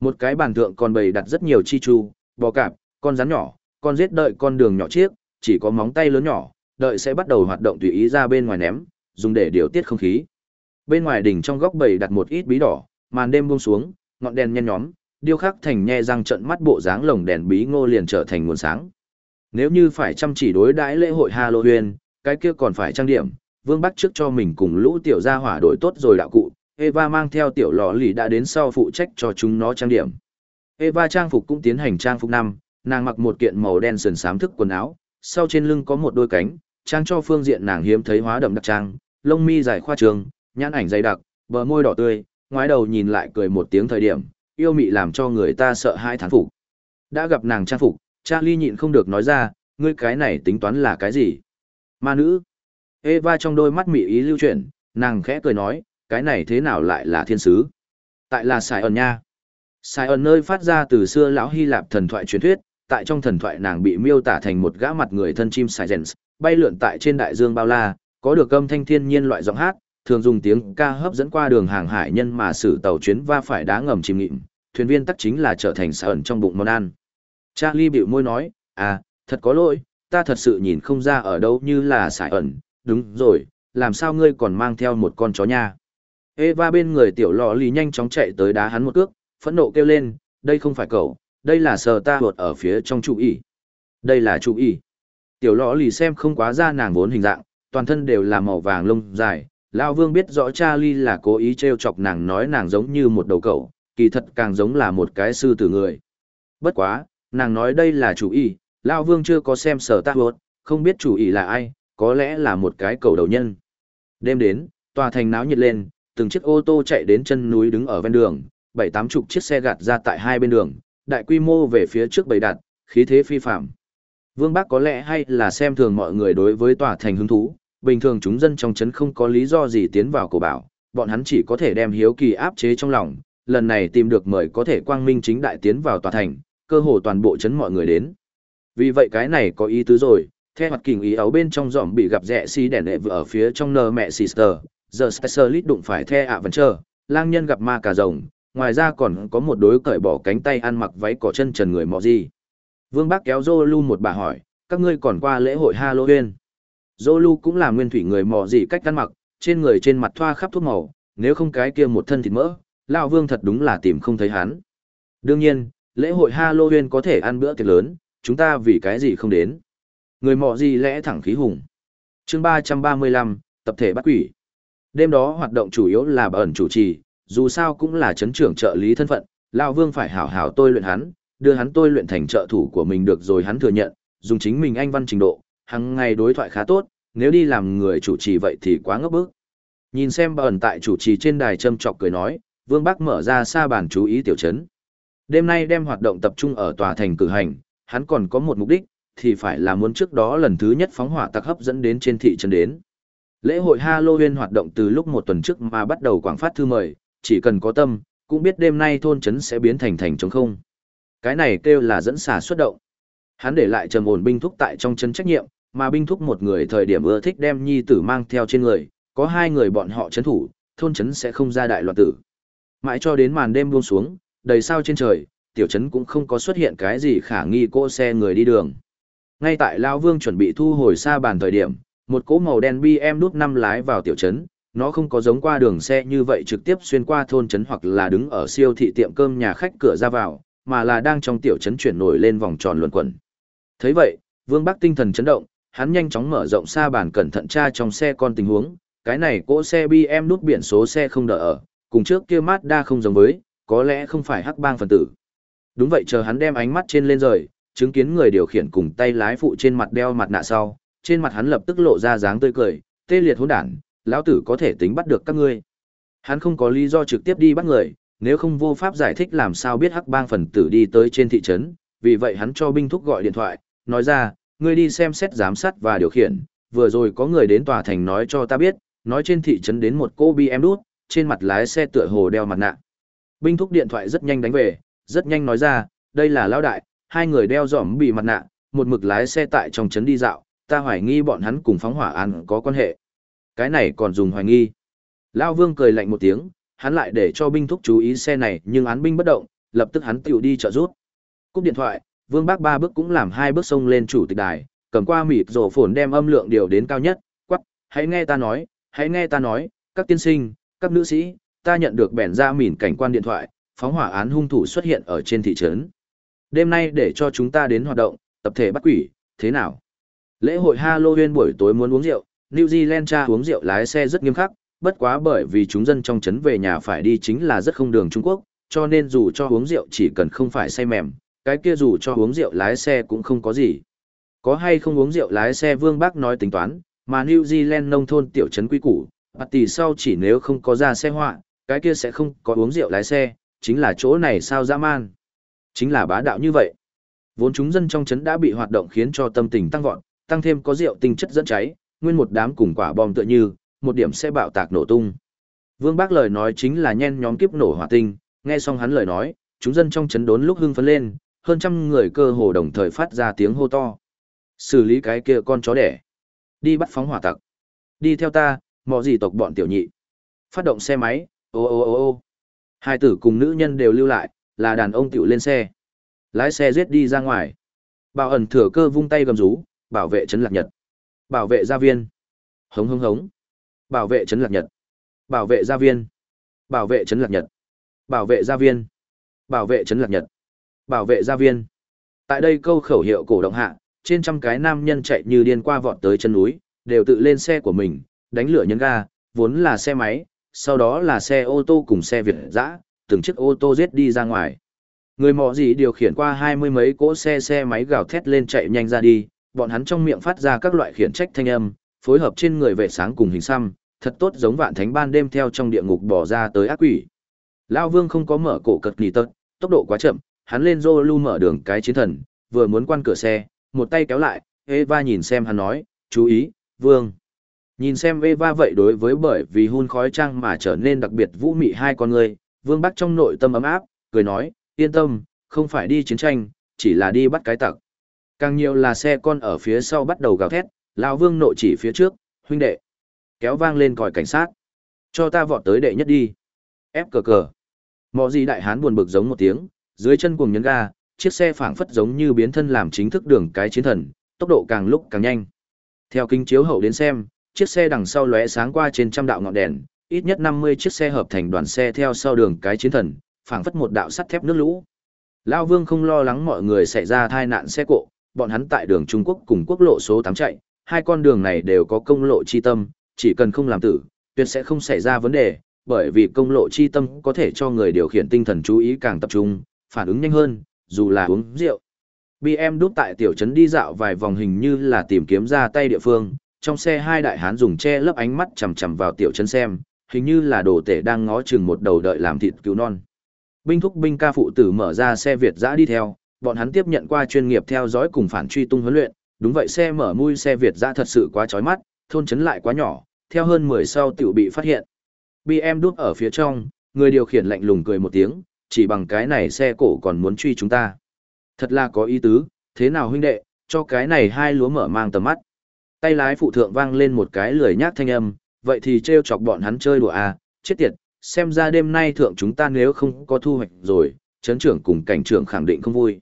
Một cái bàn thượng còn bày đặt rất nhiều chi chu, bò cạp, con rắn nhỏ, con giết đợi con đường nhỏ chiếc, chỉ có móng tay lớn nhỏ, đợi sẽ bắt đầu hoạt động tùy ý ra bên ngoài ném, dùng để điều tiết không khí. Bên ngoài đỉnh trong góc bầy đặt một ít bí đỏ, màn đêm buông xuống, ngọn đèn nhen nhóm, điêu khắc thành nhe răng trận mắt bộ dáng lồng đèn bí ngô liền trở thành nguồn sáng. Nếu như phải chăm chỉ đối đãi lễ hội Halloween, cái kia còn phải trang điểm, Vương Bắc trước cho mình cùng lũ tiểu gia hỏa đổi tốt rồi đạo cụ, Eva mang theo tiểu lọ lì đã đến sau phụ trách cho chúng nó trang điểm. Eva trang phục cũng tiến hành trang phục năm, nàng mặc một kiện màu đen sườn xám thức quần áo, sau trên lưng có một đôi cánh, trang cho phương diện nàng hiếm thấy hóa đậm đặc trang, lông mi dài khoa trường, nhãn ảnh dày đặc, bờ môi đỏ tươi, ngoái đầu nhìn lại cười một tiếng thời điểm, yêu mị làm cho người ta sợ hai thán phục. Đã gặp nàng trang phục, Charlie nhịn không được nói ra, ngươi cái này tính toán là cái gì? Ma nữ. Eva trong đôi mắt mị ý lưu chuyển, nàng khẽ cười nói, cái này thế nào lại là thiên sứ? Tại là Sài ẩn nha. Sài ẩn nơi phát ra từ xưa lão Hy Lạp thần thoại truyền thuyết, tại trong thần thoại nàng bị miêu tả thành một gã mặt người thân chim Silence, bay lượn tại trên đại dương bao la, có được âm thanh thiên nhiên loại giọng hát, thường dùng tiếng ca hấp dẫn qua đường hàng hải nhân mà sử tàu chuyến va phải đá ngầm chìm nghịm, thuyền viên tắc chính là trở thành Sài ẩn trong bụng món ăn. Charlie bĩu môi nói, à, thật có lỗi, ta thật sự nhìn không ra ở đâu như là Sài ẩn, đúng rồi, làm sao ngươi còn mang theo một con chó nha. Eva bên người tiểu lọ lì nhanh chóng chạy tới đá hắn một cước, phẫn nộ kêu lên, đây không phải cậu, đây là sờ ta hột ở phía trong trụ ỉ. Đây là trụ ỉ. Tiểu lọ lì xem không quá ra nàng vốn hình dạng, toàn thân đều là màu vàng lông dài. Lão vương biết rõ Charlie là cố ý trêu chọc nàng nói nàng giống như một đầu cậu, kỳ thật càng giống là một cái sư tử người. Bất quá, nàng nói đây là chủ ý, Lão vương chưa có xem sở ta hột, không biết chủ ý là ai, có lẽ là một cái cầu đầu nhân. Đêm đến, tòa thành náo nhiệt lên, từng chiếc ô tô chạy đến chân núi đứng ở ven đường, bảy tám chục chiếc xe gạt ra tại hai bên đường, đại quy mô về phía trước bầy đặt, khí thế phi phạm. Vương Bắc có lẽ hay là xem thường mọi người đối với tòa thành hứng thú, bình thường chúng dân trong trấn không có lý do gì tiến vào cổ bảo, bọn hắn chỉ có thể đem hiếu kỳ áp chế trong lòng, lần này tìm được mời có thể quang minh chính đại tiến vào tòa thành, cơ hồ toàn bộ trấn mọi người đến. Vì vậy cái này có ý tứ rồi, theo mặt kình ý áo bên trong giỏm bị gặp rẻ si đèn đệ vừa ở phía trong nờ mẹ sister, giờ specialist đụng phải the ạ vẫn chờ, lang nhân gặp ma cà rồng, ngoài ra còn có một đối cởi bỏ cánh tay ăn mặc váy cỏ chân trần người mọ gì. Vương Bác kéo Zolu một bà hỏi, các ngươi còn qua lễ hội Halloween. Zolu cũng là nguyên thủy người mọ gì cách ăn mặc, trên người trên mặt thoa khắp thuốc màu, nếu không cái kia một thân thịt mỡ, lão Vương thật đúng là tìm không thấy hắn. Đương nhiên, lễ hội Halloween có thể ăn bữa tiệc lớn, chúng ta vì cái gì không đến. Người mọ gì lẽ thẳng khí hùng. chương 335, tập thể bắt quỷ. Đêm đó hoạt động chủ yếu là ẩn chủ trì, dù sao cũng là chấn trưởng trợ lý thân phận, Lão Vương phải hảo hảo tôi luyện hắn, đưa hắn tôi luyện thành trợ thủ của mình được rồi hắn thừa nhận, dùng chính mình anh văn trình độ, hàng ngày đối thoại khá tốt, nếu đi làm người chủ trì vậy thì quá ngốc bức. Nhìn xem ẩn tại chủ trì trên đài châm chọc cười nói, Vương Bắc mở ra xa bàn chú ý tiểu chấn. Đêm nay đem hoạt động tập trung ở tòa thành cử hành, hắn còn có một mục đích, thì phải là muốn trước đó lần thứ nhất phóng hỏa tặc hấp dẫn đến trên thị trấn đến. Lễ hội Halloween hoạt động từ lúc một tuần trước mà bắt đầu quảng phát thư mời, chỉ cần có tâm, cũng biết đêm nay thôn trấn sẽ biến thành thành trống không. Cái này kêu là dẫn xả xuất động. Hắn để lại trầm ổn binh thúc tại trong trấn trách nhiệm, mà binh thúc một người thời điểm ưa thích đem nhi tử mang theo trên người, có hai người bọn họ trấn thủ, thôn trấn sẽ không ra đại loạn tử. Mãi cho đến màn đêm buông xuống, đầy sao trên trời, tiểu trấn cũng không có xuất hiện cái gì khả nghi cỗ xe người đi đường. Ngay tại Lao Vương chuẩn bị thu hồi xa bàn thời điểm, một cỗ màu đen BM đút năm lái vào tiểu trấn, nó không có giống qua đường xe như vậy trực tiếp xuyên qua thôn trấn hoặc là đứng ở siêu thị tiệm cơm nhà khách cửa ra vào, mà là đang trong tiểu trấn chuyển nổi lên vòng tròn luẩn quẩn. Thấy vậy, Vương Bắc tinh thần chấn động, hắn nhanh chóng mở rộng xa bàn cẩn thận tra trong xe con tình huống, cái này cỗ xe BM nút biển số xe không đỡ ở, cùng trước kia Mazda không giống với, có lẽ không phải hắc bang phần tử. Đúng vậy chờ hắn đem ánh mắt trên lên rời, chứng kiến người điều khiển cùng tay lái phụ trên mặt đeo mặt nạ sau, trên mặt hắn lập tức lộ ra dáng tươi cười, tê liệt hỗn đản, lão tử có thể tính bắt được các ngươi. Hắn không có lý do trực tiếp đi bắt người, nếu không vô pháp giải thích làm sao biết hắc bang phần tử đi tới trên thị trấn, vì vậy hắn cho binh thúc gọi điện thoại, nói ra, ngươi đi xem xét giám sát và điều khiển, vừa rồi có người đến tòa thành nói cho ta biết, nói trên thị trấn đến một cô BM đút, trên mặt lái xe tựa hồ đeo mặt nạ. Binh thúc điện thoại rất nhanh đánh về, rất nhanh nói ra, đây là lão đại, hai người đeo giỏm bị mặt nạ, một mực lái xe tại trong trấn đi dạo, ta hoài nghi bọn hắn cùng phóng hỏa án có quan hệ. Cái này còn dùng hoài nghi. Lão Vương cười lạnh một tiếng, hắn lại để cho binh thúc chú ý xe này nhưng án binh bất động, lập tức hắn tiểu đi trợ rút. Cúp điện thoại, Vương Bác ba bước cũng làm hai bước xông lên chủ tịch đài, cầm qua mịt rổ phồn đem âm lượng điều đến cao nhất, quắc, hãy nghe ta nói, hãy nghe ta nói, các tiên sinh, các nữ sĩ, ta nhận được bẻn ra mỉn cảnh quan điện thoại, phóng hỏa án hung thủ xuất hiện ở trên thị trấn. Đêm nay để cho chúng ta đến hoạt động, tập thể bắt quỷ, thế nào? Lễ hội Halloween buổi tối muốn uống rượu, New Zealand cha uống rượu lái xe rất nghiêm khắc, bất quá bởi vì chúng dân trong trấn về nhà phải đi chính là rất không đường Trung Quốc, cho nên dù cho uống rượu chỉ cần không phải say mềm, cái kia dù cho uống rượu lái xe cũng không có gì. Có hay không uống rượu lái xe Vương Bác nói tính toán, mà New Zealand nông thôn tiểu trấn quý củ, bạt tỷ sau chỉ nếu không có ra xe họa, cái kia sẽ không có uống rượu lái xe, chính là chỗ này sao dã man. Chính là bá đạo như vậy. Vốn chúng dân trong trấn đã bị hoạt động khiến cho tâm tình tăng vọt, tăng thêm có rượu tinh chất dẫn cháy, nguyên một đám cùng quả bom tựa như, một điểm sẽ bạo tạc nổ tung. Vương Bác lời nói chính là nhen nhóm kiếp nổ hỏa tinh, nghe xong hắn lời nói, chúng dân trong chấn đốn lúc hưng phấn lên, hơn trăm người cơ hồ đồng thời phát ra tiếng hô to. Xử lý cái kia con chó đẻ. Đi bắt phóng hỏa tặc. Đi theo ta, mò gì tộc bọn tiểu nhị. Phát động xe máy, ô ô ô ô. Hai tử cùng nữ nhân đều lưu lại, là đàn ông tiểu lên xe. Lái xe giết đi ra ngoài. Bảo ẩn thừa cơ vung tay gầm rú, bảo vệ trấn lạc nhật. Bảo vệ gia viên. Hống hống hống. Bảo vệ trấn lạc nhật. Bảo vệ gia viên. Bảo vệ trấn lạc nhật. Bảo vệ gia viên. Bảo vệ trấn lạc nhật. Bảo vệ gia viên. Tại đây câu khẩu hiệu cổ động hạ, trên trăm cái nam nhân chạy như điên qua vọt tới chân núi, đều tự lên xe của mình, đánh lửa nhấn ga, vốn là xe máy, sau đó là xe ô tô cùng xe Việt dã, từng chiếc ô tô giết đi ra ngoài. Người mò gì điều khiển qua hai mươi mấy cỗ xe xe máy gào thét lên chạy nhanh ra đi, bọn hắn trong miệng phát ra các loại khiển trách thanh âm, phối hợp trên người vệ sáng cùng hình xăm, thật tốt giống vạn thánh ban đêm theo trong địa ngục bỏ ra tới ác quỷ. Lão Vương không có mở cổ cật nỉ tật, tốc độ quá chậm, hắn lên rô lưu mở đường cái chiến thần, vừa muốn quan cửa xe, một tay kéo lại, Eva nhìn xem hắn nói, chú ý, Vương. Nhìn xem Eva vậy đối với bởi vì hun khói trăng mà trở nên đặc biệt vũ mị hai con người, Vương Bắc trong nội tâm ấm áp, cười nói, yên tâm, không phải đi chiến tranh, chỉ là đi bắt cái tặc. Càng nhiều là xe con ở phía sau bắt đầu gào thét, lão Vương nội chỉ phía trước, huynh đệ. Kéo vang lên còi cảnh sát. Cho ta vọt tới đệ nhất đi. Ép cờ cờ. Mọ gì đại hán buồn bực giống một tiếng, dưới chân cuồng nhấn ga, chiếc xe phảng phất giống như biến thân làm chính thức đường cái chiến thần, tốc độ càng lúc càng nhanh. Theo kính chiếu hậu đến xem, chiếc xe đằng sau lóe sáng qua trên trăm đạo ngọn đèn, ít nhất 50 chiếc xe hợp thành đoàn xe theo sau đường cái chiến thần, phảng phất một đạo sắt thép nước lũ. Lão Vương không lo lắng mọi người xảy ra tai nạn xe cộ, bọn hắn tại đường Trung Quốc cùng quốc lộ số 8 chạy, hai con đường này đều có công lộ chi tâm, chỉ cần không làm tử, tuyệt sẽ không xảy ra vấn đề, bởi vì công lộ chi tâm có thể cho người điều khiển tinh thần chú ý càng tập trung, phản ứng nhanh hơn, dù là uống rượu. BM đút tại tiểu trấn đi dạo vài vòng hình như là tìm kiếm ra tay địa phương, trong xe hai đại hán dùng che lấp ánh mắt chằm chằm vào tiểu trấn xem, hình như là đồ tể đang ngó chừng một đầu đợi làm thịt cứu non. Binh thúc binh ca phụ tử mở ra xe Việt dã đi theo, bọn hắn tiếp nhận qua chuyên nghiệp theo dõi cùng phản truy tung huấn luyện, đúng vậy xe mở mui xe Việt ra thật sự quá chói mắt, thôn trấn lại quá nhỏ, theo hơn 10 sau tiểu bị phát hiện. BM đút ở phía trong, người điều khiển lạnh lùng cười một tiếng, chỉ bằng cái này xe cổ còn muốn truy chúng ta. Thật là có ý tứ, thế nào huynh đệ, cho cái này hai lúa mở mang tầm mắt. Tay lái phụ thượng vang lên một cái lười nhác thanh âm, vậy thì trêu chọc bọn hắn chơi đùa à, chết tiệt, xem ra đêm nay thượng chúng ta nếu không có thu hoạch rồi, chấn trưởng cùng cảnh trưởng khẳng định không vui.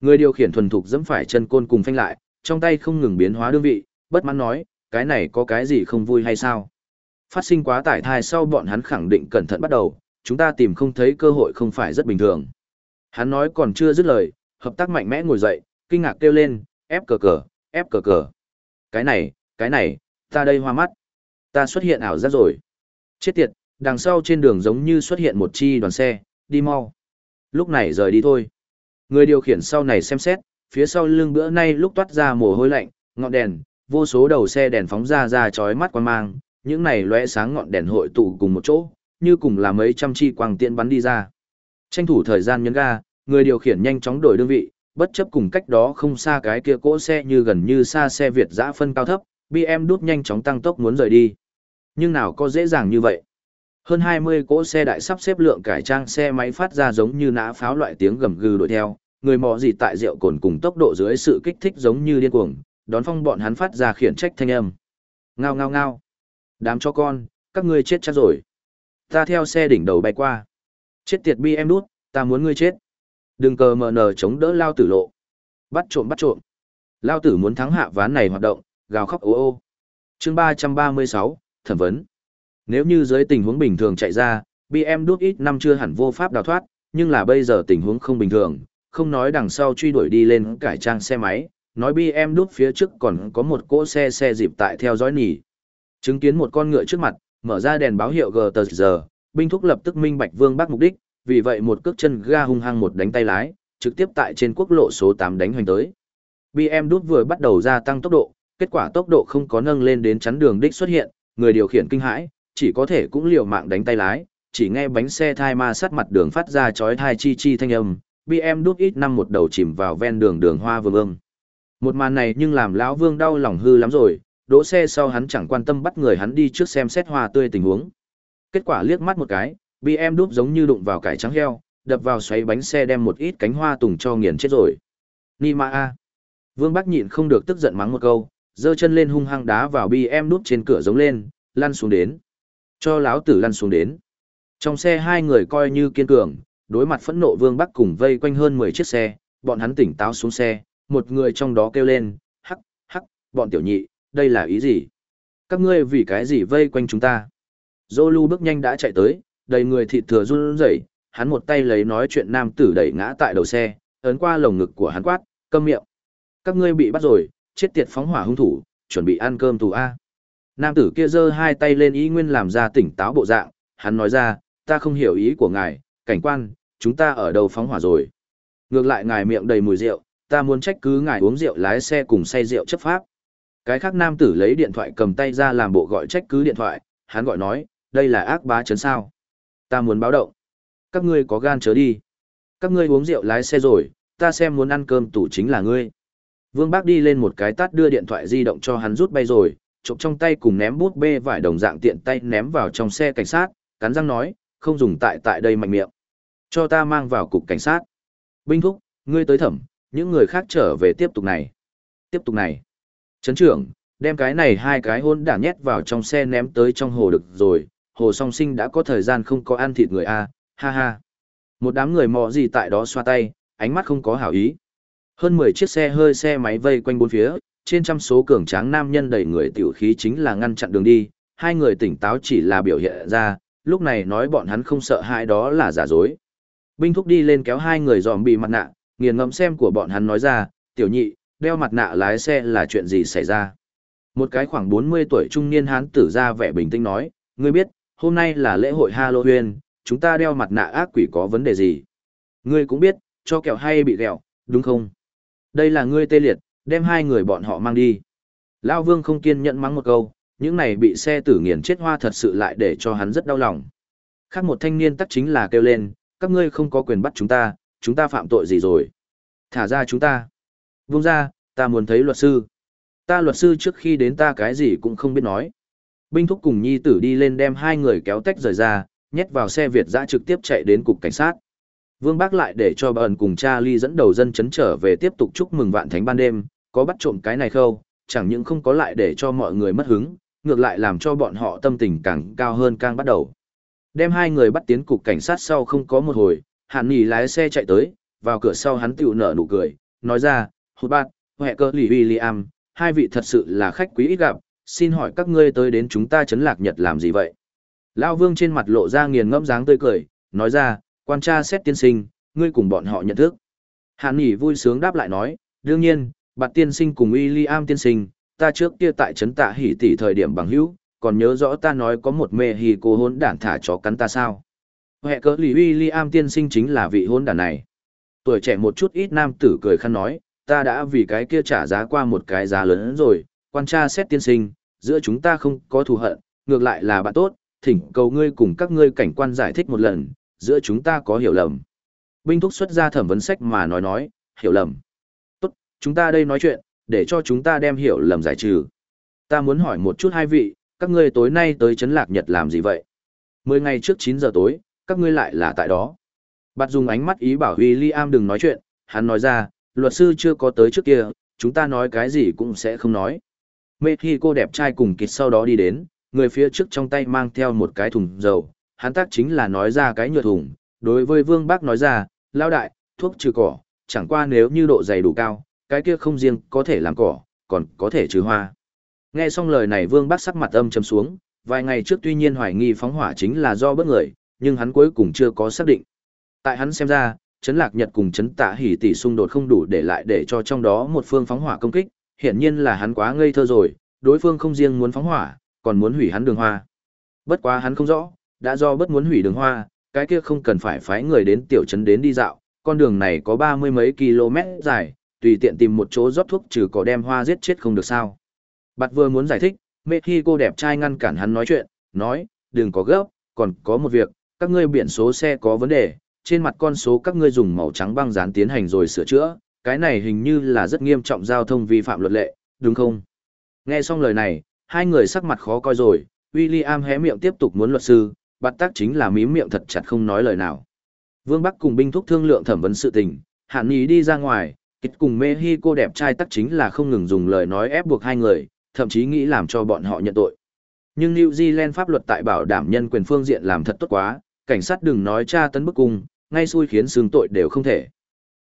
Người điều khiển thuần thục dẫm phải chân côn cùng phanh lại, trong tay không ngừng biến hóa đương vị, bất mãn nói, cái này có cái gì không vui hay sao? Phát sinh quá tải thai sau bọn hắn khẳng định cẩn thận bắt đầu, chúng ta tìm không thấy cơ hội không phải rất bình thường. Hắn nói còn chưa dứt lời, hợp tác mạnh mẽ ngồi dậy, kinh ngạc kêu lên, ép cờ cờ, ép cờ cờ. Cái này, cái này, ta đây hoa mắt. Ta xuất hiện ảo giác rồi. Chết tiệt, đằng sau trên đường giống như xuất hiện một chi đoàn xe, đi mau. Lúc này rời đi thôi. Người điều khiển sau này xem xét, phía sau lưng bữa nay lúc toát ra mồ hôi lạnh, ngọn đèn, vô số đầu xe đèn phóng ra ra chói mắt quan mang, những này lóe sáng ngọn đèn hội tụ cùng một chỗ, như cùng là mấy trăm chi quang tiện bắn đi ra. Tranh thủ thời gian nhấn ga, người điều khiển nhanh chóng đổi đơn vị, bất chấp cùng cách đó không xa cái kia cỗ xe như gần như xa xe Việt dã phân cao thấp, BM đút nhanh chóng tăng tốc muốn rời đi. Nhưng nào có dễ dàng như vậy. Hơn 20 cỗ xe đại sắp xếp lượng cải trang xe máy phát ra giống như nã pháo loại tiếng gầm gừ đuổi theo, người mò gì tại rượu cồn cùng tốc độ dưới sự kích thích giống như điên cuồng, đón phong bọn hắn phát ra khiển trách thanh âm. Ngao ngao ngao. Đám cho con, các ngươi chết chắc rồi. Ta theo xe đỉnh đầu bay qua. Chết tiệt bi em đút, ta muốn ngươi chết. Đừng cờ mờ nờ chống đỡ lao tử lộ. Bắt trộm bắt trộm. Lao tử muốn thắng hạ ván này hoạt động, gào khóc ô ô. chương ba trăm ba mươi sáu thẩm vấn. Nếu như dưới tình huống bình thường chạy ra, BM đút ít năm chưa hẳn vô pháp đào thoát, nhưng là bây giờ tình huống không bình thường, không nói đằng sau truy đuổi đi lên cải trang xe máy, nói BM đút phía trước còn có một cỗ xe xe dịp tại theo dõi nỉ. Chứng kiến một con ngựa trước mặt, mở ra đèn báo hiệu GTG, binh thúc lập tức minh bạch vương bác mục đích, vì vậy một cước chân ga hung hăng một đánh tay lái, trực tiếp tại trên quốc lộ số 8 đánh hoành tới. BM đút vừa bắt đầu gia tăng tốc độ, kết quả tốc độ không có nâng lên đến chắn đường đích xuất hiện, người điều khiển kinh hãi, chỉ có thể cũng liều mạng đánh tay lái, chỉ nghe bánh xe thai ma sát mặt đường phát ra chói thai chi chi thanh âm, BM đút ít năm một đầu chìm vào ven đường đường hoa vương ương. Một màn này nhưng làm lão vương đau lòng hư lắm rồi, đỗ xe sau hắn chẳng quan tâm bắt người hắn đi trước xem xét hoa tươi tình huống. Kết quả liếc mắt một cái, BM đút giống như đụng vào cải trắng heo, đập vào xoáy bánh xe đem một ít cánh hoa tùng cho nghiền chết rồi. Nima a. Vương Bắc nhịn không được tức giận mắng một câu, giơ chân lên hung hăng đá vào BM đút trên cửa giống lên, lăn xuống đến. Cho lão tử lăn xuống đến. Trong xe hai người coi như kiên cường, đối mặt phẫn nộ Vương Bắc cùng vây quanh hơn 10 chiếc xe, bọn hắn tỉnh táo xuống xe, một người trong đó kêu lên, hắc, hắc, bọn tiểu nhị, đây là ý gì? Các ngươi vì cái gì vây quanh chúng ta? Zolu bước nhanh đã chạy tới, đầy người thịt thừa run rẩy, hắn một tay lấy nói chuyện nam tử đẩy ngã tại đầu xe, ấn qua lồng ngực của hắn quát, câm miệng. Các ngươi bị bắt rồi, chết tiệt phóng hỏa hung thủ, chuẩn bị ăn cơm tù A. Nam tử kia giơ hai tay lên ý nguyên làm ra tỉnh táo bộ dạng, hắn nói ra, ta không hiểu ý của ngài, cảnh quan, chúng ta ở đâu phóng hỏa rồi. Ngược lại ngài miệng đầy mùi rượu, ta muốn trách cứ ngài uống rượu lái xe cùng say rượu chấp pháp. Cái khác nam tử lấy điện thoại cầm tay ra làm bộ gọi trách cứ điện thoại, hắn gọi nói, đây là ác bá chấn sao. Ta muốn báo động. Các ngươi có gan chớ đi. Các ngươi uống rượu lái xe rồi, ta xem muốn ăn cơm tủ chính là ngươi. Vương Bác đi lên một cái tát đưa điện thoại di động cho hắn rút bay rồi, trộm trong tay cùng ném bút bê vải đồng dạng tiện tay ném vào trong xe cảnh sát, cắn răng nói, không dùng tại tại đây mạnh miệng. Cho ta mang vào cục cảnh sát. Binh thúc, ngươi tới thẩm, những người khác trở về tiếp tục này. Tiếp tục này. Trấn trưởng, đem cái này hai cái hôn đản nhét vào trong xe ném tới trong hồ được rồi, hồ song sinh đã có thời gian không có ăn thịt người a ha ha. Một đám người mò gì tại đó xoa tay, ánh mắt không có hảo ý. Hơn 10 chiếc xe hơi xe máy vây quanh bốn phía, trên trăm số cường tráng nam nhân đầy người tiểu khí chính là ngăn chặn đường đi, hai người tỉnh táo chỉ là biểu hiện ra, lúc này nói bọn hắn không sợ hãi đó là giả dối. Binh thúc đi lên kéo hai người dòm bị mặt nạ, nghiền ngẫm xem của bọn hắn nói ra, tiểu nhị, đeo mặt nạ lái xe là chuyện gì xảy ra. Một cái khoảng 40 tuổi trung niên hán tử ra vẻ bình tĩnh nói, ngươi biết, hôm nay là lễ hội Halloween, chúng ta đeo mặt nạ ác quỷ có vấn đề gì? Ngươi cũng biết, cho kẹo hay bị kẹo, đúng không? Đây là ngươi tê liệt, đem hai người bọn họ mang đi. Lão Vương không kiên nhẫn mắng một câu, những này bị xe tử nghiền chết hoa thật sự lại để cho hắn rất đau lòng. Khác một thanh niên tắc chính là kêu lên, các ngươi không có quyền bắt chúng ta, chúng ta phạm tội gì rồi? Thả ra chúng ta. Vung ra, ta muốn thấy luật sư. Ta luật sư trước khi đến ta cái gì cũng không biết nói. Binh thúc cùng nhi tử đi lên đem hai người kéo tách rời ra, nhét vào xe Việt dã trực tiếp chạy đến cục cảnh sát. Vương Bác lại để cho bà ẩn cùng cha ly dẫn đầu dân chấn trở về tiếp tục chúc mừng vạn thánh ban đêm, có bắt trộm cái này khâu, chẳng những không có lại để cho mọi người mất hứng, ngược lại làm cho bọn họ tâm tình càng cao hơn càng bắt đầu. Đem hai người bắt tiến cục cảnh sát sau không có một hồi, Hàn Nghị lái xe chạy tới, vào cửa sau hắn tiểu nở nụ cười, nói ra, hụt bát, hệ cơ lì William, hai vị thật sự là khách quý ít gặp, xin hỏi các ngươi tới đến chúng ta chấn lạc nhật làm gì vậy? Lao vương trên mặt lộ ra nghiền ngẫm dáng tươi cười, nói ra, quan tra xét tiên sinh, ngươi cùng bọn họ nhận thức. Hàn Nghị vui sướng đáp lại nói, đương nhiên, bạt tiên sinh cùng William tiên sinh, ta trước kia tại trấn tạ hỉ tỷ thời điểm bằng hữu, còn nhớ rõ ta nói có một mê hì cô hôn đản thả chó cắn ta sao. Hệ cỡ lì William tiên sinh chính là vị hôn đản này. Tuổi trẻ một chút ít nam tử cười khăn nói, ta đã vì cái kia trả giá qua một cái giá lớn rồi, quan tra xét tiên sinh, giữa chúng ta không có thù hận, ngược lại là bạn tốt, thỉnh cầu ngươi cùng các ngươi cảnh quan giải thích một lần, giữa chúng ta có hiểu lầm. Binh thúc xuất ra thẩm vấn sách mà nói nói, hiểu lầm. Chúng ta đây nói chuyện, để cho chúng ta đem hiểu lầm giải trừ. Ta muốn hỏi một chút hai vị, các ngươi tối nay tới Trấn Lạc Nhật làm gì vậy? Mười ngày trước 9 giờ tối, các ngươi lại là tại đó. Bạt dùng ánh mắt ý bảo William đừng nói chuyện, hắn nói ra, luật sư chưa có tới trước kia, chúng ta nói cái gì cũng sẽ không nói. Mê khi cô đẹp trai cùng kịch sau đó đi đến, người phía trước trong tay mang theo một cái thùng dầu, hắn tác chính là nói ra cái nhựa thùng, đối với vương bác nói ra, lao đại, thuốc trừ cỏ, chẳng qua nếu như độ dày đủ cao, cái kia không riêng có thể làm cỏ, còn có thể trừ hoa. Nghe xong lời này Vương Bác sắc mặt âm trầm xuống, vài ngày trước tuy nhiên hoài nghi phóng hỏa chính là do bất người, nhưng hắn cuối cùng chưa có xác định. Tại hắn xem ra, chấn lạc nhật cùng chấn tạ hỉ tỷ xung đột không đủ để lại để cho trong đó một phương phóng hỏa công kích, hiển nhiên là hắn quá ngây thơ rồi, đối phương không riêng muốn phóng hỏa, còn muốn hủy hắn đường hoa. Bất quá hắn không rõ, đã do bất muốn hủy đường hoa, cái kia không cần phải phái người đến tiểu trấn đến đi dạo, con đường này có ba mươi mấy km dài, tùy tiện tìm một chỗ rót thuốc trừ cỏ đem hoa giết chết không được sao. Bạt vừa muốn giải thích, mê khi cô đẹp trai ngăn cản hắn nói chuyện, nói, đừng có gấp, còn có một việc, các ngươi biển số xe có vấn đề, trên mặt con số các ngươi dùng màu trắng băng dán tiến hành rồi sửa chữa, cái này hình như là rất nghiêm trọng giao thông vi phạm luật lệ, đúng không? Nghe xong lời này, hai người sắc mặt khó coi rồi, William hé miệng tiếp tục muốn luật sư, bắt tác chính là mím miệng thật chặt không nói lời nào. Vương Bắc cùng binh thúc thương lượng thẩm vấn sự tình, hạn ý đi ra ngoài, kịch cùng mê hi cô đẹp trai tắc chính là không ngừng dùng lời nói ép buộc hai người, thậm chí nghĩ làm cho bọn họ nhận tội. Nhưng New Zealand pháp luật tại bảo đảm nhân quyền phương diện làm thật tốt quá, cảnh sát đừng nói tra tấn bức cung, ngay xui khiến xương tội đều không thể.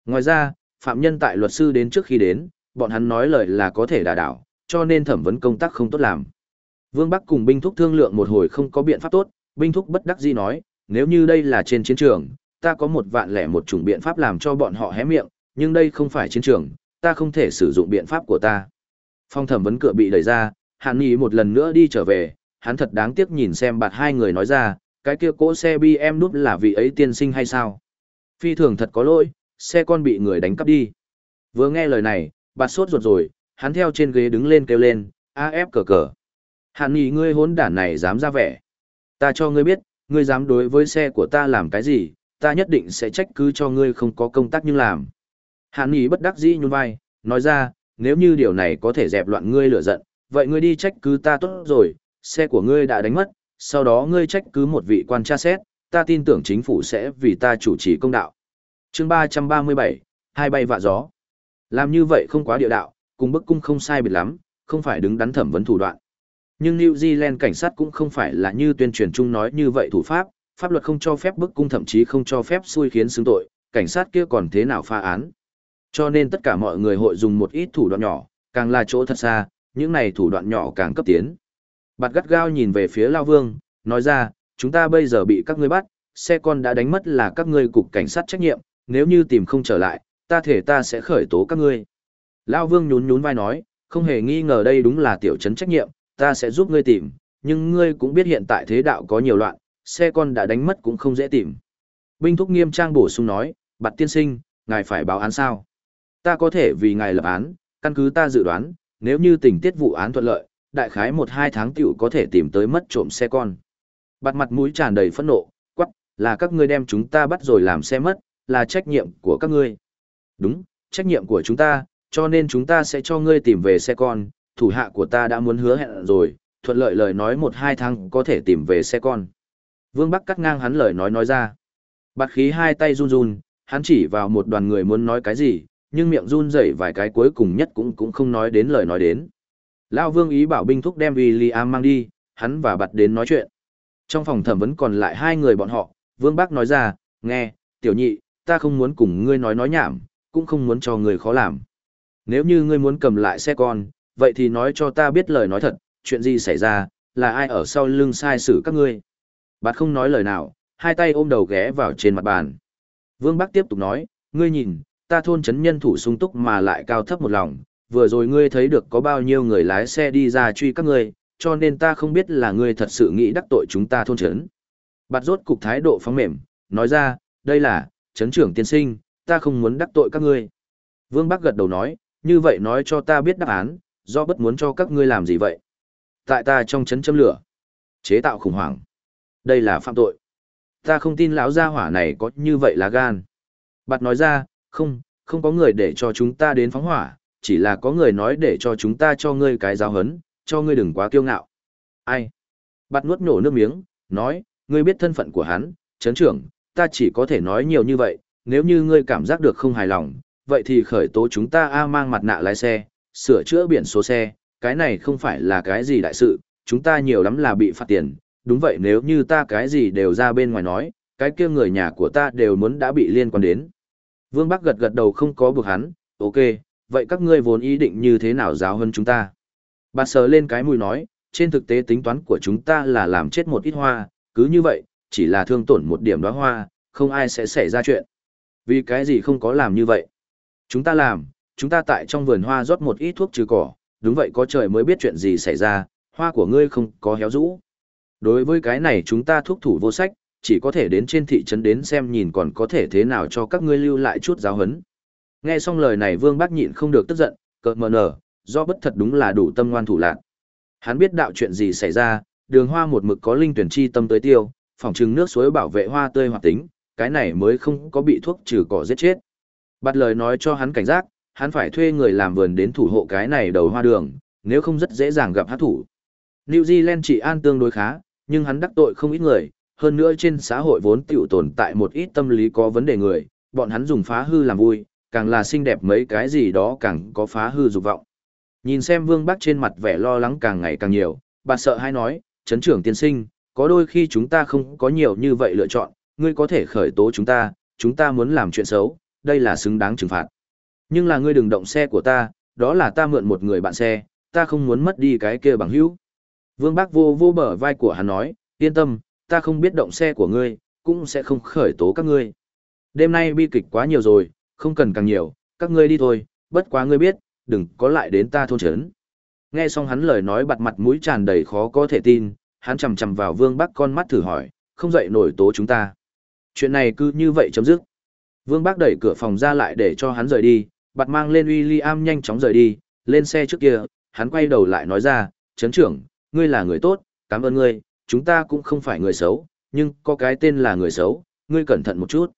Ngoài ra, phạm nhân tại luật sư đến trước khi đến, bọn hắn nói lời là có thể đả đảo, cho nên thẩm vấn công tác không tốt làm. Vương Bắc cùng binh thúc thương lượng một hồi không có biện pháp tốt, binh thúc bất đắc dĩ nói, nếu như đây là trên chiến trường, ta có một vạn lẻ một chủng biện pháp làm cho bọn họ hé miệng, nhưng đây không phải chiến trường, ta không thể sử dụng biện pháp của ta. Phong thẩm vấn cửa bị đẩy ra, Hàn Nghị một lần nữa đi trở về, hắn thật đáng tiếc nhìn xem bạt hai người nói ra, cái kia cỗ xe BM núp là vị ấy tiên sinh hay sao? Phi thường thật có lỗi, xe con bị người đánh cắp đi. Vừa nghe lời này, bạt sốt ruột rồi, hắn theo trên ghế đứng lên kêu lên, AF cờ cờ. Hàn Nghị ngươi hốn đản này dám ra vẻ. Ta cho ngươi biết, ngươi dám đối với xe của ta làm cái gì, ta nhất định sẽ trách cứ cho ngươi không có công tác nhưng làm. Hàn Nghị bất đắc dĩ nhún vai, nói ra, nếu như điều này có thể dẹp loạn ngươi lửa giận, vậy ngươi đi trách cứ ta tốt rồi, xe của ngươi đã đánh mất, sau đó ngươi trách cứ một vị quan tra xét, ta tin tưởng chính phủ sẽ vì ta chủ trì công đạo. chương 337, hai bay vạ gió. Làm như vậy không quá địa đạo, cùng bức cung không sai biệt lắm, không phải đứng đắn thẩm vấn thủ đoạn. Nhưng New Zealand cảnh sát cũng không phải là như tuyên truyền chung nói như vậy thủ pháp, pháp luật không cho phép bức cung thậm chí không cho phép xui khiến xứng tội, cảnh sát kia còn thế nào pha án. Cho nên tất cả mọi người hội dùng một ít thủ đoạn nhỏ, càng là chỗ thật xa, những này thủ đoạn nhỏ càng cấp tiến. Bạt gắt gao nhìn về phía Lao Vương, nói ra, chúng ta bây giờ bị các ngươi bắt, xe con đã đánh mất là các ngươi cục cảnh sát trách nhiệm, nếu như tìm không trở lại, ta thể ta sẽ khởi tố các ngươi. Lao Vương nhún nhún vai nói, không hề nghi ngờ đây đúng là tiểu trấn trách nhiệm, ta sẽ giúp ngươi tìm, nhưng ngươi cũng biết hiện tại thế đạo có nhiều loạn, xe con đã đánh mất cũng không dễ tìm. Binh thúc nghiêm trang bổ sung nói, bạt tiên sinh, ngài phải báo án sao? Ta có thể vì ngài lập án, căn cứ ta dự đoán, nếu như tình tiết vụ án thuận lợi, đại khái một hai tháng tiểu có thể tìm tới mất trộm xe con. Bạt mặt mũi tràn đầy phẫn nộ, quắc, là các ngươi đem chúng ta bắt rồi làm xe mất, là trách nhiệm của các ngươi. Đúng, trách nhiệm của chúng ta, cho nên chúng ta sẽ cho ngươi tìm về xe con, thủ hạ của ta đã muốn hứa hẹn rồi, thuận lợi lời nói một hai tháng có thể tìm về xe con. Vương Bắc cắt ngang hắn lời nói nói ra. Bạt khí hai tay run run, hắn chỉ vào một đoàn người muốn nói cái gì, nhưng miệng run rẩy vài cái cuối cùng nhất cũng cũng không nói đến lời nói đến. Lao Vương ý bảo binh thúc đem William mang đi, hắn và bạt đến nói chuyện. Trong phòng thẩm vấn còn lại hai người bọn họ, Vương bác nói ra, nghe, tiểu nhị, ta không muốn cùng ngươi nói nói nhảm, cũng không muốn cho người khó làm. Nếu như ngươi muốn cầm lại xe con, vậy thì nói cho ta biết lời nói thật, chuyện gì xảy ra, là ai ở sau lưng sai xử các ngươi. Bạt không nói lời nào, hai tay ôm đầu ghé vào trên mặt bàn. Vương Bắc tiếp tục nói, ngươi nhìn, ta thôn chấn nhân thủ sung túc mà lại cao thấp một lòng, vừa rồi ngươi thấy được có bao nhiêu người lái xe đi ra truy các ngươi, cho nên ta không biết là ngươi thật sự nghĩ đắc tội chúng ta thôn chấn. Bạt rốt cục thái độ phóng mềm, nói ra, đây là, chấn trưởng tiên sinh, ta không muốn đắc tội các ngươi. Vương Bắc gật đầu nói, như vậy nói cho ta biết đáp án, do bất muốn cho các ngươi làm gì vậy. Tại ta trong chấn châm lửa, chế tạo khủng hoảng. Đây là phạm tội. Ta không tin lão gia hỏa này có như vậy là gan. Bạt nói ra, không, không có người để cho chúng ta đến phóng hỏa, chỉ là có người nói để cho chúng ta cho ngươi cái giáo hấn, cho ngươi đừng quá kiêu ngạo. Ai? Bạt nuốt nổ nước miếng, nói, ngươi biết thân phận của hắn, chấn trưởng, ta chỉ có thể nói nhiều như vậy, nếu như ngươi cảm giác được không hài lòng, vậy thì khởi tố chúng ta A mang mặt nạ lái xe, sửa chữa biển số xe, cái này không phải là cái gì đại sự, chúng ta nhiều lắm là bị phạt tiền, đúng vậy nếu như ta cái gì đều ra bên ngoài nói, cái kia người nhà của ta đều muốn đã bị liên quan đến. Vương Bắc gật gật đầu không có buộc hắn, ok, vậy các ngươi vốn ý định như thế nào giáo hơn chúng ta? Bà sờ lên cái mùi nói, trên thực tế tính toán của chúng ta là làm chết một ít hoa, cứ như vậy, chỉ là thương tổn một điểm đóa hoa, không ai sẽ xảy ra chuyện. Vì cái gì không có làm như vậy? Chúng ta làm, chúng ta tại trong vườn hoa rót một ít thuốc trừ cỏ, đúng vậy có trời mới biết chuyện gì xảy ra, hoa của ngươi không có héo rũ. Đối với cái này chúng ta thuốc thủ vô sách, chỉ có thể đến trên thị trấn đến xem nhìn còn có thể thế nào cho các ngươi lưu lại chút giáo hấn. Nghe xong lời này Vương Bác nhịn không được tức giận, cợt mờ nở, do bất thật đúng là đủ tâm ngoan thủ lạc. Hắn biết đạo chuyện gì xảy ra, đường hoa một mực có linh tuyển chi tâm tới tiêu, phòng trừng nước suối bảo vệ hoa tươi hoạt tính, cái này mới không có bị thuốc trừ cỏ giết chết. Bắt lời nói cho hắn cảnh giác, hắn phải thuê người làm vườn đến thủ hộ cái này đầu hoa đường, nếu không rất dễ dàng gặp hát thủ. New Zealand chỉ an tương đối khá, nhưng hắn đắc tội không ít người, hơn nữa trên xã hội vốn tiểu tồn tại một ít tâm lý có vấn đề người, bọn hắn dùng phá hư làm vui, càng là xinh đẹp mấy cái gì đó càng có phá hư dục vọng. Nhìn xem Vương Bắc trên mặt vẻ lo lắng càng ngày càng nhiều, bà sợ hay nói, chấn trưởng tiên sinh, có đôi khi chúng ta không có nhiều như vậy lựa chọn, ngươi có thể khởi tố chúng ta, chúng ta muốn làm chuyện xấu, đây là xứng đáng trừng phạt. Nhưng là ngươi đừng động xe của ta, đó là ta mượn một người bạn xe, ta không muốn mất đi cái kia bằng hữu. Vương Bác vô vô bờ vai của hắn nói, yên tâm, ta không biết động xe của ngươi, cũng sẽ không khởi tố các ngươi. Đêm nay bi kịch quá nhiều rồi, không cần càng nhiều, các ngươi đi thôi, bất quá ngươi biết, đừng có lại đến ta thôn chấn. Nghe xong hắn lời nói bặt mặt mũi tràn đầy khó có thể tin, hắn chầm chầm vào Vương Bác con mắt thử hỏi, không dậy nổi tố chúng ta. Chuyện này cứ như vậy chấm dứt. Vương Bác đẩy cửa phòng ra lại để cho hắn rời đi, bặt mang lên William nhanh chóng rời đi, lên xe trước kia, hắn quay đầu lại nói ra, chấn trưởng, ngươi là người tốt, cảm ơn ngươi, chúng ta cũng không phải người xấu, nhưng có cái tên là người xấu, ngươi cẩn thận một chút.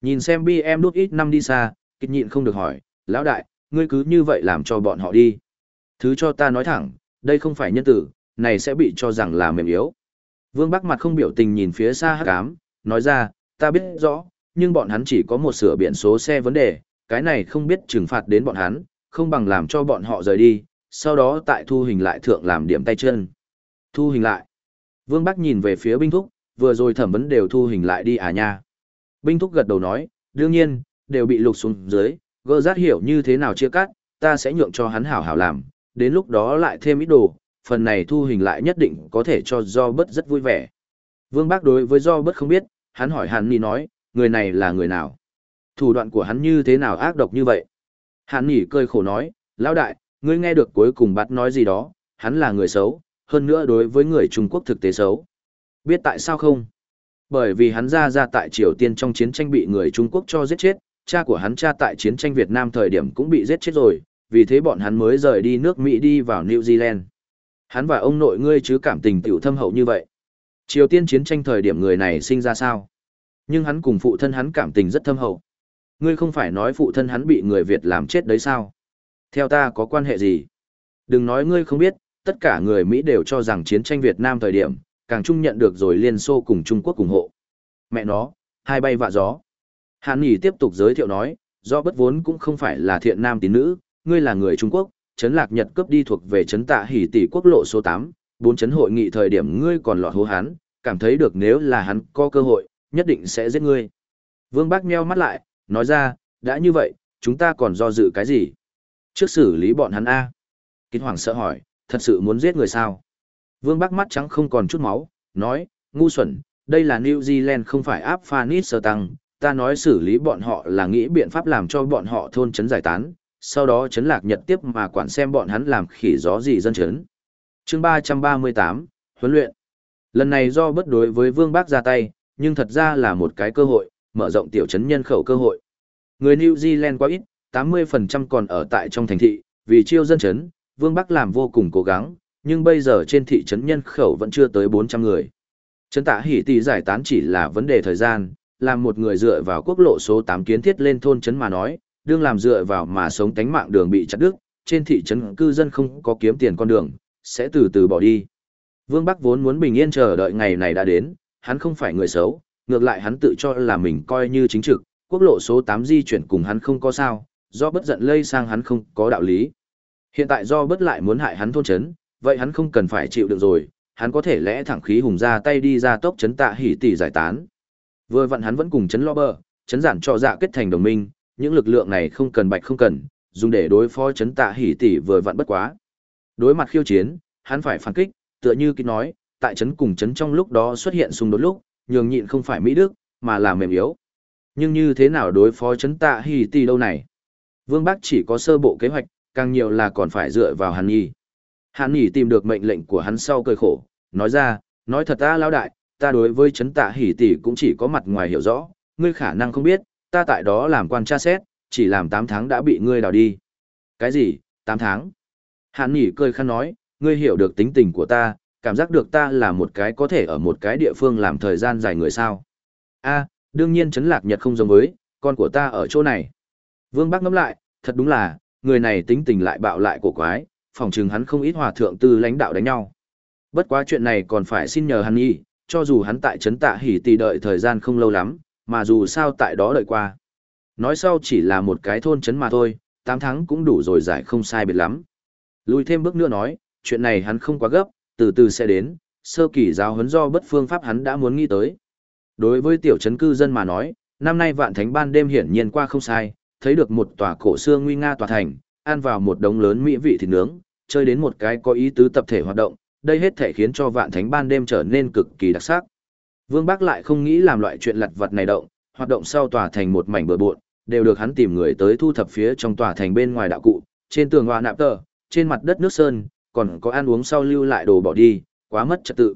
Nhìn xem bi em đút ít năm đi xa, kịch nhịn không được hỏi, lão đại, ngươi cứ như vậy làm cho bọn họ đi. Thứ cho ta nói thẳng, đây không phải nhân tử, này sẽ bị cho rằng là mềm yếu. Vương Bắc mặt không biểu tình nhìn phía xa hắc ám, nói ra, ta biết rõ, nhưng bọn hắn chỉ có một sửa biển số xe vấn đề, cái này không biết trừng phạt đến bọn hắn, không bằng làm cho bọn họ rời đi, sau đó tại thu hình lại thượng làm điểm tay chân. Thu hình lại. Vương Bắc nhìn về phía binh thúc, vừa rồi thẩm vấn đều thu hình lại đi à nha. Binh thúc gật đầu nói, đương nhiên, đều bị lục xuống dưới, gơ rát hiểu như thế nào chia cắt, ta sẽ nhượng cho hắn hảo hảo làm, đến lúc đó lại thêm ít đồ, phần này thu hình lại nhất định có thể cho do bất rất vui vẻ. Vương Bác đối với do bất không biết, hắn hỏi hắn Nhi nói, người này là người nào? Thủ đoạn của hắn như thế nào ác độc như vậy? Hắn Nhi cười khổ nói, lão đại, ngươi nghe được cuối cùng bắt nói gì đó, hắn là người xấu, hơn nữa đối với người Trung Quốc thực tế xấu. Biết tại sao không? Bởi vì hắn ra ra tại Triều Tiên trong chiến tranh bị người Trung Quốc cho giết chết, cha của hắn cha tại chiến tranh Việt Nam thời điểm cũng bị giết chết rồi, vì thế bọn hắn mới rời đi nước Mỹ đi vào New Zealand. Hắn và ông nội ngươi chứ cảm tình tiểu thâm hậu như vậy. Triều Tiên chiến tranh thời điểm người này sinh ra sao? Nhưng hắn cùng phụ thân hắn cảm tình rất thâm hậu. Ngươi không phải nói phụ thân hắn bị người Việt làm chết đấy sao? Theo ta có quan hệ gì? Đừng nói ngươi không biết, tất cả người Mỹ đều cho rằng chiến tranh Việt Nam thời điểm, càng chung nhận được rồi Liên Xô cùng Trung Quốc ủng hộ. Mẹ nó, hai bay vạ gió. Hàn Nghị tiếp tục giới thiệu nói, do bất vốn cũng không phải là thiện nam tín nữ, ngươi là người Trung Quốc, chấn lạc Nhật cướp đi thuộc về chấn tạ hỉ tỷ quốc lộ số 8, bốn chấn hội nghị thời điểm ngươi còn lọt hố hán, cảm thấy được nếu là hắn có cơ hội, nhất định sẽ giết ngươi. Vương Bác nheo mắt lại, nói ra, đã như vậy, chúng ta còn do dự cái gì? Trước xử lý bọn hắn A. Kinh Hoàng sợ hỏi, thật sự muốn giết người sao? Vương Bác mắt trắng không còn chút máu, nói, ngu xuẩn, đây là New Zealand không phải áp Phanis sơ tăng, ta nói xử lý bọn họ là nghĩ biện pháp làm cho bọn họ thôn chấn giải tán, sau đó chấn lạc nhật tiếp mà quản xem bọn hắn làm khỉ gió gì dân chấn. chương 338, huấn luyện. Lần này do bất đối với Vương Bác ra tay, nhưng thật ra là một cái cơ hội, mở rộng tiểu chấn nhân khẩu cơ hội. Người New Zealand quá ít, 80% còn ở tại trong thành thị, vì chiêu dân chấn, Vương Bắc làm vô cùng cố gắng, nhưng bây giờ trên thị trấn nhân khẩu vẫn chưa tới 400 người. Trấn tạ hỉ tỷ giải tán chỉ là vấn đề thời gian, làm một người dựa vào quốc lộ số 8 kiến thiết lên thôn trấn mà nói, đương làm dựa vào mà sống tánh mạng đường bị chặt đứt, trên thị trấn cư dân không có kiếm tiền con đường, sẽ từ từ bỏ đi. Vương Bắc vốn muốn bình yên chờ đợi ngày này đã đến, hắn không phải người xấu, ngược lại hắn tự cho là mình coi như chính trực, quốc lộ số 8 di chuyển cùng hắn không có sao, do bất giận lây sang hắn không có đạo lý. Hiện tại do bất lại muốn hại hắn thôn chấn, vậy hắn không cần phải chịu được rồi, hắn có thể lẽ thẳng khí hùng ra tay đi ra tốc chấn tạ hỉ tỷ giải tán. Vừa vặn hắn vẫn cùng chấn lo bờ, chấn giản cho dạ kết thành đồng minh, những lực lượng này không cần bạch không cần, dùng để đối phó chấn tạ hỉ tỷ vừa vặn bất quá. Đối mặt khiêu chiến, hắn phải phản kích, tựa như kia nói, tại chấn cùng chấn trong lúc đó xuất hiện xung đột lúc, nhường nhịn không phải Mỹ Đức, mà là mềm yếu. Nhưng như thế nào đối phó chấn tạ hỉ tỷ đâu này? Vương Bắc chỉ có sơ bộ kế hoạch, càng nhiều là còn phải dựa vào Hàn Nhi. Hàn Nhi tìm được mệnh lệnh của hắn sau cơi khổ, nói ra, nói thật ta lão đại, ta đối với chấn tạ hỉ tỷ cũng chỉ có mặt ngoài hiểu rõ, ngươi khả năng không biết, ta tại đó làm quan tra xét, chỉ làm tám tháng đã bị ngươi đào đi. Cái gì, tám tháng? Hàn Nhi cười khăn nói, ngươi hiểu được tính tình của ta, cảm giác được ta là một cái có thể ở một cái địa phương làm thời gian dài người sao. a đương nhiên chấn lạc nhật không giống với, con của ta ở chỗ này. Vương Bắc ngẫm lại, thật đúng là, người này tính tình lại bạo lại cổ quái, phòng trường hắn không ít hòa thượng tư lãnh đạo đánh nhau. Bất quá chuyện này còn phải xin nhờ hắn y, cho dù hắn tại trấn tạ hỉ tỷ đợi thời gian không lâu lắm, mà dù sao tại đó đợi qua. Nói sau chỉ là một cái thôn trấn mà thôi, 8 tháng cũng đủ rồi giải không sai biệt lắm. Lùi thêm bước nữa nói, chuyện này hắn không quá gấp, từ từ sẽ đến, sơ kỳ giáo huấn do bất phương pháp hắn đã muốn nghĩ tới. Đối với tiểu trấn cư dân mà nói, năm nay vạn thánh ban đêm hiển nhiên qua không sai, thấy được một tòa cổ xưa nguy nga tòa thành, ăn vào một đống lớn mỹ vị thịt nướng, chơi đến một cái có ý tứ tập thể hoạt động, đây hết thể khiến cho vạn thánh ban đêm trở nên cực kỳ đặc sắc. Vương Bắc lại không nghĩ làm loại chuyện lặt vặt này động, hoạt động sau tòa thành một mảnh bừa bộn, đều được hắn tìm người tới thu thập phía trong tòa thành bên ngoài đạo cụ, trên tường hoa nạp tờ, trên mặt đất nước sơn, còn có ăn uống sau lưu lại đồ bỏ đi, quá mất trật tự.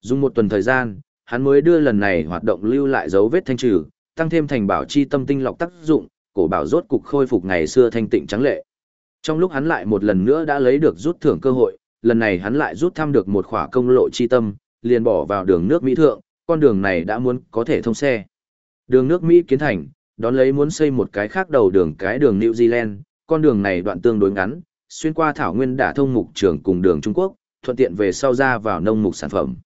Dùng một tuần thời gian, hắn mới đưa lần này hoạt động lưu lại dấu vết thanh trừ, tăng thêm thành bảo chi tâm tinh lọc tác dụng, cổ bảo rốt cục khôi phục ngày xưa thanh tịnh trắng lệ. Trong lúc hắn lại một lần nữa đã lấy được rút thưởng cơ hội, lần này hắn lại rút thăm được một khỏa công lộ chi tâm, liền bỏ vào đường nước Mỹ thượng, con đường này đã muốn có thể thông xe. Đường nước Mỹ kiến thành, đón lấy muốn xây một cái khác đầu đường cái đường New Zealand, con đường này đoạn tương đối ngắn, xuyên qua thảo nguyên đả thông mục trường cùng đường Trung Quốc, thuận tiện về sau ra vào nông mục sản phẩm.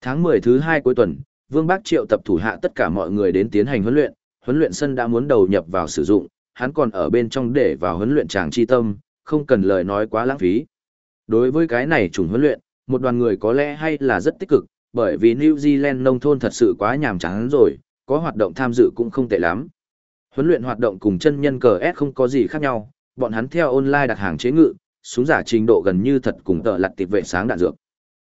Tháng 10 thứ 2 cuối tuần, Vương Bác Triệu tập thủ hạ tất cả mọi người đến tiến hành huấn luyện, huấn luyện sân đã muốn đầu nhập vào sử dụng, hắn còn ở bên trong để vào huấn luyện chàng chi tâm, không cần lời nói quá lãng phí. Đối với cái này chủng huấn luyện, một đoàn người có lẽ hay là rất tích cực, bởi vì New Zealand nông thôn thật sự quá nhàm chán rồi, có hoạt động tham dự cũng không tệ lắm. Huấn luyện hoạt động cùng chân nhân cờ S không có gì khác nhau, bọn hắn theo online đặt hàng chế ngự, súng giả trình độ gần như thật cùng tờ lặt tịp vệ sáng đạn dược.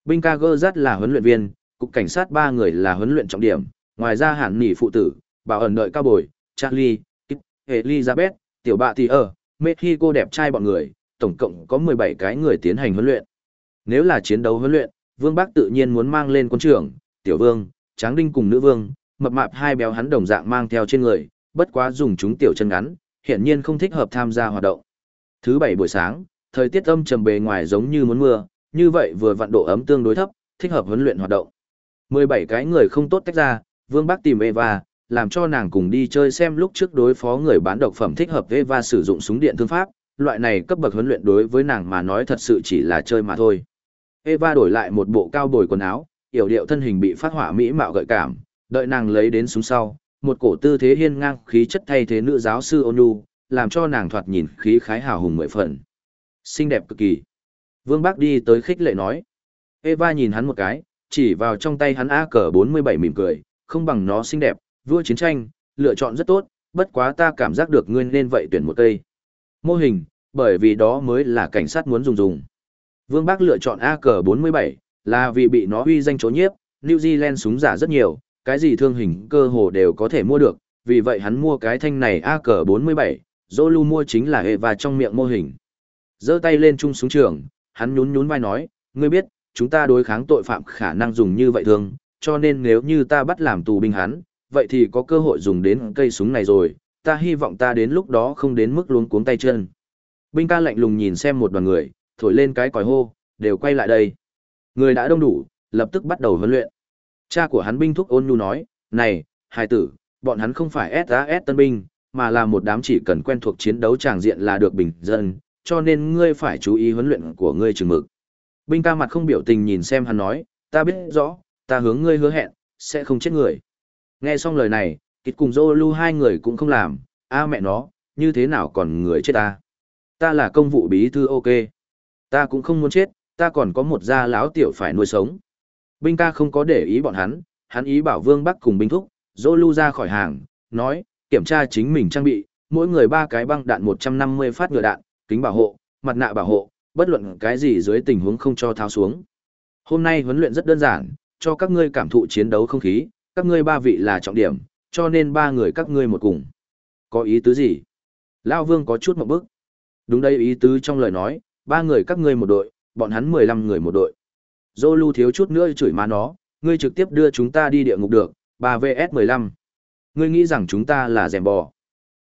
Binh ca gơ rất là huấn luyện viên, cục cảnh sát ba người là huấn luyện trọng điểm, ngoài ra hẳn nỉ phụ tử, bảo ẩn đợi cao bồi, Charlie, Kit, Elizabeth, tiểu bạ thì ở, Mexico đẹp trai bọn người, tổng cộng có 17 cái người tiến hành huấn luyện. Nếu là chiến đấu huấn luyện, Vương Bắc tự nhiên muốn mang lên quân trưởng, tiểu vương, tráng đinh cùng nữ vương, mập mạp hai béo hắn đồng dạng mang theo trên người, bất quá dùng chúng tiểu chân ngắn, hiển nhiên không thích hợp tham gia hoạt động. Thứ bảy buổi sáng, thời tiết âm trầm bề ngoài giống như muốn mưa, như vậy vừa vận độ ấm tương đối thấp, thích hợp huấn luyện hoạt động. 17 cái người không tốt tách ra, Vương Bắc tìm Eva, làm cho nàng cùng đi chơi xem lúc trước đối phó người bán độc phẩm thích hợp Eva sử dụng súng điện thương pháp, loại này cấp bậc huấn luyện đối với nàng mà nói thật sự chỉ là chơi mà thôi. Eva đổi lại một bộ cao bồi quần áo, yểu điệu thân hình bị phát hỏa mỹ mạo gợi cảm, đợi nàng lấy đến súng sau, một cổ tư thế hiên ngang khí chất thay thế nữ giáo sư Onu, làm cho nàng thoạt nhìn khí khái hào hùng mười phần. Xinh đẹp cực kỳ. Vương Bắc đi tới khích lệ nói. Eva nhìn hắn một cái, chỉ vào trong tay hắn AK-47 mỉm cười, không bằng nó xinh đẹp, vua chiến tranh, lựa chọn rất tốt, bất quá ta cảm giác được ngươi nên vậy tuyển một cây. Mô hình, bởi vì đó mới là cảnh sát muốn dùng dùng. Vương Bắc lựa chọn AK-47, là vì bị nó uy danh chỗ nhiếp, New Zealand súng giả rất nhiều, cái gì thương hình cơ hồ đều có thể mua được, vì vậy hắn mua cái thanh này AK-47, Zolu mua chính là hệ và trong miệng mô hình. giơ tay lên chung súng trường, hắn nhún nhún vai nói, ngươi biết, chúng ta đối kháng tội phạm khả năng dùng như vậy thường, cho nên nếu như ta bắt làm tù binh hắn, vậy thì có cơ hội dùng đến cây súng này rồi, ta hy vọng ta đến lúc đó không đến mức luống cuống tay chân. Binh ca lạnh lùng nhìn xem một đoàn người, thổi lên cái còi hô, đều quay lại đây. Người đã đông đủ, lập tức bắt đầu huấn luyện. Cha của hắn binh thúc ôn nhu nói, này, hài tử, bọn hắn không phải SAS tân binh, mà là một đám chỉ cần quen thuộc chiến đấu tràng diện là được bình dân, cho nên ngươi phải chú ý huấn luyện của ngươi chừng mực. Binh ca mặt không biểu tình nhìn xem hắn nói, ta biết rõ, ta hướng ngươi hứa hẹn, sẽ không chết người. Nghe xong lời này, kịch cùng dô lưu hai người cũng không làm, a mẹ nó, như thế nào còn người chết ta. Ta là công vụ bí thư ok. Ta cũng không muốn chết, ta còn có một gia láo tiểu phải nuôi sống. Binh ca không có để ý bọn hắn, hắn ý bảo Vương Bắc cùng binh thúc, dô lưu ra khỏi hàng, nói, kiểm tra chính mình trang bị, mỗi người ba cái băng đạn 150 phát ngựa đạn, kính bảo hộ, mặt nạ bảo hộ, bất luận cái gì dưới tình huống không cho tháo xuống. Hôm nay huấn luyện rất đơn giản, cho các ngươi cảm thụ chiến đấu không khí, các ngươi ba vị là trọng điểm, cho nên ba người các ngươi một cùng. Có ý tứ gì? Lao Vương có chút một bước. Đúng đây ý tứ trong lời nói, ba người các ngươi một đội, bọn hắn 15 người một đội. Dô lưu thiếu chút nữa chửi má nó, ngươi trực tiếp đưa chúng ta đi địa ngục được, ba vs 15. Ngươi nghĩ rằng chúng ta là rèm bò.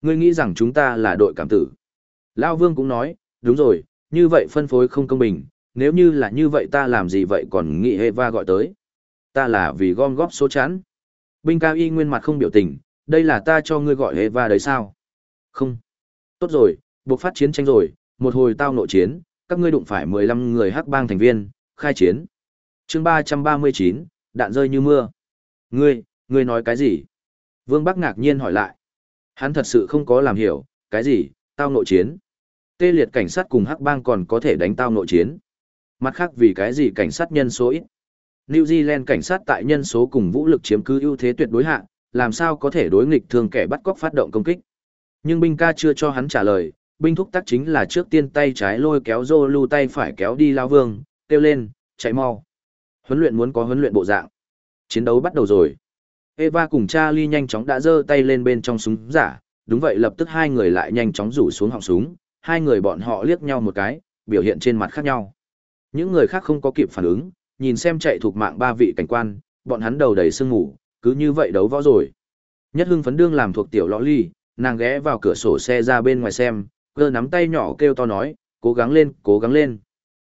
Ngươi nghĩ rằng chúng ta là đội cảm tử. Lao Vương cũng nói, đúng rồi, như vậy phân phối không công bình, nếu như là như vậy ta làm gì vậy còn nghĩ Eva gọi tới. Ta là vì gom góp số chán. Binh ca y nguyên mặt không biểu tình, đây là ta cho ngươi gọi Eva đấy sao? Không. Tốt rồi, buộc phát chiến tranh rồi, một hồi tao nội chiến, các ngươi đụng phải 15 người hắc bang thành viên, khai chiến. chương 339, đạn rơi như mưa. Ngươi, ngươi nói cái gì? Vương Bắc ngạc nhiên hỏi lại. Hắn thật sự không có làm hiểu, cái gì, tao nội chiến. Tê liệt cảnh sát cùng hắc bang còn có thể đánh tao nội chiến. Mặt khác vì cái gì cảnh sát nhân số ít. New Zealand cảnh sát tại nhân số cùng vũ lực chiếm cứ ưu thế tuyệt đối hạ, làm sao có thể đối nghịch thường kẻ bắt cóc phát động công kích. Nhưng binh ca chưa cho hắn trả lời, binh thúc tác chính là trước tiên tay trái lôi kéo dô lưu tay phải kéo đi lao vương, kêu lên, chạy mau. Huấn luyện muốn có huấn luyện bộ dạng. Chiến đấu bắt đầu rồi. Eva cùng Charlie nhanh chóng đã giơ tay lên bên trong súng giả, đúng vậy lập tức hai người lại nhanh chóng rủ xuống họng súng, hai người bọn họ liếc nhau một cái, biểu hiện trên mặt khác nhau. Những người khác không có kịp phản ứng, nhìn xem chạy thuộc mạng ba vị cảnh quan, bọn hắn đầu đầy sương ngủ, cứ như vậy đấu võ rồi. Nhất hưng phấn đương làm thuộc tiểu lõ ly, nàng ghé vào cửa sổ xe ra bên ngoài xem, cơ nắm tay nhỏ kêu to nói, cố gắng lên, cố gắng lên.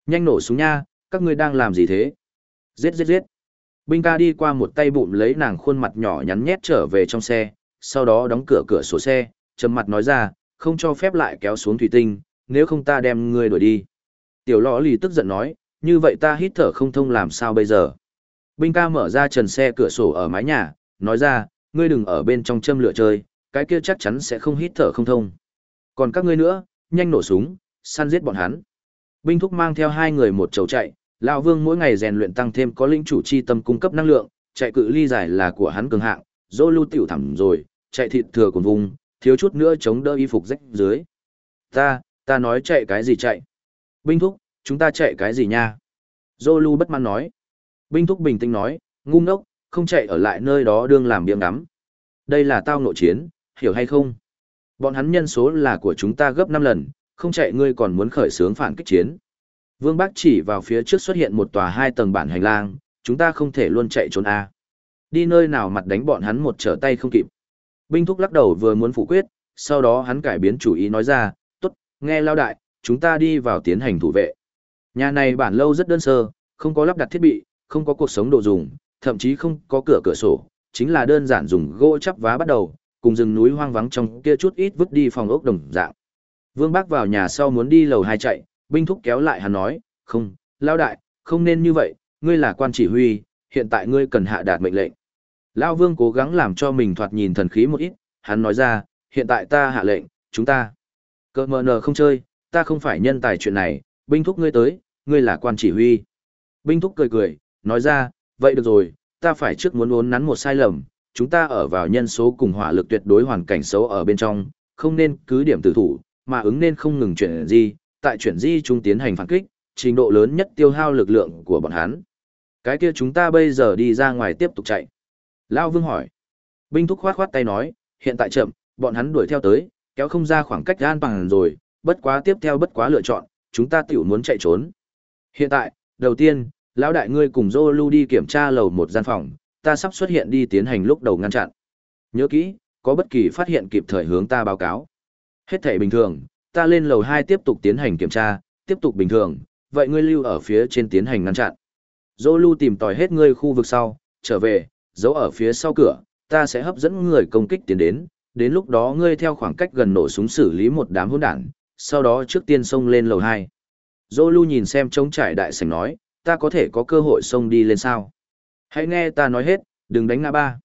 Nhanh nổ súng nha, các ngươi đang làm gì thế? Giết giết giết. Binh ca đi qua một tay bụng lấy nàng khuôn mặt nhỏ nhắn nhét trở về trong xe, sau đó đóng cửa cửa sổ xe, trầm mặt nói ra, không cho phép lại kéo xuống thủy tinh, nếu không ta đem ngươi đuổi đi. Tiểu lõ lì tức giận nói, như vậy ta hít thở không thông làm sao bây giờ. Binh ca mở ra trần xe cửa sổ ở mái nhà, nói ra, ngươi đừng ở bên trong châm lửa chơi, cái kia chắc chắn sẽ không hít thở không thông. Còn các ngươi nữa, nhanh nổ súng, săn giết bọn hắn. Binh thúc mang theo hai người một chầu chạy, lão vương mỗi ngày rèn luyện tăng thêm có linh chủ chi tâm cung cấp năng lượng, chạy cự ly dài là của hắn cường hạng, dỗ lưu tiểu thẳm rồi, chạy thịt thừa còn vùng, thiếu chút nữa chống đỡ y phục rách dưới. Ta, ta nói chạy cái gì chạy? Binh thúc, chúng ta chạy cái gì nha? Zolu bất mãn nói. Binh thúc bình tĩnh nói, ngu ngốc, không chạy ở lại nơi đó đương làm biếng ngắm. Đây là tao nội chiến, hiểu hay không? Bọn hắn nhân số là của chúng ta gấp 5 lần, không chạy ngươi còn muốn khởi xướng phản kích chiến. Vương Bác chỉ vào phía trước xuất hiện một tòa hai tầng bản hành lang, chúng ta không thể luôn chạy trốn A. Đi nơi nào mặt đánh bọn hắn một trở tay không kịp. Binh thúc lắc đầu vừa muốn phủ quyết, sau đó hắn cải biến chủ ý nói ra, tốt, nghe lao đại, chúng ta đi vào tiến hành thủ vệ. Nhà này bản lâu rất đơn sơ, không có lắp đặt thiết bị, không có cuộc sống đồ dùng, thậm chí không có cửa cửa sổ, chính là đơn giản dùng gỗ chắp vá bắt đầu, cùng rừng núi hoang vắng trong kia chút ít vứt đi phòng ốc đồng dạng. Vương Bác vào nhà sau muốn đi lầu hai chạy, binh thúc kéo lại hắn nói, không, lao đại, không nên như vậy, ngươi là quan chỉ huy, hiện tại ngươi cần hạ đạt mệnh lệnh. Lao Vương cố gắng làm cho mình thoạt nhìn thần khí một ít, hắn nói ra, hiện tại ta hạ lệnh, chúng ta. Cơ mờ nờ không chơi, ta không phải nhân tài chuyện này, binh thúc ngươi tới, ngươi là quan chỉ huy. Binh thúc cười cười, nói ra, vậy được rồi, ta phải trước muốn uốn nắn một sai lầm, chúng ta ở vào nhân số cùng hỏa lực tuyệt đối hoàn cảnh xấu ở bên trong, không nên cứ điểm tử thủ, mà ứng nên không ngừng chuyển di, tại chuyển di chúng tiến hành phản kích, trình độ lớn nhất tiêu hao lực lượng của bọn hắn. Cái kia chúng ta bây giờ đi ra ngoài tiếp tục chạy. Lao Vương hỏi. Binh thúc khoát khoát tay nói, hiện tại chậm, bọn hắn đuổi theo tới, kéo không ra khoảng cách an bằng rồi, bất quá tiếp theo bất quá lựa chọn, chúng ta tiểu muốn chạy trốn. Hiện tại, đầu tiên, lão đại ngươi cùng Zolu đi kiểm tra lầu một gian phòng, ta sắp xuất hiện đi tiến hành lúc đầu ngăn chặn. Nhớ kỹ, có bất kỳ phát hiện kịp thời hướng ta báo cáo. Hết thể bình thường, ta lên lầu 2 tiếp tục tiến hành kiểm tra, tiếp tục bình thường, vậy ngươi lưu ở phía trên tiến hành ngăn chặn. Zolu tìm tòi hết ngươi khu vực sau, trở về, giấu ở phía sau cửa, ta sẽ hấp dẫn người công kích tiến đến, đến lúc đó ngươi theo khoảng cách gần nổ súng xử lý một đám hỗn đản, sau đó trước tiên xông lên lầu 2. Zolu nhìn xem trống trải đại sảnh nói, ta có thể có cơ hội xông đi lên sao? Hãy nghe ta nói hết, đừng đánh ngã ba.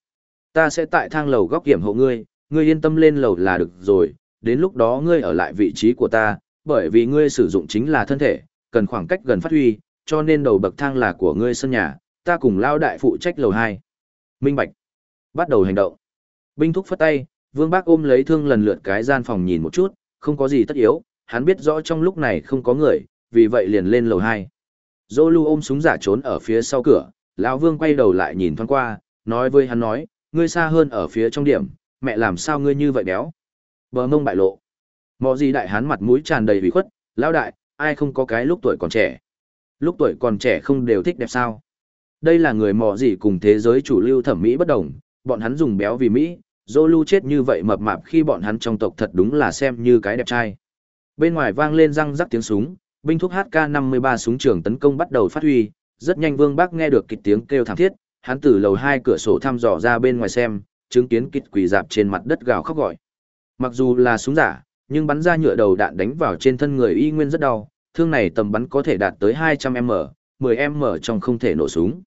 Ta sẽ tại thang lầu góc hiểm hộ ngươi, ngươi yên tâm lên lầu là được rồi, đến lúc đó ngươi ở lại vị trí của ta, bởi vì ngươi sử dụng chính là thân thể, cần khoảng cách gần phát huy, cho nên đầu bậc thang là của ngươi sân nhà, ta cùng lao đại phụ trách lầu 2. Minh Bạch. Bắt đầu hành động. Binh thúc phất tay, Vương Bác ôm lấy thương lần lượt cái gian phòng nhìn một chút, không có gì tất yếu, hắn biết rõ trong lúc này không có người, vì vậy liền lên lầu hai dô lu ôm súng giả trốn ở phía sau cửa, lão Vương quay đầu lại nhìn thoáng qua, nói với hắn nói, ngươi xa hơn ở phía trong điểm, mẹ làm sao ngươi như vậy béo? Bờ mông bại lộ. Mọ gì đại hán mặt mũi tràn đầy ủy khuất, lão đại, ai không có cái lúc tuổi còn trẻ. Lúc tuổi còn trẻ không đều thích đẹp sao? Đây là người mọ gì cùng thế giới chủ lưu thẩm mỹ bất đồng, bọn hắn dùng béo vì Mỹ, Zolu chết như vậy mập mạp khi bọn hắn trong tộc thật đúng là xem như cái đẹp trai. Bên ngoài vang lên răng rắc tiếng súng, binh thuốc HK-53 súng trường tấn công bắt đầu phát huy, rất nhanh Vương Bác nghe được kịch tiếng kêu thảm thiết, hắn từ lầu hai cửa sổ thăm dò ra bên ngoài xem, chứng kiến kịch quỳ dạp trên mặt đất gào khóc gọi. Mặc dù là súng giả, nhưng bắn ra nhựa đầu đạn đánh vào trên thân người y nguyên rất đau, thương này tầm bắn có thể đạt tới 200m, 10m trong không thể nổ súng.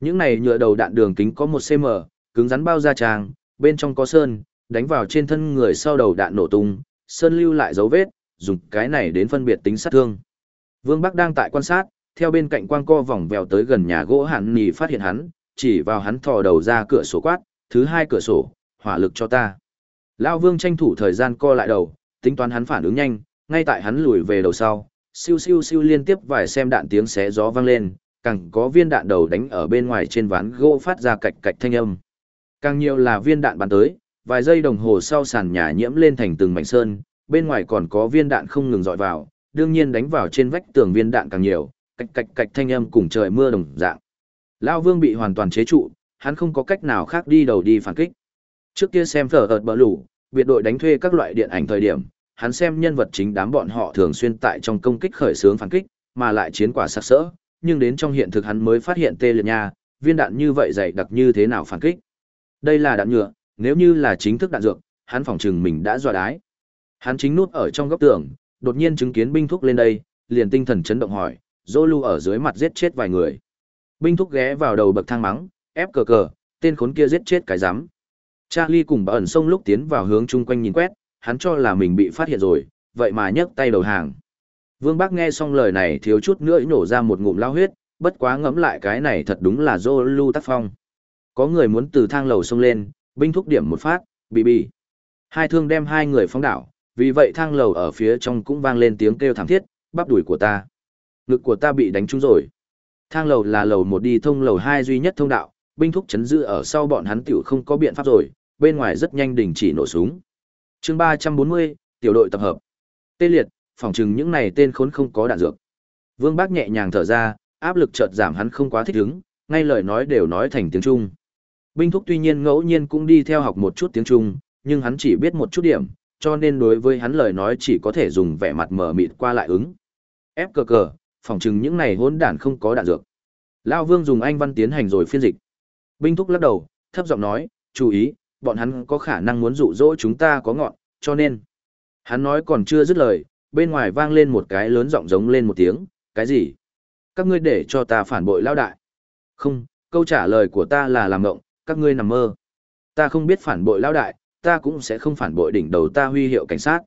Những này nhựa đầu đạn đường kính có 1cm, cứng rắn bao da tràng, bên trong có sơn, đánh vào trên thân người sau đầu đạn nổ tung, sơn lưu lại dấu vết, dùng cái này đến phân biệt tính sát thương. Vương Bắc đang tại quan sát, theo bên cạnh quang co vòng vèo tới gần nhà gỗ hạn nì phát hiện hắn, chỉ vào hắn thò đầu ra cửa sổ quát, thứ hai cửa sổ, hỏa lực cho ta. Lao Vương tranh thủ thời gian co lại đầu, tính toán hắn phản ứng nhanh, ngay tại hắn lùi về đầu sau, siêu siêu siêu liên tiếp vài xem đạn tiếng xé gió vang lên, càng có viên đạn đầu đánh ở bên ngoài trên ván gỗ phát ra cạch cạch thanh âm. Càng nhiều là viên đạn bắn tới, vài giây đồng hồ sau sàn nhà nhiễm lên thành từng mảnh sơn, bên ngoài còn có viên đạn không ngừng dọi vào, đương nhiên đánh vào trên vách tường viên đạn càng nhiều, cạch cạch cạch thanh âm cùng trời mưa đồng dạng. Lão Vương bị hoàn toàn chế trụ, hắn không có cách nào khác đi đầu đi phản kích. Trước kia xem phở ợt bờ lũ, biệt đội đánh thuê các loại điện ảnh thời điểm, hắn xem nhân vật chính đám bọn họ thường xuyên tại trong công kích khởi xướng phản kích, mà lại chiến quả sắc sỡ, nhưng đến trong hiện thực hắn mới phát hiện tê liệt nha, viên đạn như vậy dày đặc như thế nào phản kích. Đây là đạn nhựa, nếu như là chính thức đạn dược, hắn phỏng trừng mình đã dọa đái. Hắn chính nút ở trong góc tường, đột nhiên chứng kiến binh thúc lên đây, liền tinh thần chấn động hỏi, Zolu ở dưới mặt giết chết vài người. Binh thúc ghé vào đầu bậc thang mắng, ép cờ cờ, tên khốn kia giết chết cái rắm. Charlie cùng bà ẩn sông lúc tiến vào hướng chung quanh nhìn quét, hắn cho là mình bị phát hiện rồi, vậy mà nhấc tay đầu hàng. Vương Bác nghe xong lời này thiếu chút nữa nổ ra một ngụm lao huyết, bất quá ngẫm lại cái này thật đúng là Zolu tác phong. Có người muốn từ thang lầu sông lên, binh thúc điểm một phát, bị bị. Hai thương đem hai người phóng đảo, vì vậy thang lầu ở phía trong cũng vang lên tiếng kêu thảm thiết, bắp đuổi của ta. Ngực của ta bị đánh trúng rồi. Thang lầu là lầu một đi thông lầu hai duy nhất thông đạo, binh thúc chấn giữ ở sau bọn hắn tiểu không có biện pháp rồi, bên ngoài rất nhanh đình chỉ nổ súng. chương ba trăm bốn mươi tiểu đội tập hợp. Tê liệt, phòng chừng những này tên khốn không có đạn dược. Vương Bác nhẹ nhàng thở ra, áp lực chợt giảm hắn không quá thích ứng, ngay lời nói đều nói thành tiếng Trung. Binh thúc tuy nhiên ngẫu nhiên cũng đi theo học một chút tiếng Trung, nhưng hắn chỉ biết một chút điểm, cho nên đối với hắn lời nói chỉ có thể dùng vẻ mặt mờ mịt qua lại ứng. Ép cờ cờ, phỏng chừng những này hỗn đản không có đạn dược. Lão Vương dùng Anh văn tiến hành rồi phiên dịch. Binh thúc lắc đầu, thấp giọng nói, chú ý, bọn hắn có khả năng muốn dụ dỗ chúng ta có ngọn, cho nên. Hắn nói còn chưa dứt lời, bên ngoài vang lên một cái lớn giọng giống lên một tiếng, cái gì? Các ngươi để cho ta phản bội Lão đại. Không, câu trả lời của ta là làm ngộng, các ngươi nằm mơ. Ta không biết phản bội Lão đại, ta cũng sẽ không phản bội đỉnh đầu ta huy hiệu cảnh sát.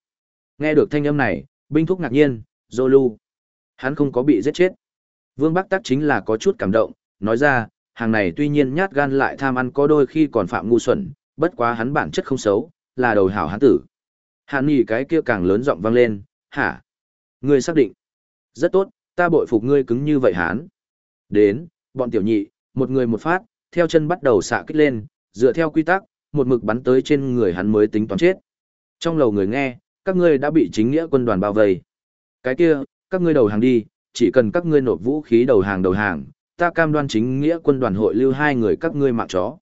Nghe được thanh âm này, binh thúc ngạc nhiên, Zolu. Hắn không có bị giết chết. Vương Bắc Tắc chính là có chút cảm động, nói ra, hàng này tuy nhiên nhát gan lại tham ăn có đôi khi còn phạm ngu xuẩn, bất quá hắn bản chất không xấu, là đầu hảo hắn tử. Hàn nhỉ cái kia càng lớn giọng vang lên, hả? Ngươi xác định. Rất tốt, ta bội phục ngươi cứng như vậy hán. Đến, bọn tiểu nhị, một người một phát, theo chân bắt đầu xạ kích lên, dựa theo quy tắc, một mực bắn tới trên người hắn mới tính toán chết. Trong lầu người nghe, các ngươi đã bị chính nghĩa quân đoàn bao vây. Cái kia, các ngươi đầu hàng đi, chỉ cần các ngươi nộp vũ khí đầu hàng đầu hàng, ta cam đoan chính nghĩa quân đoàn hội lưu hai người các ngươi mạng chó.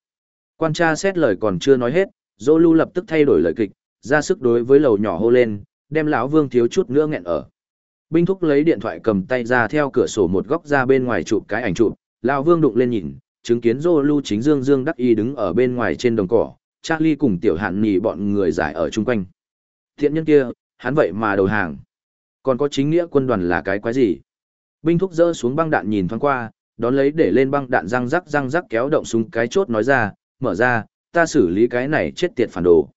Quan tra xét lời còn chưa nói hết, Zolu lập tức thay đổi lời kịch, ra sức đối với lầu nhỏ hô lên, đem lão Vương thiếu chút nữa nghẹn ở. Binh thúc lấy điện thoại cầm tay ra theo cửa sổ một góc ra bên ngoài chụp cái ảnh chụp, lão Vương đụng lên nhìn, chứng kiến Zolu chính dương dương đắc y đứng ở bên ngoài trên đồng cỏ, Charlie cùng tiểu hạn nhì bọn người giải ở chung quanh. Thiện nhân kia, hắn vậy mà đầu hàng. Còn có chính nghĩa quân đoàn là cái quái gì? Binh thúc rỡ xuống băng đạn nhìn thoáng qua, đón lấy để lên băng đạn răng rắc răng rắc kéo động súng cái chốt nói ra, mở ra, ta xử lý cái này chết tiệt phản đồ.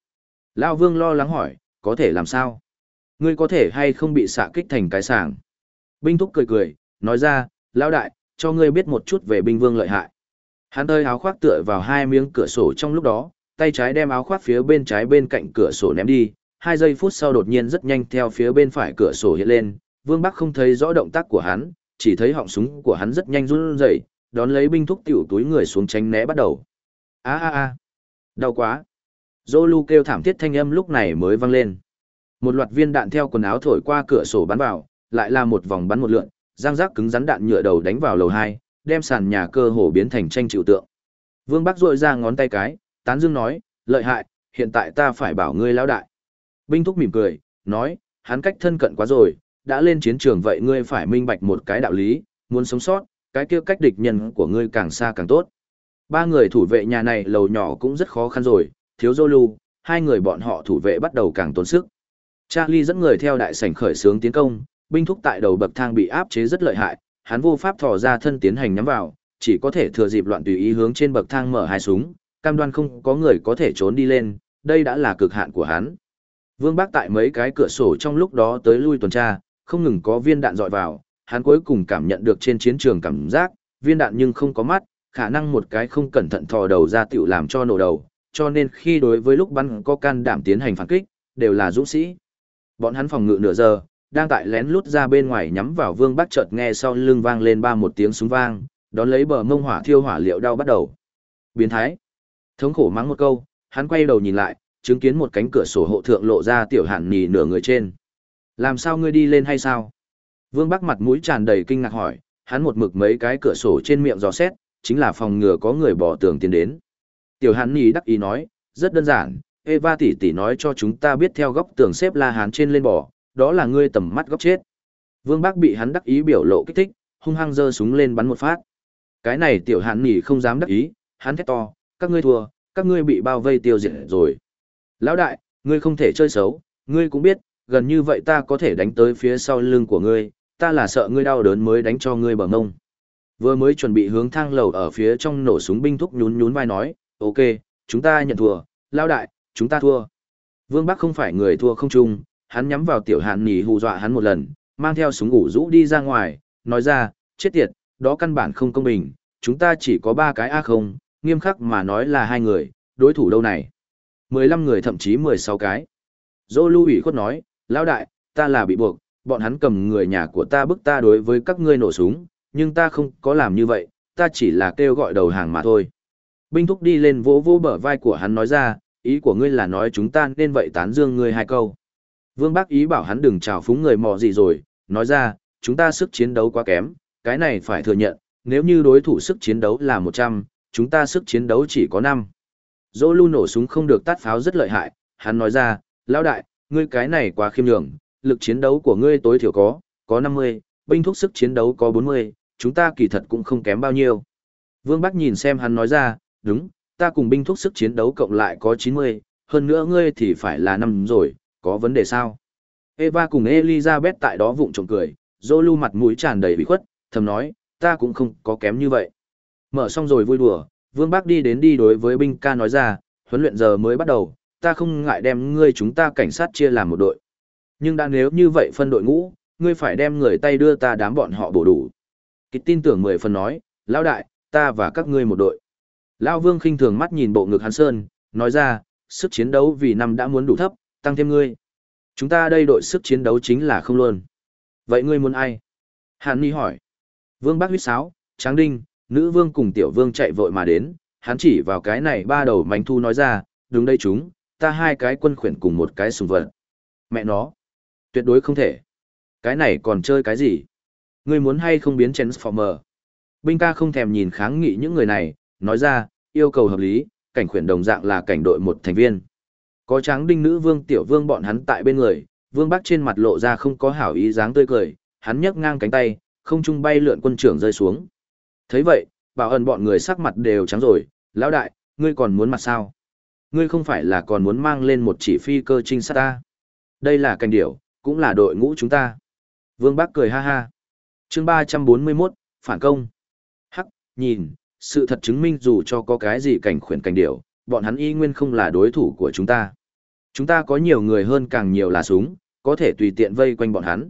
Lao vương lo lắng hỏi, có thể làm sao? Ngươi có thể hay không bị xạ kích thành cái sàng? Binh thúc cười cười, nói ra, Lao đại, cho ngươi biết một chút về binh vương lợi hại. Hắn tơi áo khoác tựa vào hai miếng cửa sổ trong lúc đó, tay trái đem áo khoác phía bên trái bên cạnh cửa sổ ném đi, hai giây phút sau đột nhiên rất nhanh theo phía bên phải cửa sổ hiện lên, Vương Bắc không thấy rõ động tác của hắn, chỉ thấy họng súng của hắn rất nhanh run rẩy, đón lấy binh thúc tiểu túi người xuống tránh né bắt đầu. A a a, đau quá. Zolu kêu thảm thiết thanh âm lúc này mới vang lên. Một loạt viên đạn theo quần áo thổi qua cửa sổ bắn vào, lại là một vòng bắn một lượn, giang giác cứng rắn đạn nhựa đầu đánh vào lầu 2, đem sàn nhà cơ hồ biến thành tranh chịu tượng. Vương Bắc rội ra ngón tay cái, tán dương nói, lợi hại, hiện tại ta phải bảo ngươi lão đại. Binh thúc mỉm cười, nói, hắn cách thân cận quá rồi, đã lên chiến trường vậy ngươi phải minh bạch một cái đạo lý, muốn sống sót, cái kia cách địch nhân của ngươi càng xa càng tốt. Ba người thủ vệ nhà này lầu nhỏ cũng rất khó khăn rồi, thiếu Zolu, hai người bọn họ thủ vệ bắt đầu càng tốn sức. Charlie dẫn người theo đại sảnh khởi xướng tiến công, binh thúc tại đầu bậc thang bị áp chế rất lợi hại, hắn vô pháp thò ra thân tiến hành nhắm vào, chỉ có thể thừa dịp loạn tùy ý hướng trên bậc thang mở hai súng, cam đoan không có người có thể trốn đi lên, đây đã là cực hạn của hắn. Vương Bác tại mấy cái cửa sổ trong lúc đó tới lui tuần tra, không ngừng có viên đạn dọi vào, hắn cuối cùng cảm nhận được trên chiến trường cảm giác, viên đạn nhưng không có mắt, khả năng một cái không cẩn thận thò đầu ra tiểu làm cho nổ đầu, cho nên khi đối với lúc bắn có can đảm tiến hành phản kích, đều là dũng sĩ. Bọn hắn phòng ngự nửa giờ, đang tại lén lút ra bên ngoài nhắm vào Vương Bắc chợt nghe sau lưng vang lên ba một tiếng súng vang, đón lấy bờ mông hỏa thiêu hỏa liệu đau bắt đầu. Biến thái. Thống khổ mắng một câu, hắn quay đầu nhìn lại, chứng kiến một cánh cửa sổ hộ thượng lộ ra tiểu hàn nhì nửa người trên. Làm sao ngươi đi lên hay sao? Vương Bắc mặt mũi tràn đầy kinh ngạc hỏi, hắn một mực mấy cái cửa sổ trên miệng gió xét, chính là phòng ngừa có người bỏ tường tiến đến. Tiểu hàn nhì đắc ý nói, rất đơn giản, Eva tỷ tỷ nói cho chúng ta biết theo góc tường xếp la hán trên lên bỏ, đó là ngươi tầm mắt góc chết. Vương Bắc bị hắn đắc ý biểu lộ kích thích, hung hăng giơ súng lên bắn một phát. Cái này tiểu hàn nhì không dám đắc ý, hắn thét to, các ngươi thua, các ngươi bị bao vây tiêu diệt rồi. Lão đại, ngươi không thể chơi xấu, ngươi cũng biết, gần như vậy ta có thể đánh tới phía sau lưng của ngươi, ta là sợ ngươi đau đớn mới đánh cho ngươi bằng ngông. Vừa mới chuẩn bị hướng thang lầu ở phía trong nổ súng binh thúc nhún nhún vai nói, ok, chúng ta nhận thua, lão đại, chúng ta thua. Vương Bắc không phải người thua không chung, hắn nhắm vào tiểu hạn nỉ hù dọa hắn một lần, mang theo súng ủ rũ đi ra ngoài, nói ra, chết tiệt, đó căn bản không công bình, chúng ta chỉ có ba cái A không, nghiêm khắc mà nói là hai người, đối thủ đâu này. 15 người thậm chí 16 cái. Dô lưu ủy khuất nói, lão đại, ta là bị buộc, bọn hắn cầm người nhà của ta bức ta đối với các ngươi nổ súng, nhưng ta không có làm như vậy, ta chỉ là kêu gọi đầu hàng mà thôi. Binh thúc đi lên vỗ vỗ bờ vai của hắn nói ra, ý của ngươi là nói chúng ta nên vậy tán dương ngươi hai câu. Vương Bác ý bảo hắn đừng chào phúng người mò gì rồi, nói ra, chúng ta sức chiến đấu quá kém, cái này phải thừa nhận, nếu như đối thủ sức chiến đấu là 100, chúng ta sức chiến đấu chỉ có năm. Dỗ lu nổ súng không được tát pháo rất lợi hại, hắn nói ra, lão đại, ngươi cái này quá khiêm nhường, lực chiến đấu của ngươi tối thiểu có, có 50, binh thuốc sức chiến đấu có 40, chúng ta kỳ thật cũng không kém bao nhiêu. Vương Bắc nhìn xem hắn nói ra, đúng, ta cùng binh thuốc sức chiến đấu cộng lại có 90, hơn nữa ngươi thì phải là năm rồi, có vấn đề sao? Eva cùng Elizabeth tại đó vụng trộm cười, Zolu mặt mũi tràn đầy bị khuất, thầm nói, ta cũng không có kém như vậy. Mở xong rồi vui đùa, Vương Bác đi đến đi đối với binh ca nói ra, huấn luyện giờ mới bắt đầu, ta không ngại đem ngươi chúng ta cảnh sát chia làm một đội. Nhưng đã nếu như vậy phân đội ngũ, ngươi phải đem người tay đưa ta đám bọn họ bổ đủ. Kịch tin tưởng mười phần nói, lão đại, ta và các ngươi một đội. Lão Vương khinh thường mắt nhìn bộ ngực hắn sơn, nói ra, sức chiến đấu vì năm đã muốn đủ thấp, tăng thêm ngươi. Chúng ta đây đội sức chiến đấu chính là không luôn. Vậy ngươi muốn ai? Hàn Ni hỏi. Vương Bác huyết sáo, Tráng Đinh, nữ vương cùng tiểu vương chạy vội mà đến, hắn chỉ vào cái này ba đầu mánh thu nói ra, đúng đây chúng, ta hai cái quân khuyển cùng một cái sùng vật. Mẹ nó, tuyệt đối không thể. Cái này còn chơi cái gì? Ngươi muốn hay không biến Transformer? Binh ca không thèm nhìn kháng nghị những người này, nói ra, yêu cầu hợp lý, cảnh khuyển đồng dạng là cảnh đội một thành viên. Có tráng đinh nữ vương tiểu vương bọn hắn tại bên người, vương bắc trên mặt lộ ra không có hảo ý dáng tươi cười, hắn nhấc ngang cánh tay, không trung bay lượn quân trưởng rơi xuống thấy vậy, bảo ẩn bọn người sắc mặt đều trắng rồi, lão đại, ngươi còn muốn mặt sao? Ngươi không phải là còn muốn mang lên một chỉ phi cơ trinh sát ta? Đây là cành điểu, cũng là đội ngũ chúng ta. Vương Bắc cười ha ha. chương 341, phản công. Hắc, nhìn, sự thật chứng minh dù cho có cái gì cảnh khuyển cảnh điểu, bọn hắn y nguyên không là đối thủ của chúng ta. Chúng ta có nhiều người hơn càng nhiều là súng, có thể tùy tiện vây quanh bọn hắn.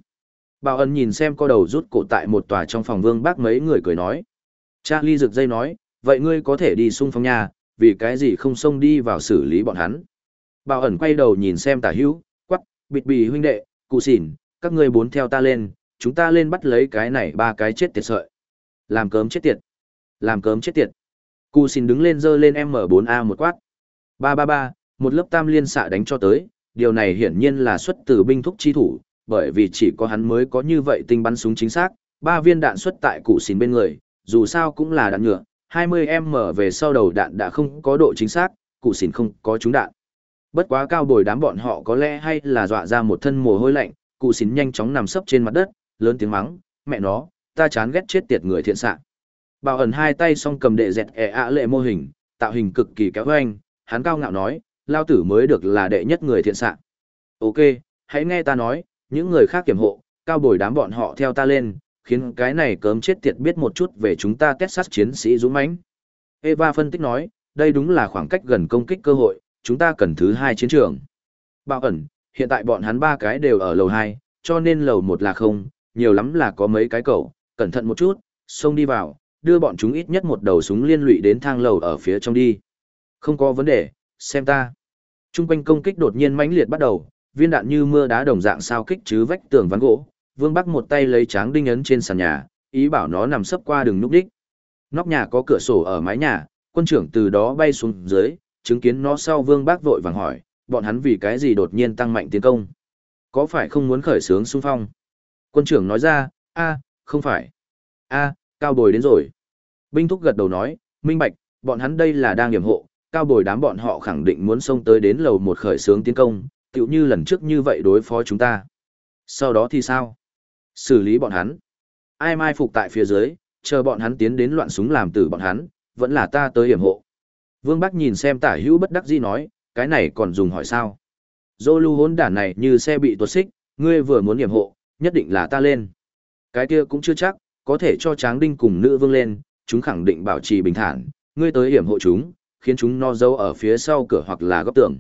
Bảo ân nhìn xem co đầu rút cổ tại một tòa trong phòng vương bác mấy người cười nói. Charlie rực dây nói, vậy ngươi có thể đi xung phong nhà, vì cái gì không xông đi vào xử lý bọn hắn. Bảo ẩn quay đầu nhìn xem tả hữu, quắc, bịt bì huynh đệ, cụ xỉn, các ngươi bốn theo ta lên, chúng ta lên bắt lấy cái này ba cái chết tiệt sợi. Làm cớm chết tiệt. Làm cớm chết tiệt. Cụ xỉn đứng lên dơ lên M4A một quát. Ba ba ba, một lớp tam liên xạ đánh cho tới, điều này hiển nhiên là xuất từ binh thúc chi thủ, bởi vì chỉ có hắn mới có như vậy tinh bắn súng chính xác, ba viên đạn xuất tại cụ xỉn bên người, dù sao cũng là đạn nhựa, 20M về sau đầu đạn đã không có độ chính xác, cụ xỉn không có trúng đạn. Bất quá cao bồi đám bọn họ có lẽ hay là dọa ra một thân mồ hôi lạnh, cụ xỉn nhanh chóng nằm sấp trên mặt đất, lớn tiếng mắng, mẹ nó, ta chán ghét chết tiệt người thiện xạ. Bảo ẩn hai tay song cầm đệ dẹt ẻ ạ lệ mô hình, tạo hình cực kỳ kéo hoanh, hắn cao ngạo nói, lao tử mới được là đệ nhất người thiện xạ. Ok, hãy nghe ta nói, những người khác kiểm hộ, cao bồi đám bọn họ theo ta lên, khiến cái này cớm chết tiệt biết một chút về chúng ta Texas chiến sĩ dũng mãnh. Eva phân tích nói, đây đúng là khoảng cách gần công kích cơ hội, chúng ta cần thứ hai chiến trường. Bảo ẩn, hiện tại bọn hắn ba cái đều ở lầu hai, cho nên lầu một là không, nhiều lắm là có mấy cái cầu, cẩn thận một chút, xông đi vào, đưa bọn chúng ít nhất một đầu súng liên lụy đến thang lầu ở phía trong đi. Không có vấn đề, xem ta. Trung quanh công kích đột nhiên mãnh liệt bắt đầu, viên đạn như mưa đá đồng dạng sao kích chứ vách tường ván gỗ, Vương Bắc một tay lấy tráng đinh ấn trên sàn nhà, ý bảo nó nằm sấp qua đường núp đích. Nóc nhà có cửa sổ ở mái nhà, quân trưởng từ đó bay xuống dưới, chứng kiến nó sau Vương Bắc vội vàng hỏi, bọn hắn vì cái gì đột nhiên tăng mạnh tiến công? Có phải không muốn khởi xướng xung phong? Quân trưởng nói ra, a, không phải. a, cao bồi đến rồi. Binh thúc gật đầu nói, minh bạch, bọn hắn đây là đang nghiệm hộ, cao bồi đám bọn họ khẳng định muốn xông tới đến lầu một khởi xướng tiến công, tựu như lần trước như vậy đối phó chúng ta. Sau đó thì sao? Xử lý bọn hắn. Ai mai phục tại phía dưới, chờ bọn hắn tiến đến loạn súng làm tử bọn hắn, vẫn là ta tới hiểm hộ. Vương Bắc nhìn xem tả hữu bất đắc dĩ nói, cái này còn dùng hỏi sao? Dô lưu hốn đản này như xe bị tuột xích, ngươi vừa muốn hiểm hộ, nhất định là ta lên. Cái kia cũng chưa chắc, có thể cho tráng đinh cùng nữ vương lên, chúng khẳng định bảo trì bình thản, ngươi tới hiểm hộ chúng, khiến chúng no dấu ở phía sau cửa hoặc là góc tường.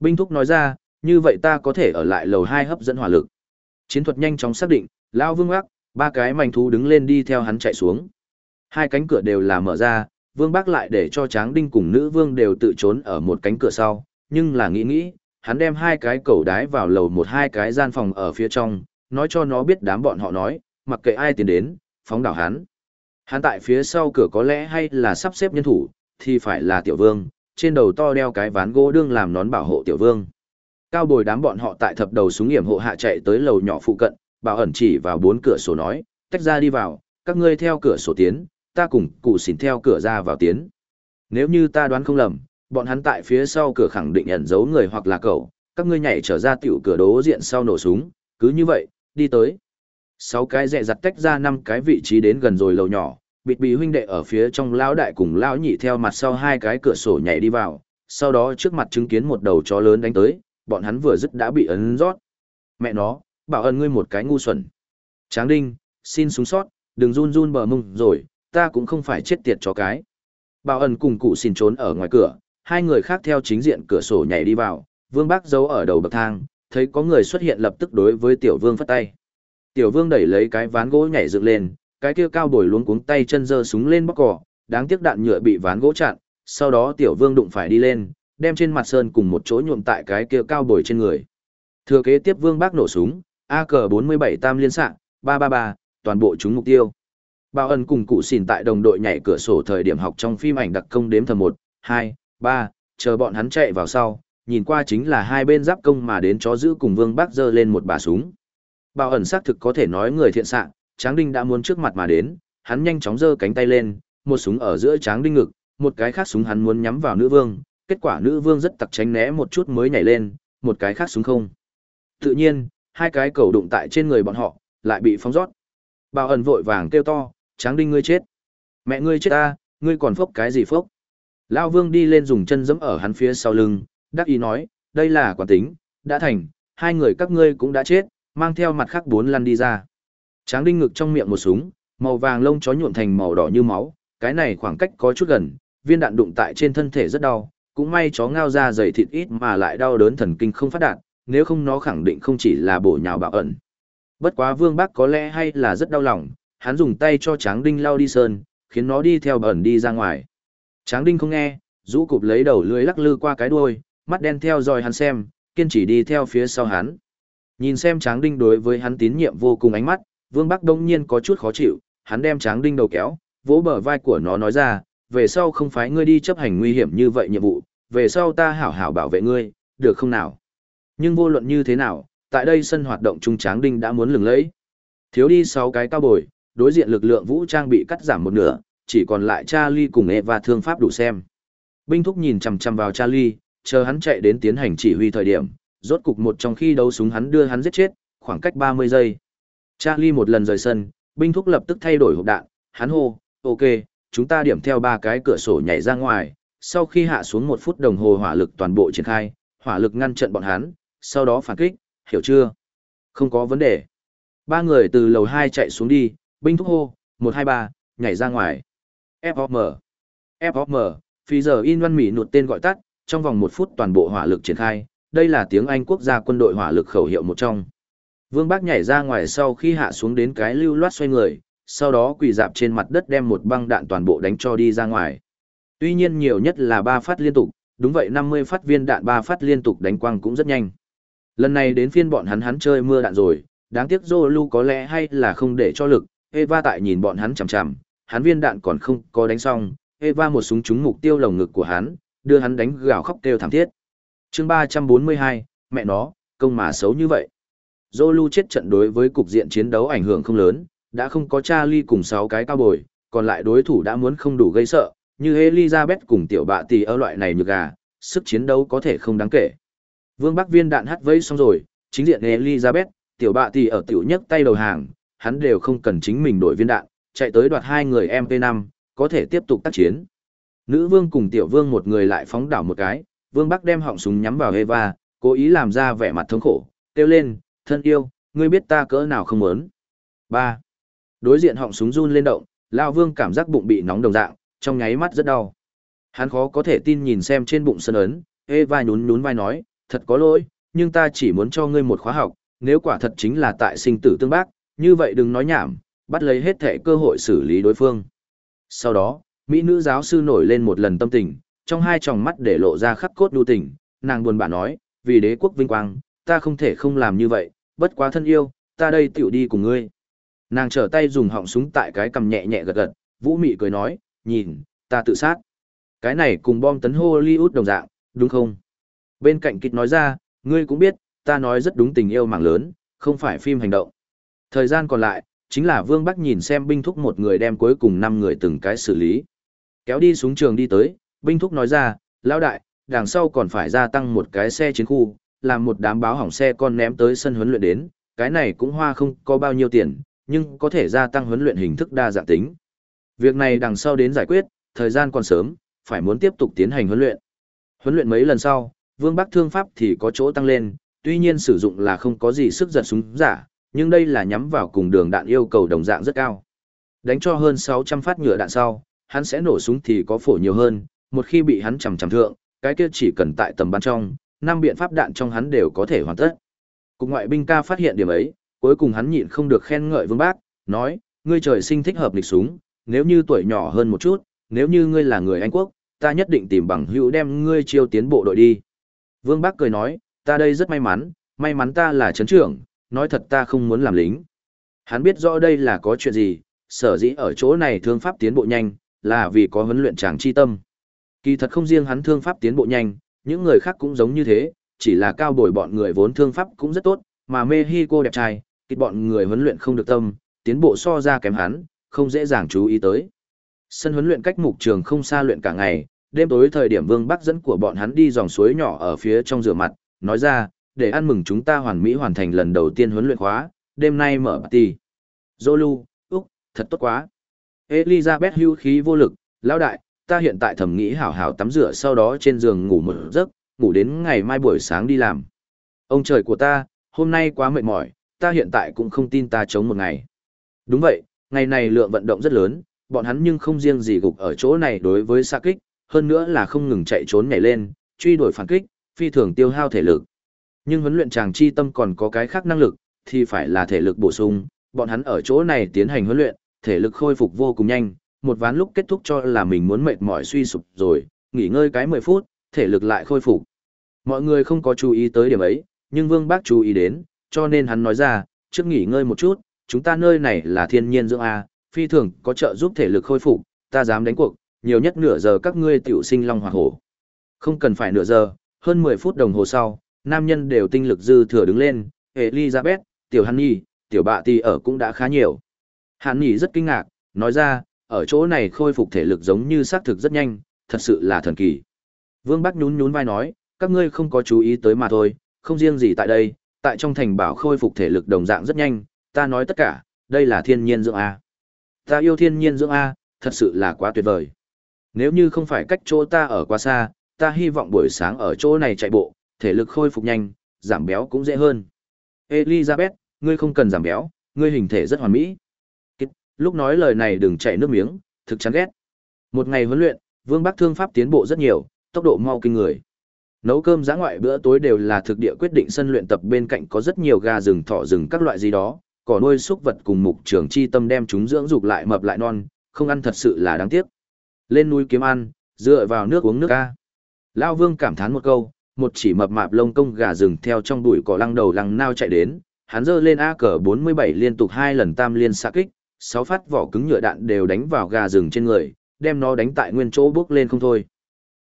Binh thúc nói ra, như vậy ta có thể ở lại lầu hai hấp dẫn hỏa lực. Chiến thuật nhanh chóng xác định, Lão Vương Bắc, ba cái manh thú đứng lên đi theo hắn chạy xuống. Hai cánh cửa đều là mở ra, Vương Bắc lại để cho Tráng Đinh cùng nữ vương đều tự trốn ở một cánh cửa sau, nhưng là nghĩ nghĩ, hắn đem hai cái cầu đái vào lầu một hai cái gian phòng ở phía trong, nói cho nó biết đám bọn họ nói, mặc kệ ai tiến đến, phóng đảo hắn. Hắn tại phía sau cửa có lẽ hay là sắp xếp nhân thủ, thì phải là tiểu vương, trên đầu to đeo cái ván gỗ đương làm nón bảo hộ tiểu vương. Cao bồi đám bọn họ tại thập đầu súng nghiệm hộ hạ chạy tới lầu nhỏ phụ cận, bảo ẩn chỉ vào bốn cửa sổ nói, tách ra đi vào, các ngươi theo cửa sổ tiến, ta cùng cụ xỉn theo cửa ra vào tiến. Nếu như ta đoán không lầm, bọn hắn tại phía sau cửa khẳng định ẩn giấu người hoặc là cậu, các ngươi nhảy trở ra tiểu cửa đố diện sau nổ súng, cứ như vậy, đi tới. Sáu cái rẹ giặt tách ra năm cái vị trí đến gần rồi lầu nhỏ, bịt bì huynh đệ ở phía trong lão đại cùng lão nhị theo mặt sau hai cái cửa sổ nhảy đi vào, sau đó trước mặt chứng kiến một đầu chó lớn đánh tới, bọn hắn vừa dứt đã bị ấn rót. Mẹ nó, bảo ơn ngươi một cái ngu xuẩn. Tráng đinh, xin xuống sót, đừng run run bờ mông rồi, ta cũng không phải chết tiệt cho cái. Bảo ẩn cùng cụ xin trốn ở ngoài cửa, hai người khác theo chính diện cửa sổ nhảy đi vào, vương bác giấu ở đầu bậc thang, thấy có người xuất hiện lập tức đối với tiểu vương phất tay. Tiểu vương đẩy lấy cái ván gỗ nhảy dựng lên, cái kia cao bồi luống cuống tay chân giơ súng lên bóc cỏ, đáng tiếc đạn nhựa bị ván gỗ chặn, sau đó tiểu vương đụng phải đi lên, đem trên mặt sơn cùng một chỗ nhuộm tại cái kia cao bồi trên người. Thừa kế tiếp vương bác nổ súng, AK-47 tam liên xạ, 333, toàn bộ chúng mục tiêu. Bảo ẩn cùng cụ xỉn tại đồng đội nhảy cửa sổ thời điểm học trong phim ảnh đặc công đếm thầm 1, 2, 3, chờ bọn hắn chạy vào sau, nhìn qua chính là hai bên giáp công mà đến chó giữ cùng vương bác dơ lên một bà súng. Bảo ẩn xác thực có thể nói người thiện xạ, Tráng Đinh đã muốn trước mặt mà đến, hắn nhanh chóng giơ cánh tay lên, một súng ở giữa Tráng Đinh ngực, một cái khác súng hắn muốn nhắm vào nữ vương, kết quả nữ vương rất tặc tránh né một chút mới nhảy lên, một cái khác súng không. Tự nhiên, hai cái cầu đụng tại trên người bọn họ, lại bị phóng rót. Bảo ẩn vội vàng kêu to, tráng đinh ngươi chết. Mẹ ngươi chết ta, ngươi còn phốc cái gì phốc. Lao vương đi lên dùng chân giẫm ở hắn phía sau lưng, đắc ý nói, đây là quả tính, đã thành, hai người các ngươi cũng đã chết, mang theo mặt khác bốn lăn đi ra. Tráng đinh ngực trong miệng một súng, màu vàng lông chó nhuộm thành màu đỏ như máu, cái này khoảng cách có chút gần, viên đạn đụng tại trên thân thể rất đau, cũng may chó ngao ra dày thịt ít mà lại đau đớn thần kinh không phát đạt, nếu không nó khẳng định không chỉ là bổ nhào bạo ẩn. Bất quá Vương Bác có lẽ hay là rất đau lòng, hắn dùng tay cho Tráng Đinh lao đi sơn, khiến nó đi theo bẩn đi ra ngoài. Tráng Đinh không nghe, Rũ cụp lấy đầu lưới lắc lư qua cái đuôi, mắt đen theo dõi hắn xem, kiên trì đi theo phía sau hắn. Nhìn xem Tráng Đinh đối với hắn tín nhiệm vô cùng ánh mắt, Vương Bắc đông nhiên có chút khó chịu, hắn đem Tráng Đinh đầu kéo, vỗ bờ vai của nó nói ra, về sau không phải ngươi đi chấp hành nguy hiểm như vậy nhiệm vụ, về sau ta hảo hảo bảo vệ ngươi, được không nào? Nhưng vô luận như thế nào, tại đây sân hoạt động trung Tráng Đinh đã muốn lừng lẫy. Thiếu đi 6 cái cao bồi, đối diện lực lượng vũ trang bị cắt giảm một nửa, chỉ còn lại Charlie cùng Eva thương pháp đủ xem. Binh thúc nhìn chằm chằm vào Charlie, chờ hắn chạy đến tiến hành chỉ huy thời điểm, rốt cục một trong khi đấu súng hắn đưa hắn giết chết, khoảng cách 30 giây. Charlie một lần rời sân, binh thúc lập tức thay đổi hộp đạn, hắn hô, ok, chúng ta điểm theo ba cái cửa sổ nhảy ra ngoài, sau khi hạ xuống một phút đồng hồ hỏa lực toàn bộ triển khai, hỏa lực ngăn trận bọn hắn, sau đó phản kích, hiểu chưa? Không có vấn đề. Ba người từ lầu 2 chạy xuống đi, binh thúc hô, 123, nhảy ra ngoài. FOM. FOM, phi giờ in văn mỹ nụt tên gọi tắt, trong vòng một phút toàn bộ hỏa lực triển khai, đây là tiếng Anh quốc gia quân đội hỏa lực khẩu hiệu một trong. Vương Bác nhảy ra ngoài sau khi hạ xuống đến cái lưu loát xoay người, sau đó quỳ dạp trên mặt đất đem một băng đạn toàn bộ đánh cho đi ra ngoài. Tuy nhiên nhiều nhất là 3 phát liên tục, đúng vậy 50 phát viên đạn 3 phát liên tục đánh quang cũng rất nhanh. Lần này đến phiên bọn hắn hắn chơi mưa đạn rồi, đáng tiếc Zolu có lẽ hay là không để cho lực, Eva tại nhìn bọn hắn chằm chằm, hắn viên đạn còn không có đánh xong, Eva một súng trúng mục tiêu lồng ngực của hắn, đưa hắn đánh gào khóc kêu thảm thiết. Chương 342, mẹ nó, công mà xấu như vậy. Zolu chết trận đối với cục diện chiến đấu ảnh hưởng không lớn, đã không có Charlie cùng 6 cái cao bồi, còn lại đối thủ đã muốn không đủ gây sợ, như Elizabeth cùng tiểu bạ tỷ ở loại này như gà, sức chiến đấu có thể không đáng kể. Vương Bắc Viên đạn hắt vây xong rồi, chính diện Elizabeth, tiểu bạ tỷ ở tiểu nhất tay đầu hàng, hắn đều không cần chính mình đổi viên đạn, chạy tới đoạt hai người MP5, có thể tiếp tục tác chiến. Nữ vương cùng tiểu vương một người lại phóng đảo một cái, vương Bắc đem họng súng nhắm vào Eva, cố ý làm ra vẻ mặt thống khổ, kêu lên, thân yêu, ngươi biết ta cỡ nào không muốn. 3. Đối diện họng súng run lên động, Lao Vương cảm giác bụng bị nóng đồng dạng, trong nháy mắt rất đau. Hắn khó có thể tin nhìn xem trên bụng sơn ấn, Eva nhún nhún vai nói, thật có lỗi, nhưng ta chỉ muốn cho ngươi một khóa học, nếu quả thật chính là tại sinh tử tương bác, như vậy đừng nói nhảm, bắt lấy hết thể cơ hội xử lý đối phương. Sau đó, Mỹ nữ giáo sư nổi lên một lần tâm tình, trong hai tròng mắt để lộ ra khắc cốt đu tình, nàng buồn bã nói, vì đế quốc vinh quang, ta không thể không làm như vậy, bất quá thân yêu, ta đây tiểu đi cùng ngươi. Nàng trở tay dùng họng súng tại cái cầm nhẹ nhẹ gật gật, vũ mị cười nói, nhìn, ta tự sát. Cái này cùng bom tấn Hollywood đồng dạng, đúng không? Bên cạnh kịch nói ra, ngươi cũng biết, ta nói rất đúng tình yêu mạng lớn, không phải phim hành động. Thời gian còn lại, chính là Vương Bắc nhìn xem binh thúc một người đem cuối cùng 5 người từng cái xử lý. Kéo đi xuống trường đi tới, binh thúc nói ra, lão đại, đằng sau còn phải gia tăng một cái xe chiến khu, làm một đám báo hỏng xe con ném tới sân huấn luyện đến, cái này cũng hoa không có bao nhiêu tiền, nhưng có thể gia tăng huấn luyện hình thức đa dạng tính. Việc này đằng sau đến giải quyết, thời gian còn sớm, phải muốn tiếp tục tiến hành huấn luyện. Huấn luyện mấy lần sau, Vương Bắc thương pháp thì có chỗ tăng lên, tuy nhiên sử dụng là không có gì sức giật súng giả, nhưng đây là nhắm vào cùng đường đạn yêu cầu đồng dạng rất cao. Đánh cho hơn 600 phát nhựa đạn sau, hắn sẽ nổ súng thì có phổ nhiều hơn, một khi bị hắn chầm chầm thượng, cái kia chỉ cần tại tầm bắn trong, năm biện pháp đạn trong hắn đều có thể hoàn tất. Cục ngoại binh ca phát hiện điểm ấy, cuối cùng hắn nhịn không được khen ngợi Vương Bác, nói, ngươi trời sinh thích hợp lịch súng, nếu như tuổi nhỏ hơn một chút, nếu như ngươi là người Anh quốc, ta nhất định tìm bằng hữu đem ngươi chiêu tiến bộ đội đi. Vương Bác cười nói, ta đây rất may mắn, may mắn ta là chấn trưởng, nói thật ta không muốn làm lính. Hắn biết rõ đây là có chuyện gì, sở dĩ ở chỗ này thương pháp tiến bộ nhanh, là vì có huấn luyện chàng chi tâm. Kỳ thật không riêng hắn thương pháp tiến bộ nhanh, những người khác cũng giống như thế, chỉ là cao bồi bọn người vốn thương pháp cũng rất tốt, mà Mexico đẹp trai, kịch bọn người huấn luyện không được tâm, tiến bộ so ra kém hắn, không dễ dàng chú ý tới. Sân huấn luyện cách mục trường không xa luyện cả ngày, đêm tối thời điểm Vương Bắc dẫn của bọn hắn đi dòng suối nhỏ ở phía trong rửa mặt, nói ra, để ăn mừng chúng ta hoàn mỹ hoàn thành lần đầu tiên huấn luyện khóa, đêm nay mở party. Zolu, Úc, thật tốt quá. Elizabeth hưu khí vô lực, lão đại, ta hiện tại thầm nghĩ hảo hảo tắm rửa sau đó trên giường ngủ một giấc, ngủ đến ngày mai buổi sáng đi làm. Ông trời của ta, hôm nay quá mệt mỏi, ta hiện tại cũng không tin ta chống một ngày. Đúng vậy, ngày này lượng vận động rất lớn, bọn hắn nhưng không riêng gì gục ở chỗ này đối với xa kích, hơn nữa là không ngừng chạy trốn nhảy lên, truy đuổi phản kích, phi thường tiêu hao thể lực. Nhưng huấn luyện chàng chi tâm còn có cái khác năng lực, thì phải là thể lực bổ sung, bọn hắn ở chỗ này tiến hành huấn luyện, thể lực khôi phục vô cùng nhanh, một ván lúc kết thúc cho là mình muốn mệt mỏi suy sụp rồi, nghỉ ngơi cái 10 phút, thể lực lại khôi phục. Mọi người không có chú ý tới điểm ấy, nhưng Vương Bác chú ý đến, cho nên hắn nói ra, trước nghỉ ngơi một chút, chúng ta nơi này là thiên nhiên dưỡng A, phi thường có trợ giúp thể lực khôi phục, ta dám đánh cuộc, nhiều nhất nửa giờ các ngươi tiểu sinh long hoặc hổ. Không cần phải nửa giờ, hơn 10 phút đồng hồ sau, nam nhân đều tinh lực dư thừa đứng lên, Elizabeth, tiểu Hàn Nhi, tiểu bạ tì ở cũng đã khá nhiều. Hàn rất kinh ngạc, nói ra, ở chỗ này khôi phục thể lực giống như xác thực rất nhanh, thật sự là thần kỳ. Vương Bắc nhún nhún vai nói, các ngươi không có chú ý tới mà thôi, không riêng gì tại đây, tại trong thành bảo khôi phục thể lực đồng dạng rất nhanh, ta nói tất cả, đây là thiên nhiên dưỡng A. Ta yêu thiên nhiên dưỡng A, thật sự là quá tuyệt vời. Nếu như không phải cách chỗ ta ở quá xa, ta hy vọng buổi sáng ở chỗ này chạy bộ, thể lực khôi phục nhanh, giảm béo cũng dễ hơn. Elizabeth, ngươi không cần giảm béo, ngươi hình thể rất hoàn mỹ. Lúc nói lời này đừng chạy nước miếng, thực chán ghét. Một ngày huấn luyện, Vương Bắc Thương Pháp tiến bộ rất nhiều, tốc độ mau kinh người. Nấu cơm giã ngoại bữa tối đều là thực địa quyết định sân luyện tập bên cạnh có rất nhiều gà rừng thỏ rừng các loại gì đó, cỏ nuôi súc vật cùng mục trường chi tâm đem chúng dưỡng dục lại mập lại non, không ăn thật sự là đáng tiếc. Lên núi kiếm ăn, dựa vào nước uống nước ca. Lao Vương cảm thán một câu, một chỉ mập mạp lông công gà rừng theo trong bụi cỏ lăng đầu lăng nao chạy đến, hắn giơ lên A cờ 47 liên tục hai lần tam liên xạ kích, sáu phát vỏ cứng nhựa đạn đều đánh vào gà rừng trên người, đem nó đánh tại nguyên chỗ bước lên không thôi.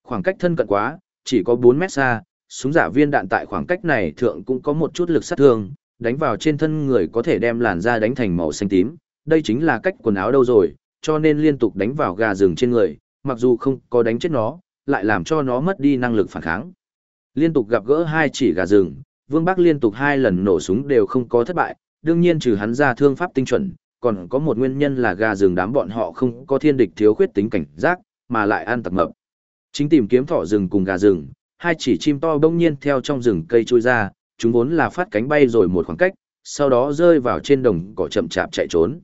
Khoảng cách thân cận quá, chỉ có 4 mét xa, súng giả viên đạn tại khoảng cách này thượng cũng có một chút lực sát thương, đánh vào trên thân người có thể đem làn da đánh thành màu xanh tím, đây chính là cách quần áo đâu rồi, cho nên liên tục đánh vào gà rừng trên người, mặc dù không có đánh chết nó, lại làm cho nó mất đi năng lực phản kháng. Liên tục gặp gỡ hai chỉ gà rừng, Vương Bắc liên tục hai lần nổ súng đều không có thất bại, đương nhiên trừ hắn ra thương pháp tinh chuẩn, còn có một nguyên nhân là gà rừng đám bọn họ không có thiên địch thiếu khuyết tính cảnh giác, mà lại ăn tặc mập. Chính tìm kiếm thỏ rừng cùng gà rừng, hai chỉ chim to bỗng nhiên theo trong rừng cây trôi ra, chúng vốn là phát cánh bay rồi một khoảng cách, sau đó rơi vào trên đồng cỏ chậm chạp chạy trốn.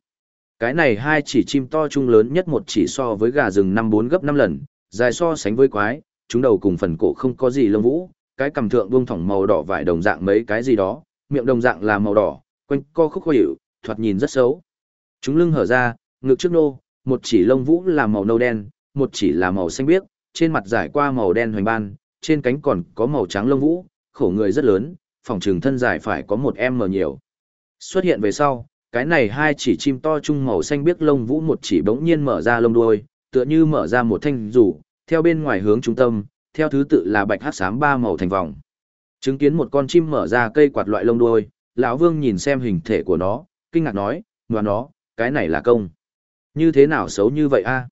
Cái này hai chỉ chim to chung lớn nhất một chỉ so với gà rừng năm bốn gấp năm lần, dài so sánh với quái, chúng đầu cùng phần cổ không có gì lông vũ, cái cầm thượng buông thỏng màu đỏ vải đồng dạng mấy cái gì đó, miệng đồng dạng là màu đỏ, quanh co khúc khó hiệu thoạt nhìn rất xấu. Chúng lưng hở ra, ngực trước nô, một chỉ lông vũ là màu nâu đen, một chỉ là màu xanh biếc, trên mặt giải qua màu đen hoành ban, trên cánh còn có màu trắng lông vũ, khổ người rất lớn, phòng trường thân dài phải có một em mờ nhiều. Xuất hiện về sau, cái này hai chỉ chim to chung màu xanh biếc lông vũ một chỉ bỗng nhiên mở ra lông đuôi, tựa như mở ra một thanh rủ, theo bên ngoài hướng trung tâm, theo thứ tự là bạch hát xám ba màu thành vòng. Chứng kiến một con chim mở ra cây quạt loại lông đuôi, lão Vương nhìn xem hình thể của nó, kinh ngạc nói, "Ngoà nó, cái này là công. Như thế nào xấu như vậy a?"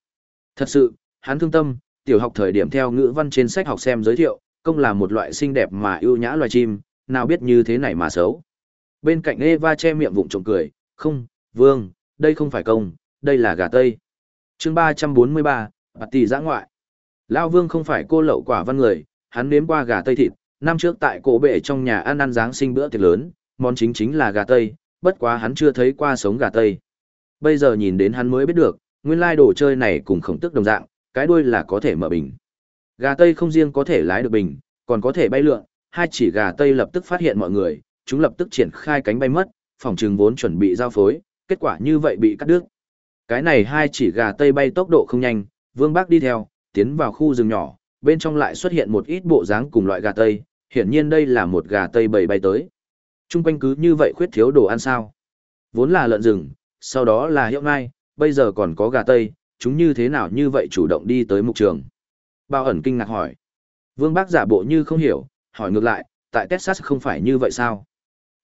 Thật sự, hắn thương tâm, tiểu học thời điểm theo ngữ văn trên sách học xem giới thiệu, công là một loại xinh đẹp mà ưu nhã loài chim, nào biết như thế này mà xấu. Bên cạnh Eva che miệng vụng trộm cười, "Không, Vương, đây không phải công, đây là gà tây." Chương 343, Bạt tỷ giã ngoại. Lao Vương không phải cô lậu quả văn người, hắn nếm qua gà tây thịt, năm trước tại cổ bệ trong nhà ăn ăn Giáng sinh bữa tiệc lớn, món chính chính là gà tây, bất quá hắn chưa thấy qua sống gà tây. Bây giờ nhìn đến hắn mới biết được, nguyên lai đồ chơi này cùng khổng tức đồng dạng, cái đuôi là có thể mở bình. Gà tây không riêng có thể lái được bình, còn có thể bay lượn, hai chỉ gà tây lập tức phát hiện mọi người, chúng lập tức triển khai cánh bay mất, phòng trường vốn chuẩn bị giao phối, kết quả như vậy bị cắt đứt. Cái này hai chỉ gà tây bay tốc độ không nhanh, Vương Bác đi theo, tiến vào khu rừng nhỏ, bên trong lại xuất hiện một ít bộ dáng cùng loại gà tây, hiển nhiên đây là một gà tây bầy bay tới. Trung quanh cứ như vậy khuyết thiếu đồ ăn sao? Vốn là lợn rừng, sau đó là hiệu ngai, bây giờ còn có gà tây, chúng như thế nào như vậy chủ động đi tới mục trường? Bao ẩn kinh ngạc hỏi. Vương Bác giả bộ như không hiểu, hỏi ngược lại, tại Texas không phải như vậy sao?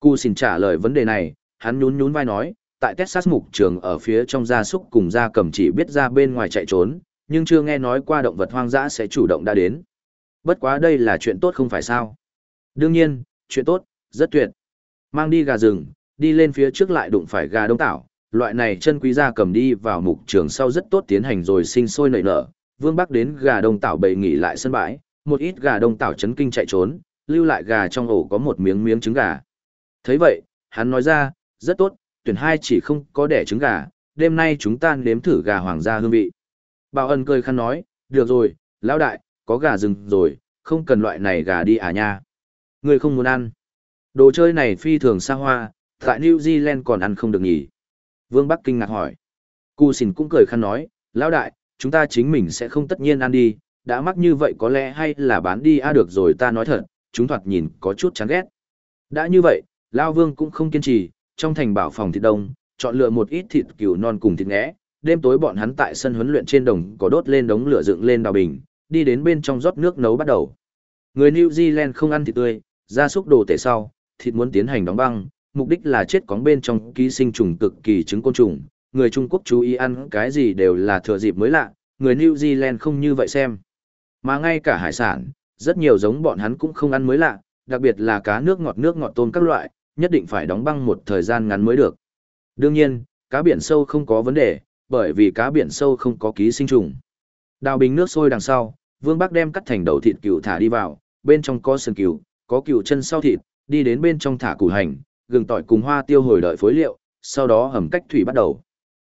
Cu xin trả lời vấn đề này, hắn nhún nhún vai nói, tại Texas mục trường ở phía trong gia súc cùng gia cầm chỉ biết ra bên ngoài chạy trốn, nhưng chưa nghe nói qua động vật hoang dã sẽ chủ động đã đến. Bất quá đây là chuyện tốt không phải sao? Đương nhiên, chuyện tốt, rất tuyệt. Mang đi gà rừng, đi lên phía trước lại đụng phải gà đông tảo, loại này chân quý gia cầm đi vào mục trường sau rất tốt tiến hành rồi sinh sôi nảy nở. Vương Bắc đến gà đông tảo bầy nghỉ lại sân bãi, một ít gà đông tảo chấn kinh chạy trốn, lưu lại gà trong ổ có một miếng miếng trứng gà thấy vậy, hắn nói ra, rất tốt, tuyển hai chỉ không có đẻ trứng gà, đêm nay chúng ta nếm thử gà hoàng gia hương vị. Bảo ân cười khăn nói, được rồi, lão đại, có gà rừng rồi, không cần loại này gà đi à nha. Người không muốn ăn. Đồ chơi này phi thường xa hoa, tại New Zealand còn ăn không được nhỉ. Vương Bắc kinh ngạc hỏi. Cù xỉn cũng cười khăn nói, lão đại, chúng ta chính mình sẽ không tất nhiên ăn đi, đã mắc như vậy có lẽ hay là bán đi a được rồi ta nói thật, chúng thoạt nhìn có chút chán ghét. Đã như vậy, Lao Vương cũng không kiên trì, trong thành bảo phòng thịt đông, chọn lựa một ít thịt cừu non cùng thịt ngẽ, đêm tối bọn hắn tại sân huấn luyện trên đồng có đốt lên đống lửa dựng lên đào bình, đi đến bên trong rót nước nấu bắt đầu. Người New Zealand không ăn thịt tươi, gia súc đồ tể sau, thịt muốn tiến hành đóng băng, mục đích là chết cóng bên trong ký sinh trùng cực kỳ trứng côn trùng. Người Trung Quốc chú ý ăn cái gì đều là thừa dịp mới lạ, người New Zealand không như vậy xem. Mà ngay cả hải sản, rất nhiều giống bọn hắn cũng không ăn mới lạ, đặc biệt là cá nước ngọt nước ngọt tôm các loại, nhất định phải đóng băng một thời gian ngắn mới được. Đương nhiên, cá biển sâu không có vấn đề, bởi vì cá biển sâu không có ký sinh trùng. Đào bình nước sôi đằng sau, Vương Bắc đem cắt thành đầu thịt cừu thả đi vào, bên trong có sườn cừu, có cừu chân sau thịt, đi đến bên trong thả củ hành, gừng tỏi cùng hoa tiêu hồi đợi phối liệu, sau đó hầm cách thủy bắt đầu.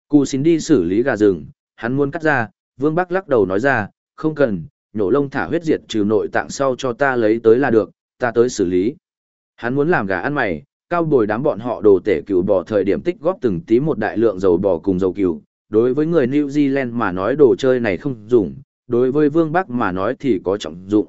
Cù xin đi xử lý gà rừng, hắn muốn cắt ra, Vương Bắc lắc đầu nói ra, không cần, nhổ lông thả huyết diệt trừ nội tạng sau cho ta lấy tới là được, ta tới xử lý. Hắn muốn làm gà ăn mày, cao bồi đám bọn họ đồ tể cừu bò thời điểm tích góp từng tí một đại lượng dầu bò cùng dầu cừu. Đối với người New Zealand mà nói đồ chơi này không dùng, đối với Vương Bắc mà nói thì có trọng dụng.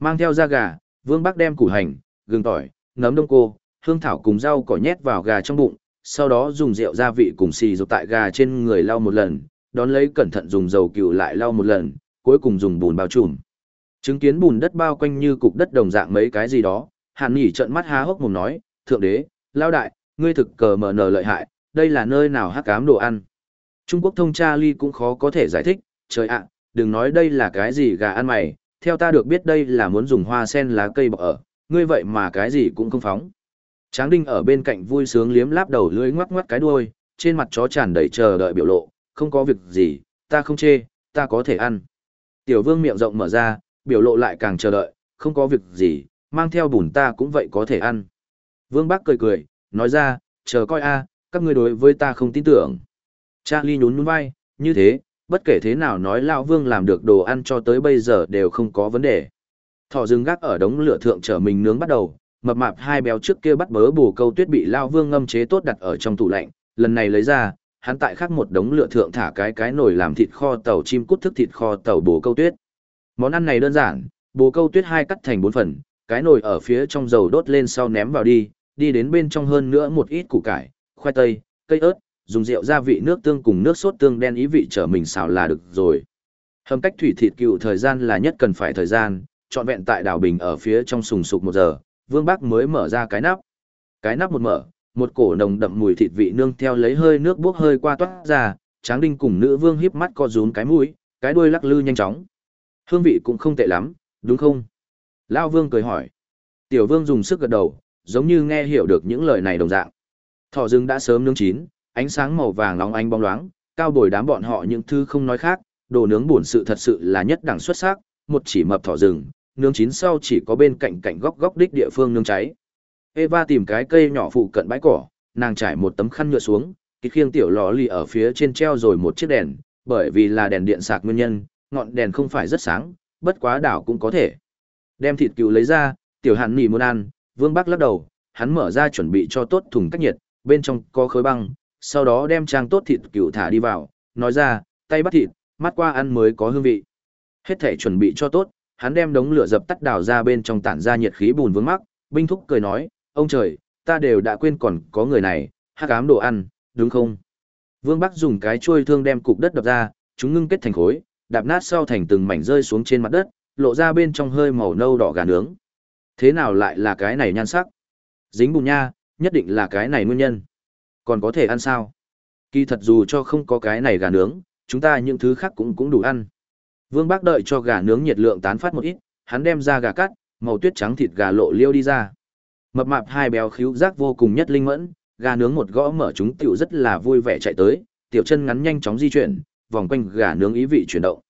Mang theo da gà, Vương Bắc đem củ hành, gừng tỏi, nấm đông cô, hương thảo cùng rau cỏ nhét vào gà trong bụng, sau đó dùng rượu gia vị cùng xì dục tại gà trên người lau một lần, đón lấy cẩn thận dùng dầu cừu lại lau một lần, cuối cùng dùng bùn bao trùm. Chứng kiến bùn đất bao quanh như cục đất đồng dạng mấy cái gì đó, Hàn Nhỉ trợn mắt há hốc mồm nói, "Thượng đế, lao đại, ngươi thực cờ mở nở lợi hại, đây là nơi nào hắc ám đồ ăn?" Trung Quốc thông tra ly cũng khó có thể giải thích, "Trời ạ, đừng nói đây là cái gì gà ăn mày, theo ta được biết đây là muốn dùng hoa sen lá cây bọc ở, ngươi vậy mà cái gì cũng không phóng." Tráng Đinh ở bên cạnh vui sướng liếm láp đầu lưỡi ngoắc ngoắc cái đuôi, trên mặt chó tràn đầy chờ đợi biểu lộ, "Không có việc gì, ta không chê, ta có thể ăn." Tiểu Vương miệng rộng mở ra, biểu lộ lại càng chờ đợi, không có việc gì, mang theo bùn ta cũng vậy có thể ăn. Vương Bắc cười cười, nói ra, chờ coi a, các ngươi đối với ta không tin tưởng. Charlie nhún nhún vai, như thế, bất kể thế nào nói Lão Vương làm được đồ ăn cho tới bây giờ đều không có vấn đề. Thỏ rừng gác ở đống lửa thượng trở mình nướng bắt đầu, mập mạp hai béo trước kia bắt bớ bù câu tuyết bị Lão Vương ngâm chế tốt đặt ở trong tủ lạnh, lần này lấy ra, hắn tại khắc một đống lửa thượng thả cái cái nồi làm thịt kho tàu chim cút thức thịt kho tàu bồ câu tuyết. Món ăn này đơn giản, bồ câu tuyết hai cắt thành bốn phần, cái nồi ở phía trong dầu đốt lên sau ném vào đi, đi đến bên trong hơn nữa một ít củ cải, khoai tây, cây ớt, dùng rượu gia vị nước tương cùng nước sốt tương đen ý vị trở mình xào là được rồi. Hầm cách thủy thịt cựu thời gian là nhất cần phải thời gian, trọn vẹn tại đảo bình ở phía trong sùng sục một giờ, Vương bác mới mở ra cái nắp. Cái nắp một mở, một cổ nồng đậm mùi thịt vị nương theo lấy hơi nước bốc hơi qua toát ra, Tráng Đinh cùng nữ vương híp mắt co rúm cái mũi, cái đuôi lắc lư nhanh chóng. Hương vị cũng không tệ lắm, đúng không? Lao Vương cười hỏi. Tiểu Vương dùng sức gật đầu, giống như nghe hiểu được những lời này đồng dạng. Thỏ rừng đã sớm nướng chín, ánh sáng màu vàng nóng ánh bóng loáng, cao bồi đám bọn họ những thứ không nói khác, đồ nướng buồn sự thật sự là nhất đẳng xuất sắc, một chỉ mập thỏ rừng, nướng chín sau chỉ có bên cạnh cạnh góc góc đích địa phương nướng cháy. Eva tìm cái cây nhỏ phụ cận bãi cỏ, nàng trải một tấm khăn nhựa xuống, kịch khiêng tiểu lò lì ở phía trên treo rồi một chiếc đèn, bởi vì là đèn điện sạc nguyên nhân, ngọn đèn không phải rất sáng, bất quá đảo cũng có thể. Đem thịt cừu lấy ra, tiểu hàn nỉ muốn ăn, vương bắc lắc đầu, hắn mở ra chuẩn bị cho tốt thùng cách nhiệt, bên trong có khối băng, sau đó đem trang tốt thịt cừu thả đi vào, nói ra, tay bắt thịt, mắt qua ăn mới có hương vị. Hết thể chuẩn bị cho tốt, hắn đem đống lửa dập tắt đào ra bên trong tản ra nhiệt khí bùn vương mắc, binh thúc cười nói, ông trời, ta đều đã quên còn có người này, hắc ám đồ ăn, đúng không? Vương Bắc dùng cái chuôi thương đem cục đất đập ra, chúng ngưng kết thành khối, đạp nát sau thành từng mảnh rơi xuống trên mặt đất, lộ ra bên trong hơi màu nâu đỏ gà nướng. Thế nào lại là cái này nhan sắc? Dính bùn nha, nhất định là cái này nguyên nhân. Còn có thể ăn sao? Kỳ thật dù cho không có cái này gà nướng, chúng ta những thứ khác cũng cũng đủ ăn. Vương Bác đợi cho gà nướng nhiệt lượng tán phát một ít, hắn đem ra gà cắt, màu tuyết trắng thịt gà lộ liêu đi ra. Mập mạp hai béo khíu giác vô cùng nhất linh mẫn, gà nướng một gõ mở chúng tiểu rất là vui vẻ chạy tới, tiểu chân ngắn nhanh chóng di chuyển, vòng quanh gà nướng ý vị chuyển động.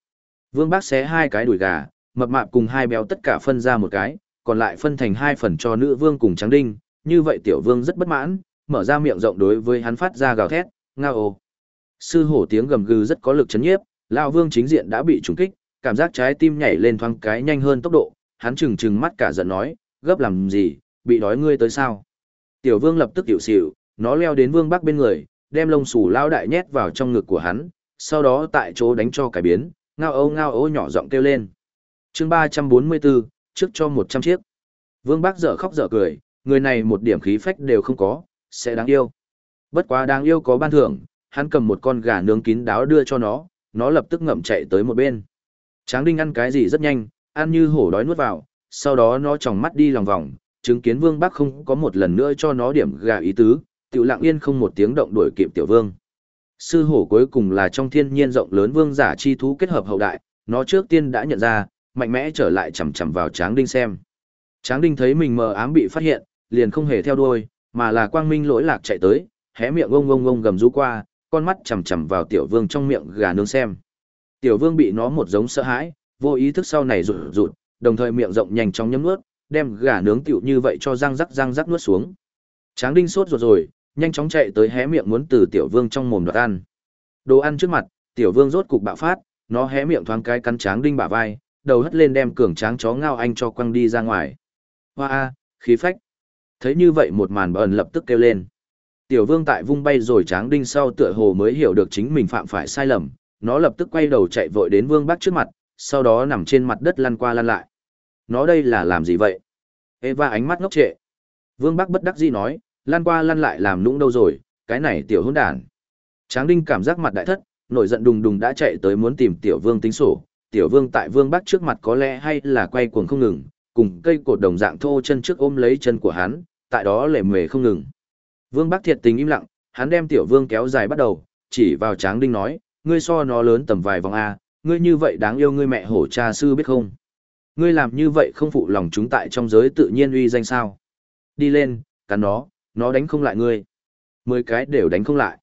Vương Bác xé hai cái đùi gà, mập mạp cùng hai béo tất cả phân ra một cái, còn lại phân thành hai phần cho nữ vương cùng trắng đinh, như vậy tiểu vương rất bất mãn, mở ra miệng rộng đối với hắn phát ra gào thét, ngao ồ. Sư hổ tiếng gầm gừ rất có lực chấn nhiếp, lão vương chính diện đã bị trúng kích, cảm giác trái tim nhảy lên thoáng cái nhanh hơn tốc độ, hắn trừng trừng mắt cả giận nói, gấp làm gì, bị đói ngươi tới sao? Tiểu vương lập tức tiểu xỉu, nó leo đến vương bắc bên người, đem lông xù lao đại nhét vào trong ngực của hắn, sau đó tại chỗ đánh cho cải biến, ngao ô ngao ô nhỏ giọng kêu lên. chương 344, trước cho 100 chiếc. Vương Bác dở khóc dở cười, người này một điểm khí phách đều không có, sẽ đáng yêu. Bất quá đáng yêu có ban thưởng, hắn cầm một con gà nướng kín đáo đưa cho nó, nó lập tức ngậm chạy tới một bên. Tráng đinh ăn cái gì rất nhanh, ăn như hổ đói nuốt vào, sau đó nó tròng mắt đi lòng vòng, chứng kiến vương bác không có một lần nữa cho nó điểm gà ý tứ, tiểu lặng yên không một tiếng động đuổi kịp tiểu vương. Sư hổ cuối cùng là trong thiên nhiên rộng lớn vương giả chi thú kết hợp hậu đại, nó trước tiên đã nhận ra, mạnh mẽ trở lại chằm chằm vào tráng đinh xem. Tráng đinh thấy mình mờ ám bị phát hiện, liền không hề theo đuôi, mà là quang minh lỗi lạc chạy tới, hé miệng ông ông ông gầm rú qua, con mắt chằm chằm vào tiểu vương trong miệng gà nướng xem. Tiểu vương bị nó một giống sợ hãi, vô ý thức sau này rụt rụt, đồng thời miệng rộng nhanh chóng nhấm nuốt, đem gà nướng tiểu như vậy cho răng rắc răng rắc nuốt xuống. Tráng đinh sốt ruột rồi, nhanh chóng chạy tới hé miệng muốn từ tiểu vương trong mồm đoạt ăn. Đồ ăn trước mặt, tiểu vương rốt cục bạo phát, nó hé miệng thoáng cái cắn tráng đinh bả vai, đầu hất lên đem cường tráng chó ngao anh cho quăng đi ra ngoài. Hoa a, khí phách. Thấy như vậy một màn bờn lập tức kêu lên. Tiểu vương tại vung bay rồi tráng đinh sau tựa hồ mới hiểu được chính mình phạm phải sai lầm, nó lập tức quay đầu chạy vội đến vương bác trước mặt, sau đó nằm trên mặt đất lăn qua lăn lại. Nó đây là làm gì vậy? Eva ánh mắt ngốc trệ. Vương bác bất đắc dĩ nói, lăn qua lăn lại làm nũng đâu rồi, cái này tiểu hôn đàn. Tráng đinh cảm giác mặt đại thất, nổi giận đùng đùng đã chạy tới muốn tìm tiểu vương tính sổ. Tiểu vương tại vương bắc trước mặt có lẽ hay là quay cuồng không ngừng, cùng cây cột đồng dạng thô chân trước ôm lấy chân của hắn, tại đó lệ mề không ngừng. Vương bắc thiệt tình im lặng, hắn đem tiểu vương kéo dài bắt đầu, chỉ vào tráng đinh nói, ngươi so nó lớn tầm vài vòng A, ngươi như vậy đáng yêu ngươi mẹ hổ cha sư biết không? Ngươi làm như vậy không phụ lòng chúng tại trong giới tự nhiên uy danh sao? Đi lên, cắn nó, nó đánh không lại ngươi. Mười cái đều đánh không lại.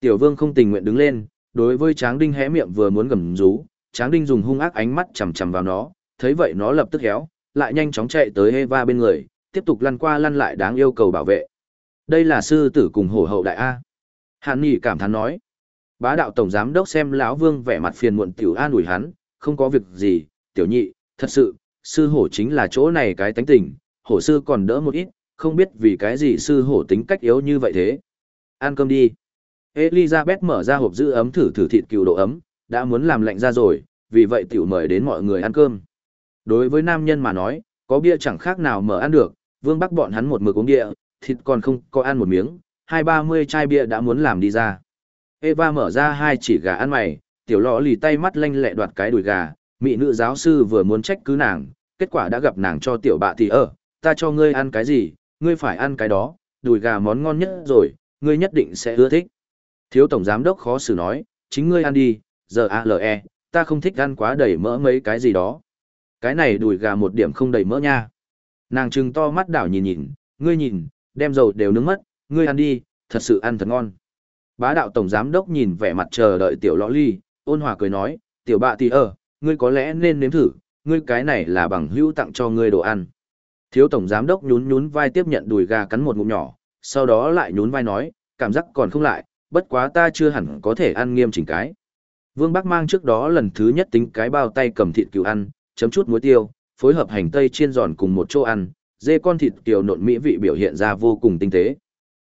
Tiểu vương không tình nguyện đứng lên, đối với tráng đinh hé miệng vừa muốn gầm rú, tráng đinh dùng hung ác ánh mắt chằm chằm vào nó, thấy vậy nó lập tức héo, lại nhanh chóng chạy tới Eva bên người, tiếp tục lăn qua lăn lại đáng yêu cầu bảo vệ. Đây là sư tử cùng hổ hậu đại A. Hàn Nghị cảm thán nói. Bá đạo tổng giám đốc xem lão vương vẻ mặt phiền muộn tiểu an ủi hắn, không có việc gì, tiểu nhị, thật sự, sư hổ chính là chỗ này cái tánh tình, hổ sư còn đỡ một ít, không biết vì cái gì sư hổ tính cách yếu như vậy thế. Ăn cơm đi. Elizabeth mở ra hộp giữ ấm thử thử thịt cừu độ ấm, đã muốn làm lạnh ra rồi, vì vậy tiểu mời đến mọi người ăn cơm. Đối với nam nhân mà nói, có bia chẳng khác nào mở ăn được, vương bắc bọn hắn một mực uống bia, thịt còn không có ăn một miếng, hai ba mươi chai bia đã muốn làm đi ra. Eva mở ra hai chỉ gà ăn mày, tiểu lọ lì tay mắt lanh lẹ đoạt cái đùi gà, mỹ nữ giáo sư vừa muốn trách cứ nàng, kết quả đã gặp nàng cho tiểu bạ thì ở, ta cho ngươi ăn cái gì, ngươi phải ăn cái đó, đùi gà món ngon nhất rồi, ngươi nhất định sẽ ưa thích. Thiếu tổng giám đốc khó xử nói, chính ngươi ăn đi, giờ ALE, ta không thích ăn quá đầy mỡ mấy cái gì đó. Cái này đùi gà một điểm không đầy mỡ nha. Nàng chừng to mắt đảo nhìn nhìn, ngươi nhìn, đem dầu đều nướng mất, ngươi ăn đi, thật sự ăn thật ngon. Bá đạo tổng giám đốc nhìn vẻ mặt chờ đợi tiểu lõ ly, ôn hòa cười nói, tiểu bạ thì ờ ngươi có lẽ nên nếm thử, ngươi cái này là bằng hữu tặng cho ngươi đồ ăn. Thiếu tổng giám đốc nhún nhún vai tiếp nhận đùi gà cắn một ngụm nhỏ, sau đó lại nhún vai nói, cảm giác còn không lại, bất quá ta chưa hẳn có thể ăn nghiêm chỉnh cái. Vương Bắc mang trước đó lần thứ nhất tính cái bao tay cầm thịt cừu ăn, chấm chút muối tiêu, phối hợp hành tây chiên giòn cùng một chỗ ăn, dê con thịt kiều nộn mỹ vị biểu hiện ra vô cùng tinh tế.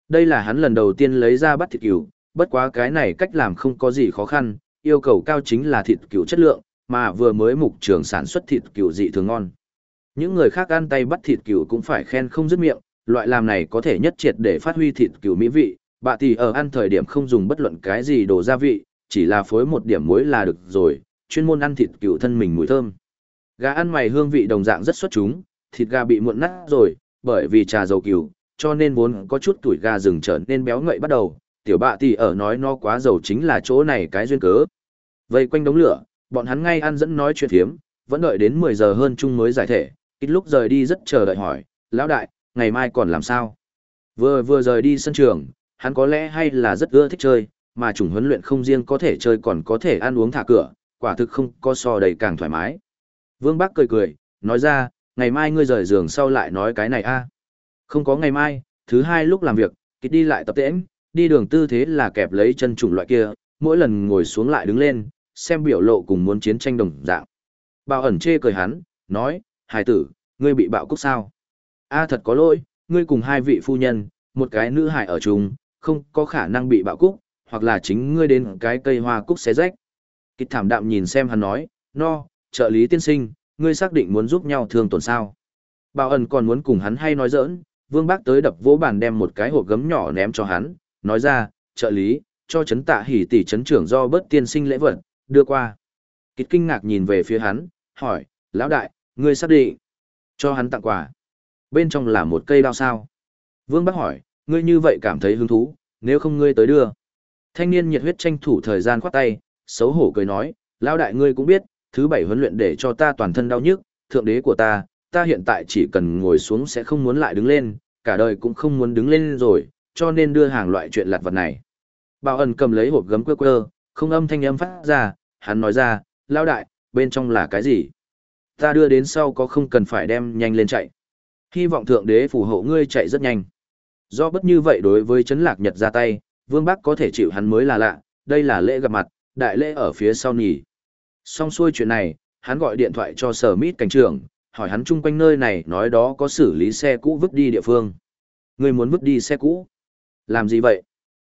Đây là hắn lần đầu tiên lấy ra bắt thịt cừu, bất quá cái này cách làm không có gì khó khăn, yêu cầu cao chính là thịt cừu chất lượng, mà vừa mới mục trường sản xuất thịt cừu dị thường ngon. Những người khác ăn tay bắt thịt cừu cũng phải khen không dứt miệng, loại làm này có thể nhất triệt để phát huy thịt cừu mỹ vị, bạ thì ở ăn thời điểm không dùng bất luận cái gì đồ gia vị, chỉ là phối một điểm muối là được rồi, chuyên môn ăn thịt cừu thân mình mùi thơm. Gà ăn mày hương vị đồng dạng rất xuất chúng, thịt gà bị muộn nát rồi, bởi vì trà dầu cừu, cho nên vốn có chút tuổi gà rừng trở nên béo ngậy bắt đầu, tiểu bạ thì ở nói nó quá dầu chính là chỗ này cái duyên cớ. Vây quanh đống lửa, bọn hắn ngay ăn dẫn nói chuyện thiếm, vẫn đợi đến 10 giờ hơn chung mới giải thể, ít lúc rời đi rất chờ đợi hỏi, lão đại, ngày mai còn làm sao? Vừa vừa rời đi sân trường, hắn có lẽ hay là rất ưa thích chơi, mà chủng huấn luyện không riêng có thể chơi còn có thể ăn uống thả cửa, quả thực không có so đầy càng thoải mái. Vương Bắc cười cười, nói ra, ngày mai ngươi rời giường sau lại nói cái này a Không có ngày mai, thứ hai lúc làm việc, kịch đi lại tập tễnh, đi đường tư thế là kẹp lấy chân trùng loại kia, mỗi lần ngồi xuống lại đứng lên, xem biểu lộ cùng muốn chiến tranh đồng dạng. Bao ẩn chê cười hắn, nói, hài tử, ngươi bị bạo cúc sao? A thật có lỗi, ngươi cùng hai vị phu nhân, một cái nữ hài ở chung, không có khả năng bị bạo cúc, hoặc là chính ngươi đến cái cây hoa cúc xé rách. Kịch thảm đạm nhìn xem hắn nói, no, trợ lý tiên sinh, ngươi xác định muốn giúp nhau thương tổn sao. Bảo ẩn còn muốn cùng hắn hay nói giỡn, vương bác tới đập vỗ bàn đem một cái hộp gấm nhỏ ném cho hắn, nói ra, trợ lý, cho chấn tạ hỉ tỷ chấn trưởng do bớt tiên sinh lễ vật, đưa qua. Kịch kinh ngạc nhìn về phía hắn, hỏi, lão đại, ngươi xác định, cho hắn tặng quà. Bên trong là một cây đao sao. Vương bác hỏi, ngươi như vậy cảm thấy hứng thú, nếu không ngươi tới đưa. Thanh niên nhiệt huyết tranh thủ thời gian khoát tay, xấu hổ cười nói, lão đại ngươi cũng biết, thứ bảy huấn luyện để cho ta toàn thân đau nhức, thượng đế của ta, ta hiện tại chỉ cần ngồi xuống sẽ không muốn lại đứng lên, cả đời cũng không muốn đứng lên rồi, cho nên đưa hàng loại chuyện lặt vật này. Bảo ẩn cầm lấy hộp gấm quơ quơ, không âm thanh âm phát ra, hắn nói ra, lão đại, bên trong là cái gì? Ta đưa đến sau có không cần phải đem nhanh lên chạy. Hy vọng thượng đế phù hộ ngươi chạy rất nhanh. Do bất như vậy đối với chấn lạc nhật ra tay, vương bắc có thể chịu hắn mới là lạ, đây là lễ gặp mặt, đại lễ ở phía sau nhỉ. Xong xuôi chuyện này, hắn gọi điện thoại cho sở mít cảnh trưởng, hỏi hắn chung quanh nơi này nói đó có xử lý xe cũ vứt đi địa phương. Người muốn vứt đi xe cũ? Làm gì vậy?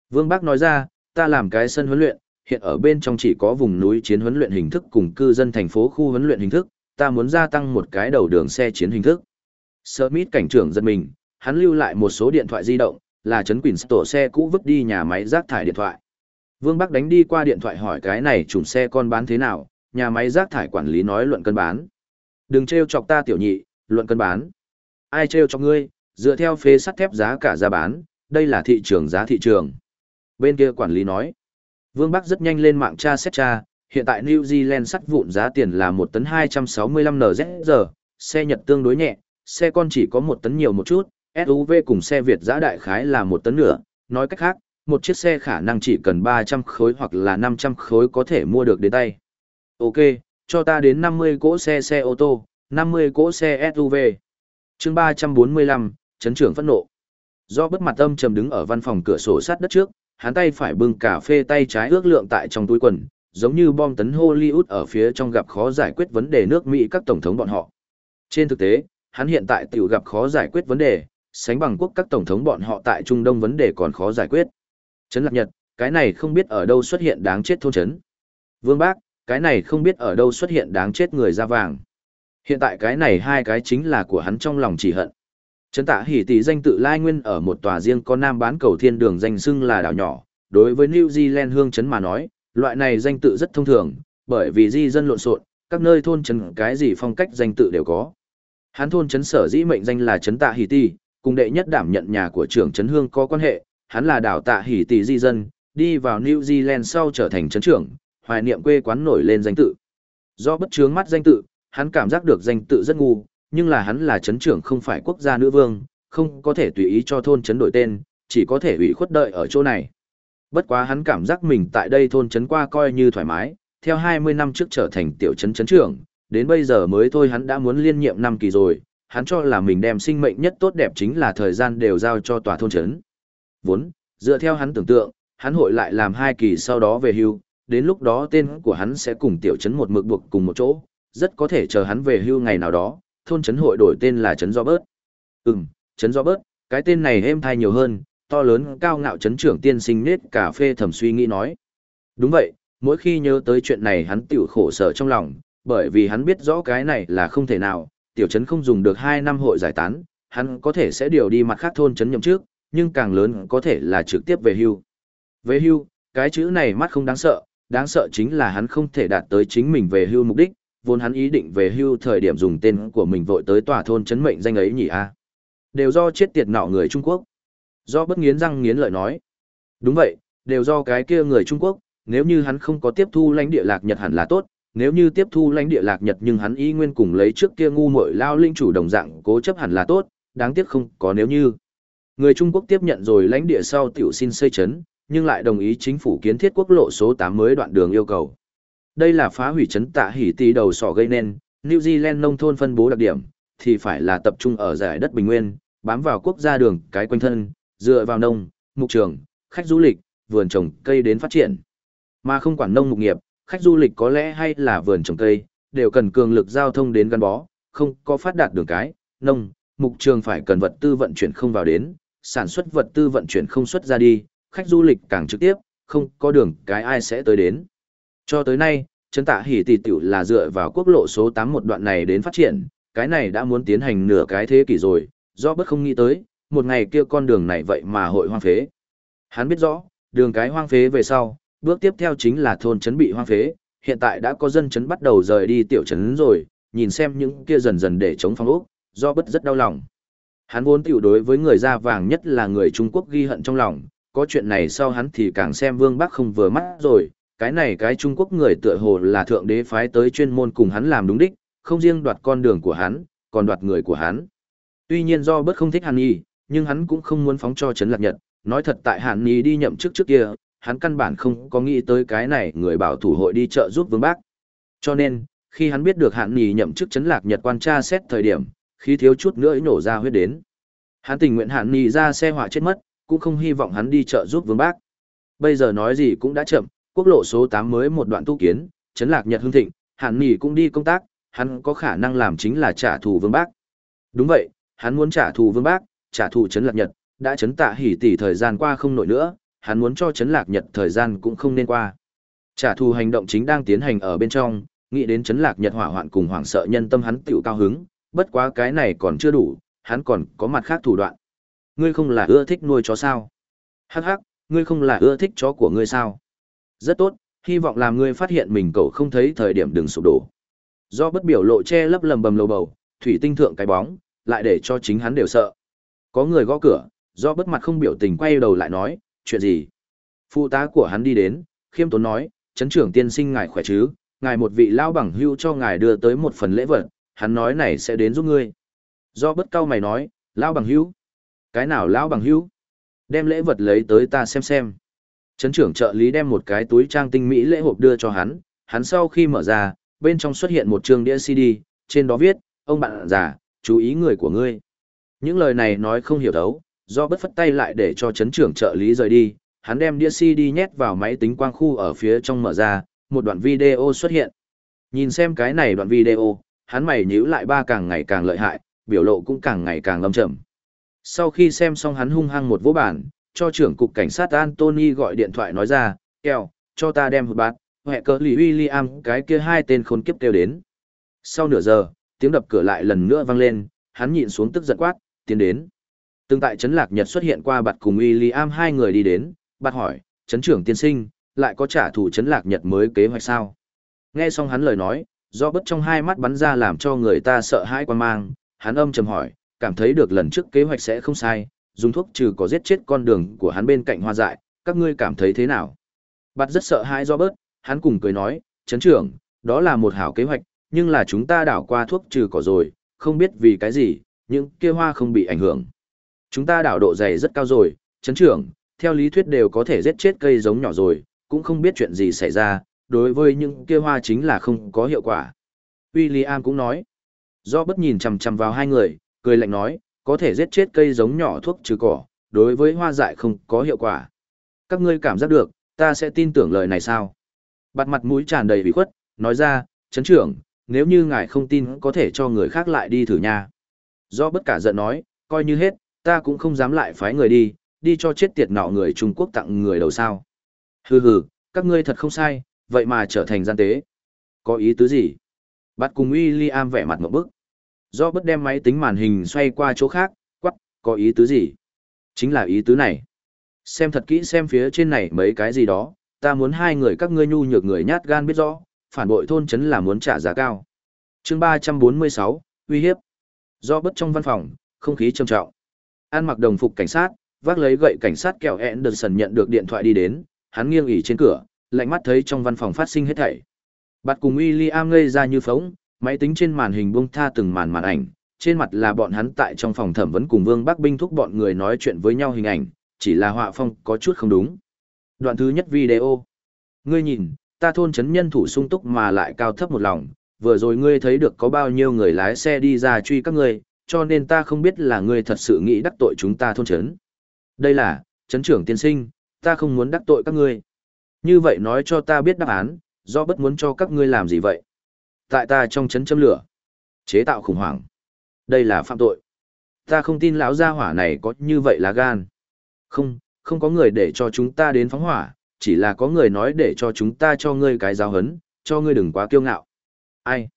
Vương Bắc nói ra, ta làm cái sân huấn luyện, hiện ở bên trong chỉ có vùng núi chiến huấn luyện hình thức cùng cư dân thành phố khu huấn luyện hình thức, ta muốn gia tăng một cái đầu đường xe chiến hình thức. Smith cảnh trưởng giật mình, hắn lưu lại một số điện thoại di động, là chấn quỳnh tổ xe cũ vứt đi nhà máy rác thải điện thoại. Vương Bắc đánh đi qua điện thoại hỏi cái này chủng xe con bán thế nào, nhà máy rác thải quản lý nói luận cân bán. Đừng trêu chọc ta tiểu nhị, luận cân bán. Ai trêu chọc ngươi, dựa theo phế sắt thép giá cả ra bán, đây là thị trường giá thị trường. Bên kia quản lý nói. Vương Bắc rất nhanh lên mạng tra xét tra, hiện tại New Zealand sắt vụn giá tiền là 1 tấn 265 NZ xe Nhật tương đối nhẹ, xe con chỉ có 1 tấn nhiều một chút, SUV cùng xe Việt giá đại khái là một tấn nửa, nói cách khác, một chiếc xe khả năng chỉ cần 300 khối hoặc là 500 khối có thể mua được đến tay. Ok, cho ta đến 50 cỗ xe xe ô tô, 50 cỗ xe SUV. chương 345, chấn trưởng phẫn nộ. Do bất mặt âm trầm đứng ở văn phòng cửa sổ sát đất trước, hắn tay phải bưng cà phê tay trái ước lượng tại trong túi quần, giống như bom tấn Hollywood ở phía trong gặp khó giải quyết vấn đề nước Mỹ các tổng thống bọn họ. Trên thực tế, hắn hiện tại tiểu gặp khó giải quyết vấn đề, sánh bằng quốc các tổng thống bọn họ tại Trung Đông vấn đề còn khó giải quyết. Trấn Lạc Nhật, cái này không biết ở đâu xuất hiện đáng chết thôn trấn. Vương Bác, cái này không biết ở đâu xuất hiện đáng chết người da vàng. Hiện tại cái này hai cái chính là của hắn trong lòng chỉ hận. Trấn tạ hỉ tỷ danh tự lai nguyên ở một tòa riêng có nam bán cầu thiên đường danh xưng là đảo nhỏ. Đối với New Zealand hương trấn mà nói, loại này danh tự rất thông thường, bởi vì di dân lộn xộn, các nơi thôn trấn cái gì phong cách danh tự đều có. Hắn thôn trấn sở dĩ mệnh danh là trấn tạ hỉ tỷ, cùng đệ nhất đảm nhận nhà của trưởng trấn hương có quan hệ, hắn là đảo tạ hỉ tỷ di dân, đi vào New Zealand sau trở thành trấn trưởng, hoài niệm quê quán nổi lên danh tự. Do bất chướng mắt danh tự, hắn cảm giác được danh tự rất ngu, nhưng là hắn là chấn trưởng không phải quốc gia nữ vương, không có thể tùy ý cho thôn chấn đổi tên, chỉ có thể ủy khuất đợi ở chỗ này. Bất quá hắn cảm giác mình tại đây thôn chấn qua coi như thoải mái, theo 20 năm trước trở thành tiểu chấn chấn trưởng, đến bây giờ mới thôi hắn đã muốn liên nhiệm năm kỳ rồi, hắn cho là mình đem sinh mệnh nhất tốt đẹp chính là thời gian đều giao cho tòa thôn chấn. Vốn, dựa theo hắn tưởng tượng, hắn hội lại làm hai kỳ sau đó về hưu, đến lúc đó tên của hắn sẽ cùng tiểu trấn một mực buộc cùng một chỗ, rất có thể chờ hắn về hưu ngày nào đó, thôn trấn hội đổi tên là trấn do bớt. Ừm, trấn do bớt, cái tên này êm thai nhiều hơn, to lớn cao ngạo trấn trưởng tiên sinh nết cà phê thầm suy nghĩ nói. Đúng vậy, mỗi khi nhớ tới chuyện này hắn tiểu khổ sở trong lòng, bởi vì hắn biết rõ cái này là không thể nào, tiểu trấn không dùng được 2 năm hội giải tán, hắn có thể sẽ điều đi mặt khác thôn trấn nhậm trước, nhưng càng lớn có thể là trực tiếp về hưu. Về hưu, cái chữ này mắt không đáng sợ, đáng sợ chính là hắn không thể đạt tới chính mình về hưu mục đích, vốn hắn ý định về hưu thời điểm dùng tên của mình vội tới tòa thôn Trấn mệnh danh ấy nhỉ a. Đều do chết tiệt nọ người Trung Quốc. Do bất nghiến răng nghiến lợi nói. Đúng vậy, đều do cái kia người Trung Quốc, nếu như hắn không có tiếp thu lãnh địa lạc Nhật hẳn là tốt, nếu như tiếp thu lãnh địa lạc Nhật nhưng hắn ý nguyên cùng lấy trước kia ngu muội lao linh chủ đồng dạng cố chấp hẳn là tốt, đáng tiếc không có nếu như. Người Trung Quốc tiếp nhận rồi lãnh địa sau tiểu xin xây chấn, nhưng lại đồng ý chính phủ kiến thiết quốc lộ số 8 mới đoạn đường yêu cầu. Đây là phá hủy chấn tạ hỉ tì đầu sỏ gây nên, New Zealand nông thôn phân bố đặc điểm, thì phải là tập trung ở giải đất bình nguyên, bám vào quốc gia đường cái quanh thân, dựa vào nông, mục trường, khách du lịch, vườn trồng cây đến phát triển. Mà không quản nông mục nghiệp, khách du lịch có lẽ hay là vườn trồng cây, đều cần cường lực giao thông đến gắn bó, không có phát đạt đường cái, nông, mục trường phải cần vật tư vận chuyển không vào đến, sản xuất vật tư vận chuyển không xuất ra đi, khách du lịch càng trực tiếp, không có đường cái ai sẽ tới đến. Cho tới nay, Trấn tạ hỉ tỷ tiểu là dựa vào quốc lộ số 8 một đoạn này đến phát triển, cái này đã muốn tiến hành nửa cái thế kỷ rồi, do bất không nghĩ tới, một ngày kia con đường này vậy mà hội hoang phế. Hắn biết rõ, đường cái hoang phế về sau, bước tiếp theo chính là thôn trấn bị hoang phế, hiện tại đã có dân trấn bắt đầu rời đi tiểu trấn rồi, nhìn xem những kia dần dần để chống phong ốc, do bất rất đau lòng. Hắn vốn tiểu đối với người da vàng nhất là người Trung Quốc ghi hận trong lòng, có chuyện này sau hắn thì càng xem Vương Bắc không vừa mắt rồi, cái này cái Trung Quốc người tựa hồ là thượng đế phái tới chuyên môn cùng hắn làm đúng đích, không riêng đoạt con đường của hắn, còn đoạt người của hắn. Tuy nhiên do bất không thích Hàn Nhi, nhưng hắn cũng không muốn phóng cho Trấn Lạc Nhật, nói thật tại Hàn Nhi đi nhậm chức trước kia, hắn căn bản không có nghĩ tới cái này người bảo thủ hội đi trợ giúp Vương Bác. Cho nên, khi hắn biết được hạn nhì nhậm chức chấn Lạc Nhật quan tra xét thời điểm, khi thiếu chút nữa nổ ra huyết đến. Hắn tình nguyện hạn nhì ra xe hỏa chết mất, cũng không hy vọng hắn đi trợ giúp Vương Bác. Bây giờ nói gì cũng đã chậm, quốc lộ số 8 mới một đoạn tu kiến, chấn Lạc Nhật hưng thịnh, hạn nhì cũng đi công tác, hắn có khả năng làm chính là trả thù Vương Bác. Đúng vậy, hắn muốn trả thù Vương Bác, trả thù chấn Lạc Nhật, đã chấn tạ hỉ tỷ thời gian qua không nổi nữa, hắn muốn cho Trấn Lạc Nhật thời gian cũng không nên qua. Trả thù hành động chính đang tiến hành ở bên trong, nghĩ đến Trấn Lạc Nhật hỏa hoạn cùng hoảng sợ nhân tâm hắn tiểu cao hứng, bất quá cái này còn chưa đủ, hắn còn có mặt khác thủ đoạn. Ngươi không là ưa thích nuôi chó sao? Hắc hắc, ngươi không là ưa thích chó của ngươi sao? Rất tốt, hy vọng làm ngươi phát hiện mình cậu không thấy thời điểm đừng sụp đổ. Do bất biểu lộ che lấp lầm bầm lầu bầu, thủy tinh thượng cái bóng, lại để cho chính hắn đều sợ. Có người gõ cửa, do bất mặt không biểu tình quay đầu lại nói, chuyện gì? Phụ tá của hắn đi đến, khiêm tốn nói, chấn trưởng tiên sinh ngài khỏe chứ, ngài một vị lao bằng hưu cho ngài đưa tới một phần lễ vật, hắn nói này sẽ đến giúp ngươi. Do bất cao mày nói, lao bằng hưu? Cái nào lao bằng hưu? Đem lễ vật lấy tới ta xem xem. Chấn trưởng trợ lý đem một cái túi trang tinh mỹ lễ hộp đưa cho hắn, hắn sau khi mở ra, bên trong xuất hiện một trường đĩa CD, trên đó viết, ông bạn già, chú ý người của ngươi. Những lời này nói không hiểu thấu, do bất phất tay lại để cho chấn trưởng trợ lý rời đi, hắn đem đĩa CD nhét vào máy tính quang khu ở phía trong mở ra, một đoạn video xuất hiện. Nhìn xem cái này đoạn video, hắn mày nhíu lại ba càng ngày càng lợi hại, biểu lộ cũng càng ngày càng lâm trầm. Sau khi xem xong hắn hung hăng một vỗ bản, cho trưởng cục cảnh sát Anthony gọi điện thoại nói ra, kèo, cho ta đem hụt bát, hẹ cỡ lì William cái kia hai tên khốn kiếp kêu đến. Sau nửa giờ, tiếng đập cửa lại lần nữa vang lên, hắn nhịn xuống tức giận quát, tiến đến. Từng tại Trấn Lạc Nhật xuất hiện qua bạt cùng William hai người đi đến, bạt hỏi, Trấn trưởng tiên sinh, lại có trả thù Trấn Lạc Nhật mới kế hoạch sao? Nghe xong hắn lời nói, do bất trong hai mắt bắn ra làm cho người ta sợ hãi quan mang, hắn âm trầm hỏi, cảm thấy được lần trước kế hoạch sẽ không sai, dùng thuốc trừ có giết chết con đường của hắn bên cạnh hoa dại, các ngươi cảm thấy thế nào? Bạt rất sợ hãi do bớt, hắn cùng cười nói, Trấn trưởng, đó là một hảo kế hoạch, nhưng là chúng ta đảo qua thuốc trừ cỏ rồi, không biết vì cái gì, những kia hoa không bị ảnh hưởng. Chúng ta đảo độ dày rất cao rồi, chấn trưởng, theo lý thuyết đều có thể giết chết cây giống nhỏ rồi, cũng không biết chuyện gì xảy ra, đối với những kia hoa chính là không có hiệu quả. William cũng nói, do bất nhìn chằm chằm vào hai người, cười lạnh nói, có thể giết chết cây giống nhỏ thuốc trừ cỏ, đối với hoa dại không có hiệu quả. Các ngươi cảm giác được, ta sẽ tin tưởng lời này sao? Bạt mặt mũi tràn đầy bị khuất, nói ra, chấn trưởng, nếu như ngài không tin có thể cho người khác lại đi thử nha. Do bất cả giận nói, coi như hết, ta cũng không dám lại phái người đi, đi cho chết tiệt nọ người Trung Quốc tặng người đầu sao. Hừ hừ, các ngươi thật không sai, vậy mà trở thành gian tế. Có ý tứ gì? Bắt cùng William vẻ mặt một bức. Do bất đem máy tính màn hình xoay qua chỗ khác, quắc, có ý tứ gì? Chính là ý tứ này. Xem thật kỹ xem phía trên này mấy cái gì đó, ta muốn hai người các ngươi nhu nhược người nhát gan biết rõ, phản bội thôn chấn là muốn trả giá cao. chương 346, uy hiếp. Do bất trong văn phòng, không khí trầm trọng. An mặc đồng phục cảnh sát, vác lấy gậy cảnh sát kẹo Anderson nhận được điện thoại đi đến, hắn nghiêng ỉ trên cửa, lạnh mắt thấy trong văn phòng phát sinh hết thảy. Bạt cùng William ngây ra như phóng, máy tính trên màn hình buông tha từng màn màn ảnh, trên mặt là bọn hắn tại trong phòng thẩm vấn cùng Vương Bắc binh thúc bọn người nói chuyện với nhau hình ảnh, chỉ là họa phong có chút không đúng. Đoạn thứ nhất video. Ngươi nhìn, ta thôn chấn nhân thủ sung túc mà lại cao thấp một lòng, vừa rồi ngươi thấy được có bao nhiêu người lái xe đi ra truy các ngươi, cho nên ta không biết là ngươi thật sự nghĩ đắc tội chúng ta thôn chấn. Đây là, chấn trưởng tiên sinh, ta không muốn đắc tội các ngươi. Như vậy nói cho ta biết đáp án, do bất muốn cho các ngươi làm gì vậy. Tại ta trong chấn châm lửa, chế tạo khủng hoảng. Đây là phạm tội. Ta không tin lão gia hỏa này có như vậy là gan. Không, không có người để cho chúng ta đến phóng hỏa, chỉ là có người nói để cho chúng ta cho ngươi cái giáo hấn, cho ngươi đừng quá kiêu ngạo. Ai?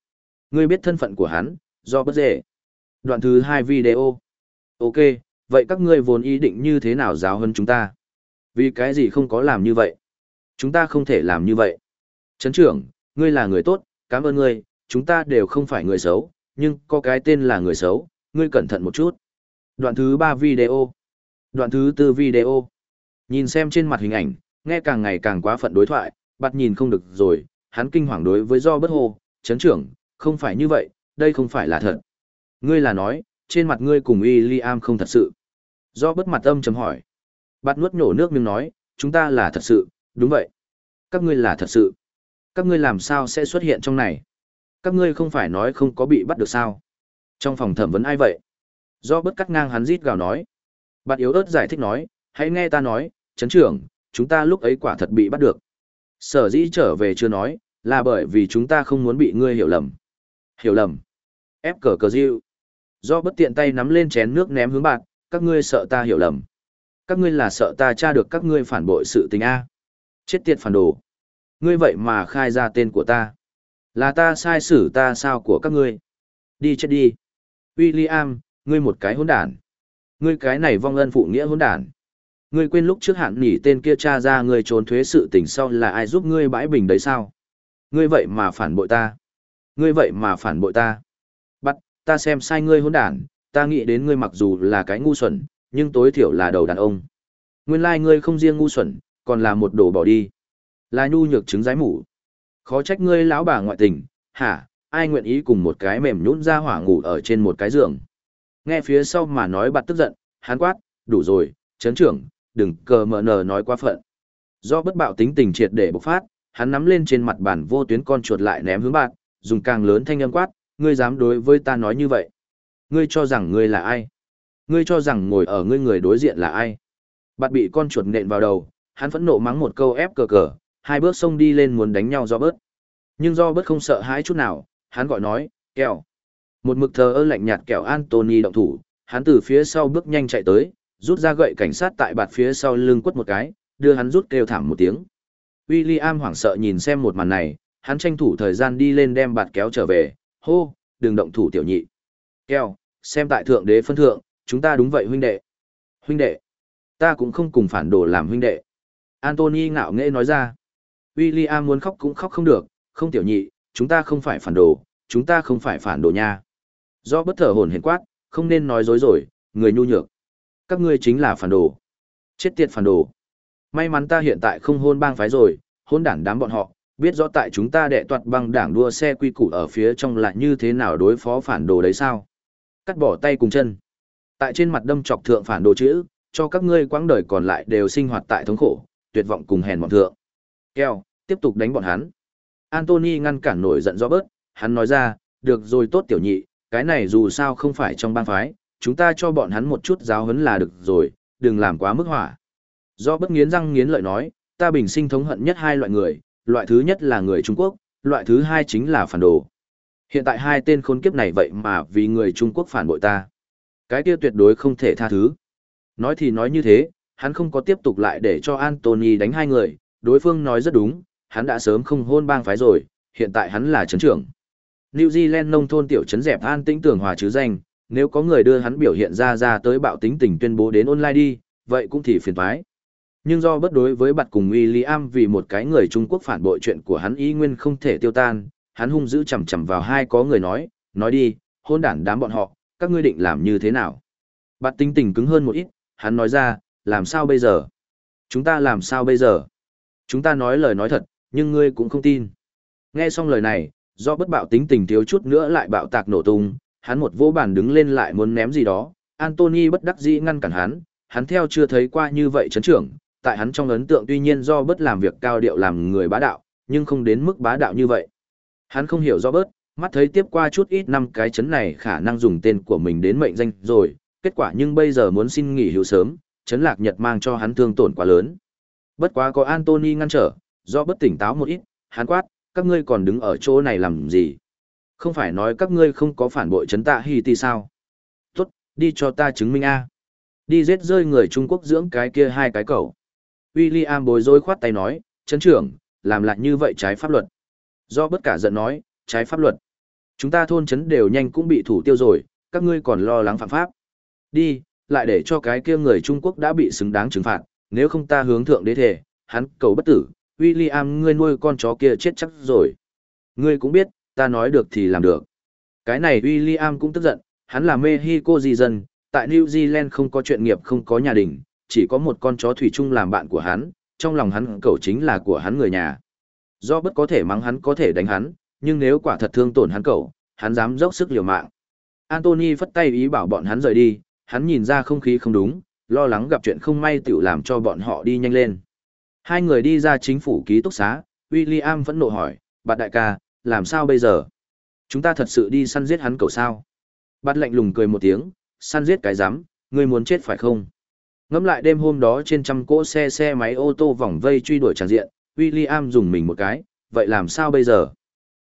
Ngươi biết thân phận của hắn, do bất dễ. Đoạn thứ hai video. Ok, vậy các ngươi vốn ý định như thế nào giáo hơn chúng ta? Vì cái gì không có làm như vậy? Chúng ta không thể làm như vậy. Trấn trưởng, ngươi là người tốt, cảm ơn ngươi, chúng ta đều không phải người xấu, nhưng có cái tên là người xấu, ngươi cẩn thận một chút. Đoạn thứ ba video. Đoạn thứ tư video. Nhìn xem trên mặt hình ảnh, nghe càng ngày càng quá phận đối thoại, bắt nhìn không được rồi, hắn kinh hoàng đối với do bất hồ. chấn trưởng, không phải như vậy, đây không phải là thật. Ngươi là nói, trên mặt ngươi cùng William không thật sự. Do bất mặt âm chấm hỏi. Bắt nuốt nhổ nước miếng nói, chúng ta là thật sự, đúng vậy. Các ngươi là thật sự. Các ngươi làm sao sẽ xuất hiện trong này? Các ngươi không phải nói không có bị bắt được sao? Trong phòng thẩm vấn ai vậy? Do bất cắt ngang hắn rít gào nói. Bạn yếu ớt giải thích nói, hãy nghe ta nói, chấn trưởng, chúng ta lúc ấy quả thật bị bắt được. Sở dĩ trở về chưa nói, là bởi vì chúng ta không muốn bị ngươi hiểu lầm. Hiểu lầm. Ép cờ cờ diêu. Do bất tiện tay nắm lên chén nước ném hướng bạn, các ngươi sợ ta hiểu lầm. Các ngươi là sợ ta tra được các ngươi phản bội sự tình A. Chết tiệt phản đồ. Ngươi vậy mà khai ra tên của ta. Là ta sai xử ta sao của các ngươi. Đi chết đi. William, ngươi một cái hỗn đản. Ngươi cái này vong ân phụ nghĩa hỗn đản. Ngươi quên lúc trước hạn nỉ tên kia cha ra ngươi trốn thuế sự tình sau là ai giúp ngươi bãi bình đấy sao? Ngươi vậy mà phản bội ta. Ngươi vậy mà phản bội ta. Ta xem sai ngươi hỗn đản, ta nghĩ đến ngươi mặc dù là cái ngu xuẩn, nhưng tối thiểu là đầu đàn ông. Nguyên lai like ngươi không riêng ngu xuẩn, còn là một đồ bỏ đi. Là nhu nhược trứng rái mủ. Khó trách ngươi lão bà ngoại tình, hả, ai nguyện ý cùng một cái mềm nhũn ra hỏa ngủ ở trên một cái giường. Nghe phía sau mà nói bạt tức giận, hắn quát, đủ rồi, chấn trưởng, đừng cờ mờ nờ nói quá phận. Do bất bạo tính tình triệt để bộc phát, hắn nắm lên trên mặt bàn vô tuyến con chuột lại ném hướng bạn, dùng càng lớn thanh âm quát, ngươi dám đối với ta nói như vậy. Ngươi cho rằng ngươi là ai? Ngươi cho rằng ngồi ở ngươi người đối diện là ai? Bạn bị con chuột nện vào đầu, hắn phẫn nộ mắng một câu ép cờ cờ, hai bước xông đi lên muốn đánh nhau do bớt. Nhưng do bớt không sợ hãi chút nào, hắn gọi nói, kẹo. Một mực thờ ơ lạnh nhạt kẹo Anthony động thủ, hắn từ phía sau bước nhanh chạy tới, rút ra gậy cảnh sát tại bạt phía sau lưng quất một cái, đưa hắn rút kêu thảm một tiếng. William hoảng sợ nhìn xem một màn này, hắn tranh thủ thời gian đi lên đem bạt kéo trở về, hô, đừng động thủ tiểu nhị. Keo, xem tại thượng đế phân thượng, chúng ta đúng vậy huynh đệ. Huynh đệ, ta cũng không cùng phản đồ làm huynh đệ. Anthony ngạo nghễ nói ra. William muốn khóc cũng khóc không được, không tiểu nhị, chúng ta không phải phản đồ, chúng ta không phải phản đồ nha. Do bất thở hồn hển quát, không nên nói dối rồi, người nhu nhược. Các ngươi chính là phản đồ. Chết tiệt phản đồ. May mắn ta hiện tại không hôn bang phái rồi, hôn đảng đám bọn họ, biết rõ tại chúng ta đệ toạt băng đảng đua xe quy củ ở phía trong lại như thế nào đối phó phản đồ đấy sao. Cắt bỏ tay cùng chân. Tại trên mặt đâm chọc thượng phản đồ chữ, cho các ngươi quãng đời còn lại đều sinh hoạt tại thống khổ, tuyệt vọng cùng hèn mọn thượng. Keo, tiếp tục đánh bọn hắn. Anthony ngăn cản nổi giận do bớt, hắn nói ra, được rồi tốt tiểu nhị, cái này dù sao không phải trong bang phái, chúng ta cho bọn hắn một chút giáo huấn là được rồi, đừng làm quá mức hỏa. Do bất nghiến răng nghiến lợi nói, ta bình sinh thống hận nhất hai loại người, loại thứ nhất là người Trung Quốc, loại thứ hai chính là phản đồ. Hiện tại hai tên khốn kiếp này vậy mà vì người Trung Quốc phản bội ta. Cái kia tuyệt đối không thể tha thứ. Nói thì nói như thế, hắn không có tiếp tục lại để cho Anthony đánh hai người, đối phương nói rất đúng, hắn đã sớm không hôn bang phái rồi, hiện tại hắn là trấn trưởng. New Zealand nông thôn tiểu trấn dẹp an tĩnh tường hòa chứ danh, nếu có người đưa hắn biểu hiện ra ra tới bạo tính tình tuyên bố đến online đi, vậy cũng thì phiền toái. Nhưng do bất đối với bặt cùng William vì một cái người Trung Quốc phản bội chuyện của hắn ý nguyên không thể tiêu tan, hắn hung dữ chầm chầm vào hai có người nói, nói đi, hôn đản đám bọn họ, các ngươi định làm như thế nào? Bặt tính tình cứng hơn một ít, hắn nói ra, làm sao bây giờ? Chúng ta làm sao bây giờ? Chúng ta nói lời nói thật, nhưng ngươi cũng không tin. Nghe xong lời này, do bất bạo tính tình thiếu chút nữa lại bạo tạc nổ tung, hắn một vỗ bàn đứng lên lại muốn ném gì đó, Anthony bất đắc dĩ ngăn cản hắn, hắn theo chưa thấy qua như vậy chấn trưởng, tại hắn trong ấn tượng tuy nhiên do bất làm việc cao điệu làm người bá đạo, nhưng không đến mức bá đạo như vậy. Hắn không hiểu do bớt, mắt thấy tiếp qua chút ít năm cái chấn này khả năng dùng tên của mình đến mệnh danh rồi, kết quả nhưng bây giờ muốn xin nghỉ hưu sớm, chấn lạc nhật mang cho hắn thương tổn quá lớn. Bất quá có Anthony ngăn trở, do bất tỉnh táo một ít, hắn quát, các ngươi còn đứng ở chỗ này làm gì? Không phải nói các ngươi không có phản bội chấn tạ Hi tì sao? Tốt, đi cho ta chứng minh A. Đi giết rơi người Trung Quốc dưỡng cái kia hai cái cẩu. William bối rối khoát tay nói, chấn trưởng, làm lại như vậy trái pháp luật. Do bất cả giận nói, trái pháp luật. Chúng ta thôn trấn đều nhanh cũng bị thủ tiêu rồi, các ngươi còn lo lắng phạm pháp. Đi, lại để cho cái kia người Trung Quốc đã bị xứng đáng trừng phạt, nếu không ta hướng thượng đế thể, hắn cầu bất tử, William ngươi nuôi con chó kia chết chắc rồi. Ngươi cũng biết, ta nói được thì làm được. Cái này William cũng tức giận, hắn là Mexico di dân, tại New Zealand không có chuyện nghiệp không có nhà đình, chỉ có một con chó thủy chung làm bạn của hắn, trong lòng hắn cậu chính là của hắn người nhà. Do bất có thể mắng hắn có thể đánh hắn, nhưng nếu quả thật thương tổn hắn cậu, hắn dám dốc sức liều mạng. Anthony phất tay ý bảo bọn hắn rời đi, hắn nhìn ra không khí không đúng, lo lắng gặp chuyện không may tiểu làm cho bọn họ đi nhanh lên. Hai người đi ra chính phủ ký túc xá, William vẫn nộ hỏi, bạt đại ca, làm sao bây giờ? Chúng ta thật sự đi săn giết hắn cậu sao? Bạt lạnh lùng cười một tiếng, săn giết cái rắm ngươi muốn chết phải không? Ngắm lại đêm hôm đó trên trăm cỗ xe xe máy ô tô vòng vây truy đuổi tràn diện, William dùng mình một cái, vậy làm sao bây giờ?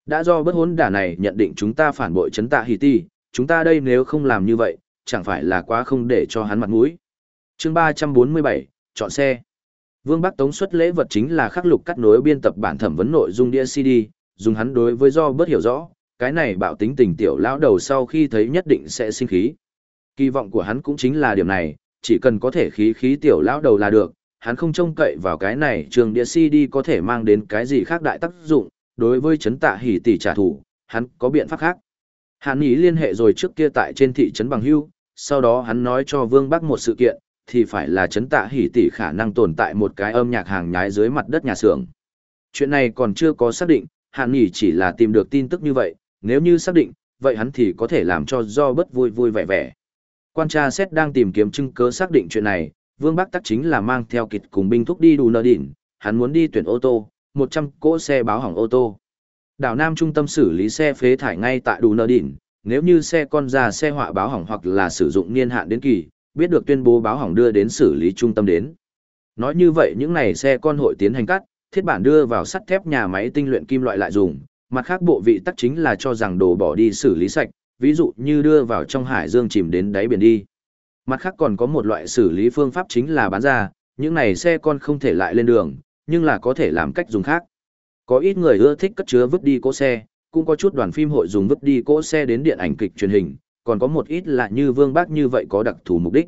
Đã do bất hốn đả này nhận định chúng ta phản bội chấn tạ hì ti, chúng ta đây nếu không làm như vậy, chẳng phải là quá không để cho hắn mặt mũi. chương 347, chọn xe. Vương Bắc Tống xuất lễ vật chính là khắc lục cắt nối biên tập bản thẩm vấn nội dung đĩa CD, dùng hắn đối với do bớt hiểu rõ, cái này bạo tính tình tiểu lão đầu sau khi thấy nhất định sẽ sinh khí. Kỳ vọng của hắn cũng chính là điểm này, chỉ cần có thể khí khí tiểu lão đầu là được, hắn không trông cậy vào cái này trường địa CD có thể mang đến cái gì khác đại tác dụng, đối với chấn tạ hỉ tỷ trả thù, hắn có biện pháp khác. Hắn ý liên hệ rồi trước kia tại trên thị trấn Bằng Hưu, sau đó hắn nói cho Vương Bắc một sự kiện, thì phải là chấn tạ hỉ tỷ khả năng tồn tại một cái âm nhạc hàng nhái dưới mặt đất nhà xưởng. Chuyện này còn chưa có xác định, Hàn Nghị chỉ là tìm được tin tức như vậy, nếu như xác định, vậy hắn thì có thể làm cho do bất vui vui vẻ vẻ. Quan tra xét đang tìm kiếm chứng cứ xác định chuyện này, Vương Bắc Tắc chính là mang theo kịch cùng binh thúc đi đủ nợ đỉnh, hắn muốn đi tuyển ô tô, 100 cỗ xe báo hỏng ô tô. Đảo Nam trung tâm xử lý xe phế thải ngay tại đủ nợ đỉnh, nếu như xe con ra xe họa báo hỏng hoặc là sử dụng niên hạn đến kỳ, biết được tuyên bố báo hỏng đưa đến xử lý trung tâm đến. Nói như vậy những này xe con hội tiến hành cắt, thiết bản đưa vào sắt thép nhà máy tinh luyện kim loại lại dùng, mặt khác bộ vị tắc chính là cho rằng đồ bỏ đi xử lý sạch, ví dụ như đưa vào trong hải dương chìm đến đáy biển đi. Mặt khác còn có một loại xử lý phương pháp chính là bán ra, những này xe con không thể lại lên đường, nhưng là có thể làm cách dùng khác. Có ít người ưa thích cất chứa vứt đi cỗ xe, cũng có chút đoàn phim hội dùng vứt đi cỗ xe đến điện ảnh kịch truyền hình, còn có một ít là như Vương Bác như vậy có đặc thù mục đích.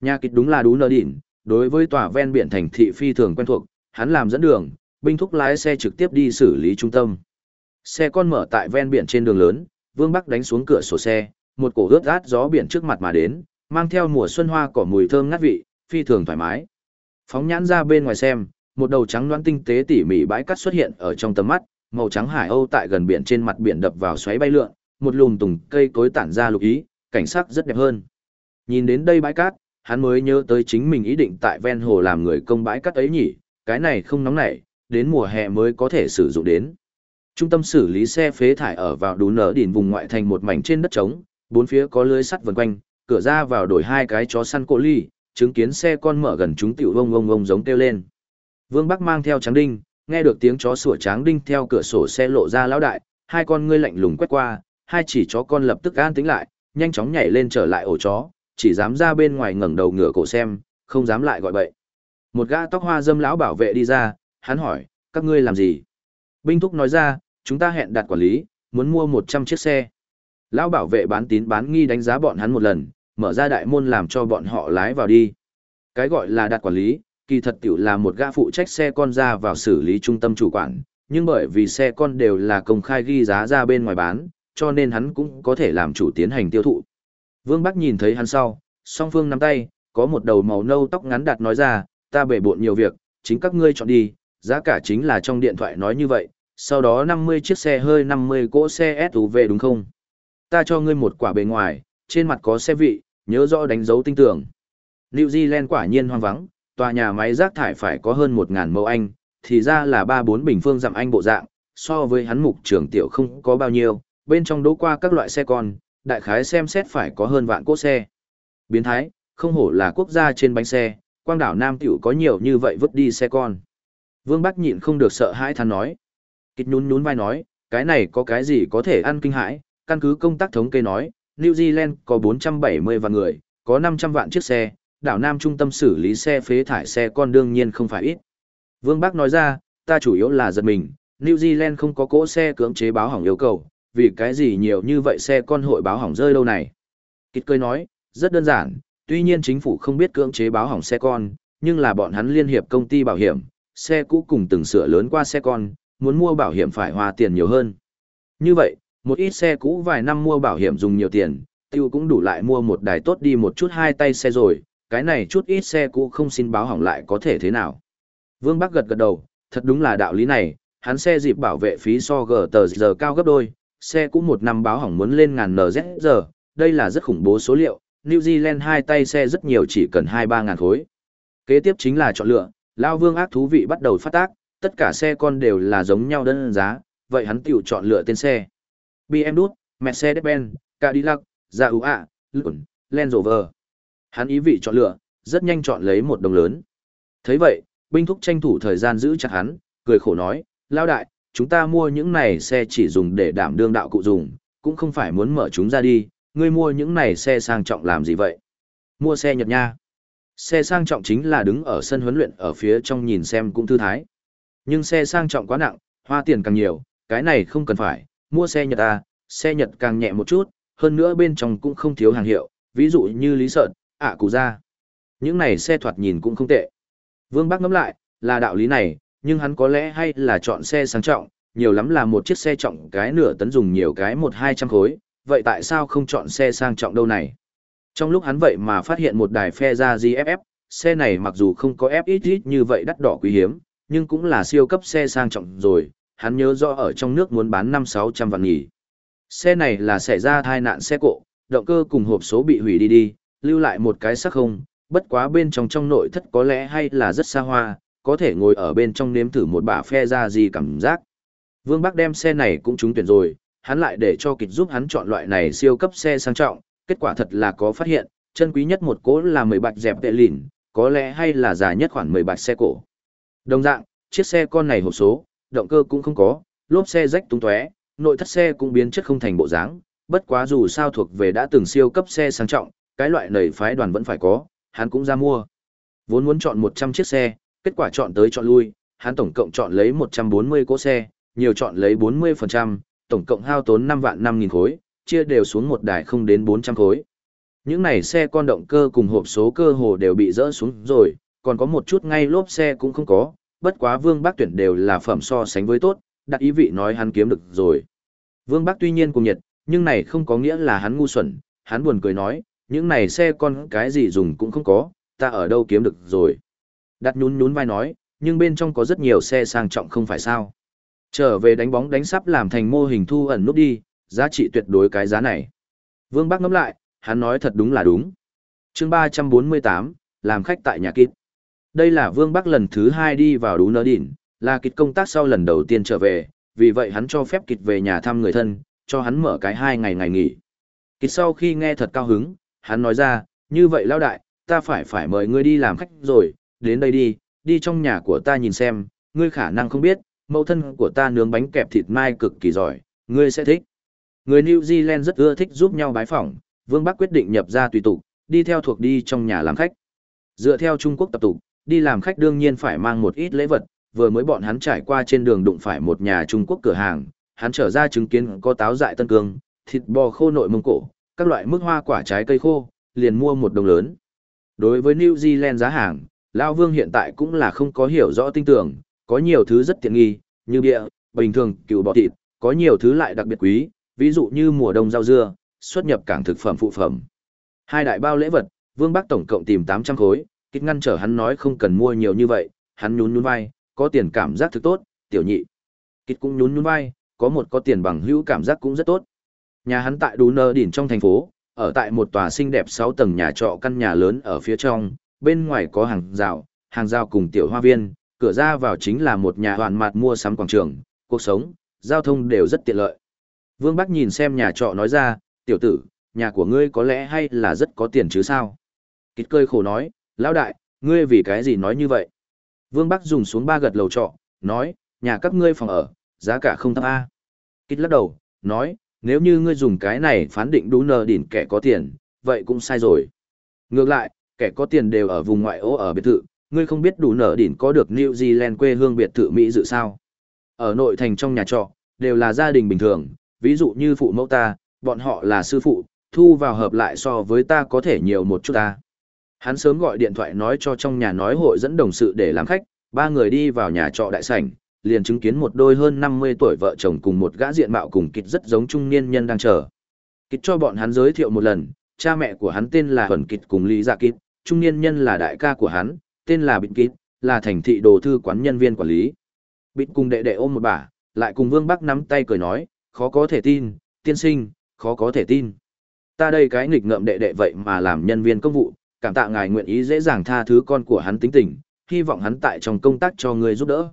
Nhà kịch đúng là đú nơ đỉnh, đối với tòa ven biển thành thị phi thường quen thuộc, hắn làm dẫn đường, binh thúc lái xe trực tiếp đi xử lý trung tâm. Xe con mở tại ven biển trên đường lớn, Vương Bắc đánh xuống cửa sổ xe, một cổ ướt át gió biển trước mặt mà đến, mang theo mùa xuân hoa cỏ mùi thơm ngát vị, phi thường thoải mái. Phóng nhãn ra bên ngoài xem, một đầu trắng đoán tinh tế tỉ mỉ bãi cát xuất hiện ở trong tầm mắt, màu trắng hải âu tại gần biển trên mặt biển đập vào xoáy bay lượn, một lùm tùng cây cối tản ra lục ý, cảnh sắc rất đẹp hơn. Nhìn đến đây bãi cát, hắn mới nhớ tới chính mình ý định tại ven hồ làm người công bãi cát ấy nhỉ, cái này không nóng nảy, đến mùa hè mới có thể sử dụng đến. Trung tâm xử lý xe phế thải ở vào đủ nở đỉnh vùng ngoại thành một mảnh trên đất trống, bốn phía có lưới sắt vần quanh, cửa ra vào đổi hai cái chó săn cỗ ly, chứng kiến xe con mở gần chúng tiểu vông vông vông giống kêu lên. Vương Bắc mang theo tráng đinh, nghe được tiếng chó sủa tráng đinh theo cửa sổ xe lộ ra lão đại, hai con ngươi lạnh lùng quét qua, hai chỉ chó con lập tức an tính lại, nhanh chóng nhảy lên trở lại ổ chó, chỉ dám ra bên ngoài ngẩng đầu ngửa cổ xem, không dám lại gọi bậy. Một gã tóc hoa dâm lão bảo vệ đi ra, hắn hỏi, các ngươi làm gì? Binh thúc nói ra, chúng ta hẹn đặt quản lý, muốn mua 100 chiếc xe. Lão bảo vệ bán tín bán nghi đánh giá bọn hắn một lần, mở ra đại môn làm cho bọn họ lái vào đi. Cái gọi là đặt quản lý, kỳ thật tiểu là một gã phụ trách xe con ra vào xử lý trung tâm chủ quản, nhưng bởi vì xe con đều là công khai ghi giá ra bên ngoài bán, cho nên hắn cũng có thể làm chủ tiến hành tiêu thụ. Vương Bắc nhìn thấy hắn sau, song phương nắm tay, có một đầu màu nâu tóc ngắn đặt nói ra, ta bể bộn nhiều việc, chính các ngươi chọn đi, giá cả chính là trong điện thoại nói như vậy, sau đó 50 chiếc xe hơi 50 cỗ xe SUV đúng không? Ta cho ngươi một quả bề ngoài, trên mặt có xe vị, nhớ rõ đánh dấu tinh tưởng. New Zealand quả nhiên hoang vắng, tòa nhà máy rác thải phải có hơn 1.000 mẫu Anh, thì ra là 3-4 bình phương dặm Anh bộ dạng, so với hắn mục trường tiểu không có bao nhiêu, bên trong đỗ qua các loại xe con, đại khái xem xét phải có hơn vạn cỗ xe. Biến thái, không hổ là quốc gia trên bánh xe, quang đảo Nam tiểu có nhiều như vậy vứt đi xe con. Vương Bắc nhịn không được sợ hãi than nói. Kịch nhún nhún vai nói, cái này có cái gì có thể ăn kinh hãi, căn cứ công tác thống kê nói, New Zealand có 470 vạn người, có 500 vạn chiếc xe, đảo Nam trung tâm xử lý xe phế thải xe con đương nhiên không phải ít. Vương Bắc nói ra, ta chủ yếu là giật mình, New Zealand không có cỗ xe cưỡng chế báo hỏng yêu cầu, vì cái gì nhiều như vậy xe con hội báo hỏng rơi lâu này. Kịch cười nói, rất đơn giản, tuy nhiên chính phủ không biết cưỡng chế báo hỏng xe con, nhưng là bọn hắn liên hiệp công ty bảo hiểm, xe cũ cùng từng sửa lớn qua xe con, muốn mua bảo hiểm phải hoa tiền nhiều hơn. Như vậy, một ít xe cũ vài năm mua bảo hiểm dùng nhiều tiền, tiêu cũng đủ lại mua một đài tốt đi một chút hai tay xe rồi, cái này chút ít xe cũ không xin báo hỏng lại có thể thế nào. Vương Bắc gật gật đầu, thật đúng là đạo lý này, hắn xe dịp bảo vệ phí so gờ tờ giờ cao gấp đôi, xe cũ một năm báo hỏng muốn lên ngàn NZ giờ, đây là rất khủng bố số liệu, New Zealand hai tay xe rất nhiều chỉ cần 2-3 ngàn khối. Kế tiếp chính là chọn lựa, Lao Vương ác thú vị bắt đầu phát tác, tất cả xe con đều là giống nhau đơn giá, vậy hắn tiểu chọn lựa tên xe. BMW, Mercedes-Benz, Cadillac, Jaguar, Lund, Land Rover. Hắn ý vị chọn lựa, rất nhanh chọn lấy một đồng lớn. thấy vậy, binh thúc tranh thủ thời gian giữ chặt hắn, cười khổ nói, lao đại, chúng ta mua những này xe chỉ dùng để đảm đương đạo cụ dùng, cũng không phải muốn mở chúng ra đi, ngươi mua những này xe sang trọng làm gì vậy? Mua xe Nhật nha. Xe sang trọng chính là đứng ở sân huấn luyện ở phía trong nhìn xem cũng thư thái. Nhưng xe sang trọng quá nặng, hoa tiền càng nhiều, cái này không cần phải, mua xe Nhật à, xe Nhật càng nhẹ một chút, hơn nữa bên trong cũng không thiếu hàng hiệu, ví dụ như Lý Sợn, ạ cụ ra. Những này xe thoạt nhìn cũng không tệ. Vương Bắc ngẫm lại, là đạo lý này, nhưng hắn có lẽ hay là chọn xe sang trọng, nhiều lắm là một chiếc xe trọng cái nửa tấn dùng nhiều cái một hai trăm khối, vậy tại sao không chọn xe sang trọng đâu này? Trong lúc hắn vậy mà phát hiện một đài phe ra GFF, xe này mặc dù không có FXX như vậy đắt đỏ quý hiếm, nhưng cũng là siêu cấp xe sang trọng rồi, hắn nhớ rõ ở trong nước muốn bán năm sáu trăm vạn nghỉ. Xe này là xảy ra tai nạn xe cộ, động cơ cùng hộp số bị hủy đi đi, lưu lại một cái sắc không, bất quá bên trong trong nội thất có lẽ hay là rất xa hoa, có thể ngồi ở bên trong nếm thử một bả phe ra gì cảm giác. Vương Bắc đem xe này cũng trúng tuyển rồi, hắn lại để cho kịch giúp hắn chọn loại này siêu cấp xe sang trọng, kết quả thật là có phát hiện, chân quý nhất một cố là 10 bạch dẹp tệ lìn, có lẽ hay là dài nhất khoảng 10 bạch xe cổ. Đồng dạng, chiếc xe con này hộp số, động cơ cũng không có, lốp xe rách tung tóe, nội thất xe cũng biến chất không thành bộ dáng, bất quá dù sao thuộc về đã từng siêu cấp xe sang trọng, cái loại nầy phái đoàn vẫn phải có, hắn cũng ra mua. Vốn muốn chọn 100 chiếc xe, kết quả chọn tới chọn lui, hắn tổng cộng chọn lấy 140 cỗ xe, nhiều chọn lấy 40%, tổng cộng hao tốn 5 vạn 5 nghìn khối, chia đều xuống một đài không đến 400 khối. Những này xe con động cơ cùng hộp số cơ hồ đều bị rỡ xuống rồi, còn có một chút ngay lốp xe cũng không có, bất quá Vương Bác tuyển đều là phẩm so sánh với tốt, đặt ý vị nói hắn kiếm được rồi. Vương Bác tuy nhiên cùng nhiệt, nhưng này không có nghĩa là hắn ngu xuẩn, hắn buồn cười nói, những này xe con cái gì dùng cũng không có, ta ở đâu kiếm được rồi. Đặt nhún nhún vai nói, nhưng bên trong có rất nhiều xe sang trọng không phải sao. Trở về đánh bóng đánh sắp làm thành mô hình thu ẩn nút đi, giá trị tuyệt đối cái giá này. Vương Bắc ngẫm lại, hắn nói thật đúng là đúng. chương 348, làm khách tại nhà kít. Đây là Vương Bắc lần thứ hai đi vào Đú Nơ Đỉnh, là kịch công tác sau lần đầu tiên trở về, vì vậy hắn cho phép kịch về nhà thăm người thân, cho hắn mở cái hai ngày ngày nghỉ. Kịch sau khi nghe thật cao hứng, hắn nói ra, như vậy lao đại, ta phải phải mời ngươi đi làm khách rồi, đến đây đi, đi trong nhà của ta nhìn xem, ngươi khả năng không biết, mẫu thân của ta nướng bánh kẹp thịt mai cực kỳ giỏi, ngươi sẽ thích. Người New Zealand rất ưa thích giúp nhau bái phỏng, Vương Bắc quyết định nhập ra tùy tục, đi theo thuộc đi trong nhà làm khách. Dựa theo Trung Quốc tập tục, đi làm khách đương nhiên phải mang một ít lễ vật, vừa mới bọn hắn trải qua trên đường đụng phải một nhà Trung Quốc cửa hàng, hắn trở ra chứng kiến có táo dại tân cương, thịt bò khô nội mông cổ, các loại mức hoa quả trái cây khô, liền mua một đồng lớn. Đối với New Zealand giá hàng, Lao Vương hiện tại cũng là không có hiểu rõ tinh tưởng, có nhiều thứ rất tiện nghi, như địa, bình thường, cừu bò thịt, có nhiều thứ lại đặc biệt quý, ví dụ như mùa đông rau dưa, xuất nhập cảng thực phẩm phụ phẩm. Hai đại bao lễ vật, Vương Bắc tổng cộng tìm 800 khối, kịch ngăn trở hắn nói không cần mua nhiều như vậy, hắn nhún nhún vai, có tiền cảm giác thực tốt, tiểu nhị. Kịch cũng nhún nhún vai, có một có tiền bằng hữu cảm giác cũng rất tốt. Nhà hắn tại Đú Nơ Đỉnh trong thành phố, ở tại một tòa xinh đẹp 6 tầng nhà trọ căn nhà lớn ở phía trong, bên ngoài có hàng rào, hàng rào cùng tiểu hoa viên, cửa ra vào chính là một nhà hoàn mặt mua sắm quảng trường, cuộc sống, giao thông đều rất tiện lợi. Vương Bắc nhìn xem nhà trọ nói ra, tiểu tử, nhà của ngươi có lẽ hay là rất có tiền chứ sao? Kịt cơi khổ nói, lão đại, ngươi vì cái gì nói như vậy? Vương Bắc dùng xuống ba gật lầu trọ, nói, nhà các ngươi phòng ở, giá cả không thấp A. Kịt lắc đầu, nói, nếu như ngươi dùng cái này phán định đủ nờ đỉnh kẻ có tiền, vậy cũng sai rồi. Ngược lại, kẻ có tiền đều ở vùng ngoại ô ở biệt thự, ngươi không biết đủ nở đỉnh có được New Zealand quê hương biệt thự Mỹ dự sao. Ở nội thành trong nhà trọ, đều là gia đình bình thường, ví dụ như phụ mẫu ta, bọn họ là sư phụ, thu vào hợp lại so với ta có thể nhiều một chút ta. Hắn sớm gọi điện thoại nói cho trong nhà nói hội dẫn đồng sự để làm khách, ba người đi vào nhà trọ đại sảnh, liền chứng kiến một đôi hơn 50 tuổi vợ chồng cùng một gã diện mạo cùng kịch rất giống trung niên nhân đang chờ. Kịch cho bọn hắn giới thiệu một lần, cha mẹ của hắn tên là Huẩn Kịch cùng Lý Dạ Kịch, trung niên nhân là đại ca của hắn, tên là Bịt Kịch, là thành thị đồ thư quán nhân viên quản lý. Bịt cùng đệ đệ ôm một bà, lại cùng Vương Bắc nắm tay cười nói, khó có thể tin, tiên sinh, khó có thể tin. Ta đây cái nghịch ngợm đệ đệ vậy mà làm nhân viên công vụ, cảm tạ ngài nguyện ý dễ dàng tha thứ con của hắn tính tình, hy vọng hắn tại trong công tác cho người giúp đỡ.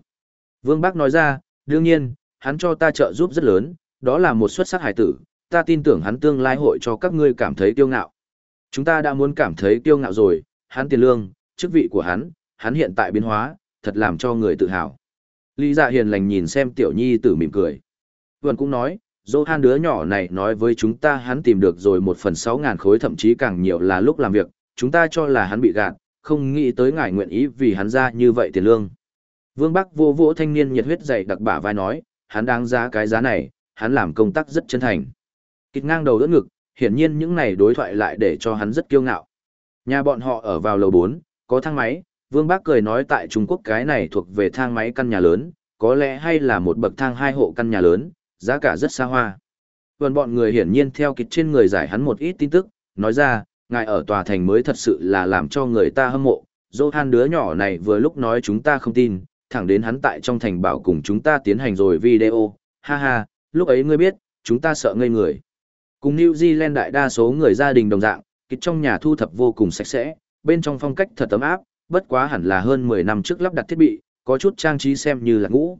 Vương bác nói ra, đương nhiên, hắn cho ta trợ giúp rất lớn, đó là một xuất sắc hải tử, ta tin tưởng hắn tương lai hội cho các ngươi cảm thấy kiêu ngạo. Chúng ta đã muốn cảm thấy kiêu ngạo rồi, hắn tiền lương, chức vị của hắn, hắn hiện tại biến hóa, thật làm cho người tự hào. Lý Dạ hiền lành nhìn xem tiểu nhi tử mỉm cười. Vân cũng nói, Johan đứa nhỏ này nói với chúng ta hắn tìm được rồi một phần sáu ngàn khối thậm chí càng nhiều là lúc làm việc, chúng ta cho là hắn bị gạt, không nghĩ tới ngài nguyện ý vì hắn ra như vậy tiền lương. Vương Bắc vô vỗ thanh niên nhiệt huyết dày đặc bả vai nói, hắn đáng giá cái giá này, hắn làm công tác rất chân thành. Kịch ngang đầu đỡ ngực, hiển nhiên những này đối thoại lại để cho hắn rất kiêu ngạo. Nhà bọn họ ở vào lầu 4, có thang máy, Vương Bác cười nói tại Trung Quốc cái này thuộc về thang máy căn nhà lớn, có lẽ hay là một bậc thang hai hộ căn nhà lớn, giá cả rất xa hoa. Vân bọn người hiển nhiên theo kịch trên người giải hắn một ít tin tức, nói ra, ngài ở tòa thành mới thật sự là làm cho người ta hâm mộ. Johan đứa nhỏ này vừa lúc nói chúng ta không tin, thẳng đến hắn tại trong thành bảo cùng chúng ta tiến hành rồi video, ha ha, lúc ấy ngươi biết, chúng ta sợ ngây người. Cùng New Zealand đại đa số người gia đình đồng dạng, kịch trong nhà thu thập vô cùng sạch sẽ, bên trong phong cách thật ấm áp, bất quá hẳn là hơn 10 năm trước lắp đặt thiết bị, có chút trang trí xem như là ngũ.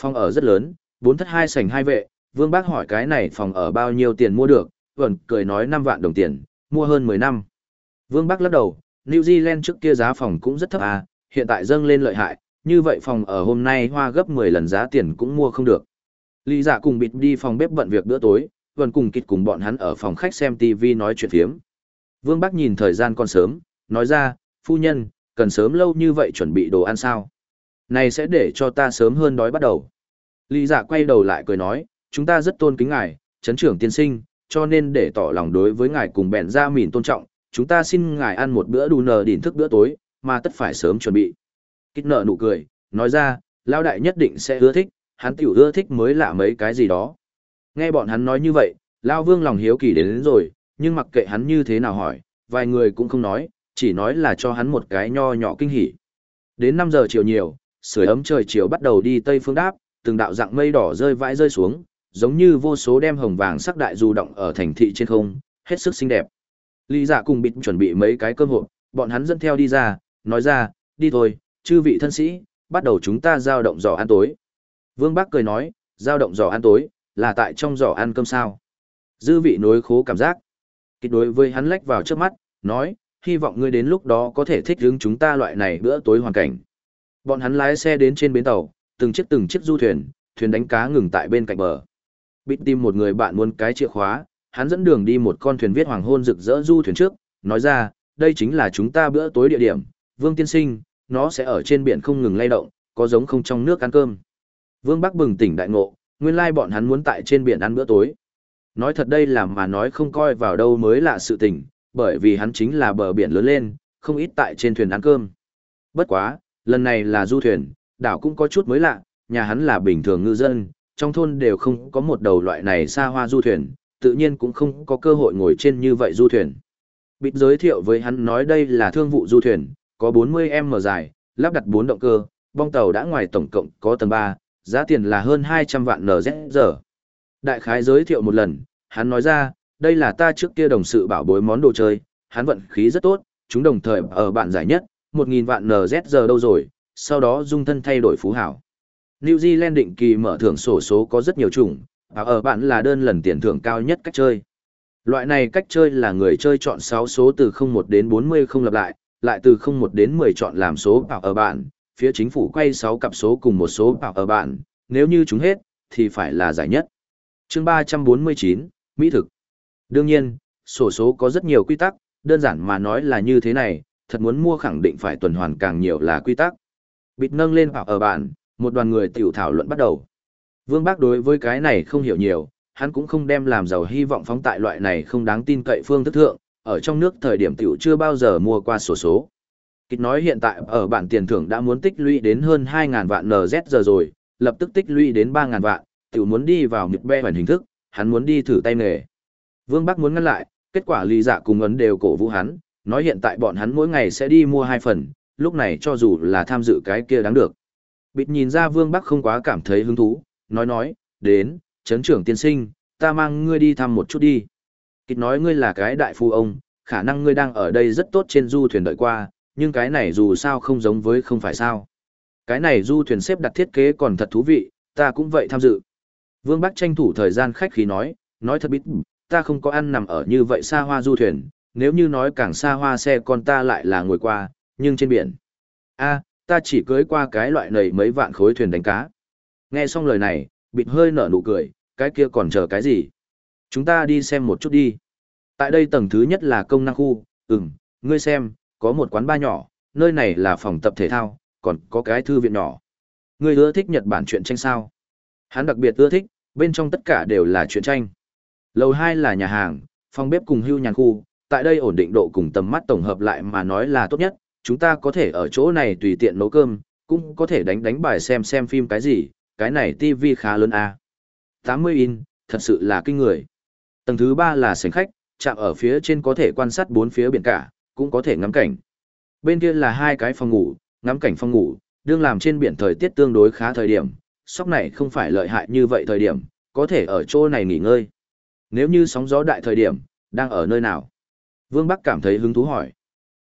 Phòng ở rất lớn, bốn thất hai sảnh hai vệ, Vương Bác hỏi cái này phòng ở bao nhiêu tiền mua được, vẫn cười nói 5 vạn đồng tiền, mua hơn 10 năm. Vương Bác lắc đầu, New Zealand trước kia giá phòng cũng rất thấp à, hiện tại dâng lên lợi hại, như vậy phòng ở hôm nay hoa gấp 10 lần giá tiền cũng mua không được. Lý giả dạ cùng bịt đi phòng bếp bận việc bữa tối, vẫn cùng kịch cùng bọn hắn ở phòng khách xem TV nói chuyện phiếm. Vương Bắc nhìn thời gian còn sớm, nói ra, phu nhân, cần sớm lâu như vậy chuẩn bị đồ ăn sao? Này sẽ để cho ta sớm hơn đói bắt đầu. Lý giả dạ quay đầu lại cười nói, chúng ta rất tôn kính ngài, chấn trưởng tiên sinh, cho nên để tỏ lòng đối với ngài cùng bèn ra mỉn tôn trọng, chúng ta xin ngài ăn một bữa đù nờ đỉnh thức bữa tối, mà tất phải sớm chuẩn bị. Kích nợ nụ cười, nói ra, lao đại nhất định sẽ ưa thích, hắn tiểu ưa thích mới lạ mấy cái gì đó. Nghe bọn hắn nói như vậy, lao vương lòng hiếu kỳ đến, đến rồi, nhưng mặc kệ hắn như thế nào hỏi, vài người cũng không nói, chỉ nói là cho hắn một cái nho nhỏ kinh hỉ. Đến 5 giờ chiều nhiều, sưởi ấm trời chiều bắt đầu đi tây phương đáp, từng đạo dạng mây đỏ rơi vãi rơi xuống, giống như vô số đem hồng vàng sắc đại du động ở thành thị trên không, hết sức xinh đẹp. Lý Dạ cùng bịt chuẩn bị mấy cái cơm hộp, bọn hắn dẫn theo đi ra, nói ra, đi thôi, chư vị thân sĩ, bắt đầu chúng ta giao động giỏ ăn tối. Vương Bắc cười nói, giao động giỏ ăn tối, là tại trong giỏ ăn cơm sao. Dư vị nối khố cảm giác. Kịch đối với hắn lách vào trước mắt, nói, hy vọng ngươi đến lúc đó có thể thích hướng chúng ta loại này bữa tối hoàn cảnh. Bọn hắn lái xe đến trên bến tàu, từng chiếc từng chiếc du thuyền, thuyền đánh cá ngừng tại bên cạnh bờ. Bịt tìm một người bạn muốn cái chìa khóa, hắn dẫn đường đi một con thuyền viết hoàng hôn rực rỡ du thuyền trước, nói ra, đây chính là chúng ta bữa tối địa điểm, Vương Tiên Sinh, nó sẽ ở trên biển không ngừng lay động, có giống không trong nước ăn cơm. Vương Bắc bừng tỉnh đại ngộ, nguyên lai bọn hắn muốn tại trên biển ăn bữa tối. Nói thật đây là mà nói không coi vào đâu mới là sự tình, bởi vì hắn chính là bờ biển lớn lên, không ít tại trên thuyền ăn cơm. Bất quá, lần này là du thuyền, đảo cũng có chút mới lạ, nhà hắn là bình thường ngư dân, trong thôn đều không có một đầu loại này xa hoa du thuyền, tự nhiên cũng không có cơ hội ngồi trên như vậy du thuyền. Bịt giới thiệu với hắn nói đây là thương vụ du thuyền, có 40m dài, lắp đặt 4 động cơ, bong tàu đã ngoài tổng cộng có tầng 3, giá tiền là hơn 200 vạn NZ giờ. Đại khái giới thiệu một lần, hắn nói ra, đây là ta trước kia đồng sự bảo bối món đồ chơi, hắn vận khí rất tốt, chúng đồng thời ở bạn giải nhất, 1.000 vạn NZ giờ đâu rồi, sau đó dung thân thay đổi phú hảo. New Zealand định kỳ mở thưởng sổ số có rất nhiều chủng, và ở bạn là đơn lần tiền thưởng cao nhất cách chơi. Loại này cách chơi là người chơi chọn 6 số từ 01 đến 40 không lặp lại, lại từ 01 đến 10 chọn làm số bảo ở bạn, phía chính phủ quay 6 cặp số cùng một số bảo ở bạn, nếu như chúng hết, thì phải là giải nhất. chương 349, Mỹ thực. Đương nhiên, sổ số có rất nhiều quy tắc, đơn giản mà nói là như thế này, thật muốn mua khẳng định phải tuần hoàn càng nhiều là quy tắc. Bịt nâng lên hoặc ở bàn, một đoàn người tiểu thảo luận bắt đầu. Vương Bác đối với cái này không hiểu nhiều, hắn cũng không đem làm giàu hy vọng phóng tại loại này không đáng tin cậy phương thức thượng, ở trong nước thời điểm tiểu chưa bao giờ mua qua sổ số. Kịch nói hiện tại ở bản tiền thưởng đã muốn tích lũy đến hơn 2.000 vạn NZ giờ rồi, lập tức tích lũy đến 3.000 vạn, tiểu muốn đi vào nhịp bè bản hình thức, hắn muốn đi thử tay nghề. Vương Bắc muốn ngăn lại, kết quả lý dạ cùng ấn đều cổ vũ hắn, nói hiện tại bọn hắn mỗi ngày sẽ đi mua hai phần, lúc này cho dù là tham dự cái kia đáng được. Bịt nhìn ra Vương Bắc không quá cảm thấy hứng thú, nói nói, đến, chấn trưởng tiên sinh, ta mang ngươi đi thăm một chút đi. Kịch nói ngươi là cái đại phu ông, khả năng ngươi đang ở đây rất tốt trên du thuyền đợi qua, nhưng cái này dù sao không giống với không phải sao. Cái này du thuyền xếp đặt thiết kế còn thật thú vị, ta cũng vậy tham dự. Vương Bắc tranh thủ thời gian khách khí nói, nói thật bít, ta không có ăn nằm ở như vậy xa hoa du thuyền, nếu như nói càng xa hoa xe con ta lại là ngồi qua, nhưng trên biển. a ta chỉ cưới qua cái loại này mấy vạn khối thuyền đánh cá. Nghe xong lời này, bịt hơi nở nụ cười, cái kia còn chờ cái gì? Chúng ta đi xem một chút đi. Tại đây tầng thứ nhất là công năng khu, ừm, ngươi xem, có một quán bar nhỏ, nơi này là phòng tập thể thao, còn có cái thư viện nhỏ. Ngươi ưa thích Nhật Bản truyện tranh sao? Hắn đặc biệt ưa thích, bên trong tất cả đều là truyện tranh. Lầu 2 là nhà hàng, phòng bếp cùng hưu nhàn khu, tại đây ổn định độ cùng tầm mắt tổng hợp lại mà nói là tốt nhất, chúng ta có thể ở chỗ này tùy tiện nấu cơm, cũng có thể đánh đánh bài xem xem phim cái gì, cái này tivi khá lớn à. 80 in, thật sự là kinh người. Tầng thứ 3 là sảnh khách, chạm ở phía trên có thể quan sát bốn phía biển cả, cũng có thể ngắm cảnh. Bên kia là hai cái phòng ngủ, ngắm cảnh phòng ngủ, đương làm trên biển thời tiết tương đối khá thời điểm, sóc này không phải lợi hại như vậy thời điểm, có thể ở chỗ này nghỉ ngơi. Nếu như sóng gió đại thời điểm, đang ở nơi nào? Vương Bắc cảm thấy hứng thú hỏi.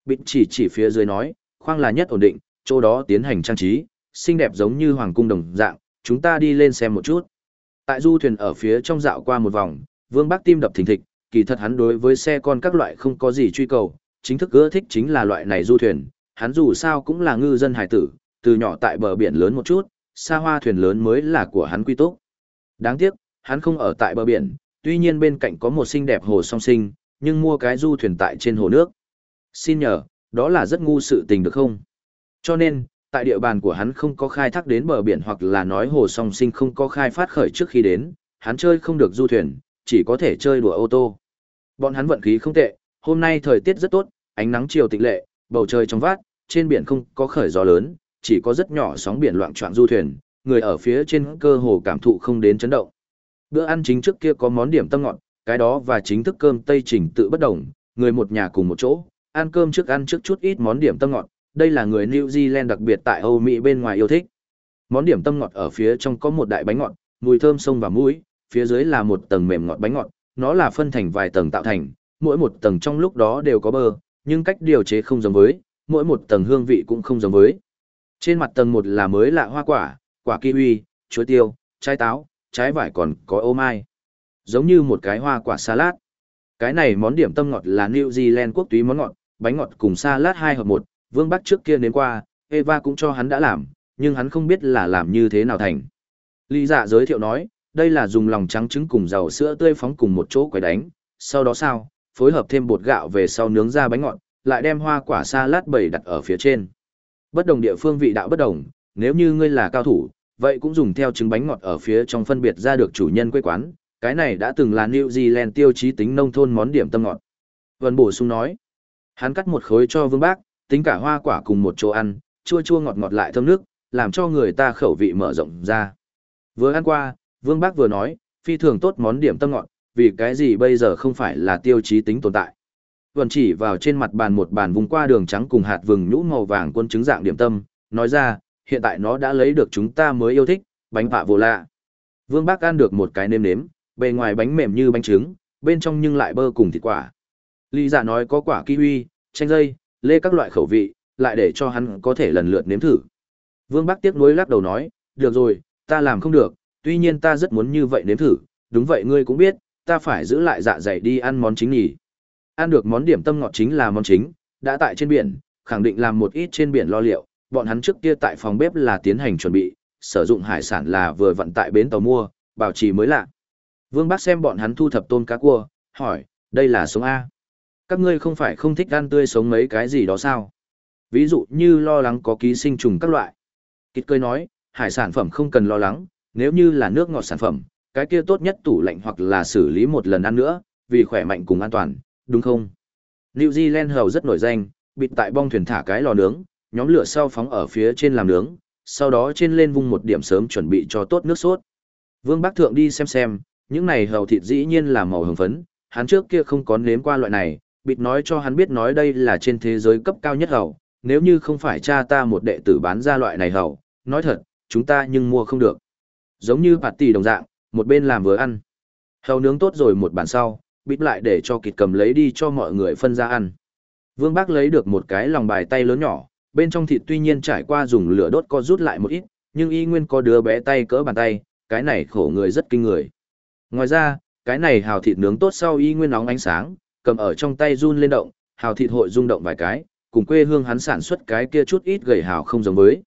Bịt chỉ chỉ phía dưới nói, khoang là nhất ổn định, chỗ đó tiến hành trang trí, xinh đẹp giống như hoàng cung đồng dạng, chúng ta đi lên xem một chút. Tại du thuyền ở phía trong dạo qua một vòng, Vương Bắc tim đập thình thịch, kỳ thật hắn đối với xe con các loại không có gì truy cầu, chính thức ưa thích chính là loại này du thuyền, hắn dù sao cũng là ngư dân hải tử, từ nhỏ tại bờ biển lớn một chút, xa hoa thuyền lớn mới là của hắn quy tốt. Đáng tiếc, hắn không ở tại bờ biển, tuy nhiên bên cạnh có một xinh đẹp hồ song sinh, nhưng mua cái du thuyền tại trên hồ nước. Xin nhờ, đó là rất ngu sự tình được không? Cho nên, tại địa bàn của hắn không có khai thác đến bờ biển hoặc là nói hồ song sinh không có khai phát khởi trước khi đến, hắn chơi không được du thuyền, chỉ có thể chơi đùa ô tô. Bọn hắn vận khí không tệ, hôm nay thời tiết rất tốt, ánh nắng chiều tịch lệ, bầu trời trong vát, trên biển không có khởi gió lớn, chỉ có rất nhỏ sóng biển loạn trọng du thuyền, người ở phía trên cơ hồ cảm thụ không đến chấn động. Bữa ăn chính trước kia có món điểm tâm ngọt, cái đó và chính thức cơm Tây trình tự bất đồng, người một nhà cùng một chỗ, ăn cơm trước ăn trước chút ít món điểm tâm ngọt, đây là người New Zealand đặc biệt tại Âu Mỹ bên ngoài yêu thích. Món điểm tâm ngọt ở phía trong có một đại bánh ngọt, mùi thơm sông và mũi, phía dưới là một tầng mềm ngọt bánh ngọt, nó là phân thành vài tầng tạo thành, mỗi một tầng trong lúc đó đều có bơ, nhưng cách điều chế không giống với, mỗi một tầng hương vị cũng không giống với. Trên mặt tầng một là mới lạ hoa quả, quả kiwi, chuối tiêu, trái táo, trái vải còn có ô mai. Giống như một cái hoa quả salad. Cái này món điểm tâm ngọt là New Zealand quốc túy món ngọt, bánh ngọt cùng salad hai hợp một, Vương Bắc trước kia đến qua, Eva cũng cho hắn đã làm, nhưng hắn không biết là làm như thế nào thành. Lý dạ giới thiệu nói, đây là dùng lòng trắng trứng cùng dầu sữa tươi phóng cùng một chỗ quấy đánh, sau đó sao, phối hợp thêm bột gạo về sau nướng ra bánh ngọt, lại đem hoa quả salad bày đặt ở phía trên. Bất đồng địa phương vị đạo bất đồng, nếu như ngươi là cao thủ, vậy cũng dùng theo trứng bánh ngọt ở phía trong phân biệt ra được chủ nhân quê quán, cái này đã từng là New Zealand tiêu chí tính nông thôn món điểm tâm ngọt. Vân bổ sung nói, hắn cắt một khối cho Vương Bác, tính cả hoa quả cùng một chỗ ăn, chua chua ngọt ngọt lại thơm nước, làm cho người ta khẩu vị mở rộng ra. Vừa ăn qua, Vương Bác vừa nói, phi thường tốt món điểm tâm ngọt, vì cái gì bây giờ không phải là tiêu chí tính tồn tại. Vân chỉ vào trên mặt bàn một bàn vùng qua đường trắng cùng hạt vừng nhũ màu vàng quân trứng dạng điểm tâm, nói ra, hiện tại nó đã lấy được chúng ta mới yêu thích, bánh vạ vô lạ. Vương Bác ăn được một cái nêm nếm, bề ngoài bánh mềm như bánh trứng, bên trong nhưng lại bơ cùng thịt quả. Lý giả dạ nói có quả kiwi, chanh dây, lê các loại khẩu vị, lại để cho hắn có thể lần lượt nếm thử. Vương Bắc tiếc nuối lắc đầu nói, được rồi, ta làm không được, tuy nhiên ta rất muốn như vậy nếm thử, đúng vậy ngươi cũng biết, ta phải giữ lại dạ dày đi ăn món chính nhỉ. Ăn được món điểm tâm ngọt chính là món chính, đã tại trên biển, khẳng định làm một ít trên biển lo liệu, bọn hắn trước kia tại phòng bếp là tiến hành chuẩn bị, sử dụng hải sản là vừa vận tại bến tàu mua, bảo trì mới lạ. Vương bác xem bọn hắn thu thập tôm cá cua, hỏi, đây là sống A. Các ngươi không phải không thích ăn tươi sống mấy cái gì đó sao? Ví dụ như lo lắng có ký sinh trùng các loại. Kịt cười nói, Hải sản phẩm không cần lo lắng, nếu như là nước ngọt sản phẩm, cái kia tốt nhất tủ lạnh hoặc là xử lý một lần ăn nữa, vì khỏe mạnh cùng an toàn, đúng không? New Zealand hầu rất nổi danh, bịt tại bong thuyền thả cái lò nướng, nhóm lửa sau phóng ở phía trên làm nướng, sau đó trên lên vung một điểm sớm chuẩn bị cho tốt nước sốt. Vương Bắc Thượng đi xem xem, những này hầu thịt dĩ nhiên là màu hồng phấn, hắn trước kia không có nếm qua loại này, bịt nói cho hắn biết nói đây là trên thế giới cấp cao nhất hầu, nếu như không phải cha ta một đệ tử bán ra loại này hầu, nói thật, chúng ta nhưng mua không được. Giống như bạt tỷ đồng dạng, một bên làm vừa ăn. Hầu nướng tốt rồi một bàn sau, bịt lại để cho kịt cầm lấy đi cho mọi người phân ra ăn. Vương Bác lấy được một cái lòng bài tay lớn nhỏ, bên trong thịt tuy nhiên trải qua dùng lửa đốt co rút lại một ít, nhưng y nguyên có đứa bé tay cỡ bàn tay, cái này khổ người rất kinh người. Ngoài ra, cái này hào thịt nướng tốt sau y nguyên nóng ánh sáng, cầm ở trong tay run lên động, hào thịt hội rung động vài cái, cùng quê hương hắn sản xuất cái kia chút ít gầy hào không giống với.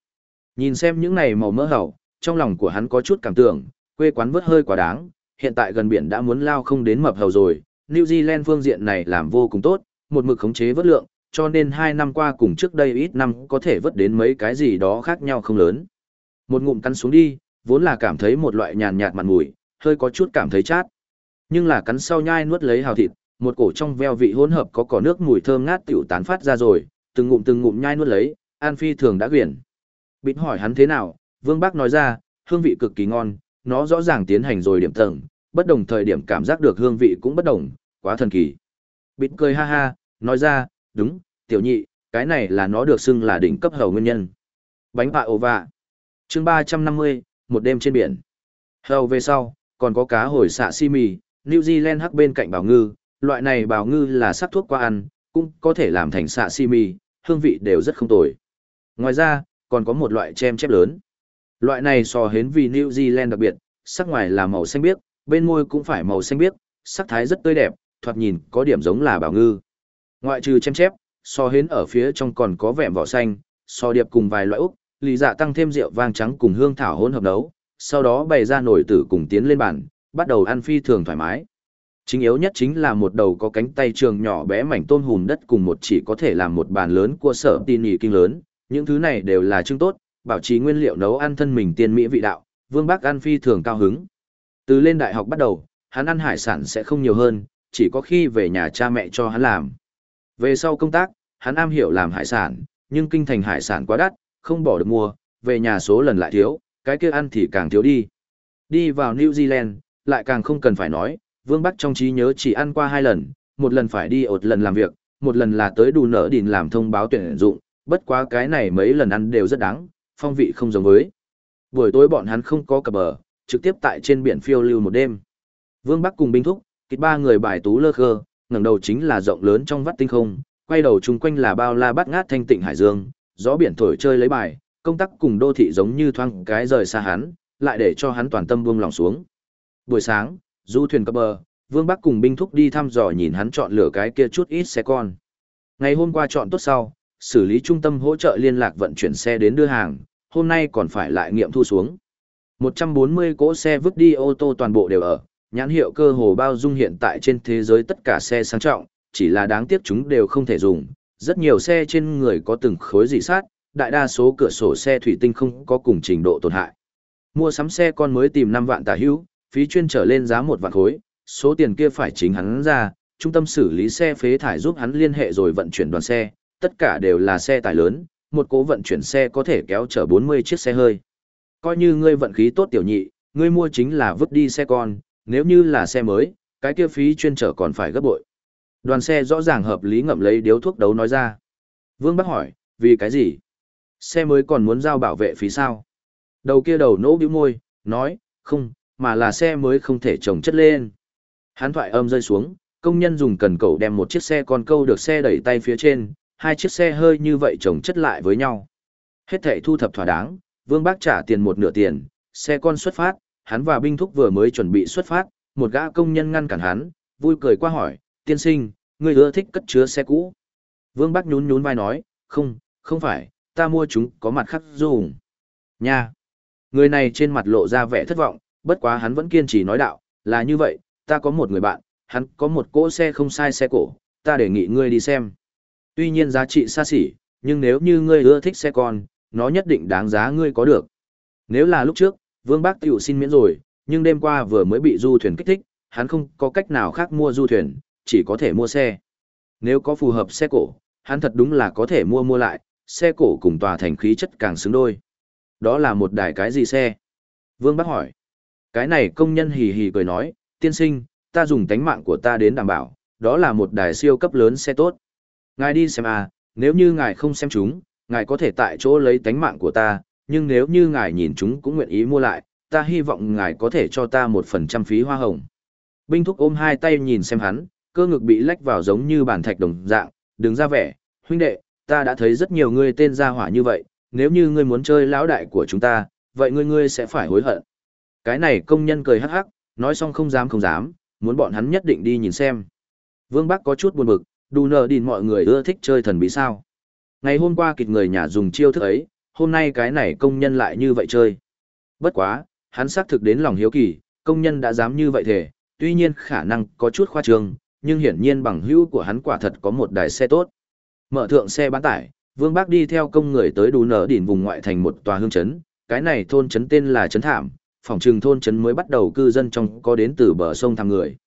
Nhìn xem những này màu mỡ hào, trong lòng của hắn có chút cảm tưởng, quê quán vớt hơi quá đáng, hiện tại gần biển đã muốn lao không đến mập hầu rồi, New Zealand phương diện này làm vô cùng tốt, một mực khống chế vớt lượng, cho nên hai năm qua cùng trước đây ít năm có thể vớt đến mấy cái gì đó khác nhau không lớn. Một ngụm cắn xuống đi, vốn là cảm thấy một loại nhàn nhạt mặn mùi, hơi có chút cảm thấy chát. Nhưng là cắn sau nhai nuốt lấy hào thịt, một cổ trong veo vị hỗn hợp có cỏ nước mùi thơm ngát tiểu tán phát ra rồi, từng ngụm từng ngụm nhai nuốt lấy, An Phi thường đã quyển. Bịt hỏi hắn thế nào, Vương Bác nói ra, hương vị cực kỳ ngon, nó rõ ràng tiến hành rồi điểm tầng, bất đồng thời điểm cảm giác được hương vị cũng bất đồng, quá thần kỳ. Bịt cười ha ha, nói ra, đúng, tiểu nhị, cái này là nó được xưng là đỉnh cấp hầu nguyên nhân. Bánh bạ ồ vạ. chương 350, một đêm trên biển. Hầu về sau, còn có cá hồi xạ si mì, New Zealand hắc bên cạnh bào ngư, loại này bào ngư là sắc thuốc qua ăn, cũng có thể làm thành xạ si mì, hương vị đều rất không tồi. Ngoài ra, còn có một loại chem chép lớn. Loại này so hến vì New Zealand đặc biệt, sắc ngoài là màu xanh biếc, bên môi cũng phải màu xanh biếc, sắc thái rất tươi đẹp, thoạt nhìn có điểm giống là bào ngư. Ngoại trừ chem chép, so hến ở phía trong còn có vẹm vỏ xanh, so điệp cùng vài loại úc, lý dạ tăng thêm rượu vang trắng cùng hương thảo hỗn hợp nấu, sau đó bày ra nồi tử cùng tiến lên bàn, bắt đầu ăn phi thường thoải mái. Chính yếu nhất chính là một đầu có cánh tay trường nhỏ bé mảnh tôm hùm đất cùng một chỉ có thể làm một bàn lớn của sở tin nhị kinh lớn, những thứ này đều là trưng tốt, bảo trì nguyên liệu nấu ăn thân mình tiên mỹ vị đạo, Vương bác ăn phi thường cao hứng. Từ lên đại học bắt đầu, hắn ăn hải sản sẽ không nhiều hơn, chỉ có khi về nhà cha mẹ cho hắn làm. Về sau công tác, hắn am hiểu làm hải sản, nhưng kinh thành hải sản quá đắt, không bỏ được mua, về nhà số lần lại thiếu, cái kia ăn thì càng thiếu đi. Đi vào New Zealand, lại càng không cần phải nói, Vương Bắc trong trí nhớ chỉ ăn qua hai lần, một lần phải đi ột lần làm việc, một lần là tới đủ nở đìn làm thông báo tuyển dụng, bất quá cái này mấy lần ăn đều rất đáng, phong vị không giống với. Buổi tối bọn hắn không có cập bờ, trực tiếp tại trên biển phiêu lưu một đêm. Vương Bắc cùng binh thúc, kịch ba người bài tú lơ khơ, ngẩng đầu chính là rộng lớn trong vắt tinh không, quay đầu chung quanh là bao la bát ngát thanh tịnh hải dương, gió biển thổi chơi lấy bài, công tác cùng đô thị giống như thoang cái rời xa hắn, lại để cho hắn toàn tâm buông lòng xuống. Buổi sáng, du thuyền cập bờ, Vương Bắc cùng binh thúc đi thăm dò nhìn hắn chọn lựa cái kia chút ít xe con. Ngày hôm qua chọn tốt sau, xử lý trung tâm hỗ trợ liên lạc vận chuyển xe đến đưa hàng, hôm nay còn phải lại nghiệm thu xuống. 140 cỗ xe vứt đi ô tô toàn bộ đều ở, nhãn hiệu cơ hồ bao dung hiện tại trên thế giới tất cả xe sang trọng, chỉ là đáng tiếc chúng đều không thể dùng. Rất nhiều xe trên người có từng khối dị sát, đại đa số cửa sổ xe thủy tinh không có cùng trình độ tổn hại. Mua sắm xe con mới tìm 5 vạn tả hữu, phí chuyên trở lên giá một vạn khối, số tiền kia phải chính hắn ra, trung tâm xử lý xe phế thải giúp hắn liên hệ rồi vận chuyển đoàn xe, tất cả đều là xe tải lớn, một cố vận chuyển xe có thể kéo chở 40 chiếc xe hơi. Coi như ngươi vận khí tốt tiểu nhị, ngươi mua chính là vứt đi xe con, nếu như là xe mới, cái kia phí chuyên trở còn phải gấp bội. Đoàn xe rõ ràng hợp lý ngậm lấy điếu thuốc đấu nói ra. Vương Bắc hỏi, vì cái gì? Xe mới còn muốn giao bảo vệ phí sao? Đầu kia đầu nỗ bĩu môi, nói, không, mà là xe mới không thể trồng chất lên. Hán thoại âm rơi xuống, công nhân dùng cần cầu đem một chiếc xe con câu được xe đẩy tay phía trên, hai chiếc xe hơi như vậy chồng chất lại với nhau. Hết thảy thu thập thỏa đáng, Vương Bác trả tiền một nửa tiền, xe con xuất phát, hắn và binh thúc vừa mới chuẩn bị xuất phát, một gã công nhân ngăn cản hắn, vui cười qua hỏi, tiên sinh, ngươi ưa thích cất chứa xe cũ. Vương Bác nhún nhún vai nói, không, không phải, ta mua chúng có mặt khắc dùng. Nha! Người này trên mặt lộ ra vẻ thất vọng, bất quá hắn vẫn kiên trì nói đạo, là như vậy, ta có một người bạn, hắn có một cỗ xe không sai xe cổ, ta đề nghị ngươi đi xem. Tuy nhiên giá trị xa xỉ, nhưng nếu như ngươi ưa thích xe con, nó nhất định đáng giá ngươi có được. Nếu là lúc trước, Vương Bác tiểu xin miễn rồi, nhưng đêm qua vừa mới bị du thuyền kích thích, hắn không có cách nào khác mua du thuyền, chỉ có thể mua xe. Nếu có phù hợp xe cổ, hắn thật đúng là có thể mua mua lại, xe cổ cùng tòa thành khí chất càng xứng đôi. Đó là một đài cái gì xe? Vương Bác hỏi. Cái này công nhân hì hì cười nói, tiên sinh, ta dùng tánh mạng của ta đến đảm bảo, đó là một đài siêu cấp lớn xe tốt. Ngài đi xem à, nếu như ngài không xem chúng, ngài có thể tại chỗ lấy tánh mạng của ta, nhưng nếu như ngài nhìn chúng cũng nguyện ý mua lại, ta hy vọng ngài có thể cho ta một phần trăm phí hoa hồng. Binh thúc ôm hai tay nhìn xem hắn, cơ ngực bị lách vào giống như bàn thạch đồng dạng, đứng ra vẻ, huynh đệ, ta đã thấy rất nhiều người tên gia hỏa như vậy, nếu như ngươi muốn chơi lão đại của chúng ta, vậy ngươi ngươi sẽ phải hối hận. Cái này công nhân cười hắc hắc, nói xong không dám không dám, muốn bọn hắn nhất định đi nhìn xem. Vương Bắc có chút buồn bực, đù nờ đìn mọi người ưa thích chơi thần bí sao. Ngày hôm qua kịch người nhà dùng chiêu thức ấy, hôm nay cái này công nhân lại như vậy chơi. Bất quá, hắn xác thực đến lòng hiếu kỳ, công nhân đã dám như vậy thể, tuy nhiên khả năng có chút khoa trương, nhưng hiển nhiên bằng hữu của hắn quả thật có một đài xe tốt. Mở thượng xe bán tải, Vương Bác đi theo công người tới đủ nở đỉnh vùng ngoại thành một tòa hương trấn, cái này thôn trấn tên là trấn Thảm, phòng trừng thôn trấn mới bắt đầu cư dân trong có đến từ bờ sông thăm người.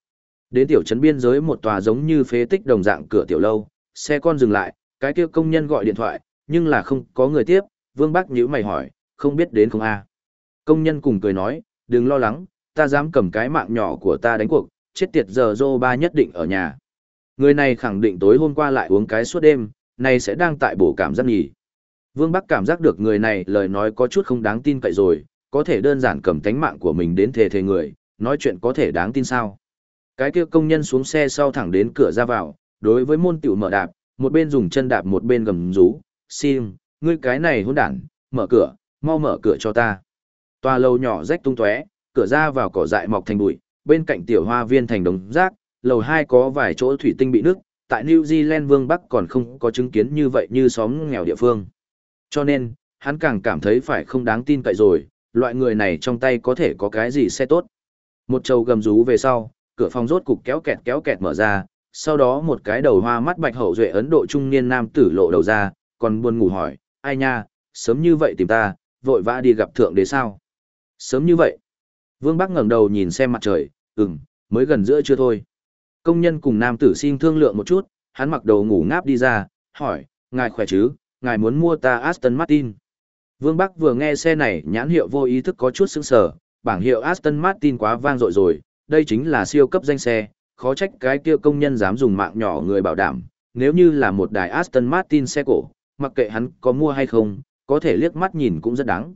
Đến tiểu trấn biên giới một tòa giống như phế tích đồng dạng cửa tiểu lâu, xe con dừng lại, cái kia công nhân gọi điện thoại, nhưng là không có người tiếp, Vương Bác nhíu mày hỏi, không biết đến không a? Công nhân cùng cười nói, đừng lo lắng, ta dám cầm cái mạng nhỏ của ta đánh cuộc, chết tiệt giờ dô ba nhất định ở nhà. Người này khẳng định tối hôm qua lại uống cái suốt đêm, này sẽ đang tại bổ cảm giác nhỉ. Vương Bắc cảm giác được người này lời nói có chút không đáng tin cậy rồi, có thể đơn giản cầm tánh mạng của mình đến thề thề người, nói chuyện có thể đáng tin sao. Cái kia công nhân xuống xe sau thẳng đến cửa ra vào, đối với môn tiểu mở đạp, một bên dùng chân đạp một bên gầm rú, xin, ngươi cái này hôn đản, mở cửa, mau mở cửa cho ta. Tòa lầu nhỏ rách tung tóe, cửa ra vào cỏ dại mọc thành bụi, bên cạnh tiểu hoa viên thành đống rác, lầu hai có vài chỗ thủy tinh bị nứt, tại New Zealand Vương Bắc còn không có chứng kiến như vậy như xóm nghèo địa phương. Cho nên, hắn càng cảm thấy phải không đáng tin cậy rồi, loại người này trong tay có thể có cái gì sẽ tốt. Một trầu gầm rú về sau, cửa phòng rốt cục kéo kẹt kéo kẹt mở ra, sau đó một cái đầu hoa mắt bạch hậu duệ Ấn Độ trung niên nam tử lộ đầu ra, còn buồn ngủ hỏi, ai nha, sớm như vậy tìm ta, vội vã đi gặp thượng đế sao? Sớm như vậy. Vương Bắc ngẩng đầu nhìn xem mặt trời, ừm, mới gần giữa chưa thôi. Công nhân cùng nam tử xin thương lượng một chút, hắn mặc đầu ngủ ngáp đi ra, hỏi, ngài khỏe chứ, ngài muốn mua ta Aston Martin. Vương Bắc vừa nghe xe này nhãn hiệu vô ý thức có chút sững sờ, bảng hiệu Aston Martin quá vang dội rồi, đây chính là siêu cấp danh xe, khó trách cái kia công nhân dám dùng mạng nhỏ người bảo đảm, nếu như là một đài Aston Martin xe cổ, mặc kệ hắn có mua hay không, có thể liếc mắt nhìn cũng rất đáng.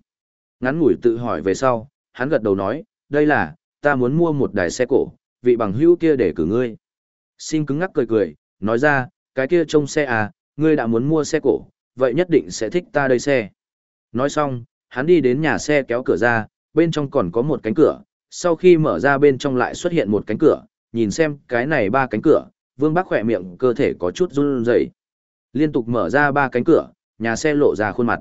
Ngắn ngủi tự hỏi về sau, hắn gật đầu nói, đây là, ta muốn mua một đài xe cổ, vị bằng hữu kia để cử ngươi. Xin cứng ngắc cười cười, nói ra, cái kia trông xe à, ngươi đã muốn mua xe cổ, vậy nhất định sẽ thích ta đây xe. Nói xong, hắn đi đến nhà xe kéo cửa ra, bên trong còn có một cánh cửa, sau khi mở ra bên trong lại xuất hiện một cánh cửa, nhìn xem cái này ba cánh cửa, vương bác khỏe miệng cơ thể có chút run rẩy Liên tục mở ra ba cánh cửa, nhà xe lộ ra khuôn mặt.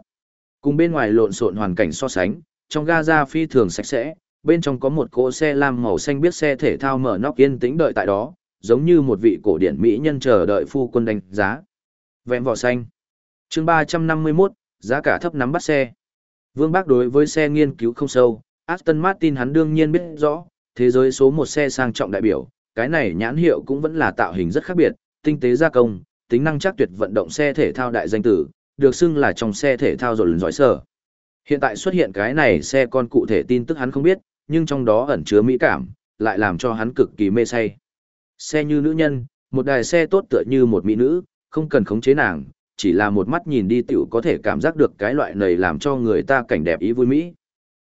Cùng bên ngoài lộn xộn hoàn cảnh so sánh, trong ga ra phi thường sạch sẽ, bên trong có một cỗ xe lam màu xanh biết xe thể thao mở nóc yên tĩnh đợi tại đó, giống như một vị cổ điển mỹ nhân chờ đợi phu quân đánh giá. Vẹn vỏ xanh. chương 351, giá cả thấp nắm bắt xe. Vương Bác đối với xe nghiên cứu không sâu, Aston Martin hắn đương nhiên biết rõ, thế giới số một xe sang trọng đại biểu, cái này nhãn hiệu cũng vẫn là tạo hình rất khác biệt, tinh tế gia công, tính năng chắc tuyệt vận động xe thể thao đại danh tử, được xưng là trong xe thể thao rồi lần giỏi sở. Hiện tại xuất hiện cái này xe con cụ thể tin tức hắn không biết, nhưng trong đó ẩn chứa mỹ cảm, lại làm cho hắn cực kỳ mê say. Xe như nữ nhân, một đài xe tốt tựa như một mỹ nữ, không cần khống chế nàng, chỉ là một mắt nhìn đi tiểu có thể cảm giác được cái loại này làm cho người ta cảnh đẹp ý vui mỹ.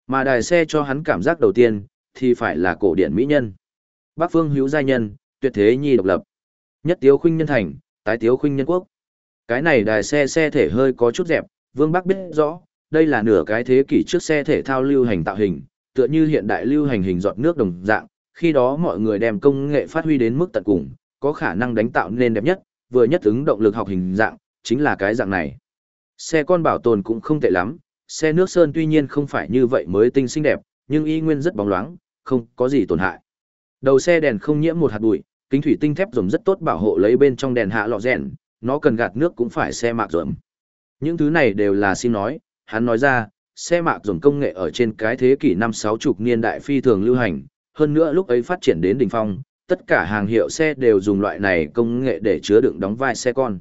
Mà đài xe cho hắn cảm giác đầu tiên, thì phải là cổ điển mỹ nhân. Bác phương hữu giai nhân, tuyệt thế nhi độc lập. Nhất tiếu khuynh nhân thành, tái tiếu khuynh nhân quốc. Cái này đài xe xe thể hơi có chút dẹp, Vương Bắc biết rõ, đây là nửa cái thế kỷ trước xe thể thao lưu hành tạo hình, tựa như hiện đại lưu hành hình giọt nước đồng dạng, khi đó mọi người đem công nghệ phát huy đến mức tận cùng, có khả năng đánh tạo nên đẹp nhất, vừa nhất ứng động lực học hình dạng, chính là cái dạng này. Xe con bảo tồn cũng không tệ lắm, xe nước sơn tuy nhiên không phải như vậy mới tinh xinh đẹp, nhưng y nguyên rất bóng loáng, không có gì tổn hại. Đầu xe đèn không nhiễm một hạt bụi, kính thủy tinh thép dùng rất tốt bảo hộ lấy bên trong đèn hạ lọ rèn, nó cần gạt nước cũng phải xe mạc rộm. Những thứ này đều là xin nói, hắn nói ra, xe mạc dùng công nghệ ở trên cái thế kỷ năm sáu chục niên đại phi thường lưu hành, hơn nữa lúc ấy phát triển đến đỉnh phong, tất cả hàng hiệu xe đều dùng loại này công nghệ để chứa đựng đóng vai xe con.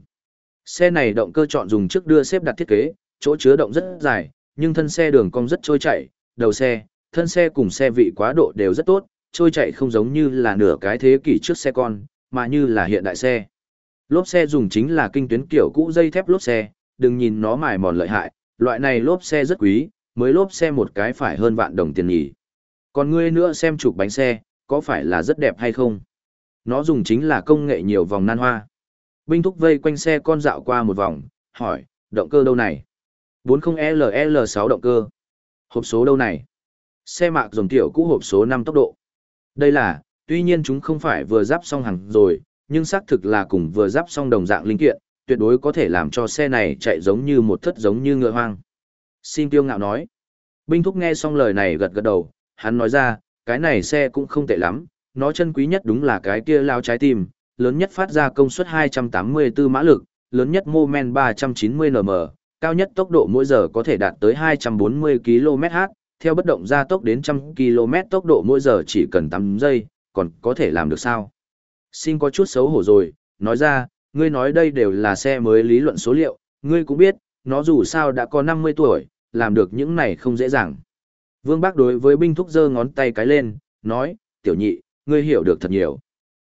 Xe này động cơ chọn dùng trước đưa xếp đặt thiết kế, chỗ chứa động rất dài, nhưng thân xe đường cong rất trôi chảy, đầu xe, thân xe cùng xe vị quá độ đều rất tốt, trôi chảy không giống như là nửa cái thế kỷ trước xe con, mà như là hiện đại xe. Lốp xe dùng chính là kinh tuyến kiểu cũ dây thép lốp xe, đừng nhìn nó mài mòn lợi hại, loại này lốp xe rất quý, mới lốp xe một cái phải hơn vạn đồng tiền nhỉ. Còn ngươi nữa xem chụp bánh xe, có phải là rất đẹp hay không? Nó dùng chính là công nghệ nhiều vòng nan hoa. Binh thúc vây quanh xe con dạo qua một vòng, hỏi, động cơ đâu này? 40LL6 động cơ. Hộp số đâu này? Xe mạc dòng tiểu cũ hộp số 5 tốc độ. Đây là, tuy nhiên chúng không phải vừa giáp xong hàng rồi, nhưng xác thực là cùng vừa giáp xong đồng dạng linh kiện, tuyệt đối có thể làm cho xe này chạy giống như một thất giống như ngựa hoang. Xin tiêu ngạo nói. Binh thúc nghe xong lời này gật gật đầu, hắn nói ra, cái này xe cũng không tệ lắm, nó chân quý nhất đúng là cái kia lao trái tim, lớn nhất phát ra công suất 284 mã lực, lớn nhất mô men 390 nm, cao nhất tốc độ mỗi giờ có thể đạt tới 240 km/h, theo bất động gia tốc đến 100 km/tốc độ mỗi giờ chỉ cần 8 giây, còn có thể làm được sao? Xin có chút xấu hổ rồi, nói ra, ngươi nói đây đều là xe mới lý luận số liệu, ngươi cũng biết, nó dù sao đã có 50 tuổi, làm được những này không dễ dàng. Vương Bác đối với binh thúc giơ ngón tay cái lên, nói, tiểu nhị, ngươi hiểu được thật nhiều.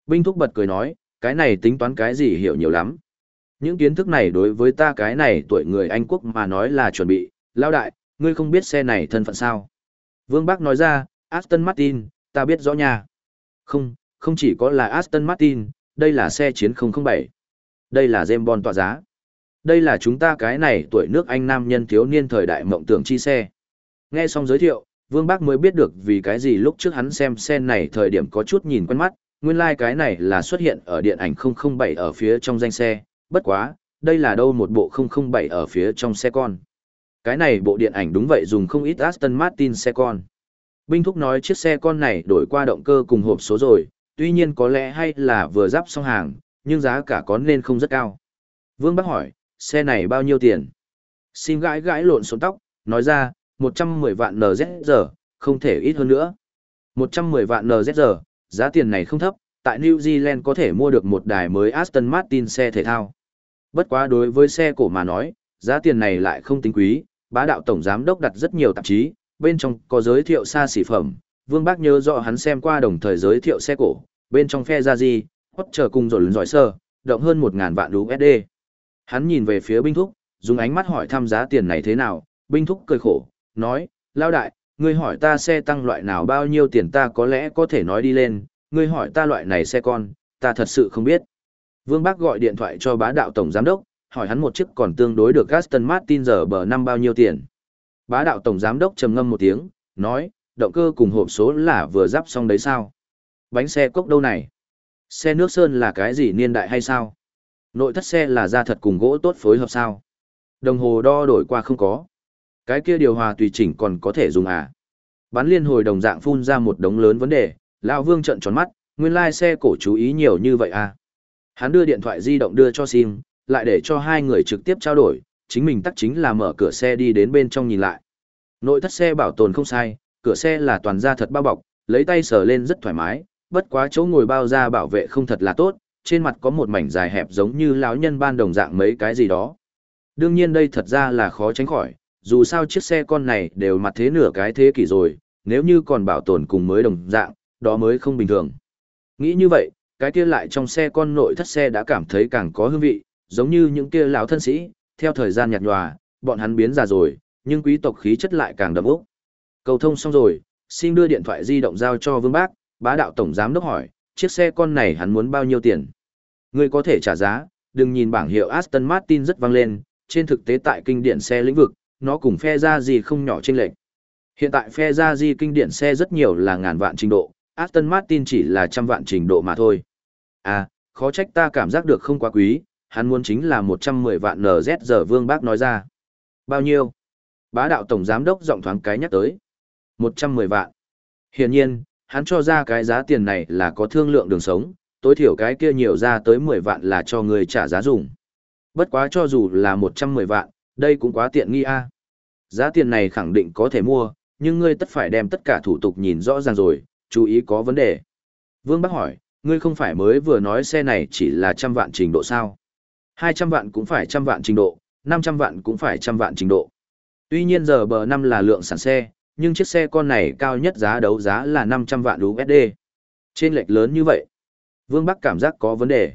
Binh thúc bật cười nói, cái này tính toán cái gì hiểu nhiều lắm. Những kiến thức này đối với ta cái này tuổi người Anh quốc mà nói là chuẩn bị, lao đại, ngươi không biết xe này thân phận sao. Vương Bác nói ra, Aston Martin, ta biết rõ nha. Không, không chỉ có là Aston Martin, đây là xe chiến 007. Đây là James Bond tọa giá. Đây là chúng ta cái này tuổi nước Anh nam nhân thiếu niên thời đại mộng tưởng chi xe. Nghe xong giới thiệu, Vương Bác mới biết được vì cái gì lúc trước hắn xem xe này thời điểm có chút nhìn quen mắt, nguyên lai like cái này là xuất hiện ở điện ảnh 007 ở phía trong danh xe, bất quá, đây là đâu một bộ 007 ở phía trong xe con. Cái này bộ điện ảnh đúng vậy dùng không ít Aston Martin xe con. Binh Thúc nói chiếc xe con này đổi qua động cơ cùng hộp số rồi, tuy nhiên có lẽ hay là vừa giáp xong hàng, nhưng giá cả có nên không rất cao. Vương Bắc hỏi, xe này bao nhiêu tiền? Xin gãi gãi lộn xuống tóc, nói ra, 110 vạn NZR, không thể ít hơn nữa. 110 vạn NZR, giá tiền này không thấp, tại New Zealand có thể mua được một đài mới Aston Martin xe thể thao. Bất quá đối với xe cổ mà nói, giá tiền này lại không tính quý, bá đạo tổng giám đốc đặt rất nhiều tạp chí, bên trong có giới thiệu xa xỉ phẩm. Vương Bác nhớ rõ hắn xem qua đồng thời giới thiệu xe cổ, bên trong phe ra gì, hót chờ cùng rồi giỏi sơ, động hơn 1.000 vạn USD. Hắn nhìn về phía binh thúc, dùng ánh mắt hỏi thăm giá tiền này thế nào, binh thúc cười khổ, nói, lao đại, ngươi hỏi ta xe tăng loại nào bao nhiêu tiền ta có lẽ có thể nói đi lên, ngươi hỏi ta loại này xe con, ta thật sự không biết. Vương Bác gọi điện thoại cho bá đạo tổng giám đốc, hỏi hắn một chiếc còn tương đối được Aston Martin giờ bờ năm bao nhiêu tiền. Bá đạo tổng giám đốc trầm ngâm một tiếng, nói, động cơ cùng hộp số là vừa giáp xong đấy sao? Bánh xe cốc đâu này? Xe nước sơn là cái gì niên đại hay sao? Nội thất xe là da thật cùng gỗ tốt phối hợp sao? Đồng hồ đo đổi qua không có. Cái kia điều hòa tùy chỉnh còn có thể dùng à? Bán liên hồi đồng dạng phun ra một đống lớn vấn đề, lão Vương trợn tròn mắt, nguyên lai xe cổ chú ý nhiều như vậy à? Hắn đưa điện thoại di động đưa cho Sim, lại để cho hai người trực tiếp trao đổi, chính mình tắc chính là mở cửa xe đi đến bên trong nhìn lại. Nội thất xe bảo tồn không sai, cửa xe là toàn da thật bao bọc, lấy tay sờ lên rất thoải mái, bất quá chỗ ngồi bao da bảo vệ không thật là tốt, trên mặt có một mảnh dài hẹp giống như lão nhân ban đồng dạng mấy cái gì đó. Đương nhiên đây thật ra là khó tránh khỏi, dù sao chiếc xe con này đều mặt thế nửa cái thế kỷ rồi, nếu như còn bảo tồn cùng mới đồng dạng, đó mới không bình thường. Nghĩ như vậy, cái kia lại trong xe con nội thất xe đã cảm thấy càng có hương vị, giống như những kia lão thân sĩ, theo thời gian nhạt nhòa, bọn hắn biến già rồi, nhưng quý tộc khí chất lại càng đậm ốc. Cầu thông xong rồi, xin đưa điện thoại di động giao cho Vương Bác, bá đạo tổng giám đốc hỏi, chiếc xe con này hắn muốn bao nhiêu tiền? Ngươi có thể trả giá, đừng nhìn bảng hiệu Aston Martin rất vang lên, trên thực tế tại kinh điển xe lĩnh vực, nó cùng phe ra gì không nhỏ chênh lệch. Hiện tại phe ra gì kinh điển xe rất nhiều là ngàn vạn trình độ, Aston Martin chỉ là trăm vạn trình độ mà thôi. À, khó trách ta cảm giác được không quá quý, hắn muốn chính là 110 vạn NZ giờ Vương Bác nói ra. Bao nhiêu? Bá đạo tổng giám đốc giọng thoáng cái nhắc tới. 110 vạn. Hiển nhiên, hắn cho ra cái giá tiền này là có thương lượng đường sống, tối thiểu cái kia nhiều ra tới 10 vạn là cho người trả giá dùng. Bất quá cho dù là 110 vạn, đây cũng quá tiện nghi a. Giá tiền này khẳng định có thể mua, nhưng ngươi tất phải đem tất cả thủ tục nhìn rõ ràng rồi, chú ý có vấn đề. Vương Bắc hỏi, ngươi không phải mới vừa nói xe này chỉ là trăm vạn trình độ sao? Hai trăm vạn cũng phải trăm vạn trình độ, năm trăm vạn cũng phải trăm vạn trình độ. Tuy nhiên giờ bờ năm là lượng sản xe, nhưng chiếc xe con này cao nhất giá đấu giá là 500 vạn USD. Trên lệch lớn như vậy, Vương Bắc cảm giác có vấn đề.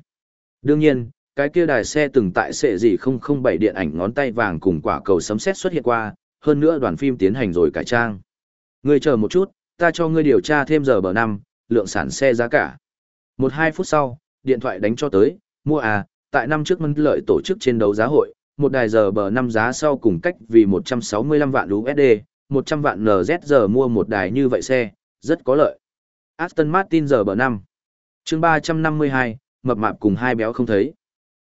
Đương nhiên, cái kia đài xe từng tại sệ gì 007 điện ảnh ngón tay vàng cùng quả cầu sấm sét xuất hiện qua, hơn nữa đoàn phim tiến hành rồi cải trang. Ngươi chờ một chút, ta cho ngươi điều tra thêm giờ bờ năm, lượng sản xe giá cả. Một hai phút sau, điện thoại đánh cho tới, mua à, tại năm trước mân lợi tổ chức trên đấu giá hội, một đài giờ bờ năm giá sau cùng cách vì 165 vạn USD, 100 vạn NZ giờ mua một đài như vậy xe, rất có lợi. Aston Martin giờ bờ năm. chương 352, mập mạp cùng hai béo không thấy.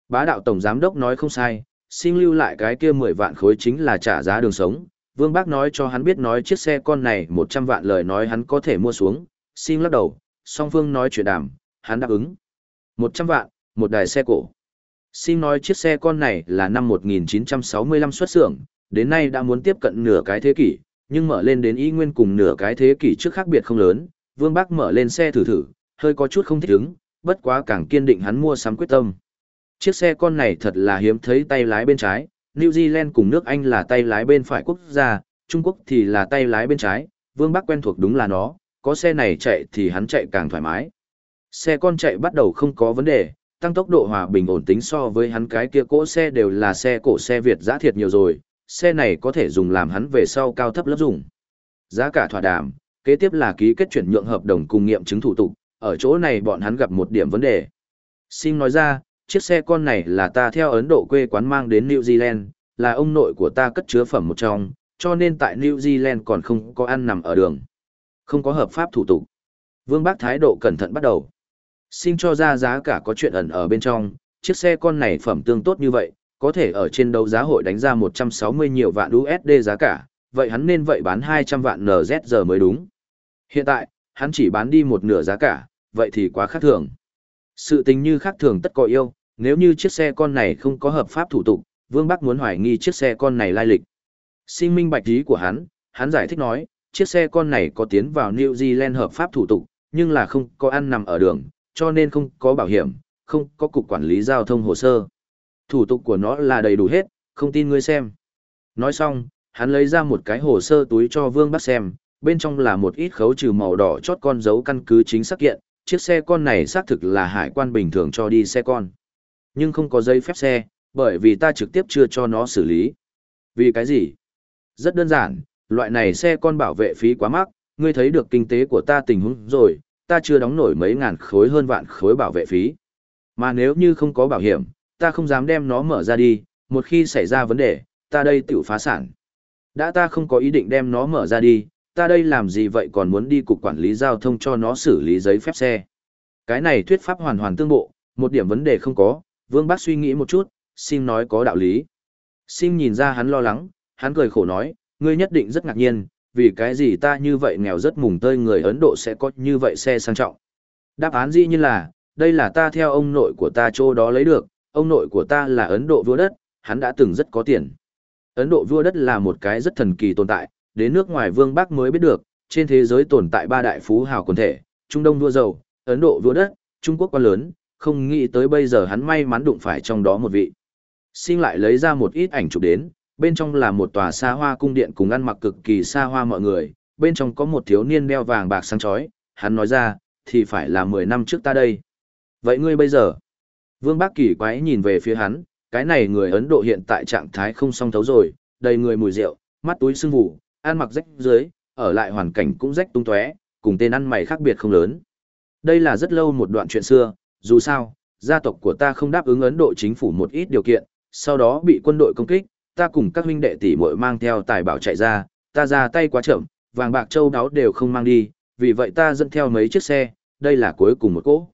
Bá đạo tổng giám đốc nói không sai, xin lưu lại cái kia 10 vạn khối chính là trả giá đường sống. Vương Bác nói cho hắn biết nói chiếc xe con này 100 vạn lời nói hắn có thể mua xuống, xin lắc đầu, song phương nói chuyện đàm, hắn đáp ứng. 100 vạn, một đài xe cổ. Xin nói chiếc xe con này là năm 1965 xuất xưởng, đến nay đã muốn tiếp cận nửa cái thế kỷ, nhưng mở lên đến y nguyên cùng nửa cái thế kỷ trước khác biệt không lớn, Vương Bắc mở lên xe thử thử, hơi có chút không thích ứng, bất quá càng kiên định hắn mua sắm quyết tâm. Chiếc xe con này thật là hiếm thấy tay lái bên trái, New Zealand cùng nước Anh là tay lái bên phải quốc gia, Trung Quốc thì là tay lái bên trái, Vương Bắc quen thuộc đúng là nó, có xe này chạy thì hắn chạy càng thoải mái. Xe con chạy bắt đầu không có vấn đề, tăng tốc độ hòa bình ổn tính so với hắn cái kia cỗ xe đều là xe cổ xe Việt giã thiệt nhiều rồi, xe này có thể dùng làm hắn về sau cao thấp lớp dùng. Giá cả thỏa đàm, kế tiếp là ký kết chuyển nhượng hợp đồng cùng nghiệm chứng thủ tục, ở chỗ này bọn hắn gặp một điểm vấn đề. Xin nói ra, chiếc xe con này là ta theo Ấn Độ quê quán mang đến New Zealand, là ông nội của ta cất chứa phẩm một trong, cho nên tại New Zealand còn không có ăn nằm ở đường. Không có hợp pháp thủ tục. Vương Bác thái độ cẩn thận bắt đầu. Xin cho ra giá cả có chuyện ẩn ở bên trong, chiếc xe con này phẩm tương tốt như vậy, có thể ở trên đấu giá hội đánh ra 160 nhiều vạn USD giá cả, vậy hắn nên vậy bán 200 vạn NZR mới đúng. Hiện tại, hắn chỉ bán đi một nửa giá cả, vậy thì quá khác thường. Sự tình như khác thường tất có yêu, nếu như chiếc xe con này không có hợp pháp thủ tục, Vương Bắc muốn hoài nghi chiếc xe con này lai lịch. Xin minh bạch ý của hắn, hắn giải thích nói, chiếc xe con này có tiến vào New Zealand hợp pháp thủ tục, nhưng là không có ăn nằm ở đường, cho nên không có bảo hiểm, không có cục quản lý giao thông hồ sơ. Thủ tục của nó là đầy đủ hết, không tin ngươi xem. Nói xong, hắn lấy ra một cái hồ sơ túi cho Vương Bắc xem, bên trong là một ít khấu trừ màu đỏ chót con dấu căn cứ chính xác kiện, chiếc xe con này xác thực là hải quan bình thường cho đi xe con. Nhưng không có giấy phép xe, bởi vì ta trực tiếp chưa cho nó xử lý. Vì cái gì? Rất đơn giản, loại này xe con bảo vệ phí quá mắc, ngươi thấy được kinh tế của ta tình huống rồi, ta chưa đóng nổi mấy ngàn khối hơn vạn khối bảo vệ phí. Mà nếu như không có bảo hiểm, ta không dám đem nó mở ra đi, một khi xảy ra vấn đề, ta đây tự phá sản. Đã ta không có ý định đem nó mở ra đi, ta đây làm gì vậy còn muốn đi cục quản lý giao thông cho nó xử lý giấy phép xe. Cái này thuyết pháp hoàn hoàn tương bộ, một điểm vấn đề không có, Vương Bác suy nghĩ một chút, xin nói có đạo lý. Xin nhìn ra hắn lo lắng, hắn cười khổ nói, ngươi nhất định rất ngạc nhiên, vì cái gì ta như vậy nghèo rất mùng tơi người Ấn Độ sẽ có như vậy xe sang trọng. Đáp án dĩ như là, đây là ta theo ông nội của ta chỗ đó lấy được, ông nội của ta là Ấn Độ vua đất, hắn đã từng rất có tiền. Ấn Độ vua đất là một cái rất thần kỳ tồn tại, đến nước ngoài vương bác mới biết được, trên thế giới tồn tại ba đại phú hào quần thể, Trung Đông vua giàu, Ấn Độ vua đất, Trung Quốc quá lớn, không nghĩ tới bây giờ hắn may mắn đụng phải trong đó một vị. Xin lại lấy ra một ít ảnh chụp đến, bên trong là một tòa xa hoa cung điện cùng ăn mặc cực kỳ xa hoa mọi người, bên trong có một thiếu niên đeo vàng bạc sáng chói, hắn nói ra, thì phải là 10 năm trước ta đây. Vậy ngươi bây giờ? Vương Bác Kỳ quái nhìn về phía hắn, cái này người Ấn Độ hiện tại trạng thái không song thấu rồi, đầy người mùi rượu, mắt túi sưng vụ, ăn mặc rách dưới, ở lại hoàn cảnh cũng rách tung tóe, cùng tên ăn mày khác biệt không lớn. Đây là rất lâu một đoạn chuyện xưa, dù sao, gia tộc của ta không đáp ứng Ấn Độ chính phủ một ít điều kiện, sau đó bị quân đội công kích, ta cùng các huynh đệ tỷ muội mang theo tài bảo chạy ra, ta ra tay quá chậm, vàng bạc châu đáo đều không mang đi, vì vậy ta dẫn theo mấy chiếc xe, đây là cuối cùng một cỗ.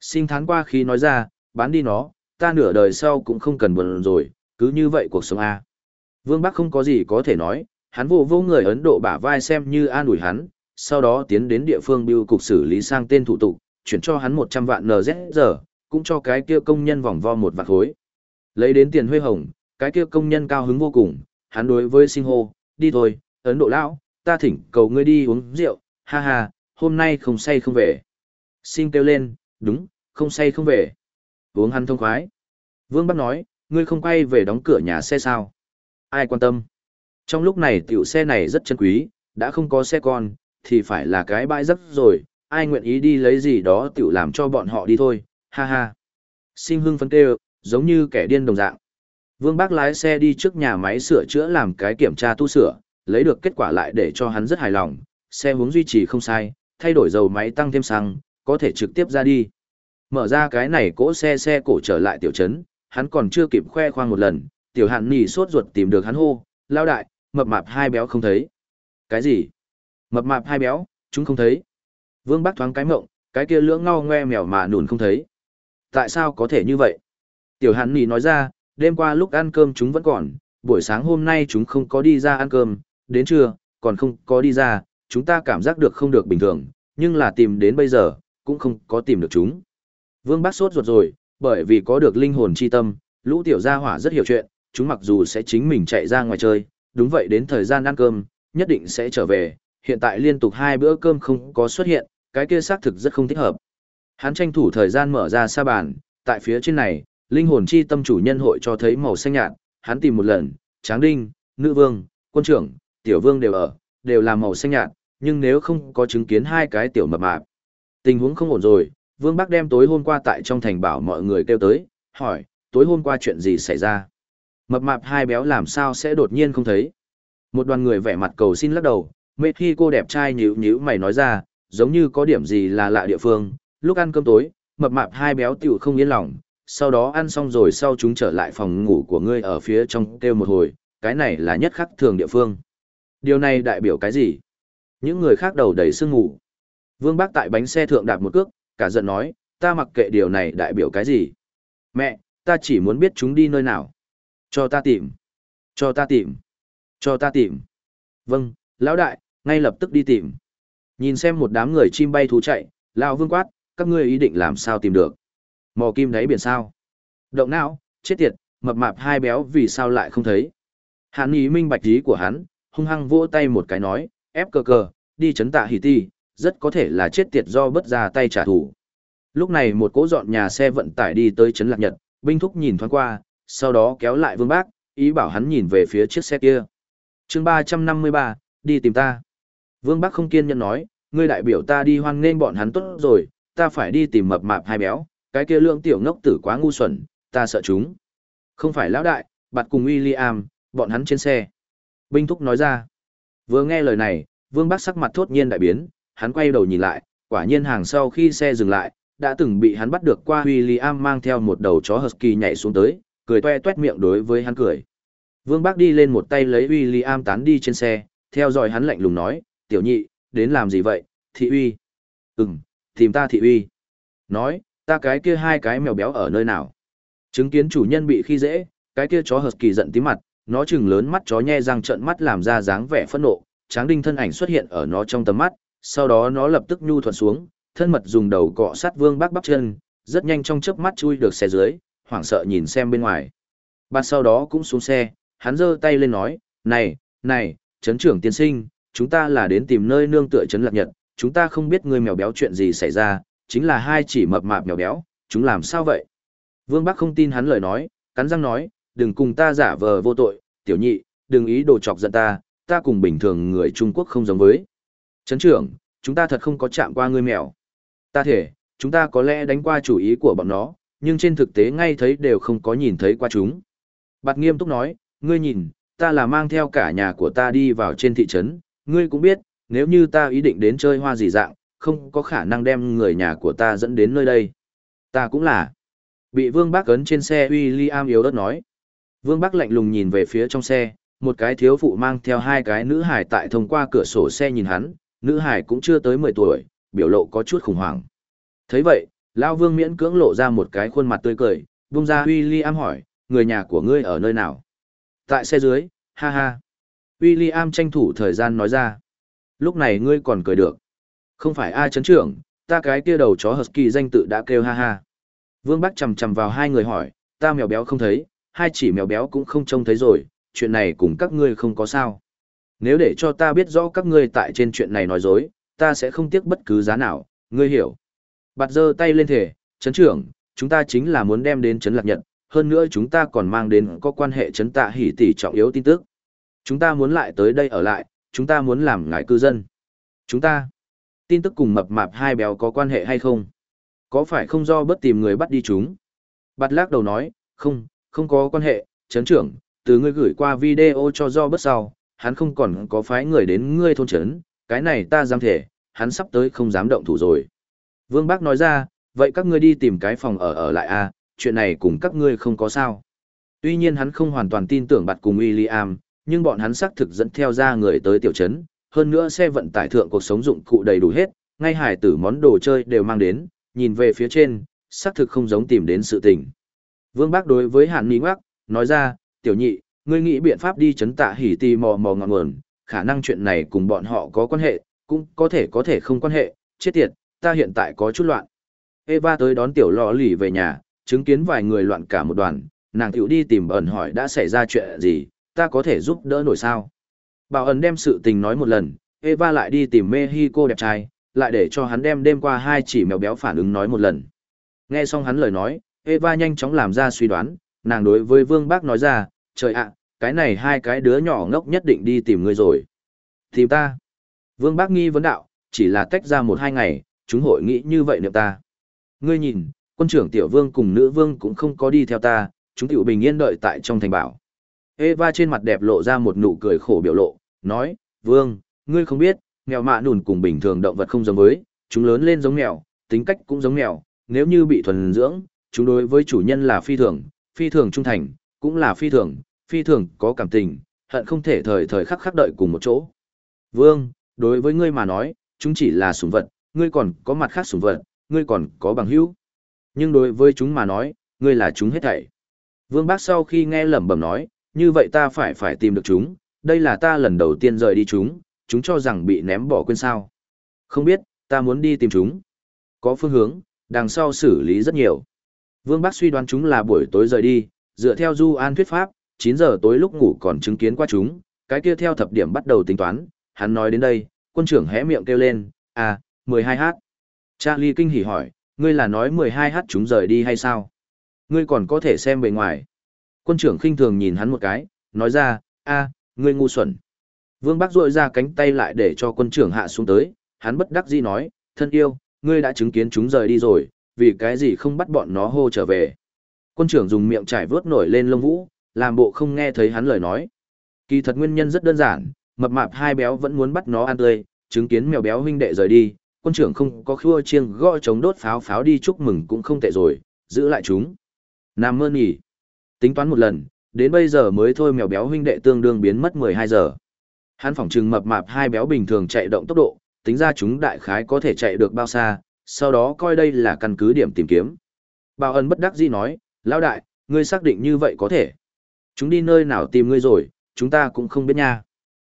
Sinh tháng qua khi nói ra, bán đi nó, ta nửa đời sau cũng không cần buồn rồi, cứ như vậy cuộc sống A. Vương Bắc không có gì có thể nói, hắn vô vô người Ấn Độ bả vai xem như an ủi hắn, sau đó tiến đến địa phương bưu cục xử lý sang tên thủ tục, chuyển cho hắn 100 vạn NZ giờ, cũng cho cái kia công nhân vòng vo một vạn khối. Lấy đến tiền huê hồng, cái kia công nhân cao hứng vô cùng, hắn đối với sinh hô, đi thôi, Ấn Độ Lão, ta thỉnh cầu ngươi đi uống rượu, ha ha, hôm nay không say không về. Xin kêu lên, đúng, không say không về. Uống hắn thông khoái. Vương Bắc nói, ngươi không quay về đóng cửa nhà xe sao? Ai quan tâm? Trong lúc này tiểu xe này rất chân quý, đã không có xe con, thì phải là cái bãi rất rồi, ai nguyện ý đi lấy gì đó tiểu làm cho bọn họ đi thôi, ha ha. Sinh hưng phấn kêu, giống như kẻ điên đồng dạng. Vương Bác lái xe đi trước nhà máy sửa chữa làm cái kiểm tra tu sửa, lấy được kết quả lại để cho hắn rất hài lòng, xe hướng duy trì không sai, thay đổi dầu máy tăng thêm xăng, có thể trực tiếp ra đi. Mở ra cái này cỗ xe xe cổ trở lại tiểu trấn, hắn còn chưa kịp khoe khoang một lần, tiểu hạn nỉ sốt ruột tìm được hắn hô, lao đại, mập mạp hai béo không thấy. Cái gì? Mập mạp hai béo, chúng không thấy. Vương bác thoáng cái mộng, cái kia lưỡng ngao ngoe mèo mà nùn không thấy. Tại sao có thể như vậy? Tiểu hạn nỉ nói ra, đêm qua lúc ăn cơm chúng vẫn còn, buổi sáng hôm nay chúng không có đi ra ăn cơm, đến trưa, còn không có đi ra, chúng ta cảm giác được không được bình thường, nhưng là tìm đến bây giờ, cũng không có tìm được chúng. Vương Bác sốt ruột rồi, bởi vì có được linh hồn chi tâm, lũ tiểu gia hỏa rất hiểu chuyện, chúng mặc dù sẽ chính mình chạy ra ngoài chơi, đúng vậy đến thời gian ăn cơm, nhất định sẽ trở về, hiện tại liên tục hai bữa cơm không có xuất hiện, cái kia xác thực rất không thích hợp. Hắn tranh thủ thời gian mở ra sa bàn, tại phía trên này, linh hồn chi tâm chủ nhân hội cho thấy màu xanh nhạt, hắn tìm một lần, Tráng Đinh, Nữ Vương, Quân trưởng, Tiểu Vương đều ở, đều là màu xanh nhạt, nhưng nếu không có chứng kiến hai cái tiểu mập mạp. Tình huống không ổn rồi, Vương Bắc đem tối hôm qua tại trong thành bảo mọi người kêu tới, hỏi, tối hôm qua chuyện gì xảy ra? Mập mạp hai béo làm sao sẽ đột nhiên không thấy? Một đoàn người vẻ mặt cầu xin lắc đầu, mê khi cô đẹp trai nhíu nhíu mày nói ra, giống như có điểm gì là lạ địa phương, lúc ăn cơm tối, mập mạp hai béo tiểu không yên lòng, sau đó ăn xong rồi sau chúng trở lại phòng ngủ của ngươi ở phía trong kêu một hồi, cái này là nhất khắc thường địa phương. Điều này đại biểu cái gì? Những người khác đầu đầy sương ngủ. Vương Bác tại bánh xe thượng đạp một cước, cả giận nói, ta mặc kệ điều này đại biểu cái gì. Mẹ, ta chỉ muốn biết chúng đi nơi nào. Cho ta tìm. Cho ta tìm. Cho ta tìm. Vâng, lão đại, ngay lập tức đi tìm. Nhìn xem một đám người chim bay thú chạy, lão vương quát, các ngươi ý định làm sao tìm được. Mò kim đáy biển sao. Động não, chết tiệt, mập mạp hai béo vì sao lại không thấy. hắn ý minh bạch ý của hắn, hung hăng vỗ tay một cái nói, ép cờ cờ, đi chấn tạ hỉ ti, rất có thể là chết tiệt do bất ra tay trả thù. Lúc này một cỗ dọn nhà xe vận tải đi tới chấn lạc nhật, binh thúc nhìn thoáng qua, sau đó kéo lại vương bác, ý bảo hắn nhìn về phía chiếc xe kia. chương 353, đi tìm ta. Vương bác không kiên nhẫn nói, ngươi đại biểu ta đi hoan nghênh bọn hắn tốt rồi, ta phải đi tìm mập mạp hai béo, cái kia lượng tiểu ngốc tử quá ngu xuẩn, ta sợ chúng. Không phải lão đại, bạn cùng William, bọn hắn trên xe. Binh thúc nói ra. Vừa nghe lời này, Vương bác sắc mặt thốt nhiên đại biến, hắn quay đầu nhìn lại, quả nhiên hàng sau khi xe dừng lại, đã từng bị hắn bắt được qua William mang theo một đầu chó husky nhảy xuống tới, cười toe toét miệng đối với hắn cười. Vương bác đi lên một tay lấy William tán đi trên xe, theo dõi hắn lạnh lùng nói, tiểu nhị, đến làm gì vậy, thị uy. Ừm, tìm ta thị uy. Nói, ta cái kia hai cái mèo béo ở nơi nào. Chứng kiến chủ nhân bị khi dễ, cái kia chó husky giận tí mặt, nó chừng lớn mắt chó nhe răng trợn mắt làm ra dáng vẻ phẫn nộ, tráng đinh thân ảnh xuất hiện ở nó trong tầm mắt, sau đó nó lập tức nhu thuận xuống, thân mật dùng đầu cọ sát vương bác bắp chân, rất nhanh trong chớp mắt chui được xe dưới, hoảng sợ nhìn xem bên ngoài. ba sau đó cũng xuống xe, hắn giơ tay lên nói, này, này, chấn trưởng tiên sinh, chúng ta là đến tìm nơi nương tựa chấn lạc nhật, chúng ta không biết người mèo béo chuyện gì xảy ra, chính là hai chỉ mập mạp mèo béo, chúng làm sao vậy? Vương Bắc không tin hắn lời nói, cắn răng nói, đừng cùng ta giả vờ vô tội, tiểu nhị, đừng ý đồ chọc giận ta, ta cùng bình thường người Trung Quốc không giống với. Trấn trưởng, chúng ta thật không có chạm qua ngươi mèo. Ta thể, chúng ta có lẽ đánh qua chủ ý của bọn nó, nhưng trên thực tế ngay thấy đều không có nhìn thấy qua chúng. Bạt nghiêm túc nói, ngươi nhìn, ta là mang theo cả nhà của ta đi vào trên thị trấn, ngươi cũng biết, nếu như ta ý định đến chơi hoa gì dạng, không có khả năng đem người nhà của ta dẫn đến nơi đây. Ta cũng là. Bị Vương Bác ấn trên xe William yếu đất nói. Vương Bác lạnh lùng nhìn về phía trong xe, một cái thiếu phụ mang theo hai cái nữ hải tại thông qua cửa sổ xe nhìn hắn, nữ hải cũng chưa tới 10 tuổi, biểu lộ có chút khủng hoảng. thấy vậy, Lao Vương miễn cưỡng lộ ra một cái khuôn mặt tươi cười, bung ra William hỏi, người nhà của ngươi ở nơi nào? Tại xe dưới, ha ha. William tranh thủ thời gian nói ra. Lúc này ngươi còn cười được. Không phải ai chấn trưởng, ta cái kia đầu chó Husky danh tự đã kêu ha ha. Vương Bắc chầm chầm vào hai người hỏi, ta mèo béo không thấy, hai chỉ mèo béo cũng không trông thấy rồi, chuyện này cùng các ngươi không có sao. Nếu để cho ta biết rõ các ngươi tại trên chuyện này nói dối, ta sẽ không tiếc bất cứ giá nào, ngươi hiểu. Bạt giơ tay lên thể, chấn trưởng, chúng ta chính là muốn đem đến chấn lạc nhật, hơn nữa chúng ta còn mang đến có quan hệ chấn tạ hỉ tỷ trọng yếu tin tức. Chúng ta muốn lại tới đây ở lại, chúng ta muốn làm ngài cư dân. Chúng ta, tin tức cùng mập mạp hai béo có quan hệ hay không? Có phải không do bất tìm người bắt đi chúng? Bạt lắc đầu nói, không, không có quan hệ, chấn trưởng, từ ngươi gửi qua video cho do bất sau, hắn không còn có phái người đến ngươi thôn chấn, cái này ta dám thể, hắn sắp tới không dám động thủ rồi. Vương Bác nói ra, vậy các ngươi đi tìm cái phòng ở ở lại à, chuyện này cùng các ngươi không có sao. Tuy nhiên hắn không hoàn toàn tin tưởng bạt cùng William, nhưng bọn hắn xác thực dẫn theo ra người tới tiểu trấn, hơn nữa xe vận tải thượng cuộc sống dụng cụ đầy đủ hết, ngay hải tử món đồ chơi đều mang đến, nhìn về phía trên, xác thực không giống tìm đến sự tình. Vương Bác đối với Hàn Ní Ngoắc, nói ra, tiểu nhị, ngươi nghĩ biện pháp đi chấn tạ hỉ tì mò mò ngọn nguồn, khả năng chuyện này cùng bọn họ có quan hệ, cũng có thể có thể không quan hệ, chết tiệt, ta hiện tại có chút loạn. Eva tới đón tiểu lọ lì về nhà, chứng kiến vài người loạn cả một đoàn, nàng tiểu đi tìm ẩn hỏi đã xảy ra chuyện gì, ta có thể giúp đỡ nổi sao. Bảo ẩn đem sự tình nói một lần, Eva lại đi tìm Mexico đẹp trai, lại để cho hắn đem đêm qua hai chỉ mèo béo phản ứng nói một lần. Nghe xong hắn lời nói, Eva nhanh chóng làm ra suy đoán, nàng đối với Vương Bác nói ra, trời ạ, cái này hai cái đứa nhỏ ngốc nhất định đi tìm ngươi rồi. Tìm ta. Vương Bác nghi vấn đạo, chỉ là tách ra một hai ngày, chúng hội nghĩ như vậy niệm ta. Ngươi nhìn, quân trưởng tiểu vương cùng nữ vương cũng không có đi theo ta, chúng tiểu bình yên đợi tại trong thành bảo. Eva trên mặt đẹp lộ ra một nụ cười khổ biểu lộ, nói, vương, ngươi không biết, mèo mạ nùn cùng bình thường động vật không giống với, chúng lớn lên giống mèo, tính cách cũng giống mèo, nếu như bị thuần dưỡng, chúng đối với chủ nhân là phi thường, phi thường trung thành, cũng là phi thường, phi thường có cảm tình, hận không thể thời thời khắc khắc đợi cùng một chỗ. Vương, đối với ngươi mà nói, chúng chỉ là sủng vật, ngươi còn có mặt khác sủng vật, ngươi còn có bằng hữu. Nhưng đối với chúng mà nói, ngươi là chúng hết thảy. Vương Bác sau khi nghe lẩm bẩm nói, như vậy ta phải phải tìm được chúng, đây là ta lần đầu tiên rời đi chúng, chúng cho rằng bị ném bỏ quên sao. Không biết, ta muốn đi tìm chúng. Có phương hướng, đằng sau xử lý rất nhiều. Vương Bác suy đoán chúng là buổi tối rời đi, dựa theo Du An thuyết pháp, 9 giờ tối lúc ngủ còn chứng kiến qua chúng, cái kia theo thập điểm bắt đầu tính toán, hắn nói đến đây, quân trưởng hé miệng kêu lên, à, 12h. Charlie kinh hỉ hỏi, ngươi là nói 12h chúng rời đi hay sao? Ngươi còn có thể xem bề ngoài. Quân trưởng khinh thường nhìn hắn một cái, nói ra, a, ngươi ngu xuẩn. Vương Bắc rội ra cánh tay lại để cho quân trưởng hạ xuống tới, hắn bất đắc dĩ nói, thân yêu, ngươi đã chứng kiến chúng rời đi rồi, vì cái gì không bắt bọn nó hô trở về. Quân trưởng dùng miệng trải vớt nổi lên lông vũ, làm bộ không nghe thấy hắn lời nói. Kỳ thật nguyên nhân rất đơn giản, mập mạp hai béo vẫn muốn bắt nó ăn tươi, chứng kiến mèo béo huynh đệ rời đi, quân trưởng không có khua chiêng gõ chống đốt pháo pháo đi chúc mừng cũng không tệ rồi, giữ lại chúng. Nam mơ nhỉ. Tính toán một lần, đến bây giờ mới thôi mèo béo huynh đệ tương đương biến mất 12 giờ. Hắn phỏng trừng mập mạp hai béo bình thường chạy động tốc độ, tính ra chúng đại khái có thể chạy được bao xa, sau đó coi đây là căn cứ điểm tìm kiếm. Bảo ân bất đắc dĩ nói, lão đại, ngươi xác định như vậy có thể. Chúng đi nơi nào tìm ngươi rồi, chúng ta cũng không biết nha.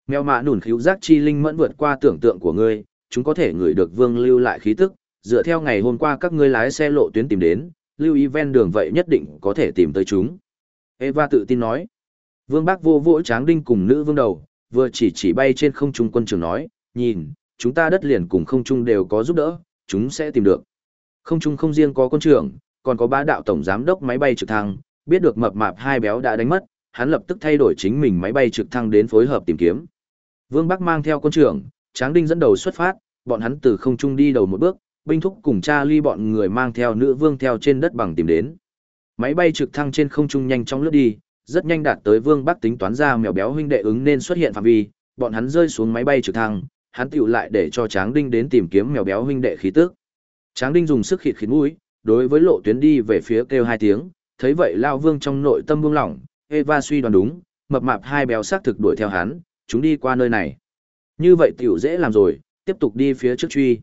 Mèo mạ nủn khíu giác chi linh mẫn vượt qua tưởng tượng của ngươi, chúng có thể ngửi được vương lưu lại khí tức, dựa theo ngày hôm qua các ngươi lái xe lộ tuyến tìm đến, lưu ý ven đường vậy nhất định có thể tìm tới chúng. Eva tự tin nói. Vương Bác vô vỗ tráng đinh cùng nữ vương đầu, vừa chỉ chỉ bay trên không trung quân trường nói, nhìn, chúng ta đất liền cùng không trung đều có giúp đỡ, chúng sẽ tìm được. Không trung không riêng có quân trưởng, còn có ba đạo tổng giám đốc máy bay trực thăng, biết được mập mạp hai béo đã đánh mất, hắn lập tức thay đổi chính mình máy bay trực thăng đến phối hợp tìm kiếm. Vương Bắc mang theo quân trưởng, Tráng Đinh dẫn đầu xuất phát, bọn hắn từ không trung đi đầu một bước, binh thúc cùng cha ly bọn người mang theo nữ vương theo trên đất bằng tìm đến. Máy bay trực thăng trên không trung nhanh chóng lướt đi, rất nhanh đạt tới Vương Bắc tính toán ra mèo béo huynh đệ ứng nên xuất hiện phạm vi, bọn hắn rơi xuống máy bay trực thăng, hắn tiểu lại để cho Tráng Đinh đến tìm kiếm mèo béo huynh đệ khí tức. Tráng Đinh dùng sức khịt khịt mũi, đối với lộ tuyến đi về phía kêu hai tiếng, thấy vậy Lao Vương trong nội tâm buông lỏng, Eva suy đoán đúng, mập mạp hai béo xác thực đuổi theo hắn, chúng đi qua nơi này. Như vậy tiểu dễ làm rồi, tiếp tục đi phía trước truy.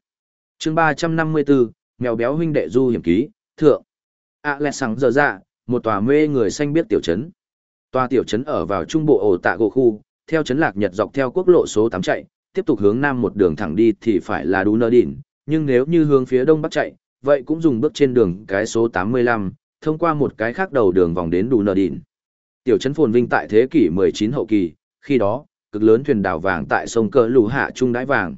chương 354, mèo béo huynh đệ du hiểm ký, thượng. À lẹ sáng giờ ra, một tòa mê người xanh biết tiểu trấn. Tòa tiểu trấn ở vào trung bộ ổ tạ gỗ khu, theo trấn lạc nhật dọc theo quốc lộ số 8 chạy, tiếp tục hướng nam một đường thẳng đi thì phải là đú nơ đỉnh, nhưng nếu như hướng phía đông bắc chạy, vậy cũng dùng bước trên đường cái số 85, thông qua một cái khác đầu đường vòng đến đủ nợ đỉnh. Tiểu trấn phồn vinh tại thế kỷ 19 hậu kỳ, khi đó, cực lớn thuyền đảo vàng tại sông cờ lù hạ trung Đãi vàng.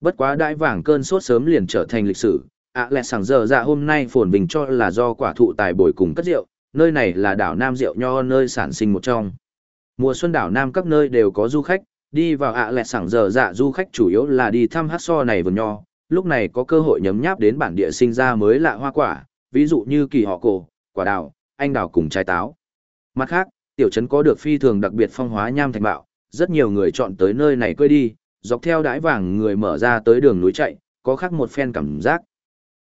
Bất quá Đãi vàng cơn sốt sớm liền trở thành lịch sử, ạ lẹ sảng giờ dạ hôm nay phồn bình cho là do quả thụ tài bồi cùng cất rượu, nơi này là đảo Nam Rượu Nho nơi sản sinh một trong. Mùa xuân đảo Nam các nơi đều có du khách, đi vào ạ lẹ sảng giờ dạ du khách chủ yếu là đi thăm hát so này vườn nho, lúc này có cơ hội nhấm nháp đến bản địa sinh ra mới lạ hoa quả, ví dụ như kỳ họ cổ, quả đào, anh đào cùng trái táo. Mặt khác, tiểu trấn có được phi thường đặc biệt phong hóa nham thành bạo, rất nhiều người chọn tới nơi này quê đi, dọc theo đái vàng người mở ra tới đường núi chạy, có khác một phen cảm giác.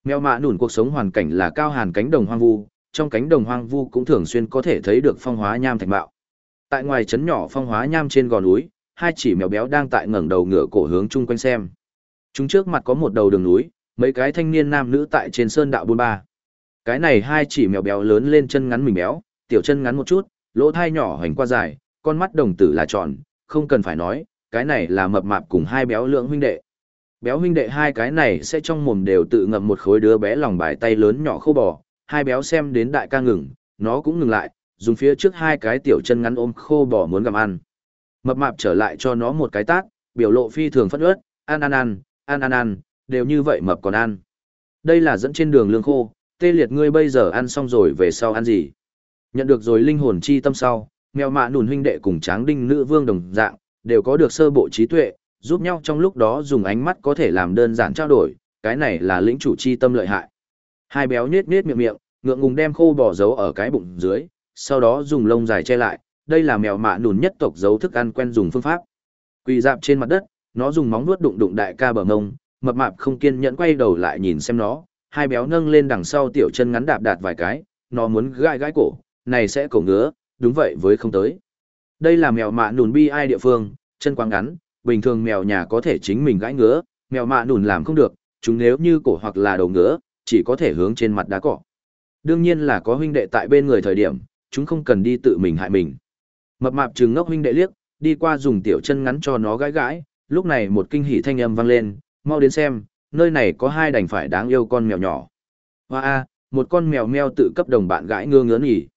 Mèo mạ nủn cuộc sống hoàn cảnh là cao hàn cánh đồng hoang vu, trong cánh đồng hoang vu cũng thường xuyên có thể thấy được phong hóa nham thành bạo. Tại ngoài trấn nhỏ phong hóa nham trên gò núi, hai chỉ mèo béo đang tại ngẩng đầu ngửa cổ hướng chung quanh xem. Chúng trước mặt có một đầu đường núi, mấy cái thanh niên nam nữ tại trên sơn đạo buôn ba. Cái này hai chỉ mèo béo lớn lên chân ngắn mình béo, tiểu chân ngắn một chút, lỗ thai nhỏ hoành qua dài, con mắt đồng tử là tròn, không cần phải nói, cái này là mập mạp cùng hai béo lượng huynh đệ. Béo huynh đệ hai cái này sẽ trong mồm đều tự ngậm một khối đứa bé lòng bài tay lớn nhỏ khô bò, hai béo xem đến đại ca ngừng, nó cũng ngừng lại, dùng phía trước hai cái tiểu chân ngắn ôm khô bò muốn gặm ăn. Mập mạp trở lại cho nó một cái tát, biểu lộ phi thường phẫn ướt, ăn ăn ăn, ăn ăn ăn, đều như vậy mập còn ăn. Đây là dẫn trên đường lương khô, tê liệt ngươi bây giờ ăn xong rồi về sau ăn gì. Nhận được rồi linh hồn chi tâm sau, mèo mạ nùn huynh đệ cùng tráng đinh nữ vương đồng dạng, đều có được sơ bộ trí tuệ, giúp nhau trong lúc đó dùng ánh mắt có thể làm đơn giản trao đổi, cái này là lĩnh chủ chi tâm lợi hại. Hai béo nết nết miệng miệng, ngượng ngùng đem khô bỏ giấu ở cái bụng dưới, sau đó dùng lông dài che lại, đây là mèo mạ nùn nhất tộc giấu thức ăn quen dùng phương pháp. Quỳ dạp trên mặt đất, nó dùng móng vuốt đụng đụng đại ca bờ ngông, mập mạp không kiên nhẫn quay đầu lại nhìn xem nó, hai béo nâng lên đằng sau tiểu chân ngắn đạp đạt vài cái, nó muốn gãi gãi cổ, này sẽ cổ ngứa, đúng vậy với không tới. Đây là mèo mạ nùn bi ai địa phương, chân quá ngắn, bình thường mèo nhà có thể chính mình gãi ngứa, mèo mạ nùn làm không được, chúng nếu như cổ hoặc là đầu ngứa, chỉ có thể hướng trên mặt đá cỏ. Đương nhiên là có huynh đệ tại bên người thời điểm, chúng không cần đi tự mình hại mình. Mập mạp trừng ngốc huynh đệ liếc, đi qua dùng tiểu chân ngắn cho nó gãi gãi, lúc này một kinh hỉ thanh âm vang lên, mau đến xem, nơi này có hai đành phải đáng yêu con mèo nhỏ. Hoa a, một con mèo meo tự cấp đồng bạn gãi ngơ ngớn nghỉ.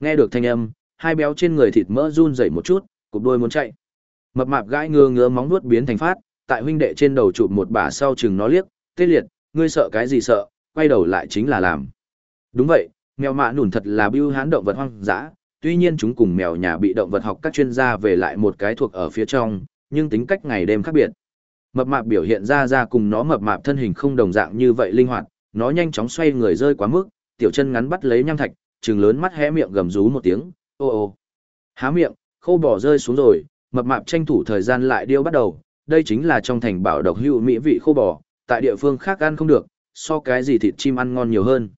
Nghe được thanh âm, hai béo trên người thịt mỡ run rẩy một chút, cục đôi muốn chạy. Mập mạp gãi ngơ ngứa móng nuốt biến thành phát, tại huynh đệ trên đầu chụp một bả sau chừng nó liếc, tê liệt, ngươi sợ cái gì sợ, quay đầu lại chính là làm. Đúng vậy, mèo mạ nủn thật là bưu hán động vật hoang dã, tuy nhiên chúng cùng mèo nhà bị động vật học các chuyên gia về lại một cái thuộc ở phía trong, nhưng tính cách ngày đêm khác biệt. Mập mạp biểu hiện ra ra cùng nó mập mạp thân hình không đồng dạng như vậy linh hoạt, nó nhanh chóng xoay người rơi quá mức, tiểu chân ngắn bắt lấy nham thạch, trừng lớn mắt hé miệng gầm rú một tiếng, ô ô. Há miệng, khâu bỏ rơi xuống rồi, mập mạp tranh thủ thời gian lại điêu bắt đầu, đây chính là trong thành bảo độc hữu mỹ vị khô bò, tại địa phương khác ăn không được, so cái gì thịt chim ăn ngon nhiều hơn.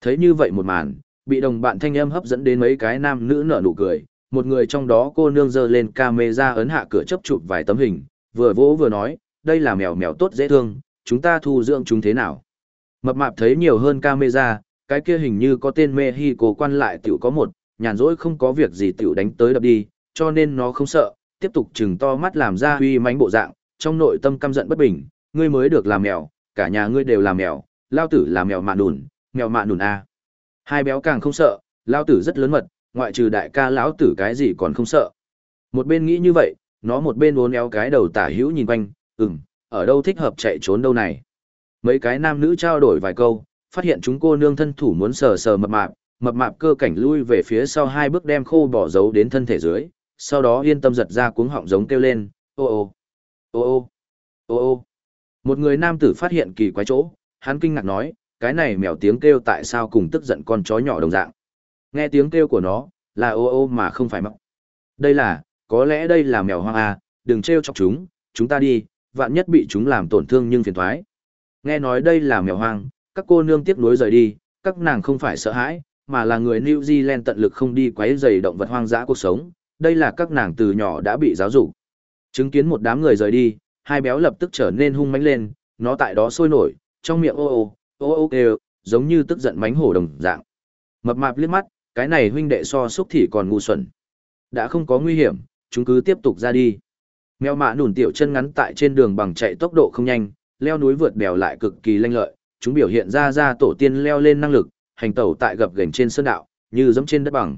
Thấy như vậy một màn, bị đồng bạn thanh âm hấp dẫn đến mấy cái nam nữ nở nụ cười, một người trong đó cô nương giơ lên camera ấn hạ cửa chấp chụp vài tấm hình, vừa vỗ vừa nói, đây là mèo mèo tốt dễ thương, chúng ta thu dưỡng chúng thế nào. Mập mạp thấy nhiều hơn camera, cái kia hình như có tên Mexico quan lại tiểu có một, nhàn rỗi không có việc gì tiểu đánh tới đập đi, cho nên nó không sợ, tiếp tục chừng to mắt làm ra huy mánh bộ dạng, trong nội tâm căm giận bất bình, ngươi mới được làm mèo, cả nhà ngươi đều làm mèo, lao tử là mèo mạ nùn, mèo mạ nùn a. Hai béo càng không sợ, lao tử rất lớn mật, ngoại trừ đại ca lão tử cái gì còn không sợ. Một bên nghĩ như vậy, nó một bên uốn éo cái đầu tả hữu nhìn quanh, ừm, ở đâu thích hợp chạy trốn đâu này. Mấy cái nam nữ trao đổi vài câu, phát hiện chúng cô nương thân thủ muốn sờ sờ mập mạp, mập mạp cơ cảnh lui về phía sau hai bước đem khô bỏ giấu đến thân thể dưới, sau đó yên tâm giật ra cuống họng giống kêu lên, ô ô, ô ô, ô ô. Một người nam tử phát hiện kỳ quái chỗ, hắn kinh ngạc nói, cái này mèo tiếng kêu tại sao cùng tức giận con chó nhỏ đồng dạng. Nghe tiếng kêu của nó, là ô ô mà không phải mọc. Đây là, có lẽ đây là mèo hoang à, đừng trêu chọc chúng, chúng ta đi, vạn nhất bị chúng làm tổn thương nhưng phiền thoái. Nghe nói đây là mèo hoang, các cô nương tiếp nối rời đi, các nàng không phải sợ hãi, mà là người New Zealand tận lực không đi quấy rầy động vật hoang dã cuộc sống, đây là các nàng từ nhỏ đã bị giáo dục. Chứng kiến một đám người rời đi, hai béo lập tức trở nên hung mãnh lên, nó tại đó sôi nổi, trong miệng ô ô, ô ô kêu, giống như tức giận mánh hổ đồng dạng. Mập mạp liếc mắt, cái này huynh đệ so xúc thì còn ngu xuẩn. Đã không có nguy hiểm, chúng cứ tiếp tục ra đi. Mèo mạ nủn tiểu chân ngắn tại trên đường bằng chạy tốc độ không nhanh, leo núi vượt bèo lại cực kỳ lanh lợi, chúng biểu hiện ra ra tổ tiên leo lên năng lực, hành tẩu tại gập ghềnh trên sơn đạo, như giống trên đất bằng.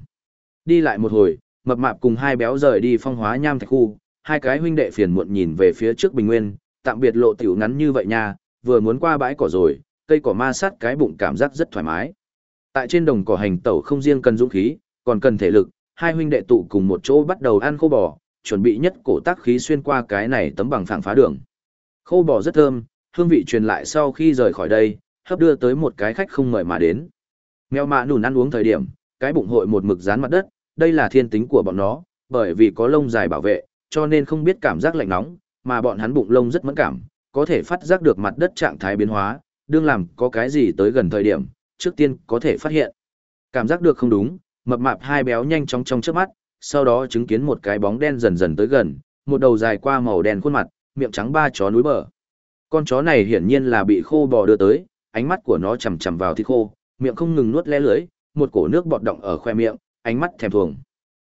Đi lại một hồi, mập mạp cùng hai béo rời đi phong hóa nham thạch khu, hai cái huynh đệ phiền muộn nhìn về phía trước bình nguyên, tạm biệt lộ tiểu ngắn như vậy nha, vừa muốn qua bãi cỏ rồi, cây cỏ ma sát cái bụng cảm giác rất thoải mái. Tại trên đồng cỏ hành tẩu không riêng cần dũng khí, còn cần thể lực, hai huynh đệ tụ cùng một chỗ bắt đầu ăn khô bò, chuẩn bị nhất cổ tác khí xuyên qua cái này tấm bằng phẳng phá đường. Khô bò rất thơm, hương vị truyền lại sau khi rời khỏi đây, hấp đưa tới một cái khách không mời mà đến. Mèo mạ nùn ăn uống thời điểm, cái bụng hội một mực dán mặt đất, đây là thiên tính của bọn nó, bởi vì có lông dài bảo vệ, cho nên không biết cảm giác lạnh nóng, mà bọn hắn bụng lông rất mẫn cảm, có thể phát giác được mặt đất trạng thái biến hóa, đương làm có cái gì tới gần thời điểm, trước tiên có thể phát hiện. Cảm giác được không đúng, mập mạp hai béo nhanh chóng trong trước mắt, sau đó chứng kiến một cái bóng đen dần dần tới gần, một đầu dài qua màu đen khuôn mặt, miệng trắng ba chó núi bờ. Con chó này hiển nhiên là bị khô bò đưa tới, ánh mắt của nó chằm chằm vào thịt khô, miệng không ngừng nuốt lé lưới, một cổ nước bọt động ở khoe miệng, ánh mắt thèm thuồng.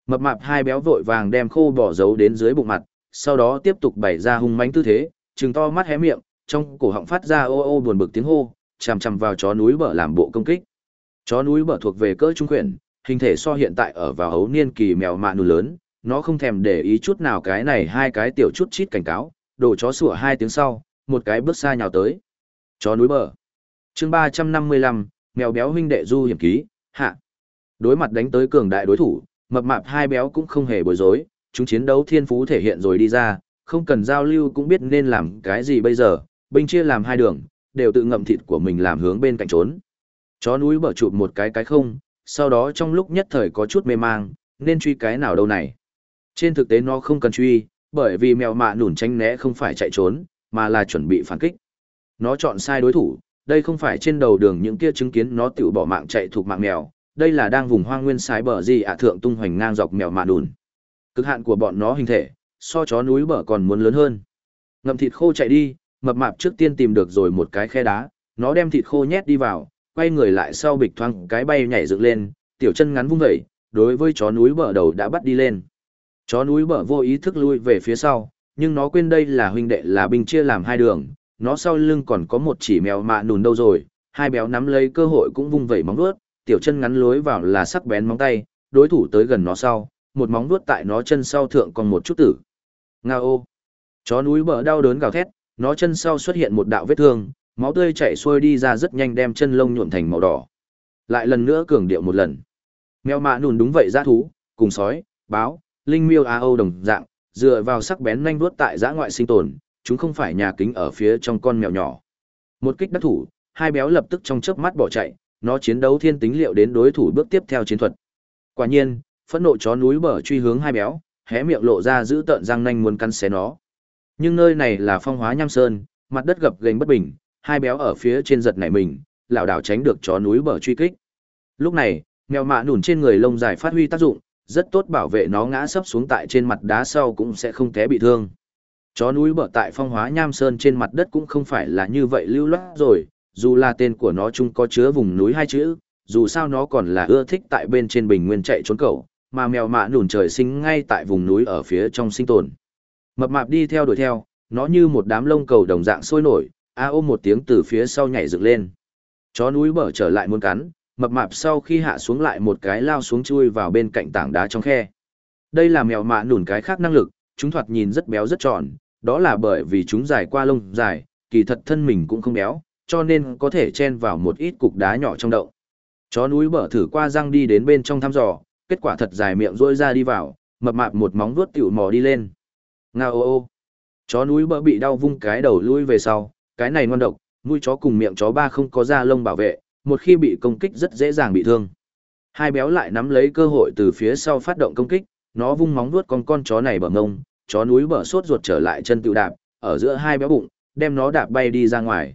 Mập mạp hai béo vội vàng đem khô bò giấu đến dưới bụng mặt, sau đó tiếp tục bày ra hung mãnh tư thế, trừng to mắt hé miệng, trong cổ họng phát ra ô ô buồn bực tiếng hô, chằm chằm vào chó núi bờ làm bộ công kích. Chó núi bờ thuộc về cỡ trung quyển, hình thể so hiện tại ở vào hấu niên kỳ mèo mạ nù lớn, nó không thèm để ý chút nào cái này hai cái tiểu chút chít cảnh cáo, đồ chó sủa hai tiếng sau, một cái bước xa nhào tới. Chó núi bờ. chương ba trăm năm mươi lăm mèo béo huynh đệ du hiểm ký, hạ. Đối mặt đánh tới cường đại đối thủ, mập mạp hai béo cũng không hề bối rối, chúng chiến đấu thiên phú thể hiện rồi đi ra, không cần giao lưu cũng biết nên làm cái gì bây giờ, binh chia làm hai đường, đều tự ngậm thịt của mình làm hướng bên cạnh trốn. Chó núi bở chụp một cái cái không, sau đó trong lúc nhất thời có chút mê mang, nên truy cái nào đâu này. Trên thực tế nó không cần truy, bởi vì mèo mạ nủn tránh né không phải chạy trốn, mà là chuẩn bị phản kích. Nó chọn sai đối thủ, đây không phải trên đầu đường những kia chứng kiến nó tự bỏ mạng chạy thuộc mạng mèo, đây là đang vùng hoang nguyên sái bờ gì ạ à thượng tung hoành ngang dọc mèo mạ nủn. Cực hạn của bọn nó hình thể, so chó núi bờ còn muốn lớn hơn. Ngậm thịt khô chạy đi, mập mạp trước tiên tìm được rồi một cái khe đá, nó đem thịt khô nhét đi vào, quay người lại sau bịch thoang cái bay nhảy dựng lên, tiểu chân ngắn vung vẩy, đối với chó núi bờ đầu đã bắt đi lên. Chó núi bờ vô ý thức lui về phía sau, nhưng nó quên đây là huynh đệ là binh chia làm hai đường, nó sau lưng còn có một chỉ mèo mạ nùn đâu rồi, hai béo nắm lấy cơ hội cũng vung vẩy móng vuốt, tiểu chân ngắn lối vào là sắc bén móng tay, đối thủ tới gần nó sau, một móng vuốt tại nó chân sau thượng còn một chút tử. Ngao! Chó núi bờ đau đớn gào thét, nó chân sau xuất hiện một đạo vết thương, máu tươi chảy xuôi đi ra rất nhanh đem chân lông nhuộm thành màu đỏ. Lại lần nữa cường điệu một lần. Mèo mạ nùn đúng vậy giã thú, cùng sói, báo, linh miêu a âu đồng dạng, dựa vào sắc bén nhanh vuốt tại giã ngoại sinh tồn, chúng không phải nhà kính ở phía trong con mèo nhỏ. Một kích đắc thủ, hai béo lập tức trong chớp mắt bỏ chạy, nó chiến đấu thiên tính liệu đến đối thủ bước tiếp theo chiến thuật. Quả nhiên, phẫn nộ chó núi bờ truy hướng hai béo, hé miệng lộ ra giữ tợn răng nanh muốn cắn xé nó. Nhưng nơi này là phong hóa nham sơn, mặt đất gập ghềnh bất bình, hai béo ở phía trên giật nảy mình, lảo đảo tránh được chó núi bờ truy kích. Lúc này, mèo mạ nủn trên người lông dài phát huy tác dụng, rất tốt bảo vệ nó ngã sấp xuống tại trên mặt đá sau cũng sẽ không té bị thương. Chó núi bờ tại phong hóa nham sơn trên mặt đất cũng không phải là như vậy lưu loát rồi, dù là tên của nó chung có chứa vùng núi hai chữ, dù sao nó còn là ưa thích tại bên trên bình nguyên chạy trốn cầu, mà mèo mạ nủn trời sinh ngay tại vùng núi ở phía trong sinh tồn. Mập mạp đi theo đuổi theo, nó như một đám lông cầu đồng dạng sôi nổi, a ôm một tiếng từ phía sau nhảy dựng lên. Chó núi bở trở lại muốn cắn, mập mạp sau khi hạ xuống lại một cái lao xuống chui vào bên cạnh tảng đá trong khe. Đây là mèo mạ nủn cái khác năng lực, chúng thoạt nhìn rất béo rất tròn, đó là bởi vì chúng dài qua lông dài, kỳ thật thân mình cũng không béo, cho nên có thể chen vào một ít cục đá nhỏ trong đậu. Chó núi bở thử qua răng đi đến bên trong thăm dò, kết quả thật dài miệng rỗi ra đi vào, mập mạp một móng vuốt tiểu mò đi lên. Nga ô ô. Chó núi bỡ bị đau vung cái đầu lui về sau, cái này ngon độc, mũi chó cùng miệng chó ba không có da lông bảo vệ, một khi bị công kích rất dễ dàng bị thương. Hai béo lại nắm lấy cơ hội từ phía sau phát động công kích, nó vung móng vuốt con con chó này bờ ngông, chó núi bờ sốt ruột trở lại chân tự đạp, ở giữa hai béo bụng, đem nó đạp bay đi ra ngoài.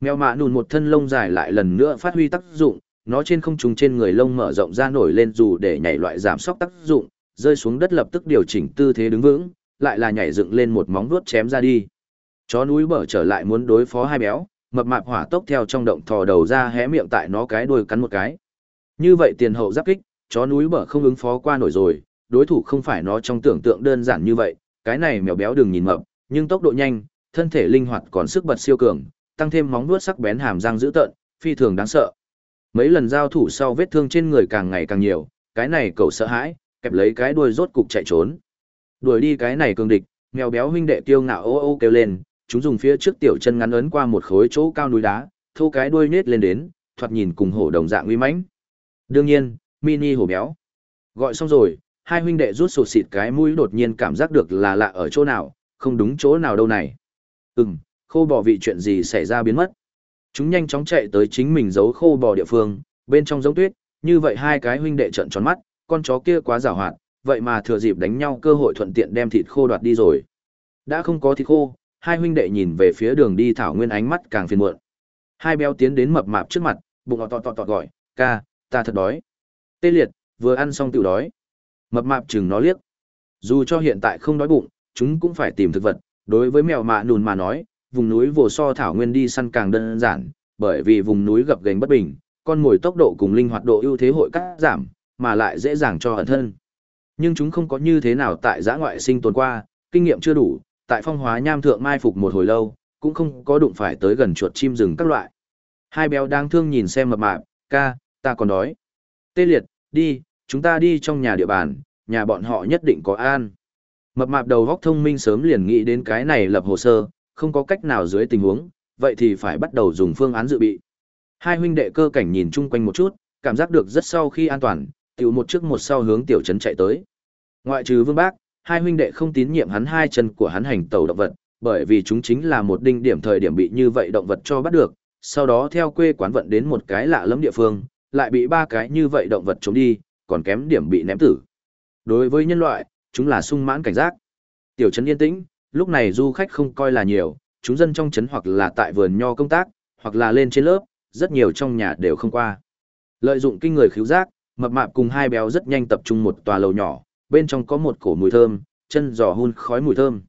Mèo mạ nùn một thân lông dài lại lần nữa phát huy tác dụng, nó trên không trung trên người lông mở rộng ra nổi lên dù để nhảy loại giảm sóc tác dụng, rơi xuống đất lập tức điều chỉnh tư thế đứng vững, lại là nhảy dựng lên một móng vuốt chém ra đi. Chó núi bở trở lại muốn đối phó hai béo, mập mạp hỏa tốc theo trong động thò đầu ra hé miệng tại nó cái đuôi cắn một cái. Như vậy tiền hậu giáp kích, chó núi bở không ứng phó qua nổi rồi, đối thủ không phải nó trong tưởng tượng đơn giản như vậy, cái này mèo béo đừng nhìn mập, nhưng tốc độ nhanh, thân thể linh hoạt còn sức bật siêu cường, tăng thêm móng vuốt sắc bén hàm răng dữ tợn, phi thường đáng sợ. Mấy lần giao thủ sau vết thương trên người càng ngày càng nhiều, cái này cậu sợ hãi, kẹp lấy cái đuôi rốt cục chạy trốn. Đuổi đi cái này cường địch, mèo béo huynh đệ tiêu ngạo ô ô kêu lên, chúng dùng phía trước tiểu chân ngắn ấn qua một khối chỗ cao núi đá, thu cái đuôi nết lên đến, thoạt nhìn cùng hổ đồng dạng uy mãnh. Đương nhiên, mini hổ béo. Gọi xong rồi, hai huynh đệ rút sụt xịt cái mũi đột nhiên cảm giác được là lạ ở chỗ nào, không đúng chỗ nào đâu này. Ừm, khô bò vị chuyện gì xảy ra biến mất. Chúng nhanh chóng chạy tới chính mình giấu khô bò địa phương, bên trong giống tuyết, như vậy hai cái huynh đệ trợn tròn mắt, con chó kia quá giàu hoạt, vậy mà thừa dịp đánh nhau cơ hội thuận tiện đem thịt khô đoạt đi rồi. Đã không có thịt khô, hai huynh đệ nhìn về phía đường đi thảo nguyên ánh mắt càng phiền muộn. Hai béo tiến đến mập mạp trước mặt, bụng to to to gọi, ca, ta thật đói. Tê liệt, vừa ăn xong tiểu đói. Mập mạp chừng nó liếc. Dù cho hiện tại không đói bụng, chúng cũng phải tìm thực vật. Đối với mèo mạ nùn mà nói, vùng núi vồ so thảo nguyên đi săn càng đơn giản, bởi vì vùng núi gập ghềnh bất bình, con mồi tốc độ cùng linh hoạt độ ưu thế hội cắt giảm, mà lại dễ dàng cho ẩn thân. Nhưng chúng không có như thế nào tại giã ngoại sinh tồn qua, kinh nghiệm chưa đủ, tại phong hóa nham thượng mai phục một hồi lâu, cũng không có đụng phải tới gần chuột chim rừng các loại. Hai béo đang thương nhìn xem mập mạp, ca, ta còn đói. Tê liệt, đi, chúng ta đi trong nhà địa bàn, nhà bọn họ nhất định có an. Mập mạp đầu góc thông minh sớm liền nghĩ đến cái này lập hồ sơ, không có cách nào dưới tình huống, vậy thì phải bắt đầu dùng phương án dự bị. Hai huynh đệ cơ cảnh nhìn chung quanh một chút, cảm giác được rất sau khi an toàn, tiểu một trước một sau hướng tiểu trấn chạy tới. Ngoại trừ Vương Bác, hai huynh đệ không tín nhiệm hắn hai chân của hắn hành tẩu động vật, bởi vì chúng chính là một đinh điểm thời điểm bị như vậy động vật cho bắt được, sau đó theo quê quán vận đến một cái lạ lẫm địa phương, lại bị ba cái như vậy động vật trốn đi, còn kém điểm bị ném tử. Đối với nhân loại, chúng là sung mãn cảnh giác. Tiểu trấn yên tĩnh, lúc này du khách không coi là nhiều, chúng dân trong trấn hoặc là tại vườn nho công tác, hoặc là lên trên lớp, rất nhiều trong nhà đều không qua. Lợi dụng kinh người khiếu giác, mập mạp cùng hai béo rất nhanh tập trung một tòa lầu nhỏ, bên trong có một cổ mùi thơm, chân giò hun khói mùi thơm.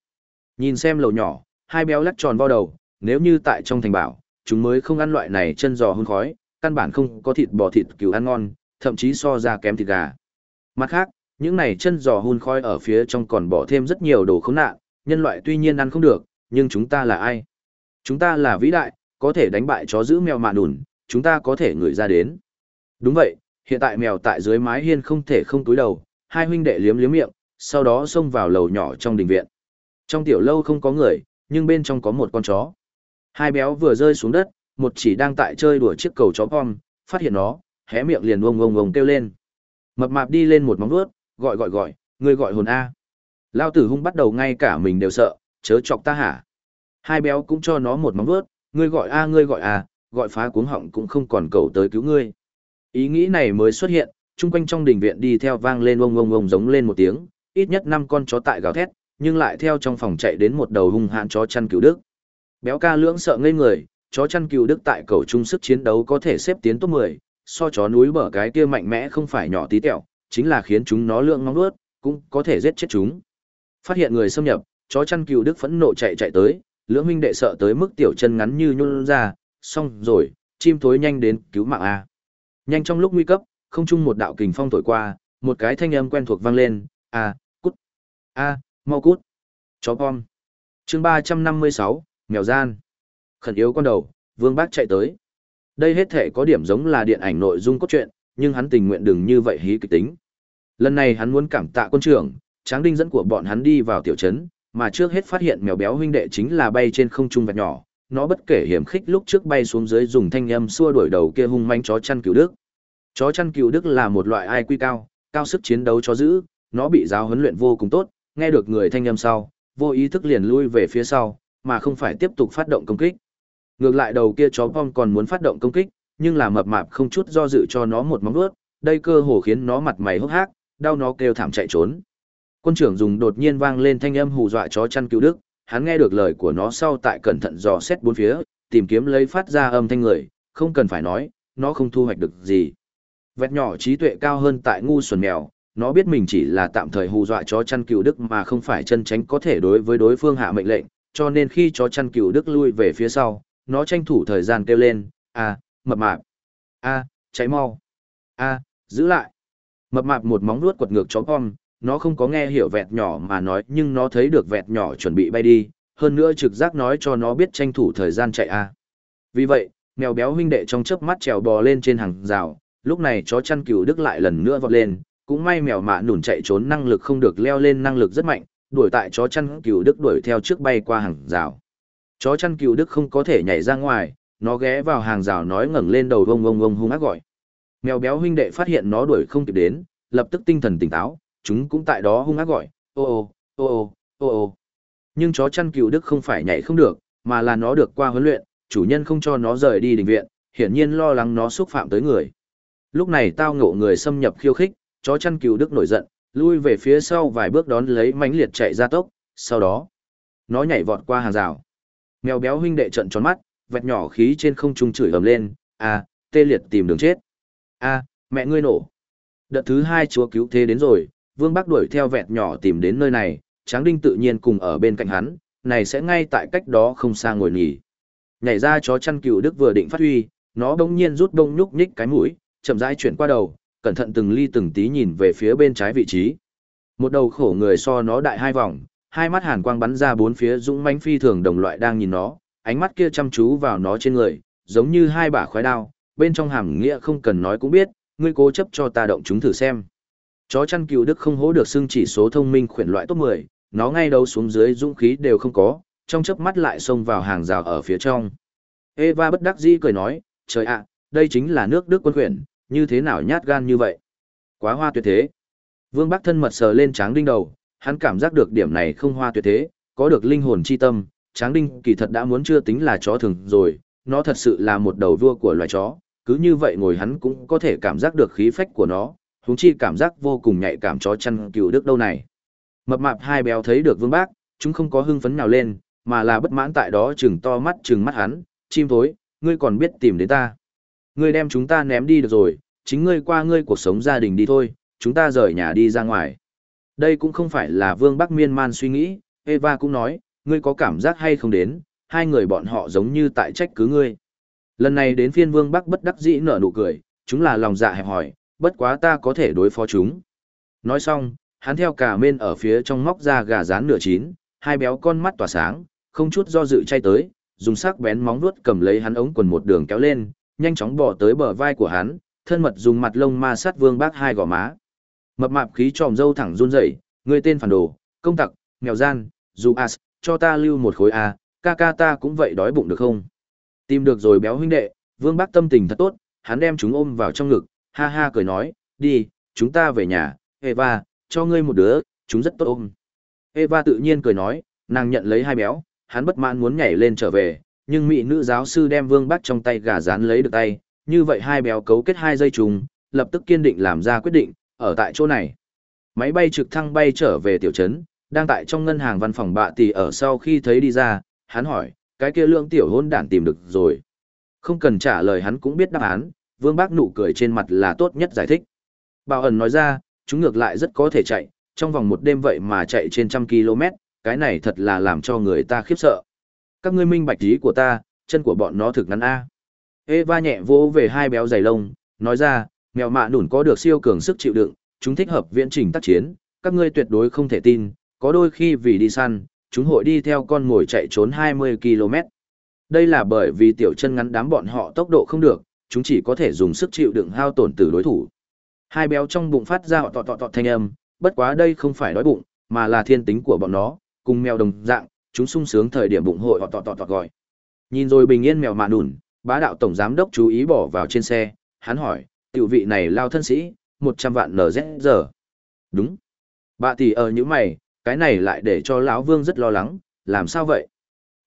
Nhìn xem lầu nhỏ, hai béo lắc tròn vào đầu, nếu như tại trong thành bảo, chúng mới không ăn loại này chân giò hun khói, căn bản không có thịt bò thịt cừu ăn ngon, thậm chí so ra kém thịt gà. Mặt khác, những này chân giò hun khói ở phía trong còn bỏ thêm rất nhiều đồ khốn nạn, nhân loại tuy nhiên ăn không được, nhưng chúng ta là ai? Chúng ta là vĩ đại, có thể đánh bại chó giữ mèo mạ đùn, chúng ta có thể ngửi ra đến. Đúng vậy, hiện tại mèo tại dưới mái hiên không thể không túi đầu, hai huynh đệ liếm liếm miệng, sau đó xông vào lầu nhỏ trong đình viện. Trong tiểu lâu không có người, nhưng bên trong có một con chó. Hai béo vừa rơi xuống đất, một chỉ đang tại chơi đùa chiếc cầu chó con, phát hiện nó, hé miệng liền ông ông ông kêu lên. Mập mạp đi lên một móng vuốt, gọi gọi gọi, người gọi hồn A. Lao tử hung bắt đầu ngay cả mình đều sợ, chớ chọc ta hả. Hai béo cũng cho nó một móng vuốt, ngươi gọi A ngươi gọi A, gọi phá cuống họng cũng không còn cầu tới cứu ngươi. Ý nghĩ này mới xuất hiện, chung quanh trong đình viện đi theo vang lên ông ông ông giống lên một tiếng, ít nhất năm con chó tại gào thét, nhưng lại theo trong phòng chạy đến một đầu hung hãn chó chăn cứu đức. Béo ca lưỡng sợ ngây người, chó chăn cứu đức tại cầu trung sức chiến đấu có thể xếp tiến top 10, so chó núi bờ cái kia mạnh mẽ không phải nhỏ tí tẹo, chính là khiến chúng nó lượng ngóng nuốt, cũng có thể giết chết chúng. Phát hiện người xâm nhập, chó chăn cứu đức phẫn nộ chạy chạy tới, lưỡng huynh đệ sợ tới mức tiểu chân ngắn như nhún ra, xong rồi, chim thối nhanh đến cứu mạng a. Nhanh trong lúc nguy cấp, không chung một đạo kình phong thổi qua, một cái thanh âm quen thuộc vang lên, "A, cút. A, mau cút." Chó con. Chương ba trăm năm mươi sáu, mèo gian. Khẩn yếu con đầu, Vương Bác chạy tới. Đây hết thể có điểm giống là điện ảnh nội dung cốt truyện, nhưng hắn tình nguyện đừng như vậy hí kịch tính. Lần này hắn muốn cảm tạ quân trưởng, Tráng Đinh dẫn của bọn hắn đi vào tiểu trấn, mà trước hết phát hiện mèo béo huynh đệ chính là bay trên không trung vật nhỏ, nó bất kể hiểm khích lúc trước bay xuống dưới dùng thanh âm xua đuổi đầu kia hung manh chó chăn cứu đức. Chó chăn cừu đức là một loại ai quy cao, cao sức chiến đấu chó giữ, nó bị giáo huấn luyện vô cùng tốt, nghe được người thanh âm sau, vô ý thức liền lui về phía sau, mà không phải tiếp tục phát động công kích. Ngược lại đầu kia chó con còn muốn phát động công kích, nhưng là mập mạp không chút do dự cho nó một móng vuốt, đây cơ hồ khiến nó mặt mày hốc hác, đau nó kêu thảm chạy trốn. Quân trưởng dùng đột nhiên vang lên thanh âm hù dọa chó chăn cứu đức, hắn nghe được lời của nó sau tại cẩn thận dò xét bốn phía, tìm kiếm lấy phát ra âm thanh người, không cần phải nói, nó không thu hoạch được gì. Vẹt nhỏ trí tuệ cao hơn tại ngu xuẩn mèo, nó biết mình chỉ là tạm thời hù dọa chó chăn cừu đức mà không phải chân tránh có thể đối với đối phương hạ mệnh lệnh, cho nên khi chó chăn cừu đức lui về phía sau, nó tranh thủ thời gian kêu lên, a, mập mạp, a, cháy mau, a, giữ lại. Mập mạp một móng vuốt quật ngược chó con, nó không có nghe hiểu vẹt nhỏ mà nói nhưng nó thấy được vẹt nhỏ chuẩn bị bay đi, hơn nữa trực giác nói cho nó biết tranh thủ thời gian chạy a. Vì vậy, mèo béo huynh đệ trong chớp mắt trèo bò lên trên hàng rào, lúc này chó chăn cừu đức lại lần nữa vọt lên, cũng may mèo mạ nủn chạy trốn năng lực không được leo lên năng lực rất mạnh, đuổi tại chó chăn cừu Đức đuổi theo trước bay qua hàng rào. Chó chăn cừu Đức không có thể nhảy ra ngoài, nó ghé vào hàng rào nói ngẩng lên đầu vông vông vông hung ác gọi. Mèo béo huynh đệ phát hiện nó đuổi không kịp đến, lập tức tinh thần tỉnh táo, chúng cũng tại đó hung ác gọi, ô ô, ô ô, ô ô. Nhưng chó chăn cừu Đức không phải nhảy không được, mà là nó được qua huấn luyện, chủ nhân không cho nó rời đi đình viện, hiển nhiên lo lắng nó xúc phạm tới người. Lúc này tao ngộ người xâm nhập khiêu khích, chó chăn cừu Đức nổi giận, lui về phía sau vài bước đón lấy mãnh liệt chạy ra tốc, sau đó, nó nhảy vọt qua hàng rào. Mèo béo huynh đệ trận tròn mắt, vẹt nhỏ khí trên không trung chửi ầm lên, "A, tê liệt tìm đường chết. A, mẹ ngươi nổ." Đợt thứ hai chúa cứu thế đến rồi, Vương Bắc đuổi theo vẹt nhỏ tìm đến nơi này, Tráng Đinh tự nhiên cùng ở bên cạnh hắn, này sẽ ngay tại cách đó không xa ngồi nghỉ. Nhảy ra chó chăn cừu Đức vừa định phát huy, nó bỗng nhiên rút đông nhúc nhích cái mũi, chậm rãi chuyển qua đầu, cẩn thận từng ly từng tí nhìn về phía bên trái vị trí. Một đầu khổ người so nó đại hai vòng, hai mắt hàn quang bắn ra bốn phía dũng mãnh phi thường đồng loại đang nhìn nó, ánh mắt kia chăm chú vào nó trên người, giống như hai bả khoái đao, bên trong hàm nghĩa không cần nói cũng biết, ngươi cố chấp cho ta động chúng thử xem. Chó chăn cừu đức không hố được xưng chỉ số thông minh khuyển loại top 10, nó ngay đầu xuống dưới dũng khí đều không có, trong chớp mắt lại xông vào hàng rào ở phía trong. Eva bất đắc dĩ cười nói, trời ạ, đây chính là nước Đức quân quyển, như thế nào nhát gan như vậy? Quá hoa tuyệt thế. Vương Bắc thân mật sờ lên tráng đinh đầu, hắn cảm giác được điểm này không hoa tuyệt thế, có được linh hồn chi tâm, tráng đinh kỳ thật đã muốn chưa tính là chó thường rồi, nó thật sự là một đầu vua của loài chó, cứ như vậy ngồi hắn cũng có thể cảm giác được khí phách của nó, huống chi cảm giác vô cùng nhạy cảm chó chăn cừu đức đâu này. Mập mạp hai béo thấy được Vương Bác, chúng không có hưng phấn nào lên, mà là bất mãn tại đó chừng to mắt chừng mắt hắn, chim thối, ngươi còn biết tìm đến ta. Ngươi đem chúng ta ném đi được rồi, chính ngươi qua ngươi cuộc sống gia đình đi thôi, chúng ta rời nhà đi ra ngoài. Đây cũng không phải là Vương Bắc miên man suy nghĩ, Eva cũng nói, ngươi có cảm giác hay không đến, hai người bọn họ giống như tại trách cứ ngươi. Lần này đến phiên Vương Bắc bất đắc dĩ nở nụ cười, chúng là lòng dạ hẹp hỏi, bất quá ta có thể đối phó chúng. Nói xong, hắn theo cả bên ở phía trong móc ra gà rán nửa chín, hai béo con mắt tỏa sáng, không chút do dự chay tới, dùng sắc bén móng vuốt cầm lấy hắn ống quần một đường kéo lên, nhanh chóng bỏ tới bờ vai của hắn, thân mật dùng mặt lông ma sát vương bác hai gò má. Mập mạp khí tròm dâu thẳng run rẩy, người tên phản đồ, công tặc, nghèo gian, dù as, cho ta lưu một khối a, ca ca ta cũng vậy đói bụng được không? Tìm được rồi béo huynh đệ, vương bác tâm tình thật tốt, hắn đem chúng ôm vào trong ngực, ha ha cười nói, đi, chúng ta về nhà, Eva, cho ngươi một đứa, chúng rất tốt ôm. Eva tự nhiên cười nói, nàng nhận lấy hai béo, hắn bất mãn muốn nhảy lên trở về, nhưng mỹ nữ giáo sư đem vương bác trong tay gà rán lấy được tay, như vậy hai béo cấu kết hai dây trùng, lập tức kiên định làm ra quyết định, ở tại chỗ này. Máy bay trực thăng bay trở về tiểu trấn, đang tại trong ngân hàng văn phòng bạ tỷ ở sau khi thấy đi ra, hắn hỏi, cái kia lượng tiểu hôn đản tìm được rồi. Không cần trả lời hắn cũng biết đáp án, vương bác nụ cười trên mặt là tốt nhất giải thích. Bảo ẩn nói ra, chúng ngược lại rất có thể chạy, trong vòng một đêm vậy mà chạy trên trăm km, cái này thật là làm cho người ta khiếp sợ. Các ngươi minh bạch ý của ta, chân của bọn nó thực ngắn A. Eva nhẹ vỗ về hai béo dày lông, nói ra, mèo mạ nủn có được siêu cường sức chịu đựng, chúng thích hợp viễn trình tác chiến, các ngươi tuyệt đối không thể tin, có đôi khi vì đi săn, chúng hội đi theo con ngồi chạy trốn 20 km. Đây là bởi vì tiểu chân ngắn đám bọn họ tốc độ không được, chúng chỉ có thể dùng sức chịu đựng hao tổn từ đối thủ. Hai béo trong bụng phát ra tọt tọt tọt thanh âm, bất quá đây không phải đói bụng, mà là thiên tính của bọn nó, cùng mèo đồng dạng, chúng sung sướng thời điểm bụng hội tọt tọt tọt gọi. Nhìn rồi bình yên mèo mạ nùn, bá đạo tổng giám đốc chú ý bỏ vào trên xe, hắn hỏi, tiểu vị này lao thân sĩ, 100 vạn NZ giờ. Đúng. Bà tỷ ở những mày, cái này lại để cho lão vương rất lo lắng, làm sao vậy?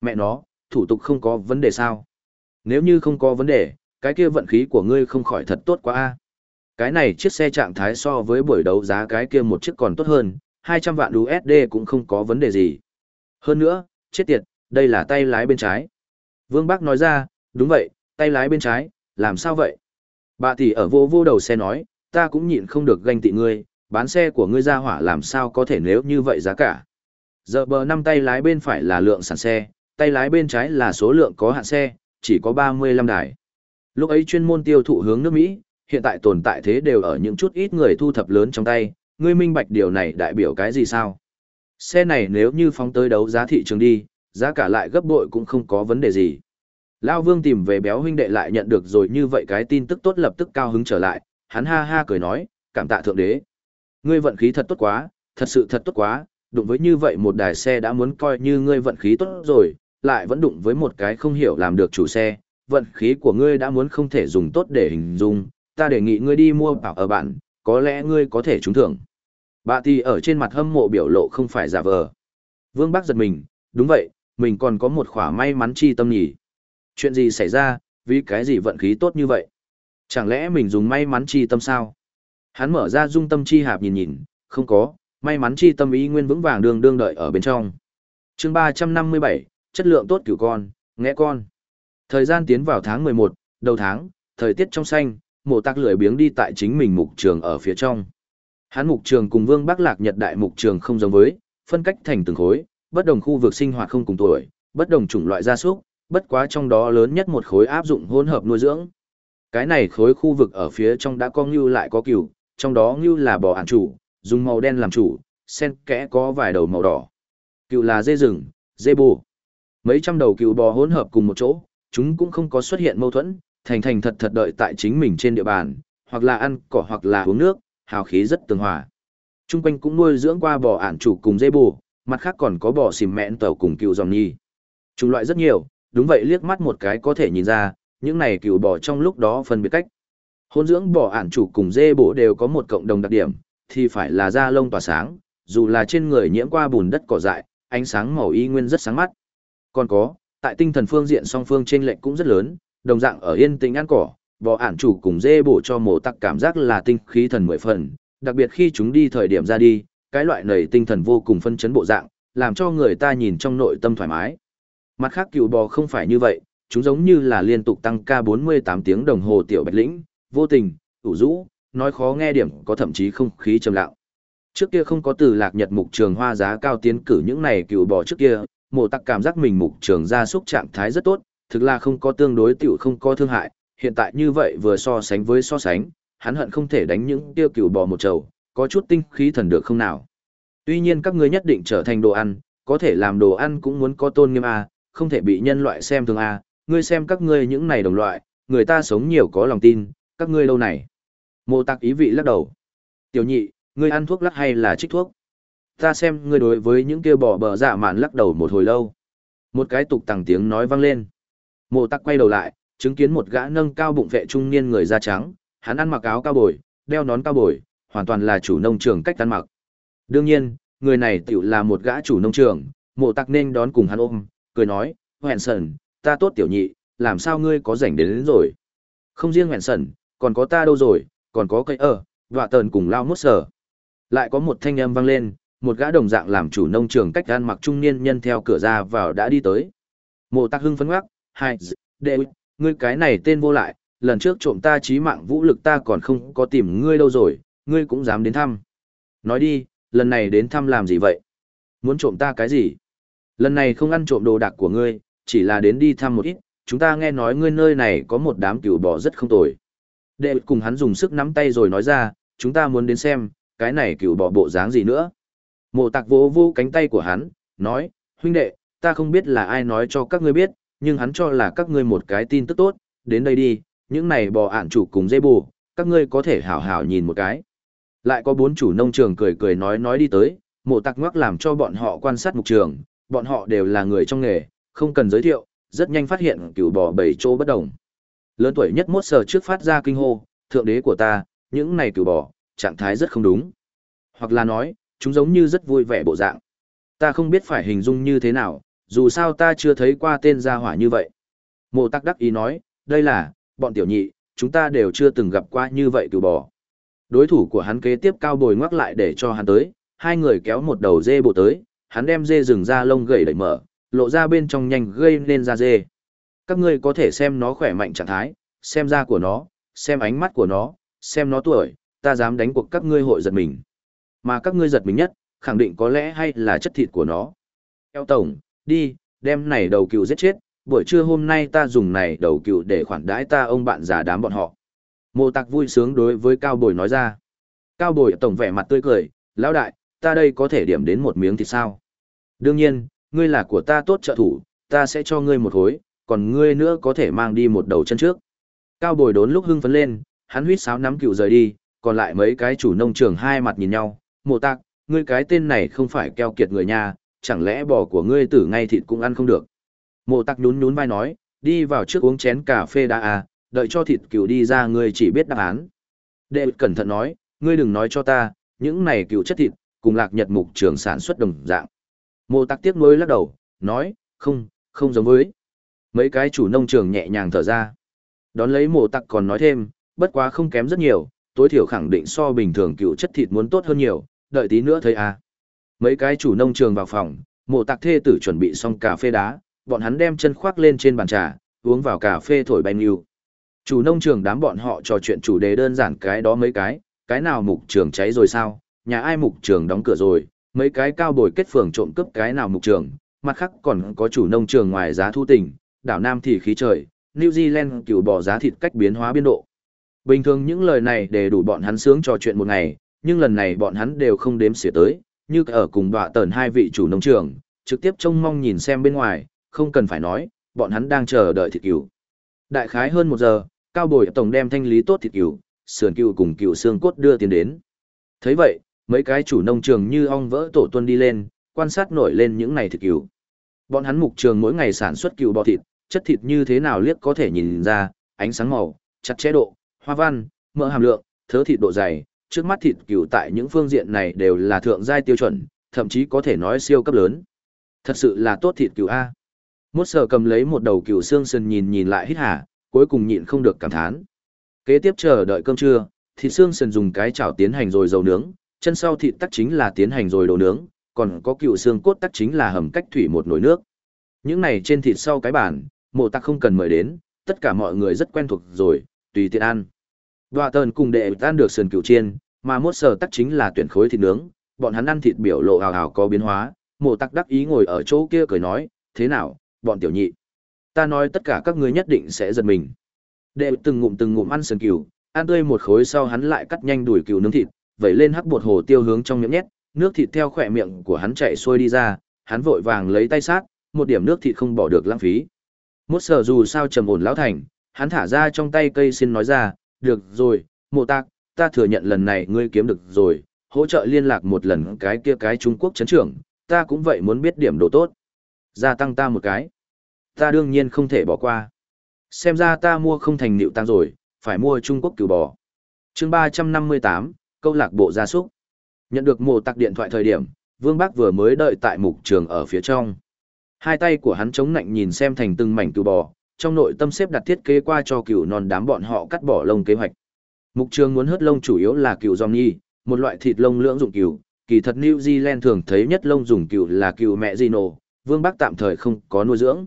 Mẹ nó, thủ tục không có vấn đề sao? Nếu như không có vấn đề, cái kia vận khí của ngươi không khỏi thật tốt quá a. Cái này chiếc xe trạng thái so với buổi đấu giá cái kia một chiếc còn tốt hơn, 200 vạn USD cũng không có vấn đề gì. Hơn nữa, chết tiệt, đây là tay lái bên trái. Vương Bác nói ra, đúng vậy, tay lái bên trái, làm sao vậy? Bà tỷ ở vô vô đầu xe nói, ta cũng nhịn không được ganh tị ngươi, bán xe của ngươi ra hỏa làm sao có thể nếu như vậy giá cả. Giờ bờ năm tay lái bên phải là lượng sản xe, tay lái bên trái là số lượng có hạn xe, chỉ có 35 đài. Lúc ấy chuyên môn tiêu thụ hướng nước Mỹ, hiện tại tồn tại thế đều ở những chút ít người thu thập lớn trong tay, ngươi minh bạch điều này đại biểu cái gì sao? Xe này nếu như phóng tới đấu giá thị trường đi, giá cả lại gấp bội cũng không có vấn đề gì. Lao Vương tìm về béo huynh đệ lại nhận được rồi như vậy cái tin tức tốt lập tức cao hứng trở lại, hắn ha ha cười nói, cảm tạ thượng đế. Ngươi vận khí thật tốt quá, thật sự thật tốt quá, đụng với như vậy một đài xe đã muốn coi như ngươi vận khí tốt rồi, lại vẫn đụng với một cái không hiểu làm được chủ xe, vận khí của ngươi đã muốn không thể dùng tốt để hình dung, ta đề nghị ngươi đi mua bảo ở bạn, có lẽ ngươi có thể trúng thưởng. Bà thì ở trên mặt hâm mộ biểu lộ không phải giả vờ. Vương Bắc giật mình, đúng vậy, mình còn có một khỏa may mắn chi tâm nhỉ. Chuyện gì xảy ra, vì cái gì vận khí tốt như vậy? Chẳng lẽ mình dùng may mắn chi tâm sao? Hắn mở ra dung tâm chi hạp nhìn nhìn, không có, may mắn chi tâm ý nguyên vững vàng đường đương đợi ở bên trong. chương 357, chất lượng tốt cửu con, nghe con. Thời gian tiến vào tháng 11, đầu tháng, thời tiết trong xanh, mộ tạc lười biếng đi tại chính mình mục trường ở phía trong. Hán mục trường cùng Vương Bắc Lạc Nhật Đại mục trường không giống với, phân cách thành từng khối, bất đồng khu vực sinh hoạt không cùng tuổi, bất đồng chủng loại gia súc, bất quá trong đó lớn nhất một khối áp dụng hỗn hợp nuôi dưỡng. Cái này khối khu vực ở phía trong đã có ngưu lại có cừu, trong đó ngưu là bò ản chủ, dùng màu đen làm chủ, sen kẽ có vài đầu màu đỏ. Cừu là dê rừng, dê bù. Mấy trăm đầu cừu bò hỗn hợp cùng một chỗ, chúng cũng không có xuất hiện mâu thuẫn, thành thành thật thật đợi tại chính mình trên địa bàn, hoặc là ăn cỏ hoặc là uống nước, hào khí rất tường hòa. Trung quanh cũng nuôi dưỡng qua bò ản chủ cùng dê bù, mặt khác còn có bò xìm mẹn tàu cùng cừu dòng nhi. Chủng loại rất nhiều, đúng vậy liếc mắt một cái có thể nhìn ra, những này cừu bò trong lúc đó phân biệt cách. Hôn dưỡng bò ản chủ cùng dê bổ đều có một cộng đồng đặc điểm, thì phải là da lông tỏa sáng, dù là trên người nhiễm qua bùn đất cỏ dại, ánh sáng màu y nguyên rất sáng mắt. Còn có, tại tinh thần phương diện song phương trên lệnh cũng rất lớn, đồng dạng ở yên tĩnh ăn cỏ, bò ản chủ cùng dê bổ cho mổ tặc cảm giác là tinh khí thần mười phần, đặc biệt khi chúng đi thời điểm ra đi, cái loại nầy tinh thần vô cùng phân chấn bộ dạng, làm cho người ta nhìn trong nội tâm thoải mái. Mặt khác cựu bò không phải như vậy, chúng giống như là liên tục tăng ca 48 tiếng đồng hồ tiểu bạch lĩnh, vô tình, ủ rũ, nói khó nghe điểm có thậm chí không khí trầm lặng. Trước kia không có từ lạc nhật mục trường hoa giá cao tiến cử những này cựu bò trước kia, mộ tặc cảm giác mình mục trường ra súc trạng thái rất tốt, thực là không có tương đối tiểu không có thương hại, hiện tại như vậy vừa so sánh với so sánh, hắn hận không thể đánh những tiêu cựu bò một trầu, có chút tinh khí thần được không nào. Tuy nhiên các ngươi nhất định trở thành đồ ăn, có thể làm đồ ăn cũng muốn có tôn nghiêm a, không thể bị nhân loại xem thường a, ngươi xem các ngươi những này đồng loại, người ta sống nhiều có lòng tin, các ngươi lâu này. Mộ tạc ý vị lắc đầu. Tiểu nhị, ngươi ăn thuốc lắc hay là trích thuốc? Ta xem ngươi đối với những kia bỏ bờ dạ mạn lắc đầu một hồi lâu. Một cái tục tằng tiếng nói vang lên. Mộ tạc quay đầu lại, chứng kiến một gã nâng cao bụng vệ trung niên người da trắng, hắn ăn mặc áo cao bồi, đeo nón cao bồi, hoàn toàn là chủ nông trường cách ăn mặc. Đương nhiên, người này tiểu là một gã chủ nông trường, mộ tặc nên đón cùng hắn ôm, cười nói, hoẹn sần, ta tốt tiểu nhị, làm sao ngươi có rảnh đến, đến rồi. Không riêng hoẹn sần, còn có ta đâu rồi, còn có cây ở, vạ tờn cùng lao mốt sở. Lại có một thanh âm vang lên, một gã đồng dạng làm chủ nông trường cách ăn mặc trung niên nhân theo cửa ra vào đã đi tới. Mộ tặc hưng phấn ngoác, hai, đệ, ngươi cái này tên vô lại, lần trước trộm ta trí mạng vũ lực ta còn không có tìm ngươi đâu rồi, ngươi cũng dám đến thăm. Nói đi, lần này đến thăm làm gì vậy? Muốn trộm ta cái gì? Lần này không ăn trộm đồ đạc của ngươi, chỉ là đến đi thăm một ít, chúng ta nghe nói ngươi nơi này có một đám cừu bò rất không tồi. Đệ cùng hắn dùng sức nắm tay rồi nói ra, chúng ta muốn đến xem, cái này cừu bò bộ dáng gì nữa. Mộ tạc vỗ vô cánh tay của hắn, nói, huynh đệ, ta không biết là ai nói cho các ngươi biết, nhưng hắn cho là các ngươi một cái tin tức tốt, đến đây đi, những này bò ạn chủ cùng dây bù, các ngươi có thể hảo hảo nhìn một cái. Lại có bốn chủ nông trường cười cười nói nói đi tới, mộ tặc ngoắc làm cho bọn họ quan sát mục trường, bọn họ đều là người trong nghề, không cần giới thiệu, rất nhanh phát hiện cửu bò bảy chỗ bất đồng. Lớn tuổi nhất mốt sờ trước phát ra kinh hô, thượng đế của ta, những này cửu bò, trạng thái rất không đúng. Hoặc là nói, chúng giống như rất vui vẻ bộ dạng. Ta không biết phải hình dung như thế nào, dù sao ta chưa thấy qua tên gia hỏa như vậy. Mộ tắc đắc ý nói, đây là, bọn tiểu nhị, chúng ta đều chưa từng gặp qua như vậy cửu bò. Đối thủ của hắn kế tiếp cao bồi ngoắc lại để cho hắn tới, hai người kéo một đầu dê bộ tới, hắn đem dê rừng ra lông gầy đẩy mở, lộ ra bên trong nhanh gây nên da dê. Các ngươi có thể xem nó khỏe mạnh trạng thái, xem da của nó, xem ánh mắt của nó, xem nó tuổi, ta dám đánh cuộc các ngươi hội giật mình. Mà các ngươi giật mình nhất, khẳng định có lẽ hay là chất thịt của nó. Eo tổng, đi, đem này đầu cừu giết chết, buổi trưa hôm nay ta dùng này đầu cừu để khoản đãi ta ông bạn già đám bọn họ. Mộ tạc vui sướng đối với Cao Bồi nói ra. Cao Bồi tổng vẻ mặt tươi cười, lão đại, ta đây có thể điểm đến một miếng thì sao? Đương nhiên, ngươi là của ta tốt trợ thủ, ta sẽ cho ngươi một hối, còn ngươi nữa có thể mang đi một đầu chân trước. Cao Bồi đốn lúc hưng phấn lên, hắn huýt sáo nắm cừu rời đi, còn lại mấy cái chủ nông trường hai mặt nhìn nhau, mộ tạc, ngươi cái tên này không phải keo kiệt người nha, chẳng lẽ bò của ngươi tử ngay thịt cũng ăn không được. Mộ tặc nhún nhún vai nói, đi vào trước uống chén cà phê đã à, đợi cho thịt cừu đi ra ngươi chỉ biết đáp án. Đệ cẩn thận nói, ngươi đừng nói cho ta, những này cừu chất thịt, cùng lạc nhật mục trường sản xuất đồng dạng. Mộ tặc tiếc nuối lắc đầu, nói, không, không giống với. Mấy cái chủ nông trường nhẹ nhàng thở ra. Đón lấy mộ tặc còn nói thêm, bất quá không kém rất nhiều, tối thiểu khẳng định so bình thường cựu chất thịt muốn tốt hơn nhiều, đợi tí nữa thấy à. Mấy cái chủ nông trường vào phòng, mộ tạc thê tử chuẩn bị xong cà phê đá, bọn hắn đem chân khoác lên trên bàn trà, uống vào cà phê thổi bay nhiều. Chủ nông trường đám bọn họ trò chuyện chủ đề đơn giản cái đó mấy cái, cái nào mục trường cháy rồi sao, nhà ai mục trường đóng cửa rồi, mấy cái cao bồi kết phường trộm cướp cái nào mục trường, mặt khác còn có chủ nông trường ngoài giá thu tình, đảo Nam thì khí trời, New Zealand cựu bỏ giá thịt cách biến hóa biên độ. Bình thường những lời này để đủ bọn hắn sướng trò chuyện một ngày, nhưng lần này bọn hắn đều không đếm xỉa tới, như ở cùng đọa tờn hai vị chủ nông trường, trực tiếp trông mong nhìn xem bên ngoài, không cần phải nói, bọn hắn đang chờ đợi thịt cừu. Đại khái hơn một giờ, cao bồi tổng đem thanh lý tốt thịt cừu, sườn cừu cùng cừu xương cốt đưa tiền đến. thấy vậy, mấy cái chủ nông trường như ong vỡ tổ tuân đi lên, quan sát nổi lên những này thịt cừu. Bọn hắn mục trường mỗi ngày sản xuất cừu bò thịt, chất thịt như thế nào liếc có thể nhìn ra, ánh sáng màu, chặt chẽ độ, hoa văn, mỡ hàm lượng, thớ thịt độ dày, trước mắt thịt cừu tại những phương diện này đều là thượng giai tiêu chuẩn, thậm chí có thể nói siêu cấp lớn. Thật sự là tốt thịt cừu a. Mốt sở cầm lấy một đầu cừu xương sườn nhìn nhìn lại hít hà, cuối cùng nhịn không được cảm thán. Kế tiếp chờ đợi cơm trưa, thịt xương sườn dùng cái chảo tiến hành rồi dầu nướng, chân sau thịt tắc chính là tiến hành rồi đồ nướng, còn có cừu xương cốt tắc chính là hầm cách thủy một nồi nước. Những này trên thịt sau cái bàn, mộ tắc không cần mời đến, tất cả mọi người rất quen thuộc rồi, tùy tiện ăn. Đoạ tờn cùng đệ ăn được sườn cừu chiên, mà mốt sở tắc chính là tuyển khối thịt nướng, bọn hắn ăn thịt biểu lộ hào hào có biến hóa, mộ tắc đắc ý ngồi ở chỗ kia cười nói, thế nào, bọn tiểu nhị. Ta nói tất cả các ngươi nhất định sẽ giật mình. Đệ từng ngụm từng ngụm ăn sườn cừu, ăn tươi một khối sau hắn lại cắt nhanh đuổi cừu nướng thịt, vẩy lên hắc bột hồ tiêu hướng trong miệng nhét, nước thịt theo khỏe miệng của hắn chạy xuôi đi ra, hắn vội vàng lấy tay sát, một điểm nước thịt không bỏ được lãng phí. Mốt sở dù sao trầm ổn lão thành, hắn thả ra trong tay cây xin nói ra, được rồi, mộ tạc, ta thừa nhận lần này ngươi kiếm được rồi, hỗ trợ liên lạc một lần cái kia cái Trung Quốc chấn trưởng, ta cũng vậy muốn biết điểm độ tốt. Gia tăng ta một cái. Ta đương nhiên không thể bỏ qua. Xem ra ta mua không thành nịu tăng rồi, phải mua Trung Quốc cừu bò. chương 358, câu lạc bộ gia súc. Nhận được mộ tạc điện thoại thời điểm, Vương Bác vừa mới đợi tại mục trường ở phía trong. Hai tay của hắn chống nạnh nhìn xem thành từng mảnh cừu bò, trong nội tâm xếp đặt thiết kế qua cho cừu non đám bọn họ cắt bỏ lông kế hoạch. Mục trường muốn hớt lông chủ yếu là cừu nhi, một loại thịt lông lưỡng dụng cừu, kỳ thật New Zealand thường thấy nhất lông dùng cừu là cừu mẹ Gino, Vương Bắc tạm thời không có nuôi dưỡng.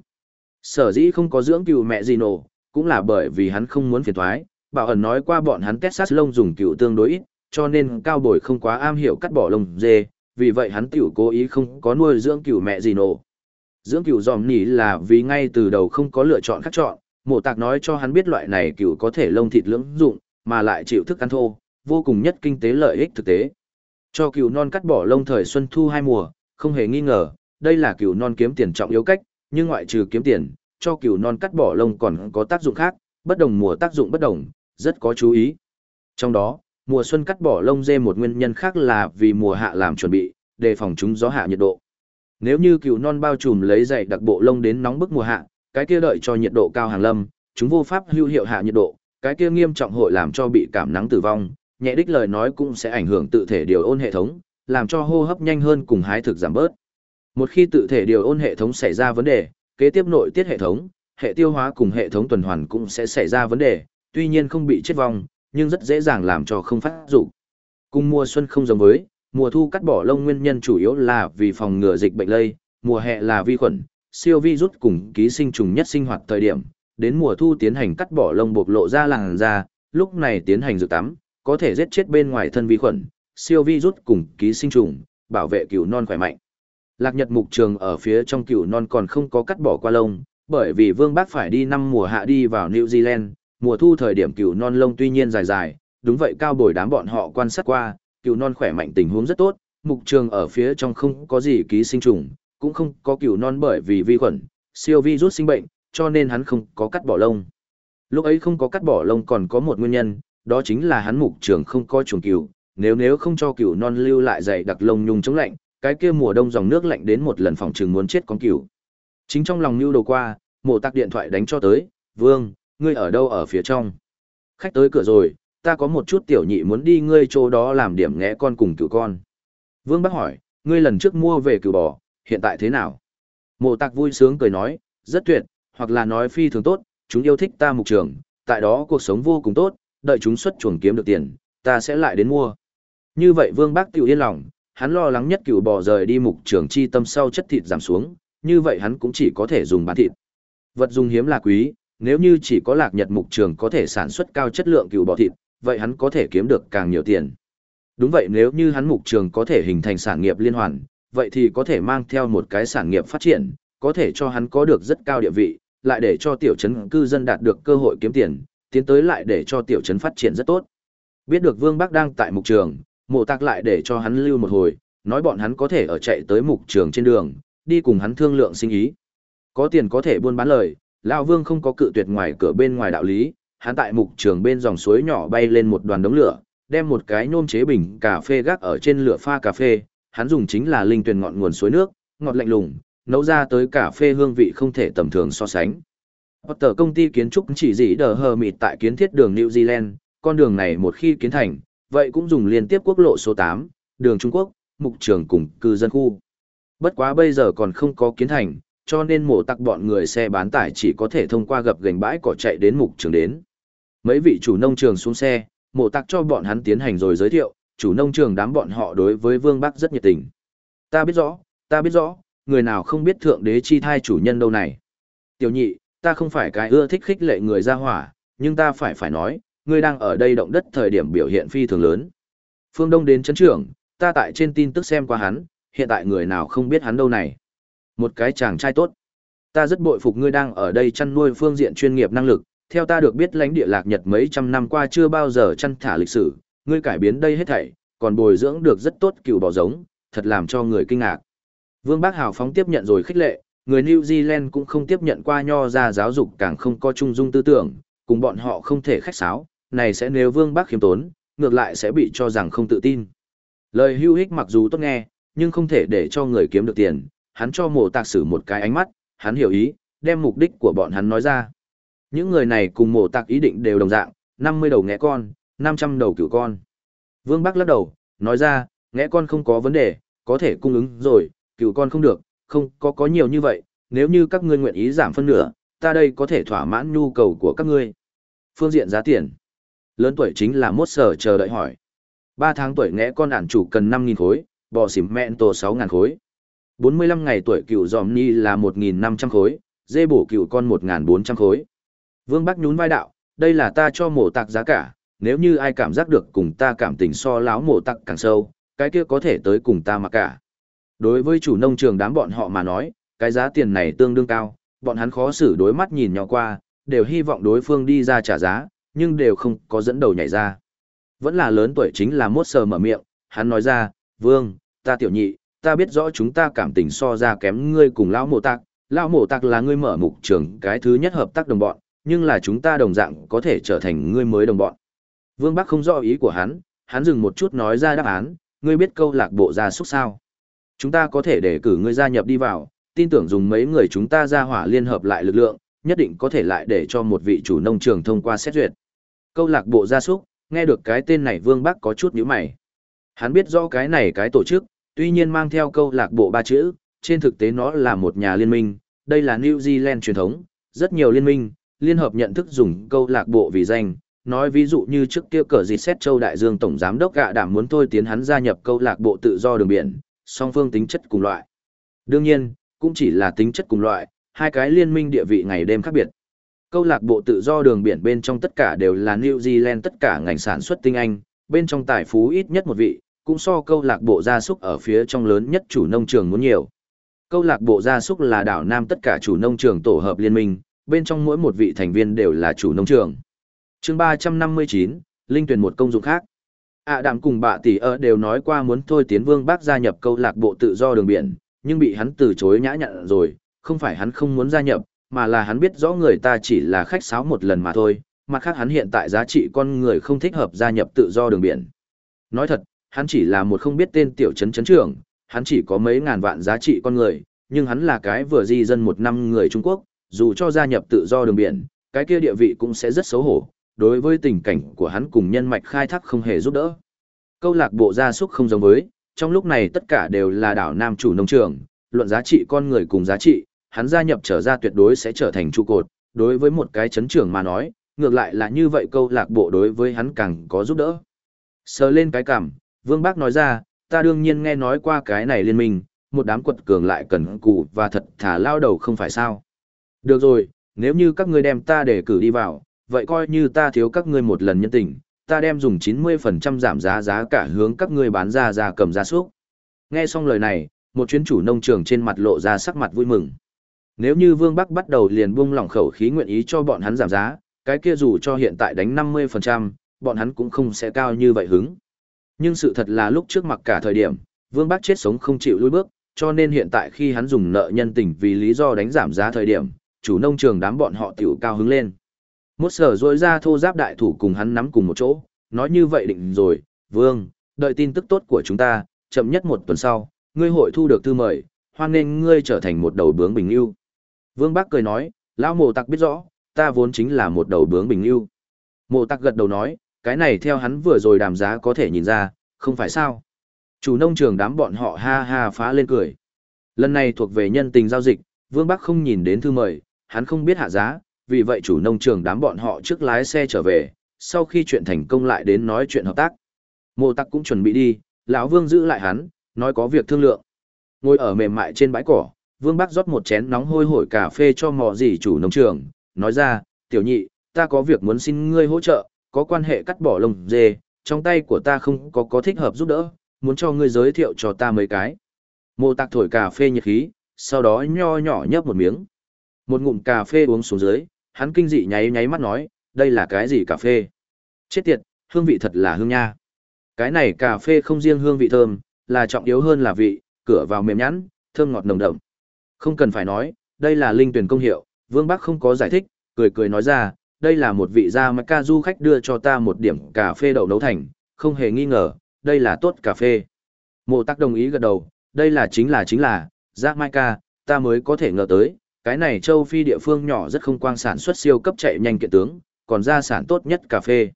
Sở dĩ không có dưỡng cừu mẹ Gino, cũng là bởi vì hắn không muốn phiền toái, bảo ẩn nói qua bọn hắn Texas lông dùng cừu tương đối ít, cho nên cao bồi không quá am hiểu cắt bỏ lông dê, vì vậy hắn tiểu cố ý không có nuôi dưỡng cừu mẹ Gino. Dưỡng cừu dòm nỉ là vì ngay từ đầu không có lựa chọn khác chọn, mộ tạc nói cho hắn biết loại này cừu có thể lông thịt lưỡng dụng, mà lại chịu thức ăn thô, vô cùng nhất kinh tế lợi ích thực tế. Cho cừu non cắt bỏ lông thời xuân thu hai mùa, không hề nghi ngờ, đây là cừu non kiếm tiền trọng yếu cách, nhưng ngoại trừ kiếm tiền, cho cừu non cắt bỏ lông còn có tác dụng khác, bất đồng mùa tác dụng bất đồng, rất có chú ý. Trong đó, mùa xuân cắt bỏ lông dê một nguyên nhân khác là vì mùa hạ làm chuẩn bị, đề phòng chúng gió hạ nhiệt độ. Nếu như cừu non bao trùm lấy dày đặc bộ lông đến nóng bức mùa hạ, cái kia đợi cho nhiệt độ cao hàng lâm, chúng vô pháp hữu hiệu hạ nhiệt độ, cái kia nghiêm trọng hội làm cho bị cảm nắng tử vong, nhẹ đích lời nói cũng sẽ ảnh hưởng tự thể điều ôn hệ thống, làm cho hô hấp nhanh hơn cùng hái thực giảm bớt. Một khi tự thể điều ôn hệ thống xảy ra vấn đề, kế tiếp nội tiết hệ thống, hệ tiêu hóa cùng hệ thống tuần hoàn cũng sẽ xảy ra vấn đề, tuy nhiên không bị chết vong, nhưng rất dễ dàng làm cho không phát dụng. Cùng mùa xuân không giống với, mùa thu cắt bỏ lông nguyên nhân chủ yếu là vì phòng ngừa dịch bệnh lây, mùa hè là vi khuẩn, siêu vi rút cùng ký sinh trùng nhất sinh hoạt thời điểm, đến mùa thu tiến hành cắt bỏ lông bộc lộ ra làn da, lúc này tiến hành rửa tắm, có thể giết chết bên ngoài thân vi khuẩn, siêu vi rút cùng ký sinh trùng, bảo vệ cừu non khỏe mạnh. Lạc Nhật mục trường ở phía trong cừu non còn không có cắt bỏ qua lông, bởi vì Vương Bác phải đi năm mùa hạ đi vào New Zealand, mùa thu thời điểm cừu non lông tuy nhiên dài dài, đúng vậy cao bồi đám bọn họ quan sát qua, cừu non khỏe mạnh tình huống rất tốt, mục trường ở phía trong không có gì ký sinh trùng, cũng không có cừu non bởi vì vi khuẩn, siêu vi rút sinh bệnh, cho nên hắn không có cắt bỏ lông. Lúc ấy không có cắt bỏ lông còn có một nguyên nhân, đó chính là hắn mục trường không có chuồng cừu, nếu nếu không cho cừu non lưu lại dày đặc lông nhung chống lạnh, cái kia mùa đông dòng nước lạnh đến một lần phòng trường muốn chết con cừu. Chính trong lòng nưu đầu qua, mộ tạc điện thoại đánh cho tới, vương, ngươi ở đâu ở phía trong? Khách tới cửa rồi, ta có một chút tiểu nhị muốn đi ngươi chỗ đó làm điểm nghe con cùng cựu con. Vương bác hỏi, ngươi lần trước mua về cựu bò, hiện tại thế nào? Mộ tạc vui sướng cười nói, rất tuyệt, hoặc là nói phi thường tốt, chúng yêu thích ta mục trường, tại đó cuộc sống vô cùng tốt, đợi chúng xuất chuồng kiếm được tiền, ta sẽ lại đến mua. Như vậy Vương Bác tiểu yên lòng, hắn lo lắng nhất cựu bò rời đi mục trường chi tâm sau chất thịt giảm xuống, như vậy hắn cũng chỉ có thể dùng bán thịt. Vật dùng hiếm là quý, nếu như chỉ có lạc nhật mục trường có thể sản xuất cao chất lượng cựu bò thịt, vậy hắn có thể kiếm được càng nhiều tiền. Đúng vậy nếu như hắn mục trường có thể hình thành sản nghiệp liên hoàn, vậy thì có thể mang theo một cái sản nghiệp phát triển, có thể cho hắn có được rất cao địa vị, lại để cho tiểu trấn cư dân đạt được cơ hội kiếm tiền, tiến tới lại để cho tiểu trấn phát triển rất tốt. Biết được Vương Bắc đang tại mục trường, mộ tạc lại để cho hắn lưu một hồi, nói bọn hắn có thể ở chạy tới mục trường trên đường, đi cùng hắn thương lượng sinh ý. Có tiền có thể buôn bán lời, Lão Vương không có cự tuyệt ngoài cửa bên ngoài đạo lý, hắn tại mục trường bên dòng suối nhỏ bay lên một đoàn đống lửa, đem một cái nôm chế bình cà phê gác ở trên lửa pha cà phê, hắn dùng chính là linh tuyền ngọn nguồn suối nước, ngọt lạnh lùng, nấu ra tới cà phê hương vị không thể tầm thường so sánh. Potter công ty kiến trúc chỉ dị đờ hờ mịt tại kiến thiết đường New Zealand, con đường này một khi kiến thành, vậy cũng dùng liên tiếp quốc lộ số 8, đường Trung Quốc, mục trường cùng cư dân khu. Bất quá bây giờ còn không có kiến thành, cho nên mổ tặc bọn người xe bán tải chỉ có thể thông qua gập gành bãi cỏ chạy đến mục trường đến. Mấy vị chủ nông trường xuống xe, mộ tặc cho bọn hắn tiến hành rồi giới thiệu, chủ nông trường đám bọn họ đối với Vương Bắc rất nhiệt tình. Ta biết rõ, ta biết rõ, người nào không biết thượng đế chi thai chủ nhân đâu này. Tiểu nhị, ta không phải cái ưa thích khích lệ người ra hỏa, nhưng ta phải phải nói, ngươi đang ở đây động đất thời điểm biểu hiện phi thường lớn. Phương Đông đến chấn trưởng, ta tại trên tin tức xem qua hắn, hiện tại người nào không biết hắn đâu này. Một cái chàng trai tốt. Ta rất bội phục ngươi đang ở đây chăn nuôi phương diện chuyên nghiệp năng lực, theo ta được biết lãnh địa lạc Nhật mấy trăm năm qua chưa bao giờ chăn thả lịch sử, ngươi cải biến đây hết thảy, còn bồi dưỡng được rất tốt cựu bò giống, thật làm cho người kinh ngạc. Vương Bác Hào phóng tiếp nhận rồi khích lệ, người New Zealand cũng không tiếp nhận qua nho ra giáo dục càng không có trung dung tư tưởng, cùng bọn họ không thể khách sáo, này sẽ nếu Vương Bác khiêm tốn, ngược lại sẽ bị cho rằng không tự tin. Lời hưu hích mặc dù tốt nghe, nhưng không thể để cho người kiếm được tiền, hắn cho mổ tạc sử một cái ánh mắt, hắn hiểu ý, đem mục đích của bọn hắn nói ra. Những người này cùng mộ tạc ý định đều đồng dạng, 50 đầu ngẽ con, 500 đầu cửu con. Vương Bắc lắc đầu, nói ra, ngẽ con không có vấn đề, có thể cung ứng rồi, cửu con không được, không có có nhiều như vậy, nếu như các ngươi nguyện ý giảm phân nửa, ta đây có thể thỏa mãn nhu cầu của các ngươi. Phương diện giá tiền. Lớn tuổi chính là mốt sở chờ đợi hỏi. 3 tháng tuổi ngẽ con ản chủ cần 5.000 khối, bò xỉm mẹn tổ 6.000 khối. 45 ngày tuổi cựu giòm ni là 1.500 khối, dê bổ cựu con 1.400 khối. Vương Bắc nhún vai đạo, đây là ta cho mổ tạc giá cả, nếu như ai cảm giác được cùng ta cảm tình so láo mổ tạc càng sâu, cái kia có thể tới cùng ta mà cả. Đối với chủ nông trường đám bọn họ mà nói, cái giá tiền này tương đương cao, bọn hắn khó xử đối mắt nhìn nhau qua, đều hy vọng đối phương đi ra trả giá, nhưng đều không có dẫn đầu nhảy ra. Vẫn là lớn tuổi chính là mốt sờ mở miệng, hắn nói ra, vương, ta tiểu nhị, ta biết rõ chúng ta cảm tình so ra kém ngươi cùng lão mộ tạc, lão mộ tạc là ngươi mở mục trường cái thứ nhất hợp tác đồng bọn, nhưng là chúng ta đồng dạng có thể trở thành ngươi mới đồng bọn. Vương Bắc không rõ ý của hắn, hắn dừng một chút nói ra đáp án, ngươi biết câu lạc bộ gia súc sao? Chúng ta có thể để cử ngươi gia nhập đi vào, tin tưởng dùng mấy người chúng ta ra hỏa liên hợp lại lực lượng, nhất định có thể lại để cho một vị chủ nông trường thông qua xét duyệt. Câu lạc bộ gia súc, nghe được cái tên này Vương Bắc có chút nhíu mày. Hắn biết rõ cái này cái tổ chức, tuy nhiên mang theo câu lạc bộ ba chữ, trên thực tế nó là một nhà liên minh, đây là New Zealand truyền thống, rất nhiều liên minh, liên hợp nhận thức dùng câu lạc bộ vì danh, nói ví dụ như trước kia cờ dịt xét châu đại dương tổng giám đốc gạ đảm muốn thôi tiến hắn gia nhập câu lạc bộ tự do đường biển, song phương tính chất cùng loại. Đương nhiên, cũng chỉ là tính chất cùng loại, hai cái liên minh địa vị ngày đêm khác biệt. Câu lạc bộ tự do đường biển bên trong tất cả đều là New Zealand tất cả ngành sản xuất tinh anh, bên trong tài phú ít nhất một vị, cũng so câu lạc bộ gia súc ở phía trong lớn nhất chủ nông trường muốn nhiều. Câu lạc bộ gia súc là đảo Nam tất cả chủ nông trường tổ hợp liên minh, bên trong mỗi một vị thành viên đều là chủ nông trường. chương 359, Linh tuyển một công dụng khác. ạ đạm cùng bà tỷ ơ đều nói qua muốn thôi tiến vương bác gia nhập câu lạc bộ tự do đường biển, nhưng bị hắn từ chối nhã nhặn rồi, không phải hắn không muốn gia nhập, mà là hắn biết rõ người ta chỉ là khách sáo một lần mà thôi, mặt khác hắn hiện tại giá trị con người không thích hợp gia nhập tự do đường biển. Nói thật, hắn chỉ là một không biết tên tiểu trấn trấn trưởng, hắn chỉ có mấy ngàn vạn giá trị con người, nhưng hắn là cái vừa di dân một năm người Trung Quốc, dù cho gia nhập tự do đường biển, cái kia địa vị cũng sẽ rất xấu hổ, đối với tình cảnh của hắn cùng nhân mạch khai thác không hề giúp đỡ. Câu lạc bộ gia súc không giống với, trong lúc này tất cả đều là đảo nam chủ nông trường, luận giá trị con người cùng giá trị, hắn gia nhập trở ra tuyệt đối sẽ trở thành trụ cột, đối với một cái chấn trưởng mà nói, ngược lại là như vậy câu lạc bộ đối với hắn càng có giúp đỡ. Sờ lên cái cảm, Vương Bác nói ra, ta đương nhiên nghe nói qua cái này liên minh, một đám quật cường lại cần cù và thật thả lao đầu không phải sao. Được rồi, nếu như các ngươi đem ta để cử đi vào, vậy coi như ta thiếu các ngươi một lần nhân tình, ta đem dùng 90% giảm giá giá cả hướng các ngươi bán ra ra cầm ra súc. Nghe xong lời này, một chuyến chủ nông trường trên mặt lộ ra sắc mặt vui mừng. Nếu như Vương Bắc bắt đầu liền buông lỏng khẩu khí nguyện ý cho bọn hắn giảm giá, cái kia dù cho hiện tại đánh 50%, bọn hắn cũng không sẽ cao như vậy hứng. Nhưng sự thật là lúc trước mặt cả thời điểm, Vương Bắc chết sống không chịu lùi bước, cho nên hiện tại khi hắn dùng nợ nhân tình vì lý do đánh giảm giá thời điểm, chủ nông trường đám bọn họ tiểu cao hứng lên. Một sở rối ra thô giáp đại thủ cùng hắn nắm cùng một chỗ, nói như vậy định rồi, Vương, đợi tin tức tốt của chúng ta, chậm nhất một tuần sau, ngươi hội thu được thư mời, hoan nên ngươi trở thành một đầu bướng bình yêu. Vương Bác cười nói, lão mộ tặc biết rõ, ta vốn chính là một đầu bướng bình yêu. Mộ tặc gật đầu nói, cái này theo hắn vừa rồi đàm giá có thể nhìn ra, không phải sao. Chủ nông trường đám bọn họ ha ha phá lên cười. Lần này thuộc về nhân tình giao dịch, Vương Bắc không nhìn đến thư mời, hắn không biết hạ giá, vì vậy chủ nông trường đám bọn họ trước lái xe trở về, sau khi chuyện thành công lại đến nói chuyện hợp tác. Mộ Tắc cũng chuẩn bị đi, lão Vương giữ lại hắn, nói có việc thương lượng. Ngồi ở mềm mại trên bãi cỏ, Vương Bắc rót một chén nóng hôi hổi cà phê cho mò dì chủ nông trường, nói ra, tiểu nhị, ta có việc muốn xin ngươi hỗ trợ, có quan hệ cắt bỏ lông dê, trong tay của ta không có có thích hợp giúp đỡ, muốn cho ngươi giới thiệu cho ta mấy cái. Mộ tạc thổi cà phê nhiệt khí, sau đó nho nhỏ nhấp một miếng. Một ngụm cà phê uống xuống dưới, hắn kinh dị nháy nháy mắt nói, đây là cái gì cà phê? Chết tiệt, hương vị thật là hương nha. Cái này cà phê không riêng hương vị thơm, là trọng yếu hơn là vị, cửa vào mềm nhẵn, thơm ngọt nồng đậm. Không cần phải nói, đây là linh tuyển công hiệu, Vương Bắc không có giải thích, cười cười nói ra, đây là một vị gia ca du khách đưa cho ta một điểm cà phê đậu nấu thành, không hề nghi ngờ, đây là tốt cà phê. Mộ tắc đồng ý gật đầu, đây là chính là chính là, dạ gia ca, ta mới có thể ngờ tới, cái này châu Phi địa phương nhỏ rất không quang sản xuất siêu cấp chạy nhanh kiện tướng, còn gia sản tốt nhất cà phê.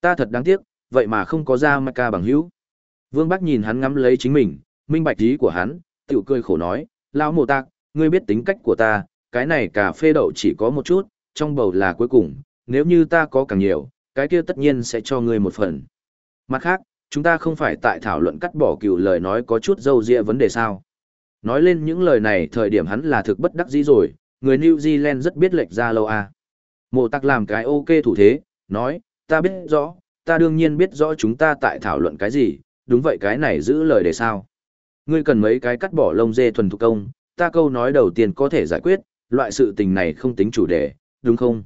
Ta thật đáng tiếc, vậy mà không có ra ca bằng hữu. Vương Bắc nhìn hắn ngắm lấy chính mình, minh bạch ý của hắn, tiểu cười khổ nói, lão mồ tạc, ngươi biết tính cách của ta, cái này cà phê đậu chỉ có một chút, trong bầu là cuối cùng, nếu như ta có càng nhiều, cái kia tất nhiên sẽ cho ngươi một phần. Mặt khác, chúng ta không phải tại thảo luận cắt bỏ cựu lời nói có chút dâu dịa vấn đề sao. Nói lên những lời này thời điểm hắn là thực bất đắc dĩ rồi, người New Zealand rất biết lệch ra lâu à. Mộ tắc làm cái ok thủ thế, nói, ta biết rõ, ta đương nhiên biết rõ chúng ta tại thảo luận cái gì, đúng vậy cái này giữ lời để sao. Ngươi cần mấy cái cắt bỏ lông dê thuần thủ công, ta câu nói đầu tiên có thể giải quyết, loại sự tình này không tính chủ đề, đúng không?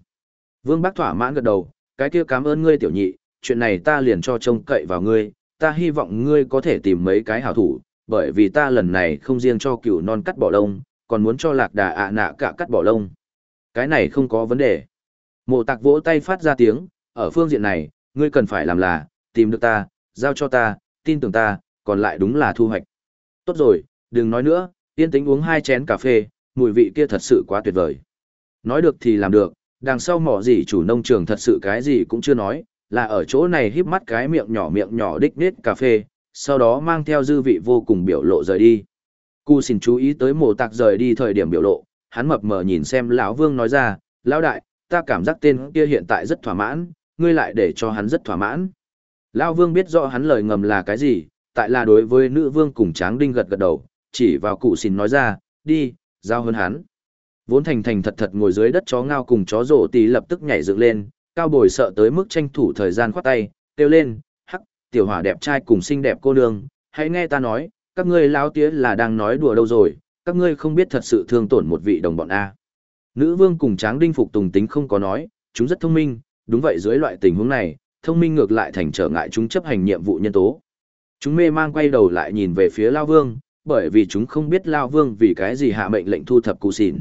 Vương Bác thỏa mãn gật đầu, cái kia cảm ơn ngươi tiểu nhị, chuyện này ta liền cho trông cậy vào ngươi, ta hy vọng ngươi có thể tìm mấy cái hảo thủ, bởi vì ta lần này không riêng cho cửu non cắt bỏ lông, còn muốn cho lạc đà ạ nạ cả cắt bỏ lông. Cái này không có vấn đề. Mộ tạc vỗ tay phát ra tiếng, ở phương diện này, ngươi cần phải làm là, tìm được ta, giao cho ta, tin tưởng ta, còn lại đúng là thu hoạch. Tốt rồi, đừng nói nữa, yên tĩnh uống hai chén cà phê, mùi vị kia thật sự quá tuyệt vời. Nói được thì làm được, đằng sau mỏ gì chủ nông trường thật sự cái gì cũng chưa nói, là ở chỗ này híp mắt cái miệng nhỏ miệng nhỏ đích nết cà phê, sau đó mang theo dư vị vô cùng biểu lộ rời đi. Cú xin chú ý tới mồ tạc rời đi thời điểm biểu lộ, hắn mập mờ nhìn xem lão vương nói ra, lão đại, ta cảm giác tên kia hiện tại rất thỏa mãn, ngươi lại để cho hắn rất thỏa mãn. Lão vương biết rõ hắn lời ngầm là cái gì, tại là đối với nữ vương cùng tráng đinh gật gật đầu, chỉ vào cụ xin nói ra, đi, giao hơn hắn. Vốn thành thành thật thật ngồi dưới đất chó ngao cùng chó rổ tí lập tức nhảy dựng lên, cao bồi sợ tới mức tranh thủ thời gian khoát tay, kêu lên, tiểu hỏa đẹp trai cùng xinh đẹp cô nương, hãy nghe ta nói, các ngươi láo tía là đang nói đùa đâu rồi, các ngươi không biết thật sự thương tổn một vị đồng bọn A. Nữ vương cùng tráng đinh phục tùng tính không có nói, chúng rất thông minh, đúng vậy dưới loại tình huống này, thông minh ngược lại thành trở ngại chúng chấp hành nhiệm vụ nhân tố. Chúng mê mang quay đầu lại nhìn về phía Lao Vương, bởi vì chúng không biết Lao Vương vì cái gì hạ mệnh lệnh thu thập cụ xỉn.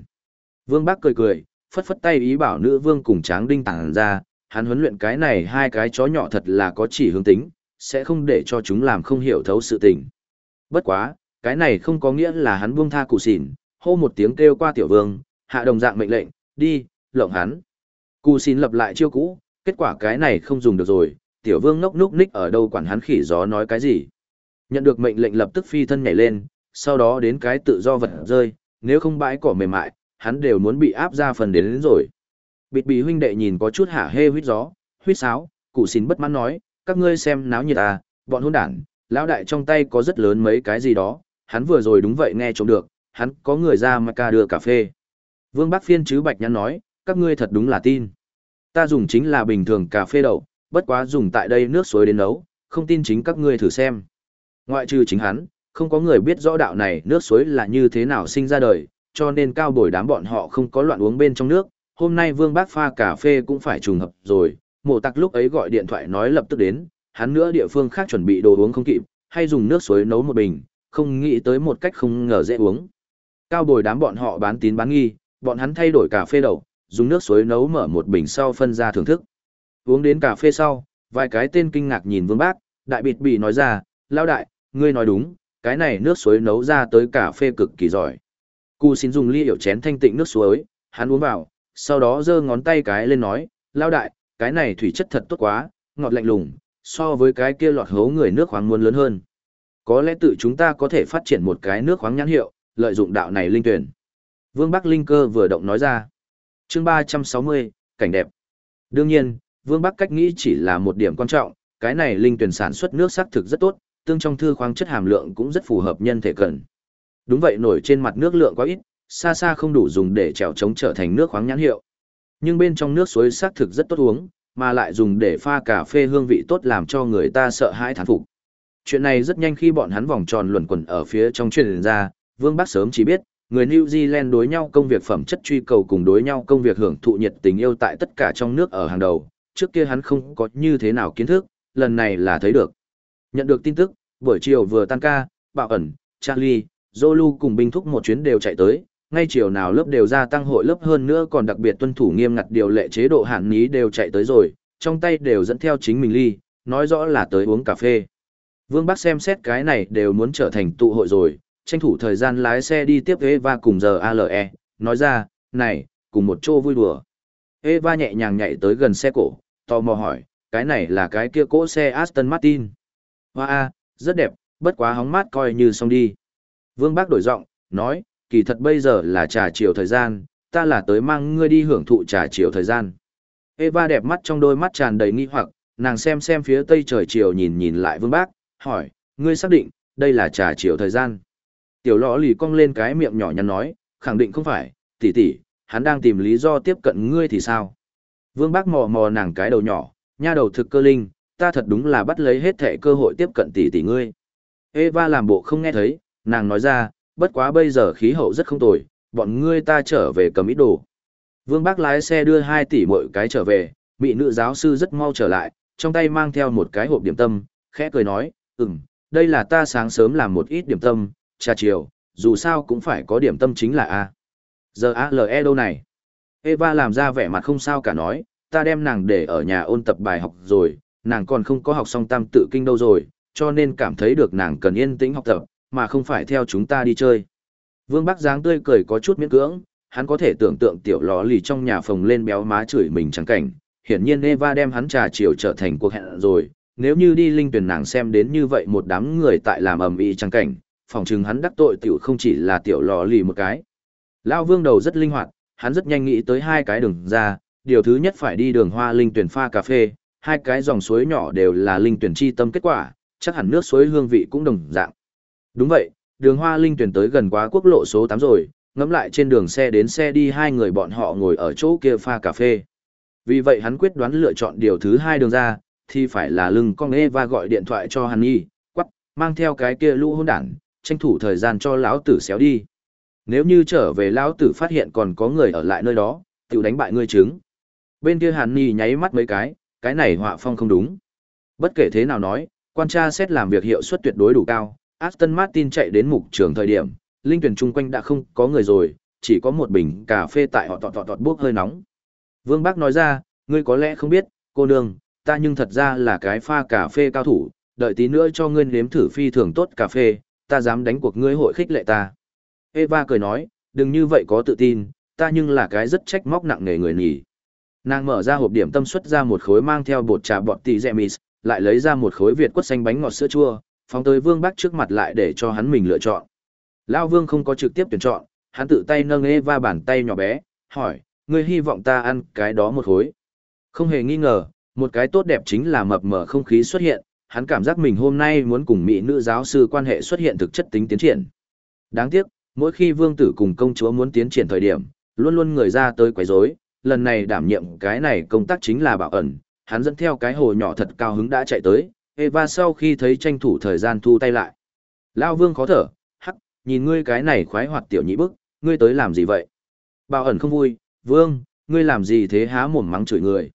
Vương Bác cười cười, phất phất tay ý bảo nữ vương cùng tráng đinh tàng ra, hắn huấn luyện cái này hai cái chó nhỏ thật là có chỉ hướng tính, sẽ không để cho chúng làm không hiểu thấu sự tình. Bất quá, cái này không có nghĩa là hắn buông tha cụ xỉn, hô một tiếng kêu qua tiểu vương, hạ đồng dạng mệnh lệnh, đi, lộng hắn. Cụ xỉn lập lại chiêu cũ, kết quả cái này không dùng được rồi, tiểu vương ngốc núc ních ở đâu quản hắn khỉ gió nói cái gì. Nhận được mệnh lệnh lập tức phi thân nhảy lên, sau đó đến cái tự do vật rơi, nếu không bãi cỏ mềm mại, hắn đều muốn bị áp ra phần đến, đến rồi. Bịt bì huynh đệ nhìn có chút hả hê huyết gió, huyết sáo, cụ xỉn bất mãn nói, các ngươi xem náo nhiệt à, bọn hôn đản, lão đại trong tay có rất lớn mấy cái gì đó, hắn vừa rồi đúng vậy nghe trộm được, hắn có người ra mà ca đưa cà phê. Vương Bắc Phiên chứ Bạch Nhăn nói, các ngươi thật đúng là tin. Ta dùng chính là bình thường cà phê đậu, bất quá dùng tại đây nước suối đến nấu, không tin chính các ngươi thử xem. Ngoại trừ chính hắn, không có người biết rõ đạo này nước suối là như thế nào sinh ra đời, cho nên cao bồi đám bọn họ không có loạn uống bên trong nước. Hôm nay Vương Bác pha cà phê cũng phải trùng hợp rồi, mộ tặc lúc ấy gọi điện thoại nói lập tức đến, hắn nữa địa phương khác chuẩn bị đồ uống không kịp, hay dùng nước suối nấu một bình, không nghĩ tới một cách không ngờ dễ uống. Cao bồi đám bọn họ bán tín bán nghi, bọn hắn thay đổi cà phê đầu, dùng nước suối nấu mở một bình sau phân ra thưởng thức. Uống đến cà phê sau, vài cái tên kinh ngạc nhìn Vương Bác, đại bịt bị nói ra, lao đại, ngươi nói đúng, cái này nước suối nấu ra tới cà phê cực kỳ giỏi. Cụ xin dùng ly hiểu chén thanh tịnh nước suối, hắn uống vào, sau đó giơ ngón tay cái lên nói, lao đại, cái này thủy chất thật tốt quá, ngọt lạnh lùng, so với cái kia lọt hố người nước khoáng muôn lớn hơn. Có lẽ tự chúng ta có thể phát triển một cái nước khoáng nhãn hiệu, lợi dụng đạo này linh tuyển. Vương Bắc Linh Cơ vừa động nói ra. chương 360, cảnh đẹp. Đương nhiên, Vương Bắc cách nghĩ chỉ là một điểm quan trọng, cái này linh tuyển sản xuất nước sắc thực rất tốt, tương trong thư khoáng chất hàm lượng cũng rất phù hợp nhân thể cần. Đúng vậy nổi trên mặt nước lượng quá ít, xa xa không đủ dùng để trèo chống trở thành nước khoáng nhãn hiệu. Nhưng bên trong nước suối sắc thực rất tốt uống, mà lại dùng để pha cà phê hương vị tốt làm cho người ta sợ hãi thán phục. Chuyện này rất nhanh khi bọn hắn vòng tròn luẩn quẩn ở phía trong truyền ra, Vương Bắc sớm chỉ biết, người New Zealand đối nhau công việc phẩm chất truy cầu cùng đối nhau công việc hưởng thụ nhiệt tình yêu tại tất cả trong nước ở hàng đầu, trước kia hắn không có như thế nào kiến thức, lần này là thấy được. Nhận được tin tức, buổi chiều vừa tan ca, Bạo ẩn, Charlie, Zolu cùng binh thúc một chuyến đều chạy tới, ngay chiều nào lớp đều gia tăng hội lớp hơn nữa còn đặc biệt tuân thủ nghiêm ngặt điều lệ chế độ hạn ní đều chạy tới rồi, trong tay đều dẫn theo chính mình ly, nói rõ là tới uống cà phê. Vương Bắc xem xét cái này đều muốn trở thành tụ hội rồi, tranh thủ thời gian lái xe đi tiếp Eva cùng giờ ALE, nói ra, này, cùng một chỗ vui đùa. Eva nhẹ nhàng nhảy tới gần xe cổ, tò mò hỏi, cái này là cái kia cỗ xe Aston Martin. Hoa wow, rất đẹp, bất quá hóng mát coi như xong đi. Vương Bác đổi giọng, nói, kỳ thật bây giờ là trà chiều thời gian, ta là tới mang ngươi đi hưởng thụ trà chiều thời gian. Eva đẹp mắt trong đôi mắt tràn đầy nghi hoặc, nàng xem xem phía tây trời chiều nhìn nhìn lại Vương Bác, hỏi, ngươi xác định, đây là trà chiều thời gian. Tiểu lõ lì cong lên cái miệng nhỏ nhắn nói, khẳng định không phải, tỷ tỷ, hắn đang tìm lý do tiếp cận ngươi thì sao? Vương Bác mò mò nàng cái đầu nhỏ, nha đầu thực cơ linh, ta thật đúng là bắt lấy hết thẻ cơ hội tiếp cận tỷ tỷ ngươi. Eva làm bộ không nghe thấy, nàng nói ra, bất quá bây giờ khí hậu rất không tồi, bọn ngươi ta trở về cầm ít đồ. Vương Bác lái xe đưa hai tỷ mỗi cái trở về, bị nữ giáo sư rất mau trở lại, trong tay mang theo một cái hộp điểm tâm, khẽ cười nói, ừm, đây là ta sáng sớm làm một ít điểm tâm, trà chiều, dù sao cũng phải có điểm tâm chính là A. Giờ ALE đâu này? Eva làm ra vẻ mặt không sao cả nói, ta đem nàng để ở nhà ôn tập bài học rồi, nàng còn không có học xong tam tự kinh đâu rồi, cho nên cảm thấy được nàng cần yên tĩnh học tập, mà không phải theo chúng ta đi chơi. Vương Bắc Giáng tươi cười có chút miễn cưỡng, hắn có thể tưởng tượng tiểu lò lì trong nhà phòng lên béo má chửi mình chẳng cảnh. Hiển nhiên Eva đem hắn trà chiều trở thành cuộc hẹn rồi, nếu như đi linh tuyển nàng xem đến như vậy một đám người tại làm ầm ĩ chẳng cảnh, phòng chừng hắn đắc tội tiểu không chỉ là tiểu lò lì một cái. Lao vương đầu rất linh hoạt, hắn rất nhanh nghĩ tới hai cái đường ra, điều thứ nhất phải đi đường hoa linh tuyển pha cà phê, hai cái dòng suối nhỏ đều là linh tuyển chi tâm kết quả, chắc hẳn nước suối hương vị cũng đồng dạng. Đúng vậy, đường hoa linh tuyển tới gần quá quốc lộ số 8 rồi, ngắm lại trên đường xe đến xe đi hai người bọn họ ngồi ở chỗ kia pha cà phê. Vì vậy hắn quyết đoán lựa chọn điều thứ hai đường ra, thì phải là lưng con Eva gọi điện thoại cho hắn nhi, quắc, mang theo cái kia lũ hôn đảng, tranh thủ thời gian cho lão tử xéo đi. Nếu như trở về lão tử phát hiện còn có người ở lại nơi đó, tiểu đánh bại ngươi chứng. Bên kia Hàn Nhi nháy mắt mấy cái, cái này họa phong không đúng. Bất kể thế nào nói, quan tra xét làm việc hiệu suất tuyệt đối đủ cao, Aston Martin chạy đến mục trường thời điểm, linh tuyển chung quanh đã không có người rồi, chỉ có một bình cà phê tại họ tọt tọt tọt bốc hơi nóng. Vương Bác nói ra, ngươi có lẽ không biết, cô nương, ta nhưng thật ra là cái pha cà phê cao thủ, đợi tí nữa cho ngươi nếm thử phi thường tốt cà phê, ta dám đánh cuộc ngươi hội khích lệ ta. Eva cười nói, đừng như vậy có tự tin, ta nhưng là cái rất trách móc nặng nề người nhỉ. Nàng mở ra hộp điểm tâm xuất ra một khối mang theo bột trà bọt tì dẹ mì, lại lấy ra một khối việt quất xanh bánh ngọt sữa chua, phóng tới Vương Bắc trước mặt lại để cho hắn mình lựa chọn. Lão Vương không có trực tiếp tuyển chọn, hắn tự tay nâng Eva bàn tay nhỏ bé, hỏi, ngươi hy vọng ta ăn cái đó một khối. Không hề nghi ngờ, một cái tốt đẹp chính là mập mờ không khí xuất hiện, hắn cảm giác mình hôm nay muốn cùng mỹ nữ giáo sư quan hệ xuất hiện thực chất tính tiến triển. Đáng tiếc, mỗi khi vương tử cùng công chúa muốn tiến triển thời điểm, luôn luôn người ra tới quấy rối, lần này đảm nhiệm cái này công tác chính là bảo ẩn, hắn dẫn theo cái hồ nhỏ thật cao hứng đã chạy tới, Eva sau khi thấy tranh thủ thời gian thu tay lại. Lao vương khó thở, hắc, nhìn ngươi cái này khoái hoạt tiểu nhị bức, ngươi tới làm gì vậy? Bảo ẩn không vui, vương, ngươi làm gì thế há mồm mắng chửi người?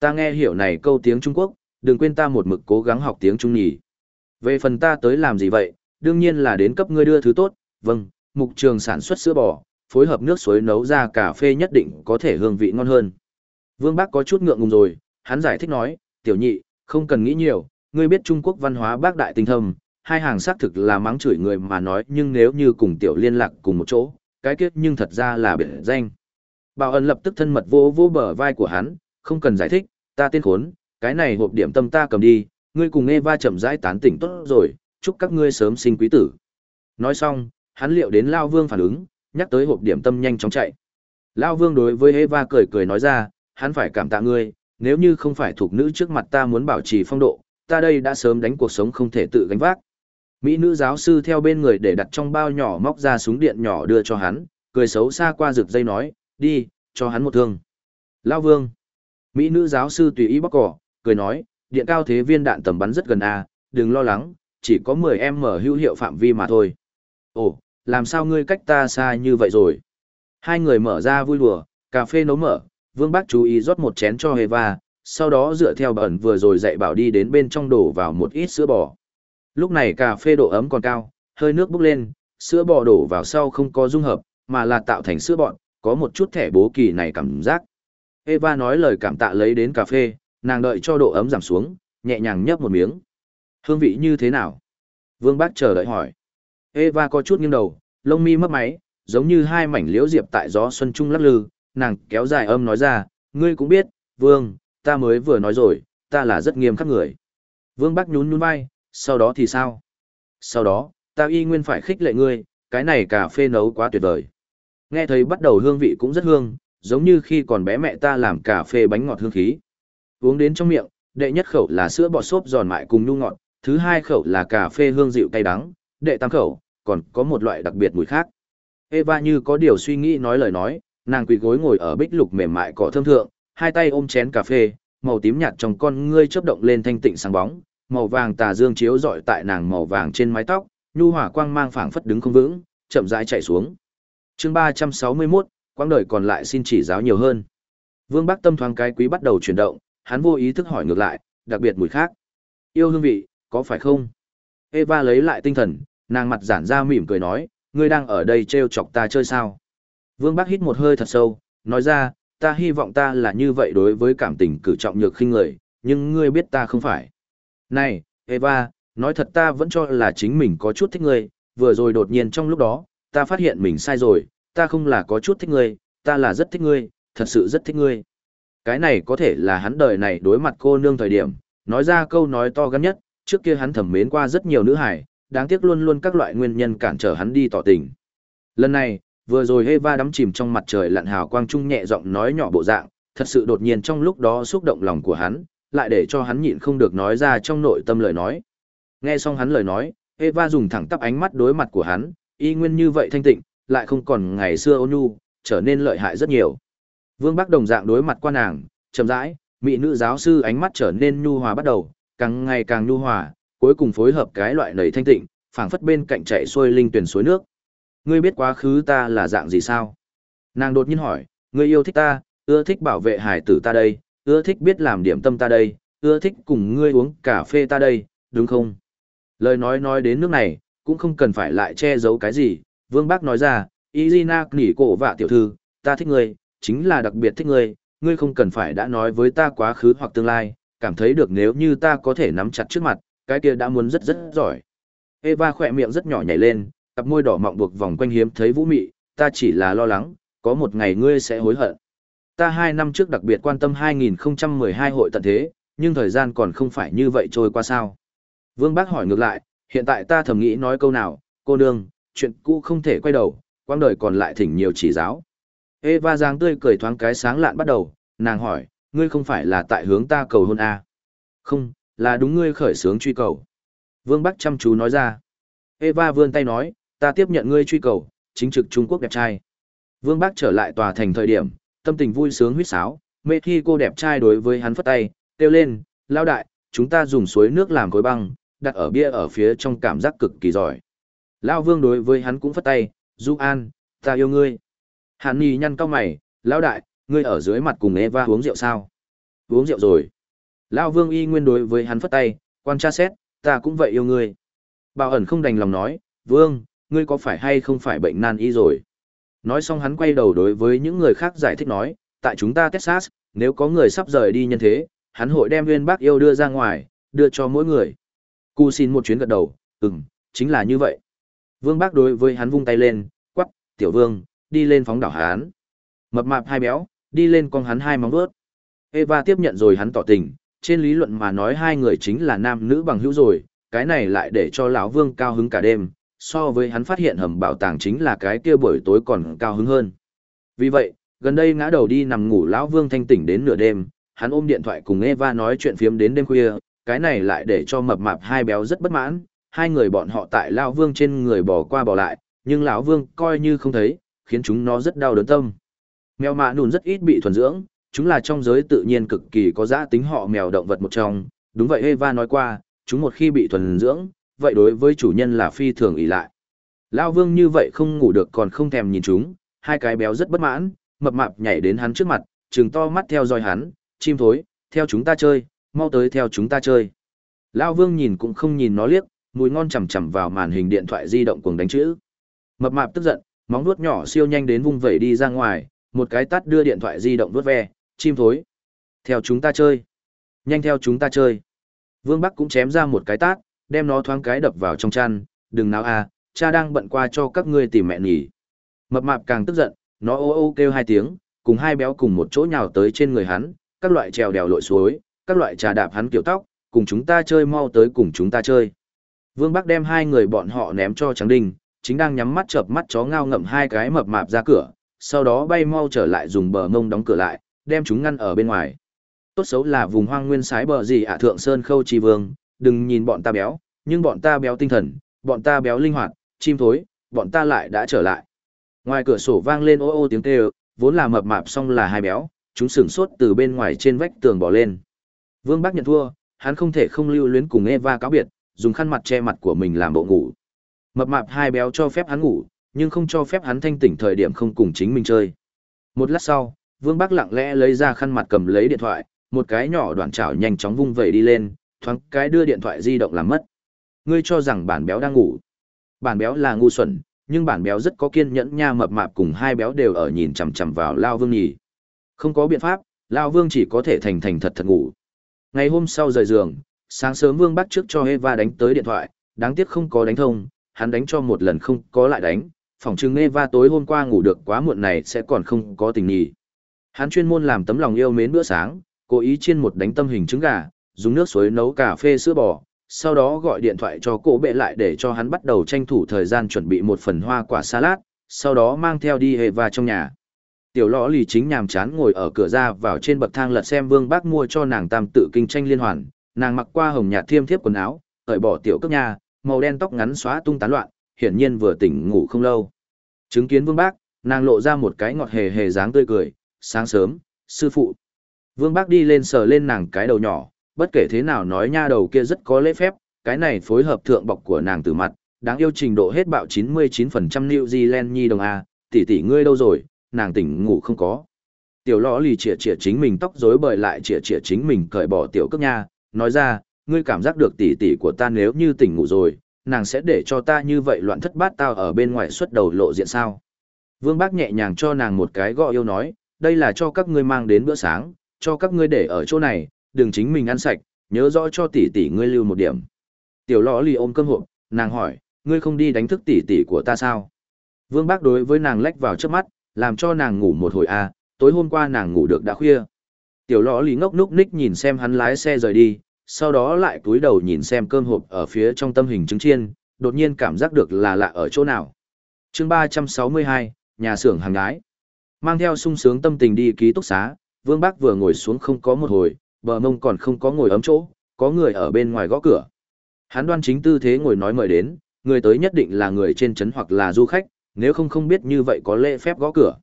Ta nghe hiểu này câu tiếng Trung Quốc, đừng quên ta một mực cố gắng học tiếng Trung nhỉ. Về phần ta tới làm gì vậy, đương nhiên là đến cấp ngươi đưa thứ tốt, vâng, mục trường sản xuất sữa bò, phối hợp nước suối nấu ra cà phê nhất định có thể hương vị ngon hơn. Vương Bác có chút ngượng ngùng rồi, hắn giải thích nói, tiểu nhị, không cần nghĩ nhiều, ngươi biết Trung Quốc văn hóa bác đại tinh thâm, hai hàng xác thực là mắng chửi người mà nói nhưng nếu như cùng tiểu liên lạc cùng một chỗ, cái kết nhưng thật ra là biệt danh. Bảo ẩn lập tức thân mật vô vô bờ vai của hắn, không cần giải thích, ta tên khốn, cái này hộp điểm tâm ta cầm đi, ngươi cùng Eva chậm rãi tán tỉnh tốt rồi, chúc các ngươi sớm sinh quý tử. Nói xong, hắn liệu đến Lao Vương phản ứng, nhắc tới hộp điểm tâm nhanh chóng chạy. Lao Vương đối với Eva cười cười nói ra, hắn phải cảm tạ ngươi, nếu như không phải thuộc nữ trước mặt ta muốn bảo trì phong độ, ta đây đã sớm đánh cuộc sống không thể tự gánh vác. Mỹ nữ giáo sư theo bên người để đặt trong bao nhỏ móc ra súng điện nhỏ đưa cho hắn, cười xấu xa qua rực dây nói, đi, cho hắn một thương. Lao Vương. Mỹ nữ giáo sư tùy ý bóc cỏ, cười nói, điện cao thế viên đạn tầm bắn rất gần a, đừng lo lắng, chỉ có 10 em mở hữu hiệu phạm vi mà thôi. Ồ, làm sao ngươi cách ta xa như vậy rồi? Hai người mở ra vui đùa, cà phê nấu mở, Vương Bác chú ý rót một chén cho Eva, sau đó dựa theo bẩn vừa rồi dạy bảo đi đến bên trong đổ vào một ít sữa bò. Lúc này cà phê độ ấm còn cao, hơi nước bốc lên, sữa bò đổ vào sau không có dung hợp, mà là tạo thành sữa bọt, có một chút thẻ bố kỳ này cảm giác. Eva nói lời cảm tạ lấy đến cà phê, nàng đợi cho độ ấm giảm xuống, nhẹ nhàng nhấp một miếng. Hương vị như thế nào? Vương Bác chờ đợi hỏi. Eva có chút nghiêng đầu, lông mi mấp máy, giống như hai mảnh liễu diệp tại gió xuân trung lắc lư, nàng kéo dài âm nói ra, ngươi cũng biết, Vương, ta mới vừa nói rồi, ta là rất nghiêm khắc người. Vương Bác nhún nhún vai, sau đó thì sao? Sau đó, ta y nguyên phải khích lệ ngươi, cái này cà phê nấu quá tuyệt vời. Nghe thấy bắt đầu hương vị cũng rất hương, giống như khi còn bé mẹ ta làm cà phê bánh ngọt hương khí. Uống đến trong miệng, đệ nhất khẩu là sữa bọt xốp giòn mại cùng nhu ngọt, thứ hai khẩu là cà phê hương dịu cay đắng, đệ tam khẩu, còn có một loại đặc biệt mùi khác. Eva như có điều suy nghĩ nói lời nói, nàng quỳ gối ngồi ở bích lục mềm mại cỏ thơm thượng, hai tay ôm chén cà phê, màu tím nhạt trong con ngươi chớp động lên thanh tịnh sáng bóng, màu vàng tà dương chiếu rọi tại nàng màu vàng trên mái tóc, nhu hỏa quang mang phảng phất đứng không vững, chậm rãi chạy xuống. Chương 361, quãng đời còn lại xin chỉ giáo nhiều hơn. Vương Bắc Tâm thoáng cái quý bắt đầu chuyển động, hắn vô ý thức hỏi ngược lại, đặc biệt mùi khác. Yêu hương vị, có phải không? Eva lấy lại tinh thần, nàng mặt giản ra mỉm cười nói, ngươi đang ở đây trêu chọc ta chơi sao? Vương Bắc hít một hơi thật sâu, nói ra, ta hy vọng ta là như vậy đối với cảm tình cử trọng nhược khinh người, nhưng ngươi biết ta không phải. Này, Eva, nói thật ta vẫn cho là chính mình có chút thích ngươi, vừa rồi đột nhiên trong lúc đó, ta phát hiện mình sai rồi, ta không là có chút thích ngươi, ta là rất thích ngươi, thật sự rất thích ngươi. Cái này có thể là hắn đời này đối mặt cô nương thời điểm, nói ra câu nói to gắn nhất, trước kia hắn thầm mến qua rất nhiều nữ hải, đáng tiếc luôn luôn các loại nguyên nhân cản trở hắn đi tỏ tình. Lần này, vừa rồi Eva đắm chìm trong mặt trời lặn hào quang trung nhẹ giọng nói nhỏ bộ dạng, thật sự đột nhiên trong lúc đó xúc động lòng của hắn, lại để cho hắn nhịn không được nói ra trong nội tâm lời nói. Nghe xong hắn lời nói, Eva dùng thẳng tắp ánh mắt đối mặt của hắn, y nguyên như vậy thanh tịnh, lại không còn ngày xưa ôn nhu, trở nên lợi hại rất nhiều. Vương Bắc đồng dạng đối mặt qua nàng, chậm rãi, mỹ nữ giáo sư ánh mắt trở nên nhu hòa bắt đầu, càng ngày càng nhu hòa, cuối cùng phối hợp cái loại nầy thanh tịnh, phảng phất bên cạnh chạy xuôi linh tuyển suối nước. Ngươi biết quá khứ ta là dạng gì sao? Nàng đột nhiên hỏi, ngươi yêu thích ta, ưa thích bảo vệ hải tử ta đây, ưa thích biết làm điểm tâm ta đây, ưa thích cùng ngươi uống cà phê ta đây, đúng không? Lời nói nói đến nước này, cũng không cần phải lại che giấu cái gì, Vương Bác nói ra, Izina nỉ cổ vạ tiểu thư, ta thích ngươi, chính là đặc biệt thích ngươi, ngươi không cần phải đã nói với ta quá khứ hoặc tương lai, cảm thấy được nếu như ta có thể nắm chặt trước mặt, cái kia đã muốn rất rất giỏi. Eva khỏe miệng rất nhỏ nhảy lên, cặp môi đỏ mọng buộc vòng quanh hiếm thấy vũ mị, ta chỉ là lo lắng, có một ngày ngươi sẽ hối hận. Ta hai năm trước đặc biệt quan tâm 2012 hội tận thế, nhưng thời gian còn không phải như vậy trôi qua sao. Vương Bác hỏi ngược lại, hiện tại ta thầm nghĩ nói câu nào, cô nương, chuyện cũ không thể quay đầu, quang đời còn lại thỉnh nhiều chỉ giáo. Eva giang tươi cười thoáng cái sáng lạn bắt đầu, nàng hỏi, ngươi không phải là tại hướng ta cầu hôn à? Không, là đúng ngươi khởi sướng truy cầu. Vương Bắc chăm chú nói ra. Eva vươn tay nói, ta tiếp nhận ngươi truy cầu, chính trực Trung Quốc đẹp trai. Vương bác trở lại tòa thành thời điểm, tâm tình vui sướng huyết sáo, mê khi cô đẹp trai đối với hắn phất tay, kêu lên, lao đại, chúng ta dùng suối nước làm cối băng, đặt ở bia ở phía trong cảm giác cực kỳ giỏi. Lao Vương đối với hắn cũng phất tay, Du An, ta yêu ngươi. Hàn Nhi nhăn cao mày, lão đại, ngươi ở dưới mặt cùng Eva uống rượu sao? Uống rượu rồi. Lao Vương y nguyên đối với hắn phất tay, quan tra xét, ta cũng vậy yêu ngươi. Bảo ẩn không đành lòng nói, Vương, ngươi có phải hay không phải bệnh nan y rồi? Nói xong hắn quay đầu đối với những người khác giải thích nói, tại chúng ta Texas, nếu có người sắp rời đi nhân thế, hắn hội đem nguyên bác yêu đưa ra ngoài, đưa cho mỗi người. Cu xin một chuyến gật đầu, ừm, chính là như vậy. Vương bác đối với hắn vung tay lên, quắc, tiểu vương, đi lên phóng đảo hắn. Mập mạp hai béo, đi lên con hắn hai móng vuốt. Eva tiếp nhận rồi hắn tỏ tình, trên lý luận mà nói hai người chính là nam nữ bằng hữu rồi, cái này lại để cho lão vương cao hứng cả đêm, so với hắn phát hiện hầm bảo tàng chính là cái kia buổi tối còn cao hứng hơn. Vì vậy, gần đây ngã đầu đi nằm ngủ lão vương thanh tỉnh đến nửa đêm, hắn ôm điện thoại cùng Eva nói chuyện phiếm đến đêm khuya, cái này lại để cho mập mạp hai béo rất bất mãn, hai người bọn họ tại lão vương trên người bỏ qua bỏ lại, nhưng lão vương coi như không thấy, khiến chúng nó rất đau đớn tâm. Mèo mạ nùn rất ít bị thuần dưỡng, chúng là trong giới tự nhiên cực kỳ có giá tính họ mèo động vật một trong, đúng vậy Eva nói qua, chúng một khi bị thuần dưỡng, vậy đối với chủ nhân là phi thường ỷ lại. Lão vương như vậy không ngủ được còn không thèm nhìn chúng, hai cái béo rất bất mãn, mập mạp nhảy đến hắn trước mặt, trừng to mắt theo dõi hắn, chim thối, theo chúng ta chơi, mau tới theo chúng ta chơi. Lão vương nhìn cũng không nhìn nó liếc, mùi ngon chầm chầm vào màn hình điện thoại di động cuồng đánh chữ. Mập mạp tức giận, móng vuốt nhỏ siêu nhanh đến vung vẩy đi ra ngoài, một cái tắt đưa điện thoại di động vuốt ve, chim thối. Theo chúng ta chơi. Nhanh theo chúng ta chơi. Vương Bắc cũng chém ra một cái tát, đem nó thoáng cái đập vào trong chăn, đừng náo à, cha đang bận qua cho các ngươi tìm mẹ nghỉ. Mập mạp càng tức giận, nó ô ô kêu hai tiếng, cùng hai béo cùng một chỗ nhào tới trên người hắn, các loại trèo đèo lội suối, các loại trà đạp hắn kiểu tóc, cùng chúng ta chơi mau tới cùng chúng ta chơi. Vương Bắc đem hai người bọn họ ném cho Trắng Đinh, chính đang nhắm mắt chợp mắt chó ngao ngậm hai cái mập mạp ra cửa, sau đó bay mau trở lại dùng bờ mông đóng cửa lại, đem chúng ngăn ở bên ngoài. Tốt xấu là vùng hoang nguyên sái bờ gì ạ thượng sơn khâu trì vương, đừng nhìn bọn ta béo, nhưng bọn ta béo tinh thần, bọn ta béo linh hoạt, chim thối, bọn ta lại đã trở lại. Ngoài cửa sổ vang lên ô ô tiếng kêu, vốn là mập mạp xong là hai béo, chúng sửng sốt từ bên ngoài trên vách tường bỏ lên. Vương Bắc nhận thua, hắn không thể không lưu luyến cùng Eva cáo biệt, dùng khăn mặt che mặt của mình làm bộ ngủ. Mập mạp hai béo cho phép hắn ngủ, nhưng không cho phép hắn thanh tỉnh thời điểm không cùng chính mình chơi. Một lát sau, Vương Bắc lặng lẽ lấy ra khăn mặt cầm lấy điện thoại, một cái nhỏ đoạn chảo nhanh chóng vung vẩy đi lên, thoáng cái đưa điện thoại di động làm mất. Ngươi cho rằng bản béo đang ngủ. Bản béo là ngu xuẩn, nhưng bản béo rất có kiên nhẫn nha mập mạp cùng hai béo đều ở nhìn chằm chằm vào Lao Vương nhỉ. Không có biện pháp, Lao Vương chỉ có thể thành thành thật thật ngủ. Ngày hôm sau rời giường, sáng sớm Vương bắt trước cho Eva đánh tới điện thoại, đáng tiếc không có đánh thông, hắn đánh cho một lần không có lại đánh, phòng trưng Eva tối hôm qua ngủ được quá muộn này sẽ còn không có tình nghỉ. Hắn chuyên môn làm tấm lòng yêu mến bữa sáng, cố ý chiên một đánh tâm hình trứng gà, dùng nước suối nấu cà phê sữa bò, sau đó gọi điện thoại cho cổ bệ lại để cho hắn bắt đầu tranh thủ thời gian chuẩn bị một phần hoa quả salad, sau đó mang theo đi hệ và trong nhà. Tiểu lõ lì chính nhàm chán ngồi ở cửa ra vào trên bậc thang lật xem vương bác mua cho nàng tam tự kinh tranh liên hoàn, nàng mặc qua hồng nhạt thiêm thiếp quần áo, cởi bỏ tiểu cước nhà, màu đen tóc ngắn xóa tung tán loạn, hiển nhiên vừa tỉnh ngủ không lâu. Chứng kiến vương bác, nàng lộ ra một cái ngọt hề hề dáng tươi cười, sáng sớm, sư phụ. Vương bác đi lên sờ lên nàng cái đầu nhỏ, bất kể thế nào nói nha đầu kia rất có lễ phép, cái này phối hợp thượng bọc của nàng từ mặt, đáng yêu trình độ hết bạo 99% New Zealand nhi đồng A, tỷ tỷ ngươi đâu rồi, nàng tỉnh ngủ không có. Tiểu lõ lì chỉa chỉa chính mình tóc rối bời lại chỉa chỉa chính mình cởi bỏ tiểu cước nha, nói ra, ngươi cảm giác được tỷ tỷ của ta nếu như tỉnh ngủ rồi, nàng sẽ để cho ta như vậy loạn thất bát tao ở bên ngoài xuất đầu lộ diện sao. Vương Bác nhẹ nhàng cho nàng một cái gọi yêu nói, đây là cho các ngươi mang đến bữa sáng, cho các ngươi để ở chỗ này, đừng chính mình ăn sạch, nhớ rõ cho tỷ tỷ ngươi lưu một điểm. Tiểu lọ lì ôm cơm hộp, nàng hỏi, ngươi không đi đánh thức tỷ tỷ của ta sao? Vương Bác đối với nàng lách vào trước mắt, làm cho nàng ngủ một hồi à, tối hôm qua nàng ngủ được đã khuya. Tiểu lọ lì ngốc núc ních nhìn xem hắn lái xe rời đi, sau đó lại cúi đầu nhìn xem cơm hộp ở phía trong tâm hình trứng chiên, đột nhiên cảm giác được là lạ ở chỗ nào. chương 362, nhà xưởng hàng gái. Mang theo sung sướng tâm tình đi ký túc xá, Vương Bác vừa ngồi xuống không có một hồi, bờ mông còn không có ngồi ấm chỗ, có người ở bên ngoài gõ cửa. Hắn đoan chính tư thế ngồi nói mời đến, người tới nhất định là người trên trấn hoặc là du khách, nếu không không biết như vậy có lễ phép gõ cửa.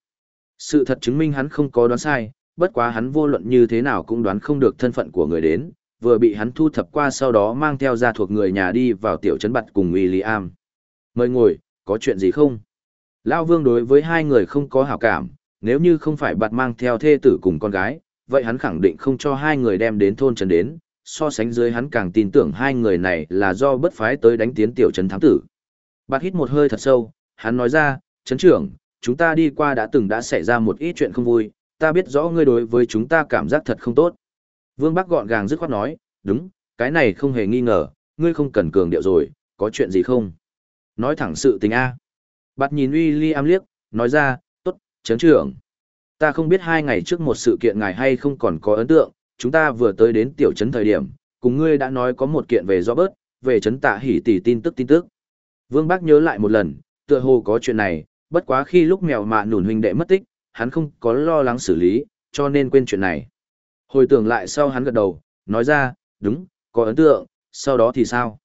Sự thật chứng minh hắn không có đoán sai, bất quá hắn vô luận như thế nào cũng đoán không được thân phận của người đến, vừa bị hắn thu thập qua sau đó mang theo gia thuộc người nhà đi vào tiểu trấn bặt cùng William. Mời ngồi, có chuyện gì không? Lao Vương đối với hai người không có hảo cảm, nếu như không phải bặt mang theo thê tử cùng con gái, vậy hắn khẳng định không cho hai người đem đến thôn trấn đến, so sánh dưới hắn càng tin tưởng hai người này là do bất phái tới đánh tiến tiểu trấn thám tử. Bạt hít một hơi thật sâu, hắn nói ra, trấn trưởng, chúng ta đi qua đã từng đã xảy ra một ít chuyện không vui, ta biết rõ ngươi đối với chúng ta cảm giác thật không tốt. Vương Bắc gọn gàng dứt khoát nói, đúng, cái này không hề nghi ngờ, ngươi không cần cường điệu rồi, có chuyện gì không? Nói thẳng sự tình A. Bạt nhìn William liếc, nói ra, tốt, chấn trưởng. Ta không biết hai ngày trước một sự kiện ngài hay không còn có ấn tượng, chúng ta vừa tới đến tiểu trấn thời điểm, cùng ngươi đã nói có một kiện về do bớt, về trấn tạ hỉ tỷ tin tức tin tức. Vương Bác nhớ lại một lần, tựa hồ có chuyện này, bất quá khi lúc mèo mạ nùn huynh đệ mất tích, hắn không có lo lắng xử lý, cho nên quên chuyện này. Hồi tưởng lại sau hắn gật đầu, nói ra, đúng, có ấn tượng, sau đó thì sao?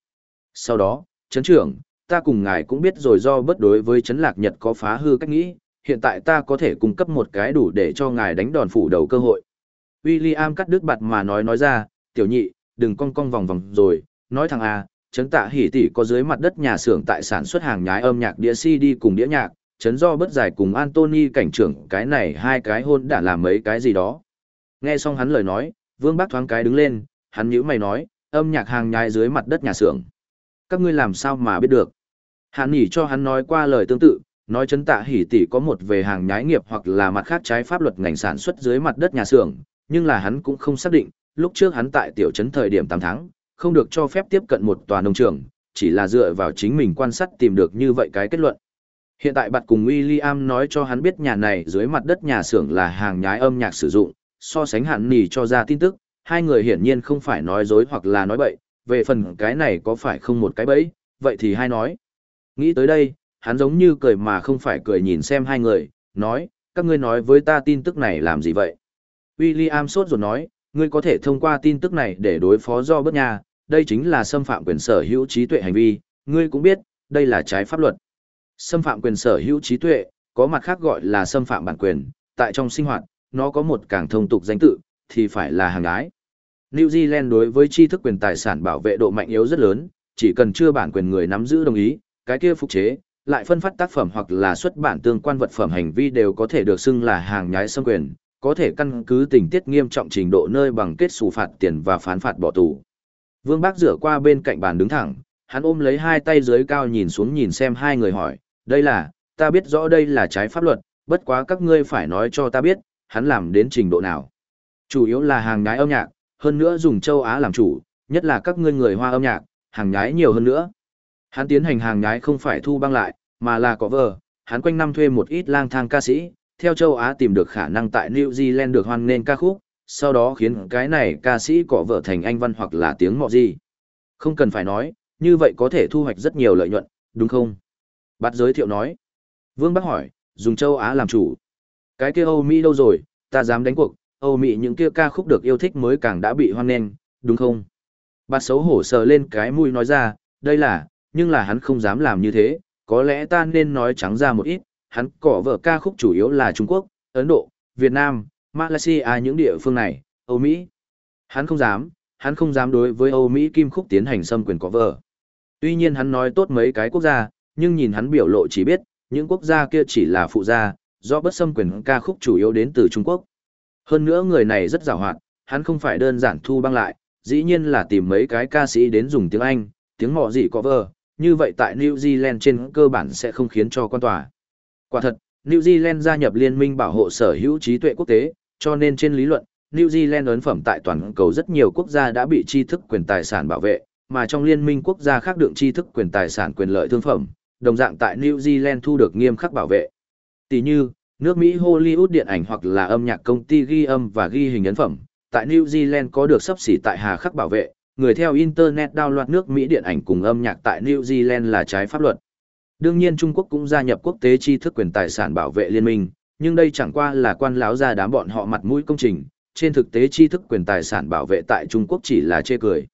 Sau đó, chấn trưởng, ta cùng ngài cũng biết rồi do bất đối với chấn lạc nhật có phá hư cách nghĩ, hiện tại ta có thể cung cấp một cái đủ để cho ngài đánh đòn phủ đầu cơ hội. William cắt đứt bặt mà nói nói ra, tiểu nhị, đừng cong cong vòng vòng rồi, nói thằng a, à, chấn tạ hỉ tỷ có dưới mặt đất nhà xưởng tại sản xuất hàng nhái âm nhạc đĩa CD cùng đĩa nhạc, chấn do bất giải cùng Anthony cảnh trưởng cái này hai cái hôn đã làm mấy cái gì đó. Nghe xong hắn lời nói, Vương Bác thoáng cái đứng lên, hắn nhữ mày nói, âm nhạc hàng nhái dưới mặt đất nhà xưởng. Các ngươi làm sao mà biết được? Hắn nhỉ cho hắn nói qua lời tương tự, nói chấn tạ hỉ tỷ có một về hàng nhái nghiệp hoặc là mặt khác trái pháp luật ngành sản xuất dưới mặt đất nhà xưởng, nhưng là hắn cũng không xác định, lúc trước hắn tại tiểu trấn thời điểm 8 tháng, không được cho phép tiếp cận một tòa nông trường, chỉ là dựa vào chính mình quan sát tìm được như vậy cái kết luận. Hiện tại bạn cùng William nói cho hắn biết nhà này dưới mặt đất nhà xưởng là hàng nhái âm nhạc sử dụng, so sánh hạn nì cho ra tin tức, hai người hiển nhiên không phải nói dối hoặc là nói bậy, về phần cái này có phải không một cái bẫy, vậy thì hai nói. Nghĩ tới đây, hắn giống như cười mà không phải cười nhìn xem hai người, nói, các ngươi nói với ta tin tức này làm gì vậy? William sốt ruột nói, ngươi có thể thông qua tin tức này để đối phó do bất nhà, đây chính là xâm phạm quyền sở hữu trí tuệ hành vi, ngươi cũng biết, đây là trái pháp luật. Xâm phạm quyền sở hữu trí tuệ, có mặt khác gọi là xâm phạm bản quyền, tại trong sinh hoạt, nó có một càng thông tục danh tự, thì phải là hàng ái. New Zealand đối với tri thức quyền tài sản bảo vệ độ mạnh yếu rất lớn, chỉ cần chưa bản quyền người nắm giữ đồng ý, cái kia phục chế, lại phân phát tác phẩm hoặc là xuất bản tương quan vật phẩm hành vi đều có thể được xưng là hàng nhái xâm quyền, có thể căn cứ tình tiết nghiêm trọng trình độ nơi bằng kết xù phạt tiền và phán phạt bỏ tù. Vương Bác rửa qua bên cạnh bàn đứng thẳng, hắn ôm lấy hai tay dưới cao nhìn xuống nhìn xem hai người hỏi, đây là, ta biết rõ đây là trái pháp luật, bất quá các ngươi phải nói cho ta biết, hắn làm đến trình độ nào. Chủ yếu là hàng nhái âm nhạc, hơn nữa dùng châu Á làm chủ, nhất là các ngươi người hoa âm nhạc, hàng nhái nhiều hơn nữa. Hắn tiến hành hàng nhái không phải thu băng lại, mà là có vờ, hắn quanh năm thuê một ít lang thang ca sĩ, theo châu Á tìm được khả năng tại New Zealand được hoan nên ca khúc, sau đó khiến cái này ca sĩ cọ vợ thành anh văn hoặc là tiếng mọ gì. Không cần phải nói, như vậy có thể thu hoạch rất nhiều lợi nhuận, đúng không? Bát giới thiệu nói. Vương Bắc hỏi, dùng châu Á làm chủ. Cái kia Âu Mỹ đâu rồi, ta dám đánh cuộc, Âu Mỹ những kia ca khúc được yêu thích mới càng đã bị hoan nghênh, đúng không? Bát xấu hổ sờ lên cái mũi nói ra, đây là, nhưng là hắn không dám làm như thế, có lẽ ta nên nói trắng ra một ít, hắn cỏ vợ ca khúc chủ yếu là Trung Quốc, Ấn Độ, Việt Nam, Malaysia những địa phương này, Âu Mỹ. Hắn không dám, hắn không dám đối với Âu Mỹ kim khúc tiến hành xâm quyền cỏ vợ. Tuy nhiên hắn nói tốt mấy cái quốc gia, nhưng nhìn hắn biểu lộ chỉ biết, những quốc gia kia chỉ là phụ gia, do bất xâm quyền ca khúc chủ yếu đến từ Trung Quốc. Hơn nữa người này rất giàu hoạt, hắn không phải đơn giản thu băng lại, dĩ nhiên là tìm mấy cái ca sĩ đến dùng tiếng Anh, tiếng mọ gì cover như vậy tại New Zealand trên cơ bản sẽ không khiến cho quan tòa. Quả thật, New Zealand gia nhập liên minh bảo hộ sở hữu trí tuệ quốc tế, cho nên trên lý luận, New Zealand ấn phẩm tại toàn cầu rất nhiều quốc gia đã bị tri thức quyền tài sản bảo vệ, mà trong liên minh quốc gia khác đựng tri thức quyền tài sản quyền lợi thương phẩm, đồng dạng tại New Zealand thu được nghiêm khắc bảo vệ. Tỷ như, nước Mỹ Hollywood điện ảnh hoặc là âm nhạc công ty ghi âm và ghi hình ấn phẩm, tại New Zealand có được sắp xỉ tại hà khắc bảo vệ, người theo Internet download nước Mỹ điện ảnh cùng âm nhạc tại New Zealand là trái pháp luật. Đương nhiên Trung Quốc cũng gia nhập quốc tế tri thức quyền tài sản bảo vệ liên minh, nhưng đây chẳng qua là quan láo ra đám bọn họ mặt mũi công trình, trên thực tế tri thức quyền tài sản bảo vệ tại Trung Quốc chỉ là chê cười.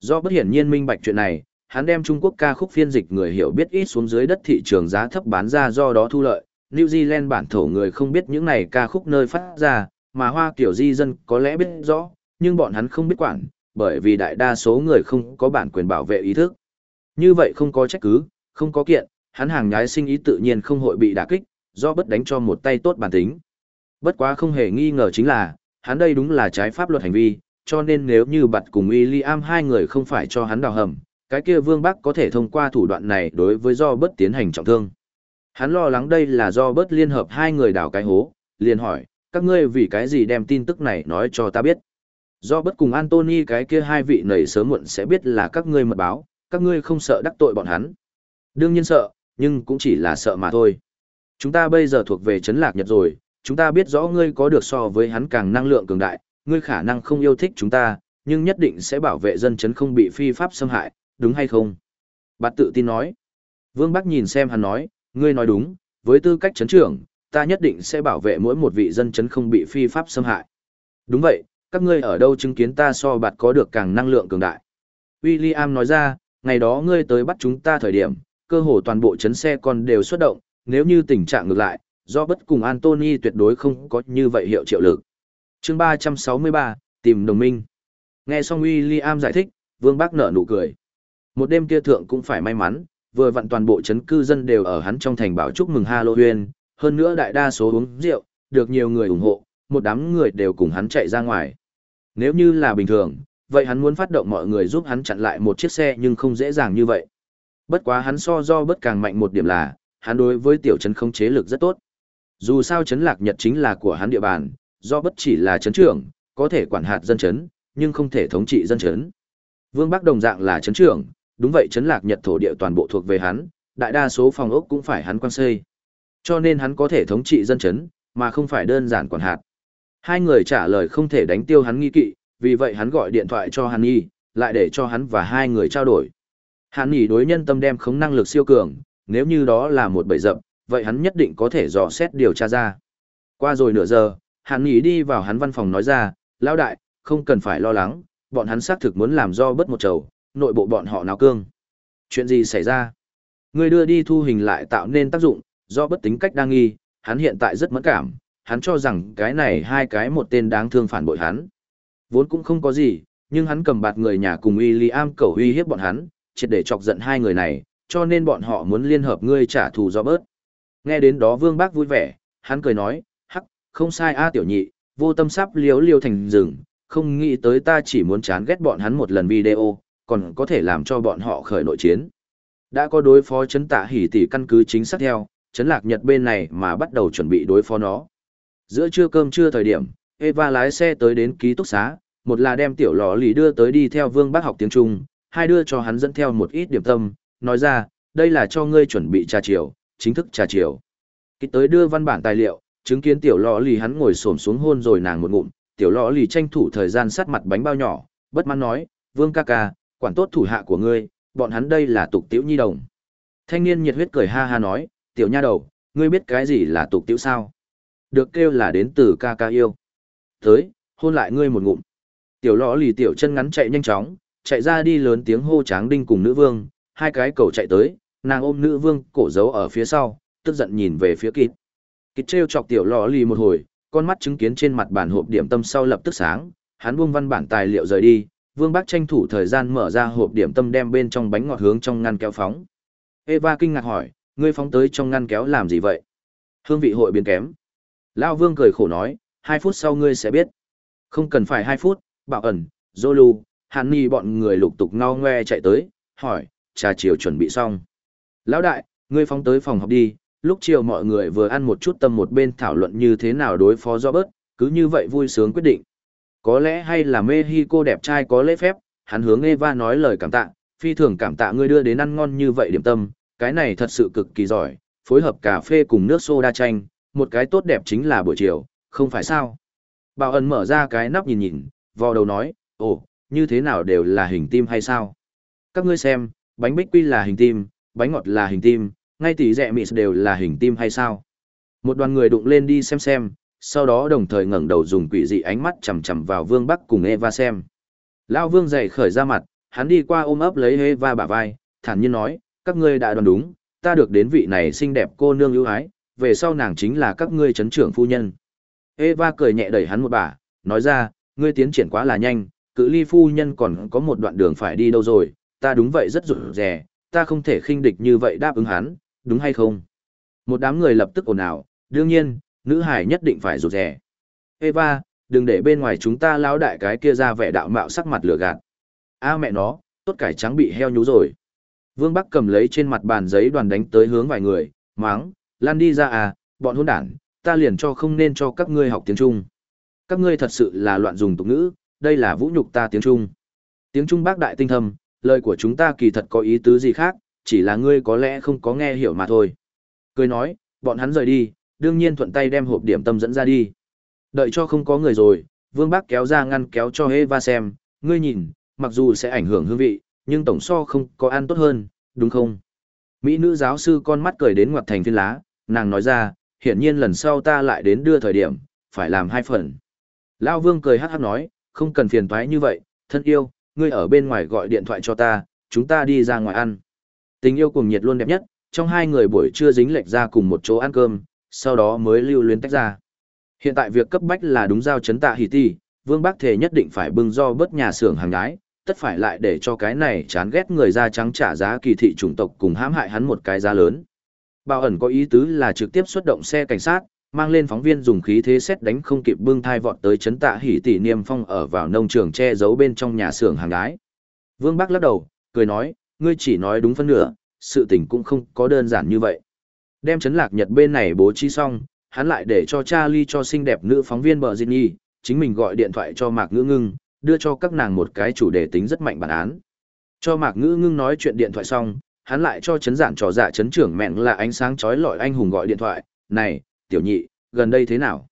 Do bất hiển nhiên minh bạch chuyện này, hắn đem Trung Quốc ca khúc phiên dịch người hiểu biết ít xuống dưới đất thị trường giá thấp bán ra do đó thu lợi. New Zealand bản thổ người không biết những này ca khúc nơi phát ra, mà Hoa kiểu di dân có lẽ biết rõ, nhưng bọn hắn không biết quản, bởi vì đại đa số người không có bản quyền bảo vệ ý thức. Như vậy không có trách cứ, không có kiện, hắn hàng nhái sinh ý tự nhiên không hội bị đả kích, do bất đánh cho một tay tốt bản tính. Bất quá không hề nghi ngờ chính là, hắn đây đúng là trái pháp luật hành vi, cho nên nếu như bật cùng William hai người không phải cho hắn đào hầm, cái kia Vương Bắc có thể thông qua thủ đoạn này đối với do bất tiến hành trọng thương. Hắn lo lắng đây là do bất liên hợp hai người đào cái hố, liền hỏi, các ngươi vì cái gì đem tin tức này nói cho ta biết. Do bất cùng Anthony cái kia hai vị nầy sớm muộn sẽ biết là các ngươi mật báo, các ngươi không sợ đắc tội bọn hắn. Đương nhiên sợ, nhưng cũng chỉ là sợ mà thôi. Chúng ta bây giờ thuộc về chấn lạc nhật rồi, chúng ta biết rõ ngươi có được so với hắn càng năng lượng cường đại, ngươi khả năng không yêu thích chúng ta, nhưng nhất định sẽ bảo vệ dân chấn không bị phi pháp xâm hại, đúng hay không? Bạt tự tin nói. Vương Bắc nhìn xem hắn nói, ngươi nói đúng, với tư cách chấn trưởng, ta nhất định sẽ bảo vệ mỗi một vị dân chấn không bị phi pháp xâm hại. Đúng vậy, các ngươi ở đâu chứng kiến ta so bạt có được càng năng lượng cường đại. William nói ra, ngày đó ngươi tới bắt chúng ta thời điểm, cơ hồ toàn bộ chấn xe con đều xuất động, nếu như tình trạng ngược lại, do bất cùng Anthony tuyệt đối không có như vậy hiệu triệu lực. chương 363, tìm đồng minh. Nghe xong William giải thích, Vương Bác nở nụ cười. Một đêm kia thượng cũng phải may mắn, vừa vặn toàn bộ chấn cư dân đều ở hắn trong thành bảo chúc mừng Halloween, hơn nữa đại đa số uống rượu, được nhiều người ủng hộ, một đám người đều cùng hắn chạy ra ngoài. Nếu như là bình thường, vậy hắn muốn phát động mọi người giúp hắn chặn lại một chiếc xe nhưng không dễ dàng như vậy. Bất quá hắn so do bất càng mạnh một điểm là, hắn đối với tiểu trấn không chế lực rất tốt. Dù sao trấn lạc nhật chính là của hắn địa bàn, do bất chỉ là trấn trưởng, có thể quản hạt dân trấn, nhưng không thể thống trị dân trấn. Vương Bắc đồng dạng là trấn trưởng, đúng vậy trấn lạc nhật thổ địa toàn bộ thuộc về hắn, đại đa số phòng ốc cũng phải hắn quan xây. Cho nên hắn có thể thống trị dân trấn, mà không phải đơn giản quản hạt. Hai người trả lời không thể đánh tiêu hắn nghi kỵ, vì vậy hắn gọi điện thoại cho Hàn Nhi, lại để cho hắn và hai người trao đổi. Hàn Nhi đối nhân tâm đem khống năng lực siêu cường, nếu như đó là một bẫy dập, vậy hắn nhất định có thể dò xét điều tra ra. Qua rồi nửa giờ, Hàn Nhi đi vào hắn văn phòng nói ra, lão đại, không cần phải lo lắng, bọn hắn xác thực muốn làm do bất một chầu, nội bộ bọn họ nào cương. Chuyện gì xảy ra? Người đưa đi thu hình lại tạo nên tác dụng, do bất tính cách đang nghi, hắn hiện tại rất mẫn cảm, hắn cho rằng cái này hai cái một tên đáng thương phản bội hắn. Vốn cũng không có gì, nhưng hắn cầm bạt người nhà cùng William cầu uy hiếp bọn hắn, triệt để chọc giận hai người này, cho nên bọn họ muốn liên hợp ngươi trả thù do bớt. Nghe đến đó Vương Bác vui vẻ, hắn cười nói, hắc, không sai a tiểu nhị, vô tâm sắp liếu liêu thành rừng, không nghĩ tới ta chỉ muốn chán ghét bọn hắn một lần video, còn có thể làm cho bọn họ khởi nội chiến. Đã có đối phó chấn tạ hỉ tỷ căn cứ chính xác theo, chấn lạc nhật bên này mà bắt đầu chuẩn bị đối phó nó. Giữa trưa cơm trưa thời điểm, Eva lái xe tới đến ký túc xá, một là đem tiểu lò lì đưa tới đi theo vương bác học tiếng Trung, hai đưa cho hắn dẫn theo một ít điểm tâm, nói ra, đây là cho ngươi chuẩn bị trà chiều, chính thức trà chiều. Kịch tới đưa văn bản tài liệu, chứng kiến tiểu lò lì hắn ngồi xổm xuống hôn rồi nàng một ngụm, tiểu lò lì tranh thủ thời gian sát mặt bánh bao nhỏ, bất mãn nói, vương ca ca, quản tốt thủ hạ của ngươi, bọn hắn đây là tục tiễu nhi đồng. Thanh niên nhiệt huyết cười ha ha nói, tiểu nha đầu, ngươi biết cái gì là tục tiễu sao? Được kêu là đến từ ca ca yêu. Tới, hôn lại ngươi một ngụm. Tiểu lõ lì tiểu chân ngắn chạy nhanh chóng, chạy ra đi lớn tiếng hô tráng đinh cùng nữ vương, hai cái cầu chạy tới, nàng ôm nữ vương cổ giấu ở phía sau, tức giận nhìn về phía kịt. Kịt treo chọc tiểu Lọ lì một hồi, con mắt chứng kiến trên mặt bản hộp điểm tâm sau lập tức sáng, hắn buông văn bản tài liệu rời đi, vương bác tranh thủ thời gian mở ra hộp điểm tâm đem bên trong bánh ngọt hướng trong ngăn kéo phóng. Eva kinh ngạc hỏi, ngươi phóng tới trong ngăn kéo làm gì vậy? Hương vị hội biến kém. Lao vương cười khổ nói, hai phút sau ngươi sẽ biết. Không cần phải hai phút, bảo ẩn, Zolu, Hàn Ni bọn người lục tục ngao ngoe chạy tới, hỏi, trà chiều chuẩn bị xong. Lão đại, ngươi phóng tới phòng học đi, lúc chiều mọi người vừa ăn một chút tâm một bên thảo luận như thế nào đối phó do bớt, cứ như vậy vui sướng quyết định. Có lẽ hay là Mexico đẹp trai có lễ phép, hắn hướng Eva nói lời cảm tạ, phi thường cảm tạ ngươi đưa đến ăn ngon như vậy điểm tâm, cái này thật sự cực kỳ giỏi, phối hợp cà phê cùng nước soda chanh, một cái tốt đẹp chính là buổi chiều, không phải sao? Bảo ẩn mở ra cái nắp nhìn nhìn, vò đầu nói, ồ, như thế nào đều là hình tim hay sao? Các ngươi xem, bánh bích quy là hình tim, bánh ngọt là hình tim, ngay tỷ rẹ mịt đều là hình tim hay sao? Một đoàn người đụng lên đi xem xem, sau đó đồng thời ngẩng đầu dùng quỷ dị ánh mắt chằm chằm vào Vương Bắc cùng Eva xem. Lão Vương dậy khởi ra mặt, hắn đi qua ôm ấp lấy Eva bả vai, thản nhiên nói, các ngươi đã đoán đúng, ta được đến vị này xinh đẹp cô nương ưu ái, về sau nàng chính là các ngươi chấn trưởng phu nhân. Eva cười nhẹ đẩy hắn một bà, nói ra, ngươi tiến triển quá là nhanh, cự ly phu nhân còn có một đoạn đường phải đi đâu rồi, ta đúng vậy rất rụt rè, ta không thể khinh địch như vậy đáp ứng hắn, đúng hay không? Một đám người lập tức ồn ào, đương nhiên, nữ hải nhất định phải rụt rè. Eva, đừng để bên ngoài chúng ta lão đại cái kia ra vẻ đạo mạo sắc mặt lửa gạt. A mẹ nó, tốt cải trắng bị heo nhú rồi. Vương Bắc cầm lấy trên mặt bàn giấy đoàn đánh tới hướng vài người, máng, lan đi ra à, bọn hôn đản, ta liền cho không nên cho các ngươi học tiếng Trung. Các ngươi thật sự là loạn dùng tục ngữ, đây là vũ nhục ta tiếng Trung. Tiếng Trung bác đại tinh thâm, lời của chúng ta kỳ thật có ý tứ gì khác, chỉ là ngươi có lẽ không có nghe hiểu mà thôi. Cười nói, bọn hắn rời đi, đương nhiên thuận tay đem hộp điểm tâm dẫn ra đi. Đợi cho không có người rồi, Vương Bác kéo ra ngăn kéo cho Eva xem, ngươi nhìn, mặc dù sẽ ảnh hưởng hương vị, nhưng tổng so không có ăn tốt hơn, đúng không? Mỹ nữ giáo sư con mắt cười đến ngoặt thành phiên lá, nàng nói ra, hiển nhiên lần sau ta lại đến đưa thời điểm, phải làm hai phần. Lao Vương cười hát hát nói, không cần phiền toái như vậy, thân yêu, ngươi ở bên ngoài gọi điện thoại cho ta, chúng ta đi ra ngoài ăn. Tình yêu cùng nhiệt luôn đẹp nhất, trong hai người buổi trưa dính lệch ra cùng một chỗ ăn cơm, sau đó mới lưu luyến tách ra. Hiện tại việc cấp bách là đúng giao chấn tạ hỷ ti, Vương Bắc Thể nhất định phải bưng do bớt nhà xưởng hàng gái, tất phải lại để cho cái này chán ghét người da trắng trả giá kỳ thị chủng tộc cùng hãm hại hắn một cái giá lớn. Bảo ẩn có ý tứ là trực tiếp xuất động xe cảnh sát, mang lên phóng viên dùng khí thế xét đánh không kịp bưng thai vọt tới chấn tạ hỉ tỷ niêm phong ở vào nông trường che giấu bên trong nhà xưởng hàng gái. Vương Bắc lắc đầu, cười nói, ngươi chỉ nói đúng phân nửa, sự tình cũng không có đơn giản như vậy. Đem chấn lạc nhật bên này bố trí xong, hắn lại để cho Charlie cho xinh đẹp nữ phóng viên bờ Nhi, chính mình gọi điện thoại cho Mạc Ngữ Ngưng, đưa cho các nàng một cái chủ đề tính rất mạnh bản án. Cho Mạc Ngữ Ngưng nói chuyện điện thoại xong, hắn lại cho chấn giản trò dạ chấn trưởng mẹn là ánh sáng chói lọi anh hùng gọi điện thoại, này, tiểu nhị, gần đây thế nào?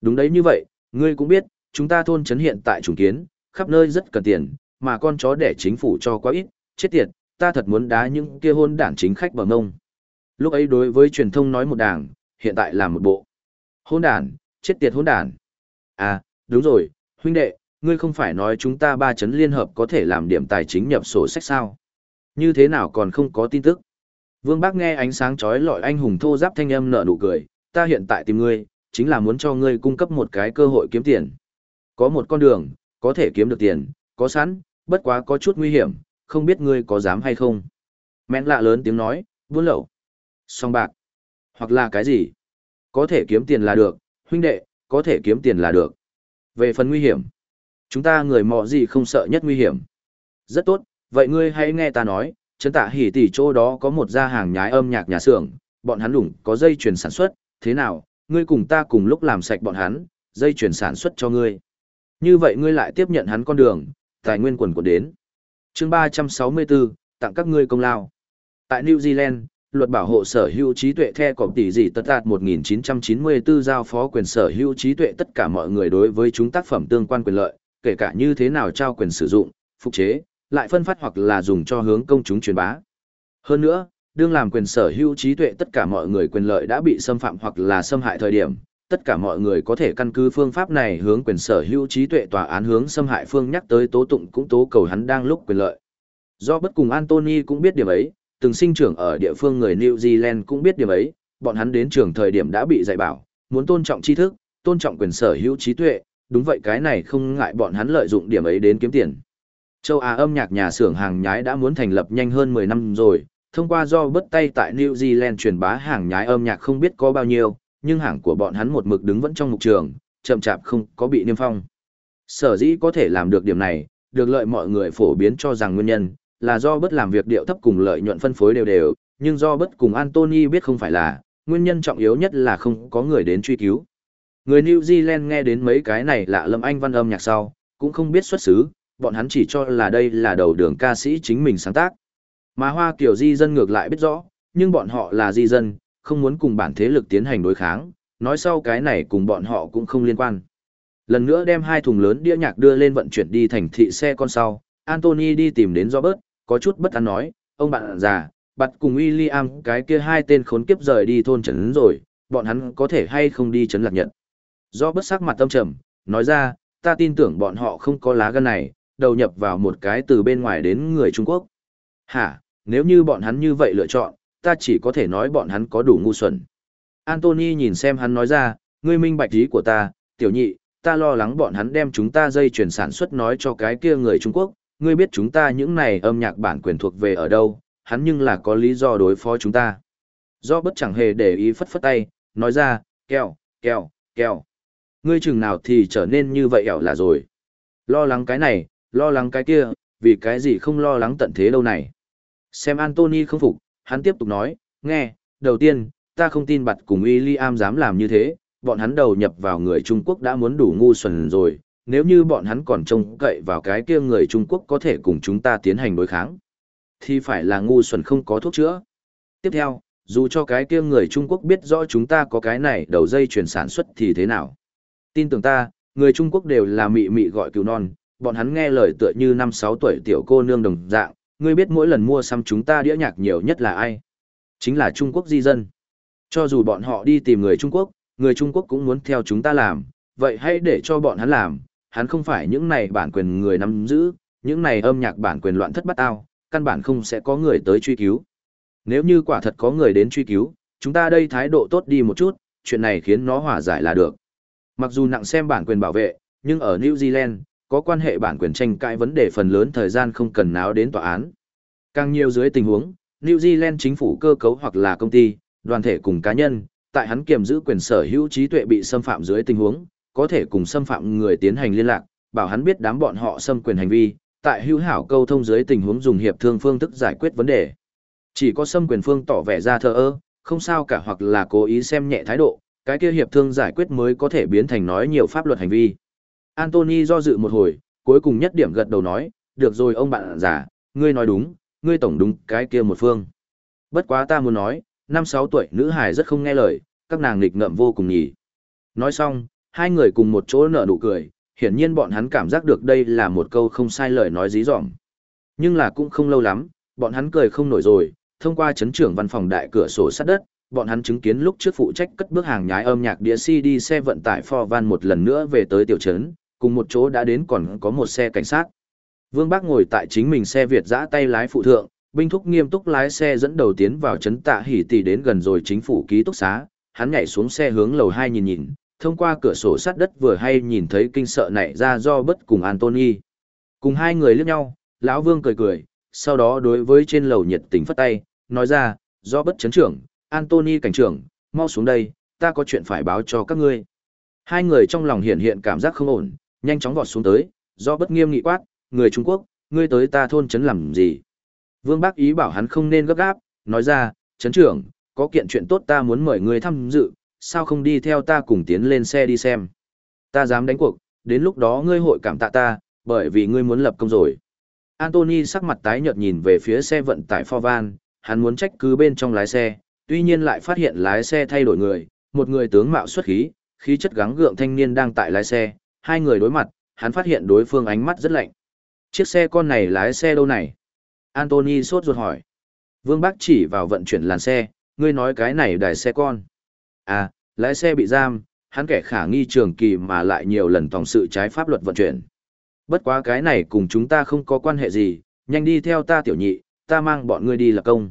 Đúng đấy như vậy, ngươi cũng biết, chúng ta thôn chấn hiện tại trùng kiến, khắp nơi rất cần tiền, mà con chó để chính phủ cho quá ít, chết tiệt, ta thật muốn đá những kia hôn đảng chính khách bằng ngông. Lúc ấy đối với truyền thông nói một đảng, hiện tại là một bộ. Hôn đảng, chết tiệt hôn đảng. À, đúng rồi, huynh đệ, ngươi không phải nói chúng ta ba chấn liên hợp có thể làm điểm tài chính nhập sổ sách sao? Như thế nào còn không có tin tức? Vương Bác nghe ánh sáng chói lọi anh hùng thô giáp thanh âm nở nụ cười, ta hiện tại tìm ngươi, chính là muốn cho ngươi cung cấp một cái cơ hội kiếm tiền. Có một con đường, có thể kiếm được tiền, có sẵn, bất quá có chút nguy hiểm, không biết ngươi có dám hay không. Mẹn lạ lớn tiếng nói, buôn lậu, song bạc, hoặc là cái gì. Có thể kiếm tiền là được, huynh đệ, có thể kiếm tiền là được. Về phần nguy hiểm, chúng ta người mọ gì không sợ nhất nguy hiểm. Rất tốt, vậy ngươi hãy nghe ta nói, chân tạ hỉ tỷ chỗ đó có một gia hàng nhái âm nhạc nhà xưởng, bọn hắn đủng có dây chuyền sản xuất, thế nào, ngươi cùng ta cùng lúc làm sạch bọn hắn, dây chuyền sản xuất cho ngươi. Như vậy ngươi lại tiếp nhận hắn con đường, tài nguyên quần của đến. chương 364, tặng các ngươi công lao. Tại New Zealand, luật bảo hộ sở hữu trí tuệ the cọp tỷ gì tất đạt 1994 giao phó quyền sở hữu trí tuệ tất cả mọi người đối với chúng tác phẩm tương quan quyền lợi, kể cả như thế nào trao quyền sử dụng, phục chế, lại phân phát hoặc là dùng cho hướng công chúng truyền bá. Hơn nữa, đương làm quyền sở hữu trí tuệ tất cả mọi người quyền lợi đã bị xâm phạm hoặc là xâm hại thời điểm, tất cả mọi người có thể căn cứ phương pháp này hướng quyền sở hữu trí tuệ tòa án hướng xâm hại phương nhắc tới tố tụng cũng tố cầu hắn đang lúc quyền lợi. Do bất cùng Anthony cũng biết điểm ấy, từng sinh trưởng ở địa phương người New Zealand cũng biết điểm ấy, bọn hắn đến trường thời điểm đã bị dạy bảo, muốn tôn trọng tri thức, tôn trọng quyền sở hữu trí tuệ, đúng vậy cái này không ngại bọn hắn lợi dụng điểm ấy đến kiếm tiền. Châu Á âm nhạc nhà xưởng hàng nhái đã muốn thành lập nhanh hơn 10 năm rồi, thông qua do bất tay tại New Zealand truyền bá hàng nhái âm nhạc không biết có bao nhiêu, nhưng hàng của bọn hắn một mực đứng vẫn trong mục trường, chậm chạp không có bị niêm phong. Sở dĩ có thể làm được điểm này, được lợi mọi người phổ biến cho rằng nguyên nhân, là do bất làm việc điệu thấp cùng lợi nhuận phân phối đều đều, nhưng do bất cùng Anthony biết không phải là, nguyên nhân trọng yếu nhất là không có người đến truy cứu. Người New Zealand nghe đến mấy cái này lạ lâm anh văn âm nhạc sau, cũng không biết xuất xứ, bọn hắn chỉ cho là đây là đầu đường ca sĩ chính mình sáng tác. Mà Hoa Kiều di dân ngược lại biết rõ, nhưng bọn họ là di dân, không muốn cùng bản thế lực tiến hành đối kháng, nói sau cái này cùng bọn họ cũng không liên quan. Lần nữa đem hai thùng lớn đĩa nhạc đưa lên vận chuyển đi thành thị xe con sau, Anthony đi tìm đến Robert, có chút bất an nói, ông bạn già, bặt cùng William cái kia hai tên khốn kiếp rời đi thôn trấn rồi, bọn hắn có thể hay không đi trấn lạc nhận. Robert sắc mặt tâm trầm, nói ra, ta tin tưởng bọn họ không có lá gan này, đầu nhập vào một cái từ bên ngoài đến người Trung Quốc. Hả, nếu như bọn hắn như vậy lựa chọn, ta chỉ có thể nói bọn hắn có đủ ngu xuẩn. Anthony nhìn xem hắn nói ra, ngươi minh bạch ý của ta, tiểu nhị, ta lo lắng bọn hắn đem chúng ta dây chuyển sản xuất nói cho cái kia người Trung Quốc, ngươi biết chúng ta những này âm nhạc bản quyền thuộc về ở đâu, hắn nhưng là có lý do đối phó chúng ta. Do bất chẳng hề để ý phất phất tay, nói ra, kèo, kèo, kèo. Ngươi chừng nào thì trở nên như vậy ẻo là rồi. Lo lắng cái này, lo lắng cái kia, vì cái gì không lo lắng tận thế đâu này. Xem Anthony không phục, hắn tiếp tục nói, nghe, đầu tiên, ta không tin bặt cùng William dám làm như thế, bọn hắn đầu nhập vào người Trung Quốc đã muốn đủ ngu xuẩn rồi, nếu như bọn hắn còn trông cậy vào cái kia người Trung Quốc có thể cùng chúng ta tiến hành đối kháng, thì phải là ngu xuẩn không có thuốc chữa. Tiếp theo, dù cho cái kia người Trung Quốc biết rõ chúng ta có cái này đầu dây chuyển sản xuất thì thế nào. Tin tưởng ta, người Trung Quốc đều là mị mị gọi cứu non, bọn hắn nghe lời tựa như năm sáu tuổi tiểu cô nương đồng dạng, ngươi biết mỗi lần mua xăm chúng ta đĩa nhạc nhiều nhất là ai? Chính là Trung Quốc di dân. Cho dù bọn họ đi tìm người Trung Quốc, người Trung Quốc cũng muốn theo chúng ta làm, vậy hãy để cho bọn hắn làm, hắn không phải những này bản quyền người nắm giữ, những này âm nhạc bản quyền loạn thất bắt ao, căn bản không sẽ có người tới truy cứu. Nếu như quả thật có người đến truy cứu, chúng ta đây thái độ tốt đi một chút, chuyện này khiến nó hòa giải là được. Mặc dù nặng xem bản quyền bảo vệ, nhưng ở New Zealand, có quan hệ bản quyền tranh cãi vấn đề phần lớn thời gian không cần náo đến tòa án. Càng nhiều dưới tình huống, New Zealand chính phủ cơ cấu hoặc là công ty, đoàn thể cùng cá nhân, tại hắn kiềm giữ quyền sở hữu trí tuệ bị xâm phạm dưới tình huống, có thể cùng xâm phạm người tiến hành liên lạc, bảo hắn biết đám bọn họ xâm quyền hành vi, tại hữu hảo câu thông dưới tình huống dùng hiệp thương phương thức giải quyết vấn đề. Chỉ có xâm quyền phương tỏ vẻ ra thờ ơ, không sao cả hoặc là cố ý xem nhẹ thái độ, cái kia hiệp thương giải quyết mới có thể biến thành nói nhiều pháp luật hành vi. Anthony do dự một hồi, cuối cùng nhất điểm gật đầu nói, được rồi ông bạn già, ngươi nói đúng, ngươi tổng đúng cái kia một phương. Bất quá ta muốn nói, năm sáu tuổi nữ hài rất không nghe lời, các nàng nghịch ngợm vô cùng nhỉ. Nói xong, hai người cùng một chỗ nở nụ cười, hiển nhiên bọn hắn cảm giác được đây là một câu không sai lời nói dí dỏm. Nhưng là cũng không lâu lắm, bọn hắn cười không nổi rồi, thông qua chấn trưởng văn phòng đại cửa sổ sắt đất, bọn hắn chứng kiến lúc trước phụ trách cất bước hàng nhái âm nhạc đĩa CD xe vận tải Ford Van một lần nữa về tới tiểu trấn, cùng một chỗ đã đến còn có một xe cảnh sát. Vương Bác ngồi tại chính mình xe Việt giã tay lái phụ thượng, binh thúc nghiêm túc lái xe dẫn đầu tiến vào trấn tạ hỉ tỷ đến gần rồi chính phủ ký túc xá, hắn nhảy xuống xe hướng lầu 2 nhìn nhìn, thông qua cửa sổ sắt đất vừa hay nhìn thấy kinh sợ nảy ra do bất cùng Anthony. Cùng hai người liếc nhau, lão Vương cười cười, sau đó đối với trên lầu nhiệt tình phất tay, nói ra, do bất chấn trưởng, Anthony cảnh trưởng, mau xuống đây, ta có chuyện phải báo cho các ngươi. Hai người trong lòng hiện hiện cảm giác không ổn, nhanh chóng vọt xuống tới, do bất nghiêm nghị quát, người Trung Quốc, ngươi tới ta thôn trấn làm gì? Vương Bác ý bảo hắn không nên gấp gáp, nói ra, trấn trưởng, có kiện chuyện tốt ta muốn mời ngươi tham dự, sao không đi theo ta cùng tiến lên xe đi xem. Ta dám đánh cuộc, đến lúc đó ngươi hội cảm tạ ta, bởi vì ngươi muốn lập công rồi. Anthony sắc mặt tái nhợt nhìn về phía xe vận tải Forvan, hắn muốn trách cứ bên trong lái xe, tuy nhiên lại phát hiện lái xe thay đổi người, một người tướng mạo xuất khí, khí chất gắng gượng thanh niên đang tại lái xe, hai người đối mặt, hắn phát hiện đối phương ánh mắt rất lạnh. Chiếc xe con này lái xe đâu này? Anthony sốt ruột hỏi. Vương Bác chỉ vào vận chuyển làn xe, ngươi nói cái này đài xe con. À, lái xe bị giam, hắn kẻ khả nghi trường kỳ mà lại nhiều lần tòng sự trái pháp luật vận chuyển. Bất quá cái này cùng chúng ta không có quan hệ gì, nhanh đi theo ta tiểu nhị, ta mang bọn ngươi đi lập công.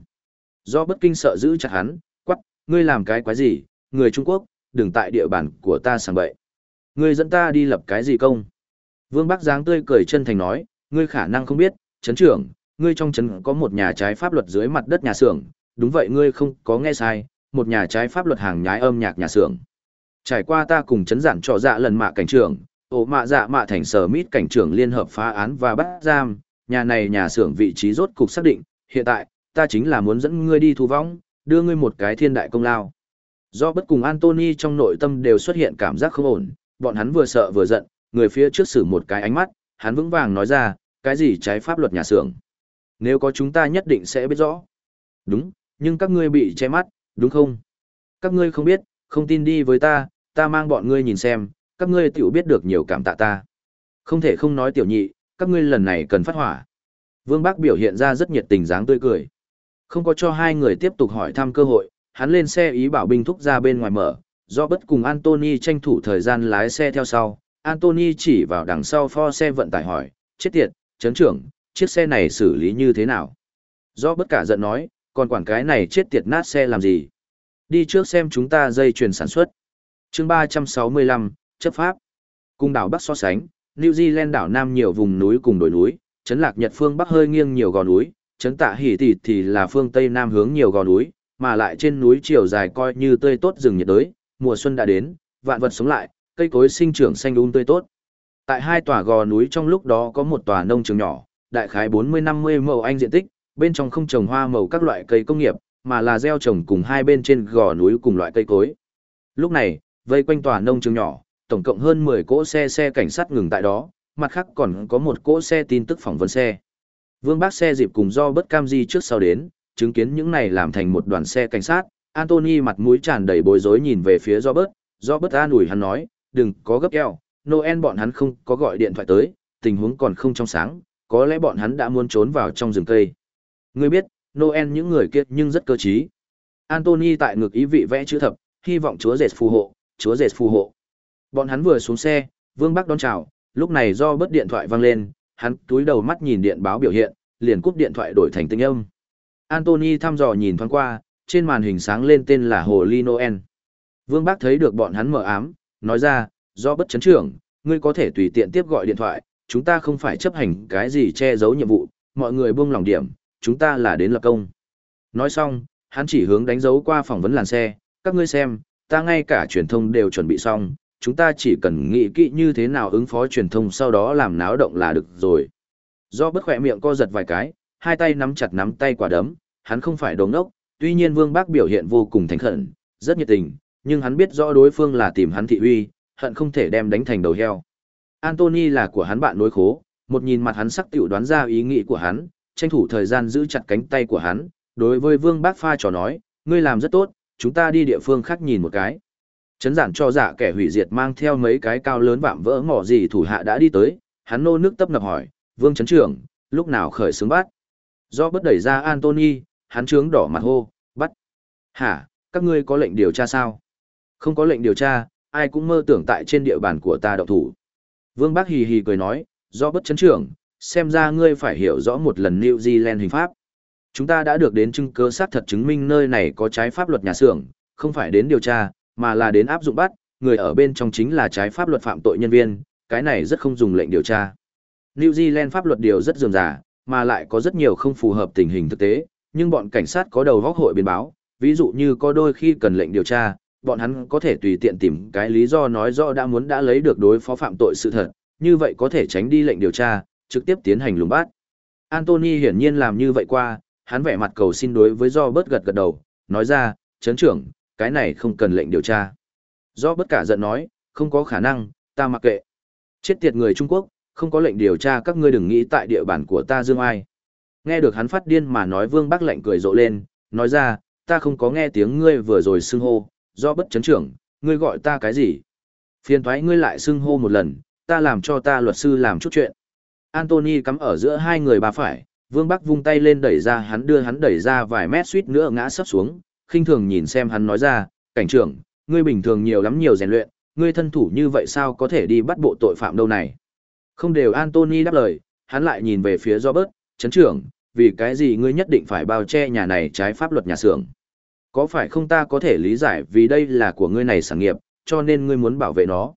Do bất kinh sợ giữ chặt hắn, quắc, ngươi làm cái quái gì, người Trung Quốc, đừng tại địa bàn của ta sàng bậy. Ngươi dẫn ta đi lập cái gì công? Vương Bắc Giáng tươi cười chân thành nói, ngươi khả năng không biết, chấn trưởng, ngươi trong chấn có một nhà trái pháp luật dưới mặt đất nhà xưởng, đúng vậy ngươi không có nghe sai, một nhà trái pháp luật hàng nhái âm nhạc nhà xưởng. Trải qua ta cùng chấn giản trọ dạ lần mạ cảnh trưởng, ổ mạ dạ mạ thành sở mít cảnh trưởng liên hợp phá án và bắt giam, nhà này nhà xưởng vị trí rốt cục xác định, hiện tại, ta chính là muốn dẫn ngươi đi thu vong, đưa ngươi một cái thiên đại công lao. Do bất cùng Anthony trong nội tâm đều xuất hiện cảm giác không ổn, bọn hắn vừa sợ vừa giận, người phía trước xử một cái ánh mắt, hắn vững vàng nói ra, cái gì trái pháp luật nhà xưởng. Nếu có chúng ta nhất định sẽ biết rõ. Đúng, nhưng các ngươi bị che mắt, đúng không? Các ngươi không biết, không tin đi với ta, ta mang bọn ngươi nhìn xem, các ngươi tiểu biết được nhiều cảm tạ ta. Không thể không nói tiểu nhị, các ngươi lần này cần phát hỏa. Vương Bác biểu hiện ra rất nhiệt tình dáng tươi cười. Không có cho hai người tiếp tục hỏi thăm cơ hội, hắn lên xe ý bảo binh thúc ra bên ngoài mở, do bất cùng Anthony tranh thủ thời gian lái xe theo sau. Anthony chỉ vào đằng sau pho xe vận tải hỏi, chết tiệt, chấn trưởng, chiếc xe này xử lý như thế nào? Do bất cả giận nói, còn quản cái này chết tiệt nát xe làm gì? Đi trước xem chúng ta dây chuyền sản xuất. chương 365, chấp pháp. Cùng đảo Bắc so sánh, New Zealand đảo Nam nhiều vùng núi cùng đồi núi, chấn lạc Nhật phương Bắc hơi nghiêng nhiều gò núi, chấn tạ hỉ tỷ thì là phương Tây Nam hướng nhiều gò núi, mà lại trên núi chiều dài coi như tươi tốt rừng nhiệt đới, mùa xuân đã đến, vạn vật sống lại, cây cối sinh trưởng xanh um tươi tốt. Tại hai tòa gò núi trong lúc đó có một tòa nông trường nhỏ, đại khái 40-50 mẫu anh diện tích, bên trong không trồng hoa màu các loại cây công nghiệp, mà là gieo trồng cùng hai bên trên gò núi cùng loại cây cối. Lúc này, vây quanh tòa nông trường nhỏ, tổng cộng hơn 10 cỗ xe xe cảnh sát ngừng tại đó, mặt khác còn có một cỗ xe tin tức phỏng vấn xe. Vương Bác xe dịp cùng do bất cam di trước sau đến, chứng kiến những này làm thành một đoàn xe cảnh sát, Anthony mặt mũi tràn đầy bối rối nhìn về phía Robert. Robert an ủi hắn nói, đừng có gấp eo, Noel bọn hắn không có gọi điện thoại tới, tình huống còn không trong sáng, có lẽ bọn hắn đã muốn trốn vào trong rừng cây. Ngươi biết, Noel những người kia nhưng rất cơ trí. Anthony tại ngực ý vị vẽ chữ thập, hy vọng chúa dệt phù hộ, chúa dệt phù hộ. Bọn hắn vừa xuống xe, Vương Bắc đón chào, lúc này do bớt điện thoại vang lên, hắn túi đầu mắt nhìn điện báo biểu hiện, liền cúp điện thoại đổi thành tinh âm. Anthony thăm dò nhìn thoáng qua, trên màn hình sáng lên tên là Hồ Ly Noel. Vương Bác thấy được bọn hắn mở ám, nói ra, do bất chấn trưởng, ngươi có thể tùy tiện tiếp gọi điện thoại, chúng ta không phải chấp hành cái gì che giấu nhiệm vụ, mọi người buông lòng điểm, chúng ta là đến lập công. Nói xong, hắn chỉ hướng đánh dấu qua phỏng vấn làn xe, các ngươi xem, ta ngay cả truyền thông đều chuẩn bị xong, chúng ta chỉ cần nghĩ kỹ như thế nào ứng phó truyền thông sau đó làm náo động là được rồi. Do bất khỏe miệng co giật vài cái, hai tay nắm chặt nắm tay quả đấm, hắn không phải đồ ngốc, tuy nhiên Vương Bác biểu hiện vô cùng thành khẩn, rất nhiệt tình, nhưng hắn biết rõ đối phương là tìm hắn thị uy, hận không thể đem đánh thành đầu heo. Anthony là của hắn bạn nối khố, một nhìn mặt hắn sắc tiểu đoán ra ý nghĩ của hắn, tranh thủ thời gian giữ chặt cánh tay của hắn, đối với Vương Bác pha trò nói, ngươi làm rất tốt, chúng ta đi địa phương khác nhìn một cái. Chấn giản cho giả kẻ hủy diệt mang theo mấy cái cao lớn vạm vỡ mỏ gì thủ hạ đã đi tới, hắn nô nước tấp nập hỏi, Vương Chấn trưởng, lúc nào khởi xướng bắt? Do bất đẩy ra Anthony, hắn trướng đỏ mặt hô. Hả, các ngươi có lệnh điều tra sao? Không có lệnh điều tra, ai cũng mơ tưởng tại trên địa bàn của ta độc thủ. Vương Bác hì hì cười nói, do bất chấn trưởng, xem ra ngươi phải hiểu rõ một lần New Zealand hình pháp. Chúng ta đã được đến chứng cứ xác thật chứng minh nơi này có trái pháp luật nhà xưởng, không phải đến điều tra, mà là đến áp dụng bắt, người ở bên trong chính là trái pháp luật phạm tội nhân viên, cái này rất không dùng lệnh điều tra. New Zealand pháp luật điều rất dườm giả, mà lại có rất nhiều không phù hợp tình hình thực tế, nhưng bọn cảnh sát có đầu góc hội biến báo, ví dụ như có đôi khi cần lệnh điều tra, bọn hắn có thể tùy tiện tìm cái lý do nói rõ đã muốn đã lấy được đối phó phạm tội sự thật, như vậy có thể tránh đi lệnh điều tra, trực tiếp tiến hành lùng bắt. Anthony hiển nhiên làm như vậy qua, hắn vẻ mặt cầu xin đối với do bớt gật gật đầu, nói ra, chấn trưởng, cái này không cần lệnh điều tra. Do bất cả giận nói, không có khả năng, ta mặc kệ. Chết tiệt người Trung Quốc, không có lệnh điều tra các ngươi đừng nghĩ tại địa bàn của ta dương ai. Nghe được hắn phát điên mà nói vương bác lệnh cười rộ lên, nói ra, ta không có nghe tiếng ngươi vừa rồi xưng hô, do bất chấn trưởng, ngươi gọi ta cái gì? Phiền thoái ngươi lại xưng hô một lần, ta làm cho ta luật sư làm chút chuyện. Anthony cắm ở giữa hai người bà phải, vương Bắc vung tay lên đẩy ra hắn đưa hắn đẩy ra vài mét suýt nữa ngã sấp xuống, khinh thường nhìn xem hắn nói ra, cảnh trưởng, ngươi bình thường nhiều lắm nhiều rèn luyện, ngươi thân thủ như vậy sao có thể đi bắt bộ tội phạm đâu này? Không đều Anthony đáp lời, hắn lại nhìn về phía Robert, chấn trưởng, vì cái gì ngươi nhất định phải bao che nhà này trái pháp luật nhà xưởng? Có phải không ta có thể lý giải vì đây là của ngươi này sản nghiệp, cho nên ngươi muốn bảo vệ nó?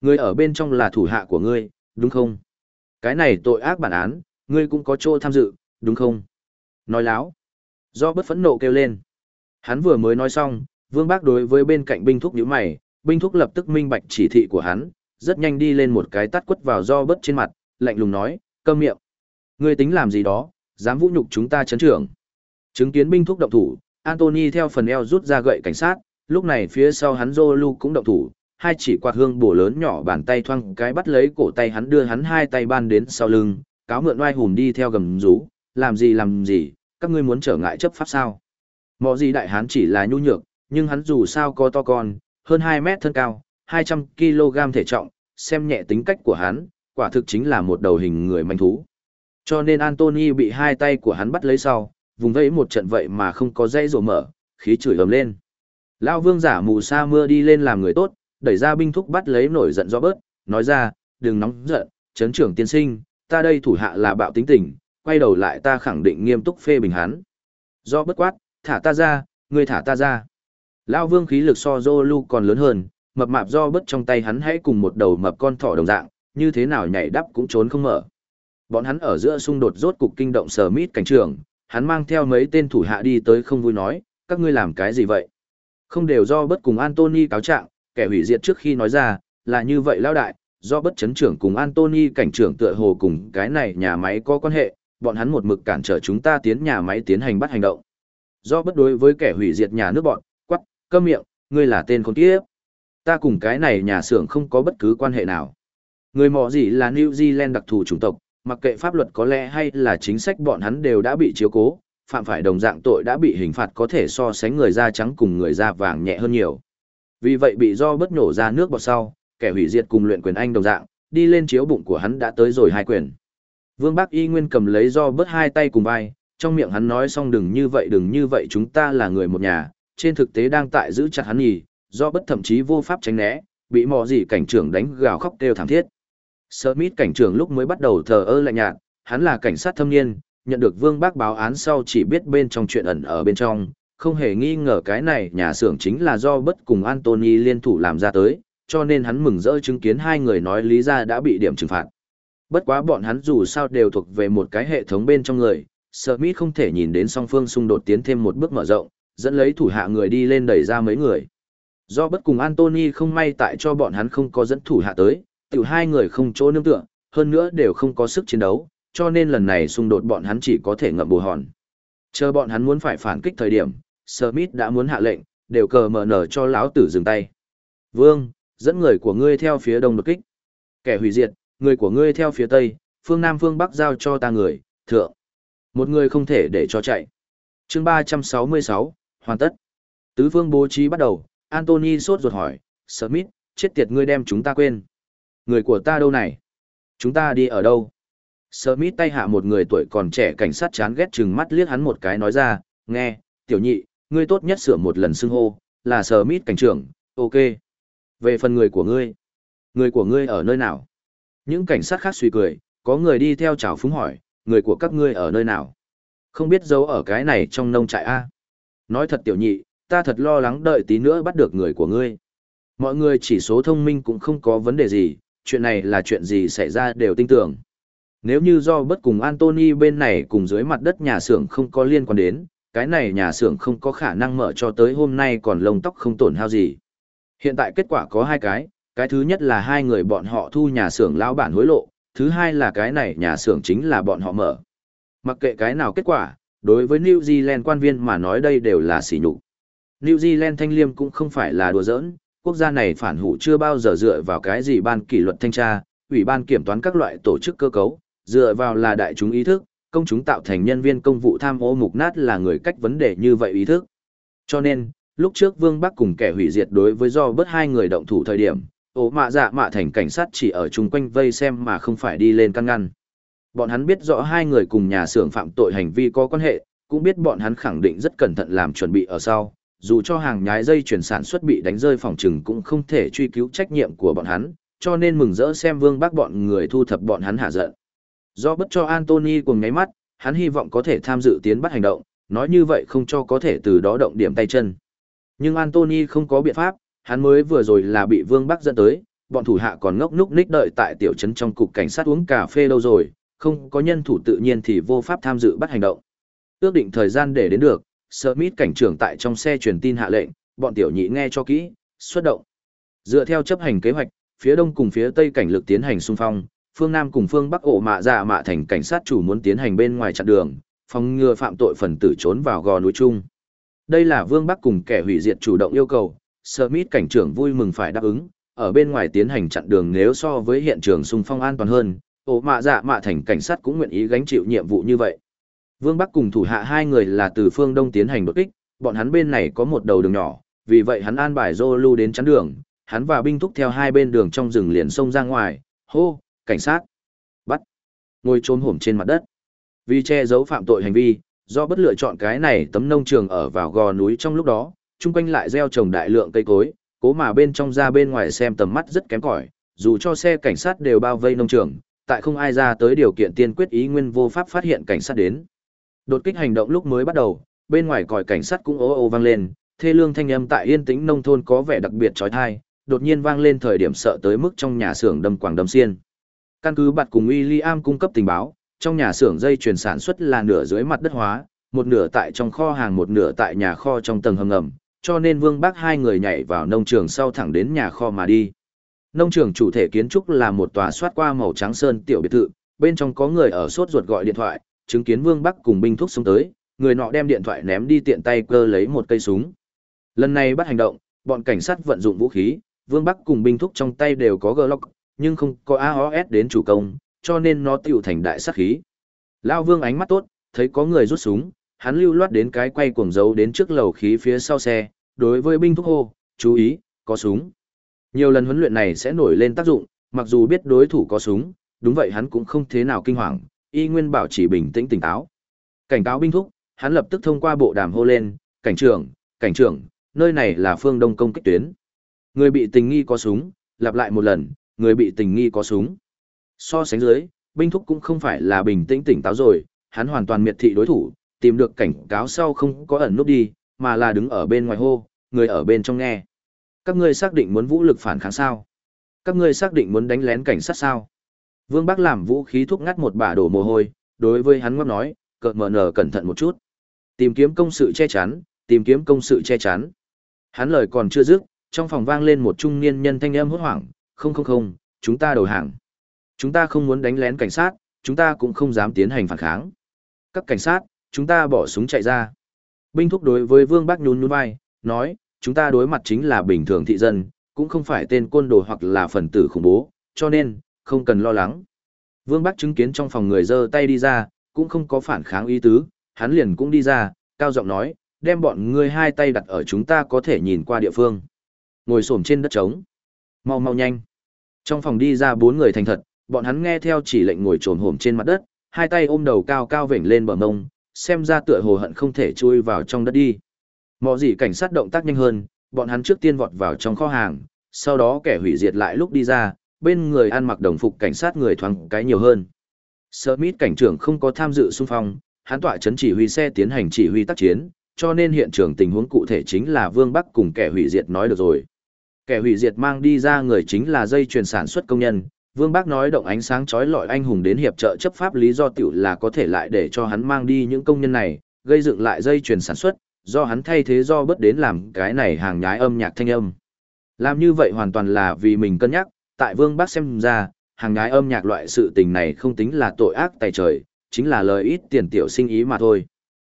Ngươi ở bên trong là thủ hạ của ngươi, đúng không? Cái này tội ác bản án, ngươi cũng có chỗ tham dự, đúng không? Nói láo. Do bất phẫn nộ kêu lên. Hắn vừa mới nói xong, Vương Bác đối với bên cạnh binh thúc nhíu mày, binh thúc lập tức minh bạch chỉ thị của hắn, rất nhanh đi lên một cái tắt quất vào do bất trên mặt, lạnh lùng nói, câm miệng. Ngươi tính làm gì đó, dám vũ nhục chúng ta chấn trưởng. Chứng kiến binh thúc động thủ, Anthony theo phần eo rút ra gậy cảnh sát, lúc này phía sau hắn Zolu cũng động thủ, hai chỉ quạt hương bổ lớn nhỏ bàn tay thoang cái bắt lấy cổ tay hắn đưa hắn hai tay ban đến sau lưng, cáo mượn oai hùm đi theo gầm rú, làm gì làm gì, các ngươi muốn trở ngại chấp pháp sao. Mọ gì đại hán chỉ là nhu nhược, nhưng hắn dù sao có to con, hơn 2 mét thân cao, 200 kg thể trọng, xem nhẹ tính cách của hắn, quả thực chính là một đầu hình người manh thú. Cho nên Anthony bị hai tay của hắn bắt lấy sau, vùng vẫy một trận vậy mà không có dây rổ mở, khí chửi ầm lên. Lão vương giả mù sa mưa đi lên làm người tốt, đẩy ra binh thúc bắt lấy nổi giận do bớt, nói ra, đừng nóng giận, chấn trưởng tiên sinh, ta đây thủ hạ là bạo tính tình, quay đầu lại ta khẳng định nghiêm túc phê bình hắn. Do bất quát, thả ta ra, ngươi thả ta ra. Lão vương khí lực so Zolu còn lớn hơn, mập mạp do bất trong tay hắn hãy cùng một đầu mập con thỏ đồng dạng, như thế nào nhảy đắp cũng trốn không mở. Bọn hắn ở giữa xung đột rốt cục kinh động sở mít cảnh trường, hắn mang theo mấy tên thủ hạ đi tới không vui nói, các ngươi làm cái gì vậy? Không đều do bất cùng Anthony cáo trạng, kẻ hủy diệt trước khi nói ra, là như vậy lão đại, do bất chấn trưởng cùng Anthony cảnh trưởng tựa hồ cùng cái này nhà máy có quan hệ, bọn hắn một mực cản trở chúng ta tiến nhà máy tiến hành bắt hành động. Do bất đối với kẻ hủy diệt nhà nước bọn, quắc, câm miệng, ngươi là tên con tiếp. Ta cùng cái này nhà xưởng không có bất cứ quan hệ nào. Người mỏ gì là New Zealand đặc thù chủng tộc, mặc kệ pháp luật có lẽ hay là chính sách bọn hắn đều đã bị chiếu cố, phạm phải đồng dạng tội đã bị hình phạt có thể so sánh người da trắng cùng người da vàng nhẹ hơn nhiều. Vì vậy bị do bất nổ ra nước bọt sau, kẻ hủy diệt cùng luyện quyền anh đồng dạng, đi lên chiếu bụng của hắn đã tới rồi hai quyền. Vương Bắc Y Nguyên cầm lấy do bớt hai tay cùng vai, trong miệng hắn nói xong đừng như vậy đừng như vậy chúng ta là người một nhà, trên thực tế đang tại giữ chặt hắn nhì, do bất thậm chí vô pháp tránh né, bị mò gì cảnh trưởng đánh gào khóc kêu thảm thiết. Smith cảnh trưởng lúc mới bắt đầu thờ ơ lạnh nhạt, hắn là cảnh sát thâm niên, nhận được Vương Bác báo án sau chỉ biết bên trong chuyện ẩn ở bên trong, không hề nghi ngờ cái này nhà xưởng chính là do bất cùng Anthony liên thủ làm ra tới, cho nên hắn mừng rỡ chứng kiến hai người nói lý ra đã bị điểm trừng phạt. Bất quá bọn hắn dù sao đều thuộc về một cái hệ thống bên trong người, Smith không thể nhìn đến song phương xung đột tiến thêm một bước mở rộng, dẫn lấy thủ hạ người đi lên đẩy ra mấy người. Do bất cùng Anthony không may tại cho bọn hắn không có dẫn thủ hạ tới, tiểu hai người không chỗ nương tựa, hơn nữa đều không có sức chiến đấu, cho nên lần này xung đột bọn hắn chỉ có thể ngậm bù hòn. Chờ bọn hắn muốn phải phản kích thời điểm, Smith đã muốn hạ lệnh, đều cờ mở nở cho lão tử dừng tay. Vương, dẫn người của ngươi theo phía đông đột kích. Kẻ hủy diệt, người của ngươi theo phía tây, phương nam phương bắc giao cho ta người, thượng. Một người không thể để cho chạy. chương 366, hoàn tất. Tứ phương bố trí bắt đầu, Anthony sốt ruột hỏi, Smith, chết tiệt ngươi đem chúng ta quên. Người của ta đâu này? Chúng ta đi ở đâu? Smith tay hạ một người tuổi còn trẻ cảnh sát chán ghét chừng mắt liếc hắn một cái nói ra, nghe, tiểu nhị, ngươi tốt nhất sửa một lần xưng hô, là Smith cảnh trưởng, ok. Về phần người của ngươi, người của ngươi ở nơi nào? Những cảnh sát khác suy cười, có người đi theo chào phúng hỏi, người của các ngươi ở nơi nào? Không biết giấu ở cái này trong nông trại A. Nói thật tiểu nhị, ta thật lo lắng đợi tí nữa bắt được người của ngươi. Mọi người chỉ số thông minh cũng không có vấn đề gì, chuyện này là chuyện gì xảy ra đều tin tưởng. Nếu như do bất cùng Anthony bên này cùng dưới mặt đất nhà xưởng không có liên quan đến, cái này nhà xưởng không có khả năng mở cho tới hôm nay còn lông tóc không tổn hao gì. Hiện tại kết quả có hai cái, cái thứ nhất là hai người bọn họ thu nhà xưởng lão bản hối lộ, thứ hai là cái này nhà xưởng chính là bọn họ mở. Mặc kệ cái nào kết quả, đối với New Zealand quan viên mà nói đây đều là sỉ nhục. New Zealand thanh liêm cũng không phải là đùa giỡn, quốc gia này phản hủ chưa bao giờ dựa vào cái gì ban kỷ luật thanh tra, ủy ban kiểm toán các loại tổ chức cơ cấu, dựa vào là đại chúng ý thức, công chúng tạo thành nhân viên công vụ tham ô mục nát là người cách vấn đề như vậy ý thức. Cho nên, lúc trước Vương Bắc cùng kẻ hủy diệt đối với do bớt hai người động thủ thời điểm, ổ mạ dạ mạ thành cảnh sát chỉ ở chung quanh vây xem mà không phải đi lên căn ngăn. Bọn hắn biết rõ hai người cùng nhà xưởng phạm tội hành vi có quan hệ, cũng biết bọn hắn khẳng định rất cẩn thận làm chuẩn bị ở sau, dù cho hàng nhái dây chuyển sản xuất bị đánh rơi phòng trừng cũng không thể truy cứu trách nhiệm của bọn hắn, cho nên mừng rỡ xem vương bác bọn người thu thập bọn hắn hạ giận. Do bất cho Anthony cùng ngáy mắt, hắn hy vọng có thể tham dự tiến bắt hành động, nói như vậy không cho có thể từ đó động điểm tay chân. Nhưng Anthony không có biện pháp, hắn mới vừa rồi là bị vương bác dẫn tới, bọn thủ hạ còn ngốc núc ních đợi tại tiểu trấn trong cục cảnh sát uống cà phê lâu rồi, không có nhân thủ tự nhiên thì vô pháp tham dự bắt hành động. Ước định thời gian để đến được, Smith cảnh trưởng tại trong xe truyền tin hạ lệnh, bọn tiểu nhị nghe cho kỹ, xuất động. Dựa theo chấp hành kế hoạch, phía đông cùng phía tây cảnh lực tiến hành xung phong, phương nam cùng phương bắc ổ mạ dạ mạ thành cảnh sát chủ muốn tiến hành bên ngoài chặn đường, phòng ngừa phạm tội phần tử trốn vào gò núi chung. Đây là Vương Bắc cùng kẻ hủy diệt chủ động yêu cầu, Smith cảnh trưởng vui mừng phải đáp ứng, ở bên ngoài tiến hành chặn đường nếu so với hiện trường xung phong an toàn hơn, ổ mạ dạ mạ thành cảnh sát cũng nguyện ý gánh chịu nhiệm vụ như vậy. Vương Bắc cùng thủ hạ hai người là từ phương đông tiến hành đột kích, bọn hắn bên này có một đầu đường nhỏ, vì vậy hắn an bài Zolu đến chắn đường, hắn và binh thúc theo hai bên đường trong rừng liền xông ra ngoài, hô, cảnh sát, bắt, ngồi trốn hổm trên mặt đất. Vì che giấu phạm tội hành vi, do bất lựa chọn cái này tấm nông trường ở vào gò núi trong lúc đó, chung quanh lại gieo trồng đại lượng cây cối, cố mà bên trong ra bên ngoài xem tầm mắt rất kém cỏi, dù cho xe cảnh sát đều bao vây nông trường, tại không ai ra tới điều kiện tiên quyết ý nguyên vô pháp phát hiện cảnh sát đến. Đột kích hành động lúc mới bắt đầu, bên ngoài còi cảnh sát cũng ồ ồ vang lên, thê lương thanh âm tại yên tĩnh nông thôn có vẻ đặc biệt chói tai đột nhiên vang lên thời điểm sợ tới mức trong nhà xưởng đâm quảng đâm xiên. Căn cứ bạt cùng William cung cấp tình báo, trong nhà xưởng dây chuyền sản xuất là nửa dưới mặt đất hóa, một nửa tại trong kho hàng một nửa tại nhà kho trong tầng hầm ngầm, cho nên Vương Bác hai người nhảy vào nông trường sau thẳng đến nhà kho mà đi. Nông trường chủ thể kiến trúc là một tòa soát qua màu trắng sơn tiểu biệt thự, bên trong có người ở sốt ruột gọi điện thoại, chứng kiến Vương Bắc cùng binh thuốc xuống tới, người nọ đem điện thoại ném đi tiện tay cơ lấy một cây súng. Lần này bắt hành động, bọn cảnh sát vận dụng vũ khí, Vương Bắc cùng binh thúc trong tay đều có Glock, nhưng không có AOS đến chủ công, cho nên nó tiểu thành đại sát khí. Lao Vương ánh mắt tốt, thấy có người rút súng, hắn lưu loát đến cái quay cuồng dấu đến trước lầu khí phía sau xe, đối với binh thúc hô, chú ý, có súng. Nhiều lần huấn luyện này sẽ nổi lên tác dụng, mặc dù biết đối thủ có súng, đúng vậy hắn cũng không thế nào kinh hoàng, y nguyên bảo chỉ bình tĩnh tỉnh táo. Cảnh cáo binh thúc, hắn lập tức thông qua bộ đàm hô lên, cảnh trưởng, cảnh trưởng, nơi này là phương đông công kích tuyến. Người bị tình nghi có súng, lặp lại một lần, người bị tình nghi có súng. So sánh dưới, binh thúc cũng không phải là bình tĩnh tỉnh táo rồi, hắn hoàn toàn miệt thị đối thủ, tìm được cảnh cáo sau không có ẩn nút đi, mà là đứng ở bên ngoài hô, người ở bên trong nghe. Các ngươi xác định muốn vũ lực phản kháng sao? Các ngươi xác định muốn đánh lén cảnh sát sao? Vương Bắc làm vũ khí thuốc ngắt một bả đổ mồ hôi, đối với hắn ngóc nói, cợt mờ nở cẩn thận một chút. Tìm kiếm công sự che chắn, tìm kiếm công sự che chắn. Hắn lời còn chưa dứt, trong phòng vang lên một trung niên nhân thanh âm hốt hoảng, không không không, chúng ta đầu hàng. Chúng ta không muốn đánh lén cảnh sát, chúng ta cũng không dám tiến hành phản kháng. Các cảnh sát, chúng ta bỏ súng chạy ra. Binh thúc đối với Vương Bắc nhún nhún vai, nói, chúng ta đối mặt chính là bình thường thị dân, cũng không phải tên côn đồ hoặc là phần tử khủng bố, cho nên, không cần lo lắng. Vương Bắc chứng kiến trong phòng người dơ tay đi ra, cũng không có phản kháng ý tứ, hắn liền cũng đi ra, cao giọng nói, đem bọn ngươi hai tay đặt ở chúng ta có thể nhìn qua địa phương. Ngồi xổm trên đất trống. Mau mau nhanh. Trong phòng đi ra bốn người thành thật, bọn hắn nghe theo chỉ lệnh ngồi trồn hổm trên mặt đất, hai tay ôm đầu cao cao vểnh lên bờ mông, xem ra tựa hồ hận không thể chui vào trong đất đi. Mọ gì cảnh sát động tác nhanh hơn, bọn hắn trước tiên vọt vào trong kho hàng, sau đó kẻ hủy diệt lại lúc đi ra, bên người ăn mặc đồng phục cảnh sát người thoáng cái nhiều hơn. Smith cảnh trưởng không có tham dự xung phong, hắn tọa chấn chỉ huy xe tiến hành chỉ huy tác chiến, cho nên hiện trường tình huống cụ thể chính là Vương Bắc cùng kẻ hủy diệt nói được rồi. Kẻ hủy diệt mang đi ra người chính là dây chuyền sản xuất công nhân, Vương Bắc nói động ánh sáng chói lọi anh hùng đến hiệp trợ chấp pháp lý do tiểu là có thể lại để cho hắn mang đi những công nhân này, gây dựng lại dây chuyền sản xuất, do hắn thay thế do bất đến làm cái này hàng nhái âm nhạc thanh âm. Làm như vậy hoàn toàn là vì mình cân nhắc, tại Vương Bắc xem ra, hàng nhái âm nhạc loại sự tình này không tính là tội ác tài trời, chính là lời ít tiền tiểu sinh ý mà thôi.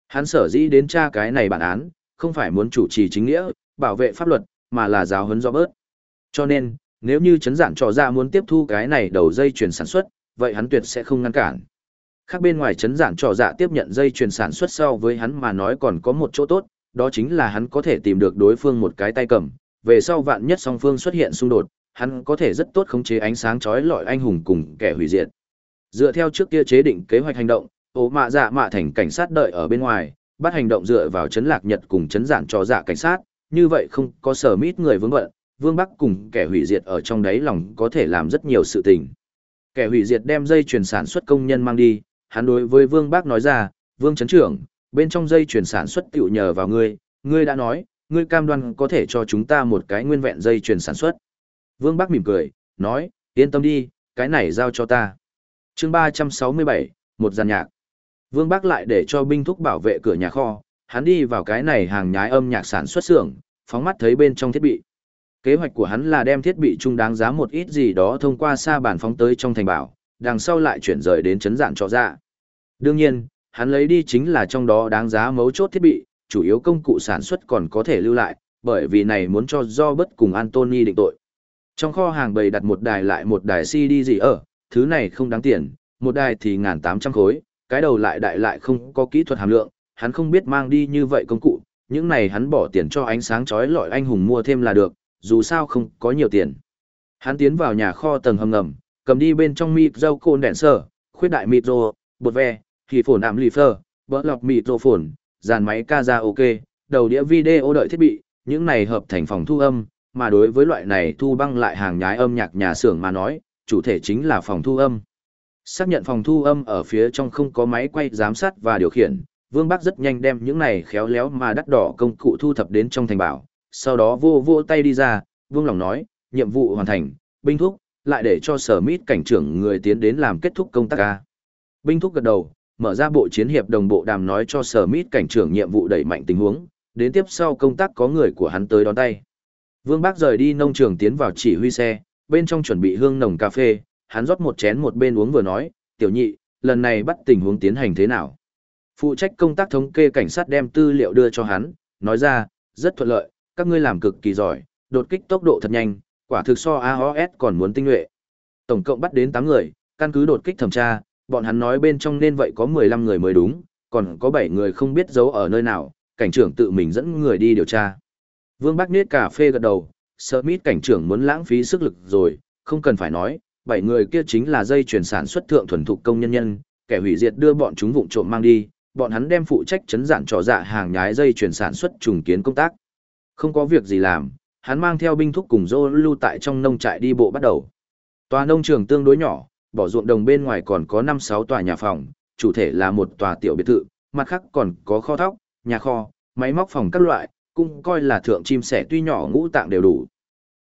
Hắn sở dĩ đến tra cái này bản án, không phải muốn chủ trì chính nghĩa, bảo vệ pháp luật, mà là giáo huấn do bớt. Cho nên, nếu như chấn giản trò ra muốn tiếp thu cái này đầu dây chuyển sản xuất, vậy hắn tuyệt sẽ không ngăn cản. Khác bên ngoài chấn giản trò dạ tiếp nhận dây chuyển sản xuất sau với hắn mà nói còn có một chỗ tốt, đó chính là hắn có thể tìm được đối phương một cái tay cầm, về sau vạn nhất song phương xuất hiện xung đột, hắn có thể rất tốt khống chế ánh sáng chói lọi anh hùng cùng kẻ hủy diệt. Dựa theo trước kia chế định kế hoạch hành động, ố mạ dạ mạ thành cảnh sát đợi ở bên ngoài, bắt hành động dựa vào chấn lạc nhật cùng chấn giản cho dạ cảnh sát, như vậy không có sở mít người vướng bận, Vương Bắc cùng kẻ hủy diệt ở trong đáy lòng có thể làm rất nhiều sự tình. Kẻ hủy diệt đem dây chuyển sản xuất công nhân mang đi, hắn đối với Vương Bắc nói ra, Vương Trấn Trưởng, bên trong dây chuyển sản xuất tiểu nhờ vào ngươi, ngươi đã nói, ngươi cam đoan có thể cho chúng ta một cái nguyên vẹn dây chuyển sản xuất. Vương Bắc mỉm cười, nói, yên tâm đi, cái này giao cho ta. chương 367, một giàn nhạc. Vương Bắc lại để cho binh thúc bảo vệ cửa nhà kho, hắn đi vào cái này hàng nhái âm nhạc sản xuất xưởng, phóng mắt thấy bên trong thiết bị. Kế hoạch của hắn là đem thiết bị trung đáng giá một ít gì đó thông qua xa bản phóng tới trong thành bảo, đằng sau lại chuyển rời đến chấn dạng cho ra. Đương nhiên, hắn lấy đi chính là trong đó đáng giá mấu chốt thiết bị, chủ yếu công cụ sản xuất còn có thể lưu lại, bởi vì này muốn cho do bất cùng Anthony định tội. Trong kho hàng bày đặt một đài lại một đài CD gì ở, thứ này không đáng tiền, một đài thì ngàn tám trăm khối, cái đầu lại đại lại không có kỹ thuật hàm lượng, hắn không biết mang đi như vậy công cụ, những này hắn bỏ tiền cho ánh sáng chói lọi anh hùng mua thêm là được, dù sao không có nhiều tiền. Hắn tiến vào nhà kho tầng hầm ngầm, cầm đi bên trong mịp dâu côn đèn sơ, khuyết đại mịp rô, bột ve, thì phổn ảm lì phơ, bỡ lọc mịp rô phổn, dàn máy ca ra ok, đầu đĩa video đợi thiết bị, những này hợp thành phòng thu âm, mà đối với loại này thu băng lại hàng nhái âm nhạc nhà xưởng mà nói, chủ thể chính là phòng thu âm. Xác nhận phòng thu âm ở phía trong không có máy quay giám sát và điều khiển, Vương Bắc rất nhanh đem những này khéo léo mà đắt đỏ công cụ thu thập đến trong thành bảo, sau đó vô vô tay đi ra, Vương lòng nói, nhiệm vụ hoàn thành, binh thúc, lại để cho sở mít cảnh trưởng người tiến đến làm kết thúc công tác ca. Binh thúc gật đầu, mở ra bộ chiến hiệp đồng bộ đàm nói cho sở mít cảnh trưởng nhiệm vụ đẩy mạnh tình huống, đến tiếp sau công tác có người của hắn tới đón tay. Vương Bác rời đi nông trường tiến vào chỉ huy xe, bên trong chuẩn bị hương nồng cà phê, hắn rót một chén một bên uống vừa nói, tiểu nhị, lần này bắt tình huống tiến hành thế nào. Phụ trách công tác thống kê cảnh sát đem tư liệu đưa cho hắn, nói ra, rất thuận lợi, các ngươi làm cực kỳ giỏi, đột kích tốc độ thật nhanh, quả thực so AOS còn muốn tinh nhuệ. Tổng cộng bắt đến 8 người, căn cứ đột kích thẩm tra, bọn hắn nói bên trong nên vậy có 15 người mới đúng, còn có 7 người không biết giấu ở nơi nào, cảnh trưởng tự mình dẫn người đi điều tra. Vương Bắc Niết cà phê gật đầu, Smith cảnh trưởng muốn lãng phí sức lực rồi, không cần phải nói, bảy người kia chính là dây chuyển sản xuất thượng thuần thục công nhân nhân, kẻ hủy diệt đưa bọn chúng vụng trộm mang đi, bọn hắn đem phụ trách chấn giản trò dạ hàng nhái dây chuyển sản xuất trùng kiến công tác. Không có việc gì làm, hắn mang theo binh thúc cùng dô lưu tại trong nông trại đi bộ bắt đầu. Tòa nông trường tương đối nhỏ, bỏ ruộng đồng bên ngoài còn có 5-6 tòa nhà phòng, chủ thể là một tòa tiểu biệt thự, mặt khác còn có kho thóc, nhà kho, máy móc phòng các loại, cũng coi là thượng chim sẻ tuy nhỏ ngũ tạng đều đủ.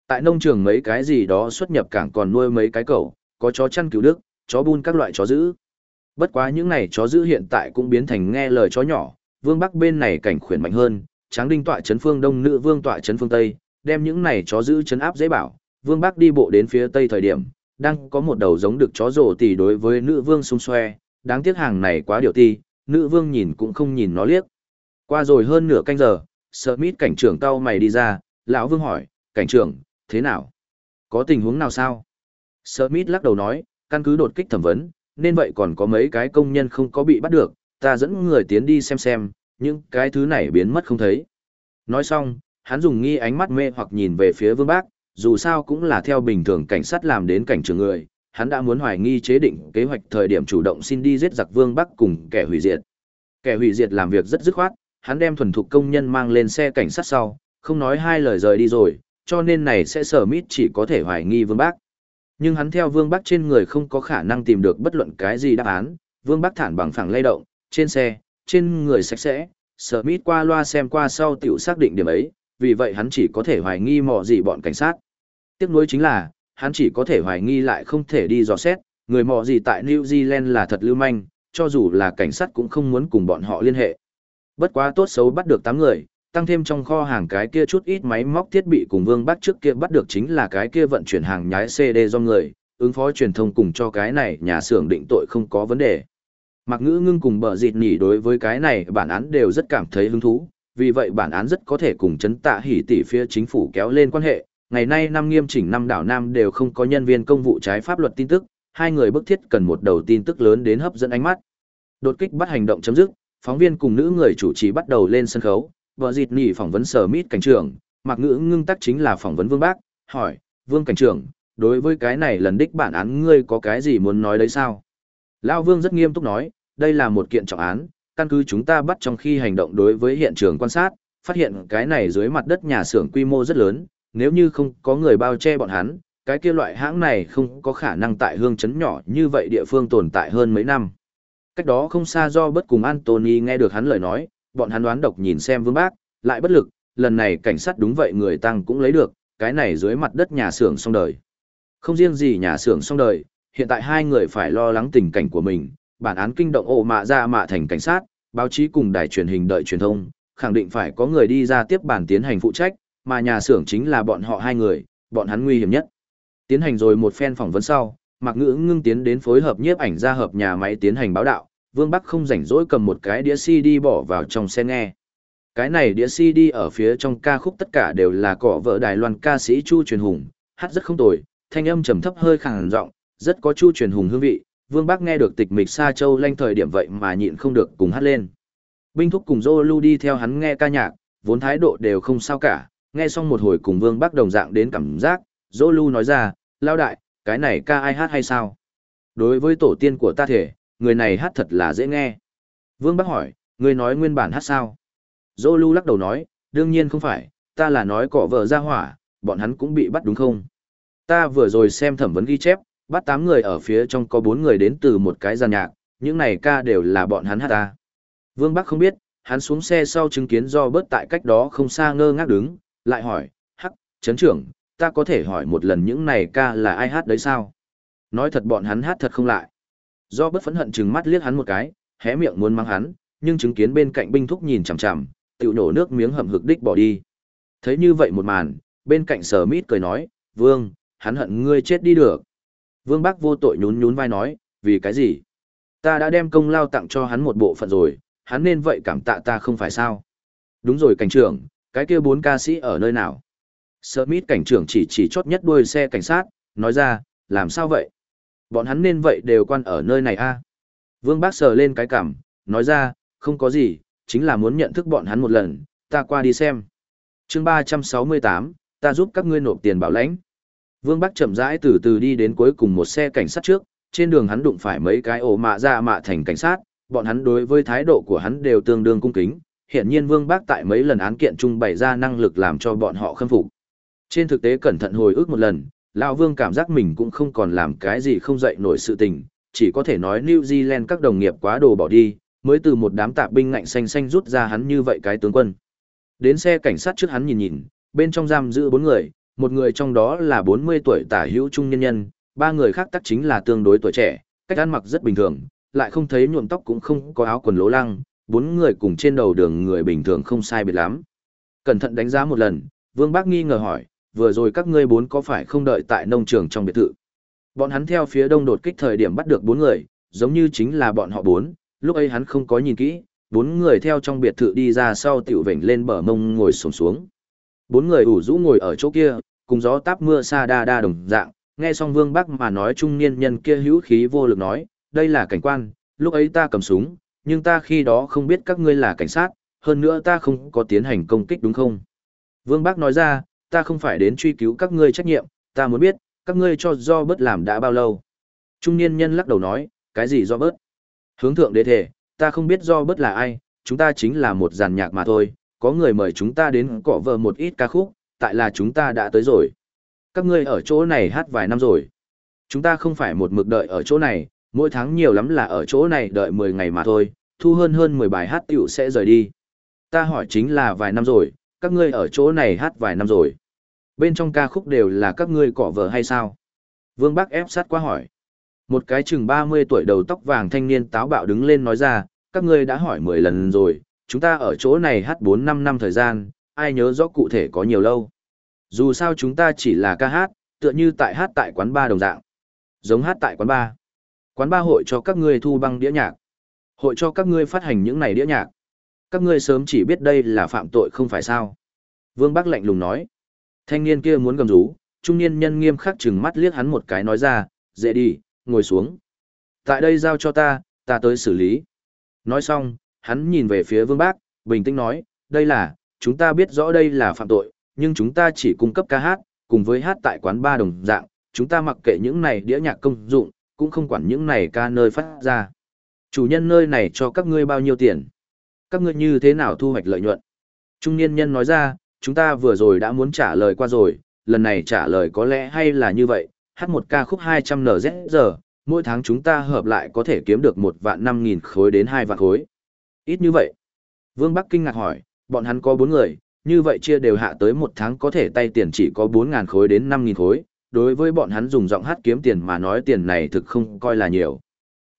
Tại nông trường mấy cái gì đó xuất nhập cảng còn nuôi mấy cái cẩu, có chó chăn cứu đức, chó bun các loại chó giữ. Bất quá những này chó giữ hiện tại cũng biến thành nghe lời chó nhỏ, vương bắc bên này cảnh khuyển mạnh hơn, tráng đinh tọa chấn phương đông nữ vương tọa chấn phương tây, đem những này chó giữ chấn áp dễ bảo. Vương bắc đi bộ đến phía tây thời điểm, đang có một đầu giống được chó rổ tỷ đối với nữ vương xung xoe, đáng tiếc hàng này quá điều ti, nữ vương nhìn cũng không nhìn nó liếc. Qua rồi hơn nửa canh giờ, Smith cảnh trưởng cau mày đi ra, lão vương hỏi, cảnh trưởng, thế nào? Có tình huống nào sao? Smith lắc đầu nói, căn cứ đột kích thẩm vấn, nên vậy còn có mấy cái công nhân không có bị bắt được, ta dẫn người tiến đi xem xem, nhưng cái thứ này biến mất không thấy. Nói xong, hắn dùng nghi ánh mắt mê hoặc nhìn về phía vương bác, dù sao cũng là theo bình thường cảnh sát làm đến cảnh trưởng người, hắn đã muốn hoài nghi chế định kế hoạch thời điểm chủ động xin đi giết giặc vương bắc cùng kẻ hủy diệt. Kẻ hủy diệt làm việc rất dứt khoát, hắn đem thuần thục công nhân mang lên xe cảnh sát sau, không nói hai lời rời đi rồi, cho nên này sẽ sở mít chỉ có thể hoài nghi Vương Bác. Nhưng hắn theo Vương Bác trên người không có khả năng tìm được bất luận cái gì đáp án, Vương Bác thản bằng phẳng lay động, trên xe, trên người sạch sẽ, sở mít qua loa xem qua sau tiểu xác định điểm ấy, vì vậy hắn chỉ có thể hoài nghi mò gì bọn cảnh sát. Tiếc nuối chính là, hắn chỉ có thể hoài nghi lại không thể đi dò xét, người mò gì tại New Zealand là thật lưu manh, cho dù là cảnh sát cũng không muốn cùng bọn họ liên hệ. Bất quá tốt xấu bắt được 8 người, tăng thêm trong kho hàng cái kia chút ít máy móc thiết bị cùng Vương Bắc trước kia bắt được chính là cái kia vận chuyển hàng nhái CD do người, ứng phó truyền thông cùng cho cái này nhà xưởng định tội không có vấn đề. Mặc ngữ ngưng cùng bờ dịt nhỉ đối với cái này bản án đều rất cảm thấy hứng thú, vì vậy bản án rất có thể cùng chấn tạ hỉ tỷ phía chính phủ kéo lên quan hệ. Ngày nay năm nghiêm chỉnh năm đảo Nam đều không có nhân viên công vụ trái pháp luật tin tức, hai người bức thiết cần một đầu tin tức lớn đến hấp dẫn ánh mắt. Đột kích bắt hành động chấm dứt, phóng viên cùng nữ người chủ trì bắt đầu lên sân khấu, vợ dịt nỉ phỏng vấn sở mít cảnh trưởng, mặc ngữ ngưng tắc chính là phỏng vấn vương bác, hỏi, vương cảnh trưởng, đối với cái này lần đích bản án ngươi có cái gì muốn nói đấy sao? Lao vương rất nghiêm túc nói, đây là một kiện trọng án, căn cứ chúng ta bắt trong khi hành động đối với hiện trường quan sát, phát hiện cái này dưới mặt đất nhà xưởng quy mô rất lớn, nếu như không có người bao che bọn hắn, cái kia loại hãng này không có khả năng tại hương chấn nhỏ như vậy địa phương tồn tại hơn mấy năm. Cách đó không xa do bất cùng Anthony nghe được hắn lời nói, bọn hắn đoán độc nhìn xem vương bác, lại bất lực, lần này cảnh sát đúng vậy người tăng cũng lấy được, cái này dưới mặt đất nhà xưởng xong đời. Không riêng gì nhà xưởng xong đời, hiện tại hai người phải lo lắng tình cảnh của mình, bản án kinh động ổ mạ ra mạ thành cảnh sát, báo chí cùng đài truyền hình đợi truyền thông, khẳng định phải có người đi ra tiếp bản tiến hành phụ trách, mà nhà xưởng chính là bọn họ hai người, bọn hắn nguy hiểm nhất. Tiến hành rồi một phen phỏng vấn sau, Mạc Ngữ ngưng tiến đến phối hợp nhiếp ảnh ra hợp nhà máy tiến hành báo đạo, Vương Bắc không rảnh rỗi cầm một cái đĩa CD bỏ vào trong xe nghe. Cái này đĩa CD ở phía trong ca khúc tất cả đều là cỏ vợ Đài Loan ca sĩ Chu Truyền Hùng, hát rất không tồi, thanh âm trầm thấp hơi khàn giọng, rất có chu truyền hùng hương vị. Vương Bắc nghe được tịch mịch xa Châu lanh thời điểm vậy mà nhịn không được cùng hát lên. Binh thúc cùng Zolu đi theo hắn nghe ca nhạc, vốn thái độ đều không sao cả, nghe xong một hồi cùng Vương Bắc đồng dạng đến cảm giác, Zolu nói ra, lao đại, cái này ca ai hát hay sao? Đối với tổ tiên của ta thể, người này hát thật là dễ nghe. Vương Bác hỏi, người nói nguyên bản hát sao? Zolu lắc đầu nói, đương nhiên không phải, ta là nói cỏ vợ ra hỏa, bọn hắn cũng bị bắt đúng không? Ta vừa rồi xem thẩm vấn ghi chép, bắt 8 người ở phía trong có 4 người đến từ một cái gian nhạc, những này ca đều là bọn hắn hát ta. Vương Bắc không biết, hắn xuống xe sau chứng kiến do bớt tại cách đó không xa ngơ ngác đứng, lại hỏi, hắc, chấn trưởng, ta có thể hỏi một lần những này ca là ai hát đấy sao? Nói thật bọn hắn hát thật không lại. Do bất phẫn hận chừng mắt liếc hắn một cái, hé miệng muốn mắng hắn, nhưng chứng kiến bên cạnh binh thúc nhìn chằm chằm, tiểu nổ nước miếng hầm hực đích bỏ đi. Thấy như vậy một màn, bên cạnh sở mít cười nói, Vương, hắn hận ngươi chết đi được. Vương Bác vô tội nhún nhún vai nói, vì cái gì? Ta đã đem công lao tặng cho hắn một bộ phận rồi, hắn nên vậy cảm tạ ta không phải sao? Đúng rồi cảnh trưởng, cái kia bốn ca sĩ ở nơi nào? Smith cảnh trưởng chỉ chỉ chốt nhất đuôi xe cảnh sát, nói ra, làm sao vậy? Bọn hắn nên vậy đều quan ở nơi này a à? Vương Bác sờ lên cái cảm, nói ra, không có gì, chính là muốn nhận thức bọn hắn một lần, ta qua đi xem. chương 368, ta giúp các ngươi nộp tiền bảo lãnh. Vương Bắc chậm rãi từ từ đi đến cuối cùng một xe cảnh sát trước, trên đường hắn đụng phải mấy cái ổ mạ ra mạ thành cảnh sát, bọn hắn đối với thái độ của hắn đều tương đương cung kính. Hiện nhiên Vương Bắc tại mấy lần án kiện trung bày ra năng lực làm cho bọn họ khâm phục. Trên thực tế cẩn thận hồi ức một lần, lão Vương cảm giác mình cũng không còn làm cái gì không dậy nổi sự tình, chỉ có thể nói New Zealand các đồng nghiệp quá đồ bỏ đi, mới từ một đám tạp binh ngạnh xanh xanh rút ra hắn như vậy cái tướng quân. Đến xe cảnh sát trước hắn nhìn nhìn, bên trong giam giữ bốn người, một người trong đó là 40 tuổi tả hữu trung nhân nhân, ba người khác tắc chính là tương đối tuổi trẻ, cách ăn mặc rất bình thường, lại không thấy nhuộm tóc cũng không có áo quần lố lăng, bốn người cùng trên đầu đường người bình thường không sai biệt lắm. Cẩn thận đánh giá một lần, Vương Bác nghi ngờ hỏi, vừa rồi các ngươi bốn có phải không đợi tại nông trường trong biệt thự? Bọn hắn theo phía đông đột kích thời điểm bắt được bốn người, giống như chính là bọn họ bốn, lúc ấy hắn không có nhìn kỹ, bốn người theo trong biệt thự đi ra sau tiểu vểnh lên bờ mông ngồi sổng xuống. Bốn người ủ rũ ngồi ở chỗ kia, cùng gió táp mưa xa đa đa đồng dạng, nghe xong Vương Bắc mà nói trung niên nhân kia hữu khí vô lực nói, đây là cảnh quan, lúc ấy ta cầm súng, nhưng ta khi đó không biết các ngươi là cảnh sát, hơn nữa ta không có tiến hành công kích đúng không? Vương Bắc nói ra, ta không phải đến truy cứu các ngươi trách nhiệm, ta muốn biết, các ngươi cho do bớt làm đã bao lâu? Trung niên nhân lắc đầu nói, cái gì do bớt? Hướng thượng đế thể, ta không biết do bớt là ai, chúng ta chính là một giàn nhạc mà thôi, có người mời chúng ta đến cọ vợ một ít ca khúc, tại là chúng ta đã tới rồi. Các ngươi ở chỗ này hát vài năm rồi. Chúng ta không phải một mực đợi ở chỗ này, mỗi tháng nhiều lắm là ở chỗ này đợi 10 ngày mà thôi, thu hơn hơn 10 bài hát tiểu sẽ rời đi. Ta hỏi chính là vài năm rồi, các ngươi ở chỗ này hát vài năm rồi. Bên trong ca khúc đều là các ngươi cọ vợ hay sao? Vương Bắc ép sát qua hỏi. Một cái chừng 30 tuổi đầu tóc vàng thanh niên táo bạo đứng lên nói ra, các ngươi đã hỏi 10 lần rồi, chúng ta ở chỗ này hát 4-5 năm thời gian, ai nhớ rõ cụ thể có nhiều lâu. Dù sao chúng ta chỉ là ca hát, tựa như tại hát tại quán ba đồng dạng. Giống hát tại quán ba. Quán ba hội cho các ngươi thu băng đĩa nhạc. Hội cho các ngươi phát hành những này đĩa nhạc. Các ngươi sớm chỉ biết đây là phạm tội không phải sao. Vương Bắc lạnh lùng nói. Thanh niên kia muốn gầm rú, trung niên nhân nghiêm khắc chừng mắt liếc hắn một cái nói ra, dễ đi, ngồi xuống. Tại đây giao cho ta, ta tới xử lý. Nói xong, hắn nhìn về phía Vương Bác, bình tĩnh nói, đây là, chúng ta biết rõ đây là phạm tội, nhưng chúng ta chỉ cung cấp ca hát, cùng với hát tại quán ba đồng dạng, chúng ta mặc kệ những này đĩa nhạc công dụng, cũng không quản những này ca nơi phát ra. Chủ nhân nơi này cho các ngươi bao nhiêu tiền? Các ngươi như thế nào thu hoạch lợi nhuận? Trung niên nhân nói ra, chúng ta vừa rồi đã muốn trả lời qua rồi, lần này trả lời có lẽ hay là như vậy, hát một ca khúc 200 NZ giờ, mỗi tháng chúng ta hợp lại có thể kiếm được một vạn năm nghìn khối đến hai vạn khối. Ít như vậy. Vương Bắc kinh ngạc hỏi, bọn hắn có bốn người, như vậy chia đều hạ tới một tháng có thể tay tiền chỉ có 4.000 khối đến 5.000 khối, đối với bọn hắn dùng giọng hát kiếm tiền mà nói tiền này thực không coi là nhiều.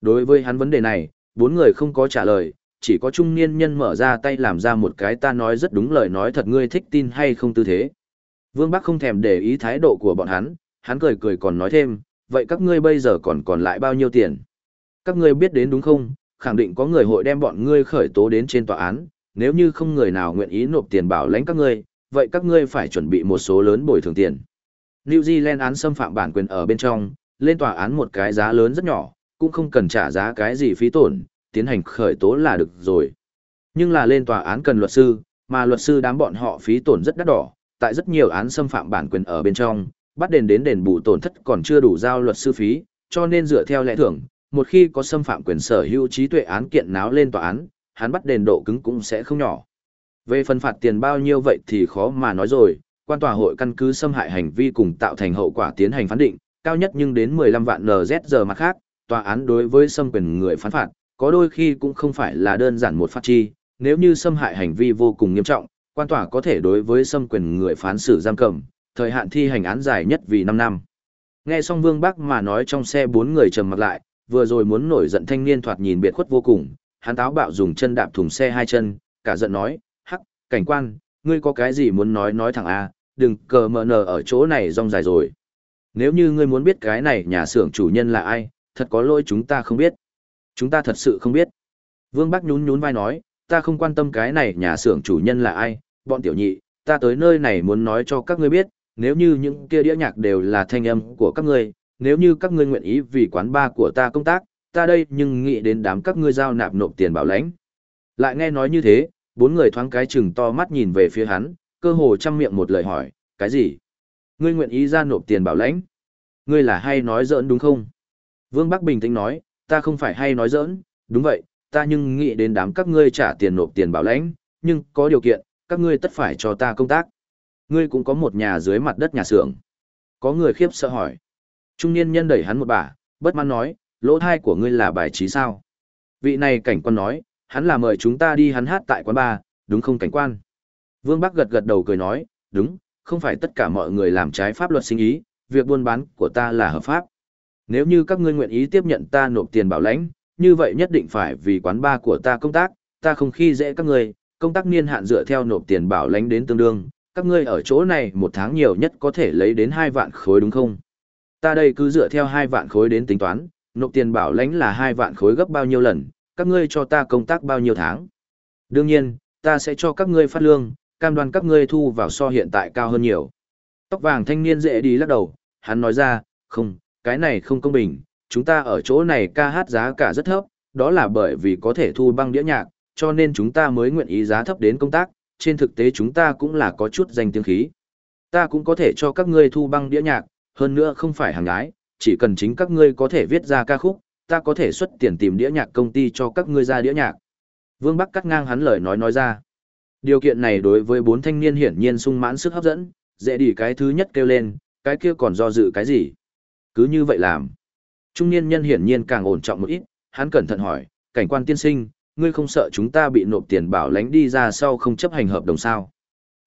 Đối với hắn vấn đề này, bốn người không có trả lời, chỉ có trung niên nhân mở ra tay làm ra một cái ta nói rất đúng lời nói thật ngươi thích tin hay không tư thế. Vương Bắc không thèm để ý thái độ của bọn hắn, hắn cười cười còn nói thêm, vậy các ngươi bây giờ còn còn lại bao nhiêu tiền? Các ngươi biết đến đúng không? Khẳng định có người hội đem bọn ngươi khởi tố đến trên tòa án, nếu như không người nào nguyện ý nộp tiền bảo lãnh các ngươi, vậy các ngươi phải chuẩn bị một số lớn bồi thường tiền. New Zealand án xâm phạm bản quyền ở bên trong, lên tòa án một cái giá lớn rất nhỏ, cũng không cần trả giá cái gì phí tổn, tiến hành khởi tố là được rồi. Nhưng là lên tòa án cần luật sư, mà luật sư đám bọn họ phí tổn rất đắt đỏ, tại rất nhiều án xâm phạm bản quyền ở bên trong, bắt đền đến đền bù tổn thất còn chưa đủ giao luật sư phí, cho nên dựa theo lẽ thường, một khi có xâm phạm quyền sở hữu trí tuệ án kiện náo lên tòa án, hắn bắt đền độ cứng cũng sẽ không nhỏ. Về phần phạt tiền bao nhiêu vậy thì khó mà nói rồi, quan tòa hội căn cứ xâm hại hành vi cùng tạo thành hậu quả tiến hành phán định, cao nhất nhưng đến 15 vạn NZ mặt khác, tòa án đối với xâm quyền người phán phạt, có đôi khi cũng không phải là đơn giản một phát chi, nếu như xâm hại hành vi vô cùng nghiêm trọng, quan tòa có thể đối với xâm quyền người phán xử giam cầm, thời hạn thi hành án dài nhất vì 5 năm. Nghe xong Vương Bắc mà nói trong xe bốn người trầm mặt lại, vừa rồi muốn nổi giận thanh niên thoạt nhìn biệt khuất vô cùng, hắn táo bạo dùng chân đạp thùng xe hai chân, cả giận nói, hắc, cảnh quan, ngươi có cái gì muốn nói nói thẳng A, đừng cờ mờ nờ ở chỗ này rong dài rồi. Nếu như ngươi muốn biết cái này nhà xưởng chủ nhân là ai, thật có lỗi chúng ta không biết. Chúng ta thật sự không biết. Vương Bắc nhún nhún vai nói, ta không quan tâm cái này nhà xưởng chủ nhân là ai, bọn tiểu nhị, ta tới nơi này muốn nói cho các ngươi biết, nếu như những kia đĩa nhạc đều là thanh âm của các ngươi, nếu như các ngươi nguyện ý vì quán ba của ta công tác, ta đây nhưng nghĩ đến đám các ngươi giao nạp nộp tiền bảo lãnh. Lại nghe nói như thế, bốn người thoáng cái chừng to mắt nhìn về phía hắn, cơ hồ chăm miệng một lời hỏi, cái gì? Ngươi nguyện ý ra nộp tiền bảo lãnh? Ngươi là hay nói giỡn đúng không? Vương Bắc bình tĩnh nói, ta không phải hay nói giỡn, đúng vậy, ta nhưng nghĩ đến đám các ngươi trả tiền nộp tiền bảo lãnh, nhưng có điều kiện, các ngươi tất phải cho ta công tác. Ngươi cũng có một nhà dưới mặt đất nhà xưởng. Có người khiếp sợ hỏi. Trung niên nhân đẩy hắn một bà, bất mãn nói, lỗ thai của ngươi là bài trí sao? Vị này cảnh quan nói, hắn là mời chúng ta đi hắn hát tại quán bar, đúng không cảnh quan? Vương Bắc gật gật đầu cười nói, đúng, không phải tất cả mọi người làm trái pháp luật sinh ý, việc buôn bán của ta là hợp pháp. Nếu như các ngươi nguyện ý tiếp nhận ta nộp tiền bảo lãnh, như vậy nhất định phải vì quán bar của ta công tác, ta không khi dễ các ngươi, công tác niên hạn dựa theo nộp tiền bảo lãnh đến tương đương, các ngươi ở chỗ này một tháng nhiều nhất có thể lấy đến hai vạn khối đúng không? Ta đây cứ dựa theo hai vạn khối đến tính toán, nộp tiền bảo lãnh là hai vạn khối gấp bao nhiêu lần, các ngươi cho ta công tác bao nhiêu tháng. Đương nhiên, ta sẽ cho các ngươi phát lương, cam đoan các ngươi thu vào so hiện tại cao hơn nhiều. Tóc vàng thanh niên dễ đi lắc đầu, hắn nói ra, không, cái này không công bình, chúng ta ở chỗ này ca hát giá cả rất thấp, đó là bởi vì có thể thu băng đĩa nhạc, cho nên chúng ta mới nguyện ý giá thấp đến công tác, trên thực tế chúng ta cũng là có chút danh tiếng khí. Ta cũng có thể cho các ngươi thu băng đĩa nhạc, hơn nữa không phải hàng gái, chỉ cần chính các ngươi có thể viết ra ca khúc, ta có thể xuất tiền tìm đĩa nhạc công ty cho các ngươi ra đĩa nhạc. Vương Bắc cắt ngang hắn lời nói nói ra. Điều kiện này đối với bốn thanh niên hiển nhiên sung mãn sức hấp dẫn, dễ đi cái thứ nhất kêu lên, cái kia còn do dự cái gì. Cứ như vậy làm. Trung niên nhân hiển nhiên càng ổn trọng một ít, hắn cẩn thận hỏi, cảnh quan tiên sinh, ngươi không sợ chúng ta bị nộp tiền bảo lãnh đi ra sau không chấp hành hợp đồng sao?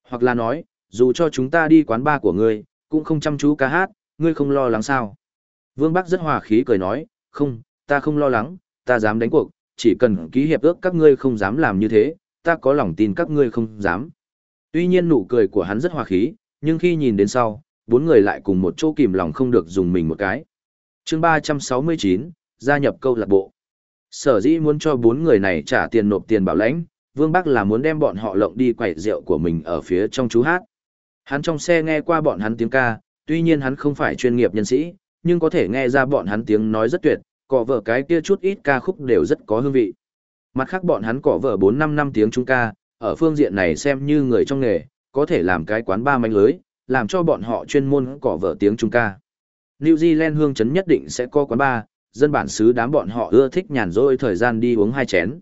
Hoặc là nói, dù cho chúng ta đi quán bar của ngươi, cũng không chăm chú ca hát, ngươi không lo lắng sao? Vương Bắc rất hòa khí cười nói, không, ta không lo lắng, ta dám đánh cuộc, chỉ cần ký hiệp ước các ngươi không dám làm như thế, ta có lòng tin các ngươi không dám. Tuy nhiên nụ cười của hắn rất hòa khí, nhưng khi nhìn đến sau, bốn người lại cùng một chỗ kìm lòng không được dùng mình một cái. chương 369, gia nhập câu lạc bộ. Sở dĩ muốn cho bốn người này trả tiền nộp tiền bảo lãnh, Vương Bắc là muốn đem bọn họ lộng đi quẩy rượu của mình ở phía trong chú hát. Hắn trong xe nghe qua bọn hắn tiếng ca, tuy nhiên hắn không phải chuyên nghiệp nhân sĩ, nhưng có thể nghe ra bọn hắn tiếng nói rất tuyệt, cọ vợ cái kia chút ít ca khúc đều rất có hương vị. Mặt khác bọn hắn cọ vợ 4-5 năm tiếng trung ca, ở phương diện này xem như người trong nghề, có thể làm cái quán ba manh lưới, làm cho bọn họ chuyên môn cỏ vợ tiếng trung ca. New Zealand hương chấn nhất định sẽ có quán ba, dân bản xứ đám bọn họ ưa thích nhàn rỗi thời gian đi uống hai chén.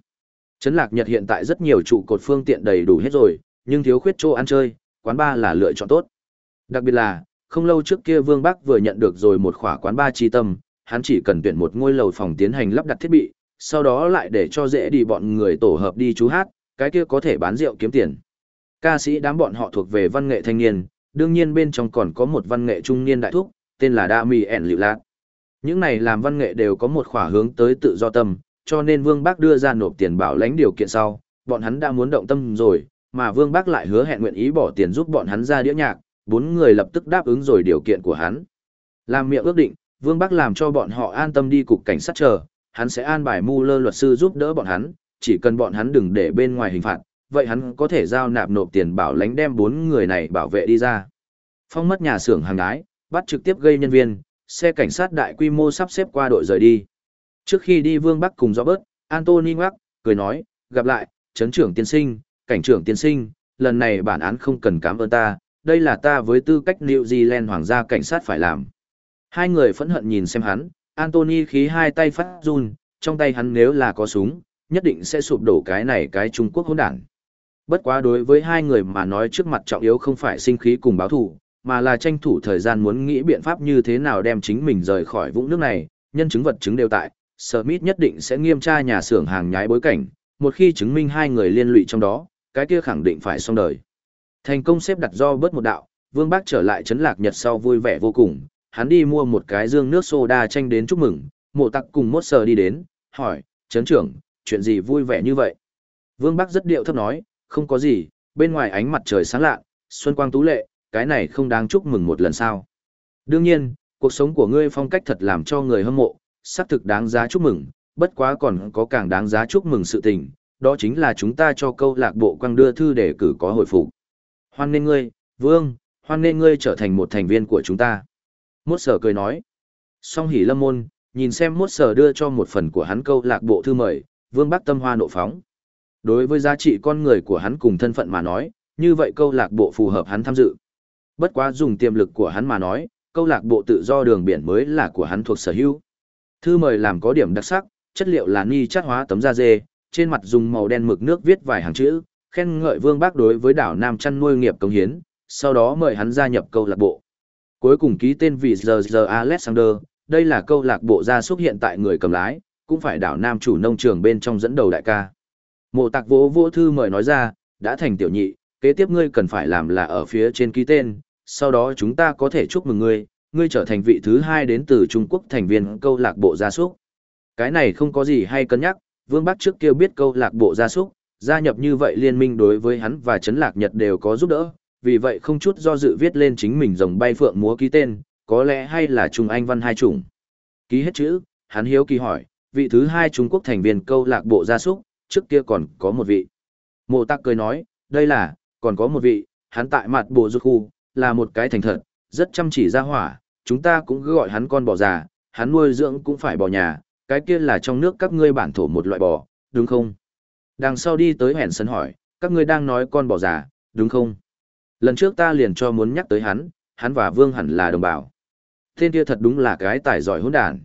Trấn Lạc Nhật hiện tại rất nhiều trụ cột phương tiện đầy đủ hết rồi, nhưng thiếu khuyết chỗ ăn chơi, quán ba là lựa chọn tốt. Đặc biệt là, không lâu trước kia Vương Bắc vừa nhận được rồi một khỏa quán ba chi tâm, hắn chỉ cần tuyển một ngôi lầu phòng tiến hành lắp đặt thiết bị, sau đó lại để cho dễ đi bọn người tổ hợp đi chú hát, cái kia có thể bán rượu kiếm tiền. Ca sĩ đám bọn họ thuộc về văn nghệ thanh niên, đương nhiên bên trong còn có một văn nghệ trung niên đại thúc, tên là Đa Mì ẻn Liệu Lạc. Những này làm văn nghệ đều có một khỏa hướng tới tự do tâm, cho nên Vương Bác đưa ra nộp tiền bảo lãnh điều kiện sau, bọn hắn đã muốn động tâm rồi, mà Vương Bác lại hứa hẹn nguyện ý bỏ tiền giúp bọn hắn ra đĩa nhạc, bốn người lập tức đáp ứng rồi điều kiện của hắn. Làm miệng ước định, Vương bác làm cho bọn họ an tâm đi cục cảnh sát chờ, hắn sẽ an bài mu lơ luật sư giúp đỡ bọn hắn, chỉ cần bọn hắn đừng để bên ngoài hình phạt, vậy hắn có thể giao nạp nộp tiền bảo lãnh đem bốn người này bảo vệ đi ra. Phong mất nhà xưởng hàng đái, bắt trực tiếp gây nhân viên, xe cảnh sát đại quy mô sắp xếp qua đội rời đi. Trước khi đi Vương Bắc cùng Robert, Anthony ngoắc, cười nói, gặp lại, chấn trưởng tiên sinh, cảnh trưởng tiên sinh, lần này bản án không cần cảm ơn ta, đây là ta với tư cách New Zealand hoàng gia cảnh sát phải làm. Hai người phẫn hận nhìn xem hắn, Anthony khí hai tay phát run, trong tay hắn nếu là có súng, nhất định sẽ sụp đổ cái này cái Trung Quốc hỗn đảng Bất quá đối với hai người mà nói trước mặt trọng yếu không phải sinh khí cùng báo thù, mà là tranh thủ thời gian muốn nghĩ biện pháp như thế nào đem chính mình rời khỏi vũng nước này, nhân chứng vật chứng đều tại, Smith nhất định sẽ nghiêm tra nhà xưởng hàng nhái bối cảnh, một khi chứng minh hai người liên lụy trong đó, cái kia khẳng định phải xong đời. Thành công xếp đặt do bớt một đạo, Vương Bác trở lại trấn lạc nhật sau vui vẻ vô cùng, hắn đi mua một cái dương nước soda tranh đến chúc mừng, mộ tặc cùng mốt sờ đi đến, hỏi, trấn trưởng, chuyện gì vui vẻ như vậy? Vương Bắc rất điệu thấp nói, không có gì, bên ngoài ánh mặt trời sáng lạ, xuân quang tú lệ, cái này không đáng chúc mừng một lần sao. Đương nhiên, cuộc sống của ngươi phong cách thật làm cho người hâm mộ, xác thực đáng giá chúc mừng, bất quá còn có càng đáng giá chúc mừng sự tình, đó chính là chúng ta cho câu lạc bộ quang đưa thư để cử có hồi phục. Hoan nên ngươi, Vương, hoan nên ngươi trở thành một thành viên của chúng ta. Mốt sở cười nói. Song hỉ lâm môn, nhìn xem mốt sở đưa cho một phần của hắn câu lạc bộ thư mời, Vương Bắc tâm hoa nộ phóng. Đối với giá trị con người của hắn cùng thân phận mà nói, như vậy câu lạc bộ phù hợp hắn tham dự. Bất quá dùng tiềm lực của hắn mà nói, câu lạc bộ tự do đường biển mới là của hắn thuộc sở hữu. Thư mời làm có điểm đặc sắc, chất liệu là ni chất hóa tấm da dê, trên mặt dùng màu đen mực nước viết vài hàng chữ, khen ngợi Vương Bác đối với đảo Nam chăn nuôi nghiệp công hiến, sau đó mời hắn gia nhập câu lạc bộ. Cuối cùng ký tên vì giờ giờ Alexander, đây là câu lạc bộ gia xuất hiện tại người cầm lái, cũng phải đảo Nam chủ nông trường bên trong dẫn đầu đại ca. Mộ tạc vỗ vỗ thư mời nói ra, đã thành tiểu nhị, kế tiếp ngươi cần phải làm là ở phía trên ký tên, sau đó chúng ta có thể chúc mừng ngươi, ngươi trở thành vị thứ hai đến từ Trung Quốc thành viên câu lạc bộ gia súc. Cái này không có gì hay cân nhắc, Vương Bắc trước kia biết câu lạc bộ gia súc, gia nhập như vậy liên minh đối với hắn và Trấn Lạc Nhật đều có giúp đỡ, vì vậy không chút do dự viết lên chính mình rồng bay phượng múa ký tên, có lẽ hay là Trung Anh văn hai chủng. Ký hết chữ, hắn hiếu kỳ hỏi, vị thứ hai Trung Quốc thành viên câu lạc bộ gia súc, trước kia còn có một vị. Mộ tắc cười nói, đây là, còn có một vị, hắn tại mặt bộ du khu, là một cái thành thật, rất chăm chỉ ra hỏa, chúng ta cũng cứ gọi hắn con bò già, hắn nuôi dưỡng cũng phải bò nhà, cái kia là trong nước các ngươi bản thổ một loại bò, đúng không? Đằng sau đi tới hẻn sân hỏi, các ngươi đang nói con bò già, đúng không? Lần trước ta liền cho muốn nhắc tới hắn, hắn và Vương hẳn là đồng bào. Tên kia thật đúng là cái tài giỏi hỗn đản.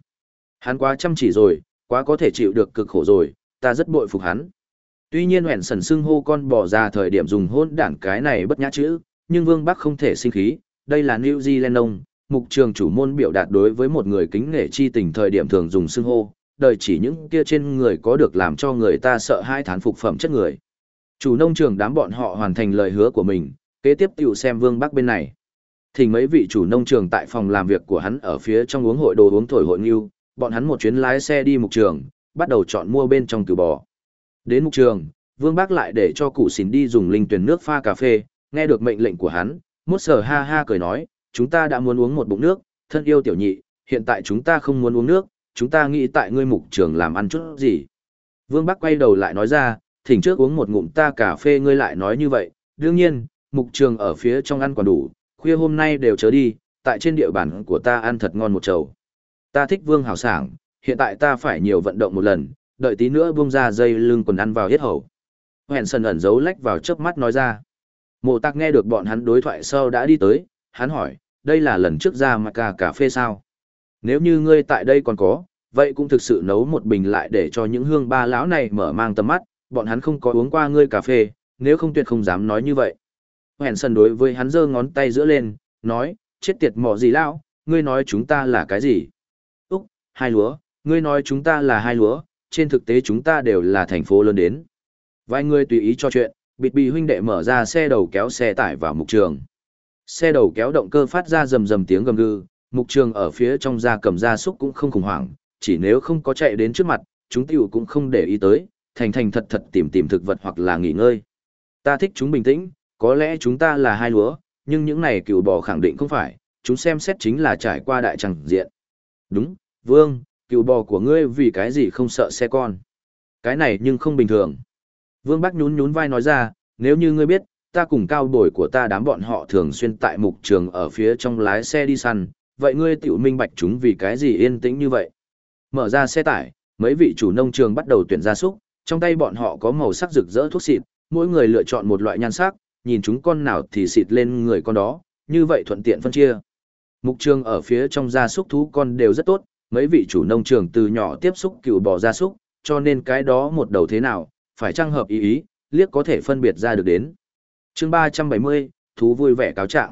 Hắn quá chăm chỉ rồi, quá có thể chịu được cực khổ rồi, ta rất bội phục hắn. Tuy nhiên hẹn sần xưng hô con bò ra thời điểm dùng hỗn đản cái này bất nhã chữ, nhưng Vương Bắc không thể sinh khí, đây là New Zealand ông, mục trường chủ môn biểu đạt đối với một người kính nể chi tình thời điểm thường dùng xưng hô, đời chỉ những kia trên người có được làm cho người ta sợ hai thán phục phẩm chất người. Chủ nông trường đám bọn họ hoàn thành lời hứa của mình, kế tiếp tiểu xem Vương Bắc bên này. Thỉnh mấy vị chủ nông trường tại phòng làm việc của hắn ở phía trong uống hội đồ uống thổi hội nghiêu, bọn hắn một chuyến lái xe đi mục trường, bắt đầu chọn mua bên trong cừu bò. Đến mục trường, Vương Bác lại để cho cụ xỉn đi dùng linh tuyển nước pha cà phê, nghe được mệnh lệnh của hắn, mốt sở ha ha cười nói, chúng ta đã muốn uống một bụng nước, thân yêu tiểu nhị, hiện tại chúng ta không muốn uống nước, chúng ta nghĩ tại ngươi mục trường làm ăn chút gì. Vương Bắc quay đầu lại nói ra, thỉnh trước uống một ngụm ta cà phê ngươi lại nói như vậy, đương nhiên, mục trường ở phía trong ăn còn đủ, khuya hôm nay đều chớ đi, tại trên địa bàn của ta ăn thật ngon một chầu. Ta thích Vương hào sảng, hiện tại ta phải nhiều vận động một lần, đợi tí nữa buông ra dây lưng quần ăn vào hết hầu. Hẹn sần ẩn giấu lách vào chớp mắt nói ra. Mộ tạc nghe được bọn hắn đối thoại sau đã đi tới, hắn hỏi, đây là lần trước ra mà cà cà phê sao? Nếu như ngươi tại đây còn có, vậy cũng thực sự nấu một bình lại để cho những hương ba lão này mở mang tầm mắt, bọn hắn không có uống qua ngươi cà phê, nếu không tuyệt không dám nói như vậy. Hẹn sần đối với hắn giơ ngón tay giữa lên, nói, chết tiệt mỏ gì lão, ngươi nói chúng ta là cái gì? Úc, hai lúa, ngươi nói chúng ta là hai lúa, trên thực tế chúng ta đều là thành phố lớn đến. Vài người tùy ý cho chuyện, bịt bì huynh đệ mở ra xe đầu kéo xe tải vào mục trường. Xe đầu kéo động cơ phát ra rầm rầm tiếng gầm gừ, mục trường ở phía trong da cầm da súc cũng không khủng hoảng, chỉ nếu không có chạy đến trước mặt, chúng tiểu cũng không để ý tới, thành thành thật thật tìm tìm thực vật hoặc là nghỉ ngơi. Ta thích chúng bình tĩnh, có lẽ chúng ta là hai lúa, nhưng những này cựu bò khẳng định không phải, chúng xem xét chính là trải qua đại chẳng diện. Đúng, Vương, cựu bò của ngươi vì cái gì không sợ xe con. Cái này nhưng không bình thường. Vương Bắc nhún nhún vai nói ra, nếu như ngươi biết, ta cùng cao bồi của ta đám bọn họ thường xuyên tại mục trường ở phía trong lái xe đi săn, vậy ngươi tiểu minh bạch chúng vì cái gì yên tĩnh như vậy. Mở ra xe tải, mấy vị chủ nông trường bắt đầu tuyển gia súc, trong tay bọn họ có màu sắc rực rỡ thuốc xịt, mỗi người lựa chọn một loại nhan sắc, nhìn chúng con nào thì xịt lên người con đó, như vậy thuận tiện phân chia. Mục trường ở phía trong gia súc thú con đều rất tốt, mấy vị chủ nông trường từ nhỏ tiếp xúc cựu bò gia súc, cho nên cái đó một đầu thế nào, phải trang hợp ý ý, liếc có thể phân biệt ra được đến. chương 370, thú vui vẻ cáo trạng.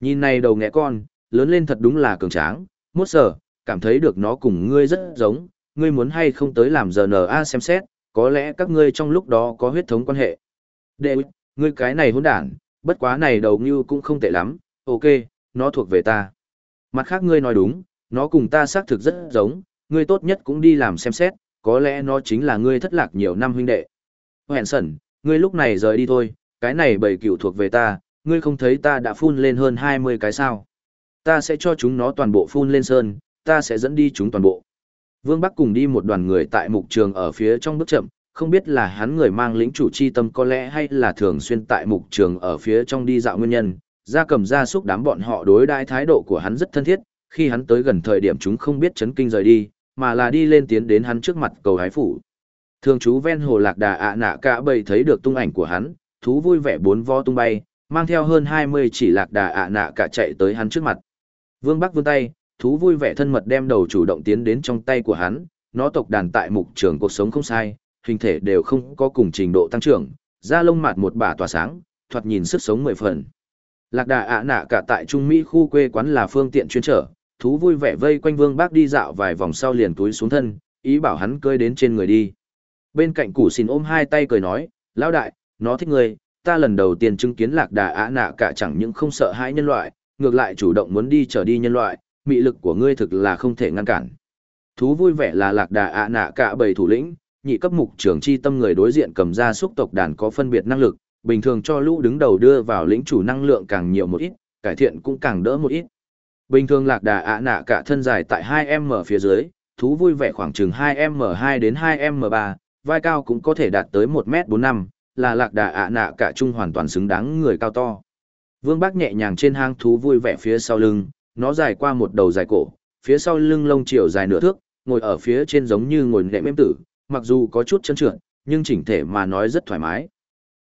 Nhìn này đầu nghẽ con, lớn lên thật đúng là cường tráng, mốt sở, cảm thấy được nó cùng ngươi rất giống, ngươi muốn hay không tới làm giờ NA xem xét, có lẽ các ngươi trong lúc đó có huyết thống quan hệ. Đệ, ngươi cái này hỗn đản, bất quá này đầu như cũng không tệ lắm, ok, nó thuộc về ta. Mặt khác ngươi nói đúng, nó cùng ta xác thực rất giống, ngươi tốt nhất cũng đi làm xem xét, có lẽ nó chính là ngươi thất lạc nhiều năm huynh đệ. Hẹn sẩn, ngươi lúc này rời đi thôi, cái này bầy cửu thuộc về ta, ngươi không thấy ta đã phun lên hơn 20 cái sao. Ta sẽ cho chúng nó toàn bộ phun lên sơn, ta sẽ dẫn đi chúng toàn bộ. Vương Bắc cùng đi một đoàn người tại mục trường ở phía trong bước chậm, không biết là hắn người mang lĩnh chủ chi tâm có lẽ hay là thường xuyên tại mục trường ở phía trong đi dạo nguyên nhân. Gia cầm gia súc đám bọn họ đối đãi thái độ của hắn rất thân thiết, khi hắn tới gần thời điểm chúng không biết chấn kinh rời đi, mà là đi lên tiến đến hắn trước mặt cầu hái phủ. Thường chú ven hồ lạc đà ạ nạ cả bầy thấy được tung ảnh của hắn, thú vui vẻ bốn vo tung bay, mang theo hơn 20 chỉ lạc đà ạ nạ cả chạy tới hắn trước mặt. Vương Bắc vươn tay, thú vui vẻ thân mật đem đầu chủ động tiến đến trong tay của hắn, nó tộc đàn tại mục trường cuộc sống không sai, hình thể đều không có cùng trình độ tăng trưởng, da lông mạt một bả tỏa sáng, thoạt nhìn sức sống mười phần. Lạc đà ạ nạ cả tại Trung Mỹ khu quê quán là phương tiện chuyên trở, thú vui vẻ vây quanh Vương Bác đi dạo vài vòng sau liền túi xuống thân, ý bảo hắn cơi đến trên người đi. Bên cạnh củ xin ôm hai tay cười nói, lão đại, nó thích ngươi, ta lần đầu tiên chứng kiến lạc đà ạ nạ cả chẳng những không sợ hãi nhân loại, ngược lại chủ động muốn đi trở đi nhân loại, mị lực của ngươi thực là không thể ngăn cản. Thú vui vẻ là lạc đà ạ nạ cả bầy thủ lĩnh, nhị cấp mục trưởng chi tâm người đối diện cầm ra xúc tộc đàn có phân biệt năng lực, bình thường cho lũ đứng đầu đưa vào lĩnh chủ năng lượng càng nhiều một ít, cải thiện cũng càng đỡ một ít. Bình thường lạc đà ạ nạ cả thân dài tại 2m phía dưới, thú vui vẻ khoảng chừng 2m2 đến 2m3, vai cao cũng có thể đạt tới 1m45, là lạc đà ạ nạ cả trung hoàn toàn xứng đáng người cao to. Vương Bác nhẹ nhàng trên hang thú vui vẻ phía sau lưng, nó dài qua một đầu dài cổ, phía sau lưng lông chiều dài nửa thước, ngồi ở phía trên giống như ngồi nệm êm tử, mặc dù có chút chân trượt, nhưng chỉnh thể mà nói rất thoải mái.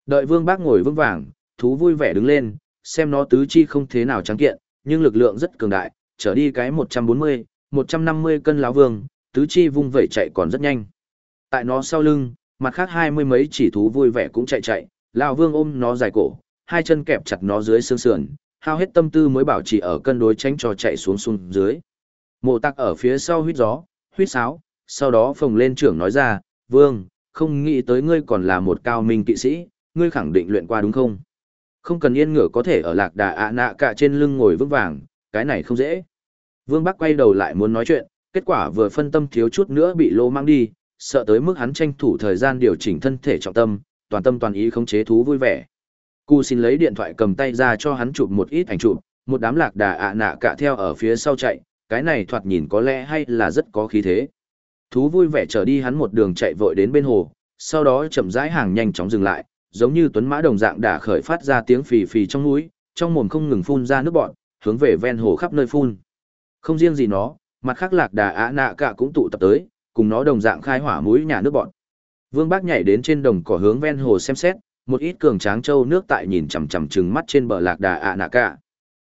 Đợi Vương Bác ngồi vững vàng, thú vui vẻ đứng lên, xem nó tứ chi không thế nào trắng kiện, nhưng lực lượng rất cường đại, trở đi cái 140, 150 cân láo vương, tứ chi vung vẩy chạy còn rất nhanh. Tại nó sau lưng, mặt khác hai mươi mấy chỉ thú vui vẻ cũng chạy chạy, lão vương ôm nó dài cổ, hai chân kẹp chặt nó dưới xương sườn, hao hết tâm tư mới bảo trì ở cân đối tránh cho chạy xuống xuống dưới. Mộ tắc ở phía sau huýt gió, huýt sáo, sau đó phồng lên trưởng nói ra, vương, không nghĩ tới ngươi còn là một cao minh kỵ sĩ, ngươi khẳng định luyện qua đúng không? Không cần yên ngựa có thể ở lạc đà ạ nạ cả trên lưng ngồi vững vàng, cái này không dễ. Vương Bắc quay đầu lại muốn nói chuyện, kết quả vừa phân tâm thiếu chút nữa bị lô mang đi, sợ tới mức hắn tranh thủ thời gian điều chỉnh thân thể trọng tâm, toàn tâm toàn ý khống chế thú vui vẻ. Cú xin lấy điện thoại cầm tay ra cho hắn chụp một ít ảnh chụp, một đám lạc đà ạ nạ cả theo ở phía sau chạy, cái này thoạt nhìn có lẽ hay là rất có khí thế. Thú vui vẻ trở đi hắn một đường chạy vội đến bên hồ, sau đó chậm rãi hàng nhanh chóng dừng lại, giống như tuấn mã đồng dạng đã khởi phát ra tiếng phì phì trong núi, trong mồm không ngừng phun ra nước bọt, hướng về ven hồ khắp nơi phun. Không riêng gì nó, mặt khác lạc đà á nạ cả cũng tụ tập tới, cùng nó đồng dạng khai hỏa mũi nhà nước bọt. Vương Bác nhảy đến trên đồng cỏ hướng ven hồ xem xét, một ít cường tráng châu nước tại nhìn chằm chằm trừng mắt trên bờ lạc đà ạ nạ cả.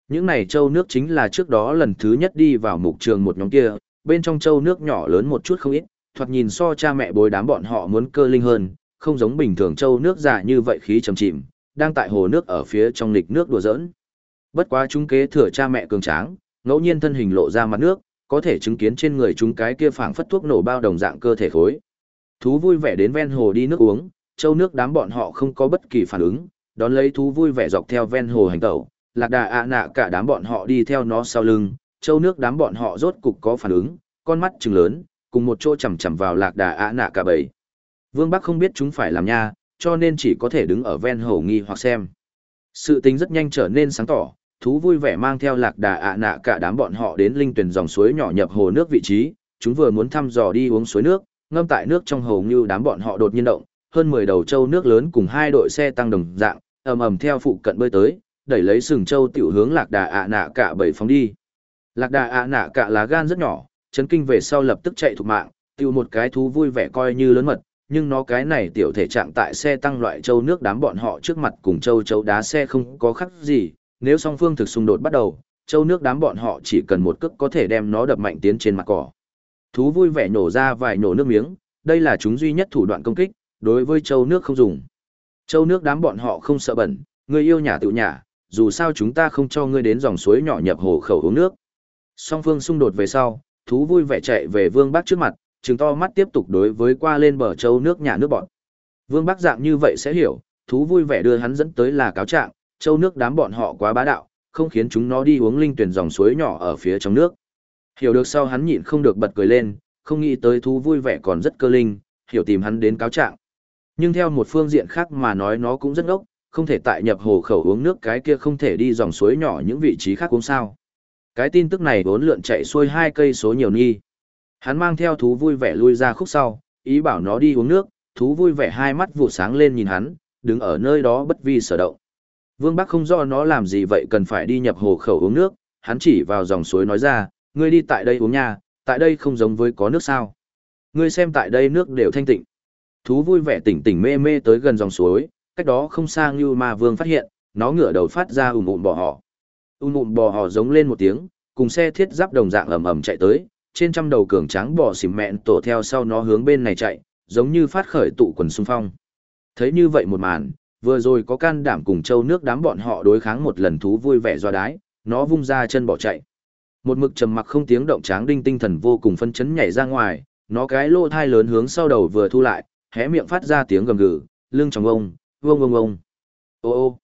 Những này châu nước chính là trước đó lần thứ nhất đi vào mục trường một nhóm kia, bên trong châu nước nhỏ lớn một chút không ít, thoạt nhìn so cha mẹ bối đám bọn họ muốn cơ linh hơn, không giống bình thường châu nước giả như vậy khí trầm chìm, đang tại hồ nước ở phía trong lịch nước đùa giỡn. Bất quá chúng kế thừa cha mẹ cường tráng, ngẫu nhiên thân hình lộ ra mặt nước, có thể chứng kiến trên người chúng cái kia phảng phất thuốc nổ bao đồng dạng cơ thể khối. Thú vui vẻ đến ven hồ đi nước uống, châu nước đám bọn họ không có bất kỳ phản ứng, đón lấy thú vui vẻ dọc theo ven hồ hành tẩu, lạc đà ạ nạ cả đám bọn họ đi theo nó sau lưng, châu nước đám bọn họ rốt cục có phản ứng, con mắt trừng lớn, cùng một chỗ chầm chầm vào lạc đà ạ nạ cả bầy. Vương Bắc không biết chúng phải làm nha, cho nên chỉ có thể đứng ở ven hồ nghi hoặc xem. Sự tính rất nhanh trở nên sáng tỏ, thú vui vẻ mang theo lạc đà ạ nạ cả đám bọn họ đến linh tuyển dòng suối nhỏ nhập hồ nước vị trí, chúng vừa muốn thăm dò đi uống suối nước, ngâm tại nước trong hồ như đám bọn họ đột nhiên động, hơn 10 đầu trâu nước lớn cùng hai đội xe tăng đồng dạng, ầm ầm theo phụ cận bơi tới, đẩy lấy sừng trâu tiểu hướng lạc đà ạ nạ cả bảy phóng đi. Lạc đà ạ nạ cả lá gan rất nhỏ, chấn kinh về sau lập tức chạy thục mạng, tiêu một cái thú vui vẻ coi như lớn mật, nhưng nó cái này tiểu thể trạng tại xe tăng loại châu nước đám bọn họ trước mặt cùng châu châu đá xe không có khác gì, nếu song phương thực xung đột bắt đầu, châu nước đám bọn họ chỉ cần một cước có thể đem nó đập mạnh tiến trên mặt cỏ. Thú vui vẻ nổ ra vài nổ nước miếng, đây là chúng duy nhất thủ đoạn công kích, đối với châu nước không dùng. Châu nước đám bọn họ không sợ bẩn, người yêu nhà tự nhà, dù sao chúng ta không cho ngươi đến dòng suối nhỏ nhập hồ khẩu uống nước. Song phương xung đột về sau, thú vui vẻ chạy về vương bác trước mặt, trừng to mắt tiếp tục đối với qua lên bờ châu nước nhà nước bọn. Vương Bắc dạng như vậy sẽ hiểu, thú vui vẻ đưa hắn dẫn tới là cáo trạng, châu nước đám bọn họ quá bá đạo, không khiến chúng nó đi uống linh tuyển dòng suối nhỏ ở phía trong nước. Hiểu được sau hắn nhịn không được bật cười lên, không nghĩ tới thú vui vẻ còn rất cơ linh, hiểu tìm hắn đến cáo trạng. Nhưng theo một phương diện khác mà nói nó cũng rất ngốc, không thể tại nhập hồ khẩu uống nước cái kia không thể đi dòng suối nhỏ những vị trí khác uống sao. Cái tin tức này vốn lượn chạy xuôi hai cây số nhiều nghi. Hắn mang theo thú vui vẻ lui ra khúc sau, ý bảo nó đi uống nước, thú vui vẻ hai mắt vụ sáng lên nhìn hắn, đứng ở nơi đó bất vi sở động. Vương Bắc không rõ nó làm gì vậy cần phải đi nhập hồ khẩu uống nước, hắn chỉ vào dòng suối nói ra, ngươi đi tại đây uống nha, tại đây không giống với có nước sao. Ngươi xem tại đây nước đều thanh tịnh. Thú vui vẻ tỉnh tỉnh mê mê tới gần dòng suối, cách đó không xa như mà vương phát hiện, nó ngửa đầu phát ra ùm ùm bò họ. Ùm ùm bò họ giống lên một tiếng, cùng xe thiết giáp đồng dạng ầm ầm chạy tới, trên trăm đầu cường tráng bò xỉm mẹn tổ theo sau nó hướng bên này chạy, giống như phát khởi tụ quần xung phong. Thấy như vậy một màn, vừa rồi có can đảm cùng châu nước đám bọn họ đối kháng một lần thú vui vẻ do đái, nó vung ra chân bỏ chạy. Một mực trầm mặc không tiếng động tráng đinh tinh thần vô cùng phân chấn nhảy ra ngoài, nó cái lỗ thai lớn hướng sau đầu vừa thu lại, hé miệng phát ra tiếng gầm gừ, lưng trong ông, vương ông ông. Ô ô.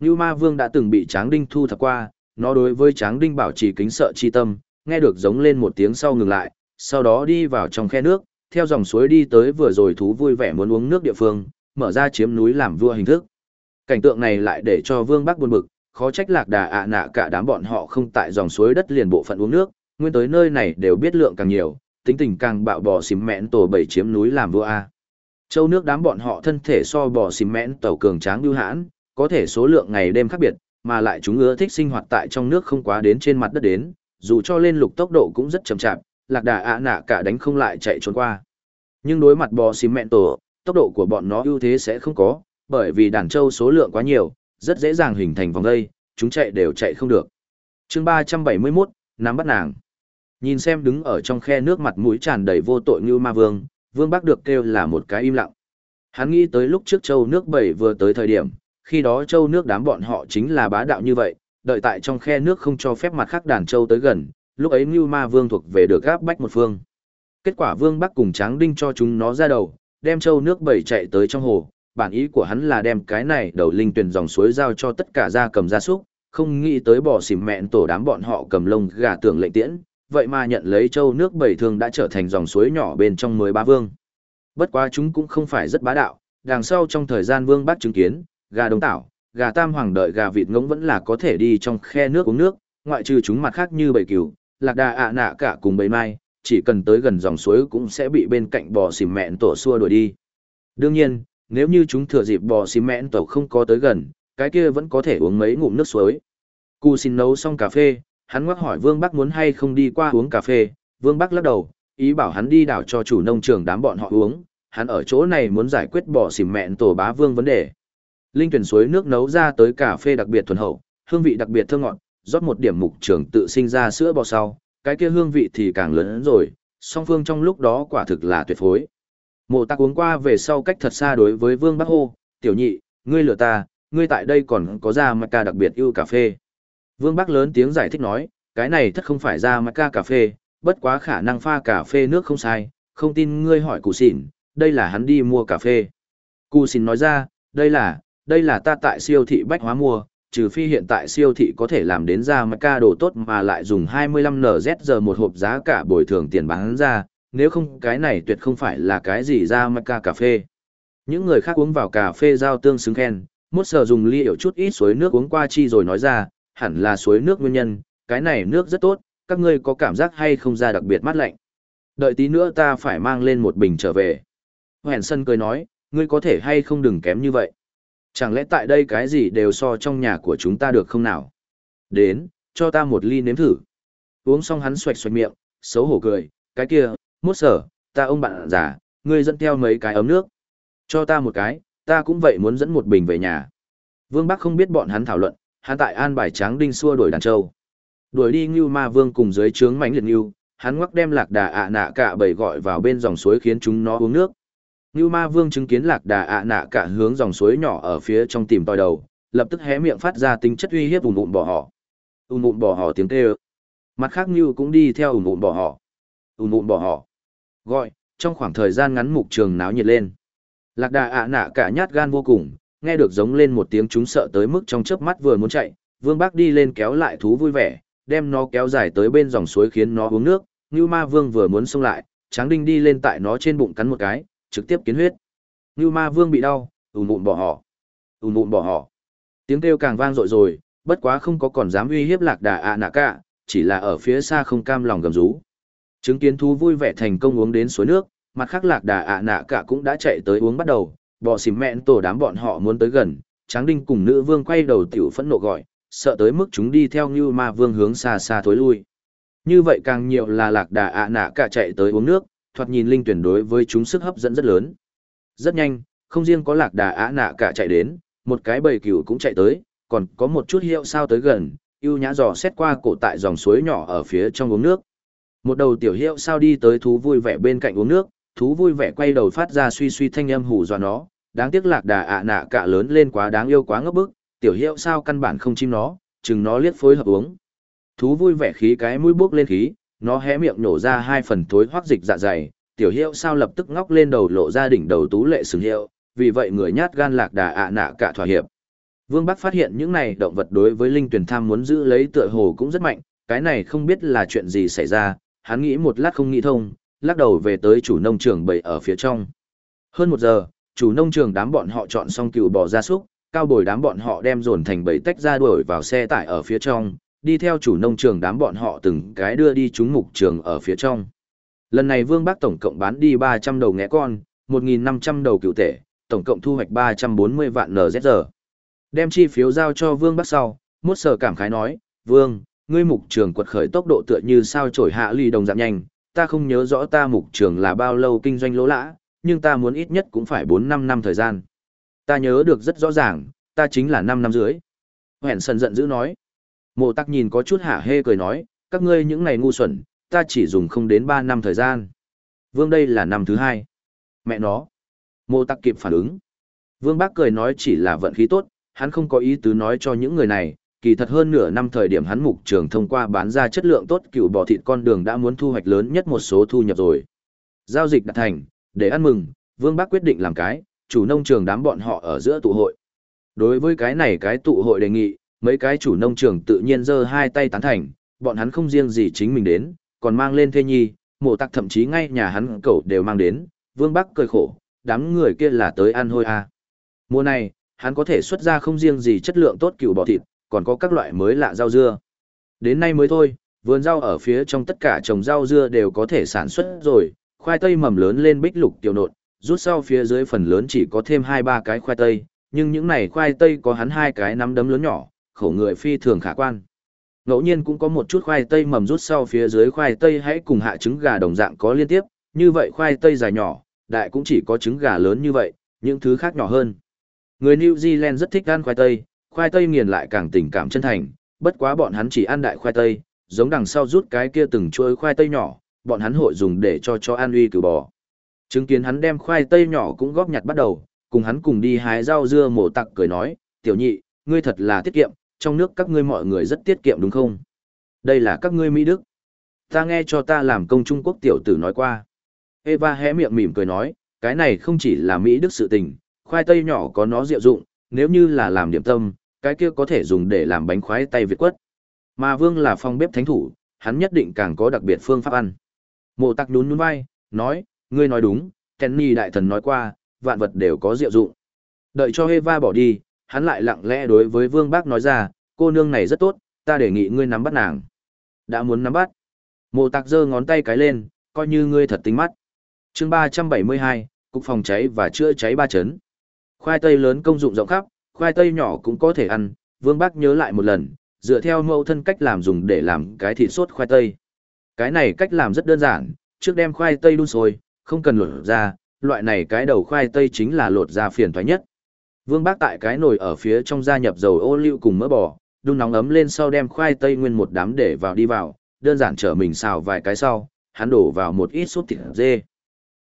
Như ma vương đã từng bị tráng đinh thu thập qua, nó đối với tráng đinh bảo trì kính sợ chi tâm, nghe được giống lên một tiếng sau ngừng lại, sau đó đi vào trong khe nước, theo dòng suối đi tới vừa rồi thú vui vẻ muốn uống nước địa phương, mở ra chiếm núi làm vua hình thức. Cảnh tượng này lại để cho vương bắc buồn bực, khó trách lạc đà ạ nạ cả đám bọn họ không tại dòng suối đất liền bộ phận uống nước, nguyên tới nơi này đều biết lượng càng nhiều, tính tình càng bạo bò xím mẹn tổ bảy chiếm núi làm vua A. Châu nước đám bọn họ thân thể so bò xím mẹn tàu cường tráng lưu hãn, có thể số lượng ngày đêm khác biệt, mà lại chúng ưa thích sinh hoạt tại trong nước không quá đến trên mặt đất đến, dù cho lên lục tốc độ cũng rất chậm chạp, lạc đà ạ nạ cả đánh không lại chạy trốn qua. Nhưng đối mặt bò xìm mẹn tổ, tốc độ của bọn nó ưu thế sẽ không có, bởi vì đàn trâu số lượng quá nhiều, rất dễ dàng hình thành vòng dây, chúng chạy đều chạy không được. chương 371, nắm bắt nàng. Nhìn xem đứng ở trong khe nước mặt mũi tràn đầy vô tội như ma vương, vương bác được kêu là một cái im lặng. Hắn nghĩ tới lúc trước châu nước bảy vừa tới thời điểm, khi đó châu nước đám bọn họ chính là bá đạo như vậy, đợi tại trong khe nước không cho phép mặt khác đàn châu tới gần, lúc ấy Ngưu Ma Vương thuộc về được gáp bách một phương. Kết quả Vương Bắc cùng Tráng Đinh cho chúng nó ra đầu, đem châu nước bảy chạy tới trong hồ, bản ý của hắn là đem cái này đầu linh tuyển dòng suối giao cho tất cả gia cầm gia súc, không nghĩ tới bỏ xỉm mẹn tổ đám bọn họ cầm lông gà tưởng lệnh tiễn, vậy mà nhận lấy châu nước bảy thường đã trở thành dòng suối nhỏ bên trong mới ba vương. Bất quá chúng cũng không phải rất bá đạo, đằng sau trong thời gian Vương Bắc chứng kiến, gà đồng tảo, gà tam hoàng đợi gà vịt ngỗng vẫn là có thể đi trong khe nước uống nước, ngoại trừ chúng mặt khác như bầy cừu, lạc đà ạ nạ cả cùng bầy mai, chỉ cần tới gần dòng suối cũng sẽ bị bên cạnh bò xìm mẹn tổ xua đuổi đi. Đương nhiên, nếu như chúng thừa dịp bò xìm mẹn tổ không có tới gần, cái kia vẫn có thể uống mấy ngụm nước suối. Cù xin nấu xong cà phê, hắn ngoắc hỏi Vương Bắc muốn hay không đi qua uống cà phê, Vương Bắc lắc đầu, ý bảo hắn đi đảo cho chủ nông trường đám bọn họ uống, hắn ở chỗ này muốn giải quyết bò xỉm mẹn tổ bá vương vấn đề. Linh tuyển suối nước nấu ra tới cà phê đặc biệt thuần hậu, hương vị đặc biệt thơm ngọt, rót một điểm mục trường tự sinh ra sữa bò sau, cái kia hương vị thì càng lớn hơn rồi, song phương trong lúc đó quả thực là tuyệt phối. Mộ tạc uống qua về sau cách thật xa đối với Vương Bắc Hô, tiểu nhị, ngươi lừa ta, ngươi tại đây còn có ra mặt ca đặc biệt ưu cà phê. Vương Bắc lớn tiếng giải thích nói, cái này thật không phải ra mặt ca cà phê, bất quá khả năng pha cà phê nước không sai, không tin ngươi hỏi cụ xỉn, đây là hắn đi mua cà phê. Cụ xỉn nói ra, đây là, đây là ta tại siêu thị bách hóa mua, trừ phi hiện tại siêu thị có thể làm đến ra mặt ca đồ tốt mà lại dùng 25 NZ giờ một hộp giá cả bồi thường tiền bán ra, nếu không cái này tuyệt không phải là cái gì ra mặt ca cà phê. Những người khác uống vào cà phê giao tương xứng khen, mốt sờ dùng ly ở chút ít suối nước uống qua chi rồi nói ra, hẳn là suối nước nguyên nhân, cái này nước rất tốt, các ngươi có cảm giác hay không ra đặc biệt mát lạnh. Đợi tí nữa ta phải mang lên một bình trở về. Hèn sân cười nói, ngươi có thể hay không đừng kém như vậy. Chẳng lẽ tại đây cái gì đều so trong nhà của chúng ta được không nào? Đến, cho ta một ly nếm thử. Uống xong hắn xoạch xoạch miệng, xấu hổ cười, cái kia, mốt sở, ta ông bạn già, ngươi dẫn theo mấy cái ấm nước. Cho ta một cái, ta cũng vậy muốn dẫn một bình về nhà. Vương Bắc không biết bọn hắn thảo luận, hắn tại an bài tráng đinh xua đuổi đàn châu. Đuổi đi Ngưu Ma Vương cùng dưới trướng mãnh liệt Ngưu, hắn ngoắc đem lạc đà ạ nạ cả bầy gọi vào bên dòng suối khiến chúng nó uống nước. Ngưu Ma Vương chứng kiến lạc đà ạ nạ cả hướng dòng suối nhỏ ở phía trong tìm tòi đầu, lập tức hé miệng phát ra tính chất uy hiếp ùn ùn bỏ họ. Ùn ùn bỏ họ tiếng kêu. Mặt khác Ngưu cũng đi theo ùn ùn bỏ họ. Ùn ùn bỏ họ. Gọi, trong khoảng thời gian ngắn mục trường náo nhiệt lên. Lạc đà ạ nạ cả nhát gan vô cùng, nghe được giống lên một tiếng chúng sợ tới mức trong chớp mắt vừa muốn chạy, Vương Bác đi lên kéo lại thú vui vẻ, đem nó kéo dài tới bên dòng suối khiến nó uống nước, Ngưu Ma Vương vừa muốn xông lại, Tráng Đinh đi lên tại nó trên bụng cắn một cái, trực tiếp kiến huyết. Như Ma Vương bị đau, ùn ùn bỏ họ. Ùn ùn bỏ họ. Tiếng kêu càng vang dội rồi, bất quá không có còn dám uy hiếp lạc đà ạ nạ cả, chỉ là ở phía xa không cam lòng gầm rú. Chứng kiến thú vui vẻ thành công uống đến suối nước, mặt khác lạc đà ạ nạ cả cũng đã chạy tới uống bắt đầu, bọ xìm mẹn tổ đám bọn họ muốn tới gần, Tráng Đinh cùng nữ vương quay đầu tiểu phẫn nộ gọi, sợ tới mức chúng đi theo như ma vương hướng xa xa thối lui. Như vậy càng nhiều là lạc đà ạ nạ cả chạy tới uống nước, thoạt nhìn linh tuyển đối với chúng sức hấp dẫn rất lớn. Rất nhanh, không riêng có lạc đà ạ nạ cả chạy đến, một cái bầy cừu cũng chạy tới, còn có một chút hiệu sao tới gần, yêu nhã dò xét qua cổ tại dòng suối nhỏ ở phía trong uống nước. Một đầu tiểu hiệu sao đi tới thú vui vẻ bên cạnh uống nước, thú vui vẻ quay đầu phát ra suy suy thanh âm hù dọa nó, đáng tiếc lạc đà ạ nạ cả lớn lên quá đáng yêu quá ngấp bức, tiểu hiệu sao căn bản không chim nó, chừng nó liếc phối hợp uống. Thú vui vẻ khí cái mũi bước lên khí, nó hé miệng nổ ra hai phần thối hoác dịch dạ dày, tiểu hiệu sao lập tức ngóc lên đầu lộ ra đỉnh đầu tú lệ sừng hiệu, vì vậy người nhát gan lạc đà ạ nạ cả thỏa hiệp. Vương Bắc phát hiện những này động vật đối với linh tuyển tham muốn giữ lấy tựa hồ cũng rất mạnh, cái này không biết là chuyện gì xảy ra, hắn nghĩ một lát không nghĩ thông, lắc đầu về tới chủ nông trường bầy ở phía trong. Hơn một giờ, chủ nông trường đám bọn họ chọn xong cừu bò gia súc, cao bồi đám bọn họ đem dồn thành bầy tách ra đuổi vào xe tải ở phía trong, đi theo chủ nông trường đám bọn họ từng cái đưa đi chúng mục trường ở phía trong. Lần này Vương Bắc tổng cộng bán đi 300 đầu ngẽ con, 1.500 đầu cựu tể, tổng cộng thu hoạch 340 vạn NZR. Đem chi phiếu giao cho Vương Bắc sau, mốt sở cảm khái nói, Vương, ngươi mục trường quật khởi tốc độ tựa như sao trổi hạ ly đồng giảm nhanh, ta không nhớ rõ ta mục trường là bao lâu kinh doanh lỗ lã, nhưng ta muốn ít nhất cũng phải 4-5 năm thời gian. Ta nhớ được rất rõ ràng, ta chính là 5 năm dưới. Hẹn sần giận dữ nói. Mộ tắc nhìn có chút hả hê cười nói, các ngươi những ngày ngu xuẩn, ta chỉ dùng không đến 3 năm thời gian. Vương đây là năm thứ hai. Mẹ nó. Mộ tắc kịp phản ứng. Vương bác cười nói chỉ là vận khí tốt, hắn không có ý tứ nói cho những người này, kỳ thật hơn nửa năm thời điểm hắn mục trường thông qua bán ra chất lượng tốt cựu bò thịt con đường đã muốn thu hoạch lớn nhất một số thu nhập rồi. Giao dịch đã thành, để ăn mừng, Vương Bác quyết định làm cái, chủ nông trường đám bọn họ ở giữa tụ hội. Đối với cái này cái tụ hội đề nghị, mấy cái chủ nông trường tự nhiên giơ hai tay tán thành, bọn hắn không riêng gì chính mình đến, còn mang lên thê nhi, mộ tặc thậm chí ngay nhà hắn cậu đều mang đến, Vương Bắc cười khổ, đám người kia là tới ăn hôi à. Mùa này, hắn có thể xuất ra không riêng gì chất lượng tốt cựu bò thịt, còn có các loại mới lạ rau dưa. Đến nay mới thôi, vườn rau ở phía trong tất cả trồng rau dưa đều có thể sản xuất rồi, khoai tây mầm lớn lên bích lục tiểu nộn, rút sau phía dưới phần lớn chỉ có thêm hai ba cái khoai tây, nhưng những này khoai tây có hắn hai cái nắm đấm lớn nhỏ, khẩu người phi thường khả quan. Ngẫu nhiên cũng có một chút khoai tây mầm rút sau phía dưới khoai tây hãy cùng hạ trứng gà đồng dạng có liên tiếp, như vậy khoai tây dài nhỏ, đại cũng chỉ có trứng gà lớn như vậy, những thứ khác nhỏ hơn. Người New Zealand rất thích ăn khoai tây, khoai tây nghiền lại càng tình cảm chân thành, bất quá bọn hắn chỉ ăn đại khoai tây, giống đằng sau rút cái kia từng chuối khoai tây nhỏ, bọn hắn hội dùng để cho cho an uy cử bò. Chứng kiến hắn đem khoai tây nhỏ cũng góp nhặt bắt đầu, cùng hắn cùng đi hái rau dưa mổ tặc cười nói, tiểu nhị, ngươi thật là tiết kiệm, trong nước các ngươi mọi người rất tiết kiệm đúng không? Đây là các ngươi Mỹ Đức. Ta nghe cho ta làm công Trung Quốc tiểu tử nói qua. Eva hé miệng mỉm cười nói, cái này không chỉ là Mỹ Đức sự tình, khoai tây nhỏ có nó diệu dụng, nếu như là làm điểm tâm, cái kia có thể dùng để làm bánh khoái tây Việt quất. Mà Vương là phong bếp thánh thủ, hắn nhất định càng có đặc biệt phương pháp ăn. Mộ Tắc nhún nhún vai, nói, ngươi nói đúng, Kenny đại thần nói qua, vạn vật đều có diệu dụng. Đợi cho Eva bỏ đi, hắn lại lặng lẽ đối với Vương Bác nói ra, cô nương này rất tốt, ta đề nghị ngươi nắm bắt nàng. Đã muốn nắm bắt. Mộ tạc giơ ngón tay cái lên, coi như ngươi thật tính mắt. chương 372, Cục phòng cháy và chữa cháy ba chấn. Khoai tây lớn công dụng rộng khắp, khoai tây nhỏ cũng có thể ăn, Vương Bác nhớ lại một lần, dựa theo mẫu thân cách làm dùng để làm cái thịt sốt khoai tây. Cái này cách làm rất đơn giản, trước đem khoai tây đun sôi, không cần lột ra, loại này cái đầu khoai tây chính là lột ra phiền toái nhất. Vương Bác tại cái nồi ở phía trong gia nhập dầu ô liu cùng mỡ bò, đun nóng ấm lên sau đem khoai tây nguyên một đám để vào đi vào, đơn giản trở mình xào vài cái sau, hắn đổ vào một ít sốt thịt dê.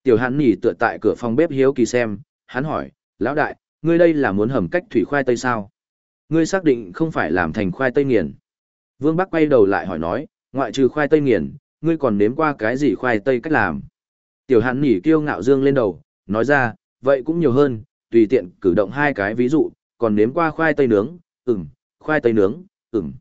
Tiểu hắn nhỉ tựa tại cửa phòng bếp hiếu kỳ xem, hắn hỏi, lão đại, ngươi đây là muốn hầm cách thủy khoai tây sao? Ngươi xác định không phải làm thành khoai tây nghiền. Vương Bắc quay đầu lại hỏi nói, ngoại trừ khoai tây nghiền, ngươi còn nếm qua cái gì khoai tây cách làm? Tiểu hắn nhỉ kiêu ngạo dương lên đầu, nói ra, vậy cũng nhiều hơn, tùy tiện cử động hai cái ví dụ, còn nếm qua khoai tây nướng, ừm, khoai tây nướng, ừm.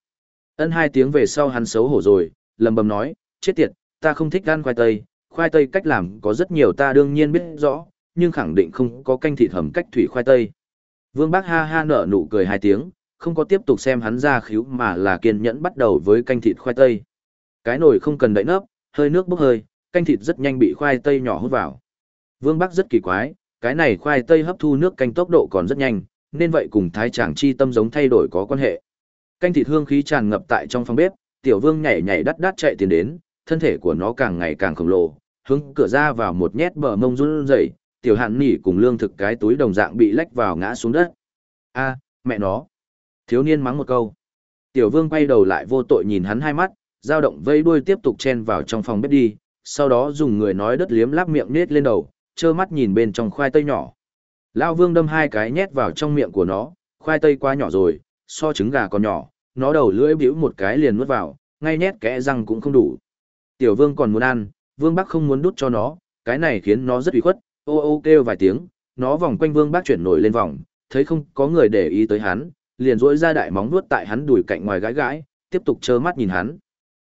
Ân hai tiếng về sau hắn xấu hổ rồi, lầm bầm nói, chết tiệt, ta không thích ăn khoai tây, khoai tây cách làm có rất nhiều ta đương nhiên biết rõ, nhưng khẳng định không có canh thịt hầm cách thủy khoai tây. Vương Bác ha ha nở nụ cười hai tiếng, không có tiếp tục xem hắn ra khíu mà là kiên nhẫn bắt đầu với canh thịt khoai tây. Cái nồi không cần đậy nắp, hơi nước bốc hơi, canh thịt rất nhanh bị khoai tây nhỏ hút vào. Vương Bắc rất kỳ quái, cái này khoai tây hấp thu nước canh tốc độ còn rất nhanh, nên vậy cùng thái chàng chi tâm giống thay đổi có quan hệ. Canh thịt hương khí tràn ngập tại trong phòng bếp, tiểu vương nhảy nhảy đắt đắt chạy tiến đến, thân thể của nó càng ngày càng khổng lồ, hướng cửa ra vào một nhét bờ mông run rẩy, tiểu hạn nỉ cùng lương thực cái túi đồng dạng bị lách vào ngã xuống đất. A, mẹ nó. Thiếu niên mắng một câu. Tiểu vương quay đầu lại vô tội nhìn hắn hai mắt, dao động vây đuôi tiếp tục chen vào trong phòng bếp đi, sau đó dùng người nói đất liếm láp miệng nết lên đầu, trơ mắt nhìn bên trong khoai tây nhỏ. Lao vương đâm hai cái nhét vào trong miệng của nó, khoai tây quá nhỏ rồi, so trứng gà còn nhỏ, nó đầu lưỡi bĩu một cái liền nuốt vào, ngay nhét kẽ răng cũng không đủ. Tiểu vương còn muốn ăn, vương bác không muốn đút cho nó, cái này khiến nó rất ủy khuất, ô ô kêu vài tiếng, nó vòng quanh vương bác chuyển nổi lên vòng, thấy không có người để ý tới hắn, liền rỗi ra đại móng nuốt tại hắn đùi cạnh ngoài gãi gãi, tiếp tục trơ mắt nhìn hắn.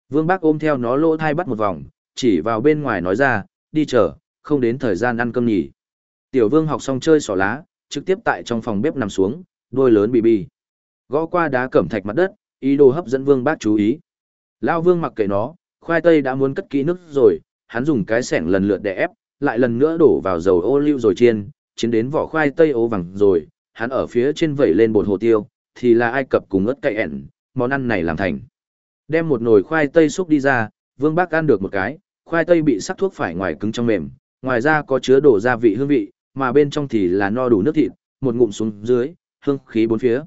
Vương bác ôm theo nó lỗ thai bắt một vòng, chỉ vào bên ngoài nói ra, đi chờ, không đến thời gian ăn cơm nhỉ. Tiểu vương học xong chơi xỏ lá, trực tiếp tại trong phòng bếp nằm xuống, đôi lớn bì bì. Gõ qua đá cẩm thạch mặt đất, ý đồ hấp dẫn vương bác chú ý. Lao vương mặc kệ nó, khoai tây đã muốn cất kỹ nước rồi, hắn dùng cái sẻng lần lượt để ép, lại lần nữa đổ vào dầu ô liu rồi chiên, chiến đến vỏ khoai tây ố vàng rồi, hắn ở phía trên vẩy lên bột hồ tiêu, thì là ai cập cùng ớt cay ẻn, món ăn này làm thành. Đem một nồi khoai tây xúc đi ra, vương bác ăn được một cái, khoai tây bị sắc thuốc phải ngoài cứng trong mềm, ngoài ra có chứa đổ gia vị hương vị, mà bên trong thì là no đủ nước thịt, một ngụm xuống dưới, hương khí bốn phía.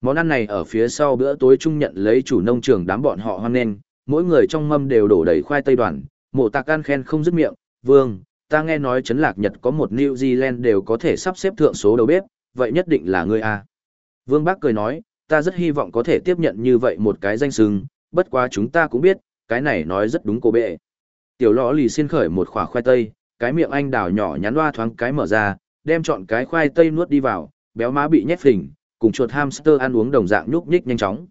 Món ăn này ở phía sau bữa tối chung nhận lấy chủ nông trường đám bọn họ hoan nghênh, mỗi người trong mâm đều đổ đầy khoai tây đoàn, mộ tạc ăn khen không dứt miệng, vương, ta nghe nói chấn lạc Nhật có một New Zealand đều có thể sắp xếp thượng số đầu bếp, vậy nhất định là ngươi a. Vương Bác cười nói, ta rất hy vọng có thể tiếp nhận như vậy một cái danh sừng, bất quá chúng ta cũng biết, cái này nói rất đúng cô bệ. Tiểu lõ lì xin khởi một khỏa khoai tây, cái miệng anh đào nhỏ nhắn loa thoáng cái mở ra, đem chọn cái khoai tây nuốt đi vào, béo má bị nhét phình, cùng chuột hamster ăn uống đồng dạng nhúc nhích nhanh chóng.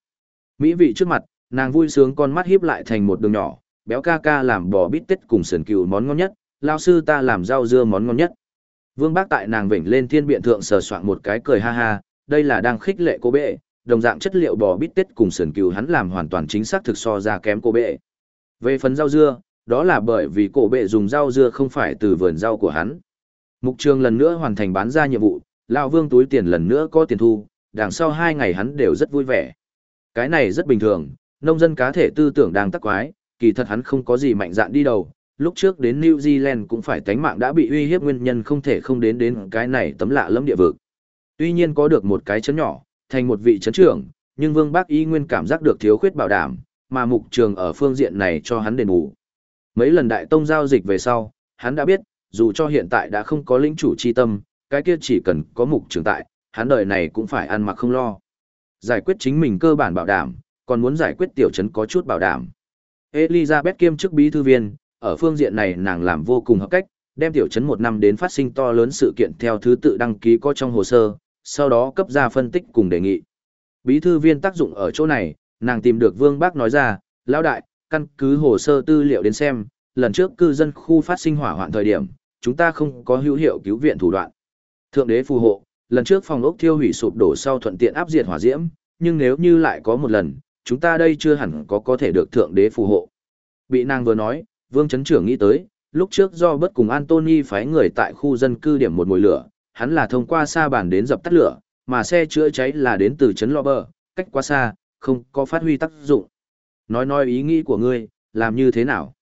Mỹ vị trước mặt, nàng vui sướng con mắt híp lại thành một đường nhỏ, béo ca ca làm bò bít tết cùng sườn cừu món ngon nhất, lao sư ta làm rau dưa món ngon nhất. Vương Bác tại nàng vểnh lên thiên biện thượng sờ soạn một cái cười ha ha, đây là đang khích lệ cô bệ, đồng dạng chất liệu bò bít tết cùng sườn cừu hắn làm hoàn toàn chính xác thực so ra kém cô bệ. Về phần rau dưa, đó là bởi vì cổ bệ dùng rau dưa không phải từ vườn rau của hắn. Mục trường lần nữa hoàn thành bán ra nhiệm vụ, lão vương túi tiền lần nữa có tiền thu, đằng sau hai ngày hắn đều rất vui vẻ. Cái này rất bình thường, nông dân cá thể tư tưởng đang tắc quái, kỳ thật hắn không có gì mạnh dạn đi đầu, lúc trước đến New Zealand cũng phải tánh mạng đã bị uy hiếp nguyên nhân không thể không đến đến cái này tấm lạ lẫm địa vực. Tuy nhiên có được một cái chấn nhỏ, thành một vị chấn trưởng, nhưng Vương Bác Y nguyên cảm giác được thiếu khuyết bảo đảm, mà mục trường ở phương diện này cho hắn đền bù. Mấy lần đại tông giao dịch về sau, hắn đã biết, dù cho hiện tại đã không có lĩnh chủ chi tâm, cái kia chỉ cần có mục trưởng tại, hắn đời này cũng phải ăn mặc không lo. Giải quyết chính mình cơ bản bảo đảm, còn muốn giải quyết tiểu trấn có chút bảo đảm. Elizabeth kiêm chức bí thư viên, ở phương diện này nàng làm vô cùng hợp cách, đem tiểu trấn một năm đến phát sinh to lớn sự kiện theo thứ tự đăng ký có trong hồ sơ, sau đó cấp ra phân tích cùng đề nghị. Bí thư viên tác dụng ở chỗ này, nàng tìm được Vương Bác nói ra, lão đại, căn cứ hồ sơ tư liệu đến xem, lần trước cư dân khu phát sinh hỏa hoạn thời điểm, chúng ta không có hữu hiệu cứu viện thủ đoạn. Thượng đế phù hộ, lần trước phòng ốc thiêu hủy sụp đổ sau thuận tiện áp diệt hỏa diễm, nhưng nếu như lại có một lần, chúng ta đây chưa hẳn có có thể được thượng đế phù hộ. Bị nàng vừa nói, Vương chấn Trưởng nghĩ tới, lúc trước do bất cùng Anthony phái người tại khu dân cư điểm một mùi lửa, hắn là thông qua xa bàn đến dập tắt lửa, mà xe chữa cháy là đến từ trấn Lò Bờ, cách quá xa, không có phát huy tác dụng. Nói nói ý nghĩ của ngươi, làm như thế nào?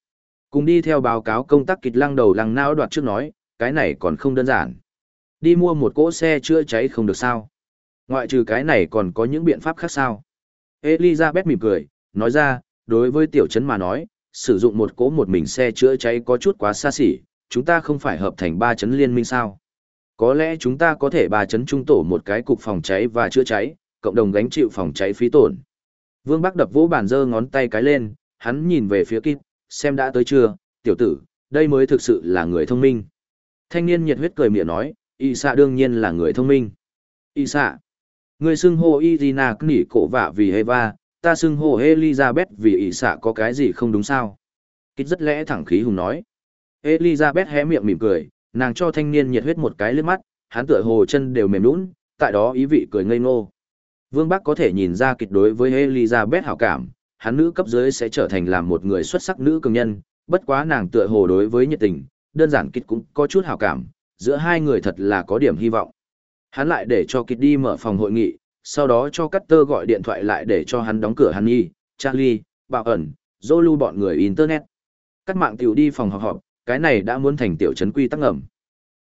Cùng đi theo báo cáo công tác kịch lăng đầu lăng não đoạt trước nói, cái này còn không đơn giản. Đi mua một cỗ xe chữa cháy không được sao? Ngoại trừ cái này còn có những biện pháp khác sao? Elizabeth mỉm cười, nói ra, đối với tiểu trấn mà nói, sử dụng một cỗ một mình xe chữa cháy có chút quá xa xỉ, chúng ta không phải hợp thành ba chấn liên minh sao? Có lẽ chúng ta có thể ba chấn trung tổ một cái cục phòng cháy và chữa cháy, cộng đồng gánh chịu phòng cháy phí tổn. Vương Bắc đập vỗ bàn giơ ngón tay cái lên, hắn nhìn về phía Kit, xem đã tới chưa, tiểu tử, đây mới thực sự là người thông minh. Thanh niên nhiệt huyết cười miệng nói, y xạ đương nhiên là người thông minh. Y xạ, người xưng hô Irina nỉ cổ vạ vì Heva, ta xưng hô Elizabeth vì y xạ có cái gì không đúng sao? Kit rất lẽ thẳng khí hùng nói. Elizabeth hé miệng mỉm cười, nàng cho thanh niên nhiệt huyết một cái lướt mắt, hắn tựa hồ chân đều mềm nũng, tại đó ý vị cười ngây ngô. Vương Bắc có thể nhìn ra kịch đối với Elizabeth hảo cảm, hắn nữ cấp dưới sẽ trở thành làm một người xuất sắc nữ cường nhân, bất quá nàng tựa hồ đối với nhiệt tình, đơn giản kịch cũng có chút hảo cảm, giữa hai người thật là có điểm hy vọng. Hắn lại để cho kịch đi mở phòng hội nghị, sau đó cho Cutter gọi điện thoại lại để cho hắn đóng cửa hắn nhi, Charlie, Bảo ẩn, Zolu bọn người Internet. Các mạng tiểu đi phòng họp họp, cái này đã muốn thành tiểu trấn quy tắc ngầm.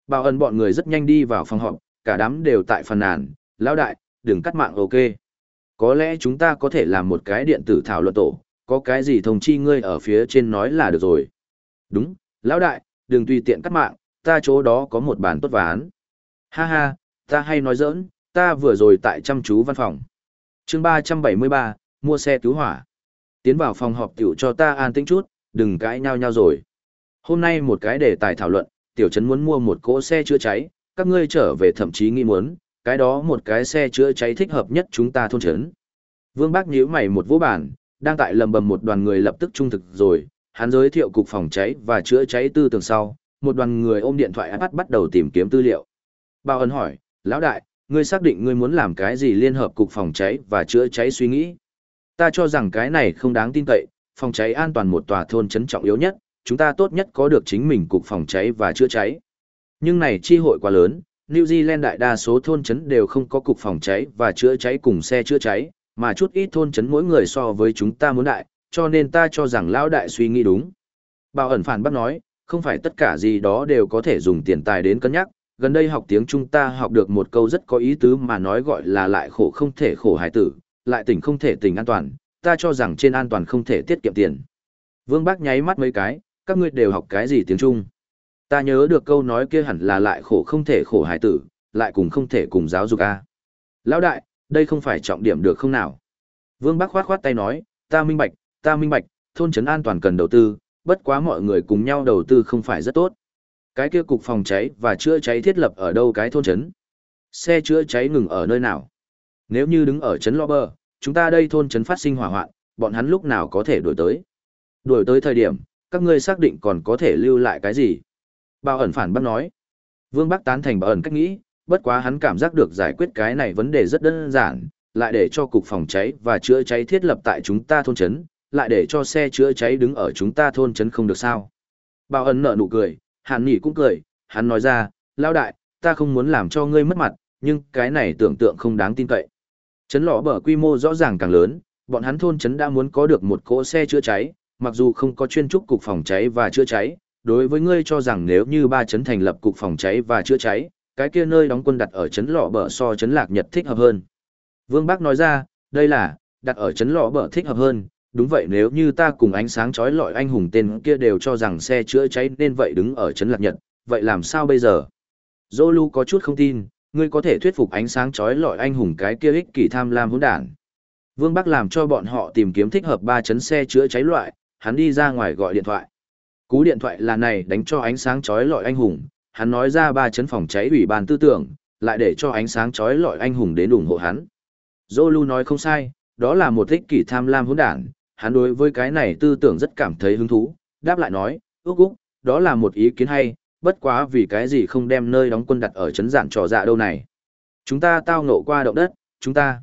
Bảo ẩn bọn người rất nhanh đi vào phòng họp, cả đám đều tại phần nàn, lão đại, đừng cắt mạng ok. Có lẽ chúng ta có thể làm một cái điện tử thảo luận tổ, có cái gì thông chi ngươi ở phía trên nói là được rồi. Đúng, lão đại, đừng tùy tiện cắt mạng, ta chỗ đó có một bản tốt ván. Ha ha, ta hay nói giỡn, ta vừa rồi tại chăm chú văn phòng. chương 373, mua xe cứu hỏa. Tiến vào phòng họp tiểu cho ta an tĩnh chút, đừng cãi nhau nhau rồi. Hôm nay một cái đề tài thảo luận, tiểu trấn muốn mua một cỗ xe chữa cháy, các ngươi trở về thậm chí nghi muốn, cái đó một cái xe chữa cháy thích hợp nhất chúng ta thôn trấn. Vương Bác nhíu mày một vũ bản, đang tại lầm bầm một đoàn người lập tức trung thực rồi, hắn giới thiệu cục phòng cháy và chữa cháy tư tường sau, một đoàn người ôm điện thoại iPad bắt đầu tìm kiếm tư liệu. Bao ân hỏi, lão đại, ngươi xác định ngươi muốn làm cái gì liên hợp cục phòng cháy và chữa cháy suy nghĩ? Ta cho rằng cái này không đáng tin cậy, phòng cháy an toàn một tòa thôn trấn trọng yếu nhất, chúng ta tốt nhất có được chính mình cục phòng cháy và chữa cháy. Nhưng này chi hội quá lớn, New Zealand đại đa số thôn trấn đều không có cục phòng cháy và chữa cháy cùng xe chữa cháy, mà chút ít thôn trấn mỗi người so với chúng ta muốn đại, cho nên ta cho rằng lão đại suy nghĩ đúng. Bảo ẩn phản bác nói, không phải tất cả gì đó đều có thể dùng tiền tài đến cân nhắc, gần đây học tiếng Trung ta học được một câu rất có ý tứ mà nói gọi là lại khổ không thể khổ hải tử, lại tỉnh không thể tỉnh an toàn, ta cho rằng trên an toàn không thể tiết kiệm tiền. Vương Bác nháy mắt mấy cái, các ngươi đều học cái gì tiếng Trung? Ta nhớ được câu nói kia hẳn là lại khổ không thể khổ hải tử, lại cùng không thể cùng giáo dục a. Lão đại, đây không phải trọng điểm được không nào? Vương Bắc khoát khoát tay nói, ta minh bạch, ta minh bạch, thôn trấn an toàn cần đầu tư, bất quá mọi người cùng nhau đầu tư không phải rất tốt. Cái kia cục phòng cháy và chữa cháy thiết lập ở đâu cái thôn trấn? Xe chữa cháy ngừng ở nơi nào? Nếu như đứng ở trấn Lo bờ, chúng ta đây thôn trấn phát sinh hỏa hoạn, bọn hắn lúc nào có thể đuổi tới? Đuổi tới thời điểm, các ngươi xác định còn có thể lưu lại cái gì? Bao ẩn phản bác nói. Vương Bắc tán thành bảo ẩn cách nghĩ, bất quá hắn cảm giác được giải quyết cái này vấn đề rất đơn giản, lại để cho cục phòng cháy và chữa cháy thiết lập tại chúng ta thôn trấn, lại để cho xe chữa cháy đứng ở chúng ta thôn trấn không được sao. Bao ẩn nở nụ cười, hàn nhỉ cũng cười, hắn nói ra, lao đại, ta không muốn làm cho ngươi mất mặt, nhưng cái này tưởng tượng không đáng tin cậy. Trấn lọ bờ quy mô rõ ràng càng lớn, bọn hắn thôn trấn đã muốn có được một cỗ xe chữa cháy, mặc dù không có chuyên trúc cục phòng cháy và chữa cháy, đối với ngươi cho rằng nếu như ba chấn thành lập cục phòng cháy và chữa cháy, cái kia nơi đóng quân đặt ở chấn lọ bờ so chấn lạc nhật thích hợp hơn. Vương Bác nói ra, đây là, đặt ở chấn lọ bờ thích hợp hơn, đúng vậy nếu như ta cùng ánh sáng chói lọi anh hùng tên kia đều cho rằng xe chữa cháy nên vậy đứng ở chấn lạc nhật, vậy làm sao bây giờ? Zolu có chút không tin, ngươi có thể thuyết phục ánh sáng chói lọi anh hùng cái kia ích kỷ tham lam hỗn đản. Vương Bắc làm cho bọn họ tìm kiếm thích hợp ba chấn xe chữa cháy loại, hắn đi ra ngoài gọi điện thoại. Cú điện thoại là này đánh cho ánh sáng chói lọi anh hùng, hắn nói ra ba chấn phòng cháy ủy ban tư tưởng, lại để cho ánh sáng chói lọi anh hùng đến ủng hộ hắn. Zolu nói không sai, đó là một thích kỷ tham lam hỗn đản, hắn đối với cái này tư tưởng rất cảm thấy hứng thú, đáp lại nói, ước úc, đó là một ý kiến hay, bất quá vì cái gì không đem nơi đóng quân đặt ở trấn giản trò dạ đâu này. Chúng ta tao nộ qua động đất, chúng ta.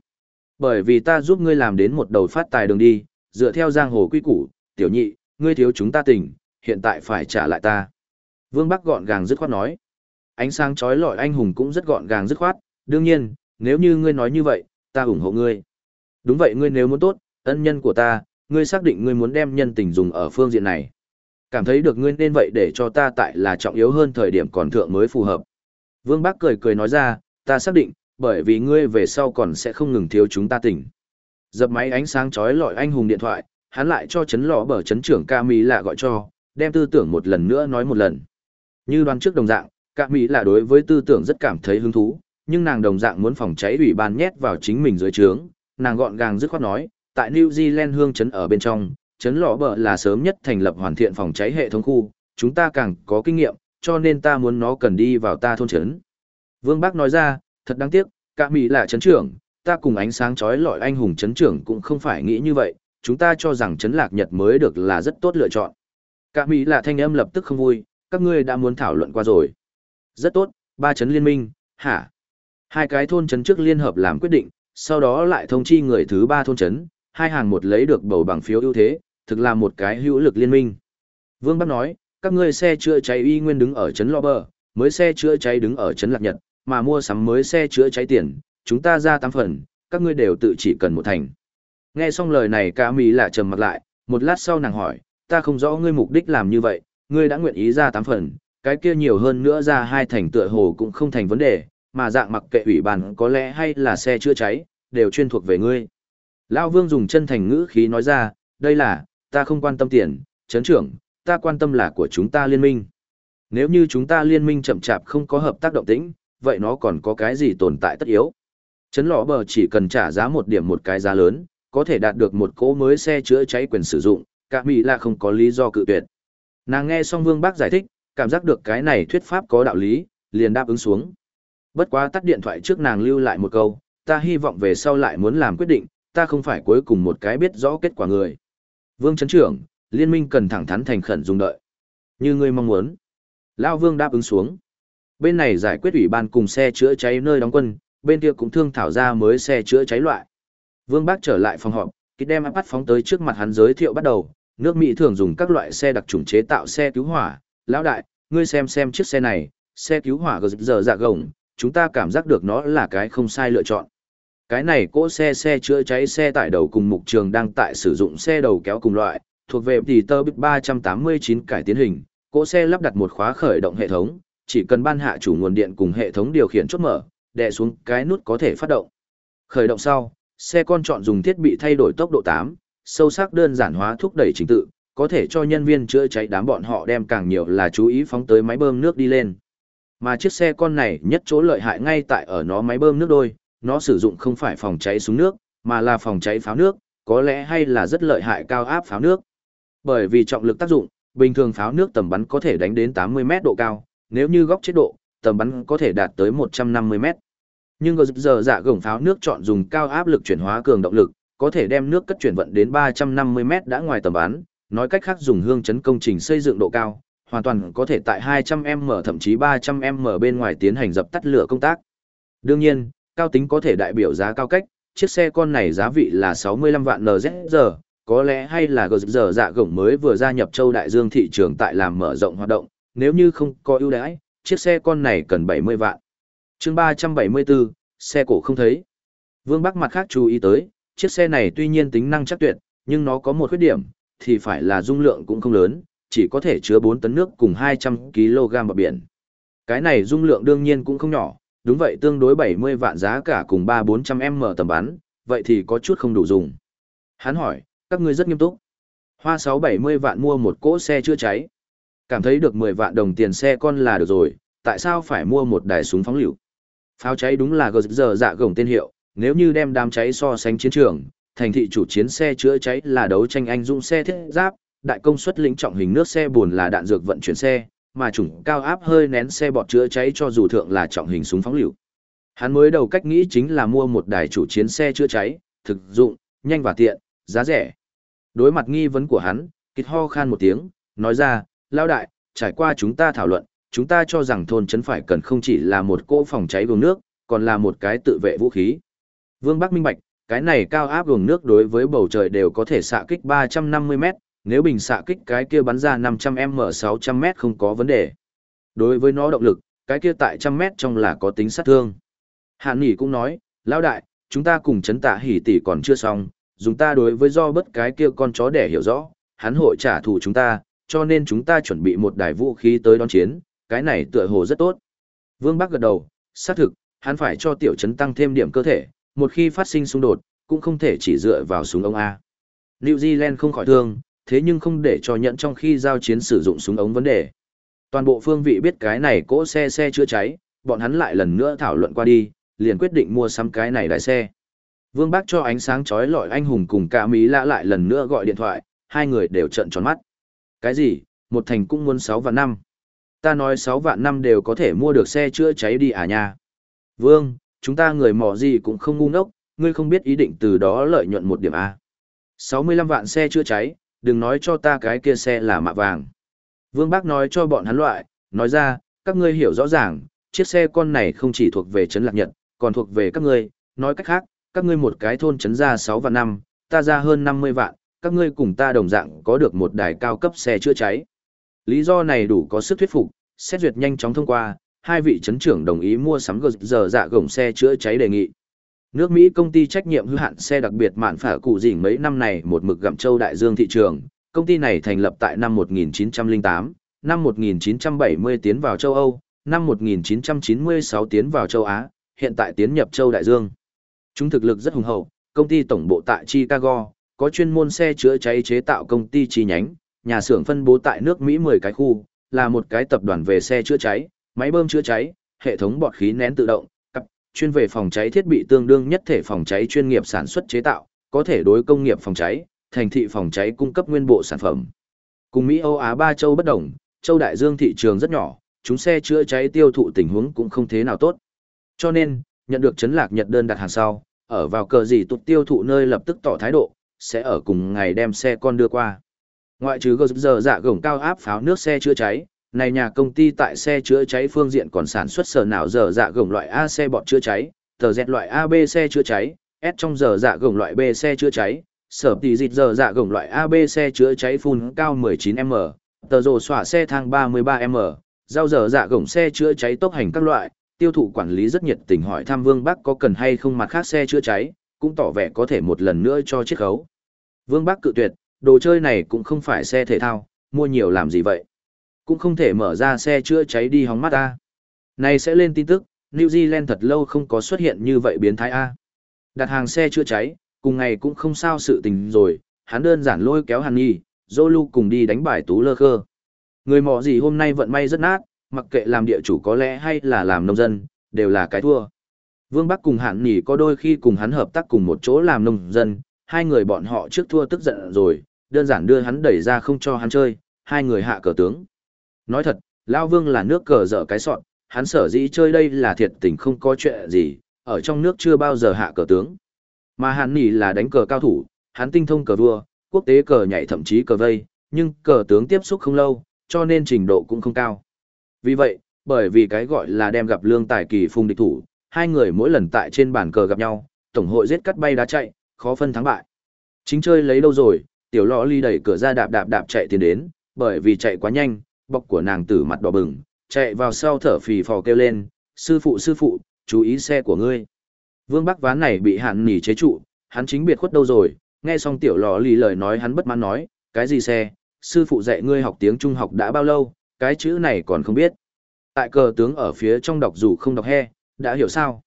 Bởi vì ta giúp ngươi làm đến một đầu phát tài đường đi, dựa theo giang hồ quy củ, tiểu nhị, ngươi thiếu chúng ta tỉnh, hiện tại phải trả lại ta. Vương Bắc gọn gàng dứt khoát nói. Ánh sáng chói lọi anh hùng cũng rất gọn gàng dứt khoát, đương nhiên, nếu như ngươi nói như vậy, ta ủng hộ ngươi. Đúng vậy ngươi nếu muốn tốt, ân nhân của ta, ngươi xác định ngươi muốn đem nhân tình dùng ở phương diện này. Cảm thấy được ngươi nên vậy để cho ta tại là trọng yếu hơn thời điểm còn thượng mới phù hợp. Vương Bác cười cười nói ra, ta xác định, bởi vì ngươi về sau còn sẽ không ngừng thiếu chúng ta tỉnh. Dập máy ánh sáng chói lọi anh hùng điện thoại, hắn lại cho chấn lọ bờ chấn trưởng ca mỹ lạ gọi cho, đem tư tưởng một lần nữa nói một lần. Như đoán trước đồng dạng, ca mỹ là đối với tư tưởng rất cảm thấy hứng thú, nhưng nàng đồng dạng muốn phòng cháy ủy ban nhét vào chính mình dưới trướng, nàng gọn gàng dứt khoát nói, tại New Zealand hương chấn ở bên trong, chấn lọ bờ là sớm nhất thành lập hoàn thiện phòng cháy hệ thống khu, chúng ta càng có kinh nghiệm, cho nên ta muốn nó cần đi vào ta thôn chấn. Vương Bác nói ra, thật đáng tiếc, cả Mỹ là chấn trưởng, ta cùng ánh sáng chói lọi anh hùng chấn trưởng cũng không phải nghĩ như vậy, chúng ta cho rằng chấn lạc Nhật mới được là rất tốt lựa chọn. Cả Mỹ là thanh âm lập tức không vui, các ngươi đã muốn thảo luận qua rồi. Rất tốt, ba chấn liên minh, hả? Hai cái thôn chấn trước liên hợp làm quyết định, sau đó lại thông chi người thứ ba thôn chấn, hai hàng một lấy được bầu bằng phiếu ưu thế, thực là một cái hữu lực liên minh. Vương Bắc nói, các ngươi xe chữa cháy y nguyên đứng ở chấn Lò Bờ, mới xe chữa cháy đứng ở chấn Lạc Nhật, mà mua sắm mới xe chữa cháy tiền, chúng ta ra tám phần, các ngươi đều tự chỉ cần một thành. Nghe xong lời này cả Mỹ là trầm mặt lại, một lát sau nàng hỏi, ta không rõ ngươi mục đích làm như vậy, ngươi đã nguyện ý ra tám phần, cái kia nhiều hơn nữa ra hai thành tựa hồ cũng không thành vấn đề, mà dạng mặc kệ ủy ban có lẽ hay là xe chữa cháy, đều chuyên thuộc về ngươi. Lão Vương dùng chân thành ngữ khí nói ra, đây là, ta không quan tâm tiền, chấn trưởng, ta quan tâm là của chúng ta liên minh. Nếu như chúng ta liên minh chậm chạp không có hợp tác động tĩnh, vậy nó còn có cái gì tồn tại tất yếu. Chấn lọ bờ chỉ cần trả giá một điểm một cái giá lớn, có thể đạt được một cỗ mới xe chữa cháy quyền sử dụng, cả Mỹ là không có lý do cự tuyệt. Nàng nghe xong Vương Bác giải thích, cảm giác được cái này thuyết pháp có đạo lý, liền đáp ứng xuống. Bất quá tắt điện thoại trước nàng lưu lại một câu, ta hy vọng về sau lại muốn làm quyết định, ta không phải cuối cùng một cái biết rõ kết quả người. Vương Trấn Trưởng, liên minh cần thẳng thắn thành khẩn dùng đợi. Như ngươi mong muốn. Lao Vương đáp ứng xuống. Bên này giải quyết ủy ban cùng xe chữa cháy nơi đóng quân, bên kia cũng thương thảo ra mới xe chữa cháy loại. Vương Bác trở lại phòng họp, kích đem áp phóng tới trước mặt hắn giới thiệu bắt đầu. Nước Mỹ thường dùng các loại xe đặc trùng chế tạo xe cứu hỏa. Lão đại, ngươi xem xem chiếc xe này, xe cứu hỏa gờ giờ dạ gồng, chúng ta cảm giác được nó là cái không sai lựa chọn. Cái này cỗ xe xe chữa cháy xe tải đầu cùng mục trường đang tại sử dụng xe đầu kéo cùng loại, thuộc về tỷ tơ bit 389 cải tiến hình, cỗ xe lắp đặt một khóa khởi động hệ thống, chỉ cần ban hạ chủ nguồn điện cùng hệ thống điều khiển chốt mở, đè xuống cái nút có thể phát động. Khởi động sau, xe con chọn dùng thiết bị thay đổi tốc độ 8, sâu sắc đơn giản hóa thúc đẩy trình tự, có thể cho nhân viên chữa cháy đám bọn họ đem càng nhiều là chú ý phóng tới máy bơm nước đi lên. Mà chiếc xe con này nhất chỗ lợi hại ngay tại ở nó máy bơm nước đôi, nó sử dụng không phải phòng cháy súng nước, mà là phòng cháy pháo nước, có lẽ hay là rất lợi hại cao áp pháo nước. Bởi vì trọng lực tác dụng, bình thường pháo nước tầm bắn có thể đánh đến 80 mét độ cao, nếu như góc chế độ, tầm bắn có thể đạt tới 150 mét. Nhưng giờ dạ gồng pháo nước chọn dùng cao áp lực chuyển hóa cường động lực, có thể đem nước cất chuyển vận đến 350m đã ngoài tầm bắn, nói cách khác dùng hương chấn công trình xây dựng độ cao, hoàn toàn có thể tại 200m thậm chí 300m bên ngoài tiến hành dập tắt lửa công tác. Đương nhiên, cao tính có thể đại biểu giá cao cách, chiếc xe con này giá vị là 65 vạn NZ có lẽ hay là gờ giờ dạ gồng mới vừa gia nhập châu đại dương thị trường tại làm mở rộng hoạt động, nếu như không có ưu đãi, chiếc xe con này cần 70 vạn chương 374, xe cổ không thấy. Vương Bắc mặt khác chú ý tới, chiếc xe này tuy nhiên tính năng chắc tuyệt, nhưng nó có một khuyết điểm, thì phải là dung lượng cũng không lớn, chỉ có thể chứa 4 tấn nước cùng 200 kg bờ biển. Cái này dung lượng đương nhiên cũng không nhỏ, đúng vậy tương đối 70 vạn giá cả cùng 3-400M tầm bắn, vậy thì có chút không đủ dùng. Hắn hỏi, các ngươi rất nghiêm túc. Hoa 6-70 vạn mua một cỗ xe chữa cháy. Cảm thấy được 10 vạn đồng tiền xe con là được rồi, tại sao phải mua một đài súng phóng lựu? Pháo cháy đúng là gờ giờ dạ gồng tên hiệu, nếu như đem đám cháy so sánh chiến trường, thành thị chủ chiến xe chữa cháy là đấu tranh anh dũng xe thiết giáp, đại công suất lĩnh trọng hình nước xe buồn là đạn dược vận chuyển xe, mà chủng cao áp hơi nén xe bọt chữa cháy cho dù thượng là trọng hình súng phóng lựu. Hắn mới đầu cách nghĩ chính là mua một đài chủ chiến xe chữa cháy, thực dụng, nhanh và tiện, giá rẻ. Đối mặt nghi vấn của hắn, kịch ho khan một tiếng, nói ra, lao đại, trải qua chúng ta thảo luận, chúng ta cho rằng thôn trấn phải cần không chỉ là một cỗ phòng cháy buồng nước, còn là một cái tự vệ vũ khí. Vương Bắc minh bạch, cái này cao áp buồng nước đối với bầu trời đều có thể xạ kích 350 mét, nếu bình xạ kích cái kia bắn ra 500m 600m không có vấn đề. Đối với nó động lực, cái kia tại trăm mét trong là có tính sát thương. Hàn Nghị cũng nói, lão đại, chúng ta cùng trấn tạ hỉ tỷ còn chưa xong, dùng ta đối với do bất cái kia con chó để hiểu rõ, hắn hội trả thù chúng ta, cho nên chúng ta chuẩn bị một đài vũ khí tới đón chiến, cái này tựa hồ rất tốt. Vương Bắc gật đầu, xác thực, hắn phải cho tiểu chấn tăng thêm điểm cơ thể, một khi phát sinh xung đột, cũng không thể chỉ dựa vào súng ống A. New Zealand không khỏi thương, thế nhưng không để cho nhận trong khi giao chiến sử dụng súng ống vấn đề. Toàn bộ phương vị biết cái này cỗ xe xe chữa cháy, bọn hắn lại lần nữa thảo luận qua đi, liền quyết định mua sắm cái này đại xe. Vương Bác cho ánh sáng chói lọi anh hùng cùng cả Mỹ lạ lại lần nữa gọi điện thoại, hai người đều trợn tròn mắt. Cái gì, một thành cũng muốn 6 và năm. Ta nói 6 vạn năm đều có thể mua được xe chữa cháy đi à nha. Vương, chúng ta người mỏ gì cũng không ngu ngốc, ngươi không biết ý định từ đó lợi nhuận một điểm à. A. 65 vạn xe chữa cháy, đừng nói cho ta cái kia xe là mạ vàng. Vương Bác nói cho bọn hắn loại, nói ra, các ngươi hiểu rõ ràng, chiếc xe con này không chỉ thuộc về Trấn Lạc Nhật, còn thuộc về các ngươi, nói cách khác, các ngươi một cái thôn trấn ra 6 vạn năm, ta ra hơn 50 vạn, các ngươi cùng ta đồng dạng có được một đài cao cấp xe chữa cháy. Lý do này đủ có sức thuyết phục, xét duyệt nhanh chóng thông qua, hai vị chấn trưởng đồng ý mua sắm giờ dạ gồng xe chữa cháy đề nghị. Nước Mỹ công ty trách nhiệm hữu hạn xe đặc biệt mạn phả cụ dỉnh mấy năm này một mực gặm châu đại dương thị trường, công ty này thành lập tại năm 1908, năm 1970 tiến vào châu Âu, năm 1996 tiến vào châu Á, hiện tại tiến nhập châu đại dương. Chúng thực lực rất hùng hậu, công ty tổng bộ tại Chicago, có chuyên môn xe chữa cháy chế tạo công ty chi nhánh, nhà xưởng phân bố tại nước Mỹ 10 cái khu, là một cái tập đoàn về xe chữa cháy, máy bơm chữa cháy, hệ thống bọt khí nén tự động, cặp, chuyên về phòng cháy thiết bị tương đương nhất thể phòng cháy chuyên nghiệp sản xuất chế tạo, có thể đối công nghiệp phòng cháy, thành thị phòng cháy cung cấp nguyên bộ sản phẩm. Cùng Mỹ Âu Á ba châu bất đồng, châu đại dương thị trường rất nhỏ, chúng xe chữa cháy tiêu thụ tình huống cũng không thế nào tốt. Cho nên, nhận được chấn lạc nhật đơn đặt hàng sau, ở vào cờ gì tụt tiêu thụ nơi lập tức tỏ thái độ, sẽ ở cùng ngày đem xe con đưa qua. Ngoại trừ gờ giờ dạ gồng cao áp pháo nước xe chữa cháy, này nhà công ty tại xe chữa cháy phương diện còn sản xuất sở nào giờ dạ gồng loại A xe bọt chữa cháy, tờ Z loại AB xe chữa cháy, S trong giờ dạ gồng loại B xe chữa cháy, sở tỷ dịt giờ dạ gồng loại AB xe chữa cháy phun cao 19M, tờ rồ xỏa xe thang 33M, giao giờ dạ gồng xe chữa cháy tốc hành các loại, tiêu thụ quản lý rất nhiệt tình hỏi thăm Vương Bắc có cần hay không mặt khác xe chữa cháy, cũng tỏ vẻ có thể một lần nữa cho chiếc khấu. Vương Bắc cự tuyệt, đồ chơi này cũng không phải xe thể thao, mua nhiều làm gì vậy. Cũng không thể mở ra xe chữa cháy đi hóng mắt ta. Này sẽ lên tin tức, New Zealand thật lâu không có xuất hiện như vậy biến thái A. Đặt hàng xe chữa cháy, cùng ngày cũng không sao sự tình rồi, hắn đơn giản lôi kéo Hàn Nhi, Zolu cùng đi đánh bài tú lơ khơ. Người mỏ gì hôm nay vận may rất nát, mặc kệ làm địa chủ có lẽ hay là làm nông dân, đều là cái thua. Vương Bắc cùng Hàn Nhi có đôi khi cùng hắn hợp tác cùng một chỗ làm nông dân, hai người bọn họ trước thua tức giận rồi, đơn giản đưa hắn đẩy ra không cho hắn chơi, hai người hạ cờ tướng. Nói thật, Lao Vương là nước cờ dở cái sọn, hắn sở dĩ chơi đây là thiệt tình không có chuyện gì, ở trong nước chưa bao giờ hạ cờ tướng. Mà hắn Nỉ là đánh cờ cao thủ, hắn tinh thông cờ vua, quốc tế cờ nhảy thậm chí cờ vây, nhưng cờ tướng tiếp xúc không lâu, cho nên trình độ cũng không cao. Vì vậy, bởi vì cái gọi là đem gặp lương tài kỳ phung địch thủ, hai người mỗi lần tại trên bàn cờ gặp nhau, tổng hội giết cắt bay đá chạy, khó phân thắng bại. Chính chơi lấy đâu rồi, tiểu lọ ly đẩy cửa ra đạp đạp đạp chạy tiến đến, bởi vì chạy quá nhanh, bọc của nàng tử mặt đỏ bừng, chạy vào sau thở phì phò kêu lên, sư phụ sư phụ, chú ý xe của ngươi. Vương Bắc ván này bị hạn nỉ chế trụ, hắn chính biệt khuất đâu rồi, nghe xong tiểu lọ lì lời nói hắn bất mãn nói, cái gì xe, sư phụ dạy ngươi học tiếng Trung học đã bao lâu, cái chữ này còn không biết. Tại cờ tướng ở phía trong đọc dù không đọc he, đã hiểu sao?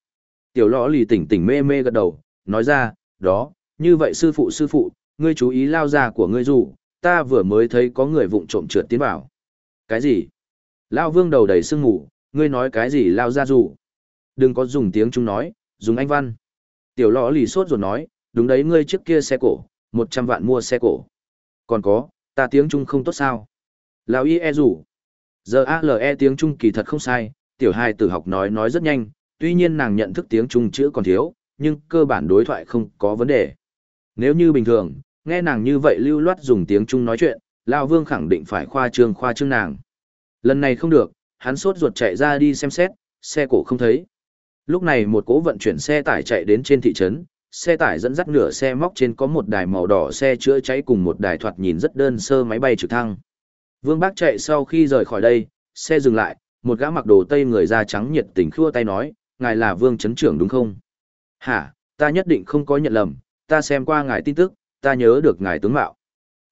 Tiểu lọ lì tỉnh tỉnh mê mê gật đầu, nói ra, đó, như vậy sư phụ sư phụ, ngươi chú ý lao ra của ngươi dù, ta vừa mới thấy có người vụng trộm trượt tiến vào. Cái gì? Lao vương đầu đầy sương ngủ, ngươi nói cái gì lao ra dù? Đừng có dùng tiếng Trung nói, dùng anh văn. Tiểu lọ lì sốt rồi nói, đúng đấy ngươi trước kia xe cổ, một trăm vạn mua xe cổ. Còn có, ta tiếng Trung không tốt sao? Lão y e rủ. Giờ ALE tiếng Trung kỳ thật không sai, tiểu hai tử học nói nói rất nhanh, tuy nhiên nàng nhận thức tiếng Trung chữ còn thiếu, nhưng cơ bản đối thoại không có vấn đề. Nếu như bình thường, nghe nàng như vậy lưu loát dùng tiếng Trung nói chuyện, Lão Vương khẳng định phải khoa trương khoa trương nàng. Lần này không được, hắn sốt ruột chạy ra đi xem xét, xe cổ không thấy. Lúc này một cố vận chuyển xe tải chạy đến trên thị trấn, xe tải dẫn dắt nửa xe móc trên có một đài màu đỏ xe chữa cháy cùng một đài thoạt nhìn rất đơn sơ máy bay trực thăng. Vương Bác chạy sau khi rời khỏi đây, xe dừng lại, một gã mặc đồ tây người da trắng nhiệt tình khua tay nói, ngài là Vương Trấn Trưởng đúng không? Hả, ta nhất định không có nhận lầm, ta xem qua ngài tin tức, ta nhớ được ngài tướng mạo.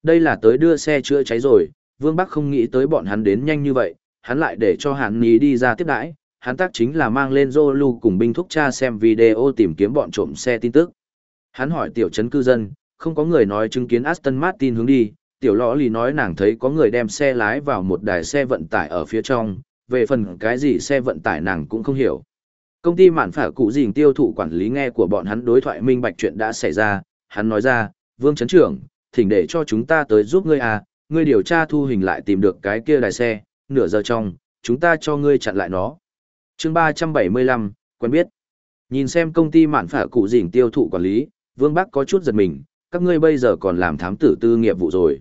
Đây là tới đưa xe chữa cháy rồi, Vương Bắc không nghĩ tới bọn hắn đến nhanh như vậy, hắn lại để cho Hàn Ní đi ra tiếp đãi, hắn tác chính là mang lên Zolu cùng binh thúc cha xem video tìm kiếm bọn trộm xe tin tức. Hắn hỏi tiểu trấn cư dân, không có người nói chứng kiến Aston Martin hướng đi, tiểu lõ lì nói nàng thấy có người đem xe lái vào một đài xe vận tải ở phía trong, về phần cái gì xe vận tải nàng cũng không hiểu. Công ty mạn phả cụ dình tiêu thụ quản lý nghe của bọn hắn đối thoại minh bạch chuyện đã xảy ra, hắn nói ra, Vương Trấn Trưởng, thỉnh để cho chúng ta tới giúp ngươi à, ngươi điều tra thu hình lại tìm được cái kia đài xe, nửa giờ trong, chúng ta cho ngươi chặn lại nó. chương 375, quen biết. Nhìn xem công ty mạn phả cụ dình tiêu thụ quản lý, Vương Bắc có chút giật mình, các ngươi bây giờ còn làm thám tử tư nghiệp vụ rồi.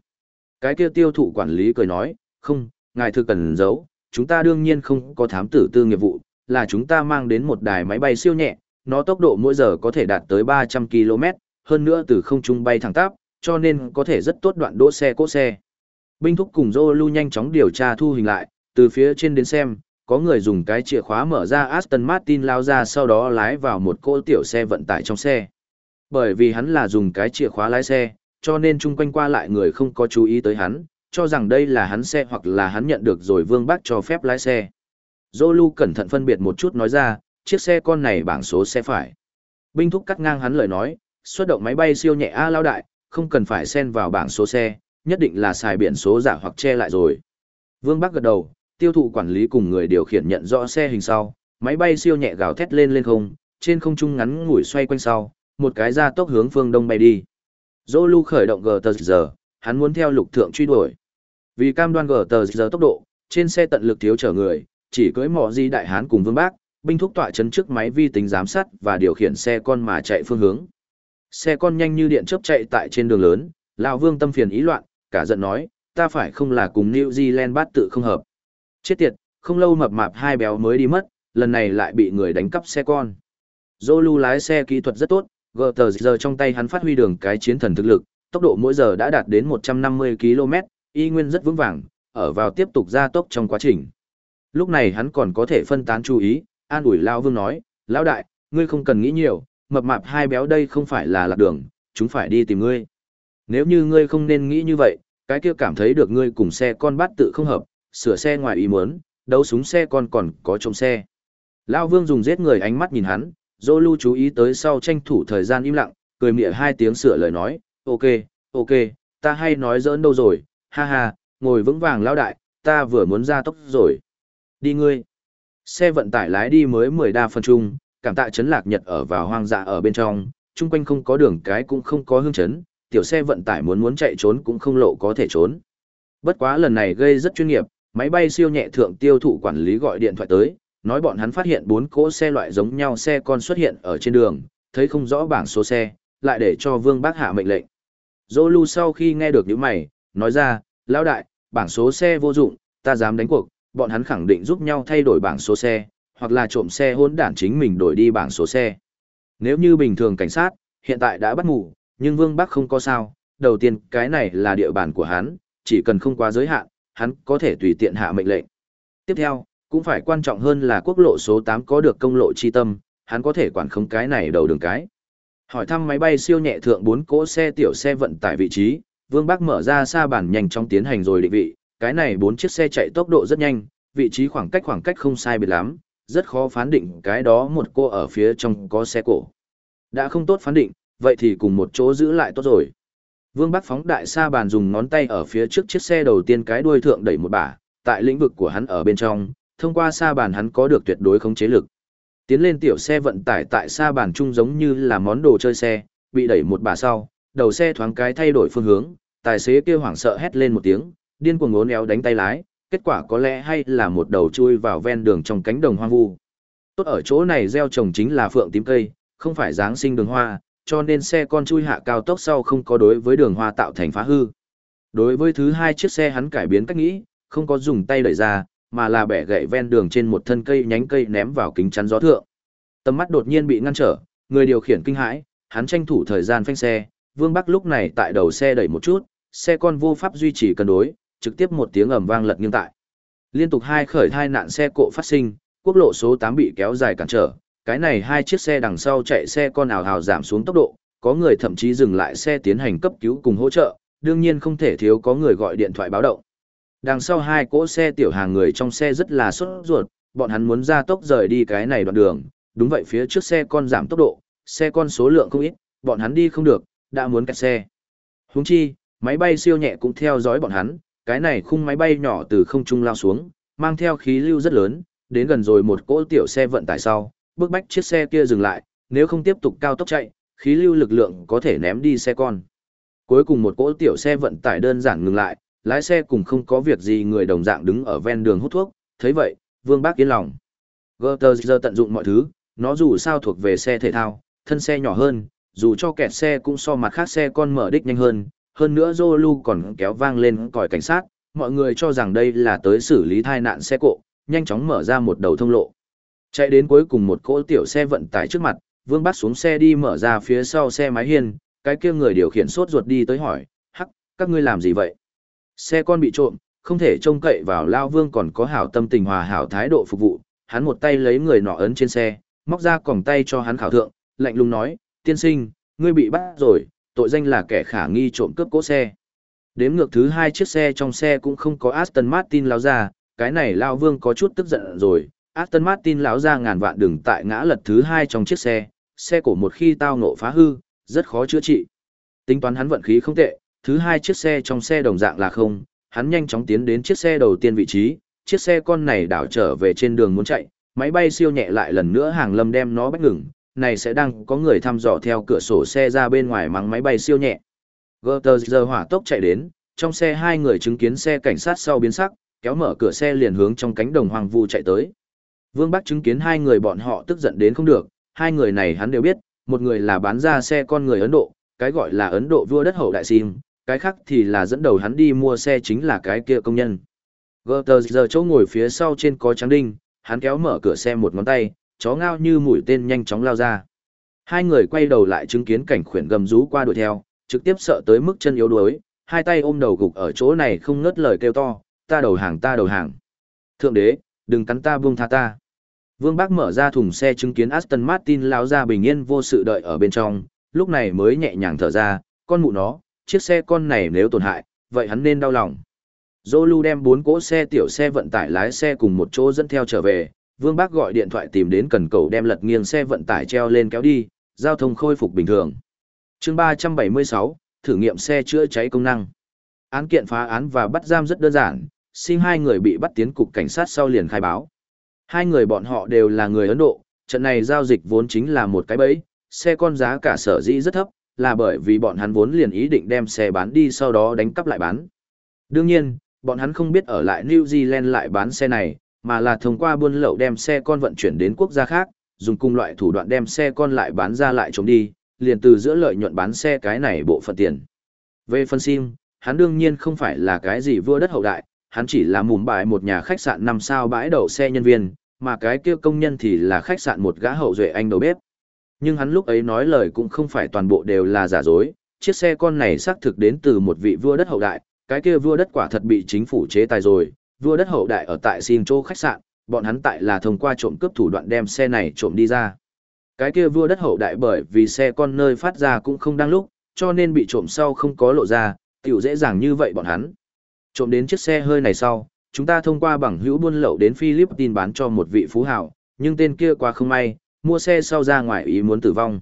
Cái kia tiêu thụ quản lý cười nói, không, ngài thư cần giấu, chúng ta đương nhiên không có thám tử tư nghiệp vụ, là chúng ta mang đến một đài máy bay siêu nhẹ, nó tốc độ mỗi giờ có thể đạt tới 300 km, hơn nữa từ không trung bay thẳng tắp, cho nên có thể rất tốt đoạn đỗ xe cỗ xe. Binh thúc cùng Zolu nhanh chóng điều tra thu hình lại, từ phía trên đến xem, có người dùng cái chìa khóa mở ra Aston Martin lao ra sau đó lái vào một cỗ tiểu xe vận tải trong xe. Bởi vì hắn là dùng cái chìa khóa lái xe, cho nên chung quanh qua lại người không có chú ý tới hắn, cho rằng đây là hắn xe hoặc là hắn nhận được rồi Vương Bắc cho phép lái xe. Zolu cẩn thận phân biệt một chút nói ra, chiếc xe con này bảng số xe phải. Binh thúc cắt ngang hắn lời nói, xuất động máy bay siêu nhẹ A lao đại, không cần phải xen vào bảng số xe, nhất định là xài biển số giả hoặc che lại rồi. Vương Bắc gật đầu, tiêu thụ quản lý cùng người điều khiển nhận rõ xe hình sau, máy bay siêu nhẹ gào thét lên lên không, trên không trung ngắn ngủi xoay quanh sau, một cái ra tốc hướng phương đông bay đi. Zolu khởi động GTR giờ, hắn muốn theo lục thượng truy đuổi. Vì cam đoan GTR giờ tốc độ, trên xe tận lực thiếu chở người, chỉ cưỡi mỏ di đại hán cùng vương bác, binh thúc tọa chấn trước máy vi tính giám sát và điều khiển xe con mà chạy phương hướng. Xe con nhanh như điện chớp chạy tại trên đường lớn, lão vương tâm phiền ý loạn, cả giận nói, ta phải không là cùng New Zealand bát tự không hợp. Chết tiệt, không lâu mập mạp hai béo mới đi mất, lần này lại bị người đánh cắp xe con. Zolu lái xe kỹ thuật rất tốt, GTR giờ trong tay hắn phát huy đường cái chiến thần thực lực, tốc độ mỗi giờ đã đạt đến 150 km, y nguyên rất vững vàng, ở vào tiếp tục gia tốc trong quá trình. Lúc này hắn còn có thể phân tán chú ý, an ủi Lao Vương nói, Lão đại, ngươi không cần nghĩ nhiều, mập mạp hai béo đây không phải là lạc đường, chúng phải đi tìm ngươi. Nếu như ngươi không nên nghĩ như vậy, cái kia cảm thấy được ngươi cùng xe con bắt tự không hợp, sửa xe ngoài ý muốn, đấu súng xe con còn có trông xe. Lao Vương dùng giết người ánh mắt nhìn hắn, Zolu chú ý tới sau tranh thủ thời gian im lặng, cười mỉa hai tiếng sửa lời nói, ok, ok, ta hay nói giỡn đâu rồi, ha ha, ngồi vững vàng lao đại, ta vừa muốn ra tốc rồi. Đi ngươi. Xe vận tải lái đi mới 10 đa phân trung, cảm tạ chấn lạc nhật ở vào hoang dã ở bên trong, chung quanh không có đường cái cũng không có hương chấn, tiểu xe vận tải muốn muốn chạy trốn cũng không lộ có thể trốn. Bất quá lần này gây rất chuyên nghiệp, máy bay siêu nhẹ thượng tiêu thụ quản lý gọi điện thoại tới, nói bọn hắn phát hiện bốn cỗ xe loại giống nhau xe con xuất hiện ở trên đường, thấy không rõ bảng số xe, lại để cho Vương Bác hạ mệnh lệnh. Zolu sau khi nghe được những mày, nói ra, lão đại, bảng số xe vô dụng, ta dám đánh cuộc, bọn hắn khẳng định giúp nhau thay đổi bảng số xe, hoặc là trộm xe hỗn đản chính mình đổi đi bảng số xe. Nếu như bình thường cảnh sát, hiện tại đã bắt ngủ, nhưng Vương Bắc không có sao, đầu tiên cái này là địa bàn của hắn, chỉ cần không quá giới hạn, hắn có thể tùy tiện hạ mệnh lệnh. Tiếp theo, cũng phải quan trọng hơn là quốc lộ số 8 có được công lộ chi tâm, hắn có thể quản không cái này đầu đường cái. Hỏi thăm máy bay siêu nhẹ thượng 4 cỗ xe tiểu xe vận tải vị trí, Vương Bắc mở ra xa bản nhanh chóng tiến hành rồi định vị, cái này bốn chiếc xe chạy tốc độ rất nhanh, vị trí khoảng cách khoảng cách không sai biệt lắm, rất khó phán định cái đó một cô ở phía trong có xe cổ. Đã không tốt phán định, vậy thì cùng một chỗ giữ lại tốt rồi. Vương Bắc phóng đại xa bàn dùng ngón tay ở phía trước chiếc xe đầu tiên cái đuôi thượng đẩy một bả, tại lĩnh vực của hắn ở bên trong, thông qua xa bàn hắn có được tuyệt đối khống chế lực. Tiến lên tiểu xe vận tải tại xa bàn chung giống như là món đồ chơi xe, bị đẩy một bà sau, đầu xe thoáng cái thay đổi phương hướng, tài xế kia hoảng sợ hét lên một tiếng, điên cuồng ngốn éo đánh tay lái, kết quả có lẽ hay là một đầu chui vào ven đường trong cánh đồng hoang vu. Tốt ở chỗ này gieo trồng chính là phượng tím cây, không phải giáng sinh đường hoa, cho nên xe con chui hạ cao tốc sau không có đối với đường hoa tạo thành phá hư. Đối với thứ hai chiếc xe hắn cải biến cách nghĩ, không có dùng tay đẩy ra, mà là bẻ gậy ven đường trên một thân cây nhánh cây ném vào kính chắn gió thượng. Tầm mắt đột nhiên bị ngăn trở, người điều khiển kinh hãi, hắn tranh thủ thời gian phanh xe, Vương Bắc lúc này tại đầu xe đẩy một chút, xe con vô pháp duy trì cân đối, trực tiếp một tiếng ầm vang lật nghiêng tại. Liên tục hai khởi thai nạn xe cộ phát sinh, quốc lộ số 8 bị kéo dài cản trở, cái này hai chiếc xe đằng sau chạy xe con ảo hào giảm xuống tốc độ, có người thậm chí dừng lại xe tiến hành cấp cứu cùng hỗ trợ, đương nhiên không thể thiếu có người gọi điện thoại báo động. Đằng sau hai cỗ xe tiểu hàng người trong xe rất là sốt ruột, bọn hắn muốn ra tốc rời đi cái này đoạn đường, đúng vậy phía trước xe con giảm tốc độ, xe con số lượng không ít, bọn hắn đi không được, đã muốn kẹt xe. Huống chi, máy bay siêu nhẹ cũng theo dõi bọn hắn, cái này khung máy bay nhỏ từ không trung lao xuống, mang theo khí lưu rất lớn, đến gần rồi một cỗ tiểu xe vận tải sau, bước bách chiếc xe kia dừng lại, nếu không tiếp tục cao tốc chạy, khí lưu lực lượng có thể ném đi xe con. Cuối cùng một cỗ tiểu xe vận tải đơn giản ngừng lại, lái xe cùng không có việc gì người đồng dạng đứng ở ven đường hút thuốc, thấy vậy, Vương Bác yên lòng. Gutter giờ tận dụng mọi thứ, nó dù sao thuộc về xe thể thao, thân xe nhỏ hơn, dù cho kẹt xe cũng so mặt khác xe con mở đích nhanh hơn, hơn nữa Zolu còn kéo vang lên còi cảnh sát, mọi người cho rằng đây là tới xử lý tai nạn xe cộ, nhanh chóng mở ra một đầu thông lộ. Chạy đến cuối cùng một cỗ tiểu xe vận tải trước mặt, Vương Bác xuống xe đi mở ra phía sau xe máy hiên, cái kia người điều khiển sốt ruột đi tới hỏi, hắc, các ngươi làm gì vậy? Xe con bị trộm, không thể trông cậy vào Lao Vương còn có hảo tâm tình hòa hảo thái độ phục vụ, hắn một tay lấy người nọ ấn trên xe, móc ra còng tay cho hắn khảo thượng, lạnh lùng nói, tiên sinh, ngươi bị bắt rồi, tội danh là kẻ khả nghi trộm cướp cỗ xe. Đếm ngược thứ hai chiếc xe trong xe cũng không có Aston Martin lao ra, cái này Lao Vương có chút tức giận rồi, Aston Martin lão ra ngàn vạn đừng tại ngã lật thứ hai trong chiếc xe, xe cổ một khi tao nộ phá hư, rất khó chữa trị. Tính toán hắn vận khí không tệ, thứ hai chiếc xe trong xe đồng dạng là không, hắn nhanh chóng tiến đến chiếc xe đầu tiên vị trí, chiếc xe con này đảo trở về trên đường muốn chạy, máy bay siêu nhẹ lại lần nữa hàng lâm đem nó bắt ngừng, này sẽ đang có người thăm dò theo cửa sổ xe ra bên ngoài mắng máy bay siêu nhẹ. Gutter giờ hỏa tốc chạy đến, trong xe hai người chứng kiến xe cảnh sát sau biến sắc, kéo mở cửa xe liền hướng trong cánh đồng hoang vu chạy tới. Vương Bắc chứng kiến hai người bọn họ tức giận đến không được, hai người này hắn đều biết, một người là bán ra xe con người Ấn Độ, cái gọi là Ấn Độ vua đất hậu đại sim, cái khác thì là dẫn đầu hắn đi mua xe chính là cái kia công nhân. Gutter giờ chỗ ngồi phía sau trên có trắng đinh, hắn kéo mở cửa xe một ngón tay, chó ngao như mũi tên nhanh chóng lao ra. Hai người quay đầu lại chứng kiến cảnh khuyển gầm rú qua đuổi theo, trực tiếp sợ tới mức chân yếu đuối, hai tay ôm đầu gục ở chỗ này không ngớt lời kêu to, ta đầu hàng ta đầu hàng. Thượng đế, đừng cắn ta buông tha ta. Vương Bác mở ra thùng xe chứng kiến Aston Martin lao ra bình yên vô sự đợi ở bên trong, lúc này mới nhẹ nhàng thở ra, con mụ nó, chiếc xe con này nếu tổn hại, vậy hắn nên đau lòng. Zolu đem bốn cỗ xe tiểu xe vận tải lái xe cùng một chỗ dẫn theo trở về, Vương Bác gọi điện thoại tìm đến cần cầu đem lật nghiêng xe vận tải treo lên kéo đi, giao thông khôi phục bình thường. chương 376, thử nghiệm xe chữa cháy công năng. Án kiện phá án và bắt giam rất đơn giản, Xin hai người bị bắt tiến cục cảnh sát sau liền khai báo. Hai người bọn họ đều là người Ấn Độ, trận này giao dịch vốn chính là một cái bẫy, xe con giá cả sở dĩ rất thấp, là bởi vì bọn hắn vốn liền ý định đem xe bán đi sau đó đánh cắp lại bán. Đương nhiên, bọn hắn không biết ở lại New Zealand lại bán xe này, mà là thông qua buôn lậu đem xe con vận chuyển đến quốc gia khác, dùng cùng loại thủ đoạn đem xe con lại bán ra lại chống đi, liền từ giữa lợi nhuận bán xe cái này bộ phận tiền. Về phân sim, hắn đương nhiên không phải là cái gì vua đất hậu đại, hắn chỉ là mùm bài một nhà khách sạn năm sao bãi đậu xe nhân viên, mà cái kia công nhân thì là khách sạn một gã hậu duệ anh đầu bếp. Nhưng hắn lúc ấy nói lời cũng không phải toàn bộ đều là giả dối, chiếc xe con này xác thực đến từ một vị vua đất hậu đại, cái kia vua đất quả thật bị chính phủ chế tài rồi, vua đất hậu đại ở tại Xin chỗ khách sạn, bọn hắn tại là thông qua trộm cướp thủ đoạn đem xe này trộm đi ra. Cái kia vua đất hậu đại bởi vì xe con nơi phát ra cũng không đang lúc, cho nên bị trộm sau không có lộ ra, tiểu dễ dàng như vậy bọn hắn. Trộm đến chiếc xe hơi này sau, chúng ta thông qua bằng hữu buôn lậu đến Philippines bán cho một vị phú hào, nhưng tên kia qua không may, mua xe sau ra ngoài ý muốn tử vong.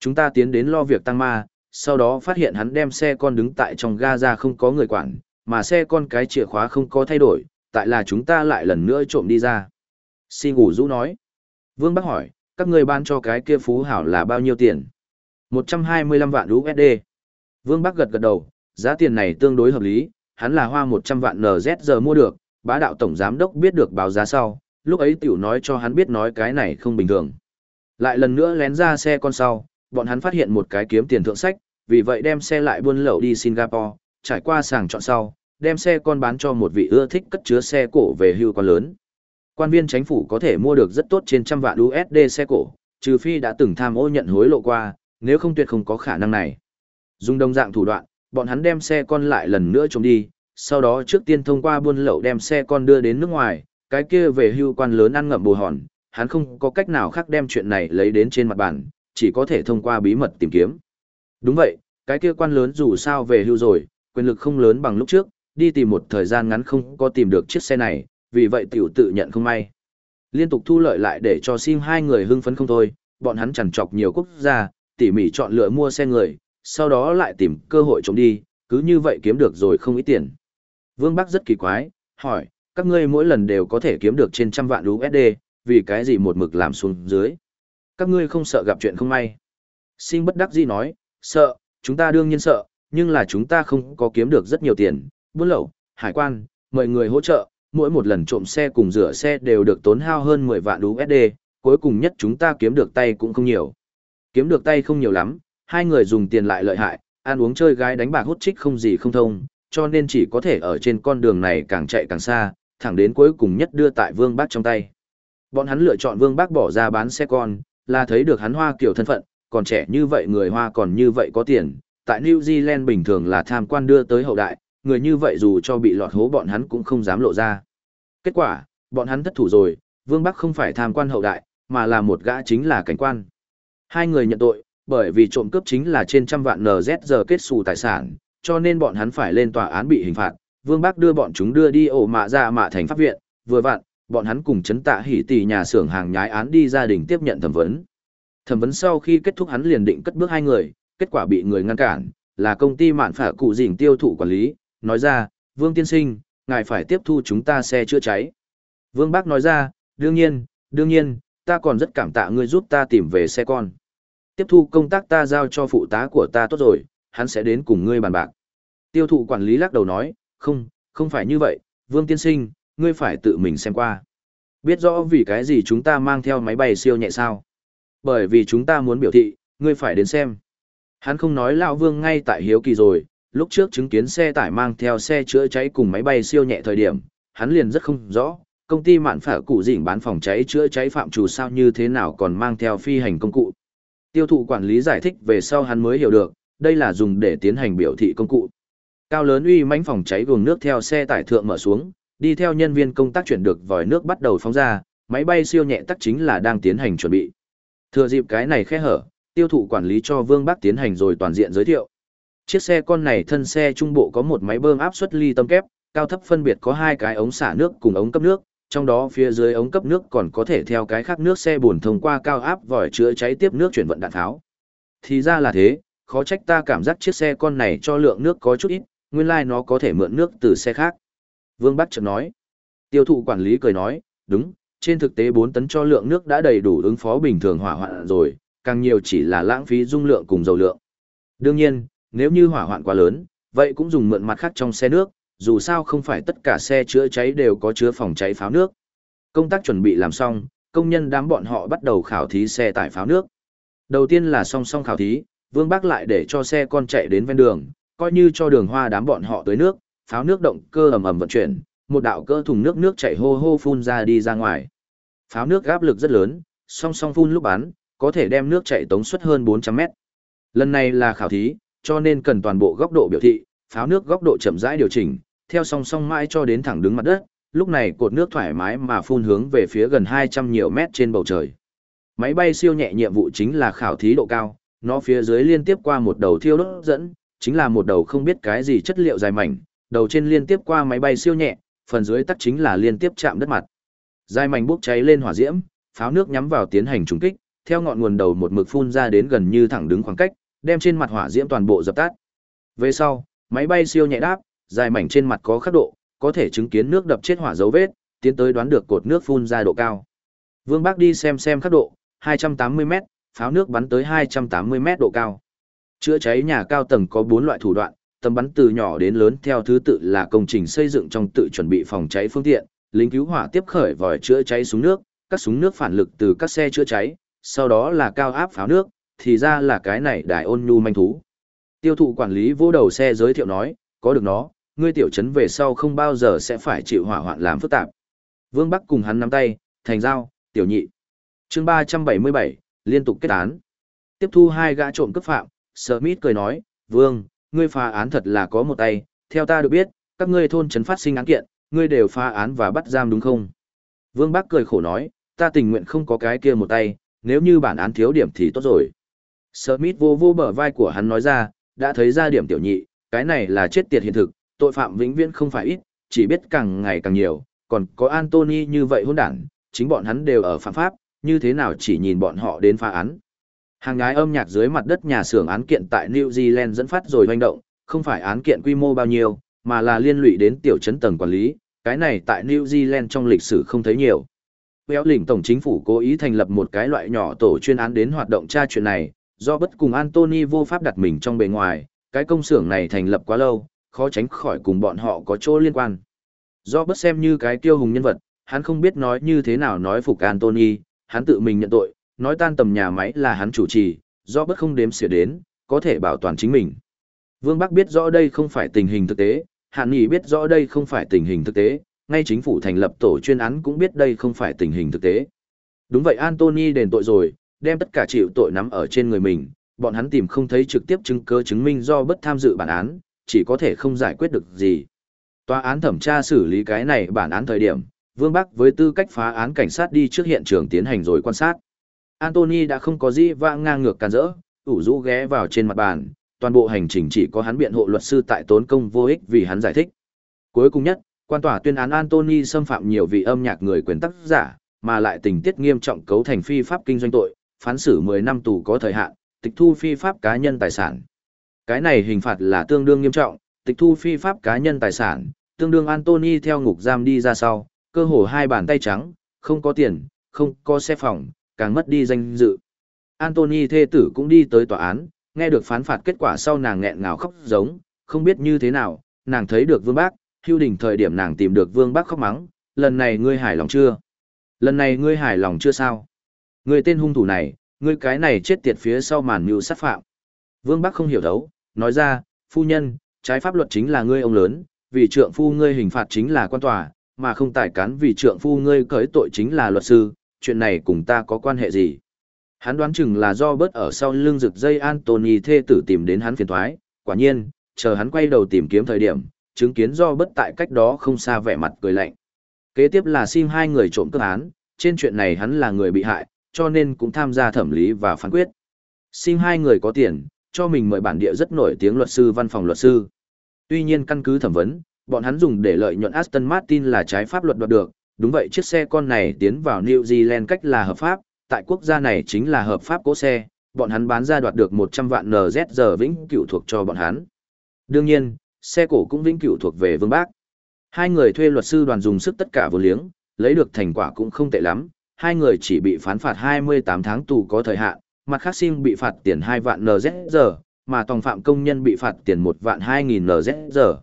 Chúng ta tiến đến lo việc tăng ma, sau đó phát hiện hắn đem xe con đứng tại trong ga ra không có người quản, mà xe con cái chìa khóa không có thay đổi, tại là chúng ta lại lần nữa trộm đi ra. Xin ngủ rũ nói. Vương Bắc hỏi, các người bán cho cái kia phú hảo là bao nhiêu tiền? 125 vạn USD. Vương Bắc gật gật đầu, giá tiền này tương đối hợp lý, hắn là hoa 100 vạn NZ giờ mua được, bá đạo tổng giám đốc biết được báo giá sau, lúc ấy tiểu nói cho hắn biết nói cái này không bình thường. Lại lần nữa lén ra xe con sau, bọn hắn phát hiện một cái kiếm tiền thượng sách, vì vậy đem xe lại buôn lậu đi Singapore, trải qua sàng chọn sau, đem xe con bán cho một vị ưa thích cất chứa xe cổ về hưu con lớn. Quan viên chính phủ có thể mua được rất tốt trên trăm vạn USD xe cổ, trừ phi đã từng tham ô nhận hối lộ qua, nếu không tuyệt không có khả năng này. Dùng đồng dạng thủ đoạn, bọn hắn đem xe con lại lần nữa trốn đi, sau đó trước tiên thông qua buôn lậu đem xe con đưa đến nước ngoài, cái kia về hưu quan lớn ăn ngậm bù hòn, hắn không có cách nào khác đem chuyện này lấy đến trên mặt bàn, chỉ có thể thông qua bí mật tìm kiếm. Đúng vậy, cái kia quan lớn dù sao về hưu rồi, quyền lực không lớn bằng lúc trước, đi tìm một thời gian ngắn không có tìm được chiếc xe này, vì vậy tiểu tự nhận không may. Liên tục thu lợi lại để cho sim hai người hưng phấn không thôi, bọn hắn chẳng chọc nhiều quốc gia, tỉ mỉ chọn lựa mua xe người, sau đó lại tìm cơ hội trộm đi, cứ như vậy kiếm được rồi không ít tiền. Vương Bắc rất kỳ quái, hỏi, các ngươi mỗi lần đều có thể kiếm được trên trăm vạn USD, vì cái gì một mực làm xuống dưới. Các ngươi không sợ gặp chuyện không may. Sinh bất đắc dĩ nói, sợ, chúng ta đương nhiên sợ, nhưng là chúng ta không có kiếm được rất nhiều tiền, buôn lậu, hải quan, mời người hỗ trợ, mỗi một lần trộm xe cùng rửa xe đều được tốn hao hơn 10 vạn USD, cuối cùng nhất chúng ta kiếm được tay cũng không nhiều. Kiếm được tay không nhiều lắm, hai người dùng tiền lại lợi hại, ăn uống chơi gái đánh bạc hút trích không gì không thông, cho nên chỉ có thể ở trên con đường này càng chạy càng xa, thẳng đến cuối cùng nhất đưa tại Vương Bác trong tay. Bọn hắn lựa chọn Vương Bác bỏ ra bán xe con, là thấy được hắn Hoa kiểu thân phận, còn trẻ như vậy người Hoa còn như vậy có tiền, tại New Zealand bình thường là tham quan đưa tới hậu đại, người như vậy dù cho bị lọt hố bọn hắn cũng không dám lộ ra. Kết quả, bọn hắn thất thủ rồi, Vương Bắc không phải tham quan hậu đại, mà là một gã chính là cảnh quan. Hai người nhận tội, bởi vì trộm cướp chính là trên trăm vạn NZG kết xù tài sản, cho nên bọn hắn phải lên tòa án bị hình phạt. Vương Bắc đưa bọn chúng đưa đi ổ mạ ra mạ thành pháp viện, vừa vặn, bọn hắn cùng chấn tạ hỉ tỷ nhà xưởng hàng nhái án đi gia đình tiếp nhận thẩm vấn. Thẩm vấn sau khi kết thúc hắn liền định cất bước hai người, kết quả bị người ngăn cản, là công ty mạn phả cụ dình tiêu thụ quản lý, nói ra, Vương Tiên Sinh, ngài phải tiếp thu chúng ta xe chữa cháy. Vương Bác nói ra, đương nhiên, đương nhiên, ta còn rất cảm tạ ngươi giúp ta tìm về xe con. Tiếp thu công tác ta giao cho phụ tá của ta tốt rồi, hắn sẽ đến cùng ngươi bàn bạc. Tiêu thụ quản lý lắc đầu nói, không, không phải như vậy, Vương Tiên Sinh, ngươi phải tự mình xem qua. Biết rõ vì cái gì chúng ta mang theo máy bay siêu nhẹ sao? Bởi vì chúng ta muốn biểu thị, ngươi phải đến xem. Hắn không nói Lão Vương ngay tại Hiếu Kỳ rồi, lúc trước chứng kiến xe tải mang theo xe chữa cháy cùng máy bay siêu nhẹ thời điểm, hắn liền rất không rõ, công ty mạn phả cụ dỉnh bán phòng cháy chữa cháy phạm chủ sao như thế nào còn mang theo phi hành công cụ. Tiêu thụ quản lý giải thích về sau hắn mới hiểu được, đây là dùng để tiến hành biểu thị công cụ. Cao lớn uy mãnh phòng cháy gồm nước theo xe tải thượng mở xuống, đi theo nhân viên công tác chuyển được vòi nước bắt đầu phóng ra, máy bay siêu nhẹ tắc chính là đang tiến hành chuẩn bị. Thừa dịp cái này khe hở, tiêu thụ quản lý cho Vương Bắc tiến hành rồi toàn diện giới thiệu. Chiếc xe con này thân xe trung bộ có một máy bơm áp suất ly tâm kép, cao thấp phân biệt có hai cái ống xả nước cùng ống cấp nước, trong đó phía dưới ống cấp nước còn có thể theo cái khác nước xe buồn thông qua cao áp vòi chữa cháy tiếp nước chuyển vận đạn tháo. Thì ra là thế, khó trách ta cảm giác chiếc xe con này cho lượng nước có chút ít, nguyên lai like nó có thể mượn nước từ xe khác. Vương Bắc chợt nói. Tiêu thụ quản lý cười nói, đúng, trên thực tế 4 tấn cho lượng nước đã đầy đủ ứng phó bình thường hỏa hoạn rồi, càng nhiều chỉ là lãng phí dung lượng cùng dầu lượng. Đương nhiên, nếu như hỏa hoạn quá lớn, vậy cũng dùng mượn mặt khác trong xe nước, dù sao không phải tất cả xe chữa cháy đều có chứa phòng cháy pháo nước. Công tác chuẩn bị làm xong, công nhân đám bọn họ bắt đầu khảo thí xe tải pháo nước. Đầu tiên là song song khảo thí, Vương Bác lại để cho xe con chạy đến ven đường, coi như cho đường hoa đám bọn họ tới nước, pháo nước động cơ ầm ầm vận chuyển, một đạo cơ thùng nước nước chảy hô hô phun ra đi ra ngoài. Pháo nước áp lực rất lớn, song song phun lúc bắn, có thể đem nước chảy tống suất hơn 400 mét. Lần này là khảo thí, cho nên cần toàn bộ góc độ biểu thị, pháo nước góc độ chậm rãi điều chỉnh, theo song song mãi cho đến thẳng đứng mặt đất, lúc này cột nước thoải mái mà phun hướng về phía gần 200 nhiều mét trên bầu trời. Máy bay siêu nhẹ nhiệm vụ chính là khảo thí độ cao, nó phía dưới liên tiếp qua một đầu thiêu đốt dẫn, chính là một đầu không biết cái gì chất liệu dài mảnh, đầu trên liên tiếp qua máy bay siêu nhẹ, phần dưới tắc chính là liên tiếp chạm đất mặt. Dài mảnh bốc cháy lên hỏa diễm, pháo nước nhắm vào tiến hành trùng kích, theo ngọn nguồn đầu một mực phun ra đến gần như thẳng đứng khoảng cách, đem trên mặt hỏa diễm toàn bộ dập tắt. Về sau, máy bay siêu nhẹ đáp, dài mảnh trên mặt có khắc độ, có thể chứng kiến nước đập chết hỏa dấu vết, tiến tới đoán được cột nước phun ra độ cao. Vương Bác đi xem xem khắc độ, 280 m pháo nước bắn tới 280 m độ cao. Chữa cháy nhà cao tầng có 4 loại thủ đoạn, tầm bắn từ nhỏ đến lớn theo thứ tự là công trình xây dựng trong tự chuẩn bị phòng cháy phương tiện, lính cứu hỏa tiếp khởi vòi chữa cháy súng nước, các súng nước phản lực từ các xe chữa cháy, sau đó là cao áp pháo nước, thì ra là cái này đại ôn nhu manh thú. Tiêu thụ quản lý vô đầu xe giới thiệu nói, có được nó, ngươi tiểu trấn về sau không bao giờ sẽ phải chịu hỏa hoạn làm phức tạp. Vương Bắc cùng hắn nắm tay, thành giao, tiểu nhị. chương 377, liên tục kết án. Tiếp thu hai gã trộm cướp phạm, Smith cười nói, Vương, ngươi phá án thật là có một tay, theo ta được biết, các ngươi thôn trấn phát sinh án kiện, ngươi đều phá án và bắt giam đúng không? Vương Bắc cười khổ nói, ta tình nguyện không có cái kia một tay, nếu như bản án thiếu điểm thì tốt rồi. Smith vô vô bờ vai của hắn nói ra, đã thấy ra điểm tiểu nhị, cái này là chết tiệt hiện thực, tội phạm vĩnh viễn không phải ít, chỉ biết càng ngày càng nhiều, còn có Anthony như vậy hôn đảng, chính bọn hắn đều ở phạm pháp, như thế nào chỉ nhìn bọn họ đến phá án. Hàng ngái âm nhạc dưới mặt đất nhà xưởng án kiện tại New Zealand dẫn phát rồi hoành động, không phải án kiện quy mô bao nhiêu, mà là liên lụy đến tiểu trấn tầng quản lý, cái này tại New Zealand trong lịch sử không thấy nhiều. Béo lỉnh tổng chính phủ cố ý thành lập một cái loại nhỏ tổ chuyên án đến hoạt động tra chuyện này, do bất cùng Anthony vô pháp đặt mình trong bề ngoài, cái công xưởng này thành lập quá lâu, khó tránh khỏi cùng bọn họ có chỗ liên quan. Do bất xem như cái tiêu hùng nhân vật, hắn không biết nói như thế nào nói phục Anthony, hắn tự mình nhận tội, nói tan tầm nhà máy là hắn chủ trì, do bất không đếm xỉa đến, có thể bảo toàn chính mình. Vương Bắc biết rõ đây không phải tình hình thực tế, Hạn Nghị biết rõ đây không phải tình hình thực tế, ngay chính phủ thành lập tổ chuyên án cũng biết đây không phải tình hình thực tế. Đúng vậy Anthony đền tội rồi, đem tất cả chịu tội nắm ở trên người mình, bọn hắn tìm không thấy trực tiếp chứng cứ chứng minh do bất tham dự bản án, chỉ có thể không giải quyết được gì. Tòa án thẩm tra xử lý cái này bản án thời điểm, Vương Bắc với tư cách phá án cảnh sát đi trước hiện trường tiến hành rồi quan sát. Anthony đã không có gì vãng ngang ngược can rỡ, ủ rũ ghé vào trên mặt bàn, toàn bộ hành trình chỉ có hắn biện hộ luật sư tại tốn công vô ích vì hắn giải thích. Cuối cùng nhất, quan tòa tuyên án Anthony xâm phạm nhiều vị âm nhạc người quyền tác giả, mà lại tình tiết nghiêm trọng cấu thành phi pháp kinh doanh tội, phán xử 10 năm tù có thời hạn, tịch thu phi pháp cá nhân tài sản. Cái này hình phạt là tương đương nghiêm trọng, tịch thu phi pháp cá nhân tài sản, tương đương Anthony theo ngục giam đi ra sau, cơ hồ hai bàn tay trắng, không có tiền, không có xe phòng, càng mất đi danh dự. Anthony thê tử cũng đi tới tòa án, nghe được phán phạt kết quả sau nàng nghẹn ngào khóc giống, không biết như thế nào, nàng thấy được Vương Bác, hưu đỉnh thời điểm nàng tìm được Vương Bác khóc mắng, lần này ngươi hài lòng chưa? Lần này ngươi hài lòng chưa sao? Ngươi tên hung thủ này, ngươi cái này chết tiệt phía sau màn mưu sát phạm. Vương Bắc không hiểu đấu, nói ra, phu nhân, trái pháp luật chính là ngươi ông lớn, vì trượng phu ngươi hình phạt chính là quan tòa, mà không tài cán vì trượng phu ngươi cởi tội chính là luật sư, chuyện này cùng ta có quan hệ gì? Hắn đoán chừng là do bớt ở sau lưng rực dây Anthony thê tử tìm đến hắn phiền thoái, quả nhiên, chờ hắn quay đầu tìm kiếm thời điểm, chứng kiến do bất tại cách đó không xa vẻ mặt cười lạnh. Kế tiếp là sim hai người trộm cướp án, trên chuyện này hắn là người bị hại, cho nên cũng tham gia thẩm lý và phán quyết. Sim hai người có tiền, cho mình mời bản địa rất nổi tiếng luật sư văn phòng luật sư. Tuy nhiên căn cứ thẩm vấn, bọn hắn dùng để lợi nhuận Aston Martin là trái pháp luật đoạt được, đúng vậy chiếc xe con này tiến vào New Zealand cách là hợp pháp, tại quốc gia này chính là hợp pháp cố xe, bọn hắn bán ra đoạt được 100 vạn NZ giờ vĩnh cửu thuộc cho bọn hắn. Đương nhiên, xe cổ cũng vĩnh cửu thuộc về Vương Bác. Hai người thuê luật sư đoàn dùng sức tất cả vô liếng, lấy được thành quả cũng không tệ lắm, hai người chỉ bị phán phạt 28 tháng tù có thời hạn, mặt khác Sim bị phạt tiền 2 vạn NZ giờ, mà tòng phạm công nhân bị phạt tiền 1 vạn 2.000 NZ giờ.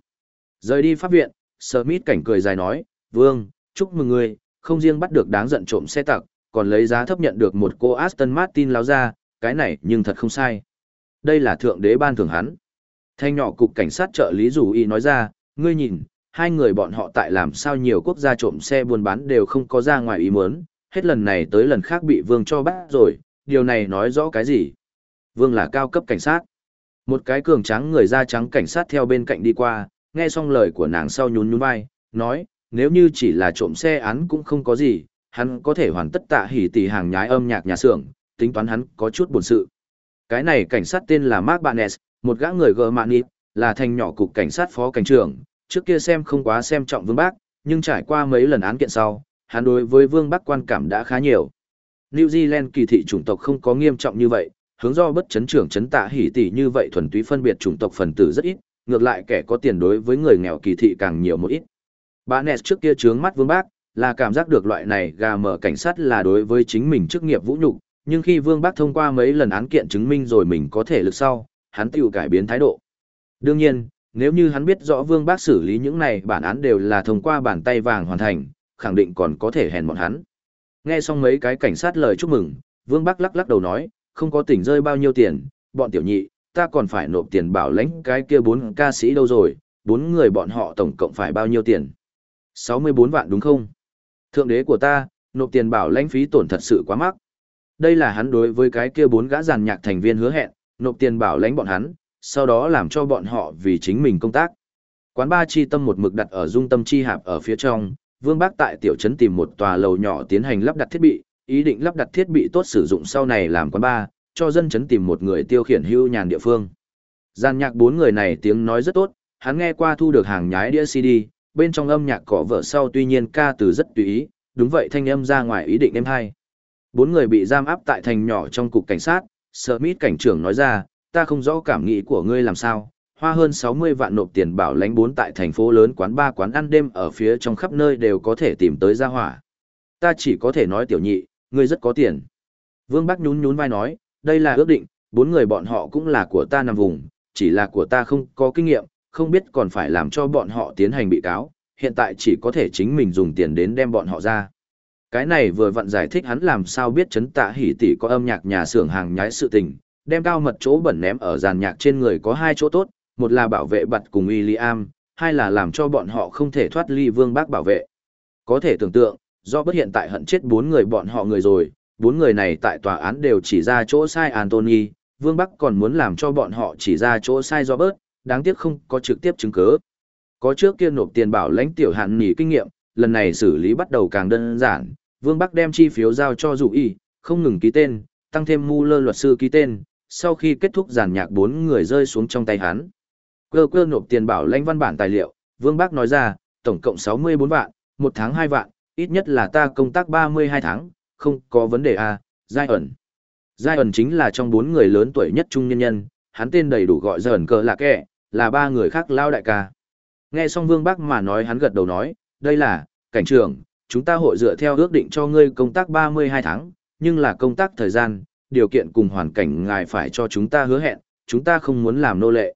Rời đi pháp viện, Smith cảnh cười dài nói, Vương, chúc mừng ngươi, không riêng bắt được đáng giận trộm xe tặc, còn lấy giá thấp nhận được một cô Aston Martin láo ra, cái này nhưng thật không sai. Đây là thượng đế ban thưởng hắn. Thanh nhỏ cục cảnh sát trợ lý dù y nói ra, ngươi nhìn, hai người bọn họ tại làm sao nhiều quốc gia trộm xe buôn bán đều không có ra ngoài ý muốn, hết lần này tới lần khác bị vương cho bắt rồi, điều này nói rõ cái gì? Vương là cao cấp cảnh sát. Một cái cường trắng người da trắng cảnh sát theo bên cạnh đi qua, nghe xong lời của nàng sau nhún nhún vai, nói, nếu như chỉ là trộm xe án cũng không có gì, hắn có thể hoàn tất tạ hỉ tỷ hàng nhái âm nhạc nhà xưởng, tính toán hắn có chút buồn sự. Cái này cảnh sát tên là Mark Barnes, một gã người gờ mạn là thành nhỏ cục cảnh sát phó cảnh trưởng, trước kia xem không quá xem trọng Vương Bác, nhưng trải qua mấy lần án kiện sau, hắn đối với Vương Bắc quan cảm đã khá nhiều. New Zealand kỳ thị chủng tộc không có nghiêm trọng như vậy, hướng do bất chấn trưởng chấn tạ hỉ tỷ như vậy thuần túy phân biệt chủng tộc phần tử rất ít, ngược lại kẻ có tiền đối với người nghèo kỳ thị càng nhiều một ít. Bà Ness trước kia trướng mắt Vương Bác, là cảm giác được loại này gà mở cảnh sát là đối với chính mình chức nghiệp vũ nhục, nhưng khi Vương Bác thông qua mấy lần án kiện chứng minh rồi mình có thể lực sau, hắn tiểu cải biến thái độ. Đương nhiên, nếu như hắn biết rõ Vương Bác xử lý những này bản án đều là thông qua bàn tay vàng hoàn thành, khẳng định còn có thể hèn bọn hắn. Nghe xong mấy cái cảnh sát lời chúc mừng, Vương Bác lắc lắc đầu nói, không có tỉnh rơi bao nhiêu tiền, bọn tiểu nhị, ta còn phải nộp tiền bảo lãnh cái kia bốn ca sĩ đâu rồi, bốn người bọn họ tổng cộng phải bao nhiêu tiền? 64 vạn đúng không? Thượng đế của ta, nộp tiền bảo lãnh phí tổn thật sự quá mắc. Đây là hắn đối với cái kia bốn gã giàn nhạc thành viên hứa hẹn, nộp tiền bảo lãnh bọn hắn, sau đó làm cho bọn họ vì chính mình công tác. Quán ba chi tâm một mực đặt ở dung tâm chi hạp ở phía trong, Vương Bác tại tiểu trấn tìm một tòa lầu nhỏ tiến hành lắp đặt thiết bị, ý định lắp đặt thiết bị tốt sử dụng sau này làm quán ba, cho dân trấn tìm một người tiêu khiển hưu nhàn địa phương. Gian nhạc bốn người này tiếng nói rất tốt, hắn nghe qua thu được hàng nhái đĩa CD, bên trong âm nhạc cỏ vợ sau tuy nhiên ca từ rất tùy ý, đúng vậy thanh âm ra ngoài ý định em hay. Bốn người bị giam áp tại thành nhỏ trong cục cảnh sát, Smith cảnh trưởng nói ra, ta không rõ cảm nghĩ của ngươi làm sao, hoa hơn 60 vạn nộp tiền bảo lãnh bốn tại thành phố lớn quán ba quán ăn đêm ở phía trong khắp nơi đều có thể tìm tới gia hỏa. Ta chỉ có thể nói tiểu nhị, ngươi rất có tiền. Vương Bắc nhún nhún vai nói, đây là ước định, bốn người bọn họ cũng là của ta nằm vùng, chỉ là của ta không có kinh nghiệm, không biết còn phải làm cho bọn họ tiến hành bị cáo, hiện tại chỉ có thể chính mình dùng tiền đến đem bọn họ ra. Cái này vừa vặn giải thích hắn làm sao biết chấn tạ hỉ tỷ có âm nhạc nhà xưởng hàng nhái sự tình, đem cao mật chỗ bẩn ném ở dàn nhạc trên người có hai chỗ tốt, một là bảo vệ bật cùng William, hai là làm cho bọn họ không thể thoát ly vương bác bảo vệ. Có thể tưởng tượng, do bất hiện tại hận chết bốn người bọn họ người rồi, bốn người này tại tòa án đều chỉ ra chỗ sai Anthony, vương bắc còn muốn làm cho bọn họ chỉ ra chỗ sai do bớt, đáng tiếc không có trực tiếp chứng cứ. Có trước kia nộp tiền bảo lãnh tiểu hạn nghỉ kinh nghiệm, lần này xử lý bắt đầu càng đơn giản, Vương Bắc đem chi phiếu giao cho dụ y, không ngừng ký tên, tăng thêm mu lơ luật sư ký tên, sau khi kết thúc giàn nhạc bốn người rơi xuống trong tay hắn. Cơ cơ nộp tiền bảo lãnh văn bản tài liệu, Vương Bắc nói ra, tổng cộng 64 vạn, một tháng 2 vạn, ít nhất là ta công tác 32 tháng, không có vấn đề à, giai ẩn. Giai ẩn chính là trong bốn người lớn tuổi nhất trung nhân nhân, hắn tên đầy đủ gọi giai cờ là kẻ, là ba người khác lao đại ca. Nghe xong Vương Bắc mà nói hắn gật đầu nói, đây là, cảnh trưởng, chúng ta hội dựa theo ước định cho ngươi công tác 32 tháng, nhưng là công tác thời gian, điều kiện cùng hoàn cảnh ngài phải cho chúng ta hứa hẹn, chúng ta không muốn làm nô lệ.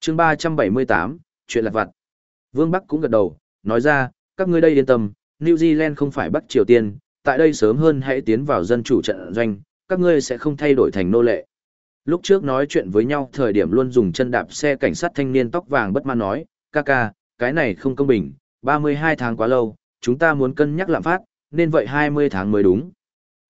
chương 378, chuyện lạc vặt. Vương Bắc cũng gật đầu, nói ra, các ngươi đây yên tâm, New Zealand không phải Bắc Triều Tiên, tại đây sớm hơn hãy tiến vào dân chủ trận doanh, các ngươi sẽ không thay đổi thành nô lệ. Lúc trước nói chuyện với nhau thời điểm luôn dùng chân đạp xe cảnh sát thanh niên tóc vàng bất mãn nói, ca ca, cái này không công bình, 32 tháng quá lâu, chúng ta muốn cân nhắc lạm phát, nên vậy 20 tháng mới đúng.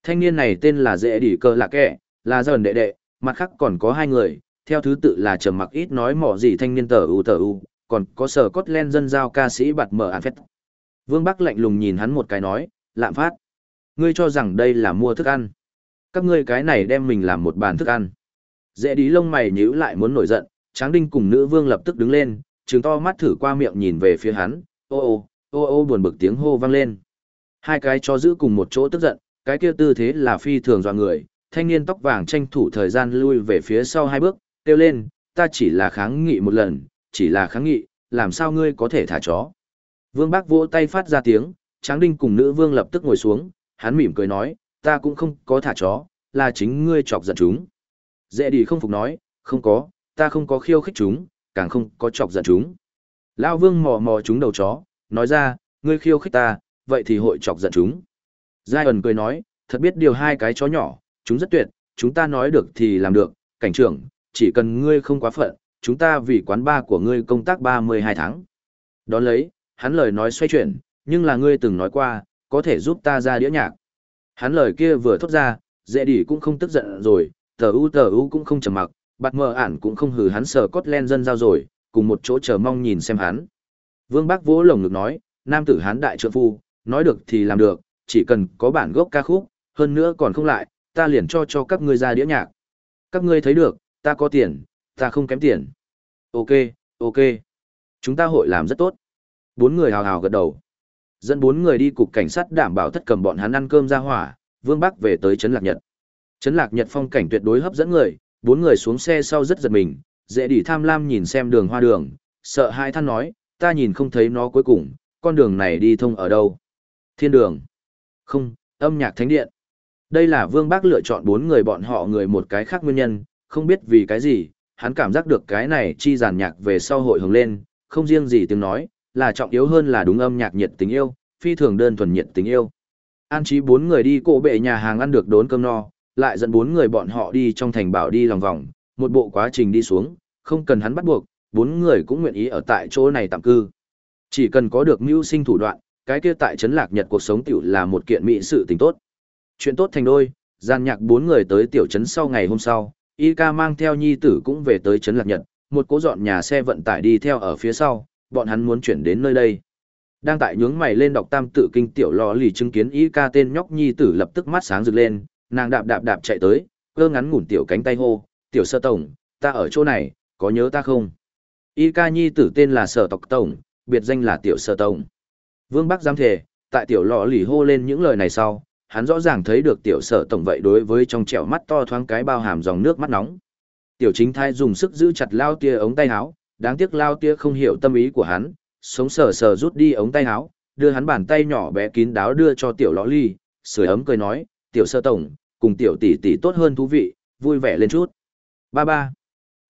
Thanh niên này tên là Dễ Đỉ Cơ Lạc Kẻ, là dần đệ đệ, mặt khác còn có hai người, theo thứ tự là trầm mặc ít nói mỏ gì thanh niên tờ u tờ u, còn có sở cốt len dân giao ca sĩ bạt mở ản phết. Vương Bắc lạnh lùng nhìn hắn một cái nói, lạm phát. Ngươi cho rằng đây là mua thức ăn. Các ngươi cái này đem mình làm một bàn thức ăn. Dễ đỉ lông mày nhíu lại muốn nổi giận, Tráng Đinh cùng nữ vương lập tức đứng lên, trừng to mắt thử qua miệng nhìn về phía hắn, ô ô, ô ô buồn bực tiếng hô vang lên. Hai cái chó giữ cùng một chỗ tức giận, cái kia tư thế là phi thường dọa người, thanh niên tóc vàng tranh thủ thời gian lui về phía sau hai bước, kêu lên, ta chỉ là kháng nghị một lần, chỉ là kháng nghị, làm sao ngươi có thể thả chó. Vương Bác vỗ tay phát ra tiếng, Tráng Đinh cùng nữ vương lập tức ngồi xuống, hắn mỉm cười nói, ta cũng không có thả chó, là chính ngươi chọc giận chúng. Dễ đi không phục nói, không có, ta không có khiêu khích chúng, càng không có chọc giận chúng. Lao vương mò mò chúng đầu chó, nói ra, ngươi khiêu khích ta, vậy thì hội chọc giận chúng. Giai ẩn cười nói, thật biết điều hai cái chó nhỏ, chúng rất tuyệt, chúng ta nói được thì làm được, cảnh trưởng, chỉ cần ngươi không quá phận, chúng ta vì quán ba của ngươi công tác 32 tháng. Đón lấy, hắn lời nói xoay chuyển, nhưng là ngươi từng nói qua, có thể giúp ta ra đĩa nhạc. Hắn lời kia vừa thốt ra, dễ đỉ cũng không tức giận rồi, tờ u tờ u cũng không trầm mặc, bạt mờ ản cũng không hừ hắn sờ cốt len dân giao rồi, cùng một chỗ chờ mong nhìn xem hắn. Vương Bác vỗ lồng ngực nói, nam tử hán đại trượng phu, nói được thì làm được, chỉ cần có bản gốc ca khúc, hơn nữa còn không lại, ta liền cho cho các ngươi ra đĩa nhạc. Các ngươi thấy được, ta có tiền, ta không kém tiền. Ok, ok. Chúng ta hội làm rất tốt. Bốn người hào hào gật đầu. Dẫn bốn người đi cục cảnh sát đảm bảo thất cầm bọn hắn ăn cơm ra hỏa, Vương Bắc về tới Trấn Lạc Nhật. Trấn Lạc Nhật phong cảnh tuyệt đối hấp dẫn người, bốn người xuống xe sau rất giật mình, dễ đi tham lam nhìn xem đường hoa đường, sợ hai than nói, ta nhìn không thấy nó cuối cùng, con đường này đi thông ở đâu? Thiên đường. Không, âm nhạc thánh điện. Đây là Vương Bác lựa chọn bốn người bọn họ người một cái khác nguyên nhân, không biết vì cái gì, hắn cảm giác được cái này chi giàn nhạc về sau hội hồng lên, không riêng gì tiếng nói, là trọng yếu hơn là đúng âm nhạc nhiệt tình yêu, phi thường đơn thuần nhiệt tình yêu. An trí bốn người đi cổ bệ nhà hàng ăn được đốn cơm no, lại dẫn bốn người bọn họ đi trong thành bảo đi lòng vòng, một bộ quá trình đi xuống, không cần hắn bắt buộc, bốn người cũng nguyện ý ở tại chỗ này tạm cư. Chỉ cần có được mưu sinh thủ đoạn, cái kia tại trấn lạc nhật cuộc sống tiểu là một kiện mỹ sự tình tốt. Chuyện tốt thành đôi, gian nhạc bốn người tới tiểu trấn sau ngày hôm sau, Y ca mang theo nhi tử cũng về tới trấn lạc nhật, một cố dọn nhà xe vận tải đi theo ở phía sau, bọn hắn muốn chuyển đến nơi đây. Đang tại nhướng mày lên đọc tam tự kinh tiểu lò lì chứng kiến y ca tên nhóc nhi tử lập tức mắt sáng rực lên, nàng đạp đạp đạp chạy tới, cơ ngắn ngủn tiểu cánh tay hô, tiểu sơ tổng, ta ở chỗ này, có nhớ ta không? Y ca nhi tử tên là sở tộc tổng, biệt danh là tiểu sở tổng. Vương Bắc dám thể, tại tiểu lò lì hô lên những lời này sau, hắn rõ ràng thấy được tiểu sở tổng vậy đối với trong trẻo mắt to thoáng cái bao hàm dòng nước mắt nóng. Tiểu chính thai dùng sức giữ chặt lao tia ống tay áo, đáng tiếc lao tia không hiểu tâm ý của hắn, sống sờ sờ rút đi ống tay áo, đưa hắn bàn tay nhỏ bé kín đáo đưa cho tiểu lõ lì, sưởi ấm cười nói, tiểu sở tổng, cùng tiểu tỷ tỷ tốt hơn thú vị, vui vẻ lên chút. Ba ba.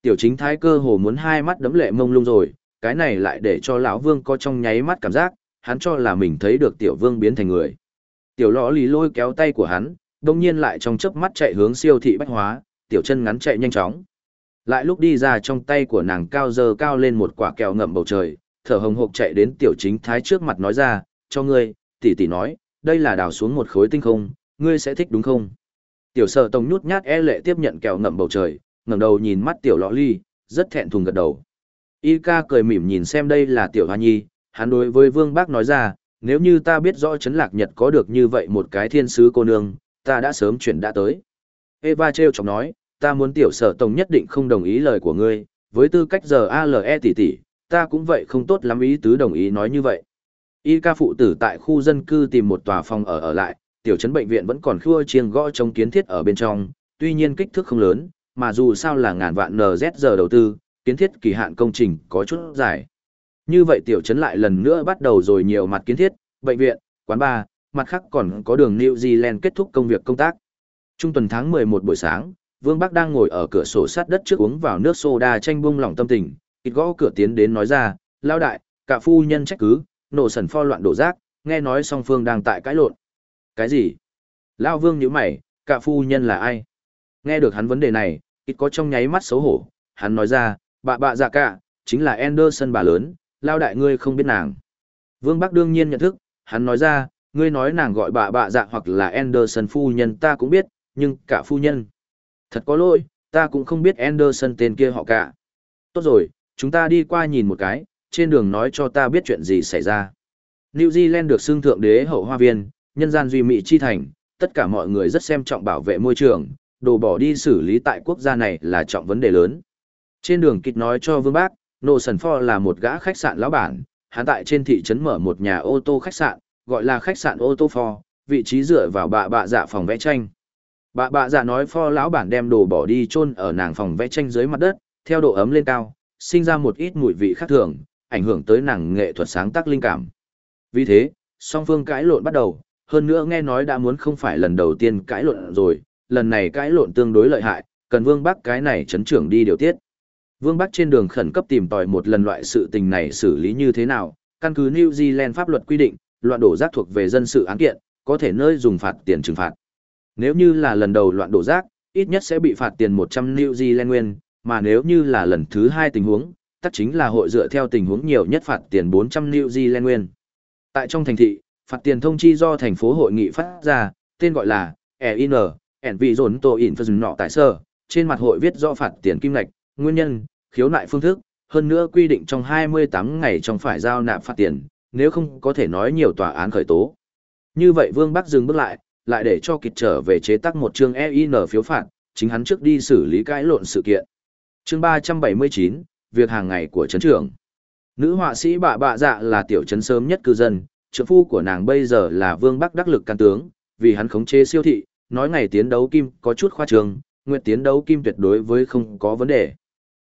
Tiểu chính thái cơ hồ muốn hai mắt đấm lệ mông lung rồi, cái này lại để cho lão vương có trong nháy mắt cảm giác, hắn cho là mình thấy được tiểu vương biến thành người. Tiểu lò lì lôi kéo tay của hắn, đồng nhiên lại trong chớp mắt chạy hướng siêu thị bách hóa, tiểu chân ngắn chạy nhanh chóng. Lại lúc đi ra trong tay của nàng cao dơ cao lên một quả kẹo ngậm bầu trời, thở hồng hộc chạy đến tiểu chính thái trước mặt nói ra, cho ngươi, tỷ tỷ nói, đây là đào xuống một khối tinh không, ngươi sẽ thích đúng không? Tiểu sợ tông nhút nhát e lệ tiếp nhận kẹo ngậm bầu trời, ngẩng đầu nhìn mắt tiểu lọ ly, rất thẹn thùng gật đầu. Y ca cười mỉm nhìn xem đây là tiểu hoa nhi, hắn đối với vương bác nói ra, nếu như ta biết rõ chấn lạc nhật có được như vậy một cái thiên sứ cô nương, ta đã sớm chuyển đã tới. Eva treo chọc nói, ta muốn tiểu sở tổng nhất định không đồng ý lời của ngươi, với tư cách giờ ALE tỷ tỷ, ta cũng vậy không tốt lắm ý tứ đồng ý nói như vậy. Y ca phụ tử tại khu dân cư tìm một tòa phòng ở ở lại, tiểu trấn bệnh viện vẫn còn khua chiêng gõ chống kiến thiết ở bên trong, tuy nhiên kích thước không lớn, mà dù sao là ngàn vạn NZ giờ đầu tư, kiến thiết kỳ hạn công trình có chút dài. Như vậy tiểu trấn lại lần nữa bắt đầu rồi nhiều mặt kiến thiết, bệnh viện, quán bar, mặt khác còn có đường New Zealand kết thúc công việc công tác. Trung tuần tháng 11 buổi sáng, Vương Bắc đang ngồi ở cửa sổ sát đất trước uống vào nước soda tranh bung lòng tâm tình, kịt gõ cửa tiến đến nói ra, lao đại, cả phu nhân trách cứ, nổ sần pho loạn đổ rác, nghe nói song phương đang tại cãi lộn. Cái gì? Lao vương nhíu mày, cả phu nhân là ai? Nghe được hắn vấn đề này, ít có trong nháy mắt xấu hổ, hắn nói ra, bà bà dạ cả, chính là Anderson bà lớn, lao đại ngươi không biết nàng. Vương Bắc đương nhiên nhận thức, hắn nói ra, ngươi nói nàng gọi bà bà dạ hoặc là Anderson phu nhân ta cũng biết, nhưng cả phu nhân. Thật có lỗi, ta cũng không biết Anderson tên kia họ cả. Tốt rồi, chúng ta đi qua nhìn một cái, trên đường nói cho ta biết chuyện gì xảy ra. New Zealand được xưng thượng đế hậu hoa viên, nhân gian duy mỹ chi thành, tất cả mọi người rất xem trọng bảo vệ môi trường, đồ bỏ đi xử lý tại quốc gia này là trọng vấn đề lớn. Trên đường kịch nói cho Vương Bác, Nô Sần Pho là một gã khách sạn lão bản, hắn tại trên thị trấn mở một nhà ô tô khách sạn, gọi là khách sạn ô tô Pho, vị trí dựa vào bà bà dạ phòng vẽ tranh. Bà bà dạ nói Pho lão bản đem đồ bỏ đi chôn ở nàng phòng vẽ tranh dưới mặt đất, theo độ ấm lên cao, sinh ra một ít mùi vị khác thường, ảnh hưởng tới nàng nghệ thuật sáng tác linh cảm. Vì thế, song phương cãi lộn bắt đầu, hơn nữa nghe nói đã muốn không phải lần đầu tiên cãi lộn rồi, lần này cãi lộn tương đối lợi hại, cần Vương Bắc cái này chấn trưởng đi điều tiết. Vương Bắc trên đường khẩn cấp tìm tòi một lần loại sự tình này xử lý như thế nào, căn cứ New Zealand pháp luật quy định, loạn đổ rác thuộc về dân sự án kiện, có thể nơi dùng phạt tiền trừng phạt. Nếu như là lần đầu loạn đổ rác, ít nhất sẽ bị phạt tiền 100 New Zealand nguyên, mà nếu như là lần thứ hai tình huống, tất chính là hội dựa theo tình huống nhiều nhất phạt tiền 400 New Zealand nguyên. Tại trong thành thị, phạt tiền thông chi do thành phố hội nghị phát ra, tên gọi là EIN, ẻn vị dồn tổ ỉn phần nọ tại sơ, trên mặt hội viết rõ phạt tiền kim ngạch, nguyên nhân, khiếu nại phương thức, hơn nữa quy định trong 28 ngày trong phải giao nạp phạt tiền, nếu không có thể nói nhiều tòa án khởi tố. Như vậy Vương Bắc dừng bước lại, lại để cho kịch trở về chế tác một chương EIN phiếu phạt, chính hắn trước đi xử lý cãi lộn sự kiện chương ba trăm bảy mươi chín việc hàng ngày của trấn trưởng nữ họa sĩ bạ bạ dạ là tiểu trấn sớm nhất cư dân trợ phu của nàng bây giờ là vương bắc đắc lực can tướng vì hắn khống chế siêu thị nói ngày tiến đấu kim có chút khoa trường nguyệt tiến đấu kim tuyệt đối với không có vấn đề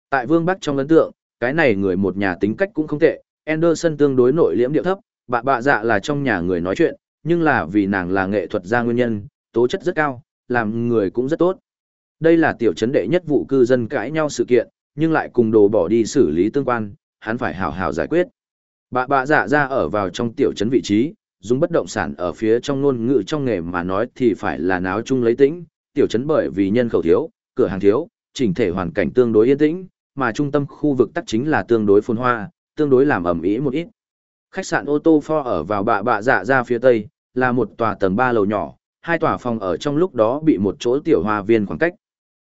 tại vương bắc trong ấn tượng cái này người một nhà tính cách cũng không tệ anderson tương đối nội liễm điệu thấp bạ bạ dạ là trong nhà người nói chuyện nhưng là vì nàng là nghệ thuật gia nguyên nhân tố chất rất cao làm người cũng rất tốt đây là tiểu chấn đệ nhất vụ cư dân cãi nhau sự kiện, nhưng lại cùng đồ bỏ đi xử lý tương quan, hắn phải hào hào giải quyết. Bà bà dạ ra ở vào trong tiểu chấn vị trí, dùng bất động sản ở phía trong ngôn ngữ trong nghề mà nói thì phải là náo chung lấy tĩnh, tiểu trấn bởi vì nhân khẩu thiếu, cửa hàng thiếu, chỉnh thể hoàn cảnh tương đối yên tĩnh, mà trung tâm khu vực tắc chính là tương đối phồn hoa, tương đối làm ẩm ý một ít. Khách sạn ô tô for ở vào bạ bạ dạ ra phía tây, là một tòa tầng 3 lầu nhỏ, hai tòa phòng ở trong lúc đó bị một chỗ tiểu hoa viên khoảng cách.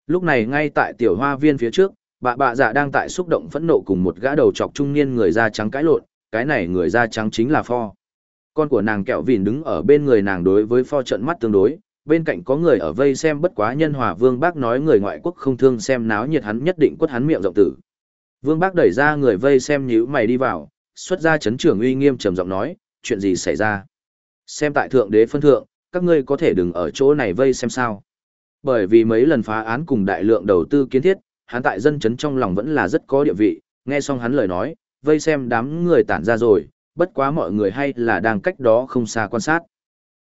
Lúc này ngay tại tiểu hoa viên phía trước, bà bạ dạ đang tại xúc động phẫn nộ cùng một gã đầu chọc trung niên người da trắng cãi lộn, cái này người da trắng chính là pho. Con của nàng kẹo vìn đứng ở bên người nàng đối với pho trận mắt tương đối, bên cạnh có người ở vây xem bất quá nhân hòa vương bác nói người ngoại quốc không thương xem náo nhiệt hắn nhất định quất hắn miệng rộng tử. Vương bác đẩy ra người vây xem nhíu mày đi vào, xuất ra chấn trưởng uy nghiêm trầm giọng nói, chuyện gì xảy ra. Xem tại thượng đế phân thượng, các ngươi có thể đừng ở chỗ này vây xem sao. Bởi vì mấy lần phá án cùng đại lượng đầu tư kiến thiết, hắn tại dân chấn trong lòng vẫn là rất có địa vị, nghe xong hắn lời nói, vây xem đám người tản ra rồi, bất quá mọi người hay là đang cách đó không xa quan sát.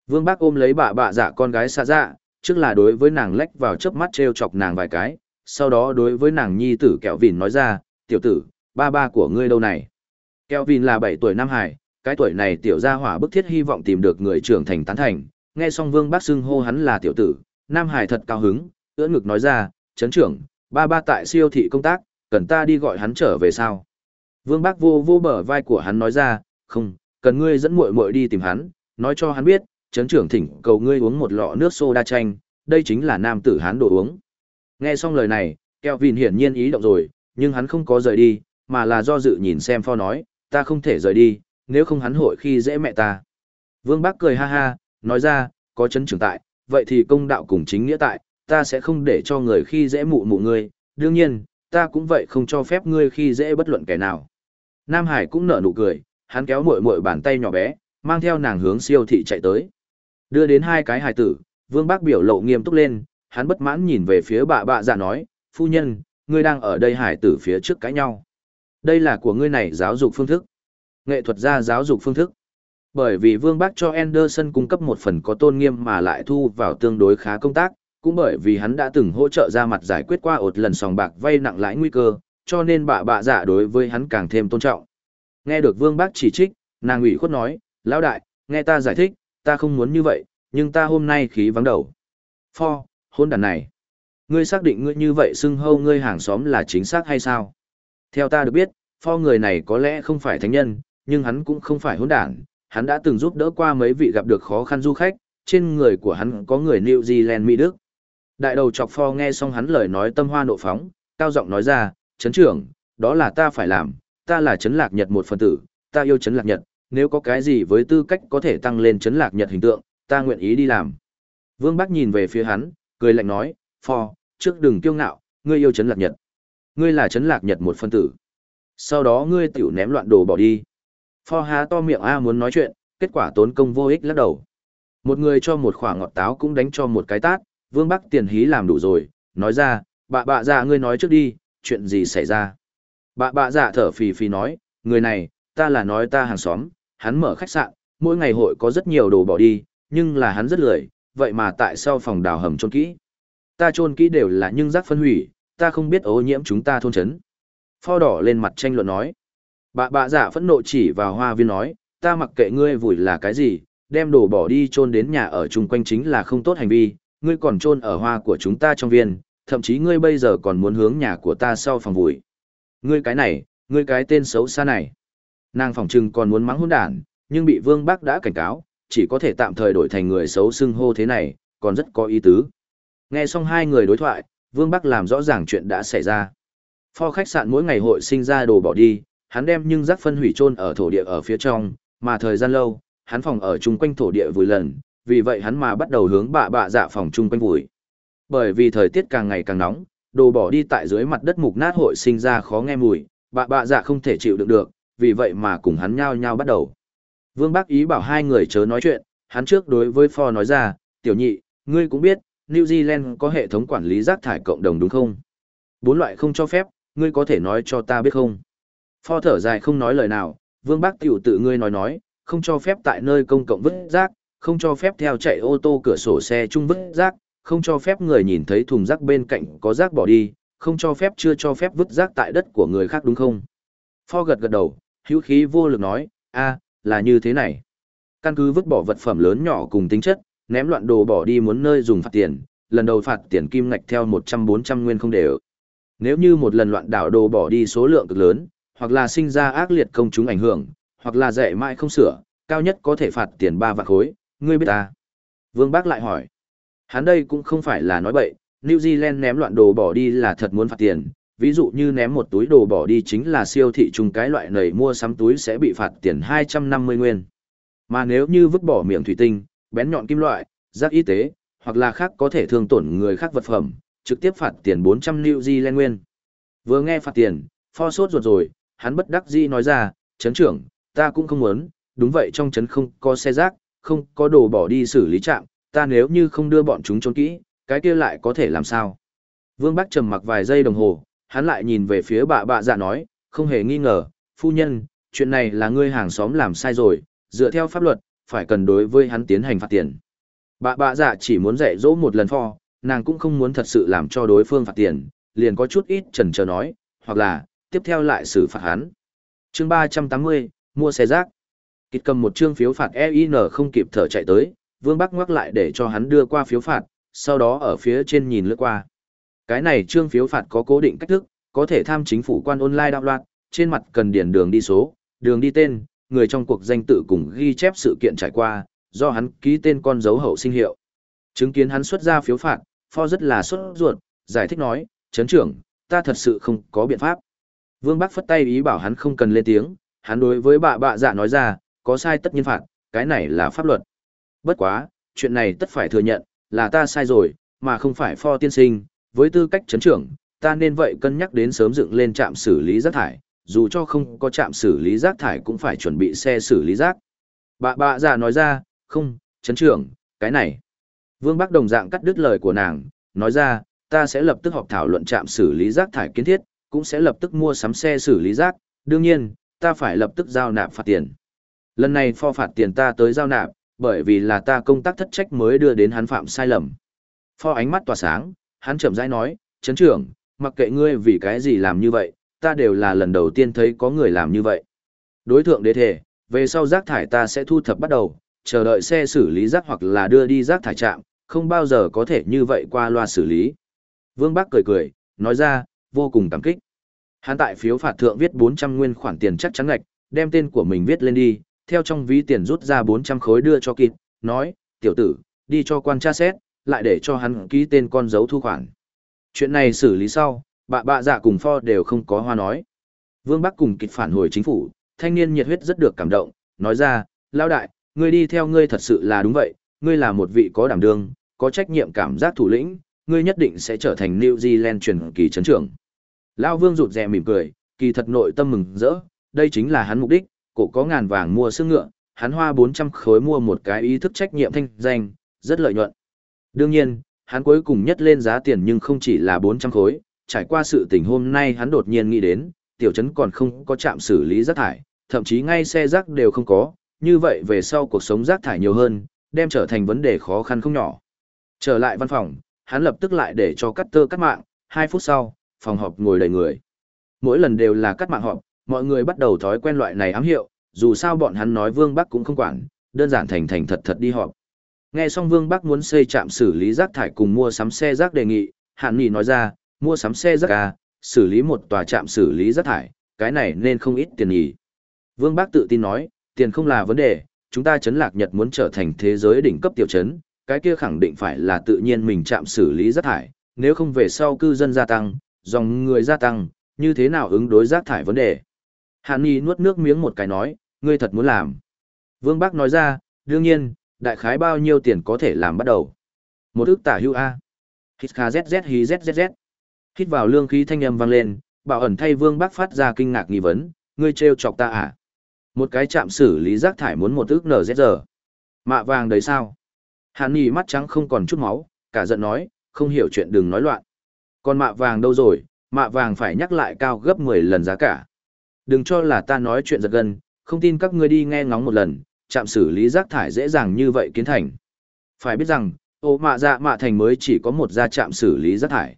Vương Bác ôm lấy bà bà dạ con gái xa dạ, trước là đối với nàng lách vào chớp mắt treo chọc nàng vài cái, sau đó đối với nàng nhi tử kẹo vìn nói ra, tiểu tử, ba ba của ngươi đâu này. Kẹo vìn là 7 tuổi Nam Hải, cái tuổi này tiểu gia hỏa bức thiết hy vọng tìm được người trưởng thành tán thành, nghe xong Vương Bác xưng hô hắn là tiểu tử, Nam Hải thật cao hứng, ưỡn ngực nói ra, chấn trưởng, ba ba tại siêu thị công tác, cần ta đi gọi hắn trở về sao? Vương Bác vô vô bờ vai của hắn nói ra, không, cần ngươi dẫn muội muội đi tìm hắn, nói cho hắn biết, chấn trưởng thỉnh cầu ngươi uống một lọ nước soda chanh, đây chính là nam tử hắn đồ uống. Nghe xong lời này, Kelvin hiển nhiên ý động rồi, nhưng hắn không có rời đi, mà là do dự nhìn xem pho nói, ta không thể rời đi, nếu không hắn hội khi dễ mẹ ta. Vương Bác cười ha ha, nói ra, có chấn trưởng tại, vậy thì công đạo cùng chính nghĩa tại, ta sẽ không để cho người khi dễ mụ mụ ngươi, đương nhiên, ta cũng vậy không cho phép ngươi khi dễ bất luận kẻ nào. Nam Hải cũng nở nụ cười, hắn kéo muội muội bàn tay nhỏ bé, mang theo nàng hướng siêu thị chạy tới. Đưa đến hai cái hài tử, Vương Bác biểu lộ nghiêm túc lên, hắn bất mãn nhìn về phía bà bạ dạ nói, phu nhân, ngươi đang ở đây hài tử phía trước cãi nhau. Đây là của ngươi này giáo dục phương thức. Nghệ thuật gia giáo dục phương thức. Bởi vì Vương Bác cho Anderson cung cấp một phần có tôn nghiêm mà lại thu vào tương đối khá công tác, cũng bởi vì hắn đã từng hỗ trợ ra mặt giải quyết qua ột lần sòng bạc vay nặng lãi nguy cơ, cho nên bà bạ dạ đối với hắn càng thêm tôn trọng. Nghe được Vương Bác chỉ trích, nàng ủy khuất nói, lão đại, nghe ta giải thích, ta không muốn như vậy, nhưng ta hôm nay khí vắng đầu. Pho, hôn đàn này. Ngươi xác định ngươi như vậy xưng hâu ngươi hàng xóm là chính xác hay sao? Theo ta được biết, pho người này có lẽ không phải thánh nhân, nhưng hắn cũng không phải hôn đàn. Hắn đã từng giúp đỡ qua mấy vị gặp được khó khăn du khách, trên người của hắn có người New Zealand Mỹ Đức. Đại đầu chọc pho nghe xong hắn lời nói tâm hoa nộ phóng, cao giọng nói ra, chấn trưởng, đó là ta phải làm, ta là chấn lạc nhật một phần tử, ta yêu chấn lạc nhật, nếu có cái gì với tư cách có thể tăng lên chấn lạc nhật hình tượng, ta nguyện ý đi làm. Vương Bắc nhìn về phía hắn, cười lạnh nói, Phò, trước đừng kiêu ngạo, ngươi yêu chấn lạc nhật. Ngươi là chấn lạc nhật một phân tử. Sau đó ngươi tiểu ném loạn đồ bỏ đi. Phò há to miệng A muốn nói chuyện, kết quả tốn công vô ích lắc đầu. Một người cho một khoảng ngọt táo cũng đánh cho một cái tát, Vương Bắc tiền hí làm đủ rồi, nói ra, bạ bạ ra ngươi nói trước đi, chuyện gì xảy ra bà bà dạ thở phì phì nói, người này, ta là nói ta hàng xóm, hắn mở khách sạn, mỗi ngày hội có rất nhiều đồ bỏ đi, nhưng là hắn rất lười, vậy mà tại sao phòng đào hầm trôn kỹ? Ta trôn kỹ đều là nhưng rác phân hủy, ta không biết ô nhiễm chúng ta thôn chấn. Pho đỏ lên mặt tranh luận nói. Bà bà giả phẫn nộ chỉ vào hoa viên nói, ta mặc kệ ngươi vùi là cái gì, đem đồ bỏ đi trôn đến nhà ở chung quanh chính là không tốt hành vi, ngươi còn trôn ở hoa của chúng ta trong viên, thậm chí ngươi bây giờ còn muốn hướng nhà của ta sau phòng vùi. Ngươi cái này, ngươi cái tên xấu xa này. Nàng phòng trừng còn muốn mắng hôn đản, nhưng bị Vương Bác đã cảnh cáo, chỉ có thể tạm thời đổi thành người xấu xưng hô thế này, còn rất có ý tứ. Nghe xong hai người đối thoại, Vương Bắc làm rõ ràng chuyện đã xảy ra. Pho khách sạn mỗi ngày hội sinh ra đồ bỏ đi, hắn đem nhưng rác phân hủy chôn ở thổ địa ở phía trong, mà thời gian lâu, hắn phòng ở chung quanh thổ địa vùi lần, vì vậy hắn mà bắt đầu hướng bạ bạ dạ phòng chung quanh vùi. Bởi vì thời tiết càng ngày càng nóng, đồ bỏ đi tại dưới mặt đất mục nát hội sinh ra khó nghe mùi, bạ bạ dạ không thể chịu đựng được, vì vậy mà cùng hắn nhao nhao bắt đầu. Vương Bác ý bảo hai người chớ nói chuyện, hắn trước đối với Ford nói ra, tiểu nhị, ngươi cũng biết, New Zealand có hệ thống quản lý rác thải cộng đồng đúng không? Bốn loại không cho phép, ngươi có thể nói cho ta biết không? Ford thở dài không nói lời nào, Vương Bác tiểu tự ngươi nói nói, không cho phép tại nơi công cộng vứt rác, không cho phép theo chạy ô tô cửa sổ xe chung vứt rác, không cho phép người nhìn thấy thùng rác bên cạnh có rác bỏ đi, không cho phép chưa cho phép vứt rác tại đất của người khác đúng không? Pho gật gật đầu, hữu khí vô lực nói, a, là như thế này. Căn cứ vứt bỏ vật phẩm lớn nhỏ cùng tính chất, ném loạn đồ bỏ đi muốn nơi dùng phạt tiền, lần đầu phạt tiền kim ngạch theo 100-400 nguyên không đều. Nếu như một lần loạn đảo đồ bỏ đi số lượng cực lớn, hoặc là sinh ra ác liệt công chúng ảnh hưởng, hoặc là dạy mãi không sửa, cao nhất có thể phạt tiền 3 vạn khối, ngươi biết ta. Vương Bác lại hỏi. Hắn đây cũng không phải là nói bậy, New Zealand ném loạn đồ bỏ đi là thật muốn phạt tiền, Ví dụ như ném một túi đồ bỏ đi chính là siêu thị trùng cái loại này mua sắm túi sẽ bị phạt tiền 250 nguyên. Mà nếu như vứt bỏ miệng thủy tinh, bén nhọn kim loại, rác y tế, hoặc là khác có thể thương tổn người khác vật phẩm, trực tiếp phạt tiền 400 New Zealand nguyên. Vừa nghe phạt tiền, pho sốt ruột rồi, hắn bất đắc dĩ nói ra, chấn trưởng, ta cũng không muốn, đúng vậy trong chấn không có xe rác, không có đồ bỏ đi xử lý trạm, ta nếu như không đưa bọn chúng trốn kỹ, cái kia lại có thể làm sao? Vương Bắc trầm mặc vài giây đồng hồ, hắn lại nhìn về phía bà bà dạ nói, không hề nghi ngờ, phu nhân, chuyện này là ngươi hàng xóm làm sai rồi, dựa theo pháp luật, phải cần đối với hắn tiến hành phạt tiền. Bà bà dạ chỉ muốn dạy dỗ một lần pho, nàng cũng không muốn thật sự làm cho đối phương phạt tiền, liền có chút ít chần chờ nói, hoặc là, tiếp theo lại xử phạt hắn. chương 380, mua xe rác. Kịch cầm một chương phiếu phạt EIN không kịp thở chạy tới, Vương Bắc ngoắc lại để cho hắn đưa qua phiếu phạt, sau đó ở phía trên nhìn lướt qua. Cái này trương phiếu phạt có cố định cách thức, có thể tham chính phủ quan online đạo loạt, trên mặt cần điền đường đi số, đường đi tên, người trong cuộc danh tự cùng ghi chép sự kiện trải qua, do hắn ký tên con dấu hậu sinh hiệu. Chứng kiến hắn xuất ra phiếu phạt, Pho rất là sốt ruột, giải thích nói, chấn trưởng, ta thật sự không có biện pháp. Vương Bắc phất tay ý bảo hắn không cần lên tiếng, hắn đối với bà bạ dạ nói ra, có sai tất nhiên phạt, cái này là pháp luật. Bất quá, chuyện này tất phải thừa nhận, là ta sai rồi, mà không phải pho tiên sinh, với tư cách chấn trưởng, ta nên vậy cân nhắc đến sớm dựng lên trạm xử lý rác thải, dù cho không có trạm xử lý rác thải cũng phải chuẩn bị xe xử lý rác. Bà bà già nói ra, không, chấn trưởng, cái này. Vương Bắc đồng dạng cắt đứt lời của nàng, nói ra, ta sẽ lập tức họp thảo luận trạm xử lý rác thải kiến thiết, cũng sẽ lập tức mua sắm xe xử lý rác, đương nhiên, ta phải lập tức giao nạp phạt tiền. Lần này pho phạt tiền ta tới giao nạp, bởi vì là ta công tác thất trách mới đưa đến hắn phạm sai lầm. Pho ánh mắt tỏa sáng, hắn chậm rãi nói, chấn trưởng, mặc kệ ngươi vì cái gì làm như vậy, ta đều là lần đầu tiên thấy có người làm như vậy. Đối tượng đế thể, về sau rác thải ta sẽ thu thập bắt đầu, chờ đợi xe xử lý rác hoặc là đưa đi rác thải trạm, không bao giờ có thể như vậy qua loa xử lý. Vương Bắc cười cười, nói ra, vô cùng cảm kích. Hắn tại phiếu phạt thượng viết 400 nguyên khoản tiền chắc chắn ngạch, đem tên của mình viết lên đi, theo trong ví tiền rút ra 400 khối đưa cho kịp, nói, tiểu tử, đi cho quan tra xét, lại để cho hắn ký tên con dấu thu khoản. Chuyện này xử lý sau, bạ bạ giả cùng pho đều không có hoa nói. Vương Bắc cùng kịch phản hồi chính phủ, thanh niên nhiệt huyết rất được cảm động, nói ra, lao đại, ngươi đi theo ngươi thật sự là đúng vậy, ngươi là một vị có đảm đương, có trách nhiệm cảm giác thủ lĩnh, ngươi nhất định sẽ trở thành New Zealand truyền kỳ chấn trưởng. Lao Vương rụt rè mỉm cười, kỳ thật nội tâm mừng rỡ, đây chính là hắn mục đích, cổ có ngàn vàng mua xương ngựa, hắn hoa 400 khối mua một cái ý thức trách nhiệm thanh danh, rất lợi nhuận. Đương nhiên, hắn cuối cùng nhất lên giá tiền nhưng không chỉ là 400 khối, trải qua sự tình hôm nay hắn đột nhiên nghĩ đến, tiểu trấn còn không có trạm xử lý rác thải, thậm chí ngay xe rác đều không có, như vậy về sau cuộc sống rác thải nhiều hơn, đem trở thành vấn đề khó khăn không nhỏ. Trở lại văn phòng, hắn lập tức lại để cho cắt tơ cắt mạng, 2 phút sau, phòng họp ngồi đầy người. Mỗi lần đều là cắt mạng họp, mọi người bắt đầu thói quen loại này ám hiệu, dù sao bọn hắn nói Vương Bắc cũng không quản, đơn giản thành thành thật thật đi họp. Nghe xong Vương Bắc muốn xây trạm xử lý rác thải cùng mua sắm xe rác đề nghị, Hạn Nghị nói ra, mua sắm xe rác à, xử lý một tòa trạm xử lý rác thải, cái này nên không ít tiền nhỉ. Vương Bắc tự tin nói, tiền không là vấn đề, chúng ta chấn lạc Nhật muốn trở thành thế giới đỉnh cấp tiểu chấn, cái kia khẳng định phải là tự nhiên mình chạm xử lý rác thải, nếu không về sau cư dân gia tăng, dòng người gia tăng, như thế nào ứng đối rác thải vấn đề. Hàn Nhi nuốt nước miếng một cái nói, ngươi thật muốn làm. Vương Bắc nói ra, đương nhiên, đại khái bao nhiêu tiền có thể làm bắt đầu. Một ức tả hưu A. Hít khá zz hí zzz. Hít vào lương khí thanh âm vang lên, bảo ẩn thay Vương Bắc phát ra kinh ngạc nghi vấn, ngươi trêu chọc ta à? Một cái chạm xử lý rác thải muốn một ức nzz. Mạ vàng đấy sao? Hàn Nhi mắt trắng không còn chút máu, cả giận nói, không hiểu chuyện đừng nói loạn. Còn mạ vàng đâu rồi, mạ vàng phải nhắc lại cao gấp 10 lần giá cả. Đừng cho là ta nói chuyện giật gân, không tin các ngươi đi nghe ngóng một lần, chạm xử lý rác thải dễ dàng như vậy kiến thành. Phải biết rằng, ô mạ dạ mạ thành mới chỉ có một gia trạm xử lý rác thải.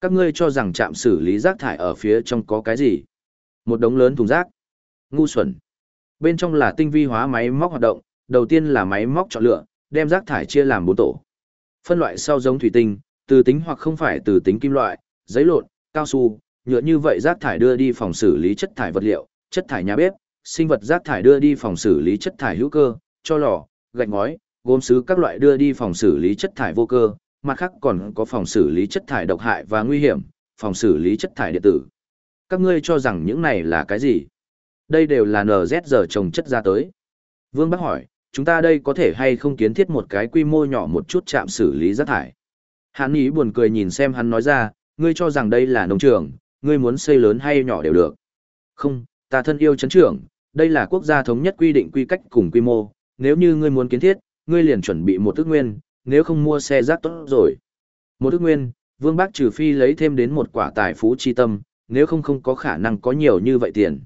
Các ngươi cho rằng trạm xử lý rác thải ở phía trong có cái gì? Một đống lớn thùng rác. Ngu xuẩn. Bên trong là tinh vi hóa máy móc hoạt động, đầu tiên là máy móc chọn lựa, đem rác thải chia làm bốn tổ. Phân loại sau giống thủy tinh, từ tính hoặc không phải từ tính kim loại, giấy lộn, cao su, nhựa như vậy rác thải đưa đi phòng xử lý chất thải vật liệu, chất thải nhà bếp, sinh vật rác thải đưa đi phòng xử lý chất thải hữu cơ, cho lò, gạch ngói, gốm sứ các loại đưa đi phòng xử lý chất thải vô cơ, mặt khác còn có phòng xử lý chất thải độc hại và nguy hiểm, phòng xử lý chất thải điện tử. Các ngươi cho rằng những này là cái gì? Đây đều là NZ giờ trồng chất ra tới. Vương Bắc hỏi, chúng ta đây có thể hay không kiến thiết một cái quy mô nhỏ một chút trạm xử lý rác thải? Hắn Ý buồn cười nhìn xem hắn nói ra, ngươi cho rằng đây là nông trường, ngươi muốn xây lớn hay nhỏ đều được. Không, ta thân yêu chấn trưởng, đây là quốc gia thống nhất quy định quy cách cùng quy mô, nếu như ngươi muốn kiến thiết, ngươi liền chuẩn bị một ước nguyên, nếu không mua xe rác tốt rồi. Một ước nguyên, Vương Bác trừ phi lấy thêm đến một quả tài phú chi tâm, nếu không không có khả năng có nhiều như vậy tiền.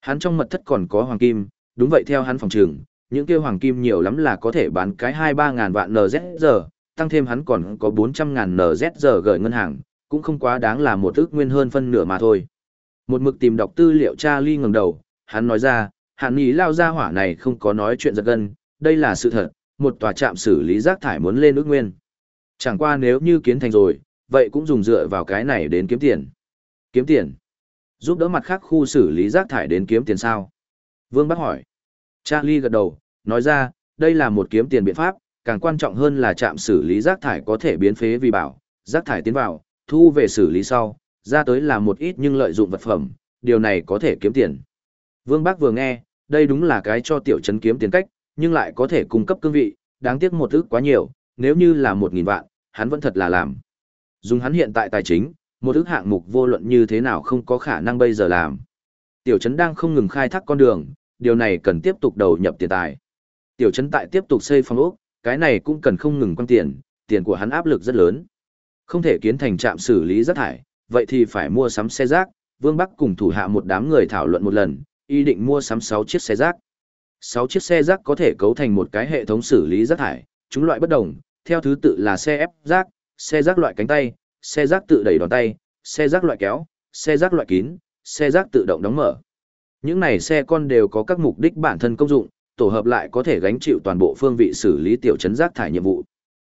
Hắn trong mật thất còn có hoàng kim, đúng vậy theo hắn phòng trường, những kia hoàng kim nhiều lắm là có thể bán cái 2-3 ngàn vạn NZG, tăng thêm hắn còn có 400 ngàn NZG gửi ngân hàng, cũng không quá đáng là một ước nguyên hơn phân nửa mà thôi. Một mực tìm đọc tư liệu Charlie ngẩng đầu, hắn nói ra, hạn ý lao ra hỏa này không có nói chuyện giật gân, đây là sự thật, một tòa trạm xử lý rác thải muốn lên ước nguyên. Chẳng qua nếu như kiến thành rồi, vậy cũng dùng dựa vào cái này đến kiếm tiền. Kiếm tiền. Giúp đỡ mặt khác khu xử lý rác thải đến kiếm tiền sao? Vương Bắc hỏi. Charlie gật đầu, nói ra, đây là một kiếm tiền biện pháp, càng quan trọng hơn là trạm xử lý rác thải có thể biến phế vì bảo, rác thải tiến vào, thu về xử lý sau, ra tới là một ít nhưng lợi dụng vật phẩm, điều này có thể kiếm tiền. Vương Bắc vừa nghe, đây đúng là cái cho tiểu trấn kiếm tiền cách, nhưng lại có thể cung cấp cương vị, đáng tiếc một ức quá nhiều, nếu như là một nghìn vạn, hắn vẫn thật là làm. Dùng hắn hiện tại tài chính, một ức hạng mục vô luận như thế nào không có khả năng bây giờ làm. Tiểu trấn đang không ngừng khai thác con đường, điều này cần tiếp tục đầu nhập tiền tài. Tiểu trấn tại tiếp tục xây phòng ốc, cái này cũng cần không ngừng quan tiền, tiền của hắn áp lực rất lớn. Không thể kiến thành trạm xử lý rác thải, vậy thì phải mua sắm xe rác, Vương Bắc cùng thủ hạ một đám người thảo luận một lần, ý định mua sắm 6 chiếc xe rác. 6 chiếc xe rác có thể cấu thành một cái hệ thống xử lý rác thải, chúng loại bất đồng, theo thứ tự là xe ép rác, xe rác loại cánh tay, xe rác tự đẩy đòn tay, xe rác loại kéo, xe rác loại kín, xe rác tự động đóng mở. Những này xe con đều có các mục đích bản thân công dụng, tổ hợp lại có thể gánh chịu toàn bộ phương vị xử lý tiểu trấn rác thải nhiệm vụ.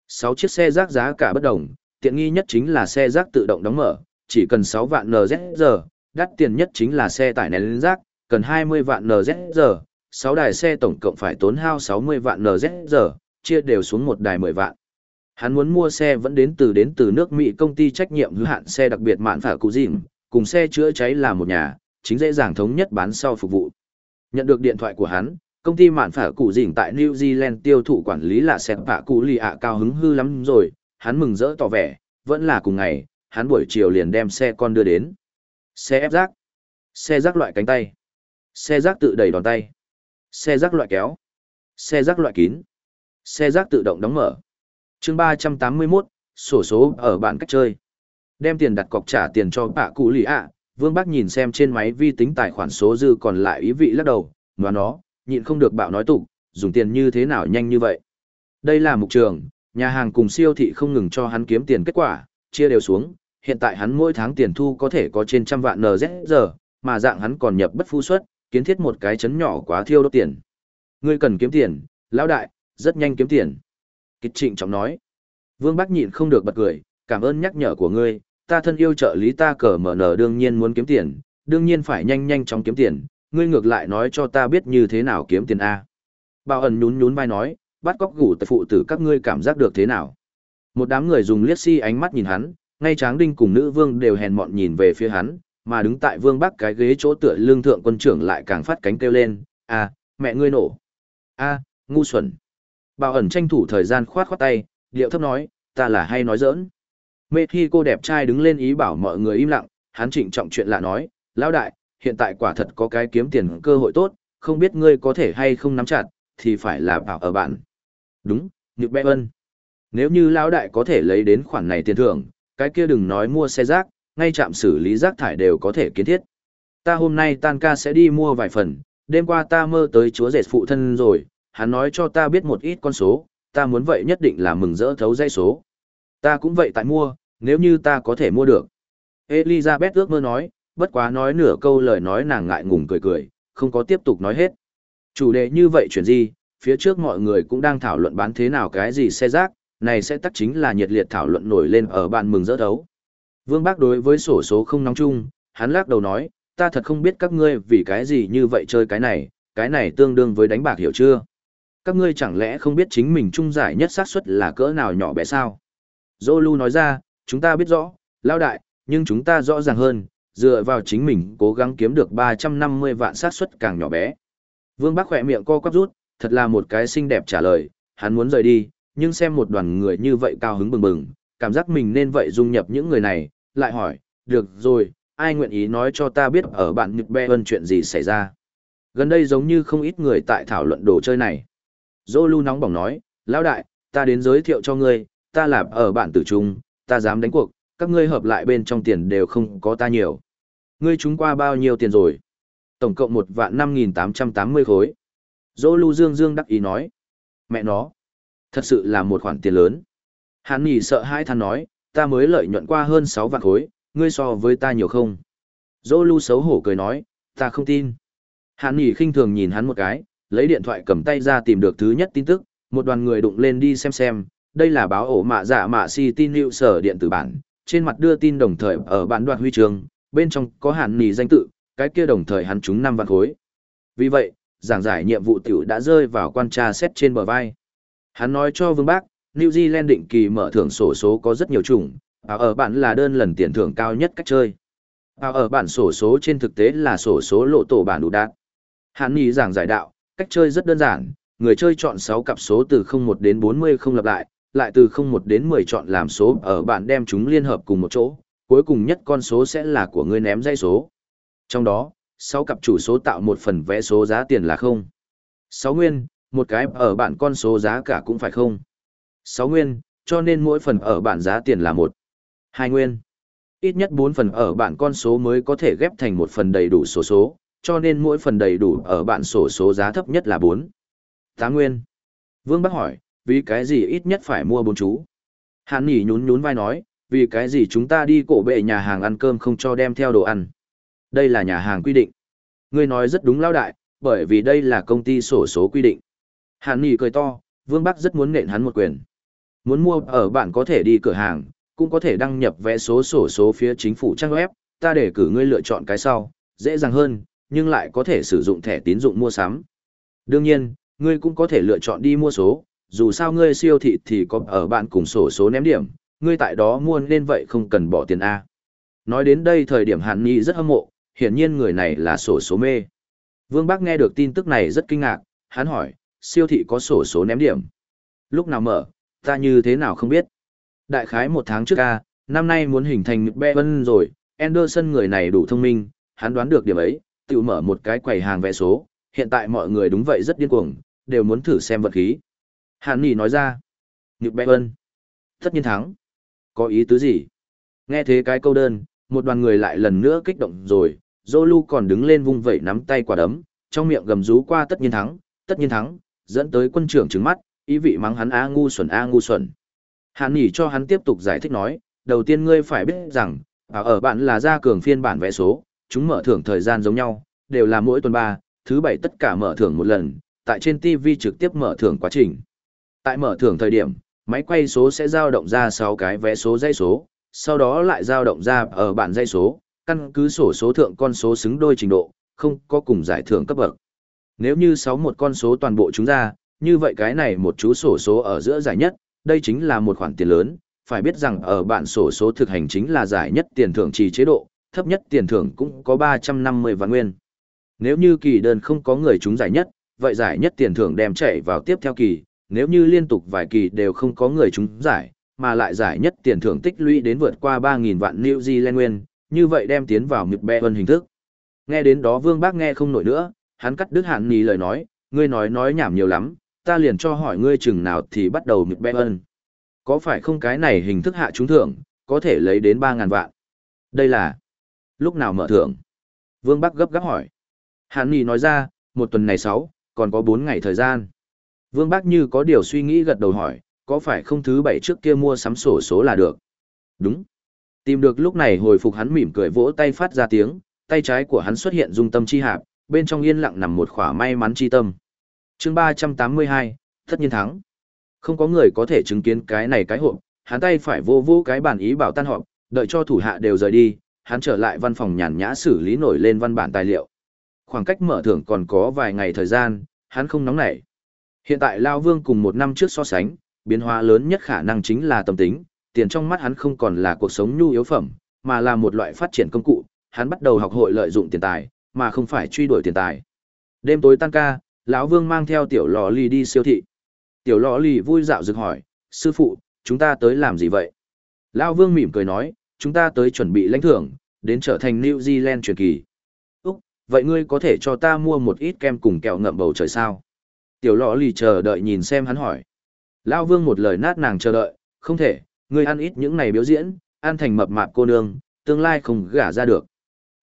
6 chiếc xe rác giá cả bất đồng, tiện nghi nhất chính là xe rác tự động đóng mở, chỉ cần 6 vạn NZR. đắt tiền nhất chính là xe tải nén rác, cần 20 vạn NZR. 6 đài xe tổng cộng phải tốn hao 60 vạn NZR, chia đều xuống một đài 10 vạn. Hắn muốn mua xe vẫn đến từ đến từ nước Mỹ công ty trách nhiệm hữu hạn xe đặc biệt mạn phả cụ dìm, cùng xe chữa cháy là một nhà, chính dễ dàng thống nhất bán sau phục vụ. Nhận được điện thoại của hắn, công ty mạn phả cụ dìm tại New Zealand tiêu thụ quản lý là xe phả cụ lì ạ cao hứng hư lắm rồi, hắn mừng rỡ tỏ vẻ, vẫn là cùng ngày, hắn buổi chiều liền đem xe con đưa đến. Xe ép rác, xe rác loại cánh tay, xe rác tự đẩy đòn tay, xe rác loại kéo, xe rác loại kín, xe rác tự động đóng mở. chương 381, sổ số ở bản cách chơi. Đem tiền đặt cọc trả tiền cho bà cụ lì ạ, Vương Bắc nhìn xem trên máy vi tính tài khoản số dư còn lại ý vị lắc đầu, mà nó, nhịn không được bạo nói tục, dùng tiền như thế nào nhanh như vậy. Đây là mục trường, nhà hàng cùng siêu thị không ngừng cho hắn kiếm tiền kết quả, chia đều xuống, hiện tại hắn mỗi tháng tiền thu có thể có trên trăm vạn NZ giờ, mà dạng hắn còn nhập bất phu suất, kiến thiết một cái chấn nhỏ quá thiêu đốt tiền. Ngươi cần kiếm tiền, lão đại, rất nhanh kiếm tiền. Kịch trịnh trọng nói. Vương Bắc nhịn không được bật cười, cảm ơn nhắc nhở của ngươi, ta thân yêu trợ lý ta cờ mở nở đương nhiên muốn kiếm tiền, đương nhiên phải nhanh nhanh chóng kiếm tiền, ngươi ngược lại nói cho ta biết như thế nào kiếm tiền A. Bảo ẩn nhún nhún vai nói, bắt cóc gủ tại phụ tử các ngươi cảm giác được thế nào. Một đám người dùng liếc si ánh mắt nhìn hắn, ngay tráng đinh cùng nữ vương đều hèn mọn nhìn về phía hắn, mà đứng tại vương bắc cái ghế chỗ tựa lương thượng quân trưởng lại càng phát cánh kêu lên, a mẹ ngươi nổ, a ngu xuẩn. Bảo ẩn tranh thủ thời gian khoát khoát tay, điệu thấp nói, ta là hay nói dỡn. Mê khi cô đẹp trai đứng lên ý bảo mọi người im lặng, hắn trịnh trọng chuyện lạ nói, lão đại, hiện tại quả thật có cái kiếm tiền cơ hội tốt, không biết ngươi có thể hay không nắm chặt, thì phải là bảo ở bạn. Đúng, Nhược Bệ Ân. Nếu như lão đại có thể lấy đến khoản này tiền thưởng, cái kia đừng nói mua xe rác, ngay trạm xử lý rác thải đều có thể kiến thiết. Ta hôm nay tan ca sẽ đi mua vài phần, đêm qua ta mơ tới chúa rể phụ thân rồi, hắn nói cho ta biết một ít con số, ta muốn vậy nhất định là mừng rỡ thấu dây số. Ta cũng vậy tại mua, nếu như ta có thể mua được. Elizabeth ước mơ nói, bất quá nói nửa câu lời nói nàng ngại ngùng cười cười, không có tiếp tục nói hết. Chủ đề như vậy chuyện gì, phía trước mọi người cũng đang thảo luận bán thế nào cái gì xe rác, này sẽ tắc chính là nhiệt liệt thảo luận nổi lên ở bàn mừng rỡ thấu. Vương Bác đối với sổ số không nóng chung, hắn lắc đầu nói, ta thật không biết các ngươi vì cái gì như vậy chơi cái này, cái này tương đương với đánh bạc hiểu chưa? Các ngươi chẳng lẽ không biết chính mình trung giải nhất xác suất là cỡ nào nhỏ bé sao? Zolu nói ra, chúng ta biết rõ, lao đại, nhưng chúng ta rõ ràng hơn, dựa vào chính mình cố gắng kiếm được 350 vạn sát suất càng nhỏ bé. Vương Bắc khỏe miệng co quắp rút, thật là một cái xinh đẹp trả lời, hắn muốn rời đi, nhưng xem một đoàn người như vậy cao hứng bừng bừng, cảm giác mình nên vậy dung nhập những người này, lại hỏi, được rồi, ai nguyện ý nói cho ta biết ở bạn Nhật Bè Ân chuyện gì xảy ra. Gần đây giống như không ít người tại thảo luận đồ chơi này. Dô lưu nóng bỏng nói, lão đại, ta đến giới thiệu cho ngươi, ta là ở bạn tử trung, ta dám đánh cuộc, các ngươi hợp lại bên trong tiền đều không có ta nhiều. Ngươi chúng qua bao nhiêu tiền rồi? Tổng cộng một vạn năm nghìn tám trăm tám mươi khối. Dô lưu dương dương đắc ý nói. Mẹ nó, thật sự là một khoản tiền lớn. Hàn nhỉ sợ hai than nói, ta mới lợi nhuận qua hơn sáu vạn khối, ngươi so với ta nhiều không? Dô lưu xấu hổ cười nói, ta không tin. Hàn nhỉ khinh thường nhìn hắn một cái, lấy điện thoại cầm tay ra tìm được thứ nhất tin tức, một đoàn người đụng lên đi xem xem, đây là báo ổ mạ giả dạ mạ si tin liệu sở điện tử bản, trên mặt đưa tin đồng thời ở bản đoạt huy trường, bên trong có hàn nhỉ danh tự, cái kia đồng thời hắn trúng năm vạn khối. Vì vậy, giảng giải nhiệm vụ tiểu đã rơi vào quan tra xét trên bờ vai. Hắn nói cho Vương Bác, New Zealand định kỳ mở thưởng sổ số có rất nhiều chủng, và ở bản là đơn lần tiền thưởng cao nhất cách chơi. Và ở bản sổ số trên thực tế là sổ số lộ tổ bản đủ đạt. Hắn nghĩ giảng giải đạo, cách chơi rất đơn giản, người chơi chọn 6 cặp số từ 01 đến 40 không lặp lại, lại từ 01 đến 10 chọn làm số ở bản đem chúng liên hợp cùng một chỗ, cuối cùng nhất con số sẽ là của người ném dây số. Trong đó, 6 cặp chủ số tạo một phần vé số giá tiền là không. 6 nguyên, một cái ở bản con số giá cả cũng phải không. 6 nguyên, cho nên mỗi phần ở bản giá tiền là một. Hai nguyên. Ít nhất 4 phần ở bản con số mới có thể ghép thành một phần đầy đủ số số, cho nên mỗi phần đầy đủ ở bản sổ số giá thấp nhất là 4. tám nguyên. Vương Bắc hỏi, vì cái gì ít nhất phải mua bốn chú? Hàn Nhỉ nhún nhún vai nói, vì cái gì chúng ta đi cổ bệ nhà hàng ăn cơm không cho đem theo đồ ăn? Đây là nhà hàng quy định. Ngươi nói rất đúng lao đại, bởi vì đây là công ty sổ số quy định. Hàn Nghị cười to, Vương Bắc rất muốn nện hắn một quyền. Muốn mua ở bạn có thể đi cửa hàng, cũng có thể đăng nhập vé số sổ số phía chính phủ trang web, ta để cử ngươi lựa chọn cái sau, dễ dàng hơn, nhưng lại có thể sử dụng thẻ tín dụng mua sắm. Đương nhiên, ngươi cũng có thể lựa chọn đi mua số, dù sao ngươi siêu thị thì có ở bạn cùng sổ số ném điểm, ngươi tại đó mua nên vậy không cần bỏ tiền A. Nói đến đây thời điểm Hàn Nhi rất hâm mộ, hiển nhiên người này là sổ số mê. Vương Bác nghe được tin tức này rất kinh ngạc, hắn hỏi, siêu thị có sổ số ném điểm. Lúc nào mở, ta như thế nào không biết. Đại khái một tháng trước ca năm nay muốn hình thành bê vân rồi, Anderson người này đủ thông minh, hắn đoán được điểm ấy, tự mở một cái quầy hàng vẽ số, hiện tại mọi người đúng vậy rất điên cuồng, đều muốn thử xem vật khí. Hàn Nhi nói ra, Nhược bè vân, tất nhiên thắng. Có ý tứ gì? Nghe thế cái câu đơn, một đoàn người lại lần nữa kích động rồi, Zolu còn đứng lên vung vẩy nắm tay quả đấm, trong miệng gầm rú qua tất nhiên thắng, tất nhiên thắng, dẫn tới quân trưởng trừng mắt, ý vị mắng hắn a ngu xuẩn a ngu xuẩn. Hàn Nghị cho hắn tiếp tục giải thích nói, đầu tiên ngươi phải biết rằng, à, ở bạn là gia cường phiên bản vẽ số, chúng mở thưởng thời gian giống nhau, đều là mỗi tuần 3, thứ bảy tất cả mở thưởng một lần, tại trên TV trực tiếp mở thưởng quá trình. Tại mở thưởng thời điểm, máy quay số sẽ dao động ra 6 cái vé số dây số, sau đó lại dao động ra ở bản dây số, căn cứ sổ số thượng con số xứng đôi trình độ, không có cùng giải thưởng cấp bậc. Nếu như 6 một con số toàn bộ chúng ra, như vậy cái này một chú sổ số ở giữa giải nhất, đây chính là một khoản tiền lớn, phải biết rằng ở bản sổ số thực hành chính là giải nhất tiền thưởng trì chế độ, thấp nhất tiền thưởng cũng có 350 vạn nguyên. Nếu như kỳ đơn không có người chúng giải nhất, vậy giải nhất tiền thưởng đem chạy vào tiếp theo kỳ, nếu như liên tục vài kỳ đều không có người chúng giải, mà lại giải nhất tiền thưởng tích lũy đến vượt qua 3.000 vạn New Zealand nguyên, như vậy đem tiến vào mực bè hình thức. Nghe đến đó Vương Bác nghe không nổi nữa, hắn cắt đứt hạn nì lời nói, ngươi nói nói nhảm nhiều lắm, ta liền cho hỏi ngươi chừng nào thì bắt đầu mực bè Có phải không cái này hình thức hạ trúng thưởng, có thể lấy đến 3.000 vạn? Đây là lúc nào mở thưởng? Vương Bắc gấp gáp hỏi. Hàn Nhi nói ra, một tuần này sáu, còn có bốn ngày thời gian. Vương Bắc như có điều suy nghĩ gật đầu hỏi, có phải không thứ bảy trước kia mua sắm sổ số là được? Đúng. Tìm được lúc này hồi phục hắn mỉm cười vỗ tay phát ra tiếng, tay trái của hắn xuất hiện dung tâm chi hạp, bên trong yên lặng nằm một khỏa may mắn chi tâm. chương ba trăm tám mươi hai, tất nhiên thắng. Không có người có thể chứng kiến cái này cái hộp, hắn tay phải vô vô cái bản ý bảo tan họp, đợi cho thủ hạ đều rời đi, hắn trở lại văn phòng nhàn nhã xử lý nổi lên văn bản tài liệu. Khoảng cách mở thưởng còn có vài ngày thời gian, hắn không nóng nảy. Hiện tại Lao Vương cùng một năm trước so sánh, biến hóa lớn nhất khả năng chính là tâm tính, tiền trong mắt hắn không còn là cuộc sống nhu yếu phẩm, mà là một loại phát triển công cụ, hắn bắt đầu học hội lợi dụng tiền tài, mà không phải truy đuổi tiền tài. Đêm tối tan ca, lão Vương mang theo tiểu lò lì đi siêu thị. Tiểu lò lì vui dạo rực hỏi, sư phụ, chúng ta tới làm gì vậy? Lão Vương mỉm cười nói, chúng ta tới chuẩn bị lãnh thưởng, đến trở thành New Zealand truyền kỳ. Úc, vậy ngươi có thể cho ta mua một ít kem cùng kẹo ngậm bầu trời sao? Tiểu lò lì chờ đợi nhìn xem hắn hỏi. Lão Vương một lời nát nàng chờ đợi, không thể, ngươi ăn ít những này biểu diễn, ăn thành mập mạp cô nương, tương lai không gả ra được.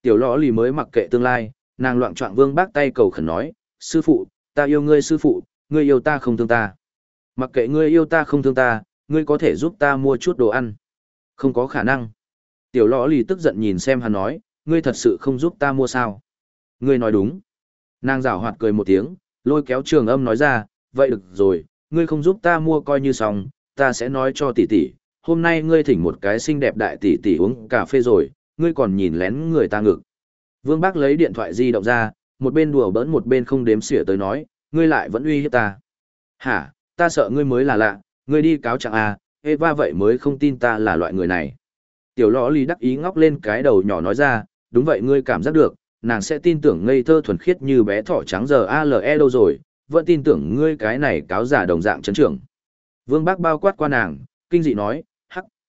Tiểu lõ lì mới mặc kệ tương lai, nàng loạn trọng vương bác tay cầu khẩn nói, sư phụ, ta yêu ngươi sư phụ, ngươi yêu ta không thương ta. Mặc kệ ngươi yêu ta không thương ta, ngươi có thể giúp ta mua chút đồ ăn. Không có khả năng. Tiểu lõ lì tức giận nhìn xem hắn nói, ngươi thật sự không giúp ta mua sao. Ngươi nói đúng. Nàng rảo hoạt cười một tiếng, lôi kéo trường âm nói ra, vậy được rồi, ngươi không giúp ta mua coi như xong, ta sẽ nói cho tỷ tỷ, hôm nay ngươi thỉnh một cái xinh đẹp đại tỷ tỷ uống cà phê rồi, ngươi còn nhìn lén người ta ngực. Vương Bác lấy điện thoại di động ra, một bên đùa bỡn một bên không đếm xỉa tới nói, ngươi lại vẫn uy hiếp ta. Hả, ta sợ ngươi mới là lạ, ngươi đi cáo trạng à, Eva vậy mới không tin ta là loại người này. Tiểu lõ ly đắc ý ngóc lên cái đầu nhỏ nói ra, đúng vậy ngươi cảm giác được, nàng sẽ tin tưởng ngây thơ thuần khiết như bé thỏ trắng giờ ALE đâu rồi, vẫn tin tưởng ngươi cái này cáo giả đồng dạng chấn trưởng. Vương Bác bao quát qua nàng, kinh dị nói,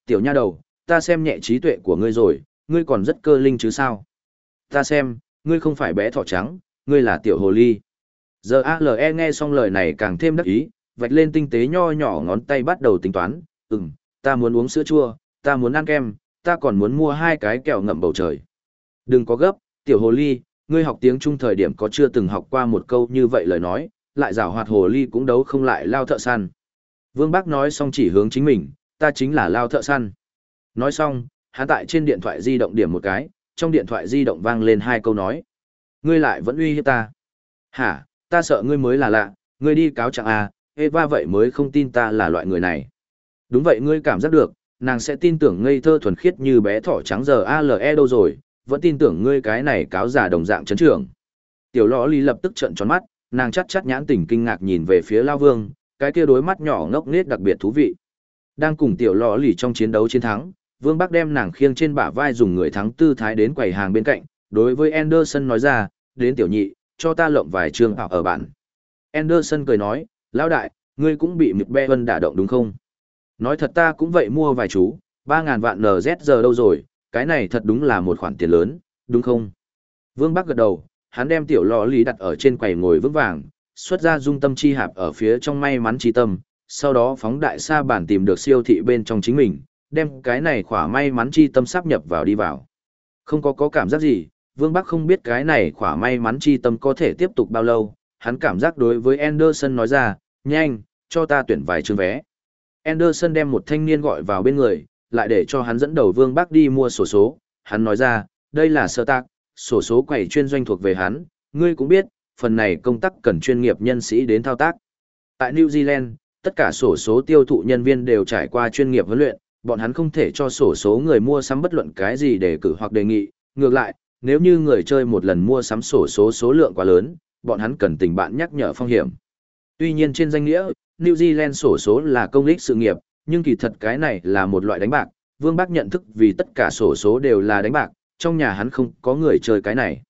tiểu nha đầu, ta xem nhẹ trí tuệ của ngươi rồi, ngươi còn rất cơ linh chứ sao. Ta xem, ngươi không phải bé thỏ trắng, ngươi là tiểu hồ ly. Giờ ALE nghe xong lời này càng thêm đắc ý, vạch lên tinh tế nho nhỏ ngón tay bắt đầu tính toán, ừm, ta muốn uống sữa chua, ta muốn ăn kem, ta còn muốn mua hai cái kẹo ngậm bầu trời. Đừng có gấp, tiểu hồ ly, ngươi học tiếng Trung thời điểm có chưa từng học qua một câu như vậy lời nói, lại giảo hoạt hồ ly cũng đấu không lại lao thợ săn. Vương Bác nói xong chỉ hướng chính mình, ta chính là lao thợ săn. Nói xong, hắn tại trên điện thoại di động điểm một cái, trong điện thoại di động vang lên hai câu nói. Ngươi lại vẫn uy hiếp ta. Hả, ta sợ ngươi mới là lạ, ngươi đi cáo trạng à, Eva vậy mới không tin ta là loại người này. Đúng vậy ngươi cảm giác được, nàng sẽ tin tưởng ngây thơ thuần khiết như bé thỏ trắng giờ ALE đâu rồi, vẫn tin tưởng ngươi cái này cáo giả đồng dạng chấn trưởng. Tiểu lõ ly lập tức trợn tròn mắt, nàng chắt chắt nhãn tỉnh kinh ngạc nhìn về phía Lao Vương, cái kia đối mắt nhỏ ngốc nghếch đặc biệt thú vị. Đang cùng tiểu lò lì trong chiến đấu chiến thắng, Vương Bắc đem nàng khiêng trên bả vai dùng người thắng tư thái đến quầy hàng bên cạnh, đối với Anderson nói ra, đến tiểu nhị, cho ta lộng vài trường học ở bản. Anderson cười nói, lão đại, ngươi cũng bị mực bê vân đả động đúng không? Nói thật ta cũng vậy mua vài chú, 3.000 vạn NZ giờ đâu rồi, cái này thật đúng là một khoản tiền lớn, đúng không? Vương Bắc gật đầu, hắn đem tiểu lò lì đặt ở trên quầy ngồi vững vàng, xuất ra dung tâm chi hạp ở phía trong may mắn chi tâm, sau đó phóng đại sa bản tìm được siêu thị bên trong chính mình, đem cái này khỏa may mắn chi tâm sắp nhập vào đi vào. Không có có cảm giác gì, Vương Bắc không biết cái này khỏa may mắn chi tâm có thể tiếp tục bao lâu, hắn cảm giác đối với Anderson nói ra, nhanh, cho ta tuyển vài chương vé. Anderson đem một thanh niên gọi vào bên người, lại để cho hắn dẫn đầu Vương Bắc đi mua sổ số, hắn nói ra, đây là sơ tạc sổ số quầy chuyên doanh thuộc về hắn, ngươi cũng biết, phần này công tác cần chuyên nghiệp nhân sĩ đến thao tác. Tại New Zealand, tất cả sổ số tiêu thụ nhân viên đều trải qua chuyên nghiệp huấn luyện, bọn hắn không thể cho sổ số người mua sắm bất luận cái gì để cử hoặc đề nghị, ngược lại, nếu như người chơi một lần mua sắm sổ số số lượng quá lớn, bọn hắn cần tình bạn nhắc nhở phong hiểm. Tuy nhiên trên danh nghĩa, New Zealand sổ số là công ích sự nghiệp, nhưng kỳ thật cái này là một loại đánh bạc, Vương Bác nhận thức vì tất cả sổ số đều là đánh bạc, trong nhà hắn không có người chơi cái này.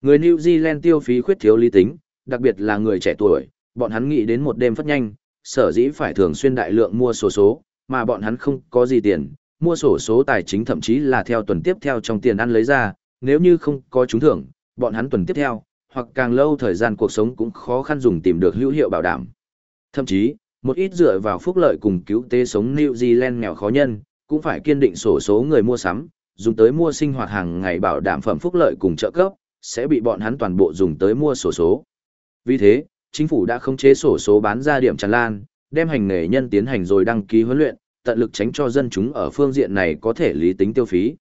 Người New Zealand tiêu phí khuyết thiếu lý tính, đặc biệt là người trẻ tuổi, bọn hắn nghĩ đến một đêm phát nhanh, sở dĩ phải thường xuyên đại lượng mua sổ số, mà bọn hắn không có gì tiền, mua sổ số tài chính thậm chí là theo tuần tiếp theo trong tiền ăn lấy ra, nếu như không có trúng thưởng, bọn hắn tuần tiếp theo, hoặc càng lâu thời gian cuộc sống cũng khó khăn dùng tìm được hữu hiệu bảo đảm. Thậm chí, một ít dựa vào phúc lợi cùng cứu tế sống New Zealand nghèo khó nhân, cũng phải kiên định sổ số người mua sắm, dùng tới mua sinh hoạt hàng ngày bảo đảm phẩm phúc lợi cùng trợ cấp, sẽ bị bọn hắn toàn bộ dùng tới mua sổ số. Vì thế, chính phủ đã khống chế sổ số bán ra điểm tràn lan, đem hành nghề nhân tiến hành rồi đăng ký huấn luyện, tận lực tránh cho dân chúng ở phương diện này có thể lý tính tiêu phí.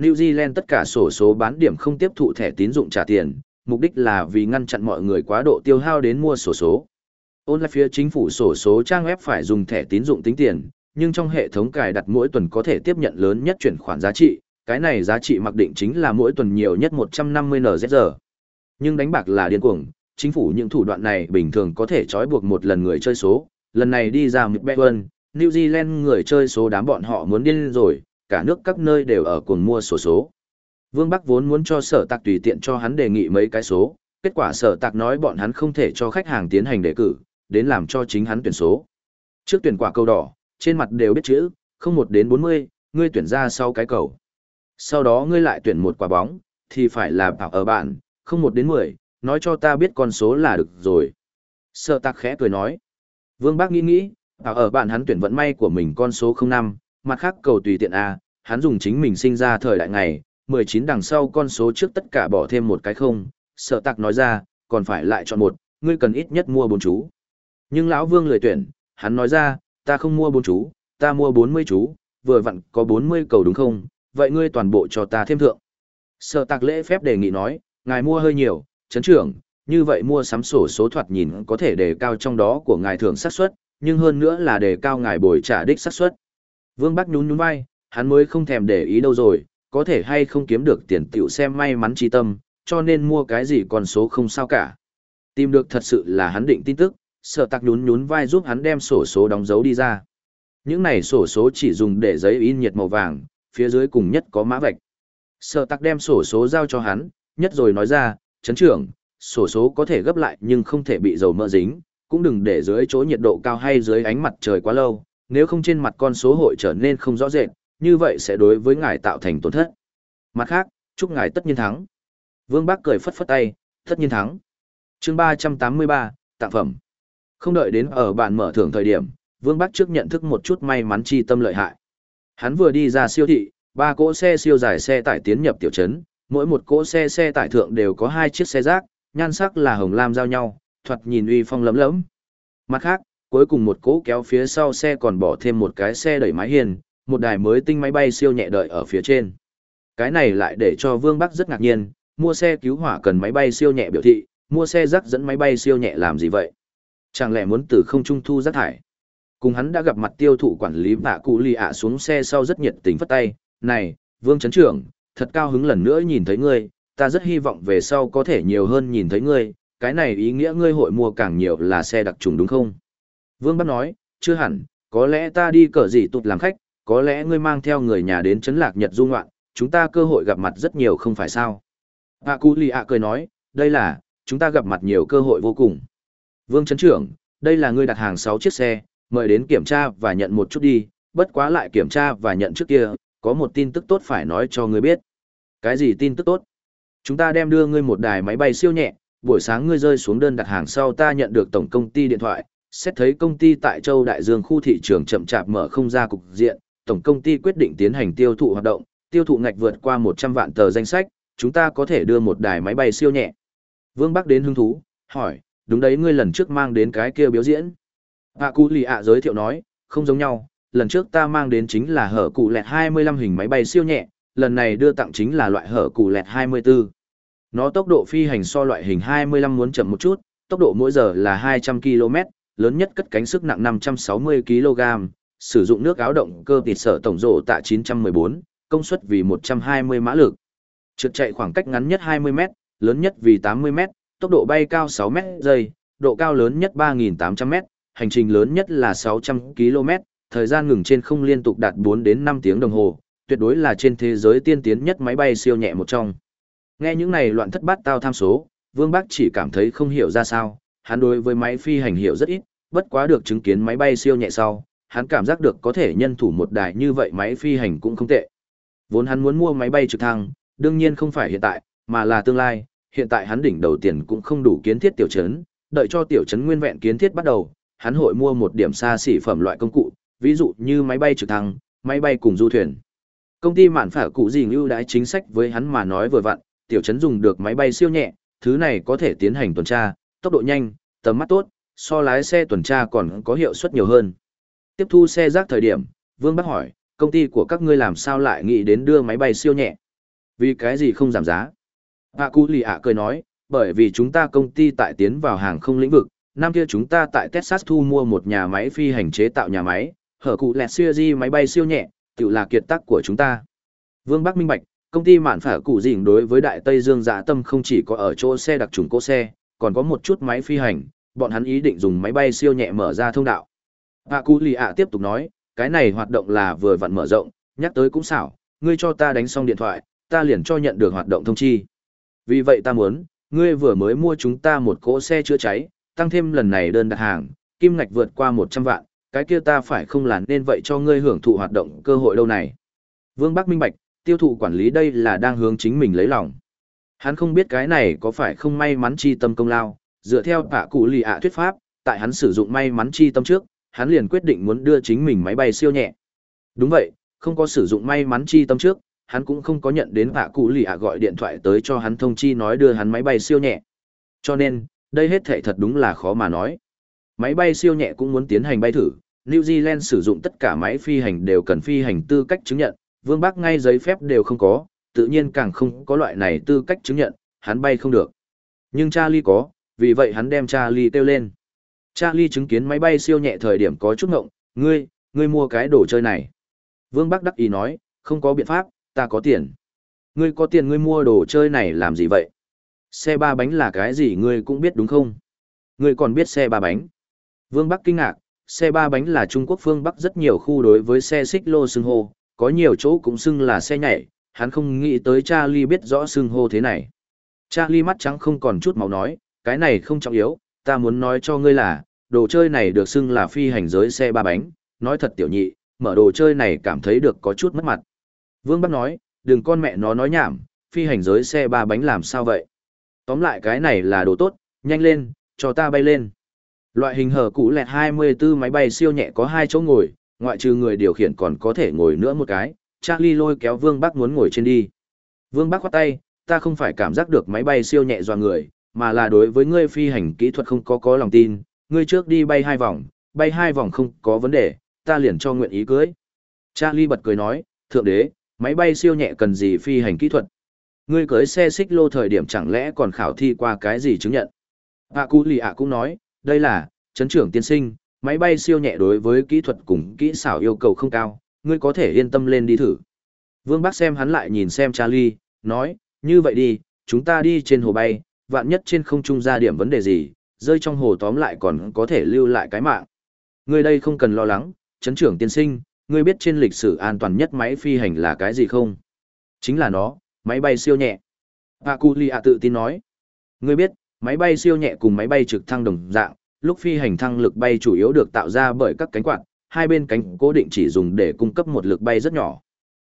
New Zealand tất cả sổ số bán điểm không tiếp thụ thẻ tín dụng trả tiền, mục đích là vì ngăn chặn mọi người quá độ tiêu hao đến mua sổ số. Ôn lại phía chính phủ sổ số trang web phải dùng thẻ tín dụng tính tiền, nhưng trong hệ thống cài đặt mỗi tuần có thể tiếp nhận lớn nhất chuyển khoản giá trị, cái này giá trị mặc định chính là mỗi tuần nhiều nhất 150 NZR. Nhưng đánh bạc là điên cuồng, chính phủ những thủ đoạn này bình thường có thể trói buộc một lần người chơi số, lần này đi ra Mid New Zealand người chơi số đám bọn họ muốn điên rồi, cả nước các nơi đều ở cuồng mua sổ số. Vương Bắc vốn muốn cho sở tạc tùy tiện cho hắn đề nghị mấy cái số, kết quả sở tạc nói bọn hắn không thể cho khách hàng tiến hành đề cử, đến làm cho chính hắn tuyển số. Trước tuyển quả cầu đỏ, trên mặt đều biết chữ, không một đến 40, ngươi tuyển ra sau cái cầu. Sau đó ngươi lại tuyển một quả bóng, thì phải là bảo ở bạn, không một đến 10, nói cho ta biết con số là được rồi. Sở tạc khẽ cười nói. Vương Bác nghĩ nghĩ, bảo ở bạn hắn tuyển vận may của mình con số 05, mặt khác cầu tùy tiện A, hắn dùng chính mình sinh ra thời đại ngày, 19 đằng sau con số trước tất cả bỏ thêm một cái không, sợ tạc nói ra, còn phải lại chọn một, ngươi cần ít nhất mua bốn chú. Nhưng lão vương lười tuyển, hắn nói ra, ta không mua bốn chú, ta mua 40 chú, vừa vặn có 40 cầu đúng không, vậy ngươi toàn bộ cho ta thêm thượng. Sợ tạc lễ phép đề nghị nói, ngài mua hơi nhiều, chấn trưởng, như vậy mua sắm sổ số thoạt nhìn có thể đề cao trong đó của ngài thưởng xác suất, nhưng hơn nữa là đề cao ngài bồi trả đích xác suất. Vương Bắc nhún nhún vai, hắn mới không thèm để ý đâu rồi, có thể hay không kiếm được tiền tiểu xem may mắn chi tâm, cho nên mua cái gì còn số không sao cả. Tìm được thật sự là hắn định tin tức, sợ tạc nhún nhún vai giúp hắn đem sổ số đóng dấu đi ra. Những này sổ số chỉ dùng để giấy in nhiệt màu vàng, phía dưới cùng nhất có mã vạch. Sợ Tắc đem sổ số giao cho hắn, nhất rồi nói ra, chấn trưởng, sổ số có thể gấp lại nhưng không thể bị dầu mỡ dính, cũng đừng để dưới chỗ nhiệt độ cao hay dưới ánh mặt trời quá lâu, nếu không trên mặt con số hội trở nên không rõ rệt, như vậy sẽ đối với ngài tạo thành tổn thất. Mặt khác, chúc ngài tất nhiên thắng. Vương Bác cười phất phất tay, tất nhiên thắng. chương 383, tặng phẩm. Không đợi đến ở bạn mở thưởng thời điểm, Vương Bác trước nhận thức một chút may mắn chi tâm lợi hại. Hắn vừa đi ra siêu thị, ba cỗ xe siêu dài xe tải tiến nhập tiểu trấn, mỗi một cỗ xe xe tải thượng đều có hai chiếc xe rác, nhan sắc là hồng lam giao nhau, thoạt nhìn uy phong lấm lấm. Mặt khác, cuối cùng một cỗ kéo phía sau xe còn bỏ thêm một cái xe đẩy mái hiền, một đài mới tinh máy bay siêu nhẹ đợi ở phía trên. Cái này lại để cho Vương Bắc rất ngạc nhiên, mua xe cứu hỏa cần máy bay siêu nhẹ biểu thị, mua xe rác dẫn máy bay siêu nhẹ làm gì vậy? Chẳng lẽ muốn từ không trung thu rác thải? Cùng hắn đã gặp mặt tiêu thụ quản lý bạ cụ lì ạ xuống xe sau rất nhiệt tình phất tay, này, Vương Trấn Trưởng, thật cao hứng lần nữa nhìn thấy ngươi, ta rất hy vọng về sau có thể nhiều hơn nhìn thấy ngươi, cái này ý nghĩa ngươi hội mua càng nhiều là xe đặc trùng đúng không? Vương Bắc nói, chưa hẳn, có lẽ ta đi cờ gì tụt làm khách, có lẽ ngươi mang theo người nhà đến chấn lạc nhật du ngoạn, chúng ta cơ hội gặp mặt rất nhiều không phải sao. Hạ Cú Lì ạ cười nói, đây là, chúng ta gặp mặt nhiều cơ hội vô cùng. Vương Trấn Trưởng, đây là ngươi đặt hàng 6 chiếc xe, mời đến kiểm tra và nhận một chút đi, bất quá lại kiểm tra và nhận trước kia, có một tin tức tốt phải nói cho ngươi biết. Cái gì tin tức tốt? Chúng ta đem đưa ngươi một đài máy bay siêu nhẹ, buổi sáng ngươi rơi xuống đơn đặt hàng sau ta nhận được tổng công ty điện thoại, xét thấy công ty tại Châu Đại Dương khu thị trường chậm chạp mở không ra cục diện, tổng công ty quyết định tiến hành tiêu thụ hoạt động, tiêu thụ ngạch vượt qua 100 vạn tờ danh sách, chúng ta có thể đưa một đài máy bay siêu nhẹ. Vương Bắc đến hứng thú, hỏi, đúng đấy ngươi lần trước mang đến cái kia biểu diễn. Hạ Cú Lì ạ giới thiệu nói, không giống nhau, lần trước ta mang đến chính là hở cụ lẹt 25 hình máy bay siêu nhẹ, lần này đưa tặng chính là loại hở củ lẹt 24. Nó tốc độ phi hành so loại hình 25 muốn chậm một chút, tốc độ mỗi giờ là 200 km, lớn nhất cất cánh sức nặng 560 kg, sử dụng nước áo động cơ tịt sở tổng rộ tại 914, công suất vì 120 mã lực. Trượt chạy khoảng cách ngắn nhất 20 m, lớn nhất vì 80 m, tốc độ bay cao 6 m giây, độ cao lớn nhất 3.800 m, hành trình lớn nhất là 600 km, thời gian ngừng trên không liên tục đạt 4 đến 5 tiếng đồng hồ, tuyệt đối là trên thế giới tiên tiến nhất máy bay siêu nhẹ một trong. Nghe những này loạn thất bát tao tham số, Vương Bắc chỉ cảm thấy không hiểu ra sao, hắn đối với máy phi hành hiểu rất ít, bất quá được chứng kiến máy bay siêu nhẹ sau, hắn cảm giác được có thể nhân thủ một đài như vậy máy phi hành cũng không tệ. Vốn hắn muốn mua máy bay trực thăng, đương nhiên không phải hiện tại, mà là tương lai, hiện tại hắn đỉnh đầu tiền cũng không đủ kiến thiết tiểu trấn, đợi cho tiểu trấn nguyên vẹn kiến thiết bắt đầu, hắn hội mua một điểm xa xỉ phẩm loại công cụ, ví dụ như máy bay trực thăng, máy bay cùng du thuyền. Công ty mạn phả cụ gì ưu đãi chính sách với hắn mà nói vừa vặn, tiểu trấn dùng được máy bay siêu nhẹ, thứ này có thể tiến hành tuần tra, tốc độ nhanh, tầm mắt tốt, so lái xe tuần tra còn có hiệu suất nhiều hơn. Tiếp thu xe rác thời điểm, Vương Bắc hỏi, công ty của các ngươi làm sao lại nghĩ đến đưa máy bay siêu nhẹ? Vì cái gì không giảm giá? Hạ Cú Lì ạ cười nói, bởi vì chúng ta công ty tại tiến vào hàng không lĩnh vực, năm kia chúng ta tại Texas thu mua một nhà máy phi hành chế tạo nhà máy, hở cụ lẹt siêu di máy bay siêu nhẹ, tự là kiệt tác của chúng ta. Vương Bắc minh bạch, công ty mạn phả cụ dình đối với Đại Tây Dương dạ tâm không chỉ có ở chỗ xe đặc trùng cỗ xe, còn có một chút máy phi hành, bọn hắn ý định dùng máy bay siêu nhẹ mở ra thông đạo. Hạ Cú Lì ạ tiếp tục nói, cái này hoạt động là vừa vặn mở rộng, Nhắc tới cũng xảo, ngươi cho ta đánh xong điện thoại, ta liền cho nhận được hoạt động thông chi. Vì vậy ta muốn, ngươi vừa mới mua chúng ta một cỗ xe chữa cháy, tăng thêm lần này đơn đặt hàng, kim ngạch vượt qua 100 vạn, cái kia ta phải không là nên vậy cho ngươi hưởng thụ hoạt động cơ hội đâu này. Vương Bắc minh bạch, tiêu thụ quản lý đây là đang hướng chính mình lấy lòng. Hắn không biết cái này có phải không may mắn chi tâm công lao, dựa theo tạ cụ lì ạ thuyết pháp, tại hắn sử dụng may mắn chi tâm trước, hắn liền quyết định muốn đưa chính mình máy bay siêu nhẹ. Đúng vậy, không có sử dụng may mắn chi tâm trước, hắn cũng không có nhận đến tạ cụ lì ạ gọi điện thoại tới cho hắn thông chi nói đưa hắn máy bay siêu nhẹ. Cho nên, đây hết thể thật đúng là khó mà nói. Máy bay siêu nhẹ cũng muốn tiến hành bay thử, New Zealand sử dụng tất cả máy phi hành đều cần phi hành tư cách chứng nhận, Vương Bắc ngay giấy phép đều không có, tự nhiên càng không có loại này tư cách chứng nhận, hắn bay không được. Nhưng Charlie có, vì vậy hắn đem Charlie kêu lên. Charlie chứng kiến máy bay siêu nhẹ thời điểm có chút ngộng, ngươi, ngươi mua cái đồ chơi này. Vương Bắc đắc ý nói, không có biện pháp, ta có tiền. Ngươi có tiền ngươi mua đồ chơi này làm gì vậy? Xe ba bánh là cái gì ngươi cũng biết đúng không? Ngươi còn biết xe ba bánh. Vương Bắc kinh ngạc, xe ba bánh là Trung Quốc phương Bắc rất nhiều khu đối với xe xích lô xưng hô, có nhiều chỗ cũng xưng là xe nhảy, hắn không nghĩ tới Charlie biết rõ xưng hô thế này. Charlie mắt trắng không còn chút máu nói, cái này không trọng yếu, ta muốn nói cho ngươi là, đồ chơi này được xưng là phi hành giới xe ba bánh, nói thật tiểu nhị, mở đồ chơi này cảm thấy được có chút mất mặt. Vương Bắc nói, đừng con mẹ nó nói nhảm, phi hành giới xe ba bánh làm sao vậy? Tóm lại cái này là đồ tốt, nhanh lên, cho ta bay lên. Loại hình hở cũ lẹt 24 máy bay siêu nhẹ có hai chỗ ngồi, ngoại trừ người điều khiển còn có thể ngồi nữa một cái. Charlie lôi kéo Vương Bắc muốn ngồi trên đi. Vương Bắc khoát tay, ta không phải cảm giác được máy bay siêu nhẹ do người, mà là đối với ngươi phi hành kỹ thuật không có có lòng tin, ngươi trước đi bay hai vòng, bay hai vòng không có vấn đề, ta liền cho nguyện ý cưới. Charlie bật cười nói, thượng đế, máy bay siêu nhẹ cần gì phi hành kỹ thuật. Ngươi cưới xe xích lô thời điểm chẳng lẽ còn khảo thi qua cái gì chứng nhận. Bà Cú Lì ạ cũng nói, đây là, chấn trưởng tiên sinh, máy bay siêu nhẹ đối với kỹ thuật cùng kỹ xảo yêu cầu không cao, ngươi có thể yên tâm lên đi thử. Vương Bắc xem hắn lại nhìn xem Charlie, nói, như vậy đi, chúng ta đi trên hồ bay, vạn nhất trên không trung ra điểm vấn đề gì, rơi trong hồ tóm lại còn có thể lưu lại cái mạng. Ngươi đây không cần lo lắng, chấn trưởng tiên sinh, ngươi biết trên lịch sử an toàn nhất máy phi hành là cái gì không? Chính là nó, máy bay siêu nhẹ. Aculia tự tin nói. Ngươi biết, máy bay siêu nhẹ cùng máy bay trực thăng đồng dạng, lúc phi hành thăng lực bay chủ yếu được tạo ra bởi các cánh quạt, hai bên cánh cố định chỉ dùng để cung cấp một lực bay rất nhỏ.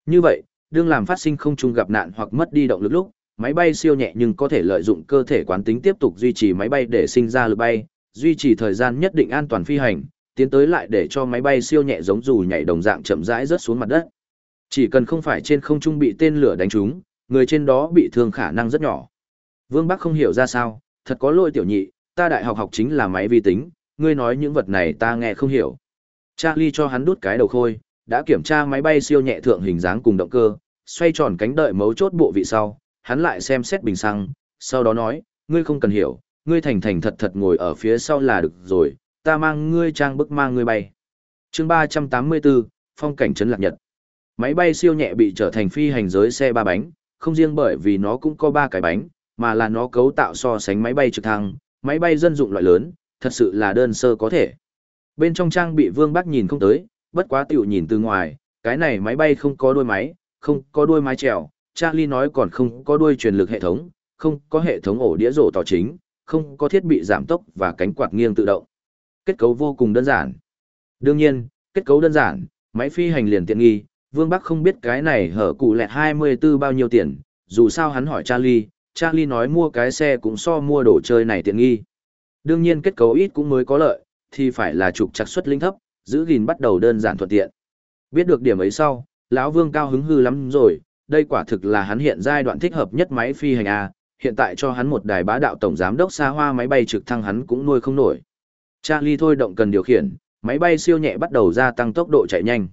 Như vậy, đương làm phát sinh không trung gặp nạn hoặc mất đi động lực lúc, máy bay siêu nhẹ nhưng có thể lợi dụng cơ thể quán tính tiếp tục duy trì máy bay để sinh ra lực bay, duy trì thời gian nhất định an toàn phi hành, tiến tới lại để cho máy bay siêu nhẹ giống dù nhảy đồng dạng chậm rãi rớt xuống mặt đất. Chỉ cần không phải trên không trung bị tên lửa đánh trúng, người trên đó bị thương khả năng rất nhỏ. Vương Bắc không hiểu ra sao, thật có lỗi tiểu nhị, ta đại học học chính là máy vi tính, ngươi nói những vật này ta nghe không hiểu. Charlie cho hắn đút cái đầu khôi, đã kiểm tra máy bay siêu nhẹ thượng hình dáng cùng động cơ, xoay tròn cánh đợi mấu chốt bộ vị sau, hắn lại xem xét bình xăng, sau đó nói, ngươi không cần hiểu, ngươi thành thành thật thật ngồi ở phía sau là được rồi, ta mang ngươi trang bức mang ngươi bay. chương 384, phong cảnh trấn lạc nhật. Máy bay siêu nhẹ bị trở thành phi hành giới xe ba bánh, không riêng bởi vì nó cũng có ba cái bánh, mà là nó cấu tạo so sánh máy bay trực thăng, máy bay dân dụng loại lớn, thật sự là đơn sơ có thể. Bên trong trang bị Vương Bắc nhìn không tới, bất quá tiểu nhìn từ ngoài, cái này máy bay không có đuôi máy, không có đuôi mái chèo, Charlie nói còn không có đuôi truyền lực hệ thống, không có hệ thống ổ đĩa rổ tỏ chính, không có thiết bị giảm tốc và cánh quạt nghiêng tự động. Kết cấu vô cùng đơn giản. Đương nhiên, kết cấu đơn giản, máy phi hành liền tiện nghi, Vương Bắc không biết cái này hở cụ lẹt 24 bao nhiêu tiền, dù sao hắn hỏi Charlie, Charlie nói mua cái xe cũng so mua đồ chơi này tiện nghi. Đương nhiên kết cấu ít cũng mới có lợi, thì phải là trục chặt suất linh thấp, giữ gìn bắt đầu đơn giản thuận tiện. Biết được điểm ấy sau, lão Vương cao hứng hư lắm rồi, đây quả thực là hắn hiện giai đoạn thích hợp nhất máy phi hành a, hiện tại cho hắn một đài bá đạo tổng giám đốc xa hoa máy bay trực thăng hắn cũng nuôi không nổi. Charlie thôi động cần điều khiển, máy bay siêu nhẹ bắt đầu gia tăng tốc độ chạy nhanh.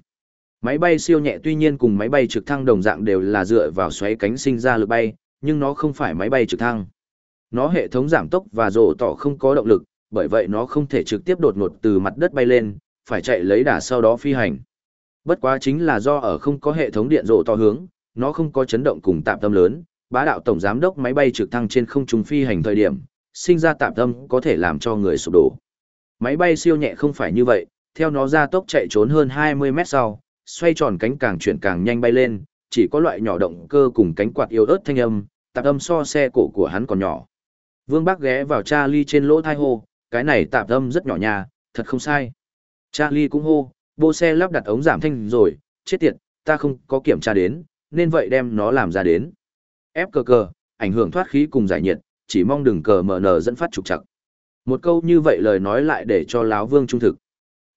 Máy bay siêu nhẹ tuy nhiên cùng máy bay trực thăng đồng dạng đều là dựa vào xoáy cánh sinh ra lực bay, nhưng nó không phải máy bay trực thăng. Nó hệ thống giảm tốc và rổ tỏ không có động lực, bởi vậy nó không thể trực tiếp đột ngột từ mặt đất bay lên, phải chạy lấy đà sau đó phi hành. Bất quá chính là do ở không có hệ thống điện rổ tỏ hướng, nó không có chấn động cùng tạm tâm lớn, bá đạo tổng giám đốc máy bay trực thăng trên không trung phi hành thời điểm, sinh ra tạm tâm có thể làm cho người sụp đổ. Máy bay siêu nhẹ không phải như vậy, theo nó ra tốc chạy trốn hơn 20 mét sau, xoay tròn cánh càng chuyển càng nhanh bay lên, chỉ có loại nhỏ động cơ cùng cánh quạt yếu ớt thanh âm, tạp âm so xe cổ của hắn còn nhỏ. Vương Bắc ghé vào Charlie trên lỗ thai hô, cái này tạp âm rất nhỏ nhà, thật không sai. Charlie cũng hô, bô xe lắp đặt ống giảm thanh rồi, chết tiệt, ta không có kiểm tra đến, nên vậy đem nó làm ra đến. Ép cờ cờ, ảnh hưởng thoát khí cùng giải nhiệt, chỉ mong đừng cờ mở nở dẫn phát trục trặc. Một câu như vậy lời nói lại để cho láo vương trung thực.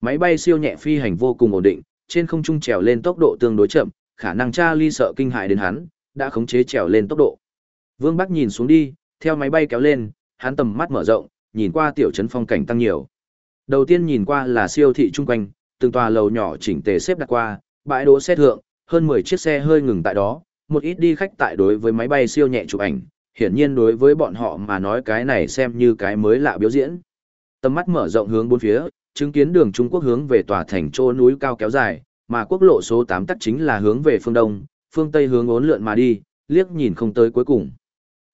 Máy bay siêu nhẹ phi hành vô cùng ổn định, trên không trung trèo lên tốc độ tương đối chậm, khả năng Charlie sợ kinh hại đến hắn, đã khống chế trèo lên tốc độ. Vương Bắc nhìn xuống đi, theo máy bay kéo lên, hắn tầm mắt mở rộng, nhìn qua tiểu trấn phong cảnh tăng nhiều. Đầu tiên nhìn qua là siêu thị chung quanh, từng tòa lầu nhỏ chỉnh tề xếp đặt qua, bãi đỗ xe thượng, hơn 10 chiếc xe hơi ngừng tại đó, một ít đi khách tại đối với máy bay siêu nhẹ chụp ảnh, hiển nhiên đối với bọn họ mà nói cái này xem như cái mới lạ biểu diễn. Tầm mắt mở rộng hướng bốn phía, chứng kiến đường Trung Quốc hướng về tòa thành trô núi cao kéo dài, mà quốc lộ số 8 tắt chính là hướng về phương đông, phương tây hướng ốn lượn mà đi, liếc nhìn không tới cuối cùng.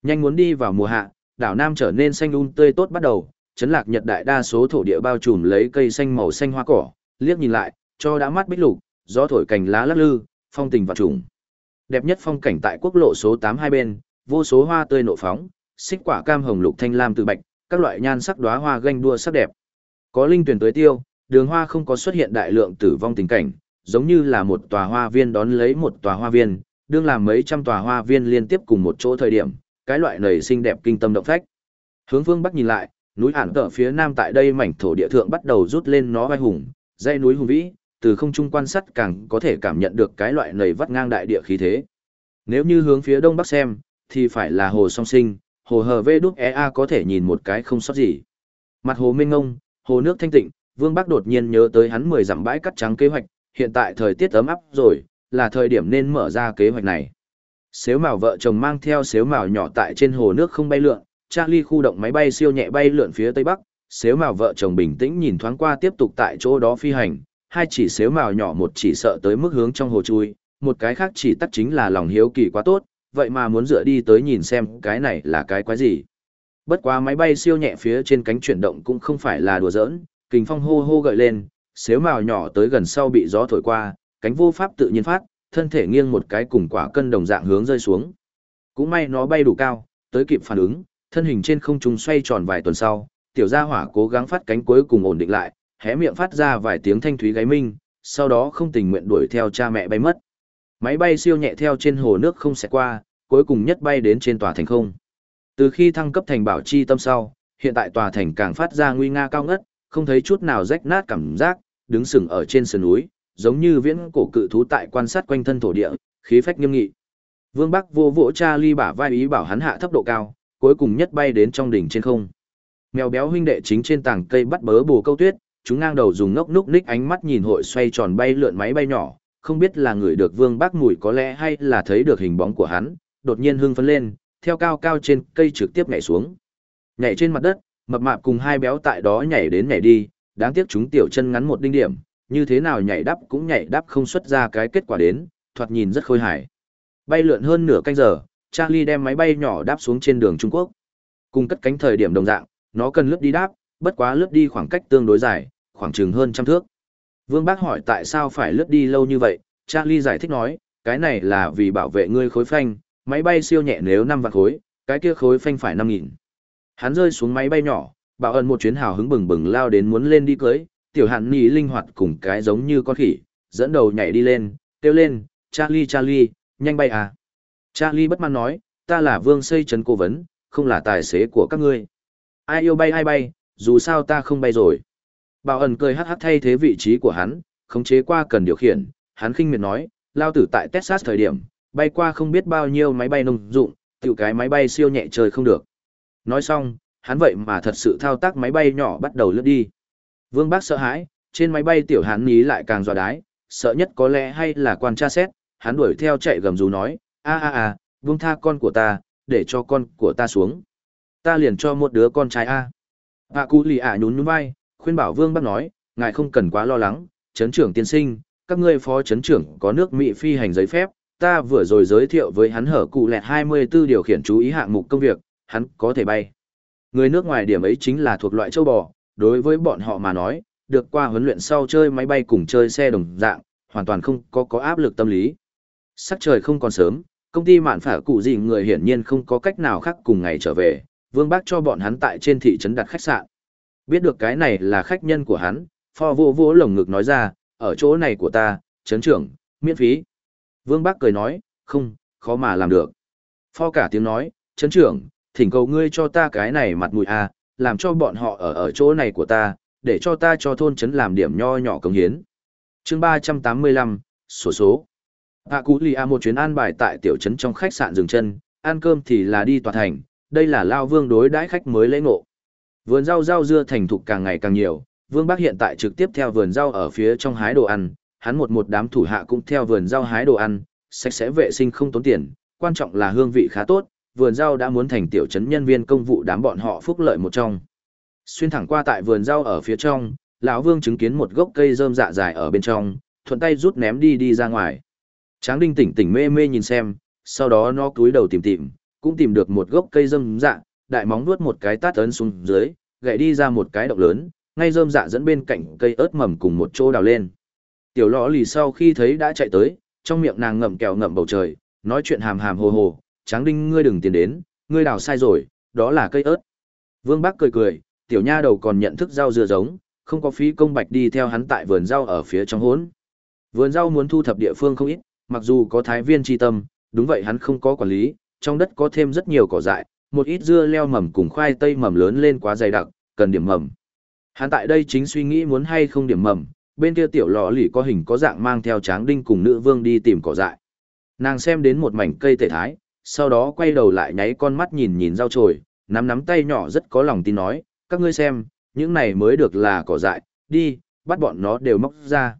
Nhanh muốn đi vào mùa hạ, đảo Nam trở nên xanh um tươi tốt bắt đầu, chấn lạc nhật đại đa số thổ địa bao trùm lấy cây xanh màu xanh hoa cỏ, liếc nhìn lại, cho đã mắt bích lục, gió thổi cành lá lắc lư, phong tình và trùng. Đẹp nhất phong cảnh tại quốc lộ số 8 hai bên, vô số hoa tươi nộ phóng, xích quả cam hồng lục thanh lam từ bạch, các loại nhan sắc đóa hoa ganh đua sắc đẹp. Có linh tuyển tới tiêu, đường hoa không có xuất hiện đại lượng tử vong tình cảnh, giống như là một tòa hoa viên đón lấy một tòa hoa viên, đương làm mấy trăm tòa hoa viên liên tiếp cùng một chỗ thời điểm, cái loại nầy xinh đẹp kinh tâm động phách. Hướng phương bắc nhìn lại, núi ản tở phía nam tại đây mảnh thổ địa thượng bắt đầu rút lên nó vai hùng, dãy núi hùng vĩ, từ không trung quan sát càng có thể cảm nhận được cái loại nầy vắt ngang đại địa khí thế. Nếu như hướng phía đông bắc xem, thì phải là hồ song sinh, hồ hờ vê đúc EA có thể nhìn một cái không sót gì. Mặt hồ mênh ngông, hồ nước thanh tịnh, Vương Bắc đột nhiên nhớ tới hắn 10 dặm bãi cắt trắng kế hoạch, hiện tại thời tiết ấm áp rồi, là thời điểm nên mở ra kế hoạch này. Xếu mào vợ chồng mang theo xếu mào nhỏ tại trên hồ nước không bay lượn, Charlie khu động máy bay siêu nhẹ bay lượn phía tây bắc, xếu mào vợ chồng bình tĩnh nhìn thoáng qua tiếp tục tại chỗ đó phi hành, hai chỉ xếu mào nhỏ một chỉ sợ tới mức hướng trong hồ chui, một cái khác chỉ tắt chính là lòng hiếu kỳ quá tốt, vậy mà muốn dựa đi tới nhìn xem cái này là cái quái gì. Bất quá máy bay siêu nhẹ phía trên cánh chuyển động cũng không phải là đùa giỡn, kình phong hô hô gợi lên, xếu mào nhỏ tới gần sau bị gió thổi qua, cánh vô pháp tự nhiên phát, thân thể nghiêng một cái cùng quả cân đồng dạng hướng rơi xuống. Cũng may nó bay đủ cao, tới kịp phản ứng, thân hình trên không trung xoay tròn vài tuần sau, tiểu gia hỏa cố gắng phát cánh cuối cùng ổn định lại, hé miệng phát ra vài tiếng thanh thúy gáy minh, sau đó không tình nguyện đuổi theo cha mẹ bay mất. Máy bay siêu nhẹ theo trên hồ nước không sẽ qua, cuối cùng nhất bay đến trên tòa thành không. Từ khi thăng cấp thành bảo chi tâm sau, hiện tại tòa thành càng phát ra nguy nga cao ngất, không thấy chút nào rách nát cảm giác, đứng sừng ở trên sườn núi, giống như viễn cổ cự thú tại quan sát quanh thân thổ địa, khí phách nghiêm nghị. Vương Bắc vô vỗ cha ly bả vai ý bảo hắn hạ thấp độ cao, cuối cùng nhất bay đến trong đỉnh trên không. Mèo béo huynh đệ chính trên tảng cây bắt bớ bồ câu tuyết, chúng ngang đầu dùng ngốc núc ních ánh mắt nhìn hội xoay tròn bay lượn máy bay nhỏ, không biết là người được Vương Bắc mùi có lẽ hay là thấy được hình bóng của hắn, đột nhiên hưng phấn lên, theo cao cao trên cây trực tiếp nhảy xuống. Nhảy trên mặt đất, mập mạp cùng hai béo tại đó nhảy đến nhảy đi, đáng tiếc chúng tiểu chân ngắn một đinh điểm, như thế nào nhảy đắp cũng nhảy đắp không xuất ra cái kết quả đến, thoạt nhìn rất khôi hài. Bay lượn hơn nửa canh giờ, Charlie đem máy bay nhỏ đáp xuống trên đường Trung Quốc. Cùng cất cánh thời điểm đồng dạng, nó cần lướt đi đáp, bất quá lướt đi khoảng cách tương đối dài, khoảng chừng hơn trăm thước. Vương Bác hỏi tại sao phải lướt đi lâu như vậy, Charlie giải thích nói, cái này là vì bảo vệ ngươi khối phanh, máy bay siêu nhẹ nếu 5 vạn khối, cái kia khối phanh phải 5.000. Hắn rơi xuống máy bay nhỏ, bảo ẩn một chuyến hào hứng bừng bừng lao đến muốn lên đi cưới, tiểu hạn nhì linh hoạt cùng cái giống như con khỉ, dẫn đầu nhảy đi lên, kêu lên, Charlie Charlie, nhanh bay à. Charlie bất mãn nói, ta là vương xây trấn cố vấn, không là tài xế của các ngươi. Ai yêu bay ai bay, dù sao ta không bay rồi. Bảo ẩn cười hắc hắc thay thế vị trí của hắn, khống chế qua cần điều khiển, hắn khinh miệt nói, lao tử tại Texas thời điểm, bay qua không biết bao nhiêu máy bay nông dụng, tiểu cái máy bay siêu nhẹ trời không được. Nói xong, hắn vậy mà thật sự thao tác máy bay nhỏ bắt đầu lướt đi. Vương Bác sợ hãi, trên máy bay tiểu hán ní lại càng dọa đái, sợ nhất có lẽ hay là quan tra xét, hắn đuổi theo chạy gầm rú nói, a a a, vương tha con của ta, để cho con của ta xuống. Ta liền cho một đứa con trai a. Hạ cụ lì ả nhún nhún vai, khuyên bảo Vương Bác nói, ngài không cần quá lo lắng, chấn trưởng tiên sinh, các ngươi phó chấn trưởng có nước Mỹ phi hành giấy phép, ta vừa rồi giới thiệu với hắn hở cụ lẹt 24 điều khiển chú ý hạng mục công việc, hắn có thể bay. Người nước ngoài điểm ấy chính là thuộc loại châu bò, đối với bọn họ mà nói, được qua huấn luyện sau chơi máy bay cùng chơi xe đồng dạng, hoàn toàn không có có áp lực tâm lý. Sắc trời không còn sớm, công ty mạn phả cụ gì người hiển nhiên không có cách nào khác cùng ngày trở về, Vương Bác cho bọn hắn tại trên thị trấn đặt khách sạn. Biết được cái này là khách nhân của hắn, Pho vô vô lồng ngực nói ra, ở chỗ này của ta, trấn trưởng, miễn phí. Vương Bác cười nói, không, khó mà làm được. Pho cả tiếng nói, trấn trưởng, thỉnh cầu ngươi cho ta cái này mặt mũi à, làm cho bọn họ ở ở chỗ này của ta, để cho ta cho thôn trấn làm điểm nho nhỏ công hiến. chương 385, sổ số. Hạ Cú Lì A một chuyến an bài tại tiểu trấn trong khách sạn dừng chân, ăn cơm thì là đi tòa thành, đây là Lao Vương đối đãi khách mới lễ ngộ. Vườn rau rau dưa thành thục càng ngày càng nhiều, Vương Bắc hiện tại trực tiếp theo vườn rau ở phía trong hái đồ ăn, hắn một một đám thủ hạ cũng theo vườn rau hái đồ ăn, sạch sẽ vệ sinh không tốn tiền, quan trọng là hương vị khá tốt, vườn rau đã muốn thành tiểu trấn nhân viên công vụ đám bọn họ phúc lợi một trong. Xuyên thẳng qua tại vườn rau ở phía trong, lão Vương chứng kiến một gốc cây rơm dạ dài ở bên trong, thuận tay rút ném đi đi ra ngoài. Tráng Đinh tỉnh tỉnh mê mê nhìn xem, sau đó nó cúi đầu tìm tìm, cũng tìm được một gốc cây rơm dạ, đại móng nuốt một cái tát ấn xuống dưới, gãy đi ra một cái độc lớn, ngay rơm dạ dẫn bên cạnh cây ớt mầm cùng một chỗ đào lên. Tiểu lọ lì sau khi thấy đã chạy tới, trong miệng nàng ngậm kẹo ngậm bầu trời, nói chuyện hàm hàm hồ hồ, tráng đinh ngươi đừng tiến đến, ngươi đào sai rồi, đó là cây ớt. Vương Bắc cười cười, tiểu nha đầu còn nhận thức rau dưa giống, không có phí công bạch đi theo hắn tại vườn rau ở phía trong hốn. Vườn rau muốn thu thập địa phương không ít, mặc dù có thái viên tri tâm, đúng vậy hắn không có quản lý, trong đất có thêm rất nhiều cỏ dại, một ít dưa leo mầm cùng khoai tây mầm lớn lên quá dày đặc, cần điểm mầm. Hắn tại đây chính suy nghĩ muốn hay không điểm mầm, bên kia tiểu lọ lì có hình có dạng mang theo tráng đinh cùng nữ vương đi tìm cỏ dại. Nàng xem đến một mảnh cây tể thái, sau đó quay đầu lại nháy con mắt nhìn nhìn rau trồi, nắm nắm tay nhỏ rất có lòng tin nói, các ngươi xem, những này mới được là cỏ dại, đi, bắt bọn nó đều móc ra.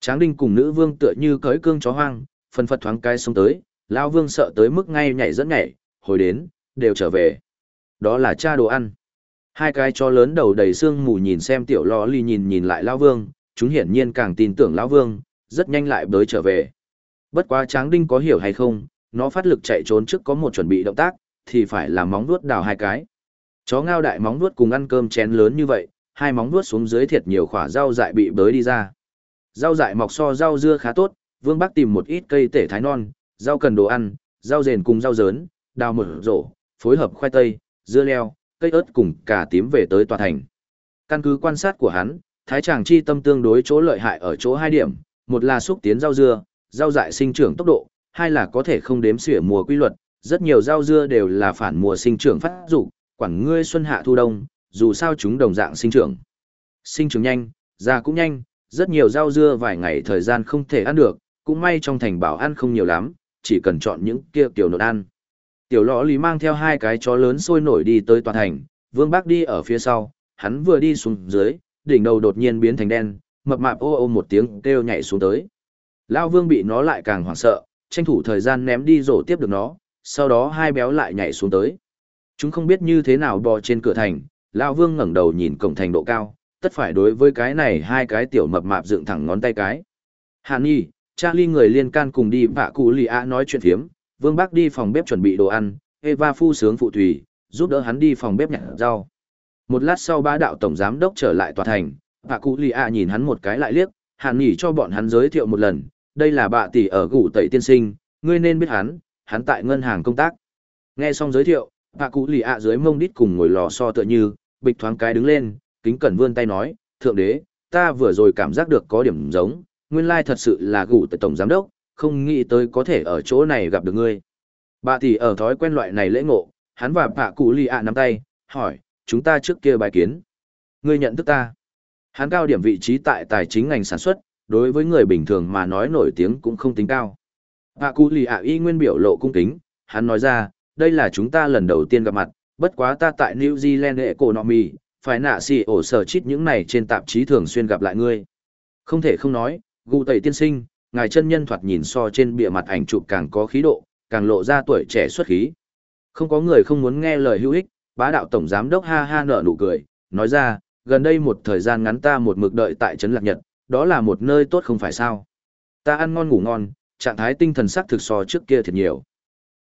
Tráng đinh cùng nữ vương tựa như cởi cương chó hoang, phần phật thoáng cái xuống tới, lão vương sợ tới mức ngay nhảy dẫn nhảy, hồi đến, đều trở về. Đó là cha đồ ăn. Hai cái chó lớn đầu đầy xương mù nhìn xem tiểu lò ly nhìn nhìn lại lão vương, chúng hiển nhiên càng tin tưởng lão vương, rất nhanh lại bới trở về. Bất quá tráng đinh có hiểu hay không, nó phát lực chạy trốn trước có một chuẩn bị động tác, thì phải là móng vuốt đào hai cái. Chó ngao đại móng vuốt cùng ăn cơm chén lớn như vậy, hai móng vuốt xuống dưới thiệt nhiều khỏa rau dại bị bới đi ra. Rau dại mọc so rau dưa khá tốt, Vương Bắc tìm một ít cây tể thái non, rau cần đồ ăn, rau rền cùng rau dớn, đào một rổ, phối hợp khoai tây, dưa leo, cây ớt cùng cả tím về tới tòa thành. Căn cứ quan sát của hắn, thái tràng chi tâm tương đối chỗ lợi hại ở chỗ hai điểm, một là xúc tiến rau dưa, rau dại sinh trưởng tốc độ, hai là có thể không đếm xỉa mùa quy luật, rất nhiều rau dưa đều là phản mùa sinh trưởng phát dục, quản ngươi xuân hạ thu đông, dù sao chúng đồng dạng sinh trưởng. Sinh trưởng nhanh, ra cũng nhanh, rất nhiều rau dưa vài ngày thời gian không thể ăn được, cũng may trong thành bảo ăn không nhiều lắm, chỉ cần chọn những kia tiểu nột ăn. Tiểu lõ lý mang theo hai cái chó lớn sôi nổi đi tới toàn thành, vương bác đi ở phía sau, hắn vừa đi xuống dưới, đỉnh đầu đột nhiên biến thành đen, mập mạp ô ô một tiếng kêu nhảy xuống tới. Lao vương bị nó lại càng hoảng sợ, tranh thủ thời gian ném đi rổ tiếp được nó, sau đó hai béo lại nhảy xuống tới. Chúng không biết như thế nào bò trên cửa thành, lão vương ngẩng đầu nhìn cổng thành độ cao, tất phải đối với cái này hai cái tiểu mập mạp dựng thẳng ngón tay cái. Hàn Nhi, Charlie người liên can cùng đi vạ cụ lì ạ nói chuyện thiếm, Vương Bắc đi phòng bếp chuẩn bị đồ ăn, Eva phu sướng phụ thủy, giúp đỡ hắn đi phòng bếp nhặt rau. Một lát sau ba đạo tổng giám đốc trở lại tòa thành, vạ cụ lì ạ nhìn hắn một cái lại liếc, hàn Nhi cho bọn hắn giới thiệu một lần, đây là bạ tỷ ở gủ tẩy tiên sinh, ngươi nên biết hắn, hắn tại ngân hàng công tác. Nghe xong giới thiệu, bạ cụ lì ạ dưới mông đít cùng ngồi lò so tựa như, bịch thoáng cái đứng lên, kính cẩn vươn tay nói, thượng đế, ta vừa rồi cảm giác được có điểm giống, nguyên lai thật sự là gủ tẩy tổng giám đốc, không nghĩ tới có thể ở chỗ này gặp được ngươi. Bà tỷ ở thói quen loại này lễ ngộ, hắn và bà cụ lì ạ nắm tay, hỏi, chúng ta trước kia bài kiến. Ngươi nhận thức ta. Hắn cao điểm vị trí tại tài chính ngành sản xuất, đối với người bình thường mà nói nổi tiếng cũng không tính cao. Hạ cụ lì ạ y nguyên biểu lộ cung kính, hắn nói ra, đây là chúng ta lần đầu tiên gặp mặt, bất quá ta tại New Zealand Economy, phải nạ xì ổ sở chít những này trên tạp chí thường xuyên gặp lại ngươi. Không thể không nói, gụ tẩy tiên sinh, ngài chân nhân thoạt nhìn so trên bìa mặt ảnh chụp càng có khí độ, càng lộ ra tuổi trẻ xuất khí. Không có người không muốn nghe lời hữu ích, bá đạo tổng giám đốc ha ha nở nụ cười, nói ra, gần đây một thời gian ngắn ta một mực đợi tại trấn Lạc Nhật, đó là một nơi tốt không phải sao. Ta ăn ngon ngủ ngon, trạng thái tinh thần sắc thực so trước kia thiệt nhiều.